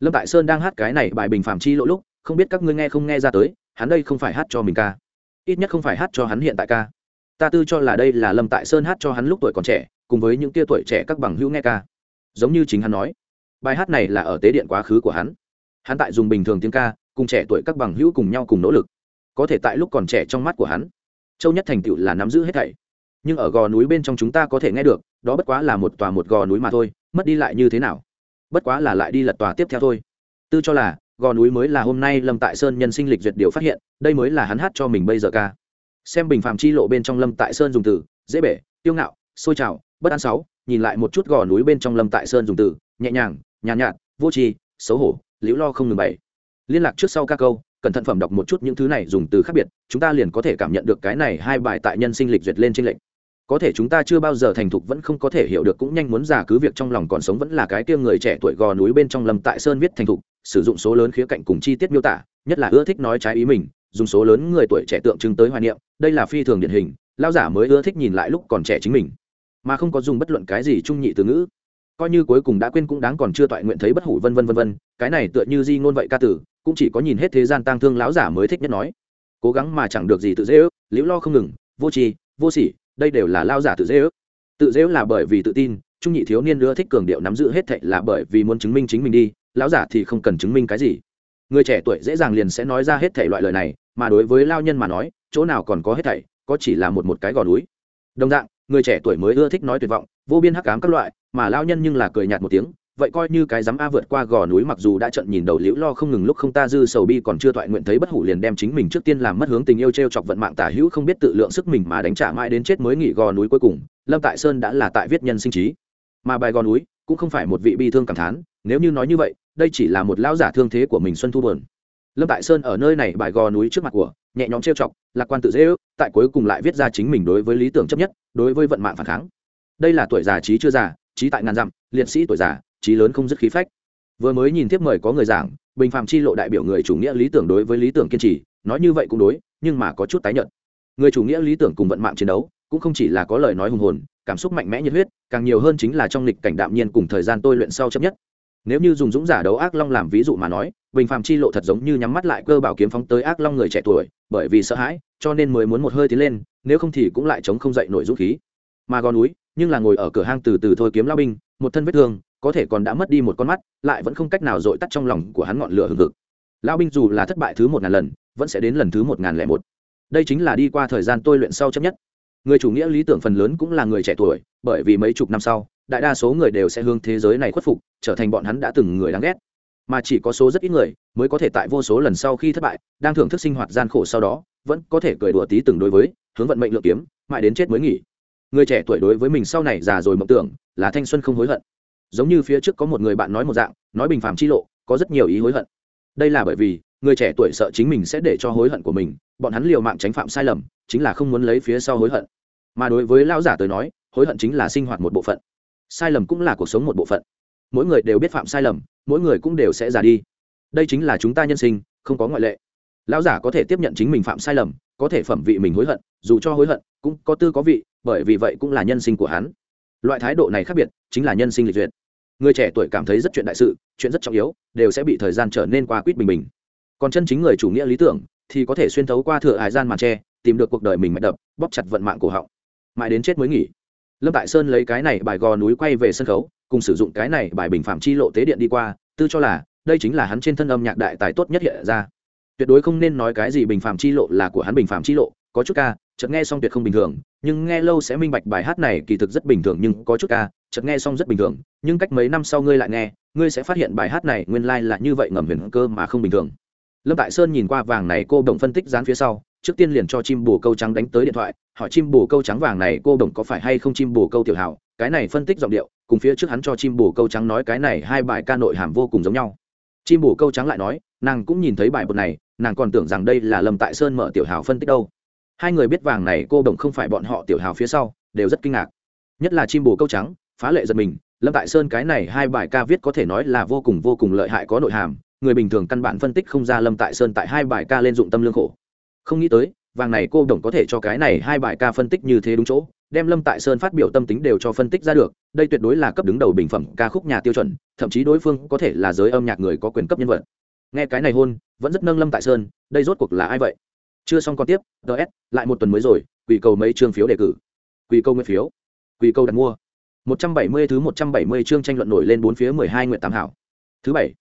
Lâm tại sơn đang hát cái này bài bình phạm chi lỗ lúc, không biết các ngươi nghe không nghe ra tới, hắn đây không phải hát cho mình ca. Ít nhất không phải hát cho hắn hiện tại ca. Ta tư cho là đây là lâm tại sơn hát cho hắn lúc tuổi còn trẻ, cùng với những tia tuổi trẻ các bằng hữu nghe ca. Giống như chính hắn nói, bài hát này là ở tế điện quá khứ của hắn. Hắn tại dùng bình thường tiếng ca, cùng trẻ tuổi các bằng hữu cùng nhau cùng nỗ lực. Có thể tại lúc còn trẻ trong mắt của hắn châu nhất thành tựu là nắm giữ hết thảy. Nhưng ở gò núi bên trong chúng ta có thể nghe được đó bất quá là một tòa một gò núi mà thôi mất đi lại như thế nào? Bất quá là lại đi lật tòa tiếp theo thôi. Tư cho là gò núi mới là hôm nay lâm tại sơn nhân sinh lịch duyệt điều phát hiện đây mới là hắn hát cho mình bây giờ ca. Xem bình phạm chi lộ bên trong lâm tại sơn dùng từ dễ bể tiêu ngạo sôi trào bất an sáu nhìn lại một chút gò núi bên trong lâm tại sơn dùng từ nhẹ nhàng nhàn nhạt, nhạt vô tri xấu hổ liễu lo không ngừng bảy, liên lạc trước sau các câu cẩn thận phẩm đọc một chút những thứ này dùng từ khác biệt, chúng ta liền có thể cảm nhận được cái này hai bài tại nhân sinh lịch duyệt lên trên lệnh có thể chúng ta chưa bao giờ thành thục vẫn không có thể hiểu được, cũng nhanh muốn giả cứ việc trong lòng còn sống vẫn là cái kia người trẻ tuổi gò núi bên trong lâm tại sơn viết thành thục, sử dụng số lớn khía cạnh cùng chi tiết miêu tả, nhất là ưa thích nói trái ý mình, dùng số lớn người tuổi trẻ tượng trưng tới hoài niệm, đây là phi thường điển hình lao giả mới ưa thích nhìn lại lúc còn trẻ chính mình, mà không có dùng bất luận cái gì trung nhị từ ngữ. Coi như cuối cùng đã quên cũng đáng còn chưa toại nguyện thấy bất hủ vân vân vân vân, cái này tựa như di ngôn vậy ca tử cũng chỉ có nhìn hết thế gian tang thương lão giả mới thích nhất nói. Cố gắng mà chẳng được gì tự dễ ước, liễu lo không ngừng, vô tri, vô sỉ, đây đều là lao giả tự dễ ước. Tự dễ ước là bởi vì tự tin, trung nhị thiếu niên đưa thích cường điệu nắm giữ hết thệ là bởi vì muốn chứng minh chính mình đi, lão giả thì không cần chứng minh cái gì. Người trẻ tuổi dễ dàng liền sẽ nói ra hết thảy loại lời này, mà đối với lao nhân mà nói, chỗ nào còn có hết thảy, có chỉ là một một cái gò núi. Đồng dạng, người trẻ tuổi mới ưa thích nói tuyệt vọng, vô biên hắc cám các loại, mà lao nhân nhưng là cười nhạt một tiếng vậy coi như cái dám a vượt qua gò núi mặc dù đã trận nhìn đầu liễu lo không ngừng lúc không ta dư sầu bi còn chưa toại nguyện thấy bất hủ liền đem chính mình trước tiên làm mất hướng tình yêu trêu chọc vận mạng tả hữu không biết tự lượng sức mình mà đánh trả mãi đến chết mới nghỉ gò núi cuối cùng, lâm tại sơn đã là tại viết nhân sinh trí. Mà bài gò núi cũng không phải một vị bi thương cảm thán, nếu như nói như vậy, đây chỉ là một lão giả thương thế của mình xuân thu buồn. Lâm tại sơn ở nơi này bài gò núi trước mặt của, nhẹ nhõm trêu chọc, lạc quan tự dễ ước, tại cuối cùng lại viết ra chính mình đối với lý tưởng chấp nhất, đối với vận mạng phản kháng. Đây là tuổi già trí chưa già, trí tại ngàn dặm, liệt sĩ tuổi già trí lớn không dứt khí phách. Vừa mới nhìn tiếp mời có người giảng, bình phạm chi lộ đại biểu người chủ nghĩa lý tưởng đối với lý tưởng kiên trì, nói như vậy cũng đối, nhưng mà có chút tái nhợt. Người chủ nghĩa lý tưởng cùng vận mạng chiến đấu, cũng không chỉ là có lời nói hùng hồn, cảm xúc mạnh mẽ nhiệt huyết, càng nhiều hơn chính là trong lịch cảnh đạm nhiên cùng thời gian tôi luyện sau chấp nhất. Nếu như dùng dũng giả đấu ác long làm ví dụ mà nói, bình phạm chi lộ thật giống như nhắm mắt lại cơ bảo kiếm phóng tới ác long người trẻ tuổi, bởi vì sợ hãi, cho nên mới muốn một hơi tiến lên, nếu không thì cũng lại chống không dậy nổi dũng khí. Mà gò núi, nhưng là ngồi ở cửa hang từ từ thôi kiếm lao binh, một thân vết thương có thể còn đã mất đi một con mắt, lại vẫn không cách nào dội tắt trong lòng của hắn ngọn lửa hừng hực. Lao binh dù là thất bại thứ một ngàn lần, vẫn sẽ đến lần thứ một ngàn lẻ một. Đây chính là đi qua thời gian tôi luyện sau chấp nhất. Người chủ nghĩa lý tưởng phần lớn cũng là người trẻ tuổi, bởi vì mấy chục năm sau, đại đa số người đều sẽ hướng thế giới này khuất phục, trở thành bọn hắn đã từng người đáng ghét. Mà chỉ có số rất ít người mới có thể tại vô số lần sau khi thất bại, đang thưởng thức sinh hoạt gian khổ sau đó, vẫn có thể cười đùa tí từng đối với, hướng vận mệnh lượm kiếm, mãi đến chết mới nghỉ. Người trẻ tuổi đối với mình sau này già rồi mộng tưởng, là thanh xuân không hối hận giống như phía trước có một người bạn nói một dạng, nói bình phàm chi lộ, có rất nhiều ý hối hận. Đây là bởi vì, người trẻ tuổi sợ chính mình sẽ để cho hối hận của mình, bọn hắn liều mạng tránh phạm sai lầm, chính là không muốn lấy phía sau hối hận. Mà đối với lão giả tới nói, hối hận chính là sinh hoạt một bộ phận. Sai lầm cũng là cuộc sống một bộ phận. Mỗi người đều biết phạm sai lầm, mỗi người cũng đều sẽ già đi. Đây chính là chúng ta nhân sinh, không có ngoại lệ. Lão giả có thể tiếp nhận chính mình phạm sai lầm, có thể phẩm vị mình hối hận, dù cho hối hận, cũng có tư có vị, bởi vì vậy cũng là nhân sinh của hắn loại thái độ này khác biệt chính là nhân sinh lịch duyệt. Người trẻ tuổi cảm thấy rất chuyện đại sự, chuyện rất trọng yếu, đều sẽ bị thời gian trở nên qua quýt bình bình. Còn chân chính người chủ nghĩa lý tưởng thì có thể xuyên thấu qua thừa hải gian màn tre, tìm được cuộc đời mình mạch đập, bóp chặt vận mạng của họng. Mãi đến chết mới nghỉ. Lâm tại sơn lấy cái này bài gò núi quay về sân khấu, cùng sử dụng cái này bài bình phạm chi lộ tế điện đi qua, tư cho là đây chính là hắn trên thân âm nhạc đại tài tốt nhất hiện ra. Tuyệt đối không nên nói cái gì bình phạm chi lộ là của hắn bình phạm chi lộ, có chút ca chợt nghe xong tuyệt không bình thường, nhưng nghe lâu sẽ minh bạch bài hát này kỳ thực rất bình thường nhưng có chút ca, chợt nghe xong rất bình thường, nhưng cách mấy năm sau ngươi lại nghe, ngươi sẽ phát hiện bài hát này nguyên lai là như vậy ngầm huyền cơ mà không bình thường. Lâm tại sơn nhìn qua vàng này cô đồng phân tích dán phía sau, trước tiên liền cho chim bồ câu trắng đánh tới điện thoại, hỏi chim bồ câu trắng vàng này cô đồng có phải hay không chim bồ câu tiểu hảo, cái này phân tích giọng điệu, cùng phía trước hắn cho chim bồ câu trắng nói cái này hai bài ca nội hàm vô cùng giống nhau. Chim bồ câu trắng lại nói, nàng cũng nhìn thấy bài bột này, nàng còn tưởng rằng đây là lâm tại sơn mở tiểu hảo phân tích đâu hai người biết vàng này cô đồng không phải bọn họ tiểu hào phía sau, đều rất kinh ngạc. Nhất là chim bồ câu trắng, phá lệ giật mình, lâm tại sơn cái này hai bài ca viết có thể nói là vô cùng vô cùng lợi hại có nội hàm, người bình thường căn bản phân tích không ra lâm tại sơn tại hai bài ca lên dụng tâm lương khổ. Không nghĩ tới, vàng này cô đồng có thể cho cái này hai bài ca phân tích như thế đúng chỗ, đem lâm tại sơn phát biểu tâm tính đều cho phân tích ra được, đây tuyệt đối là cấp đứng đầu bình phẩm ca khúc nhà tiêu chuẩn, thậm chí đối phương có thể là giới âm nhạc người có quyền cấp nhân vật. Nghe cái này hôn, vẫn rất nâng lâm tại sơn, đây rốt cuộc là ai vậy? Chưa xong còn tiếp ts lại một tuần mới rồi, quỳ cầu mấy chương phiếu đề cử. Quỳ cầu nguyên phiếu. Quỳ cầu đặt mua. Một trăm bảy mươi thứ một trăm bảy mươi chương tranh luận nổi lên bốn phía mười hai nguyện tám hảo. Thứ bảy,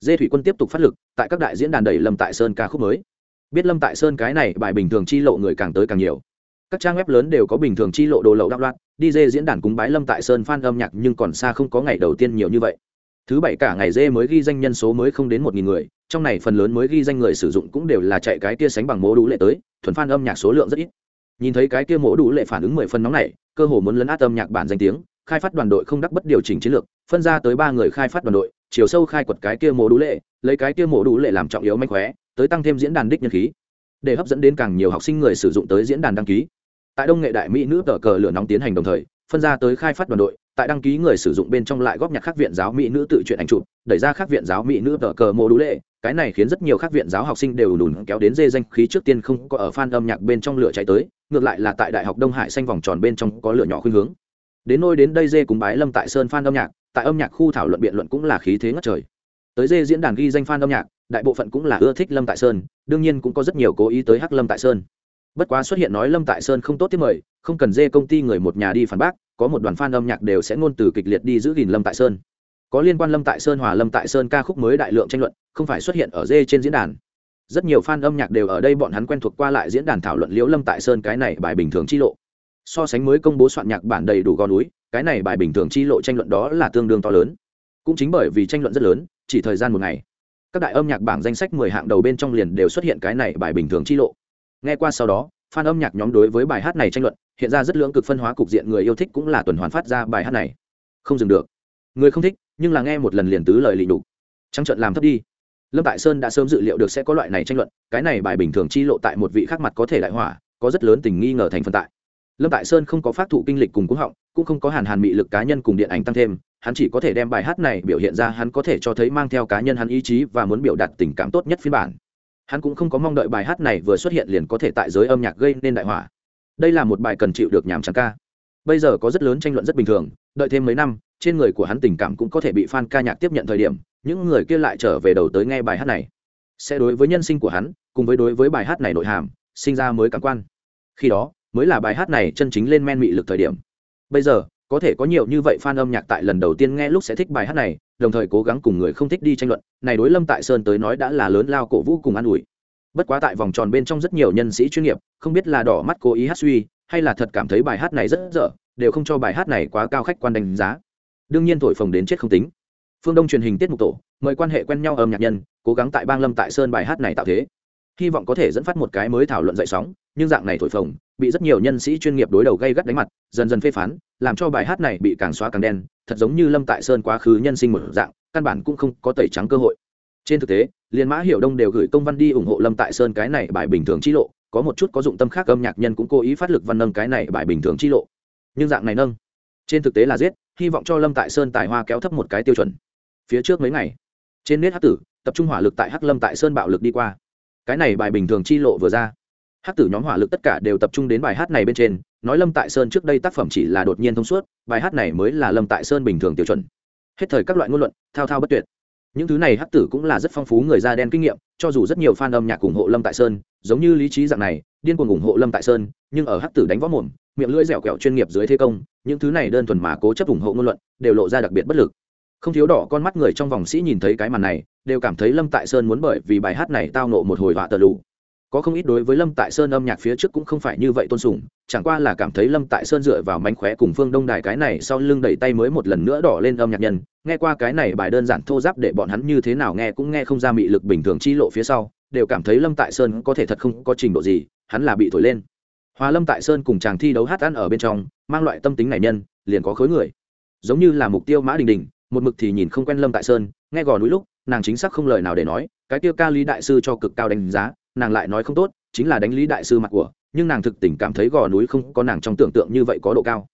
dê thủy quân tiếp tục phát lực, tại các đại diễn đàn đẩy lâm tại sơn ca khúc mới. Biết lâm tại sơn cái này bài bình thường chi lộ người càng tới càng nhiều. Các trang web lớn đều có bình thường chi lộ đồ lậu đạo loạn, đi dê diễn đàn cúng bái lâm tại sơn fan âm nhạc nhưng còn xa không có ngày đầu tiên nhiều như vậy thứ bảy cả ngày dê mới ghi danh nhân số mới không đến một nghìn người, trong này phần lớn mới ghi danh người sử dụng cũng đều là chạy cái kia sánh bằng mố đủ lệ tới, thuần phan âm nhạc số lượng rất ít. Nhìn thấy cái kia mố đủ lệ phản ứng mười phân nóng này cơ hồ muốn lấn át âm nhạc bản danh tiếng, khai phát đoàn đội không đắc bất điều chỉnh chiến lược, phân ra tới ba người khai phát đoàn đội, chiều sâu khai quật cái kia mố đủ lệ, lấy cái kia mố đủ lệ làm trọng yếu manh khóe, tới tăng thêm diễn đàn đích nhân khí, để hấp dẫn đến càng nhiều học sinh người sử dụng tới diễn đàn đăng ký. Tại đông nghệ đại mỹ nữ tờ cờ lửa nóng tiến hành đồng thời, phân ra tới khai phát đoàn đội tại đăng ký người sử dụng bên trong lại góp nhặt khác viện giáo mỹ nữ tự truyện ảnh chụp, đẩy ra khác viện giáo mỹ nữ tờ cờ mô đũ lệ. Cái này khiến rất nhiều khác viện giáo học sinh đều đùn kéo đến dê danh khí trước tiên không có ở fan âm nhạc bên trong lửa chạy tới, ngược lại là tại đại học đông hải xanh vòng tròn bên trong có lửa nhỏ khuyên hướng. Đến nôi đến đây dê cùng bái lâm tại sơn fan âm nhạc, tại âm nhạc khu thảo luận biện luận cũng là khí thế ngất trời. Tới dê diễn đàn ghi danh fan âm nhạc, đại bộ phận cũng là ưa thích lâm tại sơn, đương nhiên cũng có rất nhiều cố ý tới hắc lâm tại sơn bất quá xuất hiện nói lâm tại sơn không tốt tiếp mời, không cần dê công ty người một nhà đi phản bác, có một đoàn fan âm nhạc đều sẽ ngôn từ kịch liệt đi giữ gìn lâm tại sơn. Có liên quan lâm tại sơn hòa lâm tại sơn ca khúc mới đại lượng tranh luận, không phải xuất hiện ở dê trên diễn đàn. Rất nhiều fan âm nhạc đều ở đây bọn hắn quen thuộc qua lại diễn đàn thảo luận liễu lâm tại sơn cái này bài bình thường chi lộ. So sánh mới công bố soạn nhạc bản đầy đủ gò núi, cái này bài bình thường chi lộ tranh luận đó là tương đương to lớn. Cũng chính bởi vì tranh luận rất lớn, chỉ thời gian một ngày, các đại âm nhạc bảng danh sách mười hạng đầu bên trong liền đều xuất hiện cái này bài bình thường chi lộ nghe qua sau đó, fan âm nhạc nhóm đối với bài hát này tranh luận, hiện ra rất lưỡng cực phân hóa cục diện người yêu thích cũng là tuần hoàn phát ra bài hát này. Không dừng được. Người không thích, nhưng là nghe một lần liền tứ lời lị đủ trắng trận làm thấp đi. Lâm tại sơn đã sớm dự liệu được sẽ có loại này tranh luận, cái này bài bình thường chi lộ tại một vị khác mặt có thể đại hỏa, có rất lớn tình nghi ngờ thành phần tại. Lâm tại sơn không có phát thụ kinh lịch cùng cúng họng, cũng không có hàn hàn mị lực cá nhân cùng điện ảnh tăng thêm, hắn chỉ có thể đem bài hát này biểu hiện ra hắn có thể cho thấy mang theo cá nhân hắn ý chí và muốn biểu đạt tình cảm tốt nhất phiên bản hắn cũng không có mong đợi bài hát này vừa xuất hiện liền có thể tại giới âm nhạc gây nên đại hỏa đây là một bài cần chịu được nhàm trắng ca. Bây giờ có rất lớn tranh luận rất bình thường, đợi thêm mấy năm, trên người của hắn tình cảm cũng có thể bị fan ca nhạc tiếp nhận thời điểm, những người kia lại trở về đầu tới nghe bài hát này. Sẽ đối với nhân sinh của hắn, cùng với đối với bài hát này nội hàm, sinh ra mới cảm quan. Khi đó, mới là bài hát này chân chính lên men mị lực thời điểm. Bây giờ, có thể có nhiều như vậy fan âm nhạc tại lần đầu tiên nghe lúc sẽ thích bài hát này đồng thời cố gắng cùng người không thích đi tranh luận. Này đối lâm tại sơn tới nói đã là lớn lao cổ vũ cùng an ủi. Bất quá tại vòng tròn bên trong rất nhiều nhân sĩ chuyên nghiệp, không biết là đỏ mắt cố ý hát suy, hay là thật cảm thấy bài hát này rất dở, đều không cho bài hát này quá cao khách quan đánh giá. Đương nhiên thổi phồng đến chết không tính. Phương đông truyền hình tiết mục tổ, mời quan hệ quen nhau âm nhạc nhân, cố gắng tại bang lâm tại sơn bài hát này tạo thế hy vọng có thể dẫn phát một cái mới thảo luận dậy sóng, nhưng dạng này thổi phồng, bị rất nhiều nhân sĩ chuyên nghiệp đối đầu gây gắt đánh mặt, dần dần phê phán, làm cho bài hát này bị càng xóa càng đen, thật giống như lâm tại sơn quá khứ nhân sinh một dạng, căn bản cũng không có tẩy trắng cơ hội. Trên thực tế liên mã hiểu đông đều gửi công văn đi ủng hộ lâm tại sơn cái này bài bình thường chi lộ, có một chút có dụng tâm khác âm nhạc nhân cũng cố ý phát lực văn nâng cái này bài bình thường chi lộ. Nhưng dạng này nâng, trên thực tế là giết, hy vọng cho lâm tại sơn tài hoa kéo thấp một cái tiêu chuẩn. Phía trước mấy ngày, trên nét hát tử, tập trung hỏa lực tại hắc lâm tại sơn bạo lực đi qua cái này bài bình thường chi lộ vừa ra. Hát tử nhóm hỏa lực tất cả đều tập trung đến bài hát này bên trên, nói lâm tại sơn trước đây tác phẩm chỉ là đột nhiên thông suốt, bài hát này mới là lâm tại sơn bình thường tiêu chuẩn. Hết thời các loại ngôn luận, thao thao bất tuyệt. Những thứ này hát tử cũng là rất phong phú người da đen kinh nghiệm, cho dù rất nhiều fan âm nhạc ủng hộ lâm tại sơn, giống như lý trí dạng này, điên cuồng ủng hộ lâm tại sơn, nhưng ở hát tử đánh võ mồm, miệng lưỡi dẻo kẹo chuyên nghiệp dưới thế công, những thứ này đơn thuần mà cố chấp ủng hộ ngôn luận, đều lộ ra đặc biệt bất lực. Không thiếu đỏ con mắt người trong vòng sĩ nhìn thấy cái màn này đều cảm thấy lâm tại sơn muốn bởi vì bài hát này tao nộ một hồi họa tờ lù. Có không ít đối với lâm tại sơn âm nhạc phía trước cũng không phải như vậy tôn sùng, chẳng qua là cảm thấy lâm tại sơn dựa vào mánh khóe cùng phương đông đài cái này sau lưng đẩy tay mới một lần nữa đỏ lên âm nhạc nhân, nghe qua cái này bài đơn giản thô giáp để bọn hắn như thế nào nghe cũng nghe không ra mị lực bình thường chi lộ phía sau, đều cảm thấy lâm tại sơn có thể thật không có trình độ gì, hắn là bị thổi lên. Hòa lâm tại sơn cùng chàng thi đấu hát ăn ở bên trong, mang loại tâm tính này nhân, liền có khối người. Giống như là mục tiêu mã đình đình, một mực thì nhìn không quen lâm tại sơn, nghe gò núi lúc nàng chính xác không lời nào để nói, cái kia ca lý đại sư cho cực cao đánh giá, nàng lại nói không tốt, chính là đánh lý đại sư mặt của, nhưng nàng thực tình cảm thấy gò núi không có nàng trong tưởng tượng như vậy có độ cao.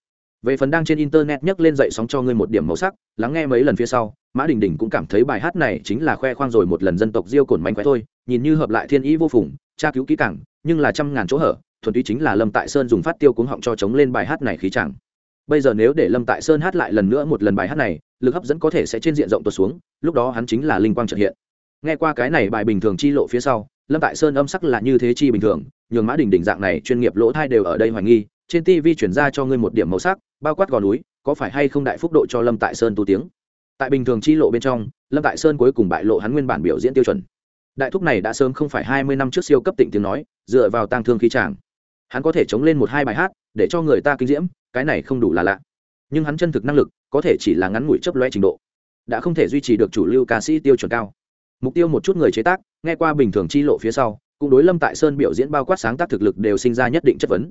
Về phần đang trên internet nhấc lên dậy sóng cho ngươi một điểm màu sắc, lắng nghe mấy lần phía sau, mã đình đình cũng cảm thấy bài hát này chính là khoe khoang rồi một lần dân tộc diêu cồn mánh khóe thôi, nhìn như hợp lại thiên ý vô phùng, tra cứu kỹ càng, nhưng là trăm ngàn chỗ hở, thuần túy chính là lâm tại sơn dùng phát tiêu cuống họng cho chống lên bài hát này khí chẳng. Bây giờ nếu để lâm tại sơn hát lại lần nữa một lần bài hát này lực hấp dẫn có thể sẽ trên diện rộng tuột xuống, lúc đó hắn chính là linh quang trợ hiện. Nghe qua cái này bài bình thường chi lộ phía sau, lâm tại sơn âm sắc là như thế chi bình thường, nhường mã đình đình dạng này chuyên nghiệp lỗ thai đều ở đây hoài nghi, trên tv chuyển ra cho ngươi một điểm màu sắc, bao quát gò núi, có phải hay không đại phúc độ cho lâm tại sơn tu tiếng? Tại bình thường chi lộ bên trong, lâm tại sơn cuối cùng bại lộ hắn nguyên bản biểu diễn tiêu chuẩn. Đại thúc này đã sớm không phải hai mươi năm trước siêu cấp tịnh tiếng nói, dựa vào tang thương khí tràng hắn có thể chống lên một hai bài hát, để cho người ta kinh diễm, cái này không đủ là lạ. Nhưng hắn chân thực năng lực có thể chỉ là ngắn ngủi chấp loe trình độ, đã không thể duy trì được chủ lưu ca sĩ tiêu chuẩn cao. Mục tiêu một chút người chế tác, nghe qua bình thường chi lộ phía sau, cũng đối lâm tại sơn biểu diễn bao quát sáng tác thực lực đều sinh ra nhất định chất vấn.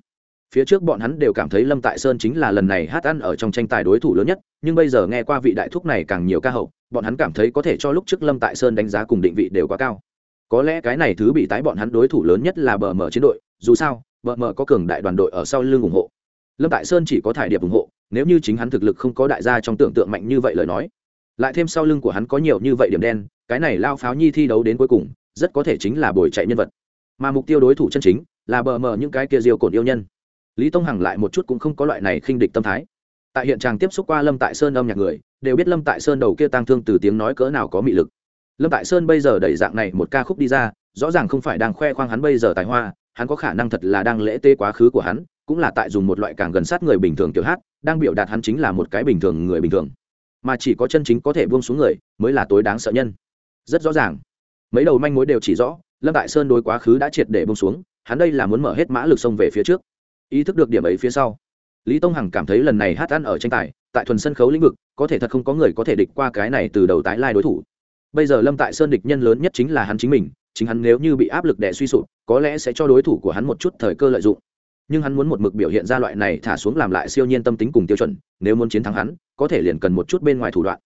Phía trước bọn hắn đều cảm thấy lâm tại sơn chính là lần này hát ăn ở trong tranh tài đối thủ lớn nhất, nhưng bây giờ nghe qua vị đại thúc này càng nhiều ca hậu, bọn hắn cảm thấy có thể cho lúc trước lâm tại sơn đánh giá cùng định vị đều quá cao. Có lẽ cái này thứ bị tái bọn hắn đối thủ lớn nhất là bờ mở chiến đội, dù sao, bờ mở có cường đại đoàn đội ở sau lưng ủng hộ. Lâm tại sơn chỉ có thải điệp ủng hộ nếu như chính hắn thực lực không có đại gia trong tưởng tượng mạnh như vậy lời nói, lại thêm sau lưng của hắn có nhiều như vậy điểm đen, cái này lao pháo nhi thi đấu đến cuối cùng, rất có thể chính là bồi chạy nhân vật. Mà mục tiêu đối thủ chân chính là bờ mờ những cái kia diều cổn yêu nhân. Lý tông hằng lại một chút cũng không có loại này khinh địch tâm thái. Tại hiện tràng tiếp xúc qua lâm tại sơn âm nhạc người, đều biết lâm tại sơn đầu kia tăng thương từ tiếng nói cỡ nào có mị lực. Lâm tại sơn bây giờ đẩy dạng này một ca khúc đi ra, rõ ràng không phải đang khoe khoang hắn bây giờ tài hoa, hắn có khả năng thật là đang lễ tê quá khứ của hắn cũng là tại dùng một loại càng gần sát người bình thường kiểu hát, đang biểu đạt hắn chính là một cái bình thường người bình thường. Mà chỉ có chân chính có thể buông xuống người, mới là tối đáng sợ nhân. Rất rõ ràng. Mấy đầu manh mối đều chỉ rõ, lâm đại sơn đối quá khứ đã triệt để buông xuống, hắn đây là muốn mở hết mã lực sông về phía trước. Ý thức được điểm ấy phía sau, lý tông hằng cảm thấy lần này hát ăn ở tranh tài, tại thuần sân khấu lĩnh vực, có thể thật không có người có thể địch qua cái này từ đầu tái lai đối thủ. Bây giờ lâm tại sơn địch nhân lớn nhất chính là hắn chính mình, chính hắn nếu như bị áp lực đè suy sụp, có lẽ sẽ cho đối thủ của hắn một chút thời cơ lợi dụng nhưng hắn muốn một mực biểu hiện ra loại này thả xuống làm lại siêu nhiên tâm tính cùng tiêu chuẩn, nếu muốn chiến thắng hắn, có thể liền cần một chút bên ngoài thủ đoạn.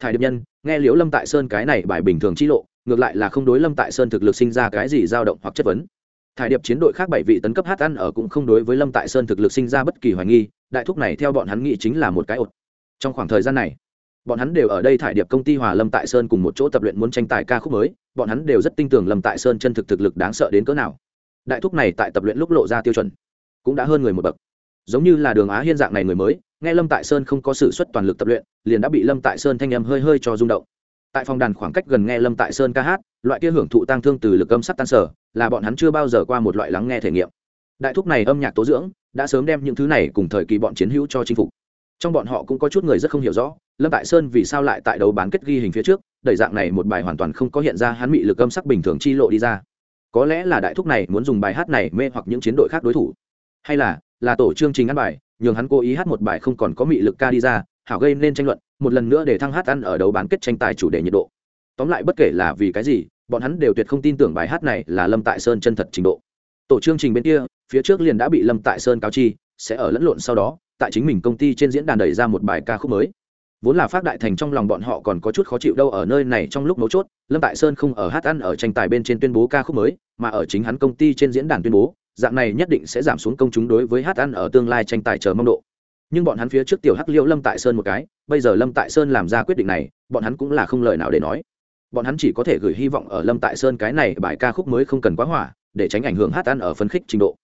Thải điệp nhân, nghe liễu lâm tại sơn cái này bài bình thường chi lộ, ngược lại là không đối lâm tại sơn thực lực sinh ra cái gì dao động hoặc chất vấn. Thải điệp chiến đội khác bảy vị tấn cấp hát ăn ở cũng không đối với lâm tại sơn thực lực sinh ra bất kỳ hoài nghi, đại thúc này theo bọn hắn nghĩ chính là một cái ột. Trong khoảng thời gian này, bọn hắn đều ở đây thải điệp công ty hòa lâm tại sơn cùng một chỗ tập luyện muốn tranh tài ca khúc mới, bọn hắn đều rất tin tưởng lâm tại sơn chân thực thực lực đáng sợ đến cỡ nào. Đại thúc này tại tập luyện lúc lộ ra tiêu chuẩn cũng đã hơn người một bậc. Giống như là đường á hiên dạng này người mới, nghe lâm tại sơn không có sự xuất toàn lực tập luyện, liền đã bị lâm tại sơn thanh âm hơi hơi cho rung động. Tại phòng đàn khoảng cách gần nghe lâm tại sơn ca hát, loại kia hưởng thụ tăng thương từ lực âm sắt tan sở, là bọn hắn chưa bao giờ qua một loại lắng nghe thể nghiệm. Đại thúc này âm nhạc tố dưỡng, đã sớm đem những thứ này cùng thời kỳ bọn chiến hữu cho chinh phục. Trong bọn họ cũng có chút người rất không hiểu rõ, lâm tại sơn vì sao lại tại đấu bán kết ghi hình phía trước, đẩy dạng này một bài hoàn toàn không có hiện ra hắn bị lực âm sắc bình thường chi lộ đi ra. Có lẽ là đại thúc này muốn dùng bài hát này mê hoặc những chiến đội khác đối thủ hay là là tổ chương trình ăn bài, nhường hắn cố ý hát một bài không còn có mị lực ca đi ra, hảo gây nên tranh luận, một lần nữa để thăng hát ăn ở đấu bán kết tranh tài chủ đề nhiệt độ. Tóm lại bất kể là vì cái gì, bọn hắn đều tuyệt không tin tưởng bài hát này là lâm tại sơn chân thật trình độ. Tổ chương trình bên kia, phía trước liền đã bị lâm tại sơn cáo chi, sẽ ở lẫn lộn sau đó, tại chính mình công ty trên diễn đàn đẩy ra một bài ca khúc mới. Vốn là phát đại thành trong lòng bọn họ còn có chút khó chịu đâu ở nơi này trong lúc mấu chốt, lâm tại sơn không ở hát ăn ở tranh tài bên trên tuyên bố ca khúc mới, mà ở chính hắn công ty trên diễn đàn tuyên bố dạng này nhất định sẽ giảm xuống công chúng đối với hát ăn ở tương lai tranh tài chờ mong độ. Nhưng bọn hắn phía trước tiểu hắc liễu lâm tại sơn một cái, bây giờ lâm tại sơn làm ra quyết định này, bọn hắn cũng là không lời nào để nói. Bọn hắn chỉ có thể gửi hy vọng ở lâm tại sơn cái này bài ca khúc mới không cần quá hỏa, để tránh ảnh hưởng hát ăn ở phấn khích trình độ.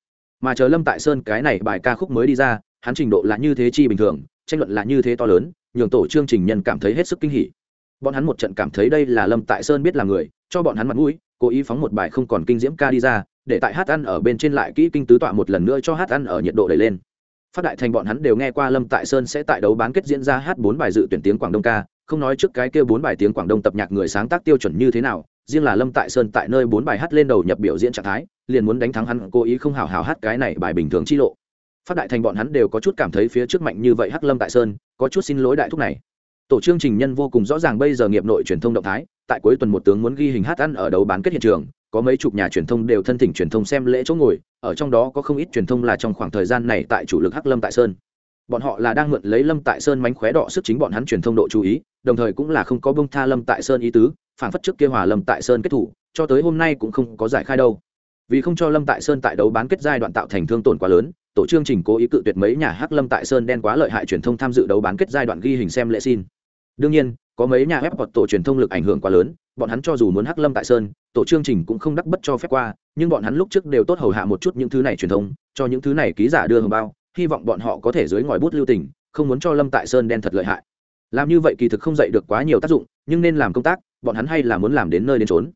Mà chờ lâm tại sơn cái này bài ca khúc mới đi ra, hắn trình độ là như thế chi bình thường, tranh luận là như thế to lớn, nhường tổ chương trình nhân cảm thấy hết sức kinh hỉ. Bọn hắn một trận cảm thấy đây là lâm tại sơn biết là người, cho bọn hắn mặt mũi, cố ý phóng một bài không còn kinh diễm ca đi ra để tại hát ăn ở bên trên lại kỹ kinh tứ tọa một lần nữa cho hát ăn ở nhiệt độ đẩy lên. Phát đại thành bọn hắn đều nghe qua lâm tại sơn sẽ tại đấu bán kết diễn ra hát bốn bài dự tuyển tiếng quảng đông ca, không nói trước cái kêu bốn bài tiếng quảng đông tập nhạc người sáng tác tiêu chuẩn như thế nào, riêng là lâm tại sơn tại nơi bốn bài hát lên đầu nhập biểu diễn trạng thái, liền muốn đánh thắng hắn, cố ý không hào hào hát cái này bài bình thường chi lộ. Phát đại thành bọn hắn đều có chút cảm thấy phía trước mạnh như vậy hắc lâm tại sơn, có chút xin lỗi đại thúc này. Tổ chương trình nhân vô cùng rõ ràng bây giờ nghiệp nội truyền thông động thái, tại cuối tuần một tướng muốn ghi hình hát ăn ở đấu bán kết hiện trường có mấy chục nhà truyền thông đều thân thỉnh truyền thông xem lễ chỗ ngồi, ở trong đó có không ít truyền thông là trong khoảng thời gian này tại chủ lực hắc lâm tại sơn. Bọn họ là đang mượn lấy lâm tại sơn mánh khóe đỏ sức chính bọn hắn truyền thông độ chú ý, đồng thời cũng là không có bông tha lâm tại sơn ý tứ, phản phất trước kia hòa lâm tại sơn kết thủ, cho tới hôm nay cũng không có giải khai đâu. Vì không cho lâm tại sơn tại đấu bán kết giai đoạn tạo thành thương tổn quá lớn, tổ chương trình cố ý cự tuyệt mấy nhà hắc lâm tại sơn đen quá lợi hại truyền thông tham dự đấu bán kết giai đoạn ghi hình xem lễ xin. Đương nhiên có mấy nhà ép hoặc tổ truyền thông lực ảnh hưởng quá lớn, bọn hắn cho dù muốn hắc lâm tại sơn, tổ chương trình cũng không đắc bất cho phép qua, nhưng bọn hắn lúc trước đều tốt hầu hạ một chút những thứ này truyền thông, cho những thứ này ký giả đưa hồng bao, hy vọng bọn họ có thể dưới ngòi bút lưu tình, không muốn cho lâm tại sơn đen thật lợi hại. Làm như vậy kỳ thực không dạy được quá nhiều tác dụng, nhưng nên làm công tác, bọn hắn hay là muốn làm đến nơi đến trốn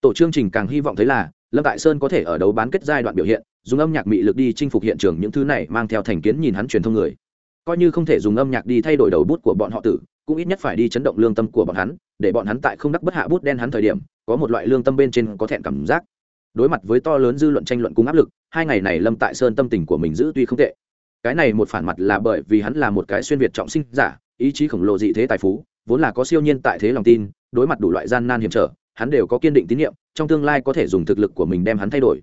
tổ chương trình càng hy vọng thấy là, lâm tại sơn có thể ở đấu bán kết giai đoạn biểu hiện, dùng âm nhạc mị lực đi chinh phục hiện trường những thứ này, mang theo thành kiến nhìn hắn truyền thông người. Coi như không thể dùng âm nhạc đi thay đổi đầu bút của bọn họ tử cũng ít nhất phải đi chấn động lương tâm của bọn hắn, để bọn hắn tại không đắc bất hạ bút đen hắn thời điểm, có một loại lương tâm bên trên có thẹn cảm giác. Đối mặt với to lớn dư luận tranh luận cùng áp lực, hai ngày này lâm tại sơn tâm tình của mình giữ tuy không tệ. Cái này một phản mặt là bởi vì hắn là một cái xuyên việt trọng sinh giả, ý chí khổng lồ dị thế tài phú, vốn là có siêu nhiên tại thế lòng tin, đối mặt đủ loại gian nan hiểm trở, hắn đều có kiên định tín nhiệm, trong tương lai có thể dùng thực lực của mình đem hắn thay đổi.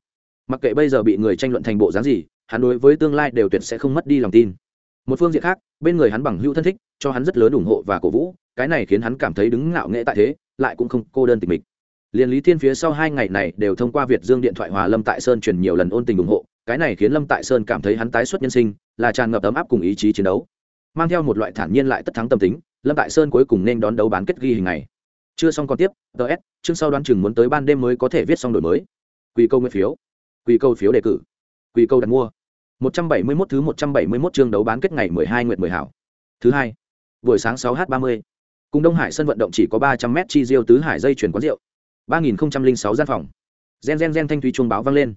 Mặc kệ bây giờ bị người tranh luận thành bộ dáng gì, hắn đối với tương lai đều tuyệt sẽ không mất đi lòng tin. Một phương diện khác, bên người hắn bằng hữu thân thích cho hắn rất lớn ủng hộ và cổ vũ cái này khiến hắn cảm thấy đứng ngạo nghệ tại thế lại cũng không cô đơn tịch mịch. Liền lý thiên phía sau hai ngày này đều thông qua việt dương điện thoại hòa lâm tại sơn truyền nhiều lần ôn tình ủng hộ cái này khiến lâm tại sơn cảm thấy hắn tái xuất nhân sinh là tràn ngập ấm áp cùng ý chí chiến đấu. Mang theo một loại thản nhiên lại tất thắng tâm tính lâm tại sơn cuối cùng nên đón đấu bán kết ghi hình này. Chưa xong còn tiếp ts chương sau đoán chừng muốn tới ban đêm mới có thể viết xong đổi mới. Quy câu nguyên phiếu. Quy câu phiếu đề cử. Quy câu đặt mua. 171 thứ 171 chương đấu bán kết ngày 12 nguyệt 10 hảo. Thứ hai, buổi sáng 6h30. Cùng Đông Hải sân vận động chỉ có 300m chi diêu tứ hải dây chuyển quán rượu. 3006 gian phòng. Gen gen gen thanh thúy chuông báo vang lên.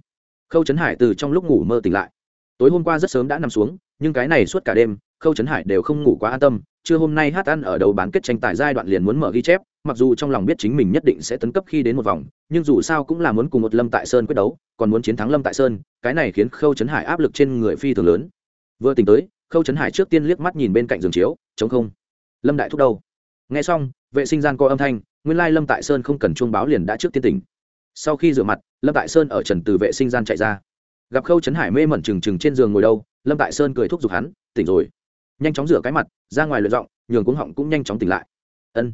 Khâu Chấn Hải từ trong lúc ngủ mơ tỉnh lại. Tối hôm qua rất sớm đã nằm xuống, nhưng cái này suốt cả đêm, Khâu Chấn Hải đều không ngủ quá an tâm, trưa hôm nay hát ăn ở đầu bán kết tranh tài giai đoạn liền muốn mở ghi chép, mặc dù trong lòng biết chính mình nhất định sẽ tấn cấp khi đến một vòng, nhưng dù sao cũng là muốn cùng một Lâm Tại Sơn quyết đấu, còn muốn chiến thắng Lâm Tại Sơn, cái này khiến Khâu Chấn Hải áp lực trên người phi thường lớn. Vừa tỉnh tới, Khâu Chấn Hải trước tiên liếc mắt nhìn bên cạnh giường chiếu, trống không. Lâm Đại thúc đâu? Nghe xong, vệ sinh gian có âm thanh, nguyên lai Lâm Tại Sơn không cần chuông báo liền đã trước tiên tỉnh. Sau khi rửa mặt, Lâm Tại Sơn ở trần từ vệ sinh gian chạy ra. Gặp Khâu Trấn Hải mê mẩn chừng chừng trên giường ngồi đâu, Lâm Tại Sơn cười thúc giục hắn, tỉnh rồi. Nhanh chóng rửa cái mặt, ra ngoài luyện giọng, nhường cuống họng cũng nhanh chóng tỉnh lại. Ân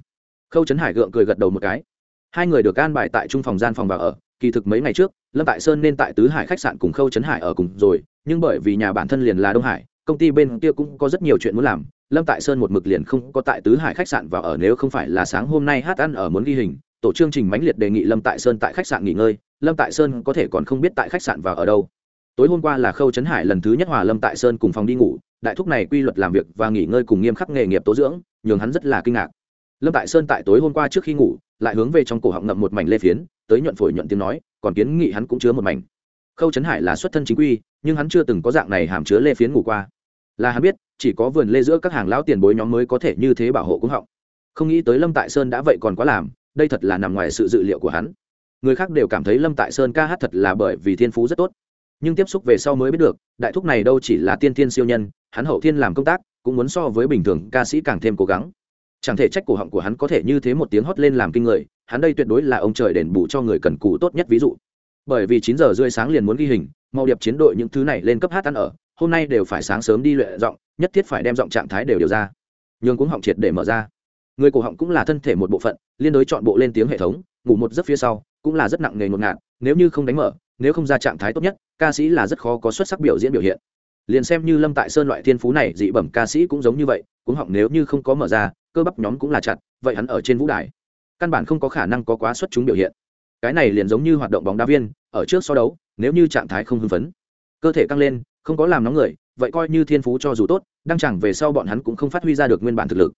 khâu trấn hải gượng cười gật đầu một cái hai người được an bài tại trung phòng gian phòng và ở kỳ thực mấy ngày trước lâm tại sơn nên tại tứ hải khách sạn cùng khâu trấn hải ở cùng rồi nhưng bởi vì nhà bản thân liền là đông hải công ty bên kia cũng có rất nhiều chuyện muốn làm. Lâm tại sơn một mực liền không có tại tứ hải khách sạn và ở nếu không phải là sáng hôm nay hát ăn ở muốn ghi hình, tổ chương trình mãnh liệt đề nghị lâm tại sơn tại khách sạn nghỉ ngơi, lâm tại sơn có thể còn không biết tại khách sạn và ở đâu. Tối hôm qua là khâu trấn hải lần thứ nhất hòa lâm tại sơn cùng phòng đi ngủ, đại thúc này quy luật làm việc và nghỉ ngơi cùng nghiêm khắc nghề nghiệp tố dưỡng, nhường hắn rất là kinh ngạc. Lâm tại sơn tại tối hôm qua trước khi ngủ, lại hướng về trong cổ họng ngậm một mảnh lê phiến, tới nhuận phổi nhuận tiếng nói, còn kiến nghị hắn cũng chứa một mảnh khâu trấn hải là xuất thân chính quy, nhưng hắn chưa từng có dạng này hàm chứa lê phiến ngủ qua. Là hắn biết, chỉ có vườn lê giữa các hàng lão tiền bối nhóm mới có thể như thế bảo hộ cũng họng. Không nghĩ tới lâm tại sơn đã vậy còn quá làm, đây thật là nằm ngoài sự dự liệu của hắn. Người khác đều cảm thấy lâm tại sơn ca hát thật là bởi vì thiên phú rất tốt. Nhưng tiếp xúc về sau mới biết được, đại thúc này đâu chỉ là tiên thiên siêu nhân, hắn hậu thiên làm công tác, cũng muốn so với bình thường ca sĩ càng thêm cố gắng. Chẳng thể trách cổ họng của hắn có thể như thế một tiếng hót lên làm kinh người, hắn đây tuyệt đối là ông trời đền bù cho người cần cù tốt nhất ví dụ bởi vì chín giờ rưỡi sáng liền muốn ghi hình mau điệp chiến đội những thứ này lên cấp hát ăn ở, hôm nay đều phải sáng sớm đi luyện giọng, nhất thiết phải đem giọng trạng thái đều điều ra. Nhường cuống họng triệt để mở ra. Người cổ họng cũng là thân thể một bộ phận, liên đối chọn bộ lên tiếng hệ thống, ngủ một giấc phía sau, cũng là rất nặng nề ngột ngạt, nếu như không đánh mở, nếu không ra trạng thái tốt nhất, ca sĩ là rất khó có xuất sắc biểu diễn biểu hiện. Liền xem như lâm tại sơn loại thiên phú này, dị bẩm ca sĩ cũng giống như vậy, cuống họng nếu như không có mở ra, cơ bắp nhóm cũng là chặt, vậy hắn ở trên vũ đài, căn bản không có khả năng có quá xuất chúng biểu hiện cái này liền giống như hoạt động bóng đá viên, ở trước so đấu, nếu như trạng thái không hưng phấn, cơ thể căng lên, không có làm nóng người, vậy coi như thiên phú cho dù tốt đang chẳng về sau bọn hắn cũng không phát huy ra được nguyên bản thực lực.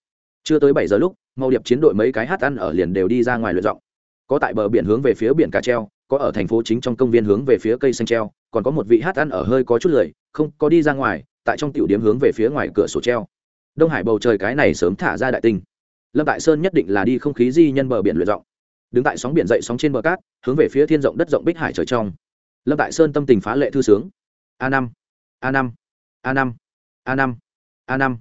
Chưa tới bảy giờ lúc màu điệp chiến đội mấy cái hát ăn ở liền đều đi ra ngoài luyện giọng. Có tại bờ biển hướng về phía biển cà treo, có ở thành phố chính trong công viên hướng về phía cây xanh treo, còn có một vị hát ăn ở hơi có chút lười, không, có đi ra ngoài, tại trong tiểu điểm hướng về phía ngoài cửa sổ treo. Đông hải bầu trời cái này sớm thả ra đại tinh. Lâm tại sơn nhất định là đi không khí di nhân bờ biển luyện rộng đứng tại sóng biển dậy sóng trên bờ cát, hướng về phía thiên rộng đất rộng bích hải trời trong. Lâm tại sơn tâm tình phá lệ thư sướng. A năm a năm a năm a năm a năm.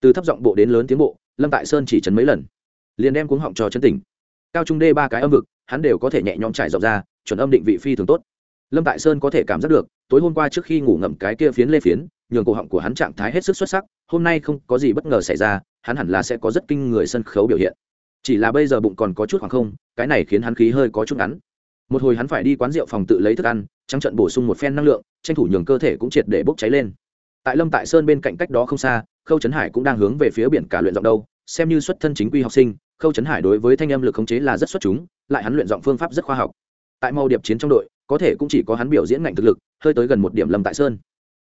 Từ thấp giọng bộ đến lớn tiếng bộ, lâm tại sơn chỉ chấn mấy lần. Liền đem cuống họng trò chân tỉnh. Cao trung đê ba cái âm vực, hắn đều có thể nhẹ nhõm trải rộng ra, chuẩn âm định vị phi thường tốt. Lâm tại sơn có thể cảm giác được, tối hôm qua trước khi ngủ ngậm cái kia phiến lê phiến, nhường cổ họng của hắn trạng thái hết sức xuất sắc, hôm nay không có gì bất ngờ xảy ra, hắn hẳn là sẽ có rất kinh người sân khấu biểu hiện chỉ là bây giờ bụng còn có chút khoảng không, cái này khiến hắn khí hơi có chút ngắn. Một hồi hắn phải đi quán rượu phòng tự lấy thức ăn, trắng trận bổ sung một phen năng lượng, tranh thủ nhường cơ thể cũng triệt để bốc cháy lên. Tại lâm tại sơn bên cạnh cách đó không xa, khâu trấn hải cũng đang hướng về phía biển cả luyện giọng đâu, xem như xuất thân chính quy học sinh, khâu trấn hải đối với thanh âm lực khống chế là rất xuất chúng, lại hắn luyện giọng phương pháp rất khoa học. Tại mau điệp chiến trong đội, có thể cũng chỉ có hắn biểu diễn ngạnh thực lực, hơi tới gần một điểm lâm tại sơn.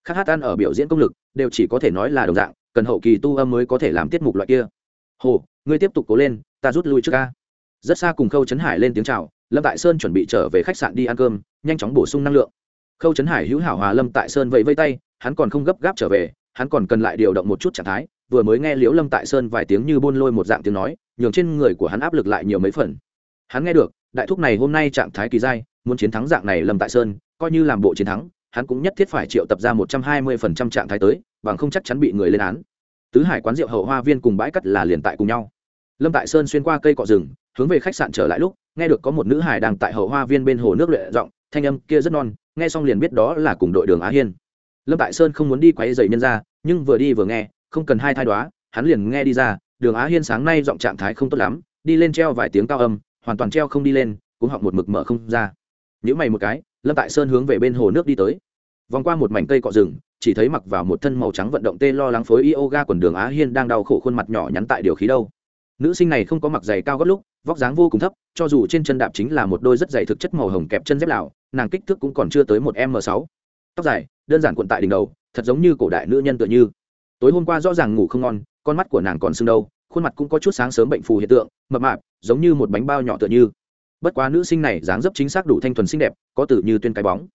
Khác hát ăn ở biểu diễn công lực, đều chỉ có thể nói là đồng dạng, cần hậu kỳ tu âm mới có thể làm tiết mục loại kia. Hồ, ngươi tiếp tục cố lên ta rút lui trước ca. Rất xa cùng khâu trấn hải lên tiếng c h à o lâm tại sơn chuẩn bị trở về khách sạn đi ăn cơm, nhanh chóng bổ sung năng lượng. Khâu trấn hải hữu hảo hòa lâm tại sơn vẫy vây tay, hắn còn không gấp gáp trở về, hắn còn cần lại điều động một chút trạng thái, vừa mới nghe liễu lâm tại sơn vài tiếng như buôn lôi một dạng tiếng nói, nhường trên người của hắn áp lực lại nhiều mấy phần. Hắn nghe được, đại thúc này hôm nay trạng thái kỳ dai, muốn chiến thắng dạng này lâm tại sơn, coi như làm bộ chiến thắng, hắn cũng nhất thiết phải triệu tập ra một trăm hai mươi phần trăm trạng thái tới, bằng không chắc chắn bị người lên án. Tứ hải quán rượu hậu hoa viên cùng bãi cắt là liền tại cùng nhau lâm tại sơn xuyên qua cây cọ rừng, hướng về khách sạn trở lại lúc, nghe được có một nữ hải đang tại hậu hoa viên bên hồ nước luyện giọng, thanh âm kia rất non, nghe xong liền biết đó là cùng đội đường á hiên. Lâm tại sơn không muốn đi quấy dày nhân ra nhưng vừa đi vừa nghe, không cần hai thai đoá, hắn liền nghe đi ra, đường á hiên sáng nay giọng trạng thái không tốt lắm, đi lên treo vài tiếng cao âm, hoàn toàn treo không đi lên, cũng họng một mực mở không ra. Nhữ mày một cái, lâm tại sơn hướng về bên hồ nước đi tới. Vòng qua một mảnh cây cọ rừng, chỉ thấy mặc vào một thân màu trắng vận động tê lo lắng phối yoga quần đường á hiên đang đau khổ khuôn mặt nhỏ nhắn tại điều khí đâu nữ sinh này không có mặc giày cao gót lúc, vóc dáng vô cùng thấp, cho dù trên chân đạp chính là một đôi rất dày thực chất màu hồng kẹp chân dép lào, nàng kích thước cũng còn chưa tới một m sáu. Tóc dài, đơn giản cuộn tại đỉnh đầu, thật giống như cổ đại nữ nhân tựa như. Tối hôm qua rõ ràng ngủ không ngon, con mắt của nàng còn sưng đâu, khuôn mặt cũng có chút sáng sớm bệnh phù hiện tượng, mập mạp, giống như một bánh bao nhỏ tựa như. Bất quá nữ sinh này dáng dấp chính xác đủ thanh thuần xinh đẹp, có tử như tuyên cái bóng.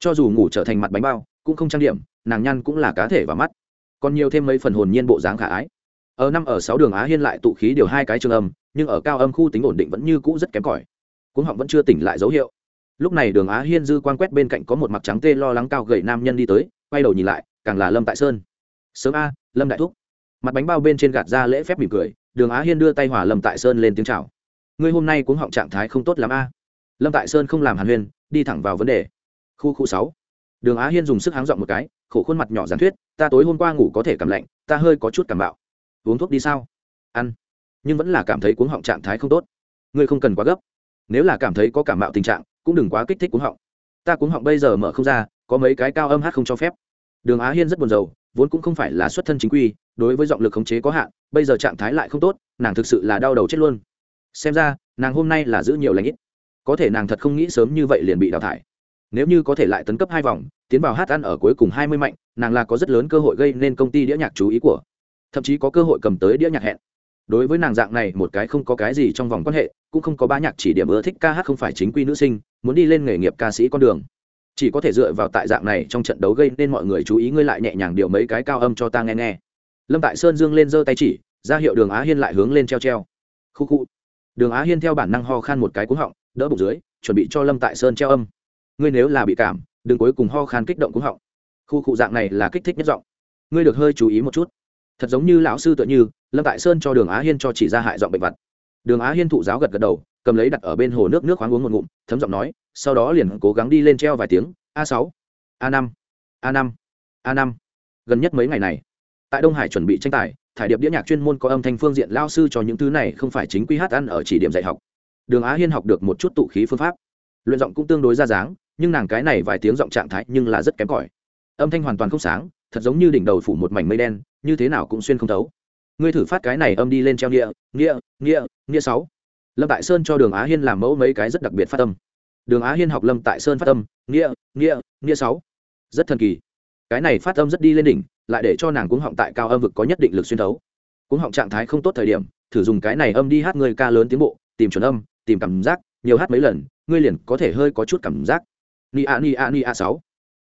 Cho dù ngủ trở thành mặt bánh bao, cũng không trang điểm, nàng nhăn cũng là cá thể và mắt. Còn nhiều thêm mấy phần hồn nhiên bộ dáng khả ái ở năm ở sáu đường á hiên lại tụ khí điều hai cái trường âm, nhưng ở cao âm khu tính ổn định vẫn như cũ rất kém cỏi. Cuống họng vẫn chưa tỉnh lại dấu hiệu. Lúc này đường á hiên dư quan quét bên cạnh có một mặt trắng tê lo lắng cao gầy nam nhân đi tới, quay đầu nhìn lại, càng là lâm tại sơn. Sớm a, lâm đại thúc. Mặt bánh bao bên trên gạt ra lễ phép mỉm cười, đường á hiên đưa tay hỏa lâm tại sơn lên tiếng chào. Ngươi hôm nay cuống họng trạng thái không tốt lắm a. Lâm tại sơn không làm hàn huyên, đi thẳng vào vấn đề. Khu khu sáu. Đường á hiên dùng sức háng dọn một cái, khổ khuôn mặt nhỏ giản thuyết, ta tối hôm qua ngủ có thể cảm lạnh, ta hơi có chút cảm bạo uống thuốc đi sao? Ăn. Nhưng vẫn là cảm thấy cuống họng trạng thái không tốt. Ngươi không cần quá gấp. Nếu là cảm thấy có cảm mạo tình trạng, cũng đừng quá kích thích cuống họng. Ta cuống họng bây giờ mở không ra, có mấy cái cao âm hát không cho phép. Đường á hiên rất buồn rầu, vốn cũng không phải là xuất thân chính quy, đối với giọng lực khống chế có hạn, bây giờ trạng thái lại không tốt, nàng thực sự là đau đầu chết luôn. Xem ra, nàng hôm nay là giữ nhiều lãnh ít. Có thể nàng thật không nghĩ sớm như vậy liền bị đào thải. Nếu như có thể lại tấn cấp hai vòng, tiến vào hát ăn ở cuối cùng hai mươi mạnh, nàng là có rất lớn cơ hội gây nên công ty đĩa nhạc chú ý của thậm chí có cơ hội cầm tới đĩa nhạc hẹn. Đối với nàng dạng này, một cái không có cái gì trong vòng quan hệ, cũng không có ba nhạc chỉ điểm ưa thích ca hát không phải chính quy nữ sinh, muốn đi lên nghề nghiệp ca sĩ con đường. Chỉ có thể dựa vào tại dạng này trong trận đấu gây nên mọi người chú ý ngươi lại nhẹ nhàng điều mấy cái cao âm cho ta nghe nghe. Lâm tại sơn dương lên giơ tay chỉ, ra hiệu đường á hiên lại hướng lên treo treo. Khu khu. Đường á hiên theo bản năng ho khan một cái cúng họng, đỡ bụng dưới, chuẩn bị cho lâm tại sơn treo âm. Ngươi nếu là bị cảm, đừng cuối cùng ho khan kích động cúng họng. Khu khu dạng này là kích thích nhất giọng. Ngươi được hơi chú ý một chút thật giống như lão sư tựa như, lâm tại sơn cho đường á hiên cho chỉ ra hại giọng bệnh vật. Đường á hiên thụ giáo gật gật đầu, cầm lấy đặt ở bên hồ nước nước khoáng uống một ngụm, thấm giọng nói, sau đó liền cố gắng đi lên treo vài tiếng, a sáu, a năm a năm a năm. Gần nhất mấy ngày này, tại đông hải chuẩn bị tranh tài, thải điệp đĩa nhạc chuyên môn có âm thanh phương diện lao sư cho những thứ này không phải chính quy hát ăn ở chỉ điểm dạy học. Đường á hiên học được một chút tụ khí phương pháp. Luyện giọng cũng tương đối ra dáng, nhưng nàng cái này vài tiếng giọng trạng thái nhưng là rất kém cỏi. Âm thanh hoàn toàn không sáng thật giống như đỉnh đầu phủ một mảnh mây đen, như thế nào cũng xuyên không thấu. Ngươi thử phát cái này âm đi lên treo nghĩa nghĩa nghĩa nghĩa sáu. Lâm tại sơn cho đường á hiên làm mẫu mấy cái rất đặc biệt phát âm. Đường á hiên học lâm tại sơn phát âm, nghĩa nghĩa nghĩa sáu. Rất thần kỳ. Cái này phát âm rất đi lên đỉnh, lại để cho nàng cuống họng tại cao âm vực có nhất định lực xuyên thấu. Cuống họng trạng thái không tốt thời điểm, thử dùng cái này âm đi hát người ca lớn tiến bộ, tìm chuẩn âm, tìm cảm giác, nhiều hát mấy lần, ngươi liền có thể hơi có chút cảm giác. Ni a ni a ni a sáu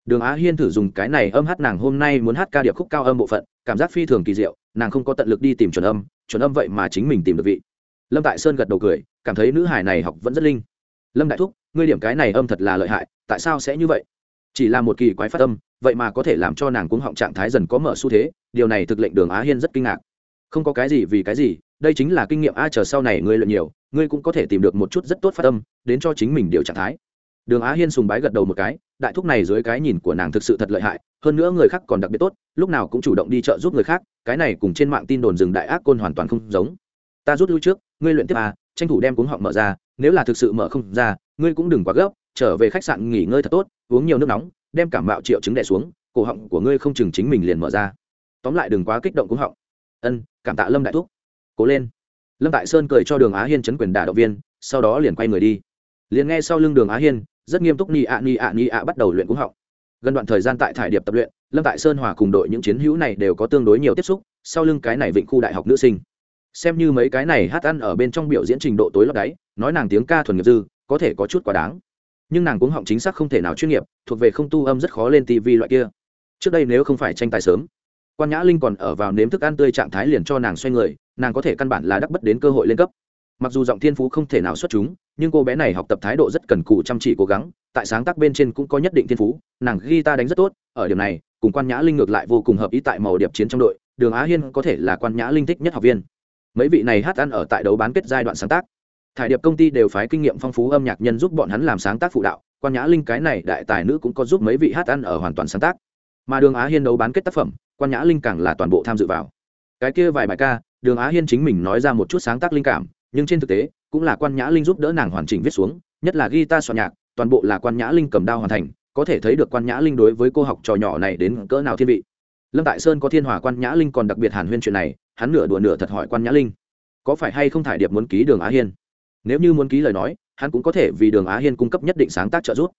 đường á hiên thử dùng cái này âm hát nàng hôm nay muốn hát ca điệp khúc cao âm bộ phận, cảm giác phi thường kỳ diệu, nàng không có tận lực đi tìm chuẩn âm chuẩn âm vậy mà chính mình tìm được vị. Lâm tại sơn gật đầu cười, cảm thấy nữ hải này học vẫn rất linh. Lâm đại thúc, ngươi điểm cái này âm thật là lợi hại, tại sao sẽ như vậy? Chỉ là một kỳ quái phát âm, vậy mà có thể làm cho nàng cuống họng trạng thái dần có mở xu thế, điều này thực lệnh đường á hiên rất kinh ngạc. Không có cái gì vì cái gì, đây chính là kinh nghiệm a, chờ sau này ngươi luyện nhiều, ngươi cũng có thể tìm được một chút rất tốt phát âm, đến cho chính mình điều trạng thái đường á hiên sùng bái gật đầu một cái, đại thúc này dưới cái nhìn của nàng thực sự thật lợi hại, hơn nữa người khác còn đặc biệt tốt, lúc nào cũng chủ động đi chợ giúp người khác, cái này cùng trên mạng tin đồn rừng đại ác côn hoàn toàn không giống. Ta rút lui trước, ngươi luyện tiếp à tranh thủ đem cuống họng mở ra, nếu là thực sự mở không ra, ngươi cũng đừng quá gấp, trở về khách sạn nghỉ ngơi thật tốt, uống nhiều nước nóng, đem cảm mạo triệu chứng đẻ xuống, cổ họng của ngươi không chừng chính mình liền mở ra. Tóm lại đừng quá kích động cuống họng. Ân, cảm tạ lâm đại thúc. Cố lên. Lâm tại sơn cười cho đường á hiên chấn quyền đả động viên, sau đó liền quay người đi. Liền nghe sau lưng đường á hiên rất nghiêm túc ni ạ ni ạ ni ạ bắt đầu luyện cuống họng. Gần đoạn thời gian tại thải điệp tập luyện, lâm tại sơn hòa cùng đội những chiến hữu này đều có tương đối nhiều tiếp xúc, sau lưng cái này vịnh khu đại học nữ sinh. Xem như mấy cái này hát ăn ở bên trong biểu diễn trình độ tối lấp đáy, nói nàng tiếng ca thuần nghiệp dư, có thể có chút quá đáng. Nhưng nàng cũng họng chính xác không thể nào chuyên nghiệp, thuộc về không tu âm rất khó lên tv loại kia. Trước đây nếu không phải tranh tài sớm, quan nhã linh còn ở vào nếm thức ăn tươi trạng thái liền cho nàng xoay người, nàng có thể căn bản là đắc bất đến cơ hội lên cấp. Mặc dù giọng thiên phú không thể nào xuất chúng nhưng cô bé này học tập thái độ rất cần cù chăm chỉ cố gắng, tại sáng tác bên trên cũng có nhất định thiên phú, nàng ghi ta đánh rất tốt, ở điểm này, cùng quan nhã linh ngược lại vô cùng hợp ý tại màu điệp chiến trong đội, đường á hiên có thể là quan nhã linh thích nhất học viên. Mấy vị này hát ăn ở tại đấu bán kết giai đoạn sáng tác. Thải điệp công ty đều phái kinh nghiệm phong phú âm nhạc nhân giúp bọn hắn làm sáng tác phụ đạo, quan nhã linh cái này đại tài nữ cũng có giúp mấy vị hát ăn ở hoàn toàn sáng tác. Mà đường á hiên đấu bán kết tác phẩm, quan nhã linh càng là toàn bộ tham dự vào. Cái kia vài bài ca, đường á hiên chính mình nói ra một chút sáng tác linh cảm nhưng trên thực tế, cũng là quan nhã linh giúp đỡ nàng hoàn chỉnh viết xuống, nhất là guitar soạn nhạc, toàn bộ là quan nhã linh cầm đao hoàn thành, có thể thấy được quan nhã linh đối với cô học trò nhỏ này đến cỡ nào thiên vị. Lâm tại sơn có thiên hòa quan nhã linh còn đặc biệt hàn huyên chuyện này, hắn nửa đùa nửa thật hỏi quan nhã linh, có phải hay không thải điệp muốn ký đường á hiên? Nếu như muốn ký lời nói, hắn cũng có thể vì đường á hiên cung cấp nhất định sáng tác trợ giúp.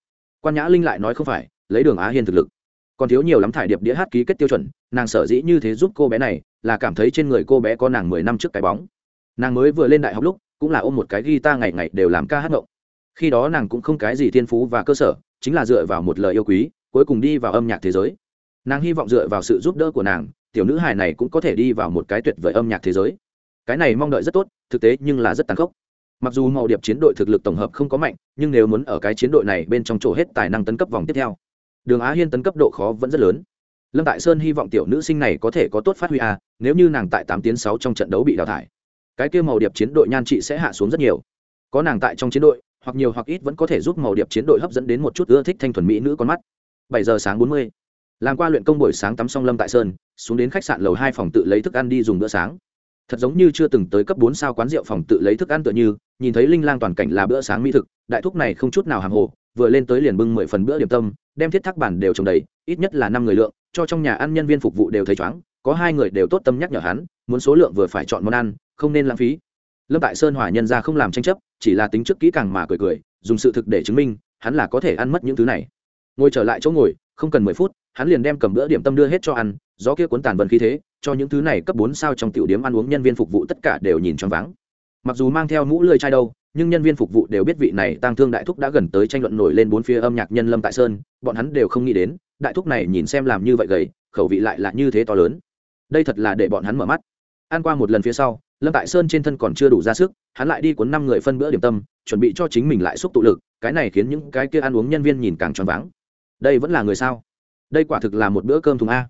Quan nhã linh lại nói không phải, lấy đường á hiên thực lực. Còn thiếu nhiều lắm thải điệp đĩa hát ký kết tiêu chuẩn, nàng sở dĩ như thế giúp cô bé này, là cảm thấy trên người cô bé có nàng mười năm trước cái bóng nàng mới vừa lên đại học lúc, cũng là ôm một cái guitar ngày ngày đều làm ca hát ngộng. Khi đó nàng cũng không cái gì thiên phú và cơ sở, chính là dựa vào một lời yêu quý, cuối cùng đi vào âm nhạc thế giới. Nàng hy vọng dựa vào sự giúp đỡ của nàng, tiểu nữ hài này cũng có thể đi vào một cái tuyệt vời âm nhạc thế giới. Cái này mong đợi rất tốt, thực tế nhưng là rất tàn khốc. Mặc dù màu điệp chiến đội thực lực tổng hợp không có mạnh, nhưng nếu muốn ở cái chiến đội này bên trong chỗ hết tài năng tấn cấp vòng tiếp theo, đường á hiên tấn cấp độ khó vẫn rất lớn. Lâm tại sơn hy vọng tiểu nữ sinh này có thể có tốt phát huy a nếu như nàng tại tám tiếng sáu trong trận đấu bị đào thải cái kia màu điệp chiến đội nhan trị sẽ hạ xuống rất nhiều. Có nàng tại trong chiến đội, hoặc nhiều hoặc ít vẫn có thể giúp màu điệp chiến đội hấp dẫn đến một chút ưa thích thanh thuần mỹ nữ con mắt. Bảy giờ sáng bốn mươi. Làm qua luyện công buổi sáng tắm xong lâm tại sơn, xuống đến khách sạn lầu hai phòng tự lấy thức ăn đi dùng bữa sáng. Thật giống như chưa từng tới cấp bốn sao quán rượu phòng tự lấy thức ăn tựa như, nhìn thấy linh lang toàn cảnh là bữa sáng mỹ thực, đại thúc này không chút nào hàng hồ, vừa lên tới liền bưng mười phần bữa điểm tâm, đem thiết thác bản đều trồng đầy, ít nhất là năm người lượng, cho trong nhà ăn nhân viên phục vụ đều thấy chóng, có hai người đều tốt tâm nhắc nhở hắn, muốn số lượng vừa phải chọn món ăn không nên lãng phí. Lâm tại sơn hòa nhân ra không làm tranh chấp, chỉ là tính trước kỹ càng mà cười cười, dùng sự thực để chứng minh, hắn là có thể ăn mất những thứ này. Ngồi trở lại chỗ ngồi, không cần mười phút, hắn liền đem cầm bữa điểm tâm đưa hết cho ăn, gió kia cuốn tàn vần khí thế, cho những thứ này cấp bốn sao trong tiểu điểm ăn uống nhân viên phục vụ tất cả đều nhìn choáng váng. Mặc dù mang theo mũ lưỡi chai đâu, nhưng nhân viên phục vụ đều biết vị này tăng thương đại thúc đã gần tới tranh luận nổi lên bốn phía âm nhạc nhân lâm tại sơn, bọn hắn đều không nghĩ đến, đại thúc này nhìn xem làm như vậy gầy, khẩu vị lại là như thế to lớn. Đây thật là để bọn hắn mở mắt. Ăn qua một lần phía sau lâm tại sơn trên thân còn chưa đủ ra sức, hắn lại đi cuốn năm người phân bữa điểm tâm, chuẩn bị cho chính mình lại xúc tụ lực, cái này khiến những cái kia ăn uống nhân viên nhìn càng choáng váng. Đây vẫn là người sao? Đây quả thực là một bữa cơm thùng a.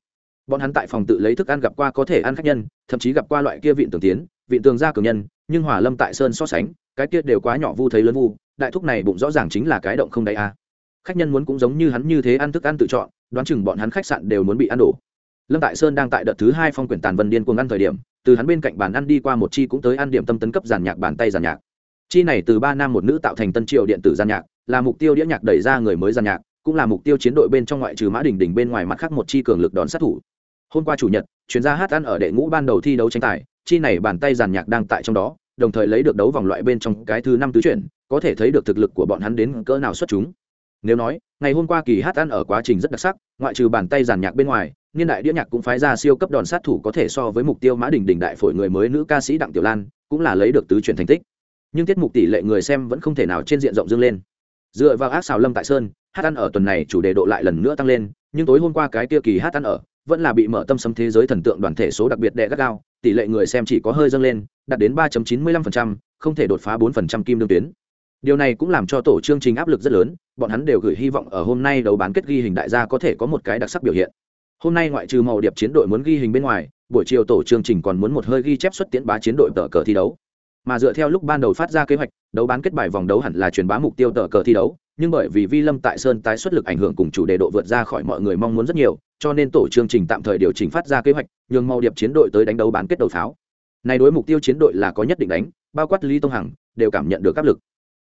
Bọn hắn tại phòng tự lấy thức ăn gặp qua có thể ăn khách nhân, thậm chí gặp qua loại kia vịn tường tiến, vịn tường gia cường nhân, nhưng hỏa lâm tại sơn so sánh, cái kia đều quá nhỏ vu thấy lớn vu, đại thúc này bụng rõ ràng chính là cái động không đầy a. Khách nhân muốn cũng giống như hắn như thế ăn thức ăn tự chọn, đoán chừng bọn hắn khách sạn đều muốn bị ăn đổ lâm tại sơn đang tại đợt thứ hai phong quyển tàn vân điên cuồng ăn thời điểm, từ hắn bên cạnh bàn ăn đi qua một chi cũng tới ăn điểm tâm tấn cấp giàn nhạc bàn tay giàn nhạc. Chi này từ ba nam một nữ tạo thành tân triệu điện tử giàn nhạc, là mục tiêu đĩa nhạc đẩy ra người mới giàn nhạc, cũng là mục tiêu chiến đội bên trong ngoại trừ mã đình đình bên ngoài mặt khác một chi cường lực đón sát thủ. Hôm qua chủ nhật, chuyên gia hát ăn ở đệ ngũ ban đầu thi đấu tranh tài, chi này bàn tay giàn nhạc đang tại trong đó, đồng thời lấy được đấu vòng loại bên trong cái thứ năm tứ chuyển, có thể thấy được thực lực của bọn hắn đến cỡ nào xuất chúng nếu nói ngày hôm qua kỳ hát ăn ở quá trình rất đặc sắc ngoại trừ bàn tay giàn nhạc bên ngoài niên đại đĩa nhạc cũng phái ra siêu cấp đòn sát thủ có thể so với mục tiêu mã đình đình đại phổi người mới nữ ca sĩ đặng tiểu lan cũng là lấy được tứ chuyển thành tích. Nhưng tiết mục tỷ lệ người xem vẫn không thể nào trên diện rộng dương lên. Dựa vào ác xào lâm tại sơn hát ăn ở tuần này chủ đề độ lại lần nữa tăng lên nhưng tối hôm qua cái kia kỳ hát ăn ở vẫn là bị mở tâm sấm thế giới thần tượng đoàn thể số đặc biệt đệ gắt gao tỷ lệ người xem chỉ có hơi dâng lên đạt đến 3.95%, không thể đột phá bốn kim đương tuyến điều này cũng làm cho tổ chương trình áp lực rất lớn, bọn hắn đều gửi hy vọng ở hôm nay đấu bán kết ghi hình đại gia có thể có một cái đặc sắc biểu hiện. Hôm nay ngoại trừ màu điệp chiến đội muốn ghi hình bên ngoài, buổi chiều tổ chương trình còn muốn một hơi ghi chép xuất tiến bá chiến đội tờ cờ thi đấu. Mà dựa theo lúc ban đầu phát ra kế hoạch, đấu bán kết bài vòng đấu hẳn là truyền bá mục tiêu tờ cờ thi đấu, nhưng bởi vì vi lâm tại sơn tái xuất lực ảnh hưởng cùng chủ đề độ vượt ra khỏi mọi người mong muốn rất nhiều, cho nên tổ chương trình tạm thời điều chỉnh phát ra kế hoạch, nhường màu điệp chiến đội tới đánh đấu bán kết đầu pháo. Này đối mục tiêu chiến đội là có nhất định đánh, bao quát lý tông hằng, đều cảm nhận được áp lực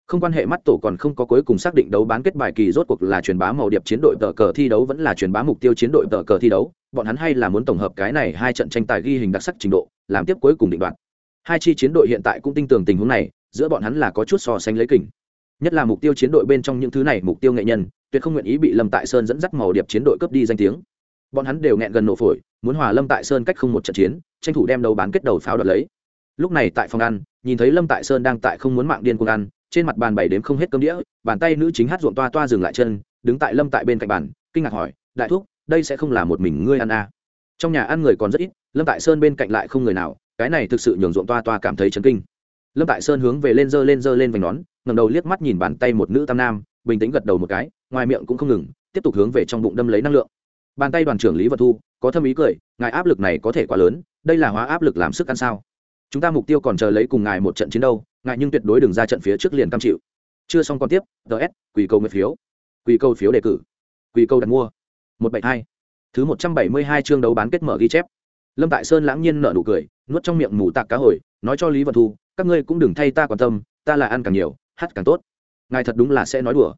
không quan hệ mắt tổ còn không có cuối cùng xác định đấu bán kết bài kỳ rốt cuộc là truyền bá màu điệp chiến đội tờ cờ thi đấu vẫn là truyền bá mục tiêu chiến đội tờ cờ thi đấu, bọn hắn hay là muốn tổng hợp cái này hai trận tranh tài ghi hình đặc sắc trình độ, làm tiếp cuối cùng định đoạt. Hai chi chiến đội hiện tại cũng tin tưởng tình huống này, giữa bọn hắn là có chút so sánh lấy kình. Nhất là mục tiêu chiến đội bên trong những thứ này, mục tiêu nghệ nhân, tuyệt không nguyện ý bị lâm tại sơn dẫn dắt màu điệp chiến đội cướp đi danh tiếng. Bọn hắn đều nghẹn gần nổ phổi, muốn hòa lâm tại sơn cách không một trận chiến, tranh thủ đem đấu bán kết đầu pháo đoạt lấy. Lúc này tại phòng ăn, nhìn thấy lâm tại sơn đang tại không muốn mạng điên cuồng ăn trên mặt bàn bày đếm không hết cơm đĩa, bàn tay nữ chính hát ruộng toa toa dừng lại chân, đứng tại lâm tại bên cạnh bàn, kinh ngạc hỏi, đại thúc, đây sẽ không là một mình ngươi ăn à. trong nhà ăn người còn rất ít, lâm tại sơn bên cạnh lại không người nào, cái này thực sự nhường ruộng toa toa cảm thấy chấn kinh. Lâm tại sơn hướng về lên dơ lên dơ lên vành nón ngầm đầu liếc mắt nhìn bàn tay một nữ tam nam, bình tĩnh gật đầu một cái, ngoài miệng cũng không ngừng, tiếp tục hướng về trong bụng đâm lấy năng lượng. Bàn tay đoàn trưởng lý vật thu, có thâm ý cười, ngài áp lực này có thể quá lớn, đây là hóa áp lực làm sức ăn sao? Chúng ta mục tiêu còn chờ lấy cùng ngài một trận chiến đâu ngại nhưng tuyệt đối đừng ra trận phía trước liền cam chịu. Chưa xong còn tiếp ts quỷ câu nguyện phiếu. Quỷ câu phiếu đề cử. Quỷ câu đặt mua. một bảy hai. Thứ một trăm bảy mươi hai chương đấu bán kết mở ghi chép. Lâm tại sơn lãng nhiên nở nụ cười, nuốt trong miệng mù tạc cá hồi, nói cho lý vận thu, các ngươi cũng đừng thay ta quan tâm, ta là ăn càng nhiều, hát càng tốt. Ngài thật đúng là sẽ nói đùa.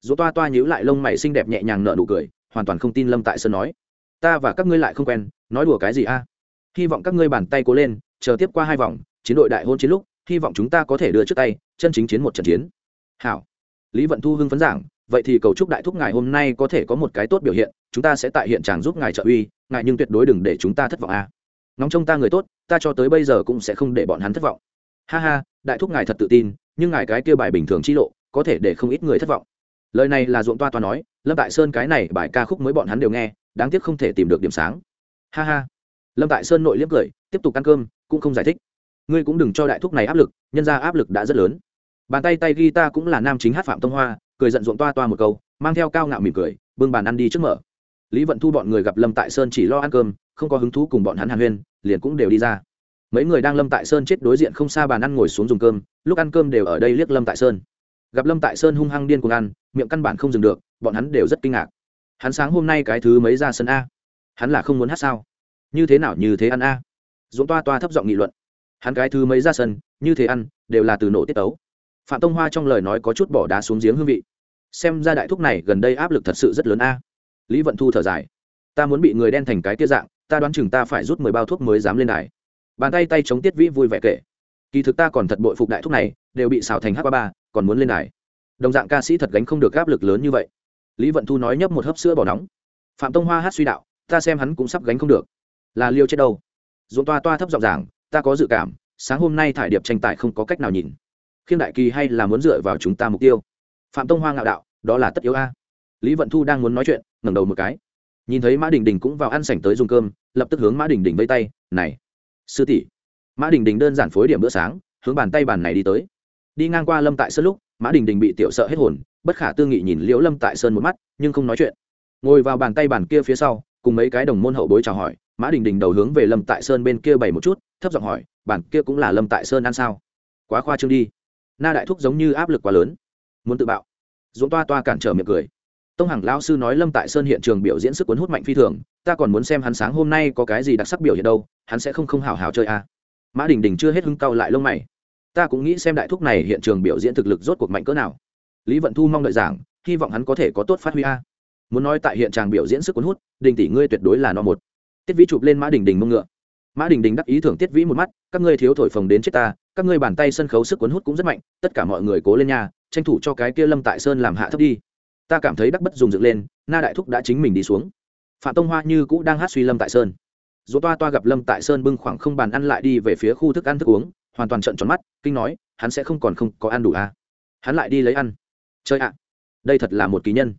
Dỗ toa toa nhíu lại lông mày xinh đẹp nhẹ nhàng nở nụ cười, hoàn toàn không tin lâm tại sơn nói. Ta và các ngươi lại không quen, nói đùa cái gì a? Hy vọng các ngươi bàn tay cố lên, chờ tiếp qua hai vòng, chiến đội đại hôn chiến lúc hy vọng chúng ta có thể đưa trước tay chân chính chiến một trận chiến. Hảo. Lý vận thu hưng phấn giảng, vậy thì cầu chúc đại thúc ngài hôm nay có thể có một cái tốt biểu hiện, chúng ta sẽ tại hiện trạng giúp ngài trợ uy, ngài nhưng tuyệt đối đừng để chúng ta thất vọng a. À. ngóng trông ta người tốt, ta cho tới bây giờ cũng sẽ không để bọn hắn thất vọng. Ha ha, đại thúc ngài thật tự tin, nhưng ngài cái kia bài bình thường chi lộ, có thể để không ít người thất vọng. Lời này là ruộng toa toa nói, lâm tại sơn cái này bài ca khúc mới bọn hắn đều nghe, đáng tiếc không thể tìm được điểm sáng. Ha ha. Lâm tại sơn nội liếm cười, tiếp tục ăn cơm, cũng không giải thích ngươi cũng đừng cho đại thúc này áp lực, nhân ra áp lực đã rất lớn. Bàn tay tay ghi ta cũng là nam chính hát phạm tông hoa, cười giận ruộng toa toa một câu, mang theo cao ngạo mỉm cười, bưng bàn ăn đi trước mở. Lý vận thu bọn người gặp lâm tại sơn chỉ lo ăn cơm, không có hứng thú cùng bọn hắn hàn huyên, liền cũng đều đi ra. Mấy người đang lâm tại sơn chết đối diện không xa bàn ăn ngồi xuống dùng cơm, lúc ăn cơm đều ở đây liếc lâm tại sơn. Gặp lâm tại sơn hung hăng điên cùng ăn, miệng căn bản không dừng được, bọn hắn đều rất kinh ngạc. Hắn sáng hôm nay cái thứ mấy ra sân a? Hắn là không muốn hát sao? Như thế nào như thế ăn a? Dũng toa toa thấp giọng nghị luận hắn cái thứ mấy ra sân, như thế ăn, đều là từ nổ tiết tấu. Phạm tông hoa trong lời nói có chút bỏ đá xuống giếng hương vị. Xem ra đại thúc này gần đây áp lực thật sự rất lớn a. Lý vận thu thở dài. Ta muốn bị người đen thành cái tia dạng, ta đoán chừng ta phải rút mười bao thuốc mới dám lên đài. Bàn tay tay chống tiết vĩ vui vẻ kể. Kỳ thực ta còn thật bội phục đại thúc này, đều bị xào thành h ba ba, còn muốn lên đài. Đồng dạng ca sĩ thật gánh không được áp lực lớn như vậy. Lý vận thu nói nhấp một hớp sữa bỏ nóng. Phạm tông hoa hát suy đạo, ta xem hắn cũng sắp gánh không được. Là liêu chết đâu? Dũng toa toa thấp giọng giảng ta có dự cảm, sáng hôm nay thải điệp tranh tài không có cách nào nhìn. Khiêm đại kỳ hay là muốn dựa vào chúng ta mục tiêu? Phạm tông hoa ngạo đạo, đó là tất yếu a. Lý vận thu đang muốn nói chuyện, ngẩng đầu một cái. Nhìn thấy mã đình đình cũng vào ăn sảnh tới dùng cơm, lập tức hướng mã đình đình vây tay, này, sư tỷ. Mã đình đình đơn giản phối điểm bữa sáng, hướng bàn tay bàn này đi tới. Đi ngang qua lâm tại sơn lúc, mã đình đình bị tiểu sợ hết hồn, bất khả tư nghị nhìn liễu lâm tại sơn một mắt, nhưng không nói chuyện. Ngồi vào bàn tay bàn kia phía sau, cùng mấy cái đồng môn hậu bối chào hỏi, mã đình đình đầu hướng về lâm tại sơn bên kia bày một chút thấp giọng hỏi, bản kia cũng là lâm tại sơn ăn sao? Quá khoa trương đi. Na đại thúc giống như áp lực quá lớn. Muốn tự bạo. Dũng toa toa cản trở miệng cười. Tông hằng lao sư nói lâm tại sơn hiện trường biểu diễn sức cuốn hút mạnh phi thường, ta còn muốn xem hắn sáng hôm nay có cái gì đặc sắc biểu hiện đâu, hắn sẽ không không hào hào chơi à. mã đình đình chưa hết hưng cau lại lông mày. Ta cũng nghĩ xem đại thúc này hiện trường biểu diễn thực lực rốt cuộc mạnh cỡ nào. Lý vận thu mong đợi giảng, hy vọng hắn có thể có tốt phát huy a. Muốn nói tại hiện trường biểu diễn sức cuốn hút, đình tỷ ngươi tuyệt đối là no một. Tiết vĩ chụp lên mã đình đình mông ngựa mã đình đình đắc ý thưởng tiết vĩ một mắt, các ngươi thiếu thổi phồng đến chết ta, các ngươi bàn tay sân khấu sức cuốn hút cũng rất mạnh, tất cả mọi người cố lên nha, tranh thủ cho cái kia lâm tại sơn làm hạ thấp đi. Ta cảm thấy đắc bất dùng dựng lên, na đại thúc đã chính mình đi xuống. Phạm tông hoa như cũ đang hát suy lâm tại sơn. Dỗ toa toa gặp lâm tại sơn bưng khoảng không bàn ăn lại đi về phía khu thức ăn thức uống, hoàn toàn trận tròn mắt, kinh nói, hắn sẽ không còn không có ăn đủ à. hắn lại đi lấy ăn. Chơi ạ. Đây thật là một kỳ nhân.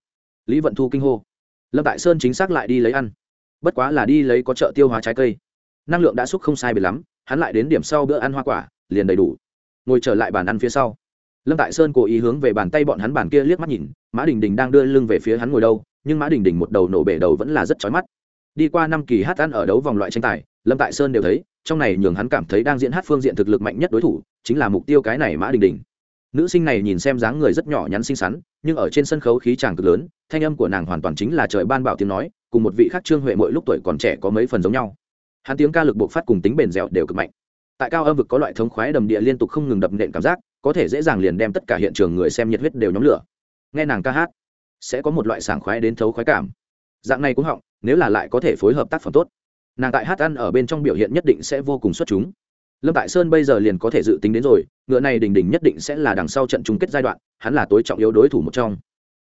Lý vận thu kinh hô. Lâm tại sơn chính xác lại đi lấy ăn. Bất quá là đi lấy có chợ tiêu hóa trái cây năng lượng đã xúc không sai bị lắm, hắn lại đến điểm sau bữa ăn hoa quả, liền đầy đủ. Ngồi trở lại bàn ăn phía sau. Lâm tại sơn cố ý hướng về bàn tay bọn hắn bàn kia liếc mắt nhìn, mã đình đình đang đưa lưng về phía hắn ngồi đâu, nhưng mã đình đình một đầu nổ bể đầu vẫn là rất chói mắt. Đi qua năm kỳ hát ăn ở đấu vòng loại tranh tài, lâm tại sơn đều thấy, trong này nhường hắn cảm thấy đang diễn hát phương diện thực lực mạnh nhất đối thủ, chính là mục tiêu cái này mã đình đình. Nữ sinh này nhìn xem dáng người rất nhỏ nhắn xinh xắn, nhưng ở trên sân khấu khí tràng cực lớn, thanh âm của nàng hoàn toàn chính là trời ban bảo tiếng nói, cùng một vị khác trương huệ mỗi lúc tuổi còn trẻ có mấy phần giống nhau hắn tiếng ca lực buộc phát cùng tính bền dẻo đều cực mạnh. Tại cao âm vực có loại thống khoái đầm địa liên tục không ngừng đập nện cảm giác, có thể dễ dàng liền đem tất cả hiện trường người xem nhiệt huyết đều nhóm lửa. Nghe nàng ca hát, sẽ có một loại sảng khoái đến thấu khoái cảm. Dạng này cũng họng, nếu là lại có thể phối hợp tác phẩm tốt, nàng tại hát ăn ở bên trong biểu hiện nhất định sẽ vô cùng xuất chúng. Lâm tại sơn bây giờ liền có thể dự tính đến rồi, ngựa này đình đình nhất định sẽ là đằng sau trận chung kết giai đoạn, hắn là tối trọng yếu đối thủ một trong.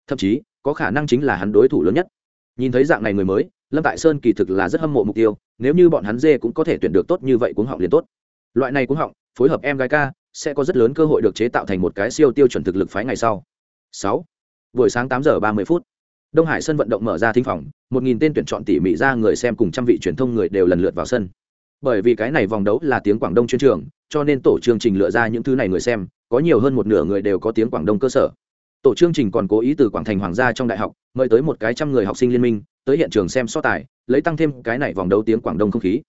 Thậm chí, có khả năng chính là hắn đối thủ lớn nhất. Nhìn thấy dạng này người mới lâm tại sơn kỳ thực là rất hâm mộ mục tiêu, nếu như bọn hắn dê cũng có thể tuyển được tốt như vậy cũng họng liền tốt. Loại này cũng họng, phối hợp em gái ca, sẽ có rất lớn cơ hội được chế tạo thành một cái siêu tiêu chuẩn thực lực phái ngày sau. Sáu. Buổi sáng tám giờ ba mươi phút, đông hải sân vận động mở ra thính phòng, một nghìn tên tuyển chọn tỉ mỉ ra người xem cùng trăm vị truyền thông người đều lần lượt vào sân. Bởi vì cái này vòng đấu là tiếng quảng đông chuyên trường, cho nên tổ chương trình lựa ra những thứ này người xem, có nhiều hơn một nửa người đều có tiếng quảng đông cơ sở. Tổ chương trình còn cố ý từ quảng thành hoàng gia trong đại học, mời tới một cái trăm người học sinh liên minh tới hiện trường xem so tài, lấy tăng thêm cái này vòng đấu tiếng quảng đông không khí.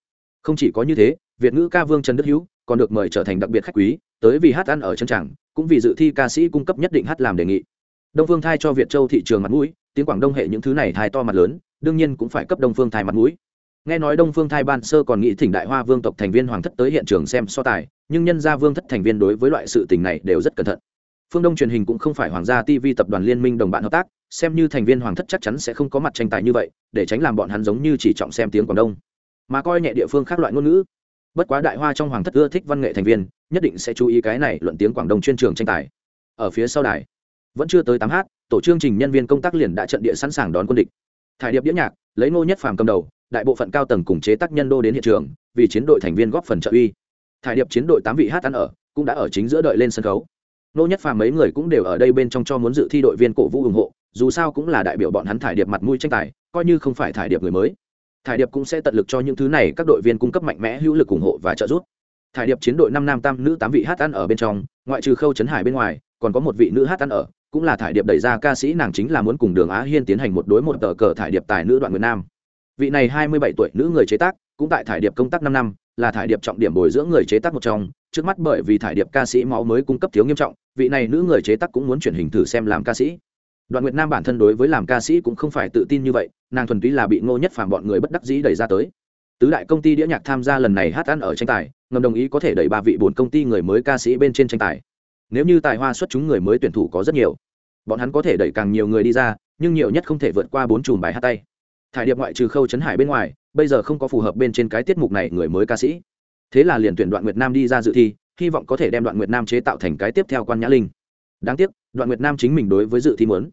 Không chỉ có như thế, việt ngữ ca vương trần đức hữu còn được mời trở thành đặc biệt khách quý, tới vì hát ăn ở chân tràng, cũng vì dự thi ca sĩ cung cấp nhất định hát làm đề nghị. Đông phương thai cho việt châu thị trường mặt mũi, tiếng quảng đông hệ những thứ này thai to mặt lớn, đương nhiên cũng phải cấp đông phương thai mặt mũi. Nghe nói đông phương thai ban sơ còn nghĩ thỉnh đại hoa vương tộc thành viên hoàng thất tới hiện trường xem so tài, nhưng nhân gia vương thất thành viên đối với loại sự tình này đều rất cẩn thận phương đông truyền hình cũng không phải hoàng gia tv tập đoàn liên minh đồng bạn hợp tác, xem như thành viên hoàng thất chắc chắn sẽ không có mặt tranh tài như vậy, để tránh làm bọn hắn giống như chỉ trọng xem tiếng quảng đông. Mà coi nhẹ địa phương khác loại ngôn ngữ. Bất quá đại hoa trong hoàng thất ưa thích văn nghệ thành viên, nhất định sẽ chú ý cái này luận tiếng quảng đông chuyên trường tranh tài. Ở phía sau đài, vẫn chưa tới tám h tổ chương trình nhân viên công tác liền đã trận địa sẵn sàng đón quân địch. Thải điệp đĩa nhạc, lấy ngô nhất phàm cầm đầu, đại bộ phận cao tầng cùng chế tác nhân đô đến hiện trường, vì chiến đội thành viên góp phần trợ uy. Thải điệp chiến đội tám vị hát ăn ở, cũng đã ở chính giữa đợi lên sân khấu nô nhất phàm mấy người cũng đều ở đây bên trong cho muốn dự thi đội viên cổ vũ ủng hộ, dù sao cũng là đại biểu bọn hắn thải điệp mặt mũi tranh tài, coi như không phải thải điệp người mới. Thải điệp cũng sẽ tận lực cho những thứ này các đội viên cung cấp mạnh mẽ hữu lực ủng hộ và trợ giúp. Thải điệp chiến đội năm nam tam nữ tám vị hát ăn ở bên trong, ngoại trừ khâu trấn hải bên ngoài, còn có một vị nữ hát ăn ở, cũng là thải điệp đẩy ra ca sĩ nàng chính là muốn cùng đường á hiên tiến hành một đối một tờ cờ thải điệp tài nữ đoạn nguyệt nam. Vị này hai mươi bảy tuổi nữ người chế tác, cũng tại thải điệp công tác năm năm là thải điệp trọng điểm bồi dưỡng người chế tác một trong, trước mắt bởi vì thải điệp ca sĩ máu mới cung cấp thiếu nghiêm trọng, vị này nữ người chế tác cũng muốn chuyển hình thử xem làm ca sĩ. Đoạn nguyệt nam bản thân đối với làm ca sĩ cũng không phải tự tin như vậy, nàng thuần túy là bị ngô nhất phàm bọn người bất đắc dĩ đẩy ra tới. Tứ đại công ty đĩa nhạc tham gia lần này hát ăn ở tranh tài, ngầm đồng ý có thể đẩy ba vị bốn công ty người mới ca sĩ bên trên tranh tài. Nếu như tài hoa xuất chúng người mới tuyển thủ có rất nhiều, bọn hắn có thể đẩy càng nhiều người đi ra, nhưng nhiều nhất không thể vượt qua bốn chùm bài hát tay thải điệp ngoại trừ khâu trấn hải bên ngoài, bây giờ không có phù hợp bên trên cái tiết mục này người mới ca sĩ. Thế là liền tuyển đoạn nguyệt nam đi ra dự thi, hy vọng có thể đem đoạn nguyệt nam chế tạo thành cái tiếp theo quan nhã linh. Đáng tiếc, đoạn nguyệt nam chính mình đối với dự thi muốn.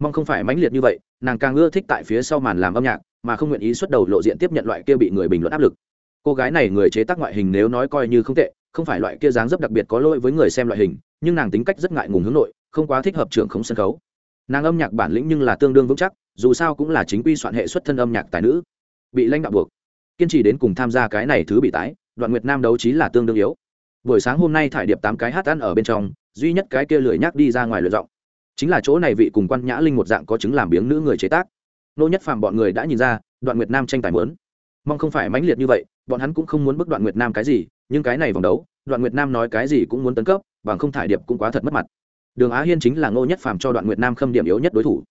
Mong không phải mãnh liệt như vậy, nàng càng ưa thích tại phía sau màn làm âm nhạc, mà không nguyện ý xuất đầu lộ diện tiếp nhận loại kia bị người bình luận áp lực. Cô gái này người chế tác ngoại hình nếu nói coi như không tệ, không phải loại kia dáng dấp đặc biệt có lỗi với người xem loại hình, nhưng nàng tính cách rất ngại ngùng hướng nội, không quá thích hợp trưởng khống sân khấu nàng âm nhạc bản lĩnh nhưng là tương đương vững chắc, dù sao cũng là chính quy soạn hệ xuất thân âm nhạc tài nữ. Bị lãnh đạo buộc, kiên trì đến cùng tham gia cái này thứ bị tái, đoạn nguyệt nam đấu trí là tương đương yếu. Buổi sáng hôm nay thải điệp tám cái hát ăn ở bên trong, duy nhất cái kia lười nhắc đi ra ngoài luyện giọng. Chính là chỗ này vị cùng quan nhã linh một dạng có chứng làm biếng nữ người chế tác. Nô nhất phàm bọn người đã nhìn ra, đoạn nguyệt nam tranh tài mớn mong không phải mãnh liệt như vậy, bọn hắn cũng không muốn bức đoạn nguyệt nam cái gì, nhưng cái này vòng đấu, đoạn nguyệt nam nói cái gì cũng muốn tấn cấp, bằng không thải điệp cũng quá thật mất mặt đường á hiên chính là ngô nhất phàm cho đoạn nguyệt nam khâm điểm yếu nhất đối thủ.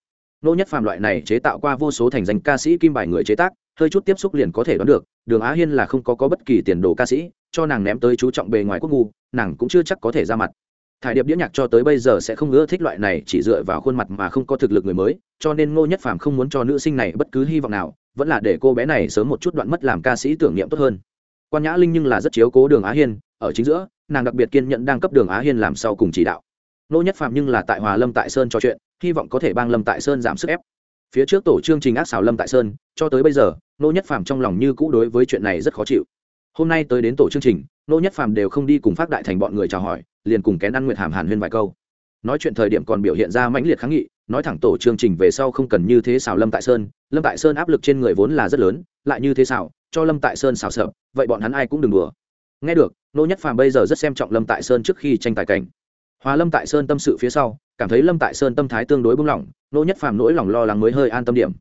Ngô nhất phàm loại này chế tạo qua vô số thành danh ca sĩ kim bài người chế tác hơi chút tiếp xúc liền có thể đoán được đường á hiên là không có, có bất kỳ tiền đồ ca sĩ cho nàng ném tới chú trọng bề ngoài quốc ngu nàng cũng chưa chắc có thể ra mặt. Thải điệp đĩa nhạc cho tới bây giờ sẽ không ưa thích loại này chỉ dựa vào khuôn mặt mà không có thực lực người mới cho nên ngô nhất phàm không muốn cho nữ sinh này bất cứ hy vọng nào vẫn là để cô bé này sớm một chút đoạn mất làm ca sĩ tưởng niệm tốt hơn. Quan nhã linh nhưng là rất chiếu cố đường á hiên ở chính giữa nàng đặc biệt kiên nhẫn đang cấp đường á hiên làm sau cùng chỉ đạo nô nhất phạm nhưng là tại hòa lâm tại sơn trò chuyện, hy vọng có thể bang lâm tại sơn giảm sức ép. Phía trước tổ chương trình ác xào lâm tại sơn, cho tới bây giờ, nô nhất phạm trong lòng như cũ đối với chuyện này rất khó chịu. Hôm nay tới đến tổ chương trình, nô nhất phạm đều không đi cùng phát đại thành bọn người chào hỏi, liền cùng kén ăn nguyệt hàm hàn huyên vài câu. Nói chuyện thời điểm còn biểu hiện ra mãnh liệt kháng nghị, nói thẳng tổ chương trình về sau không cần như thế xào lâm tại sơn, lâm tại sơn áp lực trên người vốn là rất lớn, lại như thế xào cho lâm tại sơn xào sợ, vậy bọn hắn ai cũng đừng đùa. Nghe được, nô nhất phàm bây giờ rất xem trọng lâm tại sơn trước khi tranh tài cảnh hòa lâm tại sơn tâm sự phía sau, cảm thấy lâm tại sơn tâm thái tương đối bung lỏng, nô nhất phàm nỗi lòng lo lắng mới hơi an tâm điểm.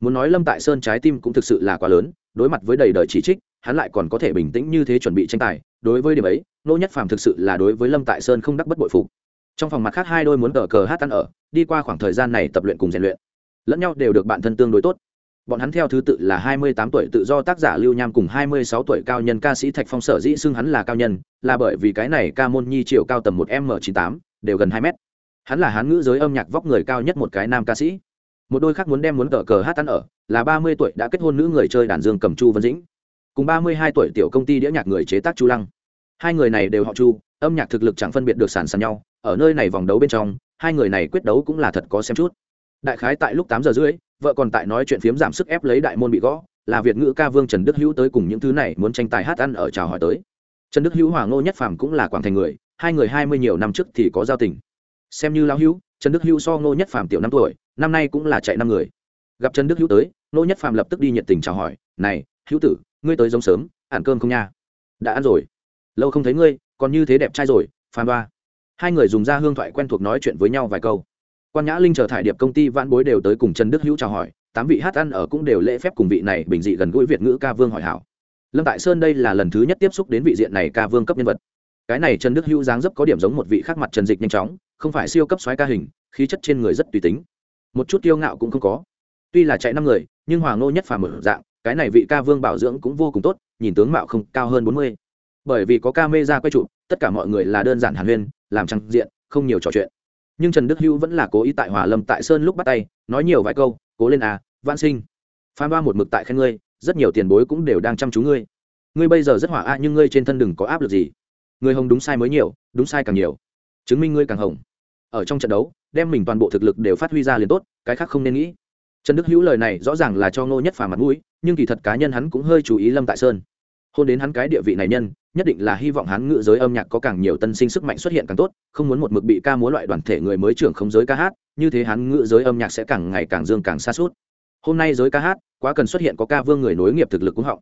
Muốn nói lâm tại sơn trái tim cũng thực sự là quá lớn, đối mặt với đầy đời chỉ trích, hắn lại còn có thể bình tĩnh như thế chuẩn bị tranh tài. Đối với điểm ấy, nô nhất phàm thực sự là đối với lâm tại sơn không đắc bất bội phục. Trong phòng mặt khác hai đôi muốn cờ cờ hát ăn ở, đi qua khoảng thời gian này tập luyện cùng rèn luyện, lẫn nhau đều được bạn thân tương đối tốt bọn hắn theo thứ tự là 28 tuổi tự do tác giả lưu nham cùng 26 tuổi cao nhân ca sĩ thạch phong sở dĩ xưng hắn là cao nhân, là bởi vì cái này ca môn nhi chiều cao tầm một m 98 đều gần 2 mét. Hắn là hán ngữ giới âm nhạc vóc người cao nhất một cái nam ca sĩ. Một đôi khác muốn đem muốn cờ cờ hát ăn ở, là 30 tuổi đã kết hôn nữ người chơi đàn dương cầm chu vân dĩnh, cùng 32 tuổi tiểu công ty đĩa nhạc người chế tác chu lăng. Hai người này đều họ chu, âm nhạc thực lực chẳng phân biệt được sản sàn nhau, ở nơi này vòng đấu bên trong, hai người này quyết đấu cũng là thật có xem chút đại khái tại lúc tám giờ rưỡi, vợ còn tại nói chuyện phiếm giảm sức ép lấy đại môn bị gõ, là việt ngữ ca vương trần đức hữu tới cùng những thứ này muốn tranh tài hát ăn ở chào hỏi tới. Trần đức hữu hoàng ngô nhất phàm cũng là quảng thành người, hai người hai mươi nhiều năm trước thì có giao tình. Xem như lão hữu, trần đức hữu so ngô nhất phàm tiểu năm tuổi, năm nay cũng là chạy năm người. Gặp trần đức hữu tới, ngô nhất phàm lập tức đi nhiệt tình chào hỏi, này, hữu tử, ngươi tới giống sớm, ăn cơm không nha? Đã ăn rồi. Lâu không thấy ngươi, còn như thế đẹp trai rồi, phàm ba hai người dùng ra hương thoại quen thuộc nói chuyện với nhau vài câu quan nhã linh chờ thải điệp công ty vãn bối đều tới cùng trần đức hữu chào hỏi, tám vị hát ăn ở cũng đều lễ phép cùng vị này bình dị gần gũi việt ngữ ca vương hỏi hảo. Lâm tại sơn đây là lần thứ nhất tiếp xúc đến vị diện này ca vương cấp nhân vật. Cái này trần đức hữu dáng dấp có điểm giống một vị khác mặt trần dịch nhanh chóng, không phải siêu cấp xoáy ca hình, khí chất trên người rất tùy tính. Một chút kiêu ngạo cũng không có. Tuy là chạy năm người, nhưng hoàng nô nhất phàm mở dạng, cái này vị ca vương bảo dưỡng cũng vô cùng tốt, nhìn tướng mạo không cao hơn bốn mươi. Bởi vì có ca mê ra quay trụ, tất cả mọi người là đơn giản hàn huyên, làm trang diện, không nhiều trò chuyện nhưng trần đức hữu vẫn là cố ý tại hòa lâm tại sơn lúc bắt tay, nói nhiều vài câu, cố lên à Văn sinh, phan ba một mực tại khen ngươi, rất nhiều tiền bối cũng đều đang chăm chú ngươi. Ngươi bây giờ rất hỏa a, nhưng ngươi trên thân đừng có áp lực gì. Người hồng đúng sai mới nhiều, đúng sai càng nhiều. Chứng minh ngươi càng hồng. Ở trong trận đấu, đem mình toàn bộ thực lực đều phát huy ra liền tốt, cái khác không nên nghĩ. Trần đức hữu lời này rõ ràng là cho ngô nhất phà mặt mũi, nhưng kỳ thật cá nhân hắn cũng hơi chú ý lâm tại sơn hôn đến hắn cái địa vị này nhân, nhất định là hy vọng hắn ngự giới âm nhạc có càng nhiều tân sinh sức mạnh xuất hiện càng tốt, không muốn một mực bị ca múa loại đoàn thể người mới trưởng không giới ca hát, như thế hắn ngự giới âm nhạc sẽ càng ngày càng dương càng xa suốt hôm nay giới ca hát, quá cần xuất hiện có ca vương người nối nghiệp thực lực cũng họng.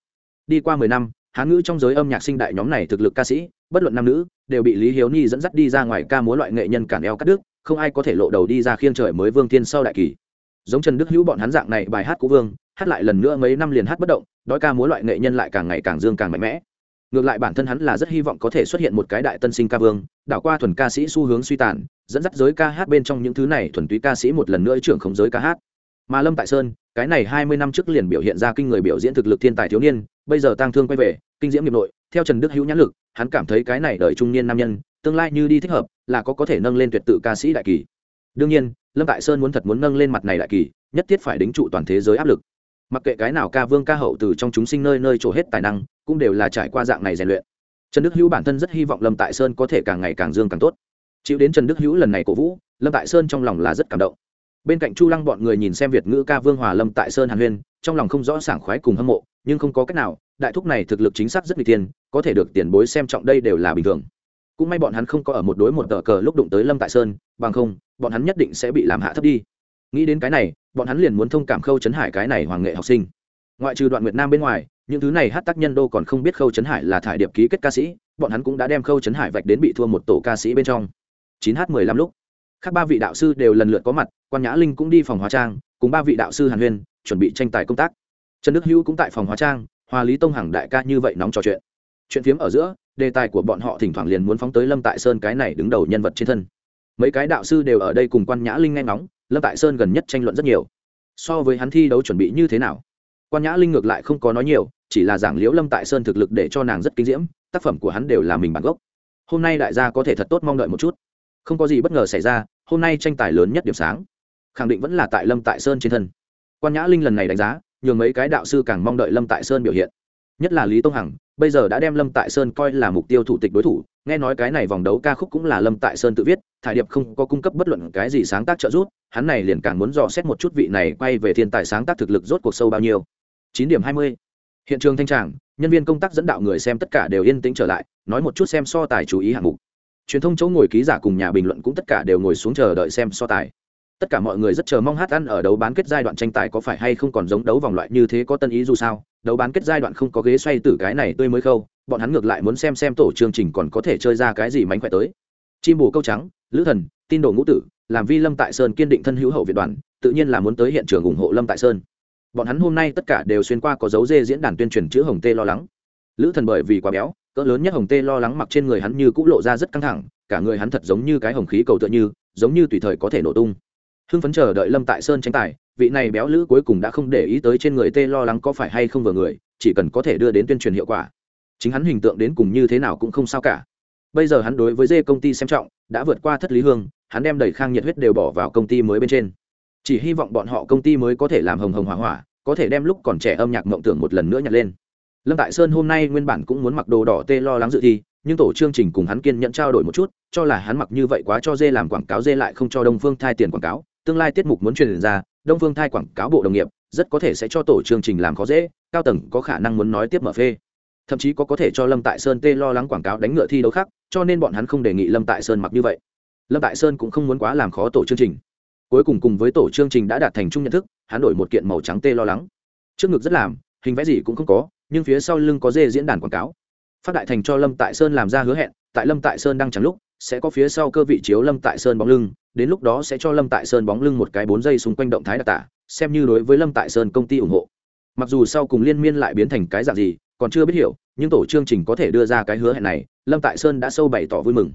Đi qua mười năm, hán ngữ trong giới âm nhạc sinh đại nhóm này thực lực ca sĩ, bất luận nam nữ, đều bị lý hiếu ni dẫn dắt đi ra ngoài ca múa loại nghệ nhân cản eo cắt đứt, không ai có thể lộ đầu đi ra khiêng trời mới vương thiên sau đại kỳ. Giống trần đức hữu bọn hắn dạng này bài hát của vương hát lại lần nữa mấy năm liền hát bất động, đói ca múa loại nghệ nhân lại càng ngày càng dương càng mạnh mẽ. Ngược lại bản thân hắn là rất hy vọng có thể xuất hiện một cái đại tân sinh ca vương, đảo qua thuần ca sĩ xu hướng suy tàn, dẫn dắt giới ca hát bên trong những thứ này thuần túy ca sĩ một lần nữa trưởng không giới ca hát. Mà lâm tại sơn, cái này hai mươi năm trước liền biểu hiện ra kinh người biểu diễn thực lực thiên tài thiếu niên, bây giờ tang thương quay về, kinh diễm nghiệp nội, theo trần đức hữu nhãn lực, hắn cảm thấy cái này đợi trung niên nam nhân, tương lai như đi thích hợp, là có có thể nâng lên tuyệt tự ca sĩ đại kỳ. Đương nhiên, lâm tại sơn muốn thật muốn nâng lên mặt này đại kỳ, nhất thiết phải đính trụ toàn thế giới áp lực mặc kệ cái nào ca vương ca hậu từ trong chúng sinh nơi nơi trổ hết tài năng, cũng đều là trải qua dạng này rèn luyện. Trần đức hữu bản thân rất hy vọng lâm tại sơn có thể càng ngày càng dương càng tốt. Chịu đến trần đức hữu lần này cổ vũ, lâm tại sơn trong lòng là rất cảm động. Bên cạnh chu lăng bọn người nhìn xem việt ngữ ca vương hòa lâm tại sơn hàn huyên, trong lòng không rõ sảng khoái cùng hâm mộ, nhưng không có cách nào, đại thúc này thực lực chính xác rất n tiên có thể được tiền bối xem trọng đây đều là bình thường. Cũng may bọn hắn không có ở một đối một tờ cờ lúc đụng tới lâm tại sơn, bằng không, bọn hắn nhất định sẽ bị làm hạ thấp đi nghĩ đến cái này, bọn hắn liền muốn thông cảm khâu Trấn hải cái này hoàng nghệ học sinh. Ngoại trừ đoạn nguyệt nam bên ngoài, những thứ này hát tác nhân đô còn không biết khâu Trấn hải là thải điệp ký kết ca sĩ, bọn hắn cũng đã đem khâu Trấn hải vạch đến bị thua một tổ ca sĩ bên trong. Chín h mười lăm lúc các ba vị đạo sư đều lần lượt có mặt, quan nhã linh cũng đi phòng hóa trang, cùng ba vị đạo sư hàn huyên, chuẩn bị tranh tài công tác. Trần đức hữu cũng tại phòng hóa trang hòa lý tông hằng đại ca như vậy nóng trò chuyện. Chuyện phiếm ở giữa, đề tài của bọn họ thỉnh thoảng liền muốn phóng tới lâm tại sơn cái này đứng đầu nhân vật trên thân. Mấy cái đạo sư đều ở đây cùng quan nhã linh nghe ngóng lâm tại sơn gần nhất tranh luận rất nhiều so với hắn thi đấu chuẩn bị như thế nào quan nhã linh ngược lại không có nói nhiều chỉ là giảng liễu lâm tại sơn thực lực để cho nàng rất kinh diễm tác phẩm của hắn đều là mình bản gốc hôm nay đại gia có thể thật tốt mong đợi một chút không có gì bất ngờ xảy ra hôm nay tranh tài lớn nhất điểm sáng khẳng định vẫn là tại lâm tại sơn trên thân quan nhã linh lần này đánh giá nhường mấy cái đạo sư càng mong đợi lâm tại sơn biểu hiện nhất là lý tông hằng bây giờ đã đem lâm tại sơn coi là mục tiêu thủ tịch đối thủ nghe nói cái này vòng đấu ca khúc cũng là lâm tại sơn tự viết thải điệp không có cung cấp bất luận cái gì sáng tác trợ giúp hắn này liền càng muốn dò xét một chút vị này quay về thiên tài sáng tác thực lực rốt cuộc sâu bao nhiêu chín điểm hai mươi hiện trường thanh tràng nhân viên công tác dẫn đạo người xem tất cả đều yên tĩnh trở lại nói một chút xem so tài chú ý hạng mục truyền thông chỗ ngồi ký giả cùng nhà bình luận cũng tất cả đều ngồi xuống chờ đợi xem so tài tất cả mọi người rất chờ mong hát ăn ở đấu bán kết giai đoạn tranh tài có phải hay không còn giống đấu vòng loại như thế có tân ý dù sao. Đấu bán kết giai đoạn không có ghế xoay từ cái này tươi mới khâu, bọn hắn ngược lại muốn xem xem tổ chương trình còn có thể chơi ra cái gì mánh khỏe tới. Chim bù câu trắng, lữ thần, tin đồ ngũ tử, làm vi lâm tại sơn kiên định thân hữu hậu việt đoàn, tự nhiên là muốn tới hiện trường ủng hộ lâm tại sơn. Bọn hắn hôm nay tất cả đều xuyên qua có dấu dê diễn đàn tuyên truyền chữ hồng tê lo lắng. Lữ thần bởi vì quá béo, cỡ lớn nhất hồng tê lo lắng mặc trên người hắn như cũng lộ ra rất căng thẳng, cả người hắn thật giống như cái hồng khí cầu tựa như, giống như tùy thời có thể nổ tung hưng phấn chờ đợi lâm tại sơn tranh tài, vị này béo lữ cuối cùng đã không để ý tới trên người tê lo lắng có phải hay không vừa người, chỉ cần có thể đưa đến tuyên truyền hiệu quả. Chính hắn hình tượng đến cùng như thế nào cũng không sao cả. Bây giờ hắn đối với dê công ty xem trọng, đã vượt qua thất lý hương, hắn đem đầy khang nhiệt huyết đều bỏ vào công ty mới bên trên. Chỉ hy vọng bọn họ công ty mới có thể làm hồng hồng hỏa hỏa, có thể đem lúc còn trẻ âm nhạc mộng tưởng một lần nữa nhặt lên. Lâm tại sơn hôm nay nguyên bản cũng muốn mặc đồ đỏ tê lo lắng dự thi, nhưng tổ chương trình cùng hắn kiên nhẫn trao đổi một chút, cho là hắn mặc như vậy quá cho dê làm quảng cáo dê lại không cho đông phương thai tiền quảng cáo tương lai tiết mục muốn truyền ra, đông phương thai quảng cáo bộ đồng nghiệp, rất có thể sẽ cho tổ chương trình làm khó dễ, cao tầng có khả năng muốn nói tiếp mở phê. Thậm chí có có thể cho lâm tại sơn tê lo lắng quảng cáo đánh ngựa thi đấu khác, cho nên bọn hắn không đề nghị lâm tại sơn mặc như vậy. Lâm tại sơn cũng không muốn quá làm khó tổ chương trình. Cuối cùng cùng với tổ chương trình đã đạt thành chung nhận thức, hắn đổi một kiện màu trắng tê lo lắng. Trước ngực rất làm, hình vẽ gì cũng không có, nhưng phía sau lưng có dê diễn đàn quảng cáo. Phát đại thành cho lâm tại sơn làm ra hứa hẹn, tại lâm tại sơn đang chẳng lúc, sẽ có phía sau cơ vị chiếu lâm tại sơn bóng lưng đến lúc đó sẽ cho lâm tại sơn bóng lưng một cái bốn giây xung quanh động thái đặc tả, xem như đối với lâm tại sơn công ty ủng hộ. Mặc dù sau cùng liên miên lại biến thành cái dạng gì, còn chưa biết hiểu, nhưng tổ chương trình có thể đưa ra cái hứa hẹn này, lâm tại sơn đã sâu bày tỏ vui mừng.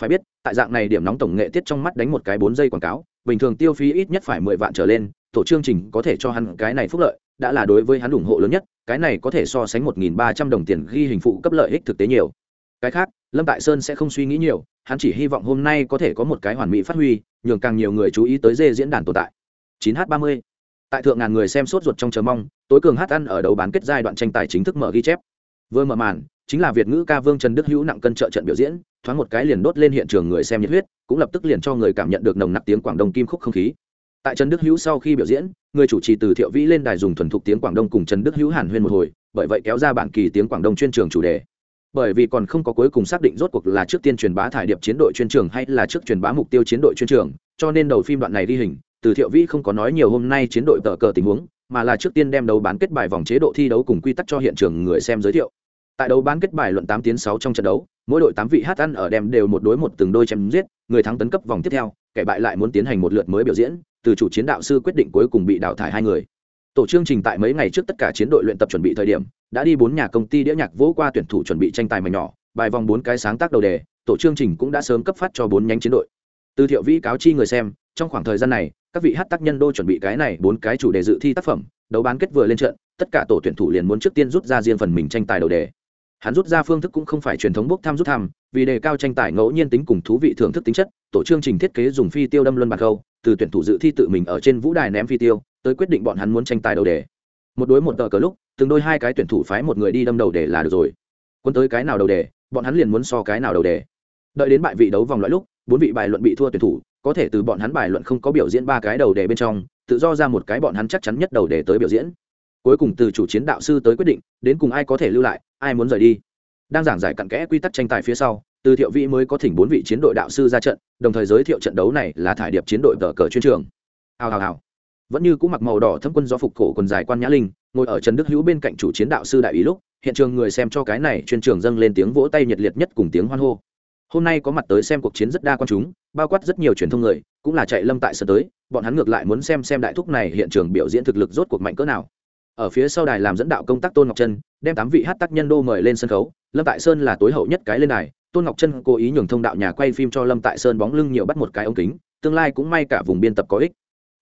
Phải biết, tại dạng này điểm nóng tổng nghệ tiết trong mắt đánh một cái bốn giây quảng cáo, bình thường tiêu phí ít nhất phải mười vạn trở lên, tổ chương trình có thể cho hắn cái này phúc lợi, đã là đối với hắn ủng hộ lớn nhất, cái này có thể so sánh một nghìn ba trăm đồng tiền ghi hình phụ cấp lợi ích thực tế nhiều. Cái khác lâm tại sơn sẽ không suy nghĩ nhiều, hắn chỉ hy vọng hôm nay có thể có một cái hoàn mỹ phát huy, nhường càng nhiều người chú ý tới dê diễn đàn tồn tại. 9 h 30 tại thượng ngàn người xem sốt ruột trong chờ mong, tối cường hát ăn ở đầu bán kết giai đoạn tranh tài chính thức mở ghi chép. Vừa mở màn, chính là việt ngữ ca vương trần đức hữu nặng cân trợ trận biểu diễn, thoáng một cái liền đốt lên hiện trường người xem nhiệt huyết, cũng lập tức liền cho người cảm nhận được nồng nặc tiếng quảng đông kim khúc không khí. Tại trần đức hữu sau khi biểu diễn, người chủ trì từ thiệu vĩ lên đài dùng thuần thục tiếng quảng đông cùng trần đức hữu hàn huyên một hồi, bởi vậy kéo ra bản kỳ tiếng quảng đông chuyên trường chủ đề bởi vì còn không có cuối cùng xác định rốt cuộc là trước tiên truyền bá thải điệp chiến đội chuyên trường hay là trước truyền bá mục tiêu chiến đội chuyên trường, cho nên đầu phim đoạn này đi hình, từ thiệu vĩ không có nói nhiều hôm nay chiến đội tờ cờ tình huống, mà là trước tiên đem đấu bán kết bài vòng chế độ thi đấu cùng quy tắc cho hiện trường người xem giới thiệu. Tại đấu bán kết bài luận tám tiến sáu trong trận đấu, mỗi đội tám vị hát ăn ở đem đều một đối một từng đôi chém giết, người thắng tấn cấp vòng tiếp theo, kẻ bại lại muốn tiến hành một lượt mới biểu diễn, từ chủ chiến đạo sư quyết định cuối cùng bị đào thải hai người tổ chương trình tại mấy ngày trước tất cả chiến đội luyện tập chuẩn bị thời điểm, đã đi bốn nhà công ty đĩa nhạc vỗ qua tuyển thủ chuẩn bị tranh tài mảnh nhỏ, bài vòng bốn cái sáng tác đầu đề, tổ chương trình cũng đã sớm cấp phát cho bốn nhánh chiến đội. Từ thiệu vĩ cáo chi người xem, trong khoảng thời gian này, các vị hát tác nhân đô chuẩn bị cái này bốn cái chủ đề dự thi tác phẩm, đấu bán kết vừa lên trận, tất cả tổ tuyển thủ liền muốn trước tiên rút ra riêng phần mình tranh tài đầu đề. Hắn rút ra phương thức cũng không phải truyền thống bốc tham rút tham, vì đề cao tranh tài ngẫu nhiên tính cùng thú vị thưởng thức tính chất, tổ chương trình thiết kế dùng phi tiêu đâm luân bạc câu từ tuyển thủ dự thi tự mình ở trên vũ đài ném phi tiêu tới quyết định bọn hắn muốn tranh tài đầu đề. Một đối một tờ cờ lúc, từng đôi hai cái tuyển thủ phái một người đi đâm đầu đề là được rồi. Quân tới cái nào đầu đề, bọn hắn liền muốn so cái nào đầu đề. Đợi đến bại vị đấu vòng loại lúc, bốn vị bài luận bị thua tuyển thủ, có thể từ bọn hắn bài luận không có biểu diễn ba cái đầu đề bên trong, tự do ra một cái bọn hắn chắc chắn nhất đầu đề tới biểu diễn. Cuối cùng từ chủ chiến đạo sư tới quyết định, đến cùng ai có thể lưu lại, ai muốn rời đi. Đang giảng giải cặn kẽ quy tắc tranh tài phía sau, từ thiệu vĩ mới có thỉnh bốn vị chiến đội đạo sư ra trận, đồng thời giới thiệu trận đấu này là thải điệp chiến đội tờ cờ chuyên trường. Hào hào hào vẫn như cũng mặc màu đỏ thâm quân do phục cổ quần dài quan nhã linh, ngồi ở trần đức hữu bên cạnh chủ chiến đạo sư đại ý lúc, hiện trường người xem cho cái này chuyên trường dâng lên tiếng vỗ tay nhiệt liệt nhất cùng tiếng hoan hô. Hôm nay có mặt tới xem cuộc chiến rất đa quan chúng, bao quát rất nhiều truyền thông người, cũng là chạy lâm tại sân tới, bọn hắn ngược lại muốn xem xem đại thúc này hiện trường biểu diễn thực lực rốt cuộc mạnh cỡ nào. Ở phía sau đài làm dẫn đạo công tác tôn ngọc trân, đem tám vị hát tác nhân đô mời lên sân khấu, lâm tại sơn là tối hậu nhất cái lên đài, tôn ngọc trân cố ý nhường thông đạo nhà quay phim cho lâm tại sơn bóng lưng nhiều bắt một cái ống kính, tương lai cũng may cả vùng biên tập có ích.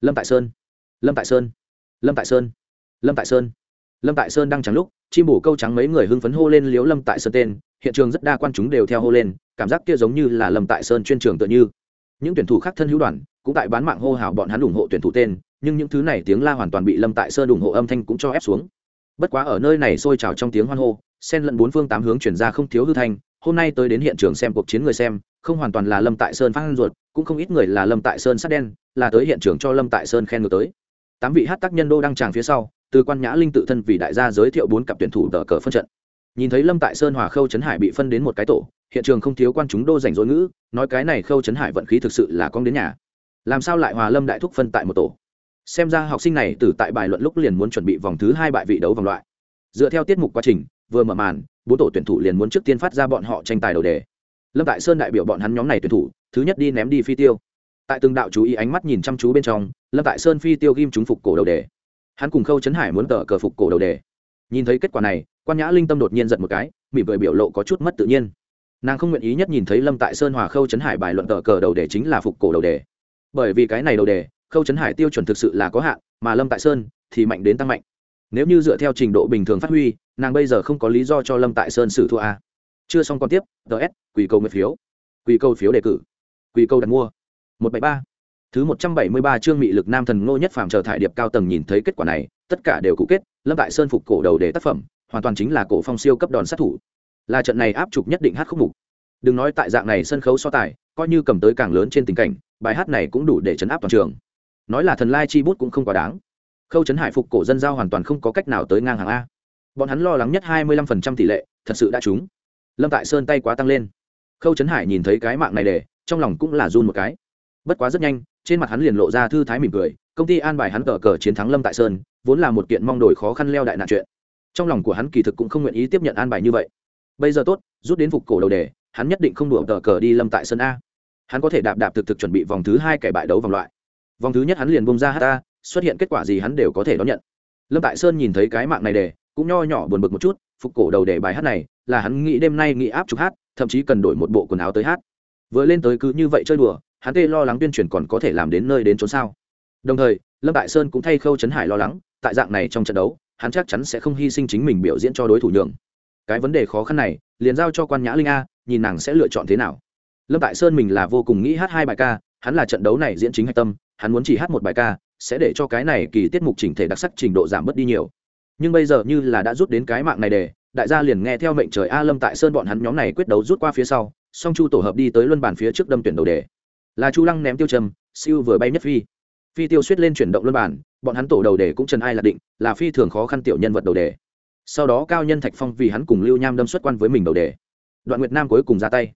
Lâm tại sơn lâm tại sơn lâm tại sơn lâm tại sơn lâm tại sơn đang trắng lúc chim bổ câu trắng mấy người hưng phấn hô lên liếu lâm tại sơn tên hiện trường rất đa quan chúng đều theo hô lên cảm giác kia giống như là lâm tại sơn chuyên trường tựa như những tuyển thủ khác thân hữu đoàn cũng tại bán mạng hô hào bọn hắn ủng hộ tuyển thủ tên nhưng những thứ này tiếng la hoàn toàn bị lâm tại sơn ủng hộ âm thanh cũng cho ép xuống bất quá ở nơi này sôi trào trong tiếng hoan hô xen lẫn bốn phương tám hướng chuyển ra không thiếu hư thanh hôm nay tới đến hiện trường xem cuộc chiến người xem không hoàn toàn là lâm tại sơn phát ruột cũng không ít người là lâm tại sơn sát đen là tới hiện trường cho lâm tại sơn khen ngược tới tám vị hát tác nhân đô đăng tràng phía sau, từ quan nhã linh tự thân vì đại gia giới thiệu bốn cặp tuyển thủ tờ cờ phân trận. Nhìn thấy lâm tại sơn hòa khâu trấn hải bị phân đến một cái tổ, hiện trường không thiếu quan chúng đô rảnh rỗi ngữ, nói cái này khâu trấn hải vận khí thực sự là con đến nhà. Làm sao lại hòa lâm đại thúc phân tại một tổ? Xem ra học sinh này từ tại bài luận lúc liền muốn chuẩn bị vòng thứ hai bại vị đấu vòng loại. Dựa theo tiết mục quá trình, vừa mở màn, bốn tổ tuyển thủ liền muốn trước tiên phát ra bọn họ tranh tài đầu đề. Lâm tại sơn đại biểu bọn hắn nhóm này tuyển thủ, thứ nhất đi ném đi phi tiêu tại từng đạo chú ý ánh mắt nhìn chăm chú bên trong, lâm tại sơn phi tiêu ghim chúng phục cổ đầu đề. Hắn cùng khâu trấn hải muốn tờ cờ phục cổ đầu đề. Nhìn thấy kết quả này, quan nhã linh tâm đột nhiên giật một cái, mỉm cười biểu lộ có chút mất tự nhiên. Nàng không nguyện ý nhất nhìn thấy lâm tại sơn hòa khâu trấn hải bài luận tờ cờ đầu đề chính là phục cổ đầu đề. Bởi vì cái này đầu đề, khâu trấn hải tiêu chuẩn thực sự là có hạn, mà lâm tại sơn thì mạnh đến tăng mạnh. Nếu như dựa theo trình độ bình thường phát huy, nàng bây giờ không có lý do cho lâm tại sơn xử thua a. Chưa xong còn tiếp ts quỳ câu nguyệt phiếu. Quỳ câu phiếu đề cử. Quỳ câu đặt mua một bảy ba. Thứ một trăm bảy mươi ba chương mị lực nam thần ngô nhất phàm chờ thải điệp cao tầng nhìn thấy kết quả này, tất cả đều cụ kết, lâm tại sơn phục cổ đầu để tác phẩm, hoàn toàn chính là cổ phong siêu cấp đòn sát thủ. Là trận này áp trục nhất định hát khúc mục. Đừng nói tại dạng này sân khấu so tài, coi như cầm tới càng lớn trên tình cảnh, bài hát này cũng đủ để chấn áp toàn trường. Nói là thần lai chi bút cũng không quá đáng. Khâu Trấn hải phục cổ dân giao hoàn toàn không có cách nào tới ngang hàng a. Bọn hắn lo lắng nhất hai mươi lăm phần trăm tỷ lệ, thật sự đã trúng. Lâm tại sơn tay quá tăng lên. Khâu Trấn hải nhìn thấy cái mạng này để, trong lòng cũng là run một cái bất quá rất nhanh, trên mặt hắn liền lộ ra thư thái mỉm cười, công ty an bài hắn cờ cờ chiến thắng lâm tại sơn, vốn là một kiện mong đổi khó khăn leo đại nạn chuyện. Trong lòng của hắn kỳ thực cũng không nguyện ý tiếp nhận an bài như vậy. Bây giờ tốt, rút đến phục cổ đầu đề, hắn nhất định không đùa tờ cờ đi lâm tại sơn a. Hắn có thể đạp đạp thực thực chuẩn bị vòng thứ hai kẻ bại đấu vòng loại. Vòng thứ nhất hắn liền bông ra hát ta, xuất hiện kết quả gì hắn đều có thể đón nhận. Lâm tại sơn nhìn thấy cái mạng này đề, cũng nho nhỏ buồn bực một chút, phục cổ đầu để bài hát này, là hắn nghĩ đêm nay nghĩ áp chụp hát, thậm chí cần đổi một bộ quần áo tới hát. Vừa lên tới cứ như vậy chơi đùa hắn tê lo lắng tuyên truyền còn có thể làm đến nơi đến trốn sao? Đồng thời, lâm đại sơn cũng thay khâu trấn hải lo lắng, tại dạng này trong trận đấu, hắn chắc chắn sẽ không hy sinh chính mình biểu diễn cho đối thủ nhường. Cái vấn đề khó khăn này, liền giao cho quan nhã linh a, nhìn nàng sẽ lựa chọn thế nào. Lâm đại sơn mình là vô cùng nghĩ hát hai bài ca, hắn là trận đấu này diễn chính hạch tâm, hắn muốn chỉ hát một bài ca, sẽ để cho cái này kỳ tiết mục chỉnh thể đặc sắc trình độ giảm bớt đi nhiều. Nhưng bây giờ như là đã rút đến cái mạng này để, đại gia liền nghe theo mệnh trời a lâm tại sơn bọn hắn nhóm này quyết đấu rút qua phía sau, song chu tổ hợp đi tới luân bàn phía trước đâm tuyển đầu đề là chu lăng ném tiêu trầm siêu vừa bay nhất phi. Phi tiêu suýt lên chuyển động luân bản, bọn hắn tổ đầu đề cũng trần ai là định là phi thường khó khăn tiểu nhân vật đầu đề. Sau đó cao nhân thạch phong vì hắn cùng lưu nham đâm xuất quan với mình đầu đề. Đoạn nguyệt nam cuối cùng ra tay.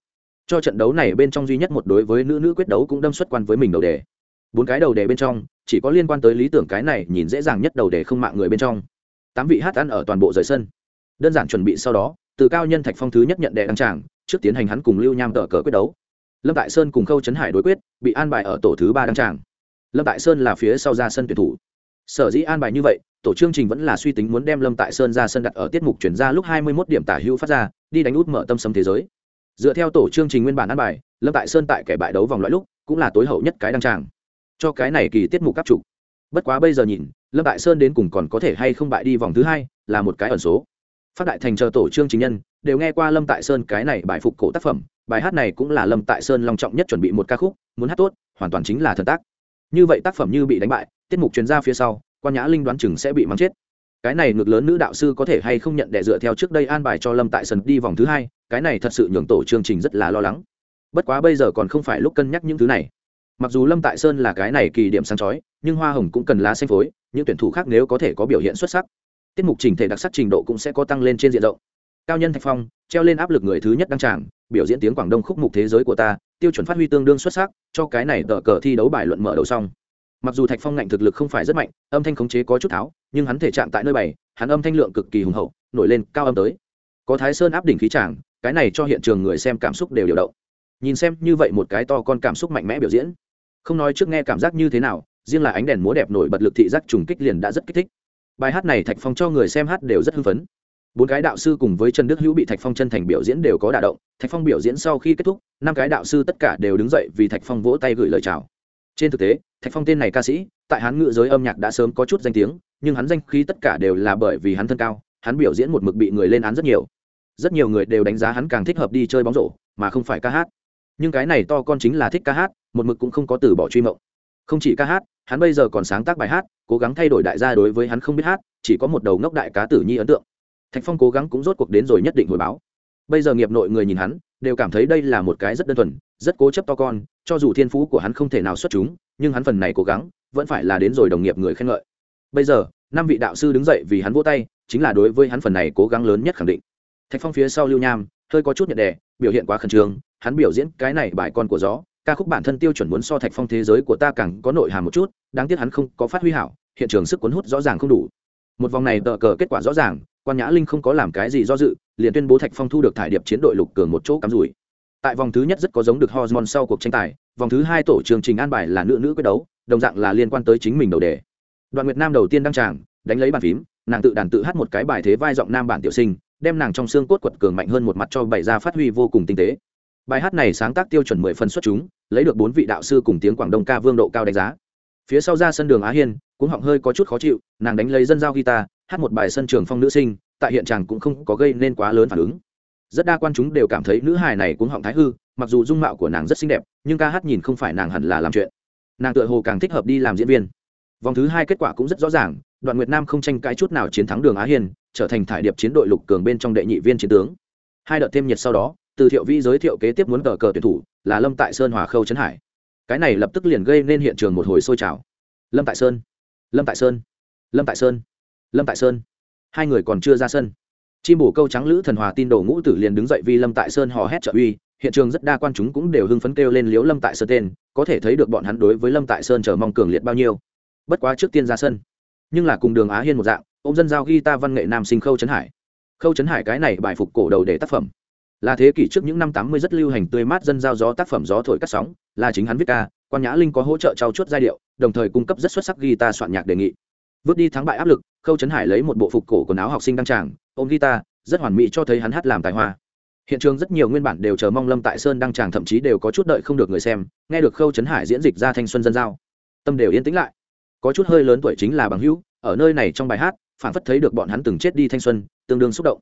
Cho trận đấu này bên trong duy nhất một đối với nữ nữ quyết đấu cũng đâm xuất quan với mình đầu đề. Bốn cái đầu đề bên trong chỉ có liên quan tới lý tưởng cái này nhìn dễ dàng nhất đầu đề không mạng người bên trong. Tám vị hát ăn ở toàn bộ rời sân. Đơn giản chuẩn bị sau đó từ cao nhân thạch phong thứ nhất nhận đệ đăng tràng trước tiến hành hắn cùng lưu nham tờ cờ quyết đấu lâm tại sơn cùng khâu trấn hải đối quyết, bị an bài ở tổ thứ ba đăng tràng. Lâm tại sơn là phía sau ra sân tuyển thủ. Sở dĩ an bài như vậy, tổ chương trình vẫn là suy tính muốn đem lâm tại sơn ra sân đặt ở tiết mục chuyển ra lúc hai mươi 21 điểm tả hữu phát ra, đi đánh út mở tâm sấm thế giới. Dựa theo tổ chương trình nguyên bản an bài, lâm tại sơn tại kẻ bại đấu vòng loại lúc cũng là tối hậu nhất cái đăng tràng. Cho cái này kỳ tiết mục áp trục bất quá bây giờ nhìn, lâm tại sơn đến cùng còn có thể hay không bại đi vòng thứ hai là một cái ẩn số. Phát đại thành chờ tổ chương trình nhân, đều nghe qua lâm tại sơn cái này bài phục cổ tác phẩm bài hát này cũng là lâm tại sơn long trọng nhất chuẩn bị một ca khúc, muốn hát tốt, hoàn toàn chính là thần tác. Như vậy tác phẩm như bị đánh bại, tiết mục chuyên gia phía sau, quan nhã linh đoán chừng sẽ bị mắng chết. Cái này ngược lớn nữ đạo sư có thể hay không nhận đệ dựa theo trước đây an bài cho lâm tại Sơn đi vòng thứ hai, cái này thật sự nhường tổ chương trình rất là lo lắng. Bất quá bây giờ còn không phải lúc cân nhắc những thứ này. Mặc dù lâm tại sơn là cái này kỳ điểm sáng chói, nhưng hoa hồng cũng cần lá xanh phối, những tuyển thủ khác nếu có thể có biểu hiện xuất sắc, tiết mục trình thể đặc sắc trình độ cũng sẽ có tăng lên trên diện rộng. Cao nhân thạch phong, treo lên áp lực người thứ nhất đăng tràng biểu diễn tiếng quảng đông khúc mục thế giới của ta, tiêu chuẩn phát huy tương đương xuất sắc, cho cái này tờ cờ thi đấu bài luận mở đầu xong. Mặc dù thạch phong ngạnh thực lực không phải rất mạnh, âm thanh khống chế có chút tháo, nhưng hắn thể trạng tại nơi bày, hắn âm thanh lượng cực kỳ hùng hậu, nổi lên cao âm tới. Có thái sơn áp đỉnh khí tràng cái này cho hiện trường người xem cảm xúc đều điều động. Nhìn xem như vậy một cái to con cảm xúc mạnh mẽ biểu diễn. Không nói trước nghe cảm giác như thế nào, riêng là ánh đèn múa đẹp nổi bật lực thị giác trùng kích liền đã rất kích thích. Bài hát này thạch phong cho người xem hát đều rất hưng phấn bốn cái đạo sư cùng với trần đức hữu bị thạch phong chân thành biểu diễn đều có đả động. Thạch phong biểu diễn sau khi kết thúc, năm cái đạo sư tất cả đều đứng dậy vì thạch phong vỗ tay gửi lời chào. Trên thực tế, thạch phong tên này ca sĩ, tại hán ngự giới âm nhạc đã sớm có chút danh tiếng, nhưng hắn danh khí tất cả đều là bởi vì hắn thân cao, hắn biểu diễn một mực bị người lên án rất nhiều. Rất nhiều người đều đánh giá hắn càng thích hợp đi chơi bóng rổ, mà không phải ca hát. Nhưng cái này to con chính là thích ca hát, một mực cũng không có từ bỏ truy mộng. Không chỉ ca hát, hắn bây giờ còn sáng tác bài hát, cố gắng thay đổi đại gia đối với hắn không biết hát, chỉ có một đầu ngốc đại cá tử nhi ấn tượng thạch phong cố gắng cũng rốt cuộc đến rồi nhất định hồi báo. Bây giờ nghiệp nội người nhìn hắn, đều cảm thấy đây là một cái rất đơn thuần, rất cố chấp to con, cho dù thiên phú của hắn không thể nào xuất chúng, nhưng hắn phần này cố gắng, vẫn phải là đến rồi đồng nghiệp người khen ngợi. Bây giờ, năm vị đạo sư đứng dậy vì hắn vỗ tay, chính là đối với hắn phần này cố gắng lớn nhất khẳng định. Thạch phong phía sau lưu nham, hơi có chút nhận đề biểu hiện quá khẩn trương, hắn biểu diễn cái này bài con của gió, ca khúc bản thân tiêu chuẩn muốn so thạch phong thế giới của ta càng có nội hàm một chút, đáng tiếc hắn không có phát huy hảo, hiện trường sức cuốn hút rõ ràng không đủ. Một vòng này tờ cờ kết quả rõ ràng quan nhã linh không có làm cái gì do dự, liền tuyên bố thạch phong thu được thải điệp chiến đội lục cường một chỗ cắm rủi. Tại vòng thứ nhất rất có giống được hormone sau cuộc tranh tài, vòng thứ hai tổ chương trình an bài là nữ nữ quyết đấu, đồng dạng là liên quan tới chính mình đầu đề. Đoàn nguyệt nam đầu tiên đăng tràng, đánh lấy bàn phím, nàng tự đàn tự hát một cái bài thế vai giọng nam bản tiểu sinh, đem nàng trong xương cốt quật cường mạnh hơn một mặt cho bày ra phát huy vô cùng tinh tế. Bài hát này sáng tác tiêu chuẩn mười phần xuất chúng, lấy được bốn vị đạo sư cùng tiếng quảng đông ca vương độ cao đánh giá. Phía sau ra sân đường á hiên cũng họng hơi có chút khó chịu, nàng đánh lấy dân giao guitar hát một bài sân trường phong nữ sinh tại hiện tràng cũng không có gây nên quá lớn phản ứng. Rất đa quan chúng đều cảm thấy nữ hài này cũng họng thái hư mặc dù dung mạo của nàng rất xinh đẹp nhưng ca hát nhìn không phải nàng hẳn là làm chuyện. Nàng tựa hồ càng thích hợp đi làm diễn viên. Vòng thứ hai kết quả cũng rất rõ ràng đoàn nguyệt nam không tranh cãi chút nào chiến thắng đường á Hiền, trở thành thải điệp chiến đội lục cường bên trong đệ nhị viên chiến tướng. Hai đợt thêm nhiệt sau đó từ thiệu vi giới thiệu kế tiếp muốn cờ cờ tuyển thủ là lâm tại sơn hòa khâu trấn hải. Cái này lập tức liền gây nên hiện trường một hồi sôi trào. Lâm tại sơn lâm tại sơn lâm tại sơn lâm tại sơn. Hai người còn chưa ra sân. Chim bổ câu trắng lữ thần hòa tin đồ ngũ tử liền đứng dậy vì lâm tại sơn hò hét trợ uy. Hiện trường rất đa quan chúng cũng đều hưng phấn kêu lên liếu lâm tại sơn tên, có thể thấy được bọn hắn đối với lâm tại sơn chờ mong cường liệt bao nhiêu. Bất quá trước tiên ra sân. Nhưng là cùng đường á hiên một dạng ô m dân giao ghi ta văn nghệ nam sinh khâu trấn hải. Khâu trấn hải cái này bài phục cổ đầu để tác phẩm. Là thế kỷ trước những năm tám mươi rất lưu hành tươi mát dân giao gió tác phẩm gió thổi cắt sóng, là chính hắn viết ca. Quan nhã linh có hỗ trợ trao chuốt giai điệu, đồng thời cung cấp rất xuất sắc ghi ta soạn nhạc đề nghị vứt đi thắng bại áp lực, khâu trấn hải lấy một bộ phục cổ quần áo học sinh đăng tràng, ôm guitar, rất hoàn mỹ cho thấy hắn hát làm tài hoa. Hiện trường rất nhiều nguyên bản đều chờ mong lâm tại sơn đăng tràng thậm chí đều có chút đợi không được người xem, nghe được khâu trấn hải diễn dịch ra thanh xuân dân giao, tâm đều yên tĩnh lại. Có chút hơi lớn tuổi chính là bằng hữu, ở nơi này trong bài hát phản phất thấy được bọn hắn từng chết đi thanh xuân, tương đương xúc động.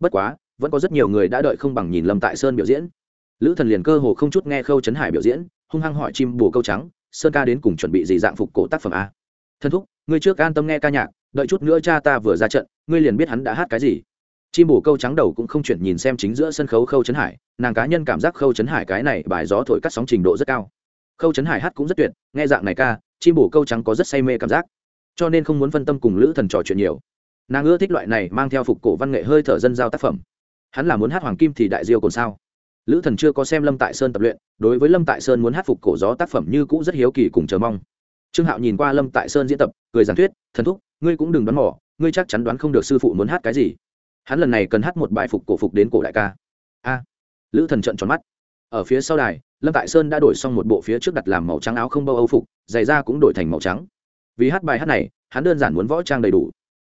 Bất quá, vẫn có rất nhiều người đã đợi không bằng nhìn lâm tại sơn biểu diễn. Lữ thần liền cơ hồ không chút nghe khâu trấn hải biểu diễn, hung hăng hỏi chim bồ câu trắng, sơn ca đến cùng chuẩn bị gì dạng phục cổ tác phẩm a? Thân thúc ngươi trước an tâm nghe ca nhạc, đợi chút nữa cha ta vừa ra trận, ngươi liền biết hắn đã hát cái gì. Chim bồ câu trắng đầu cũng không chuyển nhìn xem chính giữa sân khấu khâu trấn hải, nàng cá nhân cảm giác khâu trấn hải cái này bài gió thổi cắt sóng trình độ rất cao. Khâu trấn hải hát cũng rất tuyệt, nghe dạng này ca, chim bồ câu trắng có rất say mê cảm giác. Cho nên không muốn phân tâm cùng lữ thần trò chuyện nhiều. Nàng ưa thích loại này mang theo phục cổ văn nghệ hơi thở dân giao tác phẩm. Hắn là muốn hát hoàng kim thì đại diêu còn sao? Lữ thần chưa có xem lâm tại sơn tập luyện, đối với lâm tại sơn muốn hát phục cổ gió tác phẩm như cũ rất hiếu kỳ cùng chờ mong trương hạo nhìn qua lâm tại sơn diễn tập, cười giảng thuyết, thần thúc, ngươi cũng đừng đoán mỏ ngươi chắc chắn đoán không được sư phụ muốn hát cái gì. Hắn lần này cần hát một bài phục cổ phục đến cổ đại ca. A. Lữ thần trận tròn mắt. Ở phía sau đài, lâm tại sơn đã đổi xong một bộ phía trước đặt làm màu trắng áo không bao âu phục, giày da cũng đổi thành màu trắng. Vì hát bài hát này, hắn đơn giản muốn võ trang đầy đủ.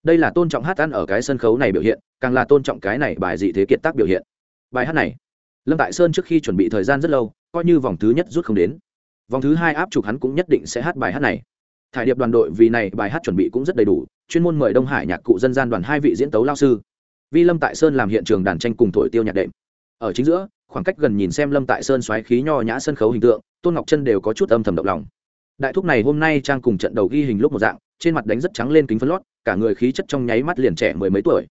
Đây là tôn trọng hát ăn ở cái sân khấu này biểu hiện, càng là tôn trọng cái này bài dị thế kiệt tác biểu hiện. Bài hát này, lâm tại sơn trước khi chuẩn bị thời gian rất lâu, coi như vòng thứ nhất rút không đến vòng thứ hai áp trục hắn cũng nhất định sẽ hát bài hát này. Thải điệp đoàn đội vì này, bài hát chuẩn bị cũng rất đầy đủ, chuyên môn mời đông hải nhạc cụ dân gian đoàn hai vị diễn tấu lao sư. Vi lâm tại sơn làm hiện trường đàn tranh cùng thổi tiêu nhạc đệm. Ở chính giữa, khoảng cách gần nhìn xem lâm tại sơn xoáy khí nho nhã sân khấu hình tượng, tôn ngọc chân đều có chút âm thầm động lòng. Đại thúc này hôm nay trang cùng trận đầu ghi hình lúc một dạng, trên mặt đánh rất trắng lên kính phân lót, cả người khí chất trong nháy mắt liền trẻ mười mấy tuổi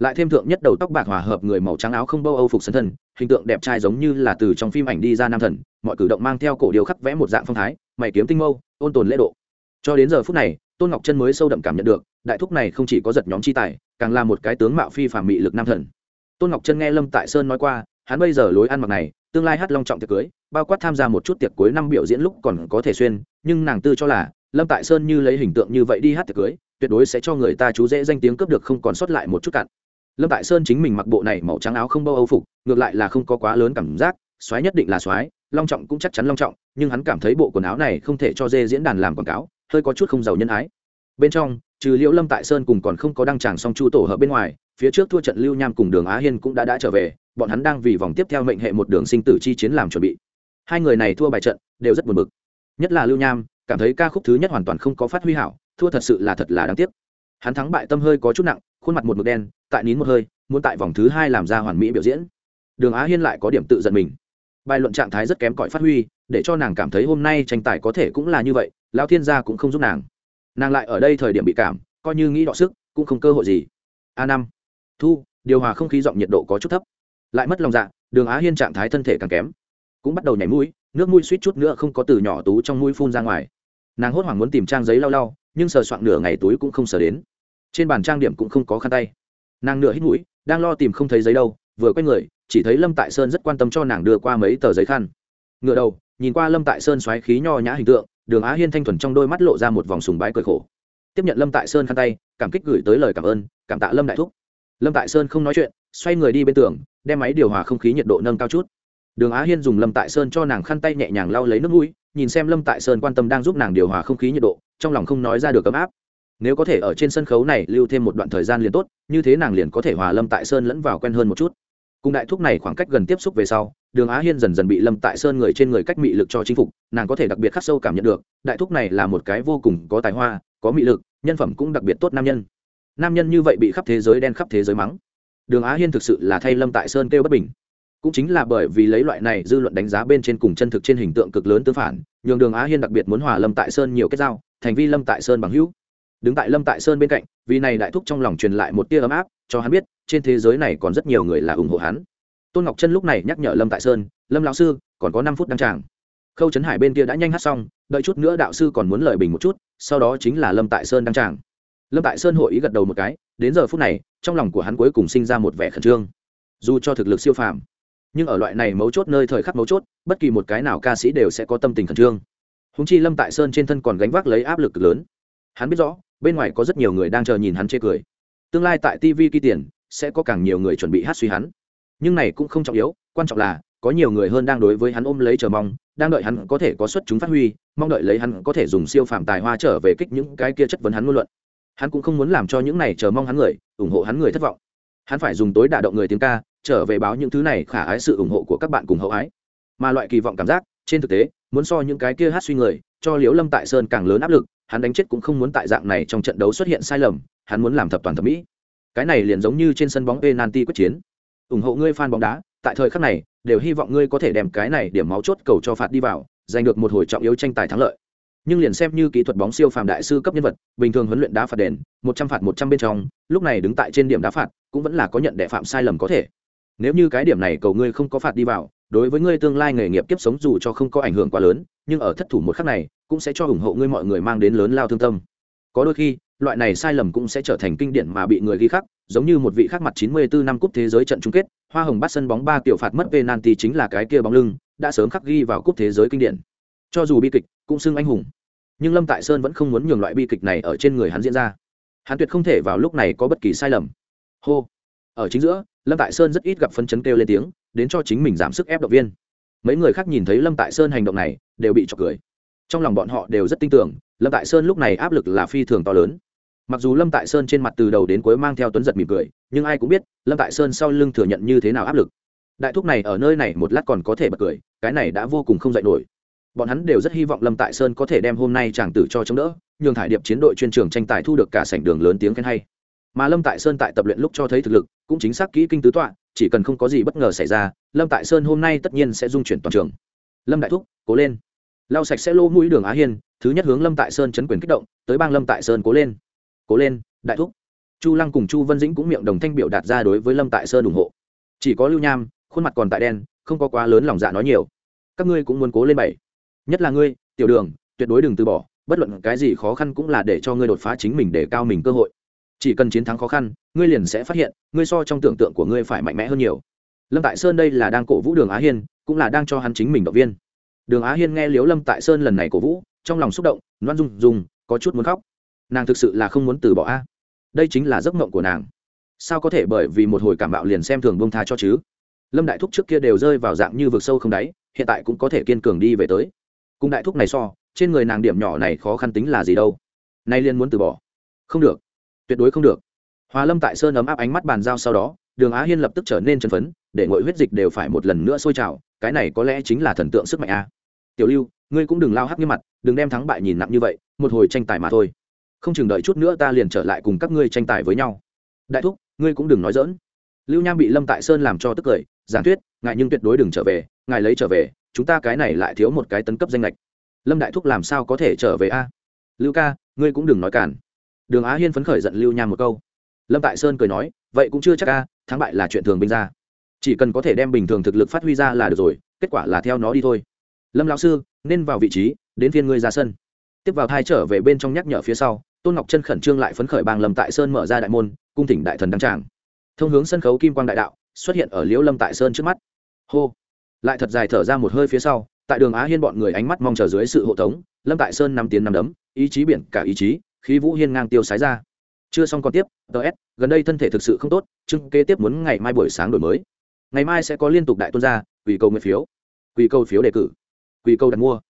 lại thêm thượng nhất đầu tóc bạc hòa hợp người màu trắng áo không bâu âu phục sân thần hình tượng đẹp trai giống như là từ trong phim ảnh đi ra nam thần, mọi cử động mang theo cổ điều khắc vẽ một dạng phong thái, mày kiếm tinh mâu, ôn tồn lễ độ. Cho đến giờ phút này, tôn ngọc chân mới sâu đậm cảm nhận được, đại thúc này không chỉ có giật nhóm chi tài, càng là một cái tướng mạo phi phàm mị lực nam thần. Tôn ngọc chân nghe lâm tại sơn nói qua, hắn bây giờ lối ăn mặc này, tương lai hát long trọng tiệc cưới, bao quát tham gia một chút tiệc cuối năm biểu diễn lúc còn có thể xuyên, nhưng nàng tư cho là, lâm tại sơn như lấy hình tượng như vậy đi hát tiệc cưới, tuyệt đối sẽ cho người ta chú dễ danh tiếng cướp được không còn sót lại một chút cặn lâm tại sơn chính mình mặc bộ này màu trắng áo không bâu âu phục, ngược lại là không có quá lớn cảm giác xoáy nhất định là xoáy long trọng cũng chắc chắn long trọng, nhưng hắn cảm thấy bộ quần áo này không thể cho dê diễn đàn làm quảng cáo, hơi có chút không giàu nhân ái. Bên trong, trừ liễu lâm tại sơn cùng còn không có đăng tràng song chu tổ hợp bên ngoài, phía trước thua trận lưu nham cùng đường á hiên cũng đã đã trở về, bọn hắn đang vì vòng tiếp theo mệnh hệ một đường sinh tử chi chiến làm chuẩn bị. Hai người này thua bài trận, đều rất buồn bực. Nhất là lưu nham, cảm thấy ca khúc thứ nhất hoàn toàn không có phát huy hảo, thua thật sự là thật là đáng tiếc. Hắn thắng bại tâm hơi có chút nặng khuôn mặt một mực đen, tại nín một hơi, muốn tại vòng thứ hai làm ra hoàn mỹ biểu diễn. Đường á hiên lại có điểm tự giận mình. Bài luận trạng thái rất kém cỏi phát huy, để cho nàng cảm thấy hôm nay tranh tài có thể cũng là như vậy lao thiên gia cũng không giúp nàng. Nàng lại ở đây thời điểm bị cảm, coi như nghĩ đọ sức, cũng không cơ hội gì. A năm. Thu, điều hòa không khí giọng nhiệt độ có chút thấp. Lại mất lòng dạ đường á hiên trạng thái thân thể càng kém. Cũng bắt đầu nhảy mũi, nước mũi suýt chút nữa không có từ nhỏ tú trong mũi phun ra ngoài. Nàng hốt hoảng muốn tìm trang giấy lau lau, nhưng sờ soạn nửa ngày túi cũng không sờ đến trên bàn trang điểm cũng không có khăn tay. Nàng nửa hít mũi, đang lo tìm không thấy giấy đâu, vừa quay người, chỉ thấy lâm tại sơn rất quan tâm cho nàng đưa qua mấy tờ giấy khăn. Ngựa đầu, nhìn qua lâm tại sơn xoáy khí nho nhã hình tượng, đường á hiên thanh thuần trong đôi mắt lộ ra một vòng sùng bái cười khổ. Tiếp nhận lâm tại sơn khăn tay, cảm kích gửi tới lời cảm ơn, cảm tạ lâm đại thúc. Lâm tại sơn không nói chuyện, xoay người đi bên tường, đem máy điều hòa không khí nhiệt độ nâng cao chút. Đường á hiên dùng lâm tại sơn cho nàng khăn tay nhẹ nhàng lau lấy nước mũi, nhìn xem lâm tại sơn quan tâm đang giúp nàng điều hòa không khí nhiệt độ, trong lòng không nói ra được ấm áp nếu có thể ở trên sân khấu này lưu thêm một đoạn thời gian liền tốt, như thế nàng liền có thể hòa lâm tại sơn lẫn vào quen hơn một chút. Cùng đại thúc này khoảng cách gần tiếp xúc về sau, đường á hiên dần dần bị lâm tại sơn người trên người cách mị lực cho chinh phục, nàng có thể đặc biệt khắc sâu cảm nhận được, đại thúc này là một cái vô cùng có tài hoa, có mị lực, nhân phẩm cũng đặc biệt tốt nam nhân. Nam nhân như vậy bị khắp thế giới đen khắp thế giới mắng. Đường á hiên thực sự là thay lâm tại sơn kêu bất bình. Cũng chính là bởi vì lấy loại này dư luận đánh giá bên trên cùng chân thực trên hình tượng cực lớn tương phản, nhường đường á hiên đặc biệt muốn hòa lâm tại sơn nhiều kết giao, thành vi lâm tại sơn bằng hữu đứng tại lâm tại sơn bên cạnh, vì này đại thúc trong lòng truyền lại một tia ấm áp, cho hắn biết, trên thế giới này còn rất nhiều người là ủng hộ hắn. Tôn ngọc chân lúc này nhắc nhở lâm tại sơn, lâm lão sư, còn có năm phút đăng tràng. Khâu trấn hải bên kia đã nhanh hát xong, đợi chút nữa đạo sư còn muốn lời bình một chút, sau đó chính là lâm tại sơn đăng tràng. Lâm tại sơn hội ý gật đầu một cái, đến giờ phút này, trong lòng của hắn cuối cùng sinh ra một vẻ khẩn trương. Dù cho thực lực siêu phàm, nhưng ở loại này mấu chốt nơi thời khắc mấu chốt, bất kỳ một cái nào ca sĩ đều sẽ có tâm tình khẩn trương. Húng chi lâm tại sơn trên thân còn gánh vác lấy áp lực lớn. Hắn biết rõ bên ngoài có rất nhiều người đang chờ nhìn hắn chê cười. Tương lai tại tv kia tiền, sẽ có càng nhiều người chuẩn bị hát suy hắn. Nhưng này cũng không trọng yếu, quan trọng là, có nhiều người hơn đang đối với hắn ôm lấy chờ mong, đang đợi hắn có thể có xuất chúng phát huy, mong đợi lấy hắn có thể dùng siêu phạm tài hoa trở về kích những cái kia chất vấn hắn ngôn luận. Hắn cũng không muốn làm cho những này chờ mong hắn người, ủng hộ hắn người thất vọng. Hắn phải dùng tối đả động người tiếng ca, trở về báo những thứ này khả ái sự ủng hộ của các bạn cùng hậu ái. Mà loại kỳ vọng cảm giác, trên thực tế, muốn so những cái kia hát suy người, cho liễu lâm tại sơn càng lớn áp lực hắn đánh chết cũng không muốn tại dạng này trong trận đấu xuất hiện sai lầm, hắn muốn làm thập toàn thập mỹ. Cái này liền giống như trên sân bóng penalty quyết chiến. Ủng hộ ngươi fan bóng đá, tại thời khắc này, đều hy vọng ngươi có thể đem cái này điểm máu chốt cầu cho phạt đi vào, giành được một hồi trọng yếu tranh tài thắng lợi. Nhưng liền xem như kỹ thuật bóng siêu phàm đại sư cấp nhân vật, bình thường huấn luyện đá phạt đền, một trăm phạt một trăm bên trong, lúc này đứng tại trên điểm đá phạt, cũng vẫn là có nhận đệ phạm sai lầm có thể. Nếu như cái điểm này cầu ngươi không có phạt đi vào, đối với ngươi tương lai nghề nghiệp kiếp sống dù cho không có ảnh hưởng quá lớn, nhưng ở thất thủ một khắc này cũng sẽ cho ủng hộ ngươi mọi người mang đến lớn lao thương tâm. Có đôi khi, loại này sai lầm cũng sẽ trở thành kinh điển mà bị người ghi khắc, giống như một vị khác mặt 94 năm cúp thế giới trận chung kết, hoa hồng bắt sân bóng ba tiểu phạt mất penalty chính là cái kia bóng lưng, đã sớm khắc ghi vào cúp thế giới kinh điển. Cho dù bi kịch, cũng xưng anh hùng. Nhưng lâm tại sơn vẫn không muốn nhường loại bi kịch này ở trên người hắn diễn ra. Hắn tuyệt không thể vào lúc này có bất kỳ sai lầm. Hô. Ở chính giữa, lâm tại sơn rất ít gặp phân chấn kêu lên tiếng, đến cho chính mình giảm sức ép động viên. Mấy người khác nhìn thấy lâm tại sơn hành động này, đều bị trọc cười trong lòng bọn họ đều rất tin tưởng, lâm tại sơn lúc này áp lực là phi thường to lớn. Mặc dù lâm tại sơn trên mặt từ đầu đến cuối mang theo tuấn giật mỉm cười, nhưng ai cũng biết, lâm tại sơn sau lưng thừa nhận như thế nào áp lực. Đại thúc này ở nơi này một lát còn có thể bật cười, cái này đã vô cùng không dạy nổi. Bọn hắn đều rất hy vọng lâm tại sơn có thể đem hôm nay chàng tử cho chống đỡ, nhường thải điệp chiến đội chuyên trường tranh tài thu được cả sảnh đường lớn tiếng khen hay. Mà lâm tại sơn tại tập luyện lúc cho thấy thực lực, cũng chính xác kỹ kinh tứ tọa, chỉ cần không có gì bất ngờ xảy ra, lâm tại sơn hôm nay tất nhiên sẽ dung chuyển toàn trường. Lâm đại thúc, cố lên lau sạch sẽ lô mũi đường á hiên, thứ nhất hướng lâm tại sơn chấn quyền kích động, tới bang lâm tại sơn cố lên. Cố lên, đại thúc. Chu lăng cùng chu vân dĩnh cũng miệng đồng thanh biểu đạt ra đối với lâm tại sơn ủng hộ. Chỉ có lưu nham, khuôn mặt còn tại đen, không có quá lớn lòng dạ nói nhiều. Các ngươi cũng muốn cố lên bảy. Nhất là ngươi, tiểu đường, tuyệt đối đừng từ bỏ, bất luận cái gì khó khăn cũng là để cho ngươi đột phá chính mình để cao mình cơ hội. Chỉ cần chiến thắng khó khăn, ngươi liền sẽ phát hiện, ngươi so trong tưởng tượng của ngươi phải mạnh mẽ hơn nhiều. Lâm tại sơn đây là đang cổ vũ đường á hiên, cũng là đang cho hắn chính mình động viên đường á hiên nghe liếu lâm tại sơn lần này cổ vũ, trong lòng xúc động, loan dung dung có chút muốn khóc. Nàng thực sự là không muốn từ bỏ a. Đây chính là giấc mộng của nàng. Sao có thể bởi vì một hồi cảm bạo liền xem thường bông tha cho chứ? Lâm đại thúc trước kia đều rơi vào dạng như vực sâu không đáy, hiện tại cũng có thể kiên cường đi về tới. Cùng đại thúc này so, trên người nàng điểm nhỏ này khó khăn tính là gì đâu. Nay liên muốn từ bỏ. Không được. Tuyệt đối không được. Hòa lâm tại sơn ấm áp ánh mắt bàn giao sau đó, đường á hiên lập tức trở nên chân phấn, để ngội huyết dịch đều phải một lần nữa sôi trào, cái này có lẽ chính là thần tượng sức mạnh a tiểu lưu ngươi cũng đừng lao hắc như mặt đừng đem thắng bại nhìn nặng như vậy một hồi tranh tài mà thôi. Không chừng đợi chút nữa ta liền trở lại cùng các ngươi tranh tài với nhau. Đại thúc ngươi cũng đừng nói dỡn lưu nham bị lâm tại sơn làm cho tức cười giản thuyết ngại nhưng tuyệt đối đừng trở về ngài lấy trở về chúng ta cái này lại thiếu một cái tấn cấp danh lệch. Lâm đại thúc làm sao có thể trở về a? Lưu ca ngươi cũng đừng nói cản đường á hiên phấn khởi giận lưu nham một câu. Lâm tại sơn cười nói vậy cũng chưa chắc ca, thắng bại là chuyện thường binh ra. Chỉ cần có thể đem bình thường thực lực phát huy ra là được rồi kết quả là theo nó đi thôi lâm lão sư nên vào vị trí đến phiên ngươi ra sân tiếp vào thai trở về bên trong nhắc nhở phía sau tôn ngọc chân khẩn trương lại phấn khởi bang lâm tại sơn mở ra đại môn cung thỉnh đại thần đăng tràng thông hướng sân khấu kim quang đại đạo xuất hiện ở liễu lâm tại sơn trước mắt hô lại thật dài thở ra một hơi phía sau tại đường á hiên bọn người ánh mắt mong chờ dưới sự hộ tống lâm tại sơn năm tiến năm đấm ý chí biển cả ý chí khí vũ hiên ngang tiêu sái ra chưa xong còn tiếp ts gần đây thân thể thực sự không tốt chưng kế tiếp muốn ngày mai buổi sáng đổi mới ngày mai sẽ có liên tục đại tuân gia quỳ cầu nguyện phiếu quỳ cầu phiếu đề cử quỳ câu đặt mua.